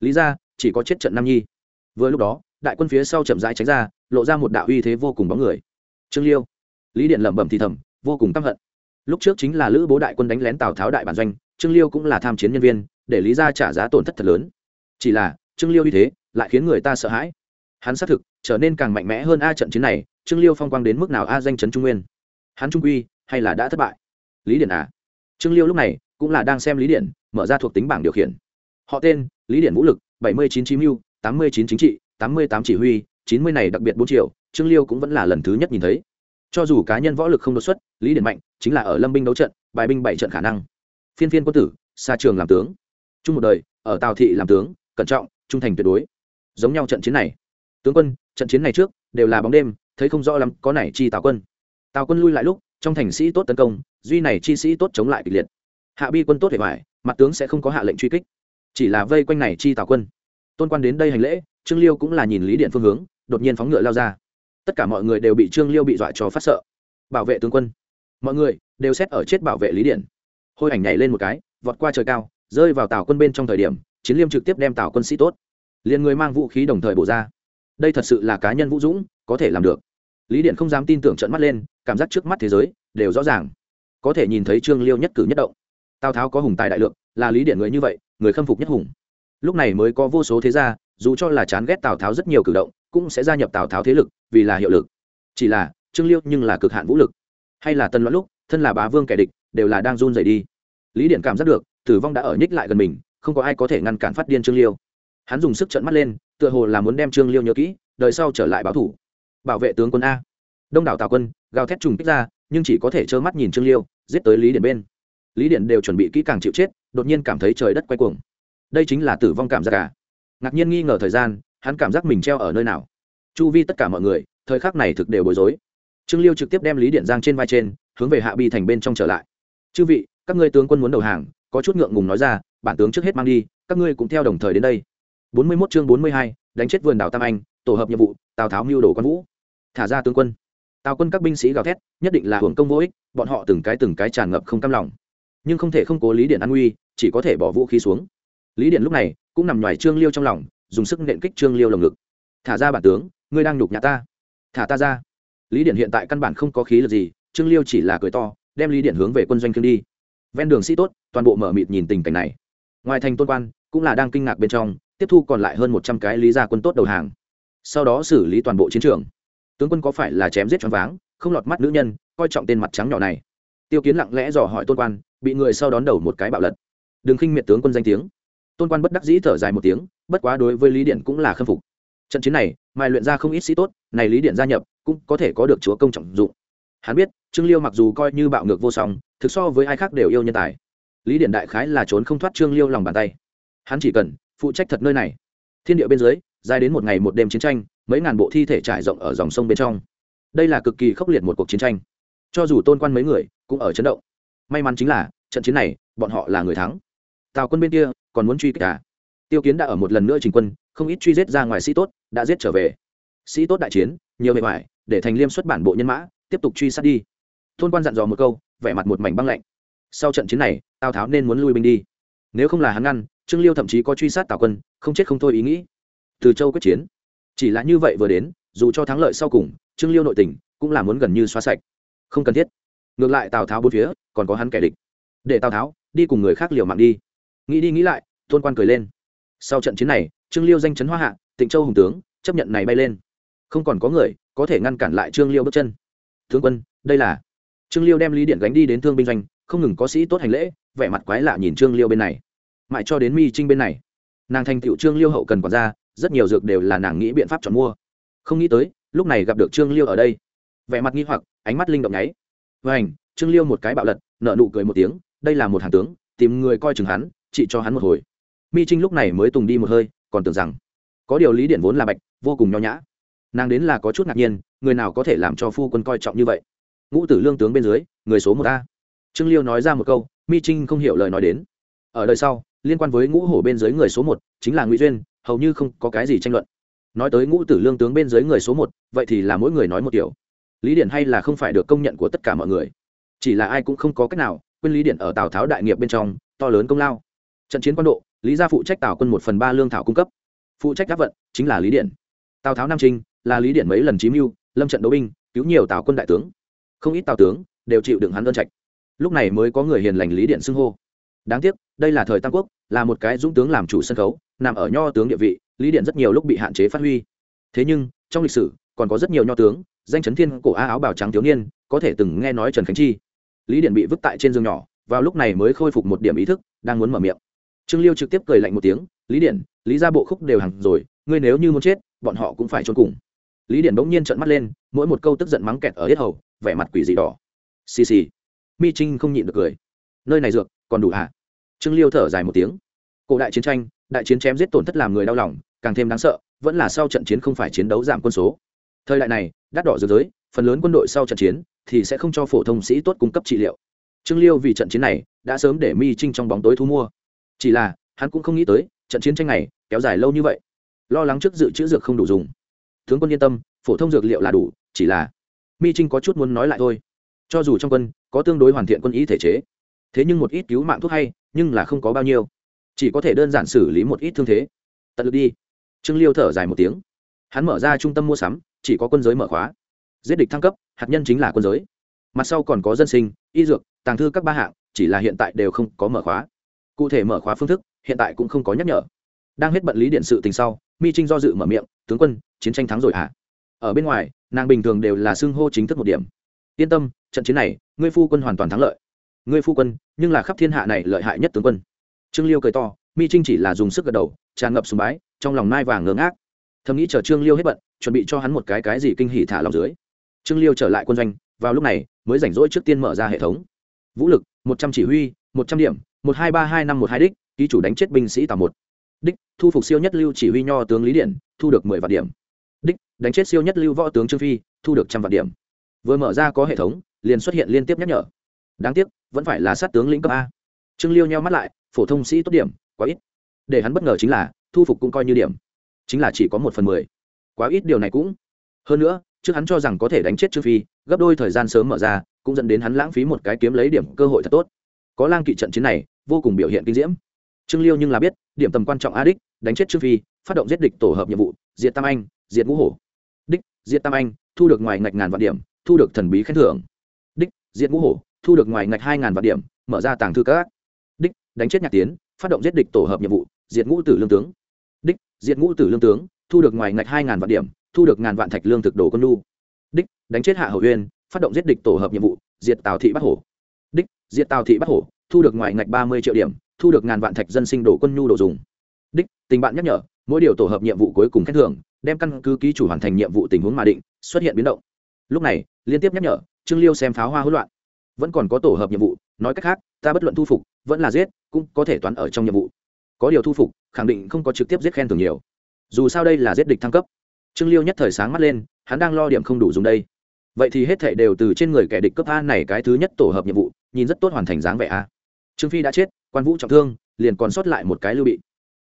Lý ra, chỉ có chết trận nam nhi. Vừa lúc đó, đại quân phía sau chậm rãi tránh ra, lộ ra một đạo uy thế vô cùng bóng người. Trương liêu. Lý điện lẩm bẩm thì thầm, vô cùng căm hận. Lúc trước chính là lữ bố đại quân đánh lén tào tháo đại bản doanh, trương liêu cũng là tham chiến nhân viên, để lý ra trả giá tổn thất thật lớn. Chỉ là, trương liêu như thế, lại khiến người ta sợ hãi. Hắn xác thực, trở nên càng mạnh mẽ hơn a trận chiến này, trương liêu phong quang đến mức nào a danh trấn trung nguyên. Hắn trung quy, hay là đã thất bại? Lý điện à. Trương liêu lúc này cũng là đang xem lý điện mở ra thuộc tính bảng điều khiển. Họ tên, lý điện vũ lực, bảy mươi chín chí mưu, tám mươi chín chính trị, tám mươi tám chỉ huy, chín mươi này đặc biệt bốn triệu, trương liêu cũng vẫn là lần thứ nhất nhìn thấy. Cho dù cá nhân võ lực không đột xuất, lý điện mạnh, chính là ở lâm binh đấu trận, bài binh bảy trận khả năng. Phiên phiên quân tử xa trường làm tướng. Chung một đời, ở tào thị làm tướng, cẩn trọng, trung thành tuyệt đối. Giống nhau trận chiến này. Tướng quân, trận chiến này trước, đều là bóng đêm, thấy không rõ lắm, có này chi tào quân. Tào quân lui lại lúc, trong thành sĩ tốt tấn công, duy này chi sĩ tốt chống lại kịch liệt hạ bi quân tốt hệ vải mặt tướng sẽ không có hạ lệnh truy kích. Chỉ là vây quanh này chi tào quân. Tôn quan đến đây hành lễ, trương liêu cũng là nhìn lý điện phương hướng, đột nhiên phóng ngựa lao ra. Tất cả mọi người đều bị trương liêu bị dọa cho phát sợ. Bảo vệ tướng quân. Mọi người đều xét ở chết bảo vệ lý điện. Hôi ảnh nhảy lên một cái, vọt qua trời cao, rơi vào tào quân bên trong thời điểm, chiến liêm trực tiếp đem tào quân sĩ tốt. Liền người mang vũ khí đồng thời bổ ra. Đây thật sự là cá nhân vũ dũng, có thể làm được. Lý điện không dám tin tưởng trận mắt lên, cảm giác trước mắt thế giới đều rõ ràng. Có thể nhìn thấy trương liêu nhất cử nhất động tào tháo có hùng tài đại lượng, là lý điện người như vậy, người khâm phục nhất hùng. Lúc này mới có vô số thế gia, dù cho là chán ghét tào tháo rất nhiều cử động, cũng sẽ gia nhập tào tháo thế lực, vì là hiệu lực. Chỉ là, trương liêu nhưng là cực hạn vũ lực. Hay là tân loạn lúc, thân là bá vương kẻ địch, đều là đang run rẩy đi. Lý điện cảm giác được, tử vong đã ở nhích lại gần mình, không có ai có thể ngăn cản phát điên trương liêu. Hắn dùng sức trận mắt lên, tựa hồ là muốn đem trương liêu nhớ kỹ, đời sau trở lại báo thủ. Bảo vệ tướng quân a. Đông đảo tào quân, gào thét trùng kích ra, nhưng chỉ có thể trơ mắt nhìn trương liêu, giết tới lý điện bên lý điện đều chuẩn bị kỹ càng chịu chết đột nhiên cảm thấy trời đất quay cuồng. Đây chính là tử vong cảm giác cả ngạc nhiên nghi ngờ thời gian hắn cảm giác mình treo ở nơi nào. Chu vi tất cả mọi người thời khắc này thực đều bối rối. Trương liêu trực tiếp đem lý điện giang trên vai trên hướng về hạ bi thành bên trong trở lại. Chư vị các ngươi tướng quân muốn đầu hàng có chút ngượng ngùng nói ra bản tướng trước hết mang đi các ngươi cũng theo đồng thời đến đây. Bốn mươi 41 chương bốn mươi hai, đánh chết vườn đảo tam anh tổ hợp nhiệm vụ tào tháo mưu đồ quan vũ. Thả ra tướng quân. Tào quân các binh sĩ gào thét nhất định là hưởng công vô ích bọn họ từng cái từng cái tràn ngập không cam lòng nhưng không thể không cố lý điện an nguy, chỉ có thể bỏ vũ khí xuống. Lý điện lúc này cũng nằm ngoài trương liêu trong lòng, dùng sức nện kích trương liêu lồng ngực. Thả ra bản tướng, ngươi đang nhục nhà ta. Thả ta ra. Lý điện hiện tại căn bản không có khí lực gì, trương liêu chỉ là cười to, đem lý điện hướng về quân doanh kiêng đi. Ven đường sĩ tốt, toàn bộ mở mịt nhìn tình cảnh này. Ngoài thành tôn quan cũng là đang kinh ngạc bên trong, tiếp thu còn lại hơn một trăm cái lý gia quân tốt đầu hàng. Sau đó xử lý toàn bộ chiến trường. Tướng quân có phải là chém giết choáng váng, không lọt mắt nữ nhân, coi trọng tên mặt trắng nhỏ này. Tiêu kiến lặng lẽ dò hỏi tôn quan bị người sau đón đầu một cái bạo lật. Đừng khinh miệt tướng quân danh tiếng. Tôn quan bất đắc dĩ thở dài một tiếng, bất quá đối với lý điện cũng là khâm phục. Trận chiến này, mai luyện ra không ít sĩ tốt, này lý điện gia nhập cũng có thể có được chúa công trọng dụng. Hắn biết, trương liêu mặc dù coi như bạo ngược vô song, thực so với ai khác đều yêu nhân tài. Lý điện đại khái là trốn không thoát trương liêu lòng bàn tay. Hắn chỉ cần phụ trách thật nơi này. Thiên địa bên dưới, dài đến một ngày một đêm chiến tranh, mấy ngàn bộ thi thể trải rộng ở dòng sông bên trong. Đây là cực kỳ khốc liệt một cuộc chiến tranh. Cho dù tôn quan mấy người cũng ở chấn động may mắn chính là, trận chiến này, bọn họ là người thắng. Tào quân bên kia, còn muốn truy kích cả tiêu kiến đã ở một lần nữa trình quân, không ít truy giết ra ngoài sĩ tốt, đã giết trở về. Sĩ tốt đại chiến, nhiều bề ngoài, để thành liêm xuất bản bộ nhân mã, tiếp tục truy sát đi. Thôn quan dặn dò một câu, vẻ mặt một mảnh băng lạnh. Sau trận chiến này, tào tháo nên muốn lui binh đi. Nếu không là hắn ngăn, trương liêu thậm chí có truy sát tào quân, không chết không thôi ý nghĩ. Từ châu quyết chiến. Chỉ là như vậy vừa đến, dù cho thắng lợi sau cùng, trương liêu nội tình cũng là muốn gần như xóa sạch. Không cần thiết ngược lại tào tháo bốn phía còn có hắn kẻ địch để tào tháo đi cùng người khác liều mạng đi nghĩ đi nghĩ lại tôn quan cười lên sau trận chiến này trương liêu danh chấn hoa hạ tịnh châu hùng tướng chấp nhận này bay lên không còn có người có thể ngăn cản lại trương liêu bước chân thương quân đây là trương liêu đem lý điện gánh đi đến thương binh doanh không ngừng có sĩ tốt hành lễ vẻ mặt quái lạ nhìn trương liêu bên này mãi cho đến mi trinh bên này nàng thành tựu trương liêu hậu cần còn ra rất nhiều dược đều là nàng nghĩ biện pháp chọn mua không nghĩ tới lúc này gặp được trương liêu ở đây vẻ mặt nghi hoặc ánh mắt linh động nháy vảnh trương liêu một cái bạo lật nợ nụ cười một tiếng, đây là một hàng tướng, tìm người coi chừng hắn, chỉ cho hắn một hồi. Mi trinh lúc này mới tùng đi một hơi, còn tưởng rằng, có điều lý điện vốn là bạch, vô cùng nho nhã. Nàng đến là có chút ngạc nhiên, người nào có thể làm cho phu quân coi trọng như vậy? Ngũ tử lương tướng bên dưới, người số một a. Trương liêu nói ra một câu, mi trinh không hiểu lời nói đến. Ở đời sau, liên quan với ngũ hổ bên dưới người số một, chính là ngụy duyên, hầu như không có cái gì tranh luận. Nói tới ngũ tử lương tướng bên dưới người số một, vậy thì là mỗi người nói một kiểu lý điển hay là không phải được công nhận của tất cả mọi người. Chỉ là ai cũng không có cách nào quên lý điển ở tào tháo đại nghiệp bên trong, to lớn công lao. Trận chiến quan độ, lý gia phụ trách tào quân một phần ba lương thảo cung cấp. Phụ trách đáp vận chính là lý điển. Tào tháo nam trinh là lý điển mấy lần chí mưu, lâm trận đấu binh, cứu nhiều tào quân đại tướng. Không ít tào tướng đều chịu đựng hắn đơn trạch. Lúc này mới có người hiền lành lý điện xưng hô. Đáng tiếc, đây là thời tam quốc, là một cái dũng tướng làm chủ sân khấu, nằm ở nho tướng địa vị, lý điện rất nhiều lúc bị hạn chế phát huy. Thế nhưng, trong lịch sử, còn có rất nhiều nho tướng danh chấn thiên cổ a áo bào trắng thiếu niên, có thể từng nghe nói trần khánh chi. Lý điện bị vứt tại trên giường nhỏ, vào lúc này mới khôi phục một điểm ý thức, đang muốn mở miệng. Trương liêu trực tiếp cười lạnh một tiếng, lý điện, lý ra bộ khúc đều hẳn rồi, ngươi nếu như muốn chết, bọn họ cũng phải trốn cùng. Lý điện bỗng nhiên trợn mắt lên, mỗi một câu tức giận mắng kẹt ở hết hầu, vẻ mặt quỷ dị đỏ. Xì xì. Mi trinh không nhịn được cười. Nơi này dược, còn đủ hả? Trương liêu thở dài một tiếng. Cổ đại chiến tranh, đại chiến chém giết tổn thất làm người đau lòng, càng thêm đáng sợ, vẫn là sau trận chiến không phải chiến đấu giảm quân số thời đại này, đắt đỏ dược giới phần lớn quân đội sau trận chiến thì sẽ không cho phổ thông sĩ tốt cung cấp trị liệu. Trương liêu vì trận chiến này đã sớm để mi trinh trong bóng tối thu mua. Chỉ là, hắn cũng không nghĩ tới, trận chiến tranh này kéo dài lâu như vậy. Lo lắng trước dự trữ dược không đủ dùng. Tướng quân yên tâm, phổ thông dược liệu là đủ, chỉ là mi trinh có chút muốn nói lại thôi. Cho dù trong quân có tương đối hoàn thiện quân y thể chế, thế nhưng một ít cứu mạng thuốc hay, nhưng là không có bao nhiêu. Chỉ có thể đơn giản xử lý một ít thương thế. Tận lực đi. Trương liêu thở dài một tiếng. Hắn mở ra trung tâm mua sắm chỉ có quân giới mở khóa. Giết địch thăng cấp, hạt nhân chính là quân giới. Mặt sau còn có dân sinh, y dược, tàng thư các ba hạng, chỉ là hiện tại đều không có mở khóa. Cụ thể mở khóa phương thức, hiện tại cũng không có nhắc nhở. Đang hết bận lý điện sự tình sau, mi trinh do dự mở miệng, tướng quân, chiến tranh thắng rồi hả? Ở bên ngoài, nàng bình thường đều là xưng hô chính thức một điểm. Yên tâm, trận chiến này, ngươi phu quân hoàn toàn thắng lợi. Ngươi phu quân, nhưng là khắp thiên hạ này lợi hại nhất tướng quân. Trương liêu cười to, mi trinh chỉ là dùng sức gật đầu, tràn ngập sùng bái, trong lòng mai vàng ngớ ngác. Thầm nghĩ chờ trương liêu hết bận chuẩn bị cho hắn một cái cái gì kinh hỉ thả lòng dưới. Trương liêu trở lại quân doanh, vào lúc này, mới rảnh rỗi trước tiên mở ra hệ thống. Vũ lực, một trăm chỉ huy, một trăm điểm, một hai ba hai năm một hai đích, ký chủ đánh chết binh sĩ tàu một. Đích, thu phục siêu nhất lưu chỉ huy nho tướng lý điện thu được mười vạn điểm. Đích, đánh chết siêu nhất lưu võ tướng trương phi, thu được trăm vạn điểm. Vừa mở ra có hệ thống, liền xuất hiện liên tiếp nhắc nhở. Đáng tiếc, vẫn phải là sát tướng lĩnh cấp a. Trương liêu nheo mắt lại, phổ thông sĩ tốt điểm, quá ít. Để hắn bất ngờ chính là, thu phục cũng coi như điểm. Chính là chỉ có một phần mười quá ít điều này cũng. Hơn nữa, trước hắn cho rằng có thể đánh chết trương phi, gấp đôi thời gian sớm mở ra, cũng dẫn đến hắn lãng phí một cái kiếm lấy điểm cơ hội thật tốt. Có lang kỵ trận chiến này, vô cùng biểu hiện kinh diễm. Trương liêu nhưng là biết, điểm tầm quan trọng a đích đánh chết trương phi, phát động giết địch tổ hợp nhiệm vụ, diệt tam anh, diệt ngũ hổ. Đích diệt tam anh, thu được ngoài ngạch ngàn vạn điểm, thu được thần bí khen thưởng. Đích diệt ngũ hổ, thu được ngoài ngạch hai ngàn vạn điểm, mở ra tàng thư các. Đích đánh chết nhạc tiến, phát động giết địch tổ hợp nhiệm vụ, diệt ngũ tử lương tướng. Đích diệt ngũ tử lương tướng thu được ngoài ngạch hai ngàn vạn điểm, thu được ngàn vạn thạch lương thực đồ quân lu đích, đánh chết hạ Hầu uyên, phát động giết địch tổ hợp nhiệm vụ, diệt tào thị bắc hổ. Đích, diệt tào thị bắc hổ, thu được ngoài ngạch ba mươi triệu điểm, thu được ngàn vạn thạch dân sinh đồ quân nhu đồ dùng. Đích, tình bạn nhắc nhở, mỗi điều tổ hợp nhiệm vụ cuối cùng khen thưởng, đem căn cứ ký chủ hoàn thành nhiệm vụ tình huống mà định, xuất hiện biến động. Lúc này, liên tiếp nhắc nhở, trương liêu xem pháo hoa hỗn loạn. Vẫn còn có tổ hợp nhiệm vụ, nói cách khác, ta bất luận thu phục, vẫn là giết, cũng có thể toán ở trong nhiệm vụ. Có điều thu phục, khẳng định không có trực tiếp giết khen thưởng nhiều dù sao đây là giết địch thăng cấp. Trương liêu nhất thời sáng mắt lên, hắn đang lo điểm không đủ dùng đây. Vậy thì hết thệ đều từ trên người kẻ địch cấp a này cái thứ nhất tổ hợp nhiệm vụ, nhìn rất tốt hoàn thành dáng vẻ a. Trương phi đã chết, quan vũ trọng thương, liền còn sót lại một cái lưu bị.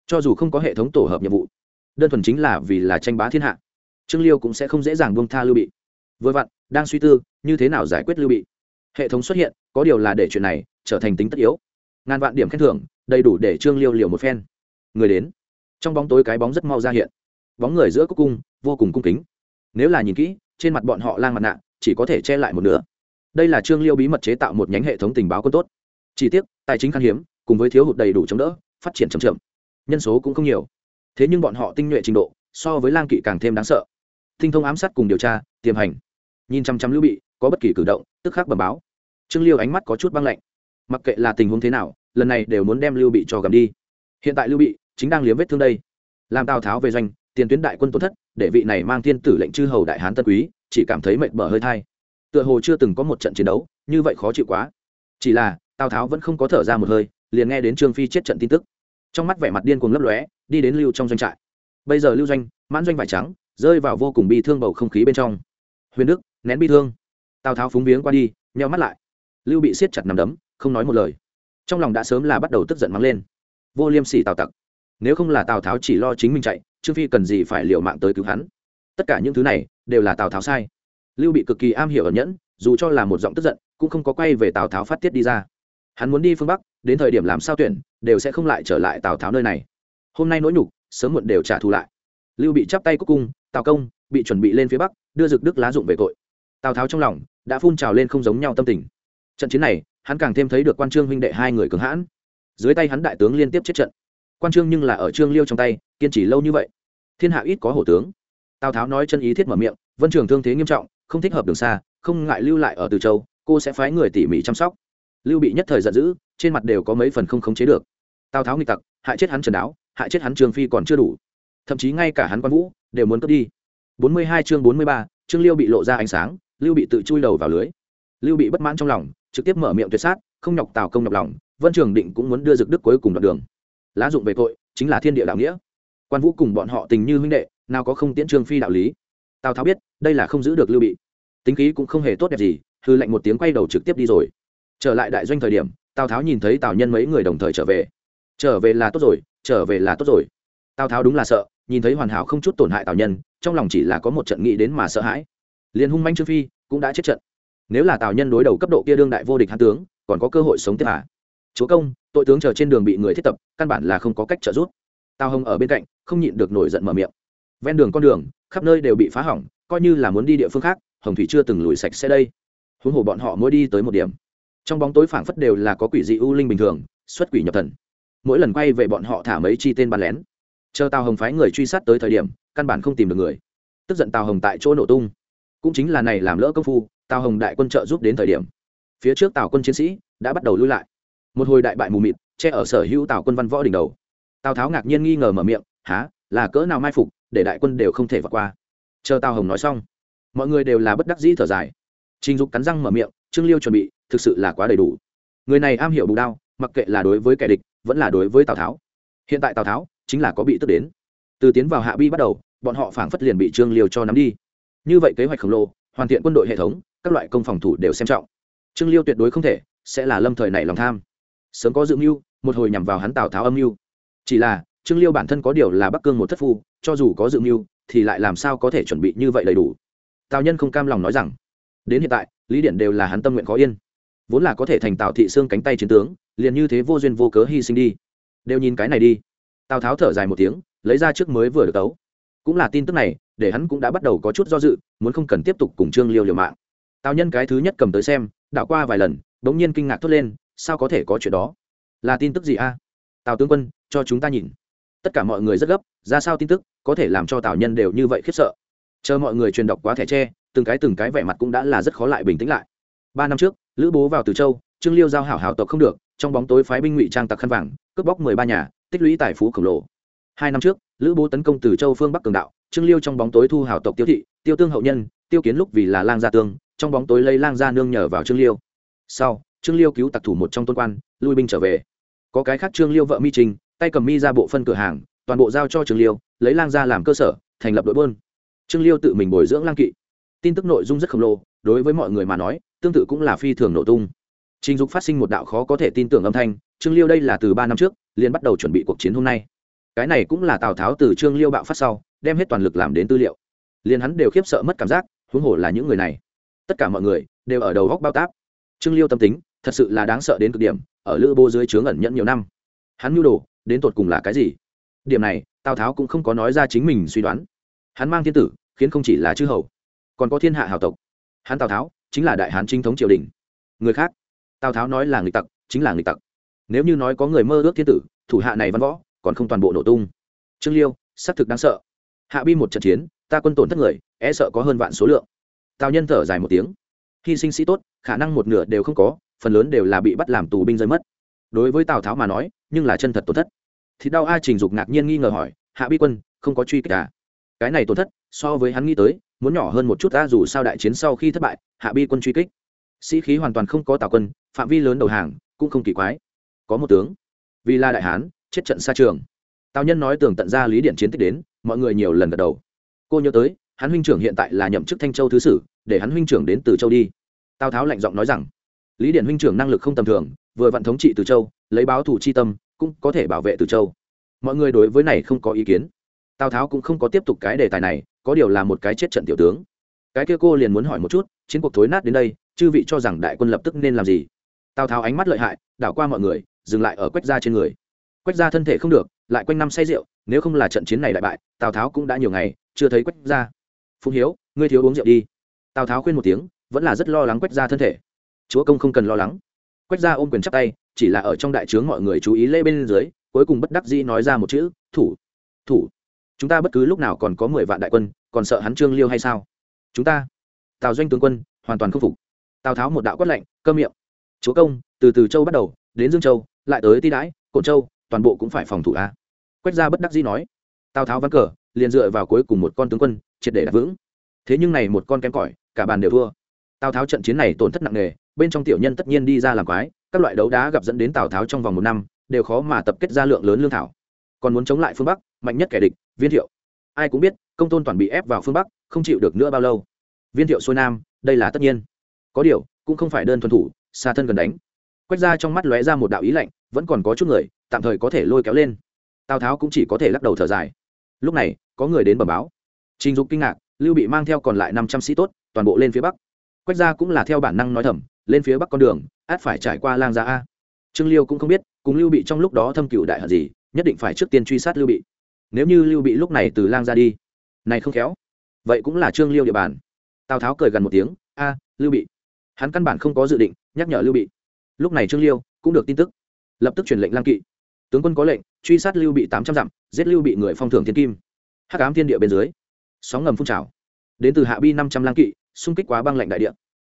Cho dù không có hệ thống tổ hợp nhiệm vụ, đơn thuần chính là vì là tranh bá thiên hạ, trương liêu cũng sẽ không dễ dàng buông tha lưu bị. Vừa vặn, đang suy tư, như thế nào giải quyết lưu bị. Hệ thống xuất hiện, có điều là để chuyện này trở thành tính tất yếu. Ngàn vạn điểm khen thưởng, đầy đủ để trương liêu liều một phen. Người đến trong bóng tối cái bóng rất mau ra hiện. Bóng người giữa cúc cung, vô cùng cung kính. Nếu là nhìn kỹ, trên mặt bọn họ lang mặt nạ, chỉ có thể che lại một nửa. Đây là trương liêu bí mật chế tạo một nhánh hệ thống tình báo quân tốt. Chi tiết tài chính khan hiếm, cùng với thiếu hụt đầy đủ chống đỡ, phát triển chậm chậm. Nhân số cũng không nhiều. Thế nhưng bọn họ tinh nhuệ trình độ, so với lang kỵ càng thêm đáng sợ. Tinh thông ám sát cùng điều tra, tiềm hành. Nhìn chăm chăm lưu bị, có bất kỳ cử động, tức khắc bẩm báo. Trương liêu ánh mắt có chút băng lạnh. Mặc kệ là tình huống thế nào, lần này đều muốn đem lưu bị cho gầm đi. Hiện tại lưu bị chính đang liếm vết thương đây. Làm tào tháo về doanh, tiền tuyến đại quân tổn thất, để vị này mang thiên tử lệnh chư hầu đại hán tân quý, chỉ cảm thấy mệt mỏi hơi thai. Tựa hồ chưa từng có một trận chiến đấu, như vậy khó chịu quá. Chỉ là, tào tháo vẫn không có thở ra một hơi, liền nghe đến trương phi chết trận tin tức. Trong mắt vẻ mặt điên cuồng lấp lóe, đi đến lưu trong doanh trại. Bây giờ lưu doanh, mãn doanh vải trắng, rơi vào vô cùng bi thương bầu không khí bên trong. Huyền đức, nén bi thương. Tào tháo phúng viếng qua đi, nheo mắt lại. Lưu bị siết chặt nằm đấm, không nói một lời. Trong lòng đã sớm là bắt đầu tức giận mắng lên. Vô liêm sỉ tào tặc nếu không là tào tháo chỉ lo chính mình chạy, trương phi cần gì phải liều mạng tới cứu hắn? Tất cả những thứ này đều là tào tháo sai. Lưu bị cực kỳ am hiểu ẩn nhẫn, dù cho là một giọng tức giận, cũng không có quay về tào tháo phát tiết đi ra. Hắn muốn đi phương bắc, đến thời điểm làm sao tuyển, đều sẽ không lại trở lại tào tháo nơi này. Hôm nay nỗi nhục, sớm muộn đều trả thù lại. Lưu bị chắp tay cúc cung, tào công, bị chuẩn bị lên phía bắc, đưa dực đức lá dụng về tội. Tào tháo trong lòng đã phun trào lên không giống nhau tâm tình. Trận chiến này, hắn càng thêm thấy được quan trương huynh đệ hai người cứng hãn. Dưới tay hắn đại tướng liên tiếp chết trận quan trương nhưng là ở trương liêu trong tay, kiên trì lâu như vậy. Thiên hạ ít có hổ tướng. Tào tháo nói chân ý thiết mở miệng, vân trường thương thế nghiêm trọng, không thích hợp đường xa, không ngại lưu lại ở từ châu, cô sẽ phái người tỉ mỉ chăm sóc. Lưu bị nhất thời giận dữ, trên mặt đều có mấy phần không khống chế được. Tào tháo nghịch tặc, hại chết hắn trần đáo, hại chết hắn trương phi còn chưa đủ. Thậm chí ngay cả hắn quan vũ, đều muốn cướp đi. Bốn mươi hai chương bốn mươi ba, trương liêu bị lộ ra ánh sáng, lưu bị tự chui đầu vào lưới. Lưu bị bất mãn trong lòng, trực tiếp mở miệng tuyệt sát, không nhọc tào công nhọc lòng, vân trường định cũng muốn đưa dực đức cuối cùng đoạn đường lá dụng về tội, chính là thiên địa đạo nghĩa. Quan vũ cùng bọn họ tình như huynh đệ, nào có không tiễn trương phi đạo lý. Tào tháo biết, đây là không giữ được lưu bị. Tính khí cũng không hề tốt đẹp gì, hư lệnh một tiếng quay đầu trực tiếp đi rồi. Trở lại đại doanh thời điểm, tào tháo nhìn thấy tào nhân mấy người đồng thời trở về. Trở về là tốt rồi, trở về là tốt rồi. Tào tháo đúng là sợ, nhìn thấy hoàn hảo không chút tổn hại tào nhân, trong lòng chỉ là có một trận nghĩ đến mà sợ hãi. Liền hung manh trương phi cũng đã chết trận. Nếu là tào nhân đối đầu cấp độ kia đương đại vô địch hán tướng, còn có cơ hội sống tiếp à? Chúa công, tội tướng chờ trên đường bị người thiết tập, căn bản là không có cách trợ giúp. Tào hồng ở bên cạnh, không nhịn được nổi giận mở miệng. Ven đường con đường, khắp nơi đều bị phá hỏng, coi như là muốn đi địa phương khác, hồng thủy chưa từng lùi sạch xe đây. Huống hồ bọn họ mỗi đi tới một điểm. Trong bóng tối phảng phất đều là có quỷ dị u linh bình thường, xuất quỷ nhập thần. Mỗi lần quay về bọn họ thả mấy chi tên bắn lén. Chờ tào hồng phái người truy sát tới thời điểm, căn bản không tìm được người. Tức giận tào hồng tại chỗ nổ tung. Cũng chính là này làm lỡ công phu, tào hồng đại quân trợ giúp đến thời điểm. Phía trước tào quân chiến sĩ đã bắt đầu lui lại một hồi đại bại mù mịt, che ở sở hữu tào quân văn võ đỉnh đầu. Tào tháo ngạc nhiên nghi ngờ mở miệng há là cỡ nào mai phục, để đại quân đều không thể vượt qua? Chờ tào hồng nói xong, mọi người đều là bất đắc dĩ thở dài. Trình dục cắn răng mở miệng, trương liêu chuẩn bị, thực sự là quá đầy đủ. Người này am hiểu bù đao, mặc kệ là đối với kẻ địch, vẫn là đối với tào tháo. Hiện tại tào tháo chính là có bị tức đến. Từ tiến vào hạ bi bắt đầu, bọn họ phảng phất liền bị trương liêu cho nắm đi. Như vậy kế hoạch khổng lồ, hoàn thiện quân đội hệ thống, các loại công phòng thủ đều xem trọng. Trương liêu tuyệt đối không thể, sẽ là lâm thời này lòng tham sớm có dự mưu, một hồi nhằm vào hắn tào tháo âm mưu. Chỉ là, trương liêu bản thân có điều là bắc cương một thất phu, cho dù có dự mưu, thì lại làm sao có thể chuẩn bị như vậy đầy đủ? Tào nhân không cam lòng nói rằng, đến hiện tại, lý điện đều là hắn tâm nguyện khó yên. Vốn là có thể thành tào thị xương cánh tay chiến tướng, liền như thế vô duyên vô cớ hy sinh đi. Đều nhìn cái này đi. Tào tháo thở dài một tiếng, lấy ra trước mới vừa được tấu. Cũng là tin tức này, để hắn cũng đã bắt đầu có chút do dự, muốn không cần tiếp tục cùng trương liêu liều mạng. Tào nhân cái thứ nhất cầm tới xem, đảo qua vài lần đ ỗ n g nhiên kinh ngạc thốt lên sao có thể có chuyện đó? Là tin tức gì a? Tào tướng quân, cho chúng ta nhìn. Tất cả mọi người rất gấp, ra sao tin tức, có thể làm cho tào nhân đều như vậy khiếp sợ. Chờ mọi người truyền đọc quá thẻ tre, từng cái từng cái vẻ mặt cũng đã là rất khó lại bình tĩnh lại. Ba năm trước, lữ bố vào từ châu, trương liêu giao hảo hảo tộc không được, trong bóng tối phái binh ngụy trang tặc khăn vàng, cướp bóc mười ba nhà, tích lũy tài phú khổng lồ. Hai năm trước, lữ bố tấn công từ châu phương bắc cường đạo, trương liêu trong bóng tối thu hảo tộc tiêu thị, tiêu tương hậu nhân, tiêu kiến lúc vì là lang gia tương, trong bóng tối lấy lang gia nương nhờ vào trương liêu. Sau trương liêu cứu tặc thủ một trong tôn quan, lui binh trở về. Có cái khác trương liêu vợ mi trình, tay cầm mi ra bộ phân cửa hàng, toàn bộ giao cho trương liêu, lấy lang ra làm cơ sở, thành lập đội buôn. Trương liêu tự mình bồi dưỡng lang kỵ. Tin tức nội dung rất khổng lồ, đối với mọi người mà nói, tương tự cũng là phi thường nổ tung. Trình dục phát sinh một đạo khó có thể tin tưởng âm thanh, trương liêu đây là từ ba năm trước, liền bắt đầu chuẩn bị cuộc chiến hôm nay. Cái này cũng là tào tháo từ trương liêu bạo phát sau, đem hết toàn lực làm đến tư liệu. Liền hắn đều khiếp sợ mất cảm giác, huống hồ là những người này. Tất cả mọi người đều ở đầu góc bao táp. Trương liêu tâm tính thật sự là đáng sợ đến cực điểm, ở lữ bố dưới trướng ẩn nhẫn nhiều năm. Hắn nhu đồ, đến tột cùng là cái gì? Điểm này, tào tháo cũng không có nói ra chính mình suy đoán. Hắn mang thiên tử, khiến không chỉ là chư hầu, còn có thiên hạ hào tộc. Hắn tào tháo, chính là đại hán chính thống triều đình. Người khác, tào tháo nói là người tặc, chính là người tặc. Nếu như nói có người mơ ước thiên tử, thủ hạ này văn võ, còn không toàn bộ nổ tung. Trương liêu, xác thực đáng sợ. Hạ bi một trận chiến, ta quân tổn thất người e sợ có hơn vạn số lượng. Tào nhân thở dài một tiếng. Hy sinh sĩ tốt, khả năng một nửa đều không có phần lớn đều là bị bắt làm tù binh rơi mất. Đối với tào tháo mà nói, nhưng là chân thật tổn thất. Thì đau a trình dục ngạc nhiên nghi ngờ hỏi, hạ bi quân, không có truy kích à? Cái này tổn thất, so với hắn nghĩ tới, muốn nhỏ hơn một chút ta dù sao đại chiến sau khi thất bại, hạ bi quân truy kích. Sĩ khí hoàn toàn không có tào quân, phạm vi lớn đầu hàng cũng không kỳ quái. Có một tướng, vì là đại hán, chết trận xa trường. Tào nhân nói tường tận ra lý điện chiến tích đến, mọi người nhiều lần gật đầu. Cô nhớ tới, hắn huynh trưởng hiện tại là nhậm chức thanh châu thứ sử, để hắn huynh trưởng đến từ châu đi. Tào tháo lạnh giọng nói rằng lý điện huynh trưởng năng lực không tầm thường, vừa vạn thống trị từ châu, lấy báo thủ chi tâm, cũng có thể bảo vệ từ châu. Mọi người đối với này không có ý kiến. Tào tháo cũng không có tiếp tục cái đề tài này, có điều là một cái chết trận tiểu tướng. Cái kia cô liền muốn hỏi một chút, chiến cuộc thối nát đến đây, chư vị cho rằng đại quân lập tức nên làm gì? Tào tháo ánh mắt lợi hại, đảo qua mọi người, dừng lại ở quách gia trên người. Quách gia thân thể không được, lại quanh năm say rượu, nếu không là trận chiến này đại bại, tào tháo cũng đã nhiều ngày chưa thấy quách gia. Phụng hiếu, ngươi thiếu uống rượu đi. Tào tháo khuyên một tiếng, vẫn là rất lo lắng quách gia thân thể chúa công không cần lo lắng. Quách gia ôm quyền chắp tay, chỉ là ở trong đại trướng mọi người chú ý lê bên dưới, cuối cùng bất đắc dĩ nói ra một chữ, thủ thủ, chúng ta bất cứ lúc nào còn có mười vạn đại quân, còn sợ hắn trương liêu hay sao? Chúng ta, tào doanh tướng quân, hoàn toàn không phục. Tào tháo một đạo quát lạnh, cơ miệng, chúa công, từ từ châu bắt đầu, đến dương châu, lại tới ti đãi, cổn châu, toàn bộ cũng phải phòng thủ a. Quách gia bất đắc dĩ nói. Tào tháo vắng cờ, liền dựa vào cuối cùng một con tướng quân, triệt để đặt vững. Thế nhưng này một con kém cỏi, cả bàn đều thua tào tháo trận chiến này tổn thất nặng nề, bên trong tiểu nhân tất nhiên đi ra làm quái, các loại đấu đá gặp dẫn đến tào tháo trong vòng một năm, đều khó mà tập kết ra lượng lớn lương thảo. Còn muốn chống lại phương bắc, mạnh nhất kẻ địch, viên thiệu. Ai cũng biết, công tôn toàn bị ép vào phương bắc, không chịu được nữa bao lâu. Viên thiệu xuôi nam, đây là tất nhiên. Có điều, cũng không phải đơn thuần thủ, xa thân gần đánh. Quét ra trong mắt lóe ra một đạo ý lạnh, vẫn còn có chút người, tạm thời có thể lôi kéo lên. Tào tháo cũng chỉ có thể lắc đầu thở dài. Lúc này, có người đến bờ báo. Trình dục kinh ngạc, lưu bị mang theo còn lại năm trăm sĩ tốt, toàn bộ lên phía bắc quách gia cũng là theo bản năng nói thầm, lên phía bắc con đường, át phải trải qua lang gia a. Trương liêu cũng không biết, cùng lưu bị trong lúc đó thâm cựu đại hận gì, nhất định phải trước tiên truy sát lưu bị. Nếu như lưu bị lúc này từ lang ra đi, này không khéo. Vậy cũng là trương liêu địa bàn. Tào tháo cười gần một tiếng, a, lưu bị. Hắn căn bản không có dự định nhắc nhở lưu bị. Lúc này trương liêu cũng được tin tức, lập tức truyền lệnh lang kỵ. Tướng quân có lệnh, truy sát lưu bị tám trăm dặm, giết lưu bị người phong thưởng thiên kim. Hắc ám thiên địa bên dưới, sóng ngầm phun trào. Đến từ hạ bi năm trăm lang kỵ xung kích quá băng lạnh đại địa.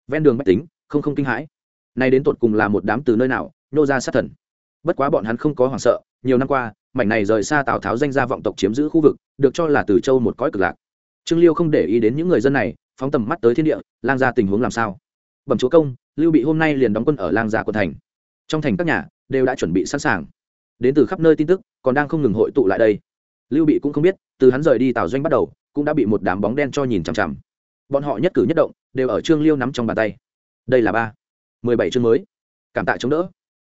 Ven đường bách tính, không không kinh hãi. Nay đến tột cùng là một đám từ nơi nào, nô ra sát thần. Bất quá bọn hắn không có hoảng sợ, nhiều năm qua, mảnh này rời xa tào tháo danh gia vọng tộc chiếm giữ khu vực, được cho là từ châu một cõi cực lạc. Trương liêu không để ý đến những người dân này, phóng tầm mắt tới thiên địa, lang ra tình huống làm sao? Bẩm chúa công, lưu bị hôm nay liền đóng quân ở lang gia quân thành. Trong thành các nhà đều đã chuẩn bị sẵn sàng. Đến từ khắp nơi tin tức, còn đang không ngừng hội tụ lại đây. Lưu bị cũng không biết, từ hắn rời đi tào doanh bắt đầu, cũng đã bị một đám bóng đen cho nhìn chằm chằm bọn họ nhất cử nhất động đều ở trương liêu nắm trong bàn tay đây là ba mười bảy chương mới cảm tạ chống đỡ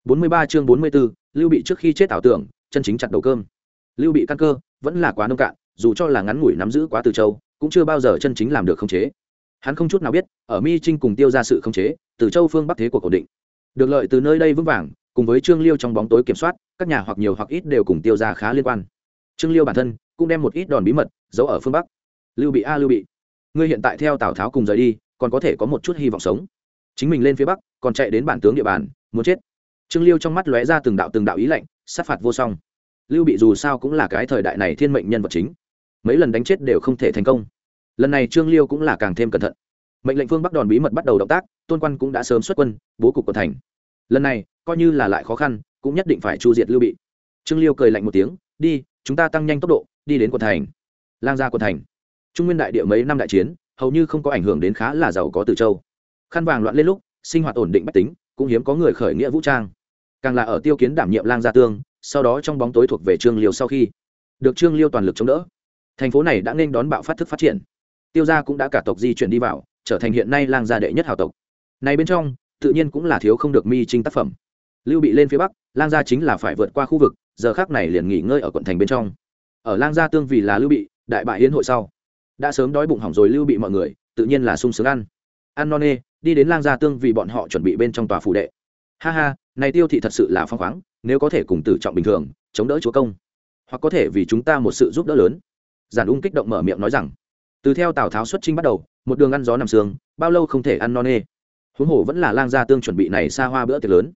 bốn mươi ba chương bốn mươi b ố lưu bị trước khi chết ảo tưởng chân chính chặt đầu cơm lưu bị căn cơ vẫn là quá nông cạn dù cho là ngắn ngủi nắm giữ quá từ châu cũng chưa bao giờ chân chính làm được khống chế hắn không chút nào biết ở mi trinh cùng tiêu ra sự khống chế từ châu phương bắc thế cuộc ổn định được lợi từ nơi đây vững vàng cùng với trương liêu trong bóng tối kiểm soát các nhà hoặc nhiều hoặc ít đều cùng tiêu ra khá liên quan trương liêu bản thân cũng đem một ít đòn bí mật giấu ở phương bắc lưu bị a lưu bị ngươi hiện tại theo tào tháo cùng rời đi, còn có thể có một chút hy vọng sống. Chính mình lên phía bắc, còn chạy đến bản tướng địa bàn, muốn chết. Trương liêu trong mắt lóe ra từng đạo từng đạo ý lạnh, sát phạt vô song. Lưu bị dù sao cũng là cái thời đại này thiên mệnh nhân vật chính. Mấy lần đánh chết đều không thể thành công. Lần này trương liêu cũng là càng thêm cẩn thận. Mệnh lệnh phương bắc đòn bí mật bắt đầu động tác, tôn quan cũng đã sớm xuất quân, bố cục quận thành. Lần này, coi như là lại khó khăn, cũng nhất định phải chu diệt lưu bị. Trương liêu cười lạnh một tiếng, đi, chúng ta tăng nhanh tốc độ, đi đến quận thành. Lang ra quận thành trung nguyên đại địa mấy năm đại chiến, hầu như không có ảnh hưởng đến khá là giàu có từ châu. Khăn vàng loạn lên lúc, sinh hoạt ổn định bách tính, cũng hiếm có người khởi nghĩa vũ trang. Càng là ở tiêu kiến đảm nhiệm lang gia tương, sau đó trong bóng tối thuộc về trương liêu sau khi được trương liêu toàn lực chống đỡ. Thành phố này đã nên đón bạo phát thức phát triển. Tiêu gia cũng đã cả tộc di chuyển đi vào, trở thành hiện nay lang gia đệ nhất hào tộc. Này bên trong, tự nhiên cũng là thiếu không được mi trinh tác phẩm. Lưu bị lên phía bắc, lang gia chính là phải vượt qua khu vực, giờ khác này liền nghỉ ngơi ở quận thành bên trong. Ở lang gia tương vì là lưu bị, đại bại hiến hội sau đã sớm đói bụng hỏng rồi lưu bị mọi người, tự nhiên là sung sướng ăn. Ăn non nê, đi đến lang gia tương vì bọn họ chuẩn bị bên trong tòa phủ đệ. Ha ha, này tiêu thị thật sự là phong khoáng, nếu có thể cùng tử trọng bình thường, chống đỡ chúa công. Hoặc có thể vì chúng ta một sự giúp đỡ lớn. Giản ung kích động mở miệng nói rằng, từ theo tào tháo xuất trinh bắt đầu, một đường ăn gió nằm sương, bao lâu không thể ăn non nê. Huống hồ vẫn là lang gia tương chuẩn bị này xa hoa bữa tiệc lớn.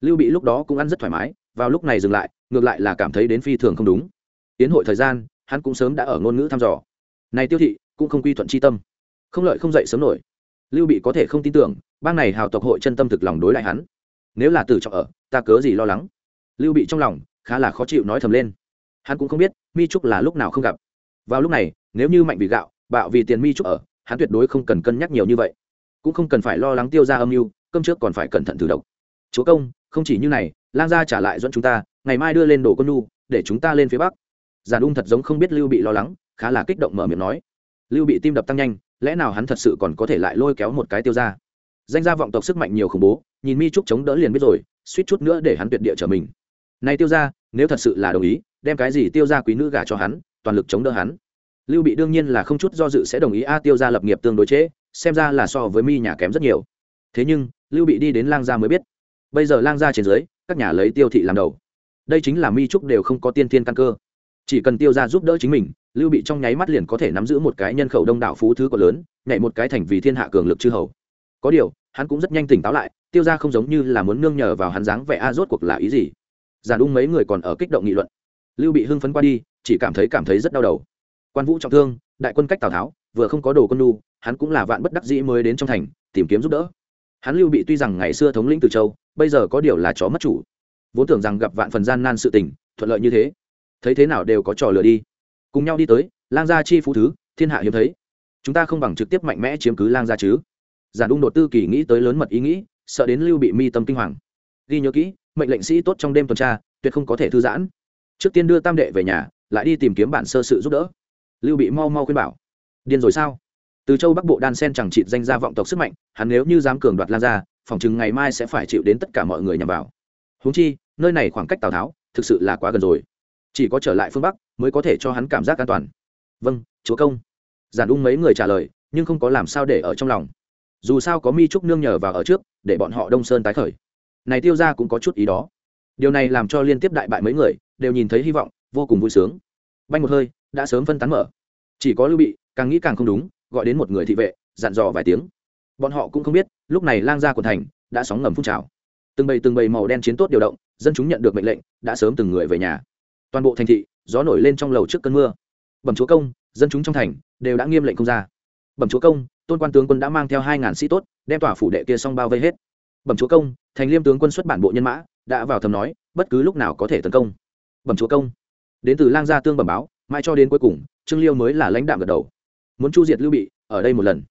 Lưu bị lúc đó cũng ăn rất thoải mái, vào lúc này dừng lại, ngược lại là cảm thấy đến phi thường không đúng. Tiến hội thời gian, hắn cũng sớm đã ở ngôn ngữ thăm dò này tiêu thị, cũng không quy thuận chi tâm. Không lợi không dậy sớm nổi. Lưu bị có thể không tin tưởng, bang này hào tộc hội chân tâm thực lòng đối lại hắn. Nếu là tử trọng ở, ta cớ gì lo lắng? Lưu bị trong lòng, khá là khó chịu nói thầm lên. Hắn cũng không biết, mi trúc là lúc nào không gặp. Vào lúc này, nếu như mạnh vì gạo, bạo vì tiền mi trúc ở, hắn tuyệt đối không cần cân nhắc nhiều như vậy. Cũng không cần phải lo lắng tiêu ra âm mưu, cơm trước còn phải cẩn thận thử độc. Chúa công, không chỉ như này, lang gia trả lại dẫn chúng ta, ngày mai đưa lên đồ con nu để chúng ta lên phía bắc. Giản ung thật giống không biết lưu bị lo lắng khá là kích động mở miệng nói. Lưu bị tim đập tăng nhanh lẽ nào hắn thật sự còn có thể lại lôi kéo một cái tiêu ra danh gia vọng tộc sức mạnh nhiều khủng bố nhìn mi trúc chống đỡ liền biết rồi suýt chút nữa để hắn tuyệt địa trở mình. Này tiêu ra nếu thật sự là đồng ý đem cái gì tiêu ra quý nữ gả cho hắn toàn lực chống đỡ hắn. Lưu bị đương nhiên là không chút do dự sẽ đồng ý a tiêu ra lập nghiệp tương đối chế, xem ra là so với mi nhà kém rất nhiều. Thế nhưng lưu bị đi đến lang gia mới biết. Bây giờ lang gia trên dưới các nhà lấy tiêu thị làm đầu. Đây chính là mi trúc đều không có tiên thiên căn cơ. Chỉ cần tiêu ra giúp đỡ chính mình lưu bị trong nháy mắt liền có thể nắm giữ một cái nhân khẩu đông đảo phú thứ còn lớn, nhảy một cái thành vì thiên hạ cường lực chư hầu. Có điều, hắn cũng rất nhanh tỉnh táo lại, tiêu ra không giống như là muốn nương nhờ vào hắn dáng vẻ a, rốt cuộc là ý gì? Giàn ung mấy người còn ở kích động nghị luận. Lưu bị hưng phấn qua đi, chỉ cảm thấy cảm thấy rất đau đầu. Quan vũ trọng thương, đại quân cách tào tháo, vừa không có đồ quân nu hắn cũng là vạn bất đắc dĩ mới đến trong thành, tìm kiếm giúp đỡ. Hắn lưu bị tuy rằng ngày xưa thống lĩnh từ châu, bây giờ có điều là chó mất chủ. Vốn tưởng rằng gặp vạn phần gian nan sự tình, thuận lợi như thế. Thấy thế nào đều có trò lừa đi cùng nhau đi tới, lang gia chi phú thứ, thiên hạ hiếm thấy. Chúng ta không bằng trực tiếp mạnh mẽ chiếm cứ lang gia chứ. Giản đung đột tư kỳ nghĩ tới lớn mật ý nghĩ, sợ đến lưu bị mi tâm kinh hoàng. Ghi nhớ kỹ, mệnh lệnh sĩ tốt trong đêm tuần tra, tuyệt không có thể thư giãn. Trước tiên đưa tam đệ về nhà, lại đi tìm kiếm bản sơ sự giúp đỡ. Lưu bị mau mau khuyên bảo. Điên rồi sao? Từ châu bắc bộ đan sen chẳng chịt danh gia vọng tộc sức mạnh, hắn nếu như dám cường đoạt lan ra phòng chừng ngày mai sẽ phải chịu đến tất cả mọi người nhằm vào. Húng chi, nơi này khoảng cách tào tháo thực sự là quá gần rồi chỉ có trở lại phương bắc mới có thể cho hắn cảm giác an toàn vâng chúa công giản ung mấy người trả lời nhưng không có làm sao để ở trong lòng dù sao có mi trúc nương nhờ vào ở trước để bọn họ đông sơn tái khởi này tiêu ra cũng có chút ý đó điều này làm cho liên tiếp đại bại mấy người đều nhìn thấy hy vọng vô cùng vui sướng Banh một hơi đã sớm phân tán mở chỉ có lưu bị càng nghĩ càng không đúng gọi đến một người thị vệ dặn dò vài tiếng bọn họ cũng không biết lúc này lang gia quần thành đã sóng ngầm phun trào từng bầy từng bầy màu đen chiến tốt điều động dân chúng nhận được mệnh lệnh đã sớm từng người về nhà toàn bộ thành thị, gió nổi lên trong lầu trước cơn mưa. Bẩm chúa công, dân chúng trong thành đều đã nghiêm lệnh không ra. Bẩm chúa công, tôn quan tướng quân đã mang theo hai ngàn sĩ tốt, đem tỏa phủ đệ kia xong bao vây hết. Bẩm chúa công, thành liêm tướng quân xuất bản bộ nhân mã, đã vào thầm nói, bất cứ lúc nào có thể tấn công. Bẩm chúa công, đến từ lang gia tương bẩm báo, mãi cho đến cuối cùng, trương liêu mới là lãnh đạo gật đầu. Muốn chu diệt lưu bị, ở đây một lần.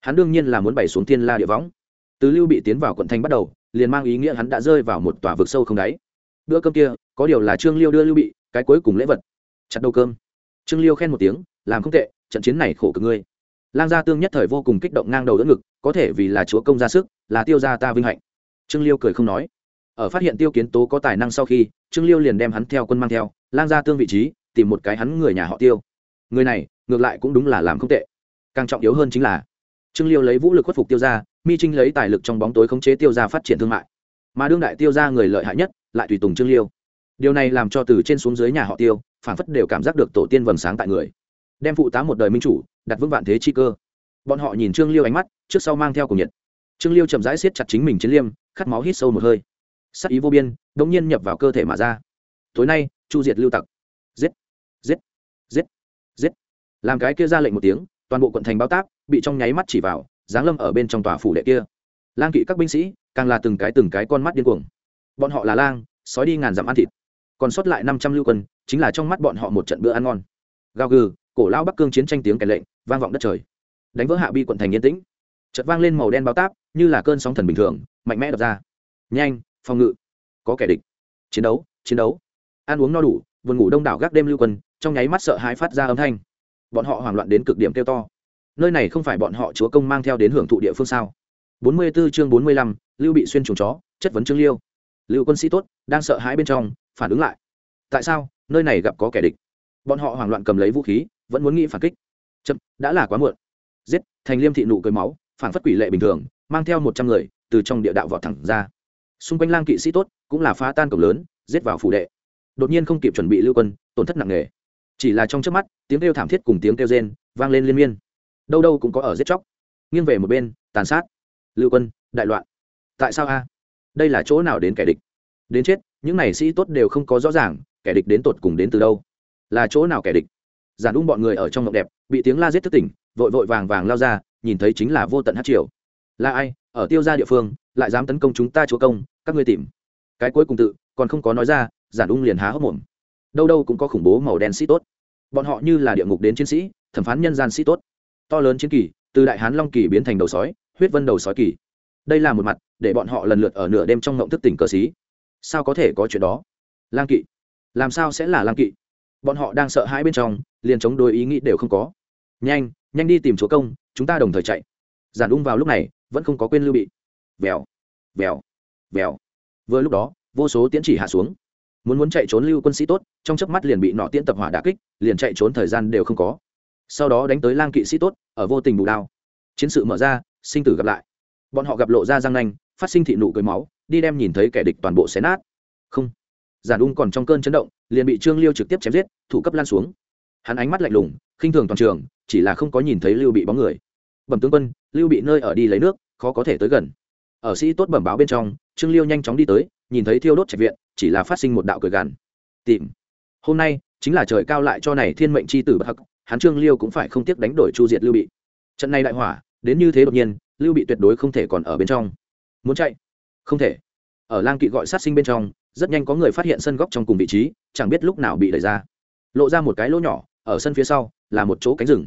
Hắn đương nhiên là muốn bày xuống thiên la địa võng. Từ lưu bị tiến vào quận thành bắt đầu, liền mang ý nghĩa hắn đã rơi vào một tòa vực sâu không đáy. Bữa cơm kia, có điều là trương liêu đưa lưu bị cái cuối cùng lễ vật. Chặt đầu cơm. Trương liêu khen một tiếng, làm không tệ, trận chiến này khổ cực ngươi. Lang gia tương nhất thời vô cùng kích động ngang đầu đỡ ngực, có thể vì là chúa công ra sức, là tiêu gia ta vinh hạnh. Trương liêu cười không nói. Ở phát hiện tiêu kiến tố có tài năng sau khi, trương liêu liền đem hắn theo quân mang theo, lang gia tương vị trí, tìm một cái hắn người nhà họ tiêu. Người này, ngược lại cũng đúng là làm không tệ. Càng trọng yếu hơn chính là, trương liêu lấy vũ lực khuất phục tiêu gia, mi trinh lấy tài lực trong bóng tối khống chế tiêu gia phát triển thương mại. Mà đương đại tiêu gia người lợi hại nhất, lại tùy tùng trương liêu điều này làm cho từ trên xuống dưới nhà họ tiêu phản phất đều cảm giác được tổ tiên vầng sáng tại người. Đem phụ tá một đời minh chủ, đặt vững vạn thế chi cơ. Bọn họ nhìn trương liêu ánh mắt, trước sau mang theo cùng nhiệt. Trương liêu chậm rãi siết chặt chính mình chiến liêm, khát máu hít sâu một hơi. Sắc ý vô biên đ nhiên nhập vào cơ thể mà ra. Tối nay, chu diệt lưu tặc. Giết! Giết! Giết! Giết! Làm cái kia ra lệnh một tiếng, toàn bộ quận thành bao táp, bị trong nháy mắt chỉ vào, giáng lâm ở bên trong tòa phủ đệ kia. Lang kỵ các binh sĩ, càng là từng cái từng cái con mắt điên cuồng. Bọn họ là lang, sói đi ngàn dặm ăn thịt còn sót lại năm trăm lưu quân chính là trong mắt bọn họ một trận bữa ăn ngon. Gào gừ cổ lao bắc cương chiến tranh tiếng kèn lệnh vang vọng đất trời. Đánh vỡ hạ bi quận thành yên tĩnh. Chợt vang lên màu đen báo táp như là cơn sóng thần bình thường mạnh mẽ đập ra. Nhanh phòng ngự. Có kẻ địch. Chiến đấu chiến đấu. Ăn uống no đủ vườn ngủ đông đảo gác đêm lưu quân trong nháy mắt sợ hãi phát ra âm thanh. Bọn họ hoảng loạn đến cực điểm kêu to. Nơi này không phải bọn họ chúa công mang theo đến hưởng thụ địa phương sao? 44 chương 45, lưu bị xuyên trùng chó chất vấn trương liêu. Lưu quân sĩ tốt đang sợ hãi bên trong phản ứng lại. Tại sao? Nơi này gặp có kẻ địch. Bọn họ hoảng loạn cầm lấy vũ khí, vẫn muốn nghĩ phản kích. Chậm, đã là quá muộn. Giết, thành liêm thị nụ cười máu, phản phất quỷ lệ bình thường, mang theo một trăm người từ trong địa đạo vọt thẳng ra. Xung quanh lang kỵ sĩ tốt, cũng là phá tan cổng lớn, giết vào phủ đệ. Đột nhiên không kịp chuẩn bị lưu quân, tổn thất nặng nề. Chỉ là trong trước mắt, tiếng kêu thảm thiết cùng tiếng kêu rên vang lên liên miên. Đâu đâu cũng có ở giết chóc. Nghiêng về một bên, tàn sát. Lưu quân, đại loạn. Tại sao a? Đây là chỗ nào đến kẻ địch? Đến chết những này sĩ tốt đều không có rõ ràng, kẻ địch đến tột cùng đến từ đâu, là chỗ nào kẻ địch. Giản ung bọn người ở trong ngọc đẹp, bị tiếng la giết thức tỉnh, vội vội vàng vàng lao ra, nhìn thấy chính là vô tận hát triều. Là ai? Ở tiêu gia địa phương, lại dám tấn công chúng ta chúa công, các ngươi tìm. Cái cuối cùng tự, còn không có nói ra, giản ung liền há hốc mồm. Đâu đâu cũng có khủng bố màu đen sĩ tốt. Bọn họ như là địa ngục đến chiến sĩ, thẩm phán nhân gian sĩ tốt. To lớn chiến kỳ, từ đại hán long kỳ biến thành đầu sói, huyết vân đầu sói kỳ. Đây là một mặt, để bọn họ lần lượt ở nửa đêm trong ngộng thức tỉnh cờ xí sao có thể có chuyện đó? Lang kỵ, làm sao sẽ là lang kỵ? Bọn họ đang sợ hãi bên trong, liền chống đối ý nghĩ đều không có. Nhanh nhanh đi tìm chúa công, chúng ta đồng thời chạy. Giản ung vào lúc này, vẫn không có quên lưu bị. Vèo vèo vèo. Vừa lúc đó, vô số tiễn chỉ hạ xuống. Muốn muốn chạy trốn lưu quân sĩ tốt, trong chớp mắt liền bị nọ tiễn tập hỏa đà kích, liền chạy trốn thời gian đều không có. Sau đó đánh tới lang kỵ sĩ tốt, ở vô tình bù đao. Chiến sự mở ra, sinh tử gặp lại. Bọn họ gặp lộ ra răng nanh, phát sinh thị nụ cười máu đi đem nhìn thấy kẻ địch toàn bộ xé nát. Không. Giản ung còn trong cơn chấn động, liền bị trương liêu trực tiếp chém giết, thủ cấp lan xuống. Hắn ánh mắt lạnh lùng, khinh thường toàn trường, chỉ là không có nhìn thấy lưu bị bóng người. Bẩm tướng quân, lưu bị nơi ở đi lấy nước, khó có thể tới gần. Ở sĩ tốt bẩm báo bên trong, trương liêu nhanh chóng đi tới, nhìn thấy thiêu đốt trạch viện, chỉ là phát sinh một đạo cười gàn. Tìm. Hôm nay, chính là trời cao lại cho này thiên mệnh c h i tử bất hắc, hắn trương liêu cũng phải không tiếc đánh đổi chu diệt lưu bị. Trận này đại hỏa, đến như thế đột nhiên, lưu bị tuyệt đối không thể còn ở bên trong. Muốn chạy không thể. Ở lang kỵ gọi sát sinh bên trong, rất nhanh có người phát hiện sân góc trong cùng vị trí, chẳng biết lúc nào bị đẩy ra. Lộ ra một cái lỗ nhỏ, ở sân phía sau, là một chỗ cánh rừng.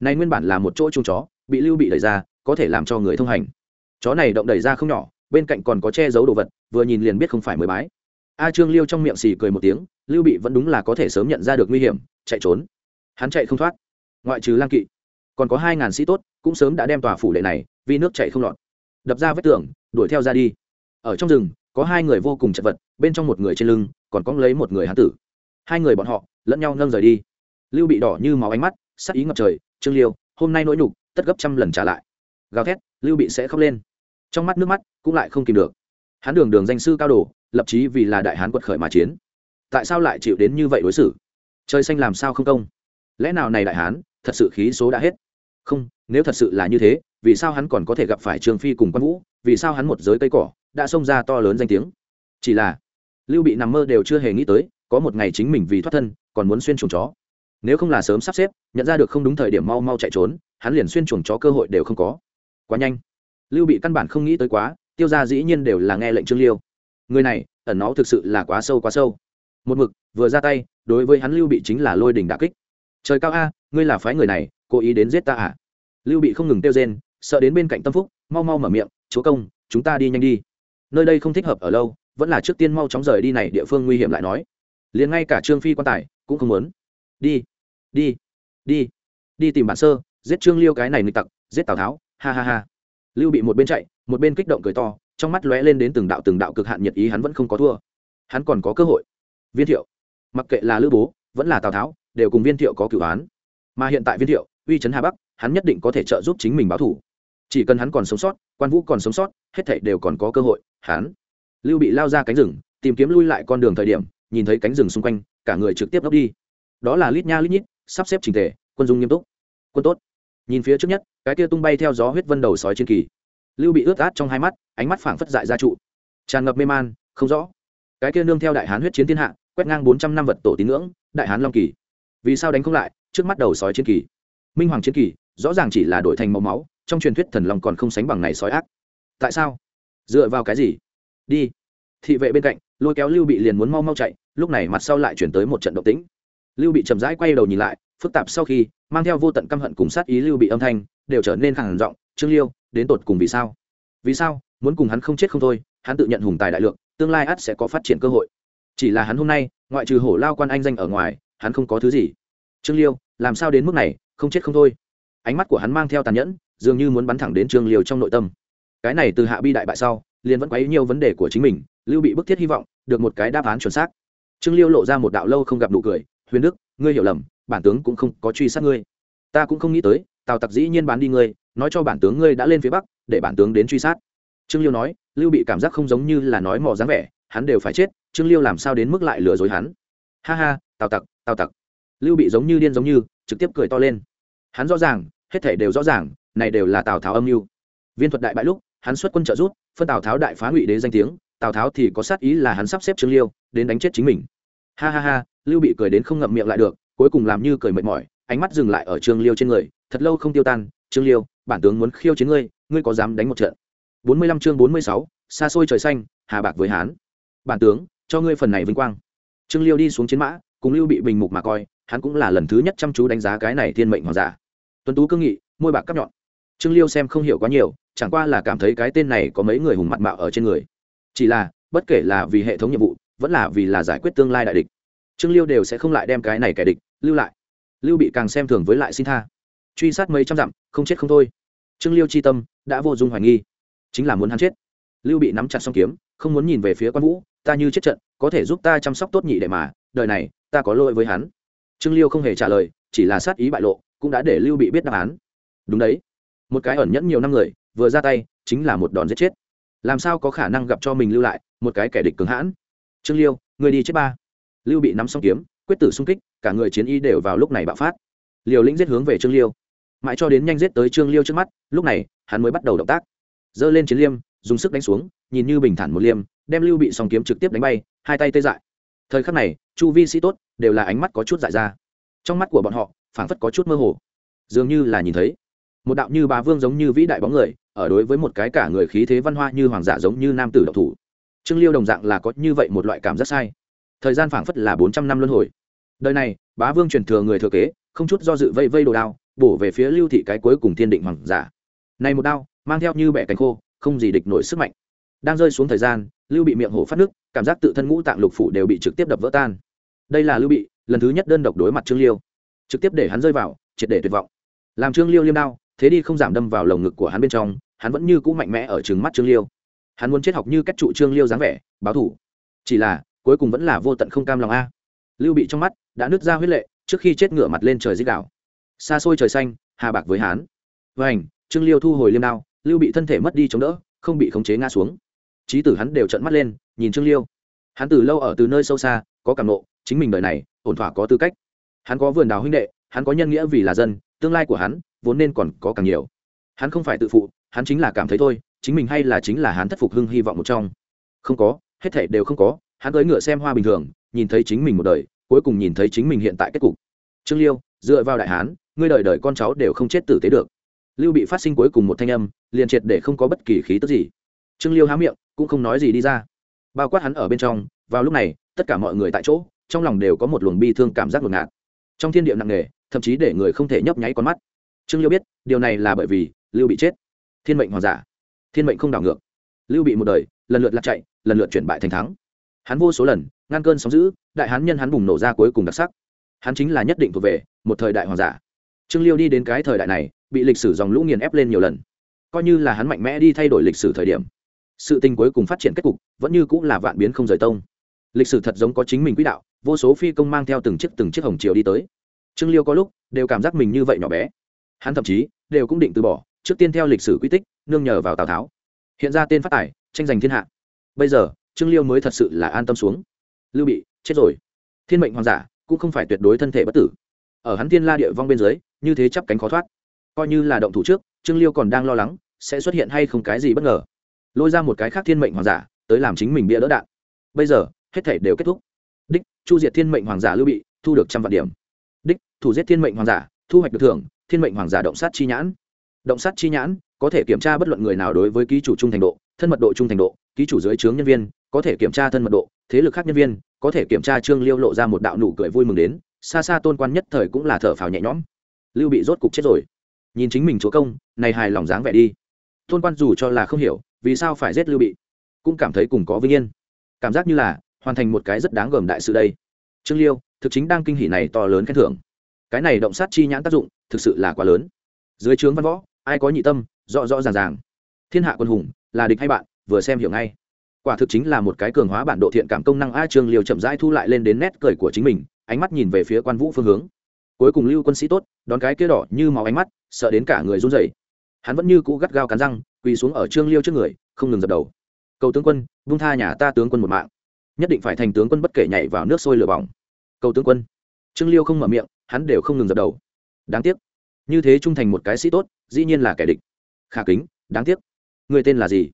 Này nguyên bản là một chỗ chung chó, bị lưu bị đẩy ra, có thể làm cho người thông hành. Chó này động đẩy ra không nhỏ, bên cạnh còn có che giấu đồ vật, vừa nhìn liền biết không phải mới bái. A trương liêu trong miệng xì cười một tiếng, lưu bị vẫn đúng là có thể sớm nhận ra được nguy hiểm, chạy trốn. Hắn chạy không thoát. Ngoại trừ lang kỵ, còn có hai ngàn sĩ tốt, cũng sớm đã đem tòa phủ lệ này, vì nước chạy không lọt. Đập ra vết tường, đuổi theo ra đi ở trong rừng, có hai người vô cùng chật vật, bên trong một người trên lưng, còn có lấy một người hán tử. Hai người bọn họ, lẫn nhau nâng rời đi. Lưu bị đỏ như máu ánh mắt, sắc ý ngập trời, trương liêu, hôm nay nỗi nhục, tất gấp trăm lần trả lại. Gào thét, lưu bị sẽ khóc lên. Trong mắt nước mắt, cũng lại không kìm được. Hán đường đường danh sư cao đồ, lập chí vì là đại hán quật khởi mà chiến. Tại sao lại chịu đến như vậy đối xử? Trời xanh làm sao không công? Lẽ nào này đại hán, thật sự khí số đã hết? Không nếu thật sự là như thế, vì sao hắn còn có thể gặp phải trương phi cùng quan vũ? Vì sao hắn một giới cây cỏ đã xông ra to lớn danh tiếng? Chỉ là, lưu bị nằm mơ đều chưa hề nghĩ tới, có một ngày chính mình vì thoát thân, còn muốn xuyên chuồng chó. Nếu không là sớm sắp xếp, nhận ra được không đúng thời điểm mau mau chạy trốn, hắn liền xuyên chuồng chó cơ hội đều không có. Quá nhanh. Lưu bị căn bản không nghĩ tới quá, tiêu ra dĩ nhiên đều là nghe lệnh trương liêu. Người này, ẩn nó thực sự là quá sâu quá sâu. Một mực, vừa ra tay, đối với hắn lưu bị chính là lôi đình đà kích. Trời cao a, ngươi là phái người này, cố ý đến giết ta à? Lưu bị không ngừng tiêu rên, sợ đến bên cạnh tâm phúc, mau mau mở miệng, chúa công, chúng ta đi nhanh đi. Nơi đây không thích hợp ở lâu, vẫn là trước tiên mau chóng rời đi này địa phương nguy hiểm lại nói. Liền ngay cả trương phi quan tài cũng không muốn. Đi đi đi đi tìm bản sơ, giết trương liêu cái này nghịch tặc, giết tào tháo, ha ha ha. Lưu bị một bên chạy, một bên kích động cười to, trong mắt lóe lên đến từng đạo từng đạo cực hạn nhiệt ý hắn vẫn không có thua. Hắn còn có cơ hội. Viên thiệu, mặc kệ là lữ bố, vẫn là tào tháo, đều cùng viên thiệu có cửu án mà hiện tại viên thiệu, uy trấn hà bắc hắn nhất định có thể trợ giúp chính mình báo thủ. Chỉ cần hắn còn sống sót, quan vũ còn sống sót, hết thảy đều còn có cơ hội, hắn. Lưu bị lao ra cánh rừng, tìm kiếm lui lại con đường thời điểm, nhìn thấy cánh rừng xung quanh, cả người trực tiếp đốc đi. Đó là lít nha lít nhít, sắp xếp trình thể, quân dung nghiêm túc. Quân tốt. Nhìn phía trước nhất, cái kia tung bay theo gió huyết vân đầu sói trên kỳ. Lưu bị ướt át trong hai mắt, ánh mắt phảng phất dại ra trụ. Tràn ngập mê man, không rõ. Cái kia nương theo đại hán huyết chiến thiên hạ, quét ngang bốn trăm năm vật tổ tín ngưỡng, đại hán long kỳ. Vì sao đánh không lại, trước mắt đầu sói chiến kỳ? Minh hoàng chiến kỳ rõ ràng chỉ là đổi thành màu máu, trong truyền thuyết thần long còn không sánh bằng này sói ác. Tại sao? Dựa vào cái gì? Đi. Thị vệ bên cạnh, lôi kéo lưu bị liền muốn mau mau chạy, lúc này mặt sau lại chuyển tới một trận động tĩnh. Lưu bị chậm rãi quay đầu nhìn lại, phức tạp sau khi, mang theo vô tận căm hận cùng sát ý lưu bị âm thanh, đều trở nên khẳng giọng, trương liêu, đến tột cùng vì sao? Vì sao? Muốn cùng hắn không chết không thôi, hắn tự nhận hùng tài đại lượng, tương lai ắt sẽ có phát triển cơ hội. Chỉ là hắn hôm nay, ngoại trừ hổ lao quan anh danh ở ngoài, hắn không có thứ gì. Trương liêu, làm sao đến mức này, không chết không thôi? Ánh mắt của hắn mang theo tàn nhẫn, dường như muốn bắn thẳng đến trương liêu trong nội tâm. Cái này từ hạ bi đại bại sau, liền vẫn quấy nhiều vấn đề của chính mình, lưu bị bức thiết hy vọng, được một cái đáp án chuẩn xác. Trương liêu lộ ra một đạo lâu không gặp nụ cười, huyền đức, ngươi hiểu lầm, bản tướng cũng không có truy sát ngươi. Ta cũng không nghĩ tới, tào tặc dĩ nhiên bán đi ngươi, nói cho bản tướng ngươi đã lên phía bắc, để bản tướng đến truy sát. Trương liêu nói, lưu bị cảm giác không giống như là nói mò dáng vẻ, hắn đều phải chết, trương liêu làm sao đến mức lại lừa dối hắn? Ha ha, tào tặc tào tặc. Lưu bị giống như điên giống như, trực tiếp cười to lên hắn rõ ràng, hết thể đều rõ ràng, này đều là tào tháo âm mưu. Viên thuật đại bại lúc, hắn xuất quân trợ rút phân tào tháo đại phá ngụy đế danh tiếng, tào tháo thì có sát ý là hắn sắp xếp trương liêu, đến đánh chết chính mình. Ha ha ha, lưu bị cười đến không ngậm miệng lại được, cuối cùng làm như cười mệt mỏi, ánh mắt dừng lại ở trương liêu trên người, thật lâu không tiêu tan, trương liêu, bản tướng muốn khiêu chiến ngươi ngươi có dám đánh một trận? Bốn mươi lăm chương bốn mươi sáu, xa xôi trời xanh, hà bạc với hán. Bản tướng, cho ngươi phần này vinh quang. Trương liêu đi xuống chiến mã, cùng lưu bị bình mục mà coi, hắn cũng là lần thứ nhất chăm chú đánh giá cái này thiên mệnh hoàng giả tuấn tú cương nghị, môi bạc cắp nhọn. Trương liêu xem không hiểu quá nhiều, chẳng qua là cảm thấy cái tên này có mấy người hùng mặt mạo ở trên người. Chỉ là, bất kể là vì hệ thống nhiệm vụ, vẫn là vì là giải quyết tương lai đại địch, trương liêu đều sẽ không lại đem cái này kẻ địch lưu lại. Lưu bị càng xem thường với lại xin tha. Truy sát mấy trăm dặm, không chết không thôi. Trương liêu chi tâm đã vô dung hoài nghi. Chính là muốn hắn chết. Lưu bị nắm chặt song kiếm, không muốn nhìn về phía quan vũ, ta như chết trận, có thể giúp ta chăm sóc tốt nhị đệ mà, đời này, ta có lỗi với hắn. Trương liêu không hề trả lời, chỉ là sát ý bại lộ cũng đã để lưu bị biết đáp án. Đúng đấy. Một cái ẩn nhẫn nhiều năm người, vừa ra tay, chính là một đòn giết chết. Làm sao có khả năng gặp cho mình lưu lại một cái kẻ địch cứng hãn? Trương liêu, người đi chết ba. Lưu bị nắm xong kiếm, quyết tử xung kích, cả người chiến y đều vào lúc này bạo phát. Liều lĩnh giết hướng về trương liêu. Mãi cho đến nhanh giết tới trương liêu trước mắt, lúc này, hắn mới bắt đầu động tác. Giơ lên chiến liêm, dùng sức đánh xuống, nhìn như bình thản một liêm, đem lưu bị song kiếm trực tiếp đánh bay, hai tay tê dại. Thời khắc này, chu vi sĩ tốt đều là ánh mắt có chút dại ra. Trong mắt của bọn họ phảng phất có chút mơ hồ. Dường như là nhìn thấy. Một đạo như bà vương giống như vĩ đại bóng người, ở đối với một cái cả người khí thế văn hoa như hoàng giả giống như nam tử độc thủ. Trương liêu đồng dạng là có như vậy một loại cảm giác sai. Thời gian phảng phất là bốn trăm năm luân hồi. Đời này, bá vương truyền thừa người thừa kế, không chút do dự vây vây đồ đao, bổ về phía lưu thị cái cuối cùng thiên định hoàng giả. Này một đao, mang theo như bẻ cánh khô, không gì địch nổi sức mạnh. Đang rơi xuống thời gian, lưu bị miệng hổ phát nước, cảm giác tự thân ngũ tạng lục phủ đều bị trực tiếp đập vỡ tan. Đây là lưu bị, lần thứ nhất đơn độc đối mặt trương liêu trực tiếp để hắn rơi vào, triệt để tuyệt vọng. Làm trương liêu liêm đao, thế đi không giảm đâm vào lồng ngực của hắn bên trong, hắn vẫn như cũ mạnh mẽ ở trừng mắt trương liêu. Hắn muốn chết học như cách trụ trương liêu dáng vẻ, báo thủ. Chỉ là, cuối cùng vẫn là vô tận không cam lòng a. Lưu bị trong mắt đã nứt ra huyết lệ, trước khi chết ngửa mặt lên trời dích đảo xa xôi trời xanh, hà bạc với hán. Vảnh trương liêu thu hồi liêm đao, lưu bị thân thể mất đi chống đỡ, không bị khống chế ngã xuống. Trí tử hắn đều trận mắt lên, nhìn trương liêu. Hắn từ lâu ở từ nơi sâu xa, có cảm nộ, chính mình đời này, ổn thỏa có tư cách hắn có vườn đào huynh đệ, hắn có nhân nghĩa vì là dân, tương lai của hắn vốn nên còn có càng nhiều. Hắn không phải tự phụ, hắn chính là cảm thấy thôi, chính mình hay là chính là hắn thất phục hưng hy vọng một trong. Không có, hết thể đều không có, hắn tới ngựa xem hoa bình thường, nhìn thấy chính mình một đời, cuối cùng nhìn thấy chính mình hiện tại kết cục. Trương liêu, dựa vào đại hán, ngươi đời đời con cháu đều không chết tử tế được. Lưu bị phát sinh cuối cùng một thanh âm, liền triệt để không có bất kỳ khí tức gì. Trương liêu há miệng, cũng không nói gì đi ra. Bao quát hắn ở bên trong, vào lúc này, tất cả mọi người tại chỗ, trong lòng đều có một luồng bi thương cảm giác ngột ngạt trong thiên địa nặng nề, thậm chí để người không thể nhấp nháy con mắt. Trương liêu biết, điều này là bởi vì lưu bị chết. Thiên mệnh hoàng giả, thiên mệnh không đảo ngược. Lưu bị một đời, lần lượt lạc chạy, lần lượt chuyển bại thành thắng. Hắn vô số lần ngăn cơn sóng giữ đại hán nhân hắn bùng nổ ra cuối cùng đặc sắc. Hắn chính là nhất định thuộc về, một thời đại hoàng giả. Trương liêu đi đến cái thời đại này, bị lịch sử dòng lũ nghiền ép lên nhiều lần. Coi như là hắn mạnh mẽ đi thay đổi lịch sử thời điểm, sự tình cuối cùng phát triển kết cục, vẫn như cũng là vạn biến không rời tông lịch sử thật giống có chính mình quỹ đạo, vô số phi công mang theo từng chiếc từng chiếc hồng triều đi tới. Trương liêu có lúc đều cảm giác mình như vậy nhỏ bé. Hắn thậm chí đều cũng định từ bỏ, trước tiên theo lịch sử quy tích, nương nhờ vào tào tháo. Hiện ra tên phát tài, tranh giành thiên hạ. Bây giờ, trương liêu mới thật sự là an tâm xuống. Lưu bị, chết rồi. Thiên mệnh hoàng giả cũng không phải tuyệt đối thân thể bất tử. Ở hắn thiên la địa vong bên dưới, như thế chắp cánh khó thoát. Coi như là động thủ trước, trương liêu còn đang lo lắng sẽ xuất hiện hay không cái gì bất ngờ. Lôi ra một cái khác thiên mệnh hoàng giả tới làm chính mình bia đỡ đạn. Bây giờ hết thể đều kết thúc. Đích, chu diệt thiên mệnh hoàng giả lưu bị, thu được trăm vạn điểm. Đích, thủ giết thiên mệnh hoàng giả, thu hoạch được thưởng, thiên mệnh hoàng giả động sát chi nhãn. Động sát chi nhãn, có thể kiểm tra bất luận người nào đối với ký chủ trung thành độ, thân mật độ trung thành độ, ký chủ dưới trướng nhân viên, có thể kiểm tra thân mật độ, thế lực khác nhân viên, có thể kiểm tra trương liêu lộ ra một đạo nụ cười vui mừng đến, xa xa tôn quan nhất thời cũng là thở phào nhẹ nhõm. Lưu bị rốt cục chết rồi. Nhìn chính mình chúa công, này hài lòng dáng vẻ đi. Tôn quan dù cho là không hiểu, vì sao phải giết lưu bị, cũng cảm thấy cùng có vinh yên. Cảm giác như là hoàn thành một cái rất đáng gờm đại sự đây. Trương liêu, thực chính đang kinh hỉ này to lớn khen thưởng. Cái này động sát chi nhãn tác dụng, thực sự là quá lớn. Dưới trướng văn võ, ai có nhị tâm, rõ rõ ràng ràng. Thiên hạ quân hùng, là địch hay bạn, vừa xem hiểu ngay. Quả thực chính là một cái cường hóa bản độ thiện cảm công năng a trương liêu chậm rãi thu lại lên đến nét cười của chính mình, ánh mắt nhìn về phía quan vũ phương hướng. Cuối cùng lưu quân sĩ tốt, đón cái kia đỏ như máu ánh mắt, sợ đến cả người run rẩy. Hắn vẫn như cũ gắt gao cắn răng, quỳ xuống ở trương liêu trước người, không ngừng dập đầu. Cầu tướng quân vung tha nhà ta tướng quân một mạng nhất định phải thành tướng quân bất kể nhảy vào nước sôi lửa bỏng. Cầu tướng quân. Trương liêu không mở miệng, hắn đều không ngừng dập đầu. Đáng tiếc. Như thế trung thành một cái sĩ tốt, dĩ nhiên là kẻ địch. Khả kính, đáng tiếc. Người tên là gì?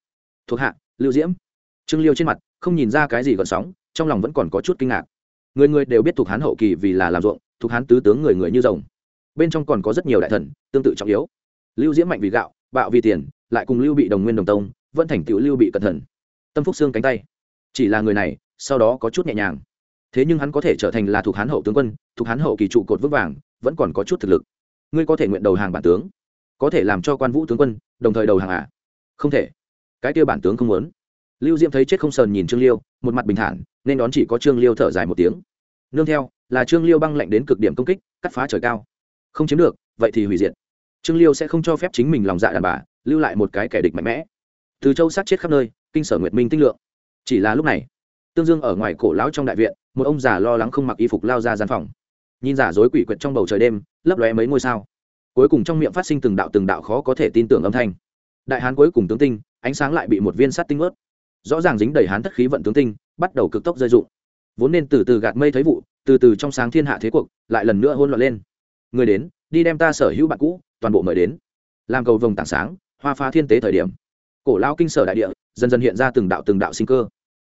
Thuộc hạ, lưu diễm. Trương liêu trên mặt, không nhìn ra cái gì gợn sóng, trong lòng vẫn còn có chút kinh ngạc. Người người đều biết thuộc hán hậu kỳ vì là làm ruộng, thuộc hán tứ tướng người người như rồng. Bên trong còn có rất nhiều đại thần, tương tự trọng yếu. Lưu diễm mạnh vì gạo, bạo vì tiền, lại cùng lưu bị đồng nguyên đồng tông, vẫn thành tựu lưu bị cẩn thận. Tâm phúc xương cánh tay. Chỉ là người này sau đó có chút nhẹ nhàng. Thế nhưng hắn có thể trở thành là thuộc hán hậu tướng quân, thuộc hán hậu kỳ trụ cột vững vàng, vẫn còn có chút thực lực. Ngươi có thể nguyện đầu hàng bản tướng, có thể làm cho quan vũ tướng quân, đồng thời đầu hàng à? Không thể. Cái kia bản tướng không muốn. Lưu diễm thấy chết không sờn nhìn trương liêu, một mặt bình thản, nên đón chỉ có trương liêu thở dài một tiếng. Nương theo, là trương liêu băng lạnh đến cực điểm công kích, cắt phá trời cao. Không chiếm được, vậy thì hủy diệt. Trương liêu sẽ không cho phép chính mình lòng dạ đàn bà, lưu lại một cái kẻ địch mạnh mẽ. Từ châu sát chết khắp nơi, kinh sở nguyệt minh tinh lượng. Chỉ là lúc này tương dương ở ngoài cổ lão trong đại viện, một ông già lo lắng không mặc y phục lao ra gian phòng. Nhìn giả dối quỷ quyệt trong bầu trời đêm, lấp lóe mấy ngôi sao. Cuối cùng trong miệng phát sinh từng đạo từng đạo khó có thể tin tưởng âm thanh. Đại hán cuối cùng tướng tinh, ánh sáng lại bị một viên sắt tinh ướt. Rõ ràng dính đầy hán thất khí vận tướng tinh, bắt đầu cực tốc rơi rụng. Vốn nên từ từ gạt mây thấy vụ, từ từ trong sáng thiên hạ thế cuộc, lại lần nữa hôn loạn lên. Người đến, đi đem ta sở hữu bạn cũ, toàn bộ mời đến. Làm cầu vồng tảng sáng, hoa pha thiên tế thời điểm. Cổ lao kinh sở đại địa, dần dần hiện ra từng đạo từng đạo sinh cơ.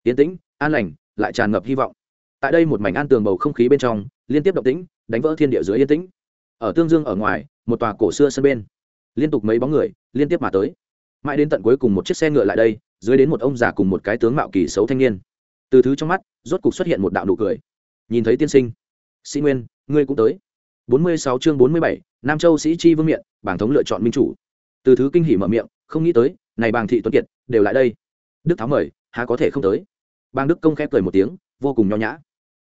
Yên tĩnh an lành, lại tràn ngập hy vọng. Tại đây một mảnh an tường bầu không khí bên trong, liên tiếp động tĩnh, đánh vỡ thiên địa dưới yên tĩnh. Ở tương dương ở ngoài, một tòa cổ xưa sân bên. Liên tục mấy bóng người, liên tiếp mà tới. Mãi đến tận cuối cùng một chiếc xe ngựa lại đây, dưới đến một ông già cùng một cái tướng mạo kỳ xấu thanh niên. Từ thứ trong mắt, rốt cục xuất hiện một đạo nụ cười. Nhìn thấy tiên sinh. Sĩ nguyên, ngươi cũng tới. Bốn mươi sáu chương bốn mươi bảy, nam châu sĩ chi vương miện, bảng thống lựa chọn minh chủ. Từ thứ kinh hỉ mở miệng, không nghĩ tới, này bàng thị tuấn kiệt, đều lại đây. Đức tháo mời, há có thể không tới? Bang đức công khép cười một tiếng, vô cùng nho nhã.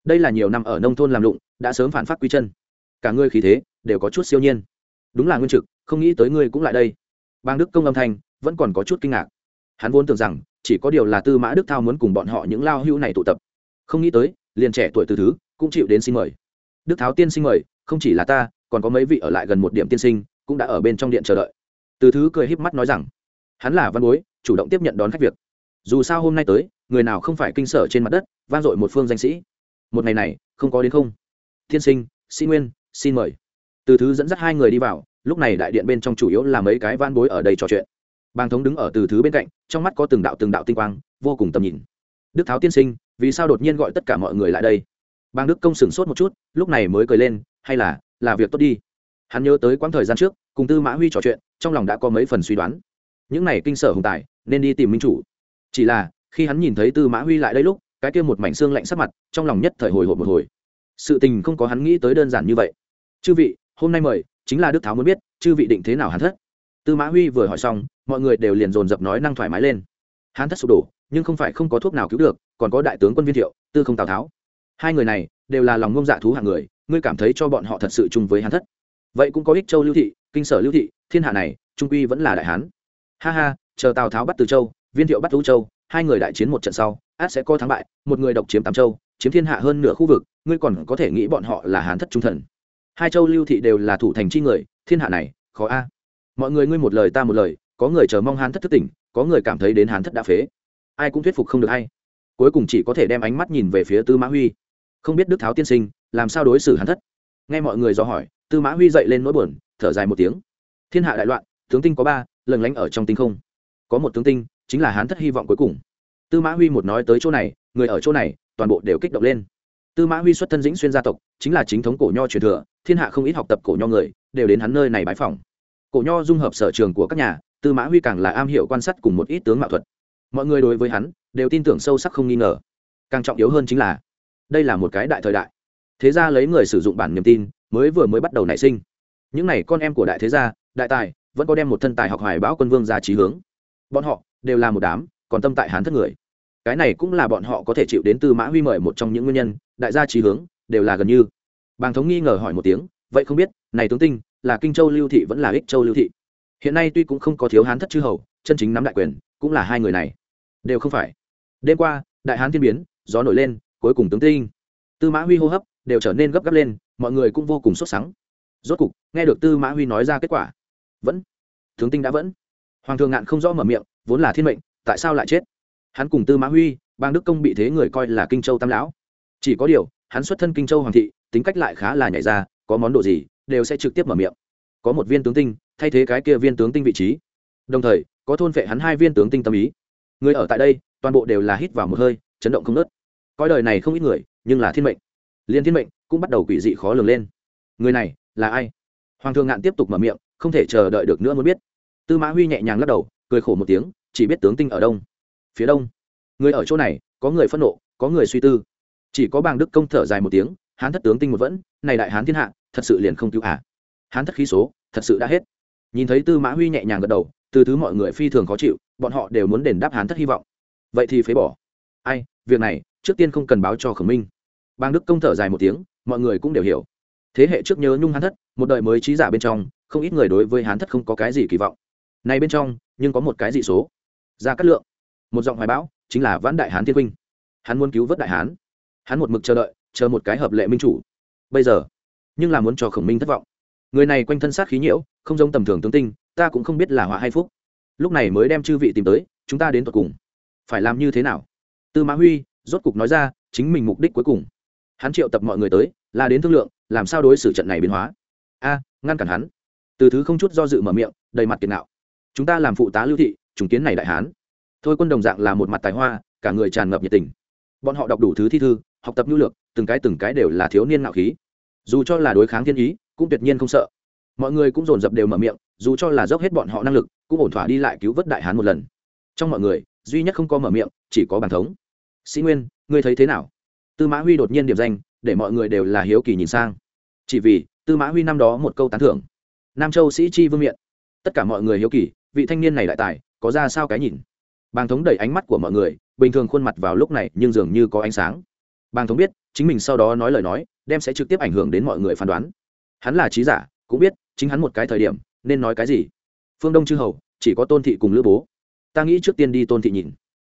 Đây là nhiều năm ở nông thôn làm lụng, đã sớm phản phát quy chân. Cả ngươi khí thế, đều có chút siêu nhiên. Đúng là nguyên trực, không nghĩ tới ngươi cũng lại đây. Bang đức công âm thanh, vẫn còn có chút kinh ngạc. Hắn vốn tưởng rằng, chỉ có điều là tư mã đức thao muốn cùng bọn họ những lao hữu này tụ tập. Không nghĩ tới, liền trẻ tuổi từ thứ, cũng chịu đến xin mời. Đức tháo tiên sinh mời, không chỉ là ta, còn có mấy vị ở lại gần một điểm tiên sinh, cũng đã ở bên trong điện chờ đợi. Từ thứ cười híp mắt nói rằng, hắn là văn bối, chủ động tiếp nhận đón khách việc dù sao hôm nay tới, người nào không phải kinh sở trên mặt đất, vang dội một phương danh sĩ. Một ngày này, không có đến không. Thiên sinh, sĩ nguyên, xin mời. Từ thứ dẫn dắt hai người đi vào, lúc này đại điện bên trong chủ yếu là mấy cái van bối ở đây trò chuyện. Bàng thống đứng ở từ thứ bên cạnh, trong mắt có từng đạo từng đạo tinh quang, vô cùng tầm nhìn. Đức tháo tiên sinh, vì sao đột nhiên gọi tất cả mọi người lại đây? Bàng đức công sửng sốt một chút, lúc này mới cười lên, hay là là việc tốt đi. Hắn nhớ tới quãng thời gian trước, cùng tư mã huy trò chuyện, trong lòng đã có mấy phần suy đoán. Những này kinh sở hùng tài, nên đi tìm minh chủ chỉ là, khi hắn nhìn thấy tư mã huy lại đây lúc, cái kia một mảnh xương lạnh sắc mặt, trong lòng nhất thời hồi hộp một hồi. Sự tình không có hắn nghĩ tới đơn giản như vậy. Chư vị, hôm nay mời, chính là đức tháo muốn biết, chư vị định thế nào hắn thất? Tư mã huy vừa hỏi xong, mọi người đều liền dồn dập nói năng thoải mái lên. Hắn thất sụp đổ, nhưng không phải không có thuốc nào cứu được, còn có đại tướng quân viên thiệu, tư không tào tháo. Hai người này, đều là lòng ngông dạ thú hạng người, ngươi cảm thấy cho bọn họ thật sự chung với hắn thất. Vậy cũng có ích châu lưu thị, kinh sở lưu thị, thiên hạ này, trung quy vẫn là đại hán. Ha ha, chờ tào tháo bắt từ châu viên thiệu bắt lũ châu, hai người đại chiến một trận sau, át sẽ có thắng bại, một người độc chiếm tám châu, chiếm thiên hạ hơn nửa khu vực, ngươi còn có thể nghĩ bọn họ là hán thất trung thần. Hai châu lưu thị đều là thủ thành chi người, thiên hạ này, khó a. Mọi người ngươi một lời ta một lời, có người chờ mong hán thất thất tỉnh, có người cảm thấy đến hán thất đã phế. Ai cũng thuyết phục không được hay. Cuối cùng chỉ có thể đem ánh mắt nhìn về phía tư mã huy. Không biết đức tháo tiên sinh, làm sao đối xử hán thất? Nghe mọi người do hỏi, tư mã huy dậy lên nỗi buồn, thở dài một tiếng. Thiên hạ đại loạn, tướng tinh có ba lần lánh ở trong tinh không. Có một tướng tinh chính là hán thất hy vọng cuối cùng. Tư mã huy một nói tới chỗ này, người ở chỗ này, toàn bộ đều kích động lên. Tư mã huy xuất thân dĩnh xuyên gia tộc, chính là chính thống cổ nho truyền thừa, thiên hạ không ít học tập cổ nho người, đều đến hắn nơi này bãi phỏng. Cổ nho dung hợp sở trường của các nhà, tư mã huy càng là am hiểu quan sát cùng một ít tướng mạo thuật. Mọi người đối với hắn, đều tin tưởng sâu sắc không nghi ngờ. Càng trọng yếu hơn chính là, đây là một cái đại thời đại. Thế gia lấy người sử dụng bản niềm tin, mới vừa mới bắt đầu nảy sinh. Những n à y con em của đại thế gia, đại tài, vẫn có đem một thân tài học hoài bão quân vương ra trí hướng. Bọn họ đều là một đám, còn tâm tại hán thất người. Cái này cũng là bọn họ có thể chịu đến từ mã huy mời một trong những nguyên nhân, đại gia trí hướng, đều là gần như. Bàng thống nghi ngờ hỏi một tiếng, vậy không biết, này tướng tinh, là kinh châu lưu thị vẫn là ích châu lưu thị? Hiện nay tuy cũng không có thiếu hán thất chư hầu, chân chính nắm đại quyền, cũng là hai người này. Đều không phải. Đêm qua, đại hán thiên biến, gió nổi lên, cuối cùng tướng tinh. Tư mã huy hô hấp, đều trở nên gấp gáp lên, mọi người cũng vô cùng sốt sắng. Rốt cục, nghe được tư mã huy nói ra kết quả. Vẫn. Tướng tinh đã vẫn. Hoàng thượng ngạn không rõ mở miệng vốn là thiên mệnh, tại sao lại chết? Hắn cùng tư mã huy, bang đức công bị thế người coi là kinh châu tam lão. Chỉ có điều, hắn xuất thân kinh châu hoàng thị, tính cách lại khá là nhảy ra, có món đồ gì, đều sẽ trực tiếp mở miệng. Có một viên tướng tinh, thay thế cái kia viên tướng tinh vị trí. Đồng thời, có thôn vệ hắn hai viên tướng tinh tâm ý. Người ở tại đây, toàn bộ đều là hít vào một hơi, chấn động không nớt coi đời này không ít người, nhưng là thiên mệnh. Liên thiên mệnh cũng bắt đầu quỷ dị khó lường lên. Người này là ai? Hoàng thượng ngạn tiếp tục mở miệng, không thể chờ đợi được nữa muốn biết. Tư mã huy nhẹ nhàng lắc đầu cười khổ một tiếng, chỉ biết tướng tinh ở đông. Phía đông, người ở chỗ này, có người phẫn nộ, có người suy tư. Chỉ có bàng đức công thở dài một tiếng, hán thất tướng tinh một vẫn, này đại hán thiên hạ, thật sự liền không cứu hạ hán thất khí số, thật sự đã hết. Nhìn thấy tư mã huy nhẹ nhàng gật đầu, từ thứ mọi người phi thường khó chịu, bọn họ đều muốn đền đáp hán thất hy vọng. Vậy thì phế bỏ. Ai, việc này, trước tiên không cần báo cho khổng minh. Bang đức công thở dài một tiếng, mọi người cũng đều hiểu. Thế hệ trước nhớ nhung hán thất, một đời mới trí giả bên trong, không ít người đối với hán thất không có cái gì kỳ vọng. Này bên trong nhưng có một cái dị số. Ra cát lượng, một giọng hoài bão, chính là vãn đại hán thiên huynh hắn muốn cứu vớt đại hán. Hắn một mực chờ đợi, chờ một cái hợp lệ minh chủ. Bây giờ, nhưng là muốn cho khổng minh thất vọng. Người này quanh thân sát khí nhiễu, không giống tầm thường tướng tinh, ta cũng không biết là họa hay phúc. Lúc này mới đem chư vị tìm tới, chúng ta đến tận cùng. Phải làm như thế nào? Tư mã huy, rốt cục nói ra, chính mình mục đích cuối cùng. Hắn triệu tập mọi người tới, là đến thương lượng, làm sao đối xử trận này biến hóa. A, ngăn cản hắn. Từ thứ không chút do dự mở miệng, đầy mặt kiệt nạo chúng ta làm phụ tá lưu thị chúng kiến này đại hán. Thôi quân đồng dạng là một mặt tài hoa, cả người tràn ngập nhiệt tình. Bọn họ đọc đủ thứ thi thư, học tập nhu lược từng cái từng cái đều là thiếu niên nạo khí. Dù cho là đối kháng thiên ý, cũng tuyệt nhiên không sợ. Mọi người cũng dồn dập đều mở miệng, dù cho là dốc hết bọn họ năng lực, cũng ổn thỏa đi lại cứu vớt đại hán một lần. Trong mọi người, duy nhất không có mở miệng, chỉ có bàn thống. Sĩ nguyên, ngươi thấy thế nào? Tư mã huy đột nhiên điểm danh, để mọi người đều là hiếu kỳ nhìn sang. Chỉ vì, tư mã huy năm đó một câu tán thưởng. Nam châu sĩ chi vương miện. Tất cả mọi người hiếu kỳ vị thanh niên này đại tài, có ra sao cái nhìn? Bàng thống đẩy ánh mắt của mọi người, bình thường khuôn mặt vào lúc này nhưng dường như có ánh sáng. Bàng thống biết, chính mình sau đó nói lời nói, đem sẽ trực tiếp ảnh hưởng đến mọi người phán đoán. Hắn là trí giả, cũng biết, chính hắn một cái thời điểm, nên nói cái gì? Phương đông chư hầu, chỉ có tôn thị cùng lữ bố. Ta nghĩ trước tiên đi tôn thị nhìn.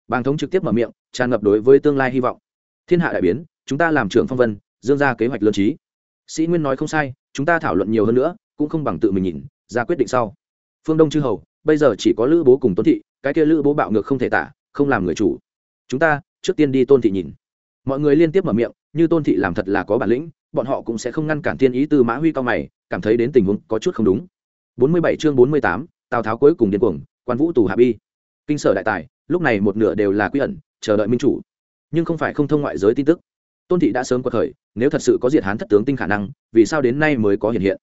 Bàng thống trực tiếp mở miệng, tràn ngập đối với tương lai hy vọng. Thiên hạ đại biến, chúng ta làm trưởng phong vân, dương ra kế hoạch lương trí. Sĩ nguyên nói không sai, chúng ta thảo luận nhiều hơn nữa, cũng không bằng tự mình nhìn, ra quyết định sau. Phương đông chư hầu bây giờ chỉ có lữ bố cùng tôn thị cái kia lữ bố bạo ngược không thể tả không làm người chủ. Chúng ta trước tiên đi tôn thị nhìn. Mọi người liên tiếp mở miệng như tôn thị làm thật là có bản lĩnh bọn họ cũng sẽ không ngăn cản tiên ý từ mã huy cao mày cảm thấy đến tình huống có chút không đúng. 47 chương 48, tào tháo cuối cùng điên cuồng quan vũ tù hạ bi. Kinh sở đại tài lúc này một nửa đều là quy ẩn chờ đợi minh chủ. Nhưng không phải không thông ngoại giới tin tức. Tôn thị đã sớm quật khởi nếu thật sự có diệt hán thất tướng tinh khả năng vì sao đến nay mới có hiện hiện?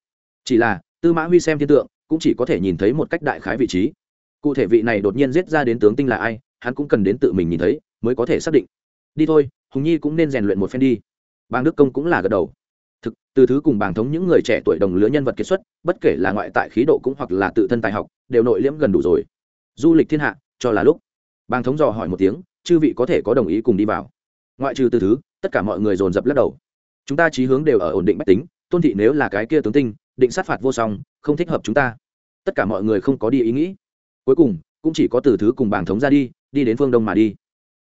Chỉ là tư mã huy xem thiên tượng cũng chỉ có thể nhìn thấy một cách đại khái vị trí. Cụ thể vị này đột nhiên giết ra đến tướng tinh là ai, hắn cũng cần đến tự mình nhìn thấy, mới có thể xác định. Đi thôi, hùng nhi cũng nên rèn luyện một phen đi. Bang đức công cũng là gật đầu. Thực, từ thứ cùng bảng thống những người trẻ tuổi đồng lứa nhân vật kiệt xuất, bất kể là ngoại tại khí độ cũng hoặc là tự thân tài học, đều nội liễm gần đủ rồi. Du lịch thiên hạ, cho là lúc. Bang thống dò hỏi một tiếng, chư vị có thể có đồng ý cùng đi vào. Ngoại trừ từ thứ, tất cả mọi người dồn dập lắc đầu. Chúng ta chí hướng đều ở ổn định bách tính, tôn thị nếu là cái kia tướng tinh định sát phạt vô song, không thích hợp chúng ta. Tất cả mọi người không có đi ý nghĩ. Cuối cùng, cũng chỉ có từ thứ cùng bảng thống ra đi đi đến phương đông mà đi.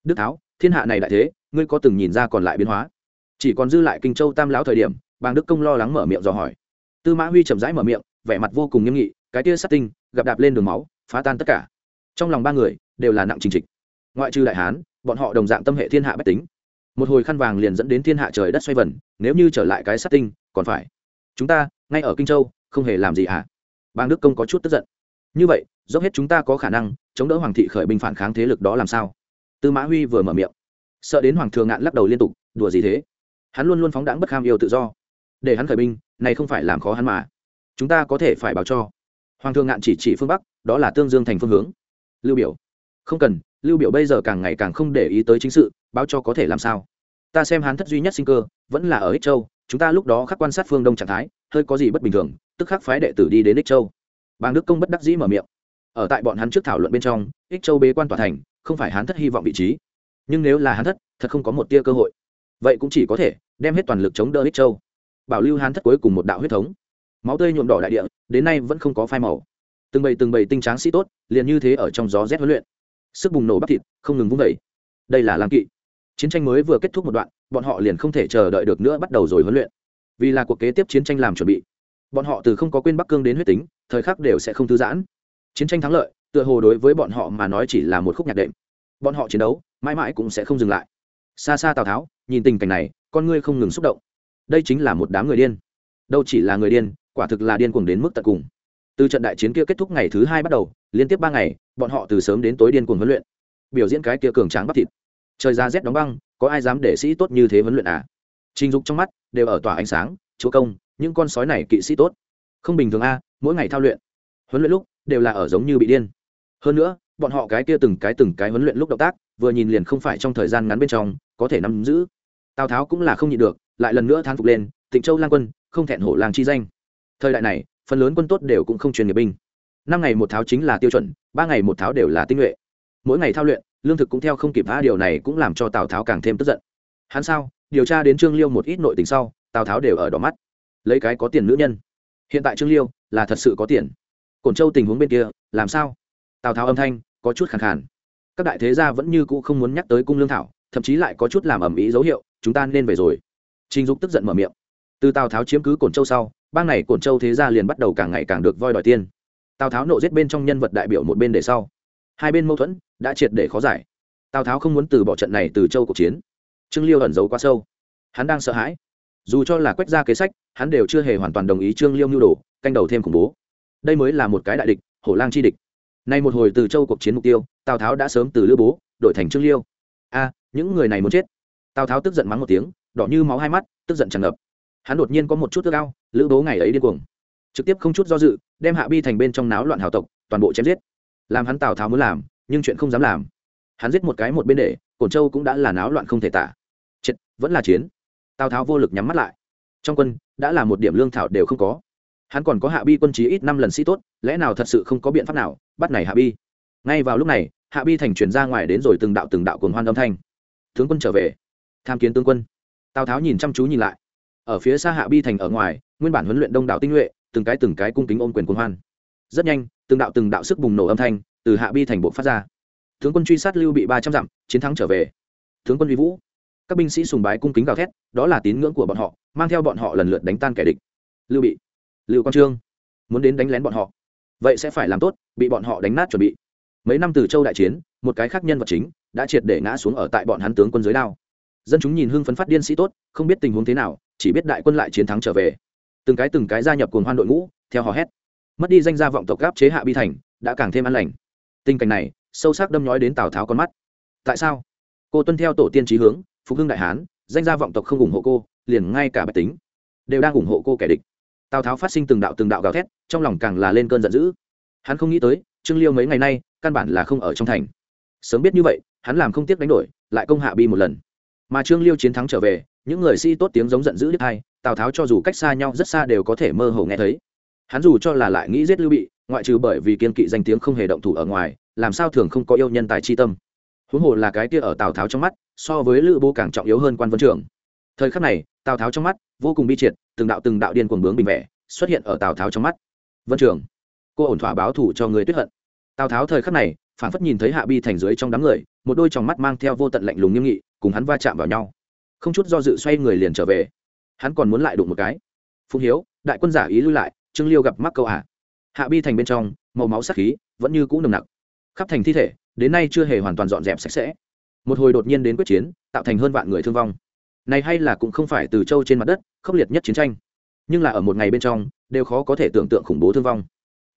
Đức tháo, thiên hạ này đại thế, ngươi có từng nhìn ra còn lại biến hóa? Chỉ còn dư lại kinh châu tam lão thời điểm bàng đức công lo lắng mở miệng dò hỏi. Tư mã huy chậm rãi mở miệng, vẻ mặt vô cùng nghiêm nghị, cái tia sát tinh, gặp đạp lên đường máu, phá tan tất cả. Trong lòng ba người, đều là nặng trình trịch. Ngoại trừ đại hán, bọn họ đồng dạng tâm hệ thiên hạ bách tính. Một hồi khăn vàng liền dẫn đến thiên hạ trời đất xoay vần, nếu như trở lại cái sát tinh, còn phải chúng ta, ngay ở kinh châu, không hề làm gì hả? Bang đức công có chút tức giận. Như vậy, dốc hết chúng ta có khả năng chống đỡ hoàng thị khởi binh phản kháng thế lực đó làm sao? Tư mã huy vừa mở miệng. Sợ đến hoàng thường ngạn lắc đầu liên tục, đùa gì thế? Hắn luôn luôn phóng đáng bất kham yêu tự do. Để hắn khởi binh, này không phải làm khó hắn mà. Chúng ta có thể phải báo cho. Hoàng thường ngạn chỉ chỉ phương bắc, đó là tương dương thành phương hướng. Lưu biểu. Không cần, lưu biểu bây giờ càng ngày càng không để ý tới chính sự, báo cho có thể làm sao? Ta xem hắn thất duy nhất sinh cơ, vẫn là ở ích châu chúng ta lúc đó khắc quan sát phương đông trạng thái, hơi có gì bất bình thường, tức khắc phái đệ tử đi đến ích châu. Bang đức công bất đắc dĩ mở miệng. Ở tại bọn hắn trước thảo luận bên trong, ích châu bế quan tỏa thành, không phải hắn thất hy vọng vị trí. Nhưng nếu là hắn thất, thật không có một tia cơ hội. Vậy cũng chỉ có thể đem hết toàn lực chống đỡ ích châu. Bảo lưu hắn thất cuối cùng một đạo huyết thống. Máu tươi nhuộm đỏ đại địa, đến nay vẫn không có phai màu. Từng bầy từng bầy tinh tráng sĩ tốt, liền như thế ở trong gió rét huấn luyện. Sức bùng nổ bắp thịt, không ngừng vung vẩy đây là lam kỵ. Chiến tranh mới vừa kết thúc một đoạn bọn họ liền không thể chờ đợi được nữa bắt đầu rồi huấn luyện. Vì là cuộc kế tiếp chiến tranh làm chuẩn bị, bọn họ từ không có quên bắc cương đến huyết tính, thời khắc đều sẽ không thư giãn. Chiến tranh thắng lợi, tựa hồ đối với bọn họ mà nói chỉ là một khúc nhạc đệm. Bọn họ chiến đấu, mãi mãi cũng sẽ không dừng lại. Xa xa tào tháo, nhìn tình cảnh này, con ngươi không ngừng xúc động. Đây chính là một đám người điên. Đâu chỉ là người điên, quả thực là điên cuồng đến mức tận cùng. Từ trận đại chiến kia kết thúc ngày thứ hai bắt đầu, liên tiếp ba ngày, bọn họ từ sớm đến tối điên cuồng huấn luyện. Biểu diễn cái kia cường tráng bắp thịt. Trời ra rét đóng băng có ai dám để sĩ tốt như thế huấn luyện à? Trình dục trong mắt đều ở tỏa ánh sáng, chúa công, những con sói này kỵ sĩ tốt. Không bình thường a mỗi ngày thao luyện, huấn luyện lúc đều là ở giống như bị điên. Hơn nữa, bọn họ cái kia từng cái từng cái huấn luyện lúc động tác, vừa nhìn liền không phải trong thời gian ngắn bên trong, có thể nắm giữ. Tào tháo cũng là không nhịn được, lại lần nữa thán phục lên, tịnh châu lang quân, không thẹn hổ làng chi danh. Thời đại này, phần lớn quân tốt đều cũng không truyền nghiệp binh. Năm ngày một tháo chính là tiêu chuẩn, ba ngày một tháo đều là tinh nhuệ. Mỗi ngày thao luyện lương thực cũng theo không kịp phá, điều này cũng làm cho tào tháo càng thêm tức giận. Hắn sao? Điều tra đến trương liêu một ít nội tình sau, tào tháo đều ở đỏ mắt. Lấy cái có tiền nữ nhân. Hiện tại trương liêu là thật sự có tiền. Cổn châu tình huống bên kia, làm sao? Tào tháo âm thanh có chút khẳng khàn. Các đại thế gia vẫn như cũ không muốn nhắc tới cung lương thảo, thậm chí lại có chút làm ẩm ý dấu hiệu, chúng ta nên về rồi. Trình dục tức giận mở miệng. Từ tào tháo chiếm cứ cổn châu sau, bang này cổn châu thế gia liền bắt đầu càng ngày càng được voi đòi tiên tào tháo nộ giết bên trong nhân vật đại biểu một bên để sau hai bên mâu thuẫn đã triệt để khó giải. Tào tháo không muốn từ bỏ trận này từ châu cuộc chiến. Trương liêu ẩn giấu quá sâu. Hắn đang sợ hãi. Dù cho là quách ra kế sách, hắn đều chưa hề hoàn toàn đồng ý trương liêu nhu đồ, canh đầu thêm khủng bố. Đây mới là một cái đại địch, hổ lang chi địch. Nay một hồi từ châu cuộc chiến mục tiêu, tào tháo đã sớm từ lữ bố, đổi thành trương liêu. A, những người này muốn chết. Tào tháo tức giận mắng một tiếng, đỏ như máu hai mắt, tức giận tràn ngập. Hắn đột nhiên có một chút ước ao, lữ bố ngày ấy điên cuồng. Trực tiếp không chút do dự, đem hạ bi thành bên trong náo loạn hào tộc, toàn bộ chém giết làm hắn tào tháo muốn làm, nhưng chuyện không dám làm. Hắn giết một cái một bên để, cổn châu cũng đã là náo loạn không thể tả. Chết, vẫn là chiến. Tào tháo vô lực nhắm mắt lại. Trong quân, đã là một điểm lương thảo đều không có. Hắn còn có hạ bi quân trí ít năm lần sĩ tốt, lẽ nào thật sự không có biện pháp nào, bắt này hạ bi? Ngay vào lúc này, hạ bi thành chuyển ra ngoài đến rồi từng đạo từng đạo cồn hoan âm thanh. Tướng quân trở về. Tham kiến tướng quân. Tào tháo nhìn chăm chú nhìn lại. Ở phía xa hạ bi thành ở ngoài, nguyên bản huấn luyện đông đảo tinh nhuệ, từng cái từng cái cung kính ôm quyền cồn hoan rất nhanh, từng đạo từng đạo sức bùng nổ âm thanh từ hạ bi thành bộ phát ra. Tướng quân truy sát lưu bị ba trăm dặm, chiến thắng trở về. Tướng quân uy vũ. Các binh sĩ sùng bái cung kính gào thét, đó là tín ngưỡng của bọn họ, mang theo bọn họ lần lượt đánh tan kẻ địch. Lưu bị. Lưu quang trương. Muốn đến đánh lén bọn họ. Vậy sẽ phải làm tốt, bị bọn họ đánh nát chuẩn bị. Mấy năm từ châu đại chiến, một cái khác nhân vật chính đã triệt để ngã xuống ở tại bọn hắn tướng quân dưới đao. Dân chúng nhìn hưng phấn phát điên sĩ tốt, không biết tình huống thế nào, chỉ biết đại quân lại chiến thắng trở về. Từng cái từng cái gia nhập cồn hoan đội ngũ, theo họ hét mất đi danh gia vọng tộc gáp chế hạ bi thành, đã càng thêm an lành. Tình cảnh này, sâu sắc đâm nhói đến tào tháo con mắt. Tại sao? Cô tuân theo tổ tiên trí hướng, phục hưng đại hán, danh gia vọng tộc không ủng hộ cô, liền ngay cả bạch tính đều đang ủng hộ cô kẻ địch. Tào tháo phát sinh từng đạo từng đạo gào thét, trong lòng càng là lên cơn giận dữ. Hắn không nghĩ tới, trương liêu mấy ngày nay, căn bản là không ở trong thành. Sớm biết như vậy, hắn làm không tiếc đánh đổi, lại công hạ bi một lần. Mà trương liêu chiến thắng trở về, những người si tốt tiếng giống giận dữ đứt hai tào tháo cho dù cách xa nhau rất xa đều có thể mơ hồ nghe thấy hắn dù cho là lại nghĩ giết lưu bị, ngoại trừ bởi vì kiên kỵ danh tiếng không hề động thủ ở ngoài, làm sao thường không có yêu nhân tài chi tâm. Huống hồ là cái kia ở tào tháo trong mắt, so với lữ bố càng trọng yếu hơn quan vân trưởng. Thời khắc này, tào tháo trong mắt, vô cùng bi triệt, từng đạo từng đạo điên cuồng bướng bình vẽ xuất hiện ở tào tháo trong mắt. Vân trưởng, cô ổn thỏa báo thủ cho người tuyết hận. Tào tháo thời khắc này, phản phất nhìn thấy hạ bi thành dưới trong đám người, một đôi tròng mắt mang theo vô tận lạnh lùng nghiêm nghị, cùng hắn va chạm vào nhau. Không chút do dự xoay người liền trở về. Hắn còn muốn lại đụng một cái. Phụng hiếu, đại quân giả ý lui lại trương liêu gặp mắc câu ạ à. hạ bi thành bên trong, màu máu sắc khí vẫn như cũ nồng nặc. Khắp thành thi thể, đến nay chưa hề hoàn toàn dọn dẹp sạch sẽ. Một hồi đột nhiên đến quyết chiến, tạo thành hơn vạn người thương vong. Này hay là cũng không phải từ châu trên mặt đất, khốc liệt nhất chiến tranh. Nhưng là ở một ngày bên trong, đều khó có thể tưởng tượng khủng bố thương vong.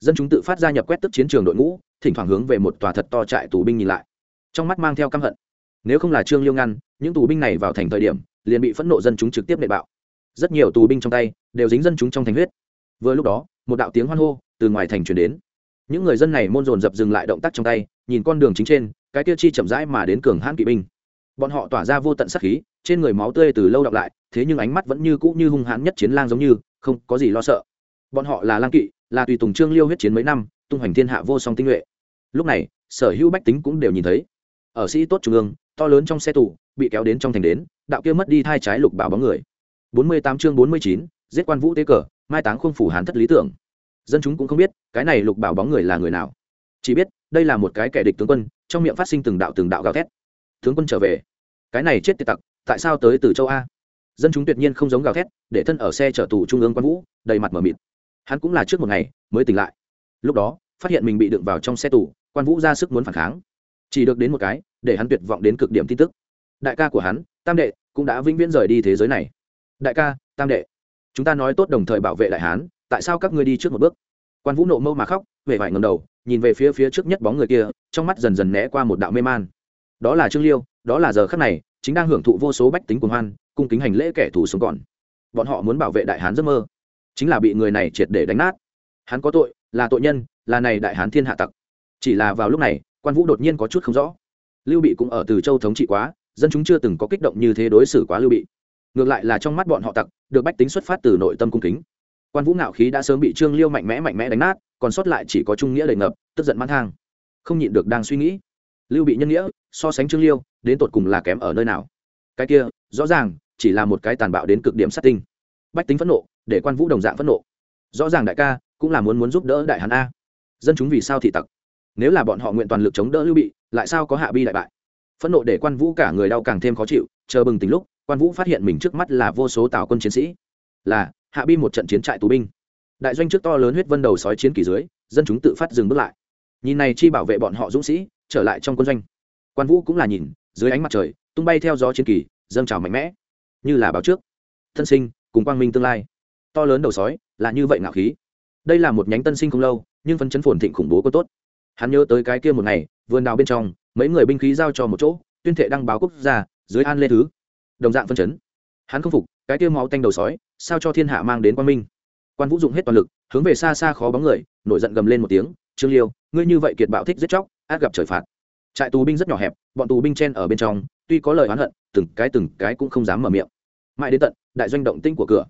Dân chúng tự phát gia nhập quét tức chiến trường đội ngũ, thỉnh thoảng hướng về một tòa thật to trại tù binh nhìn lại. Trong mắt mang theo căm hận. Nếu không là trương liêu ngăn, những tù binh này vào thành thời điểm, liền bị phẫn nộ dân chúng trực tiếp nệ bạo. Rất nhiều tù binh trong tay, đều dính dân chúng trong thành huyết vừa lúc đó, một đạo tiếng hoan hô từ ngoài thành truyền đến. Những người dân này môn dồn dập dừng lại động tác trong tay, nhìn con đường chính trên, cái tiêu chi chậm rãi mà đến cường hãn kỵ binh. Bọn họ tỏa ra vô tận sắc khí, trên người máu tươi từ lâu đọc lại, thế nhưng ánh mắt vẫn như cũ như hung hãn nhất chiến lang giống như, không có gì lo sợ. Bọn họ là lang kỵ, là tùy tùng trương liêu huyết chiến mấy năm, tung hoành thiên hạ vô song tinh nhuệ. Lúc này, sở hữu bách tính cũng đều nhìn thấy. Ở sĩ tốt trung ương, to lớn trong xe tù, bị kéo đến trong thành đến, đạo kia mất đi hai trái lục bảo bóng người. Bốn mươi tám chương bốn mươi chín, giết quan vũ tế cờ mai táng khuôn phủ hán thất lý tưởng. Dân chúng cũng không biết, cái này lục bảo bóng người là người nào. Chỉ biết, đây là một cái kẻ địch tướng quân, trong miệng phát sinh từng đạo từng đạo gào thét. Tướng quân trở về. Cái này chết tiệt tặc, tại sao tới từ châu a? Dân chúng tuyệt nhiên không giống gào thét, để thân ở xe chở tù trung ương quan vũ, đầy mặt mờ mịt. Hắn cũng là trước một ngày, mới tỉnh lại. Lúc đó, phát hiện mình bị đựng vào trong xe tù, quan vũ ra sức muốn phản kháng. Chỉ được đến một cái, để hắn tuyệt vọng đến cực điểm tin tức. Đại ca của hắn, tam đệ, cũng đã vĩnh viễn rời đi thế giới này. Đại ca, tam đệ chúng ta nói tốt đồng thời bảo vệ đại hán, tại sao các ngươi đi trước một bước? Quan vũ nộ mâu mà khóc về vải ngầm đầu, nhìn về phía phía trước nhất bóng người kia, trong mắt dần dần né qua một đạo mê man. Đó là trương liêu, đó là giờ khắc này, chính đang hưởng thụ vô số bách tính cuồng hoan, cung kính hành lễ kẻ thù sống còn. Bọn họ muốn bảo vệ đại hán giấc mơ, chính là bị người này triệt để đánh nát. Hắn có tội, là tội nhân, là này đại hán thiên hạ tặc. Chỉ là vào lúc này, quan vũ đột nhiên có chút không rõ. Lưu bị cũng ở từ châu thống trị quá, dân chúng chưa từng có kích động như thế đối xử quá lưu bị ngược lại là trong mắt bọn họ tặc, được bách tính xuất phát từ nội tâm cung kính. Quan vũ ngạo khí đã sớm bị trương liêu mạnh mẽ mạnh mẽ đánh nát, còn sót lại chỉ có trung nghĩa đầy ngập, tức giận mãn thang. Không nhịn được đang suy nghĩ, lưu bị nhân nghĩa, so sánh trương liêu, đến tột cùng là kém ở nơi nào? Cái kia, rõ ràng, chỉ là một cái tàn bạo đến cực điểm sát tinh. Bách tính phẫn nộ, để quan vũ đồng dạng phẫn nộ. Rõ ràng đại ca, cũng là muốn muốn giúp đỡ đại hán a. Dân chúng vì sao thị tặc? Nếu là bọn họ nguyện toàn lực chống đỡ lưu bị, lại sao có hạ bi đại bại? Phẫn nộ để quan vũ cả người đau càng thêm khó chịu, chờ bừng tỉnh lúc quan vũ phát hiện mình trước mắt là vô số tào quân chiến sĩ, là hạ bi một trận chiến trại tù binh. Đại doanh trước to lớn huyết vân đầu sói chiến kỳ dưới, dân chúng tự phát dừng bước lại. Nhìn này chi bảo vệ bọn họ dũng sĩ, trở lại trong quân doanh. Quan vũ cũng là nhìn, dưới ánh mặt trời, tung bay theo gió chiến kỳ, dâng trào mạnh mẽ. Như là báo trước. Thân sinh, cùng quang minh tương lai. To lớn đầu sói, là như vậy ngạo khí. Đây là một nhánh tân sinh không lâu, nhưng phấn chấn phồn thịnh khủng bố có tốt. Hắn nhớ tới cái kia một ngày, vườn đào bên trong, mấy người binh khí giao cho một chỗ, tuyên thệ đăng báo quốc gia, dưới an lê thứ đồng dạng phân chấn. Hắn không phục, cái tiêu máu tanh đầu sói, sao cho thiên hạ mang đến quan minh? Quan vũ dụng hết toàn lực, hướng về xa xa khó bóng người, nổi giận gầm lên một tiếng, trương liêu, ngươi như vậy kiệt bạo thích giết chóc, át gặp trời phạt. Trại tù binh rất nhỏ hẹp, bọn tù binh chen ở bên trong, tuy có lời oán hận, từng cái từng cái cũng không dám mở miệng. Mãi đến tận, đại doanh động tinh của cửa.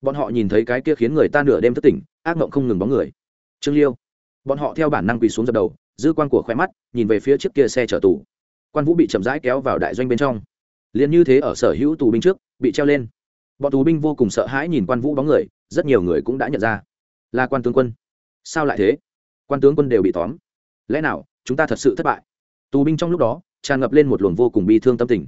Bọn họ nhìn thấy cái kia khiến người ta nửa đêm thất tỉnh, ác mộng không ngừng bóng người. Trương liêu. Bọn họ theo bản năng quỳ xuống dập đầu, dư quan của khoe mắt, nhìn về phía trước kia xe chở tù. Quan vũ bị chậm rãi kéo vào đại doanh bên trong liền như thế ở sở hữu tù binh trước, bị treo lên. Bọn tù binh vô cùng sợ hãi nhìn quan vũ bóng người, rất nhiều người cũng đã nhận ra. Là quan tướng quân. Sao lại thế? Quan tướng quân đều bị tóm. Lẽ nào, chúng ta thật sự thất bại? Tù binh trong lúc đó, tràn ngập lên một luồng vô cùng bi thương tâm tình.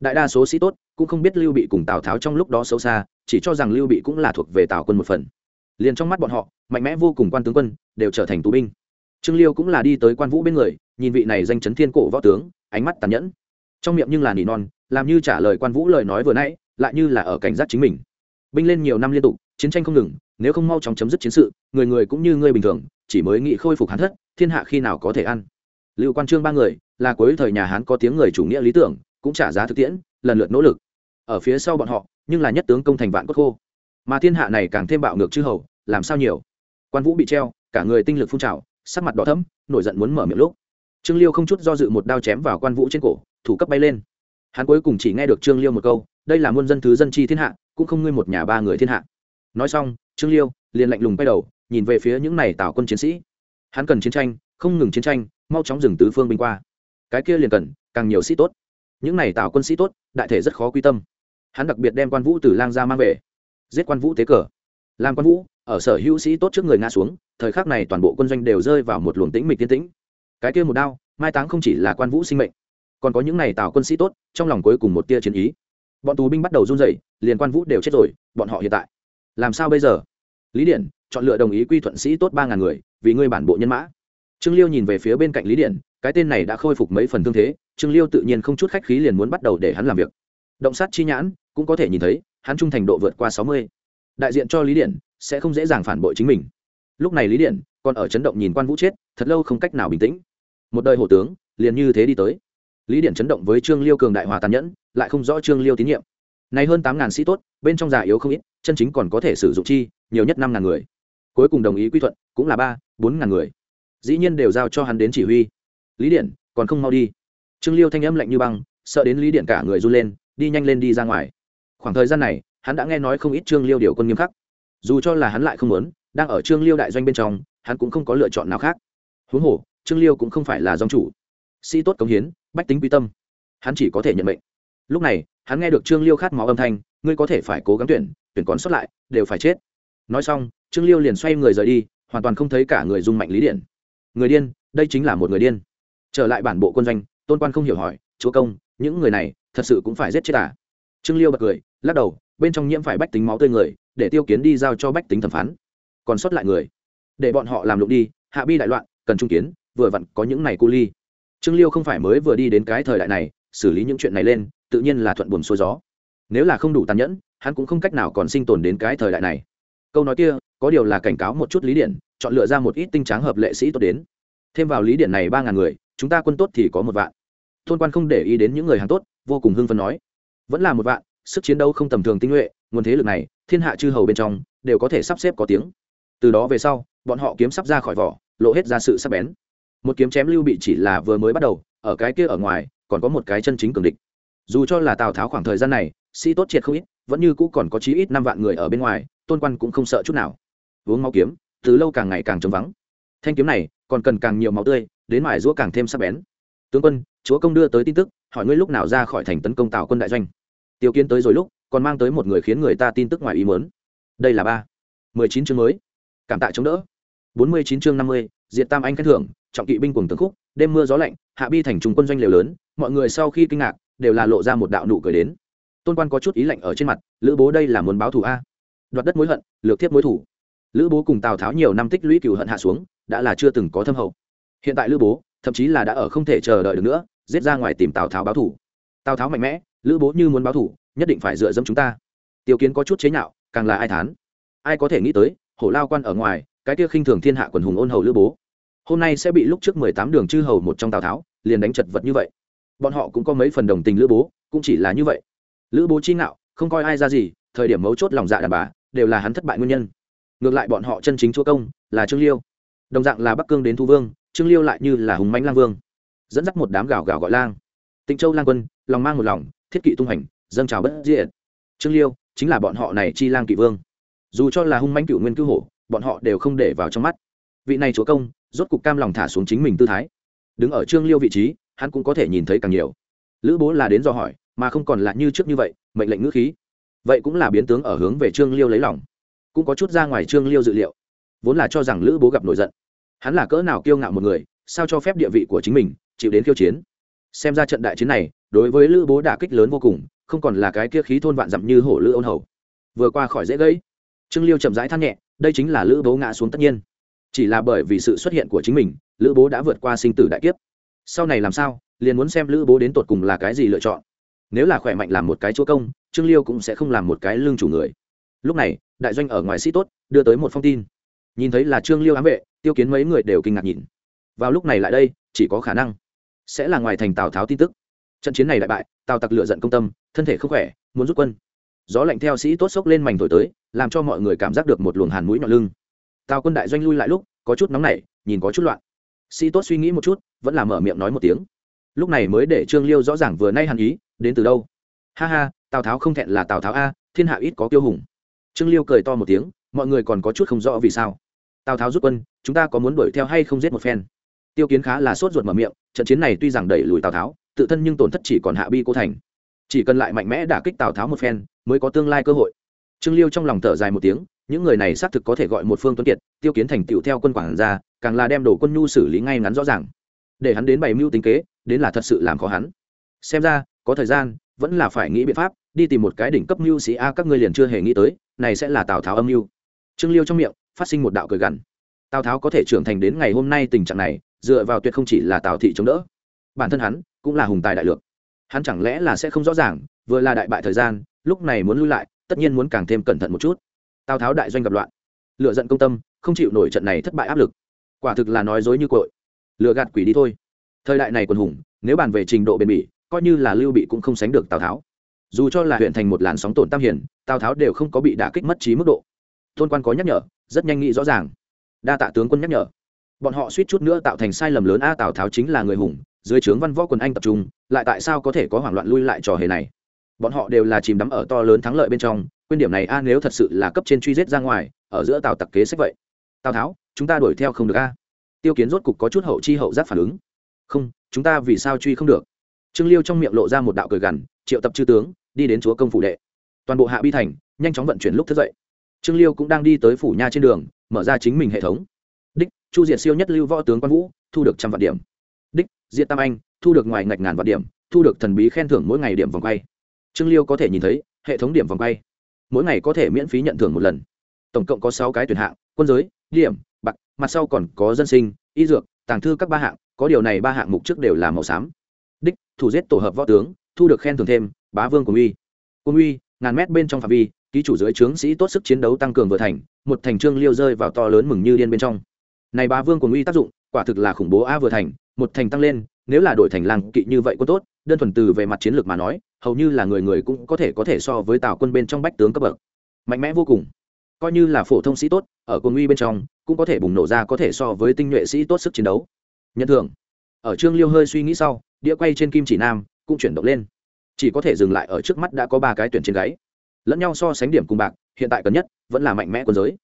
Đại đa số sĩ tốt cũng không biết lưu bị cùng tào tháo trong lúc đó xấu xa, chỉ cho rằng lưu bị cũng là thuộc về tào quân một phần. Liền trong mắt bọn họ, mạnh mẽ vô cùng quan tướng quân đều trở thành tù binh. Trương liêu cũng là đi tới quan vũ bên người, nhìn vị này danh chấn thiên cổ võ tướng, ánh mắt tàn nhẫn trong miệng nhưng là nỉ non, làm như trả lời quan vũ lời nói vừa nãy, lại như là ở cảnh giác chính mình. Binh lên nhiều năm liên tục, chiến tranh không ngừng, nếu không mau chóng chấm dứt chiến sự, người người cũng như người bình thường, chỉ mới nghĩ khôi phục hắn thất, thiên hạ khi nào có thể ăn. Lưu quan trương ba người, là cuối thời nhà hán có tiếng người chủ nghĩa lý tưởng, cũng trả giá thực tiễn, lần lượt nỗ lực. Ở phía sau bọn họ, nhưng là nhất tướng công thành vạn cốt khô. Mà thiên hạ này càng thêm bạo ngược chư hầu, làm sao nhiều? Quan vũ bị treo, cả người tinh lực phun trào, sắc mặt đỏ thẫm, nổi giận muốn mở miệng lúc trương liêu không chút do dự một đao chém vào quan vũ trên cổ, thủ cấp bay lên. Hắn cuối cùng chỉ nghe được trương liêu một câu, đây là muôn dân thứ dân chi thiên hạ, cũng không ngươi một nhà ba người thiên hạ. Nói xong, trương liêu liền lạnh lùng bay đầu, nhìn về phía những này tào quân chiến sĩ. Hắn cần chiến tranh, không ngừng chiến tranh, mau chóng dừng tứ phương binh qua. Cái kia liền cần, càng nhiều sĩ tốt. Những này tào quân sĩ tốt, đại thể rất khó quy tâm. Hắn đặc biệt đem quan vũ từ lang gia mang về, giết quan vũ tế cờ. Làm quan vũ, ở sở hữu sĩ tốt trước người ngã xuống, thời khắc này toàn bộ quân doanh đều rơi vào một luồng tĩnh mịch tiên tĩnh cái kia một đao, mai táng không chỉ là quan vũ sinh mệnh, còn có những này tào quân sĩ tốt, trong lòng cuối cùng một tia chiến ý. Bọn tù binh bắt đầu run rẩy, liền quan vũ đều chết rồi, bọn họ hiện tại, làm sao bây giờ? Lý điển, chọn lựa đồng ý quy thuận sĩ tốt ba ngàn người, vì ngươi bản bộ nhân mã. Trương liêu nhìn về phía bên cạnh lý điển, cái tên này đã khôi phục mấy phần thương thế, trương liêu tự nhiên không chút khách khí liền muốn bắt đầu để hắn làm việc. Động sát chi nhãn, cũng có thể nhìn thấy, hắn trung thành độ vượt qua sáu mươi. Đại diện cho lý điển, sẽ không dễ dàng phản bội chính mình lúc này lý điện còn ở chấn động nhìn quan vũ chết, thật lâu không cách nào bình tĩnh. Một đời hổ tướng, liền như thế đi tới. Lý điện chấn động với trương liêu cường đại hòa tàn nhẫn, lại không rõ trương liêu tín nhiệm. Này hơn tám ngàn sĩ tốt, bên trong già yếu không ít, chân chính còn có thể sử dụng chi, nhiều nhất năm ngàn người. Cuối cùng đồng ý quy thuận, cũng là ba, bốn ngàn người. Dĩ nhiên đều giao cho hắn đến chỉ huy. Lý điện, còn không mau đi. Trương liêu thanh âm lạnh như băng, sợ đến lý điện cả người run lên, đi nhanh lên đi ra ngoài. Khoảng thời gian này, hắn đã nghe nói không ít trương liêu điều quân nghiêm khắc. Dù cho là hắn lại không muốn đang ở trương liêu đại doanh bên trong, hắn cũng không có lựa chọn nào khác. Huống hồ, trương liêu cũng không phải là dòng chủ. Sĩ tốt cống hiến, bách tính quy tâm. Hắn chỉ có thể nhận mệnh. Lúc này, hắn nghe được trương liêu khát máu âm thanh, ngươi có thể phải cố gắng tuyển tuyển còn sót lại, đều phải chết. Nói xong, trương liêu liền xoay người rời đi, hoàn toàn không thấy cả người dung mạnh lý điện. Người điên, đây chính là một người điên. Trở lại bản bộ quân doanh, tôn quan không hiểu hỏi, chúa công, những người này thật sự cũng phải giết chết à? Trương liêu bật cười, lắc đầu, bên trong nhiễm phải bách tính máu tươi người, để tiêu kiến đi giao cho bách tính thẩm phán còn sót lại người. Để bọn họ làm lụng đi, hạ bi đại loạn, cần trung kiến, vừa vặn có những này cu ly. Trương liêu không phải mới vừa đi đến cái thời đại này, xử lý những chuyện này lên, tự nhiên là thuận buồm xuôi gió. Nếu là không đủ tàn nhẫn, hắn cũng không cách nào còn sinh tồn đến cái thời đại này. Câu nói kia, có điều là cảnh cáo một chút lý điện chọn lựa ra một ít tinh tráng hợp lệ sĩ tốt đến. Thêm vào lý điện này ba ngàn người, chúng ta quân tốt thì có một vạn. Thôn quan không để ý đến những người hàng tốt, vô cùng hưng phấn nói. Vẫn là một vạn, sức chiến đấu không tầm thường tinh nhuệ, nguồn thế lực này, thiên hạ chư hầu bên trong, đều có thể sắp xếp có tiếng từ đó về sau, bọn họ kiếm sắp ra khỏi vỏ, lộ hết ra sự sắc bén. Một kiếm chém lưu bị chỉ là vừa mới bắt đầu, ở cái kia ở ngoài, còn có một cái chân chính cường địch. Dù cho là tào tháo khoảng thời gian này, sĩ tốt triệt không ít, vẫn như cũ còn có chí ít năm vạn người ở bên ngoài, tôn quan cũng không sợ chút nào. Uống máu kiếm, từ lâu càng ngày càng trống vắng. Thanh kiếm này, còn cần càng nhiều máu tươi, đến mài giũa càng thêm sắc bén. Tướng quân, chúa công đưa tới tin tức, hỏi ngươi lúc nào ra khỏi thành tấn công tào quân đại doanh. Tiêu kiến tới rồi lúc, còn mang tới một người khiến người ta tin tức ngoài ý mớn đây là ba. Mười chín chương mới cảm tạ chống đỡ. Bốn mươi chín chương năm mươi, diệt tam anh khen thưởng, trọng kỵ binh cùng tướng khúc, đêm mưa gió lạnh, hạ bi thành trung quân doanh liều lớn, mọi người sau khi kinh ngạc, đều là lộ ra một đạo nụ cười đến. Tôn quan có chút ý lạnh ở trên mặt, lữ bố đây là muốn báo thù a? Đoạt đất mối hận, lược tiếp mối thủ lữ bố cùng tào tháo nhiều năm tích lũy cừu hận hạ xuống, đã là chưa từng có thâm hậu. Hiện tại lữ bố, thậm chí là đã ở không thể chờ đợi được nữa, giết ra ngoài tìm tào tháo báo thủ tào tháo mạnh mẽ, lữ bố như muốn báo thủ nhất định phải dựa dẫm chúng ta. Tiêu kiến có chút chế nhạo, càng là ai thán? Ai có thể nghĩ tới hổ lao quan ở ngoài, cái kia khinh thường thiên hạ quần hùng ôn hầu lữ bố. Hôm nay sẽ bị lúc trước mười tám đường chư hầu một trong tào tháo, liền đánh chật vật như vậy. Bọn họ cũng có mấy phần đồng tình lữ bố, cũng chỉ là như vậy. Lữ bố chi ngạo, không coi ai ra gì, thời điểm mấu chốt lòng dạ đàn bà, đều là hắn thất bại nguyên nhân. Ngược lại bọn họ chân chính chúa công, là trương liêu. Đồng dạng là bắc cương đến thu vương, trương liêu lại như là hùng mánh lang vương. Dẫn dắt một đám gào gào gọi lang. Tịnh châu lang quân, lòng mang một lòng, thiết kỵ tung hành dâng trào bất diện trương liêu, chính là bọn họ này chi lang kỵ vương dù cho là hung manh cựu nguyên cứu hổ, bọn họ đều không để vào trong mắt. Vị này chúa công, rốt cục cam lòng thả xuống chính mình tư thái. Đứng ở trương liêu vị trí, hắn cũng có thể nhìn thấy càng nhiều. Lữ bố là đến do hỏi, mà không còn là như trước như vậy, mệnh lệnh ngữ khí. Vậy cũng là biến tướng ở hướng về trương liêu lấy lòng. Cũng có chút ra ngoài trương liêu dự liệu. Vốn là cho rằng lữ bố gặp nổi giận. Hắn là cỡ nào kiêu ngạo một người, sao cho phép địa vị của chính mình chịu đến khiêu chiến? Xem ra trận đại chiến này, đối với lữ bố đả kích lớn vô cùng, không còn là cái kia khí thôn vạn dặm như hổ lữ ôn hầu. Vừa qua khỏi dễ gãy trương liêu chậm rãi than nhẹ, đây chính là lữ bố ngã xuống tất nhiên. Chỉ là bởi vì sự xuất hiện của chính mình, lữ bố đã vượt qua sinh tử đại kiếp. Sau này làm sao, liền muốn xem lữ bố đến tột cùng là cái gì lựa chọn. Nếu là khỏe mạnh làm một cái chúa công, trương liêu cũng sẽ không làm một cái lương chủ người. Lúc này, đại doanh ở ngoài sĩ tốt đưa tới một phong tin. Nhìn thấy là trương liêu ám vệ, tiêu kiến mấy người đều kinh ngạc nhìn. Vào lúc này lại đây, chỉ có khả năng sẽ là ngoài thành tào tháo tin tức. Trận chiến này đại bại, tào tặc lựa giận công tâm, thân thể không khỏe, muốn rút quân. Gió lạnh theo sĩ tốt sốc lên mảnh thổi tới làm cho mọi người cảm giác được một luồng hàn mũi nhọn lưng. Tào quân đại doanh lui lại lúc, có chút nóng nảy, nhìn có chút loạn. Sĩ tốt suy nghĩ một chút, vẫn là mở miệng nói một tiếng. Lúc này mới để trương liêu rõ ràng vừa nay hàn ý, đến từ đâu? Ha ha, tào tháo không thẹn là tào tháo a, thiên hạ ít có kiêu hùng. Trương liêu cười to một tiếng, mọi người còn có chút không rõ vì sao. Tào tháo rút quân, chúng ta có muốn đuổi theo hay không giết một phen? Tiêu kiến khá là sốt ruột mở miệng, trận chiến này tuy rằng đẩy lùi tào tháo, tự thân nhưng tổn thất chỉ còn hạ bi cô thành. Chỉ cần lại mạnh mẽ đả kích tào tháo một phen, mới có tương lai cơ hội trương liêu trong lòng thở dài một tiếng, những người này xác thực có thể gọi một phương tuấn kiệt, tiêu kiến thành tựu theo quân quản ra càng là đem đồ quân nhu xử lý ngay ngắn rõ ràng. Để hắn đến bày mưu tính kế, đến là thật sự làm khó hắn. Xem ra, có thời gian, vẫn là phải nghĩ biện pháp, đi tìm một cái đỉnh cấp mưu sĩ a, các ngươi liền chưa hề nghĩ tới, này sẽ là tào tháo âm mưu. Trương liêu trong miệng, phát sinh một đạo cười gằn. Tào tháo có thể trưởng thành đến ngày hôm nay tình trạng này, dựa vào tuyệt không chỉ là tào thị chống đỡ. Bản thân hắn, cũng là hùng tài đại lược. Hắn chẳng lẽ là sẽ không rõ ràng, vừa là đại bại thời gian, lúc này muốn lui lại tất nhiên muốn càng thêm cẩn thận một chút. Tào tháo đại doanh gặp loạn. Lựa giận công tâm, không chịu nổi trận này thất bại áp lực. Quả thực là nói dối như cội. Lựa gạt quỷ đi thôi. Thời đại này quân hùng, nếu bàn về trình độ bền bỉ, coi như là lưu bị cũng không sánh được tào tháo. Dù cho là huyện thành một làn sóng tổn tam hiển tào tháo đều không có bị đả kích mất trí mức độ. Tôn quan có nhắc nhở, rất nhanh nghĩ rõ ràng. Đa tạ tướng quân nhắc nhở. Bọn họ suýt chút nữa tạo thành sai lầm lớn, a, tào tháo chính là người hùng, dưới trướng văn võ quần anh tập trung, lại tại sao có thể có hoảng loạn lui lại trò hề này? Bọn họ đều là chìm đắm ở to lớn thắng lợi bên trong quyên điểm này a, nếu thật sự là cấp trên truy giết ra ngoài, ở giữa tào tặc kế sách vậy. Tào tháo, chúng ta đuổi theo không được a. Tiêu kiến rốt cục có chút hậu chi hậu giác phản ứng. Không, chúng ta vì sao truy không được? Trương liêu trong miệng lộ ra một đạo cười gằn, triệu tập chư tướng, đi đến chúa công phủ đệ. Toàn bộ hạ bi thành, nhanh chóng vận chuyển lúc thức dậy. Trương liêu cũng đang đi tới phủ nha trên đường, mở ra chính mình hệ thống. Đích, chu diệt siêu nhất lưu võ tướng quan vũ, thu được trăm vạn điểm. Đích, diệt tam anh, thu được ngoài ngạch ngàn vạn điểm, thu được thần bí khen thưởng mỗi ngày điểm vòng quay trương liêu có thể nhìn thấy, hệ thống điểm vòng quay mỗi ngày có thể miễn phí nhận thưởng một lần. Tổng cộng có sáu cái tuyển hạng, quân giới, điểm, bạc, mặt sau còn có dân sinh, y dược, tàng thư các ba hạng, có điều này ba hạng mục trước đều là màu xám. Đích, thủ giết tổ hợp võ tướng, thu được khen thưởng thêm, bá vương của uy. Quân uy, ngàn mét bên trong phạm vi, ký chủ dưới trướng sĩ tốt sức chiến đấu tăng cường vừa thành, một thành trương liêu rơi vào to lớn mừng như điên bên trong. Này bá vương của uy tác dụng, quả thực là khủng bố a vừa thành, một thành tăng lên, nếu là đội thành làng kỵ như vậy có tốt, đơn thuần từ về mặt chiến lược mà nói hầu như là người người cũng có thể có thể so với tào quân bên trong bách tướng cấp bậc. Mạnh mẽ vô cùng. Coi như là phổ thông sĩ tốt, ở quân uy bên trong, cũng có thể bùng nổ ra có thể so với tinh nhuệ sĩ tốt sức chiến đấu. Nhận thưởng. Ở trương liêu hơi suy nghĩ sau, đĩa quay trên kim chỉ nam, cũng chuyển động lên. Chỉ có thể dừng lại ở trước mắt đã có ba cái tuyển trên gáy. Lẫn nhau so sánh điểm cùng bạc, hiện tại cần nhất, vẫn là mạnh mẽ quân giới.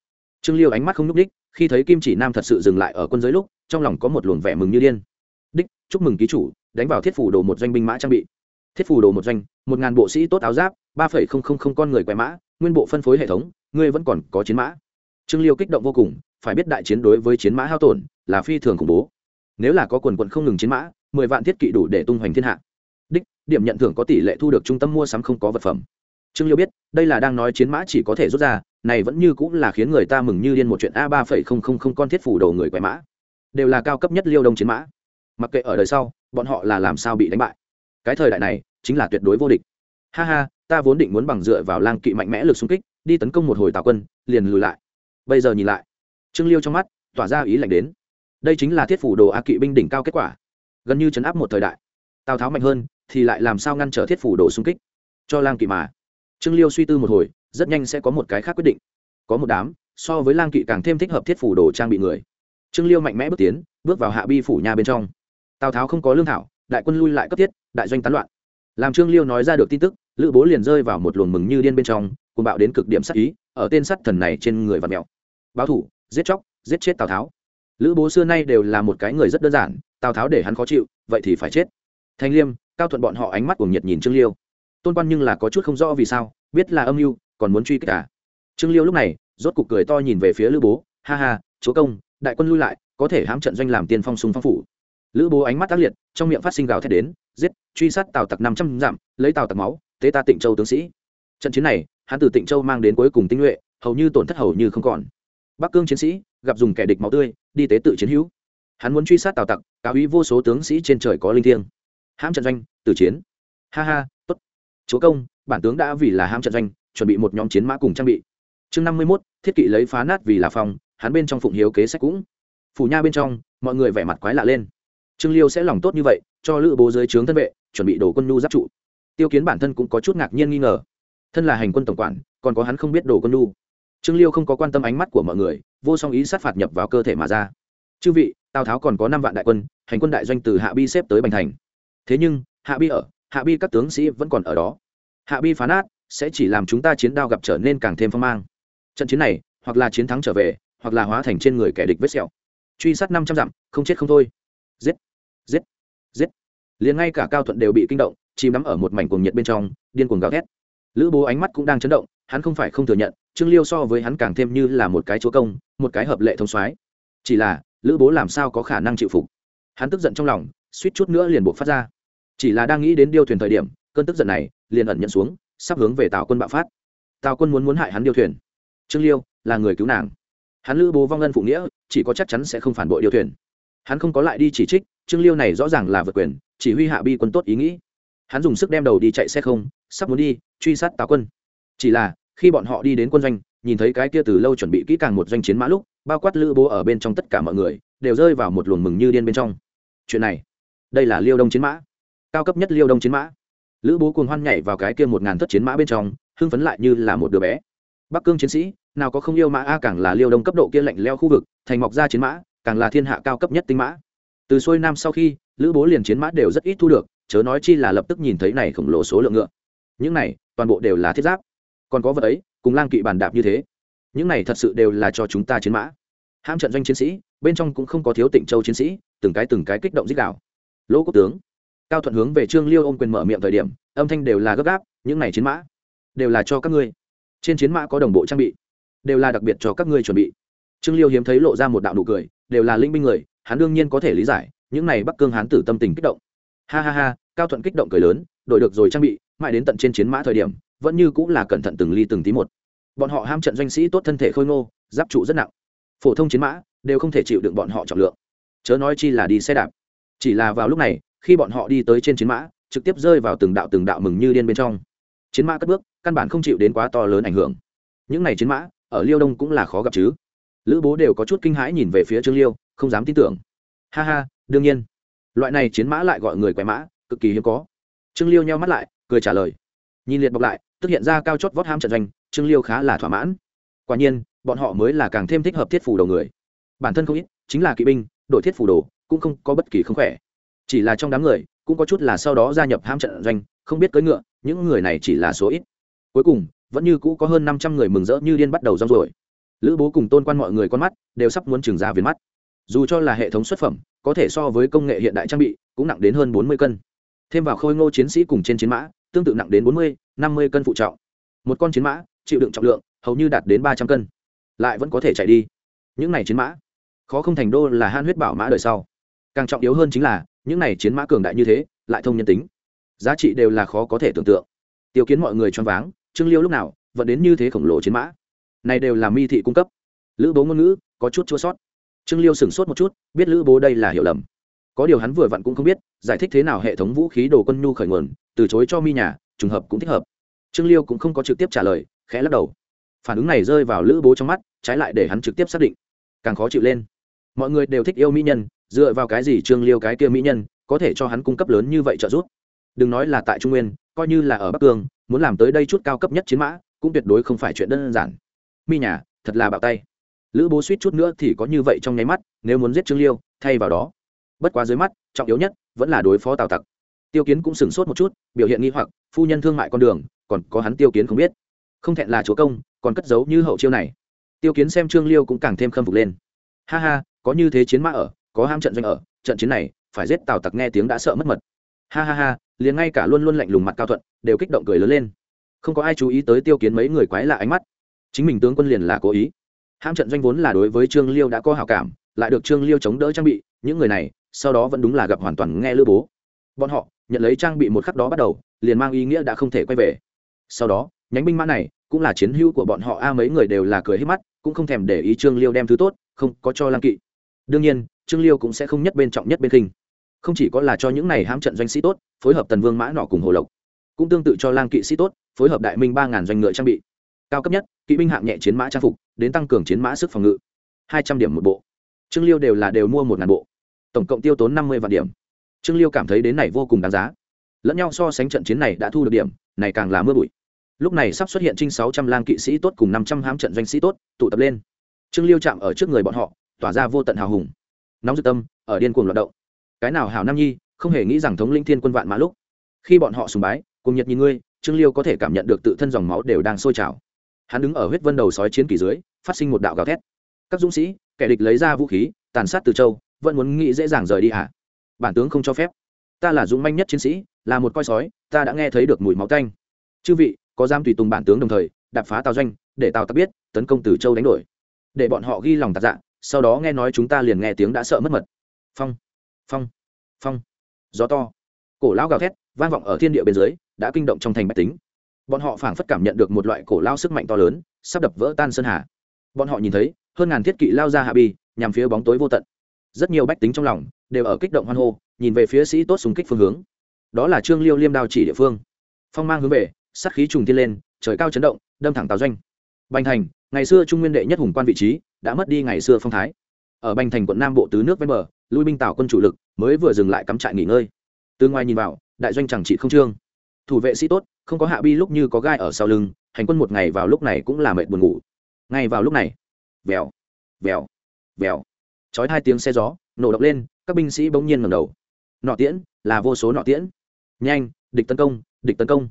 Trương liêu ánh mắt không n ú c đích khi thấy kim chỉ nam thật sự dừng lại ở quân giới lúc, trong lòng có một luồng vẻ mừng như điên. Đích, chúc mừng ký chủ, đánh vào thiết phủ đồ một doanh binh mã trang bị thiết phủ đồ một doanh, một ngàn bộ sĩ tốt áo giáp, ba phẩy không không không con người quẹ mã, nguyên bộ phân phối hệ thống, ngươi vẫn còn có chiến mã. Trương liêu kích động vô cùng, phải biết đại chiến đối với chiến mã hao tổn là phi thường khủng bố. Nếu là có quần quận không ngừng chiến mã, mười vạn thiết kỵ đủ để tung hoành thiên hạ. Đích, điểm nhận thưởng có tỷ lệ thu được trung tâm mua sắm không có vật phẩm. Trương liêu biết, đây là đang nói chiến mã chỉ có thể rút ra, này vẫn như cũng là khiến người ta mừng như điên một chuyện a ba phẩy không không không con thiết phủ đầu người quẹ mã. Đều là cao cấp nhất liêu đông chiến mã. Mặc kệ ở đời sau, bọn họ là làm sao bị đánh bại cái thời đại này, chính là tuyệt đối vô địch. Ha ha, ta vốn định muốn bằng dựa vào lang kỵ mạnh mẽ lực xung kích, đi tấn công một hồi tào quân, liền lùi lại. Bây giờ nhìn lại. Trương liêu trong mắt, tỏa ra ý lạnh đến. Đây chính là thiết phủ đồ a kỵ binh đỉnh cao kết quả. Gần như chấn áp một thời đại. Tào tháo mạnh hơn, thì lại làm sao ngăn trở thiết phủ đồ xung kích? Cho lang kỵ mà. Trương liêu suy tư một hồi, rất nhanh sẽ có một cái khác quyết định. Có một đám, so với lang kỵ càng thêm thích hợp thiết phủ đồ trang bị người. Trương liêu mạnh mẽ bước tiến, bước vào hạ bi phủ nhà bên trong. Tào tháo không có lương thảo đại quân lui lại cấp thiết, đại doanh tán loạn. Làm trương liêu nói ra được tin tức, lữ bố liền rơi vào một luồng mừng như điên bên trong cùng bạo đến cực điểm sắc ý, ở tên sắt thần này trên người và mèo. Báo thủ, giết chóc, giết chết tào tháo. Lữ bố xưa nay đều là một cái người rất đơn giản, tào tháo để hắn khó chịu, vậy thì phải chết. Thanh liêm, cao thuận bọn họ ánh mắt cuồng nhiệt nhìn trương liêu. Tôn quan nhưng là có chút không rõ vì sao, biết là âm mưu, còn muốn truy kích cả trương liêu lúc này, rốt cục cười to nhìn về phía lữ bố, ha ha, chúa công, đại quân lui lại, có thể hãm trận doanh làm tiên phong súng phong phủ lữ bố ánh mắt tác liệt, trong miệng phát sinh gào thét đến, giết, truy sát tào tặc năm trăm dặm, lấy tào tặc máu, tế ta tịnh châu tướng sĩ. Trận chiến này, hắn từ tịnh châu mang đến cuối cùng tinh nhuệ, hầu như tổn thất hầu như không còn. Bắc cương chiến sĩ, gặp dùng kẻ địch máu tươi, đi tế tự chiến hữu. Hắn muốn truy sát tào tặc cáo ý vô số tướng sĩ trên trời có linh thiêng. Hãm trận doanh, tử chiến. Ha ha, tốt. Chúa công, bản tướng đã vì là hãm trận doanh, chuẩn bị một nhóm chiến mã cùng trang bị. Chương năm mươi mốt, thiết kỵ lấy phá nát vì là phòng, hắn bên trong phụng hiếu kế sách cũng. Phủ nha bên trong, mọi người vẻ mặt quái lạ lên trương liêu sẽ lòng tốt như vậy, cho lữ bố dưới trướng thân vệ, chuẩn bị đồ quân nhu giáp trụ. Tiêu kiến bản thân cũng có chút ngạc nhiên nghi ngờ. Thân là hành quân tổng quản, còn có hắn không biết đồ quân nhu. Trương liêu không có quan tâm ánh mắt của mọi người, vô song ý sát phạt nhập vào cơ thể mà ra. Chư vị, tào tháo còn có năm vạn đại quân, hành quân đại doanh từ hạ bi xếp tới bành thành. Thế nhưng, hạ bi ở, hạ bi các tướng sĩ vẫn còn ở đó. Hạ bi phá nát sẽ chỉ làm chúng ta chiến đao gặp trở nên càng thêm phong mang. Trận chiến này, hoặc là chiến thắng trở về, hoặc là hóa thành trên người kẻ địch vết sẹo. Truy sát năm trăm dặm, không chết không thôi giết! Giết! Liền ngay cả cao thuận đều bị kinh động, chìm nắm ở một mảnh cuồng nhiệt bên trong, điên cuồng gào thét. Lữ bố ánh mắt cũng đang chấn động, hắn không phải không thừa nhận, trương liêu so với hắn càng thêm như là một cái chúa công, một cái hợp lệ thông soái. Chỉ là, lữ bố làm sao có khả năng chịu phục? Hắn tức giận trong lòng, suýt chút nữa liền buộc phát ra. Chỉ là đang nghĩ đến điêu thuyền thời điểm, cơn tức giận này liền ẩn nhận xuống, sắp hướng về tào quân bạo phát. Tào quân muốn muốn hại hắn điêu thuyền. Trương liêu là người cứu nàng. Hắn lữ bố vong ân phụ nghĩa, chỉ có chắc chắn sẽ không phản bội điêu thuyền. Hắn không có lại đi chỉ trích trương liêu này rõ ràng là vượt quyền, chỉ huy hạ bi quân tốt ý nghĩ. Hắn dùng sức đem đầu đi chạy xe không, sắp muốn đi, truy sát táo quân. Chỉ là, khi bọn họ đi đến quân doanh, nhìn thấy cái kia từ lâu chuẩn bị kỹ càng một doanh chiến mã lúc, bao quát lữ bố ở bên trong tất cả mọi người, đều rơi vào một luồng mừng như điên bên trong. Chuyện này, đây là liêu đông chiến mã. Cao cấp nhất liêu đông chiến mã. Lữ bố cuồng hoan nhảy vào cái kia một ngàn thất chiến mã bên trong, hưng phấn lại như là một đứa bé. Bắc cương chiến sĩ, nào có không yêu mã a càng là liêu đông cấp độ kia lạnh leo khu vực, thành mọc ra chiến mã, càng là thiên hạ cao cấp nhất tinh mã từ xuôi nam sau khi, lữ bố liền chiến mã đều rất ít thu được, chớ nói chi là lập tức nhìn thấy này khổng lồ số lượng ngựa. Những này, toàn bộ đều là thiết giáp. Còn có vật ấy, cùng lang kỵ bàn đạp như thế. Những này thật sự đều là cho chúng ta chiến mã. Ham trận doanh chiến sĩ, bên trong cũng không có thiếu tịnh châu chiến sĩ, từng cái từng cái kích động dích đạo lỗ quốc tướng, cao thuận hướng về trương liêu ôm quyền mở miệng thời điểm, âm thanh đều là gấp gáp, những này chiến mã, đều là cho các ngươi. Trên chiến mã có đồng bộ trang bị, đều là đặc biệt cho các ngươi chuẩn bị. Trương liêu hiếm thấy lộ ra một đạo nụ cười, đều là linh binh người hắn đương nhiên có thể lý giải, những này bắc cương hán tử tâm tình kích động. Ha ha ha, cao thuận kích động cười lớn đổi được rồi trang bị, mãi đến tận trên chiến mã thời điểm, vẫn như cũng là cẩn thận từng ly từng tí một. Bọn họ ham trận doanh sĩ tốt thân thể khôi ngô, giáp trụ rất nặng. Phổ thông chiến mã, đều không thể chịu đựng bọn họ trọng lượng. Chớ nói chi là đi xe đạp. Chỉ là vào lúc này, khi bọn họ đi tới trên chiến mã, trực tiếp rơi vào từng đạo từng đạo mừng như điên bên trong. Chiến mã cất bước, căn bản không chịu đến quá to lớn ảnh hưởng. Những này chiến mã, ở liêu đông cũng là khó gặp chứ. Lữ bố đều có chút kinh hãi nhìn về phía trương liêu không dám tin tưởng. Ha ha, đương nhiên. Loại này chiến mã lại gọi người quẻ mã, cực kỳ hiếm có. Trương liêu nheo mắt lại, cười trả lời. Nhìn liệt bọc lại, tức hiện ra cao chót vót ham trận doanh, trương liêu khá là thỏa mãn. Quả nhiên, bọn họ mới là càng thêm thích hợp thiết phủ đầu người. Bản thân không ít, chính là kỵ binh, đội thiết phủ đồ, cũng không có bất kỳ không khỏe. Chỉ là trong đám người, cũng có chút là sau đó gia nhập ham trận doanh, không biết cưỡi ngựa, những người này chỉ là số ít. Cuối cùng, vẫn như cũ có hơn năm trăm người mừng rỡ như điên bắt đầu rong rồi lữ bố cùng tôn quan mọi người con mắt, đều sắp muốn trừng ra viền mắt dù cho là hệ thống xuất phẩm, có thể so với công nghệ hiện đại trang bị, cũng nặng đến hơn bốn mươi cân. Thêm vào khôi ngô chiến sĩ cùng trên chiến mã, tương tự nặng đến bốn mươi, năm mươi cân phụ trọng. Một con chiến mã, chịu đựng trọng lượng, hầu như đạt đến ba trăm cân. Lại vẫn có thể chạy đi. Những này chiến mã, khó không thành đô là han huyết bảo mã đời sau. Càng trọng yếu hơn chính là, những này chiến mã cường đại như thế, lại thông nhân tính. Giá trị đều là khó có thể tưởng tượng. Tiêu kiến mọi người choáng váng, trương liêu lúc nào, vẫn đến như thế khổng lồ chiến mã. Này đều là mi thị cung cấp. Lữ bố ngôn ngữ, có chút chua sót trương liêu sửng sốt một chút, biết lữ bố đây là hiểu lầm. Có điều hắn vừa vặn cũng không biết, giải thích thế nào hệ thống vũ khí đồ quân nhu khởi nguồn, từ chối cho mi nhà, trùng hợp cũng thích hợp. Trương liêu cũng không có trực tiếp trả lời, khẽ lắc đầu. Phản ứng này rơi vào lữ bố trong mắt, trái lại để hắn trực tiếp xác định. Càng khó chịu lên. Mọi người đều thích yêu mỹ nhân, dựa vào cái gì trương liêu cái kia mỹ nhân, có thể cho hắn cung cấp lớn như vậy trợ giúp? Đừng nói là tại trung nguyên, coi như là ở bắc cương, muốn làm tới đây chút cao cấp nhất chiến mã, cũng tuyệt đối không phải chuyện đơn giản. Mi nhà, thật là bạo tay lữ bố suýt chút nữa thì có như vậy trong nháy mắt, nếu muốn giết trương liêu, thay vào đó. Bất quá dưới mắt, trọng yếu nhất vẫn là đối phó tào tặc. Tiêu kiến cũng sửng sốt một chút, biểu hiện nghi hoặc, phu nhân thương mại con đường, còn có hắn tiêu kiến không biết. Không thẹn là chúa công, còn cất giấu như hậu chiêu này. Tiêu kiến xem trương liêu cũng càng thêm khâm phục lên. Ha ha, có như thế chiến mã ở, có ham trận doanh ở, trận chiến này, phải giết tào tặc nghe tiếng đã sợ mất mật. Ha ha ha, liền ngay cả luôn luôn lạnh lùng mặt cao thuận, đều kích động cười lớn lên. Không có ai chú ý tới tiêu kiến mấy người quái lạ ánh mắt. Chính mình tướng quân liền là cố ý ham trận doanh vốn là đối với trương liêu đã có hào cảm, lại được trương liêu chống đỡ trang bị, những người này, sau đó vẫn đúng là gặp hoàn toàn nghe lữ bố. Bọn họ, nhận lấy trang bị một khắc đó bắt đầu, liền mang ý nghĩa đã không thể quay về. Sau đó, nhánh binh mã này, cũng là chiến hữu của bọn họ, a mấy người đều là cười hết mắt, cũng không thèm để ý trương liêu đem thứ tốt, không có cho lang kỵ. Đương nhiên, trương liêu cũng sẽ không nhất bên trọng nhất bên kinh không chỉ có là cho những này hãm trận doanh sĩ tốt, phối hợp tần vương mã nọ cùng hồ lộc, cũng tương tự cho lang kỵ sĩ tốt, phối hợp đại minh ba ngàn doanh ngựa trang bị cao cấp nhất, kỵ binh hạng nhẹ chiến mã trang phục, đến tăng cường chiến mã sức phòng ngự. Hai trăm điểm một bộ. Trương liêu đều là đều mua một ngàn bộ. Tổng cộng tiêu tốn năm mươi vạn điểm. Trương liêu cảm thấy đến này vô cùng đáng giá. Lẫn nhau so sánh trận chiến này đã thu được điểm, này càng là mưa bụi. Lúc này sắp xuất hiện trinh sáu trăm lang kỵ sĩ tốt cùng năm trăm hãm trận doanh sĩ tốt, tụ tập lên. Trương liêu chạm ở trước người bọn họ, tỏa ra vô tận hào hùng. Nóng dự tâm, ở điên cuồng loạt động. Cái nào hảo nam nhi, không hề nghĩ rằng thống linh thiên quân vạn mã lúc. Khi bọn họ sùng bái, cùng nhật nhìn ngươi, trương liêu có thể cảm nhận được tự thân dòng máu đều đang sôi trào hắn đứng ở huyết vân đầu sói chiến kỳ dưới, phát sinh một đạo gào thét. Các dũng sĩ, kẻ địch lấy ra vũ khí, tàn sát từ châu, vẫn muốn nghĩ dễ dàng rời đi hả? Bản tướng không cho phép. Ta là dũng manh nhất chiến sĩ, là một coi sói, ta đã nghe thấy được mùi máu canh chư vị, có giam tùy tùng bản tướng đồng thời, đạp phá tào doanh, để tào tặc biết, tấn công từ châu đánh đổi. Để bọn họ ghi lòng tạc dạ sau đó nghe nói chúng ta liền nghe tiếng đã sợ mất mật. Phong phong phong. Gió to. Cổ lão gào thét, vang vọng ở thiên địa bên dưới, đã kinh động trong thành bách tính bọn họ phảng phất cảm nhận được một loại cổ lao sức mạnh to lớn, sắp đập vỡ tan sơn hà. Bọn họ nhìn thấy, hơn ngàn thiết kỵ lao ra hạ bi nhằm phía bóng tối vô tận. Rất nhiều bách tính trong lòng đều ở kích động hoan hô, nhìn về phía sĩ tốt súng kích phương hướng. Đó là trương liêu liêm đao chỉ địa phương. Phong mang hướng về, sát khí trùng tiên lên, trời cao chấn động, đâm thẳng tào doanh. Bành thành, ngày xưa trung nguyên đệ nhất hùng quan vị trí, đã mất đi ngày xưa phong thái. Ở bành thành quận nam bộ tứ nước ven bờ, lui binh tào quân chủ lực mới vừa dừng lại cắm trại nghỉ ngơi. Từ ngoài nhìn vào, đại doanh chẳng trị không trương. Thủ vệ sĩ tốt không có hạ bi lúc như có gai ở sau lưng, hành quân một ngày vào lúc này cũng là mệt buồn ngủ. Ngay vào lúc này, vèo vèo vèo. Chói hai tiếng xe gió, nổ động lên, các binh sĩ bỗng nhiên ngẩng đầu. Nọ tiễn, là vô số nọ tiễn. Nhanh, địch tấn công, địch tấn công.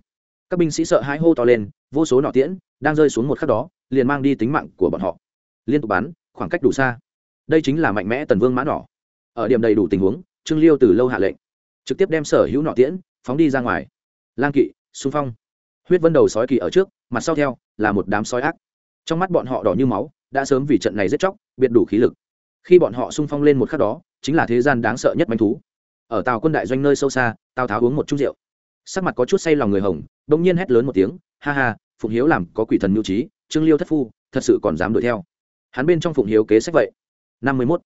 Các binh sĩ sợ hãi hô to lên, vô số nọ tiễn đang rơi xuống một khắc đó, liền mang đi tính mạng của bọn họ. Liên tục bắn, khoảng cách đủ xa. Đây chính là mạnh mẽ tần vương mã nỏ. Ở điểm đầy đủ tình huống, trương liêu từ lâu hạ lệnh, trực tiếp đem sở hữu nọ tiễn phóng đi ra ngoài. Lang kỵ xung phong. Huyết vân đầu sói kỳ ở trước, mặt sau theo, là một đám sói ác. Trong mắt bọn họ đỏ như máu, đã sớm vì trận này giết chóc, biệt đủ khí lực. Khi bọn họ xung phong lên một khắc đó, chính là thế gian đáng sợ nhất manh thú. Ở tàu quân đại doanh nơi sâu xa, tào tháo uống một chút rượu. Sắc mặt có chút say lòng người hồng, bỗng nhiên hét lớn một tiếng, ha ha, phụng hiếu làm có quỷ thần mưu trí, trương liêu thất phu, thật sự còn dám đuổi theo. Hắn bên trong phụng hiếu kế sách vậy. Năm mươi mốt.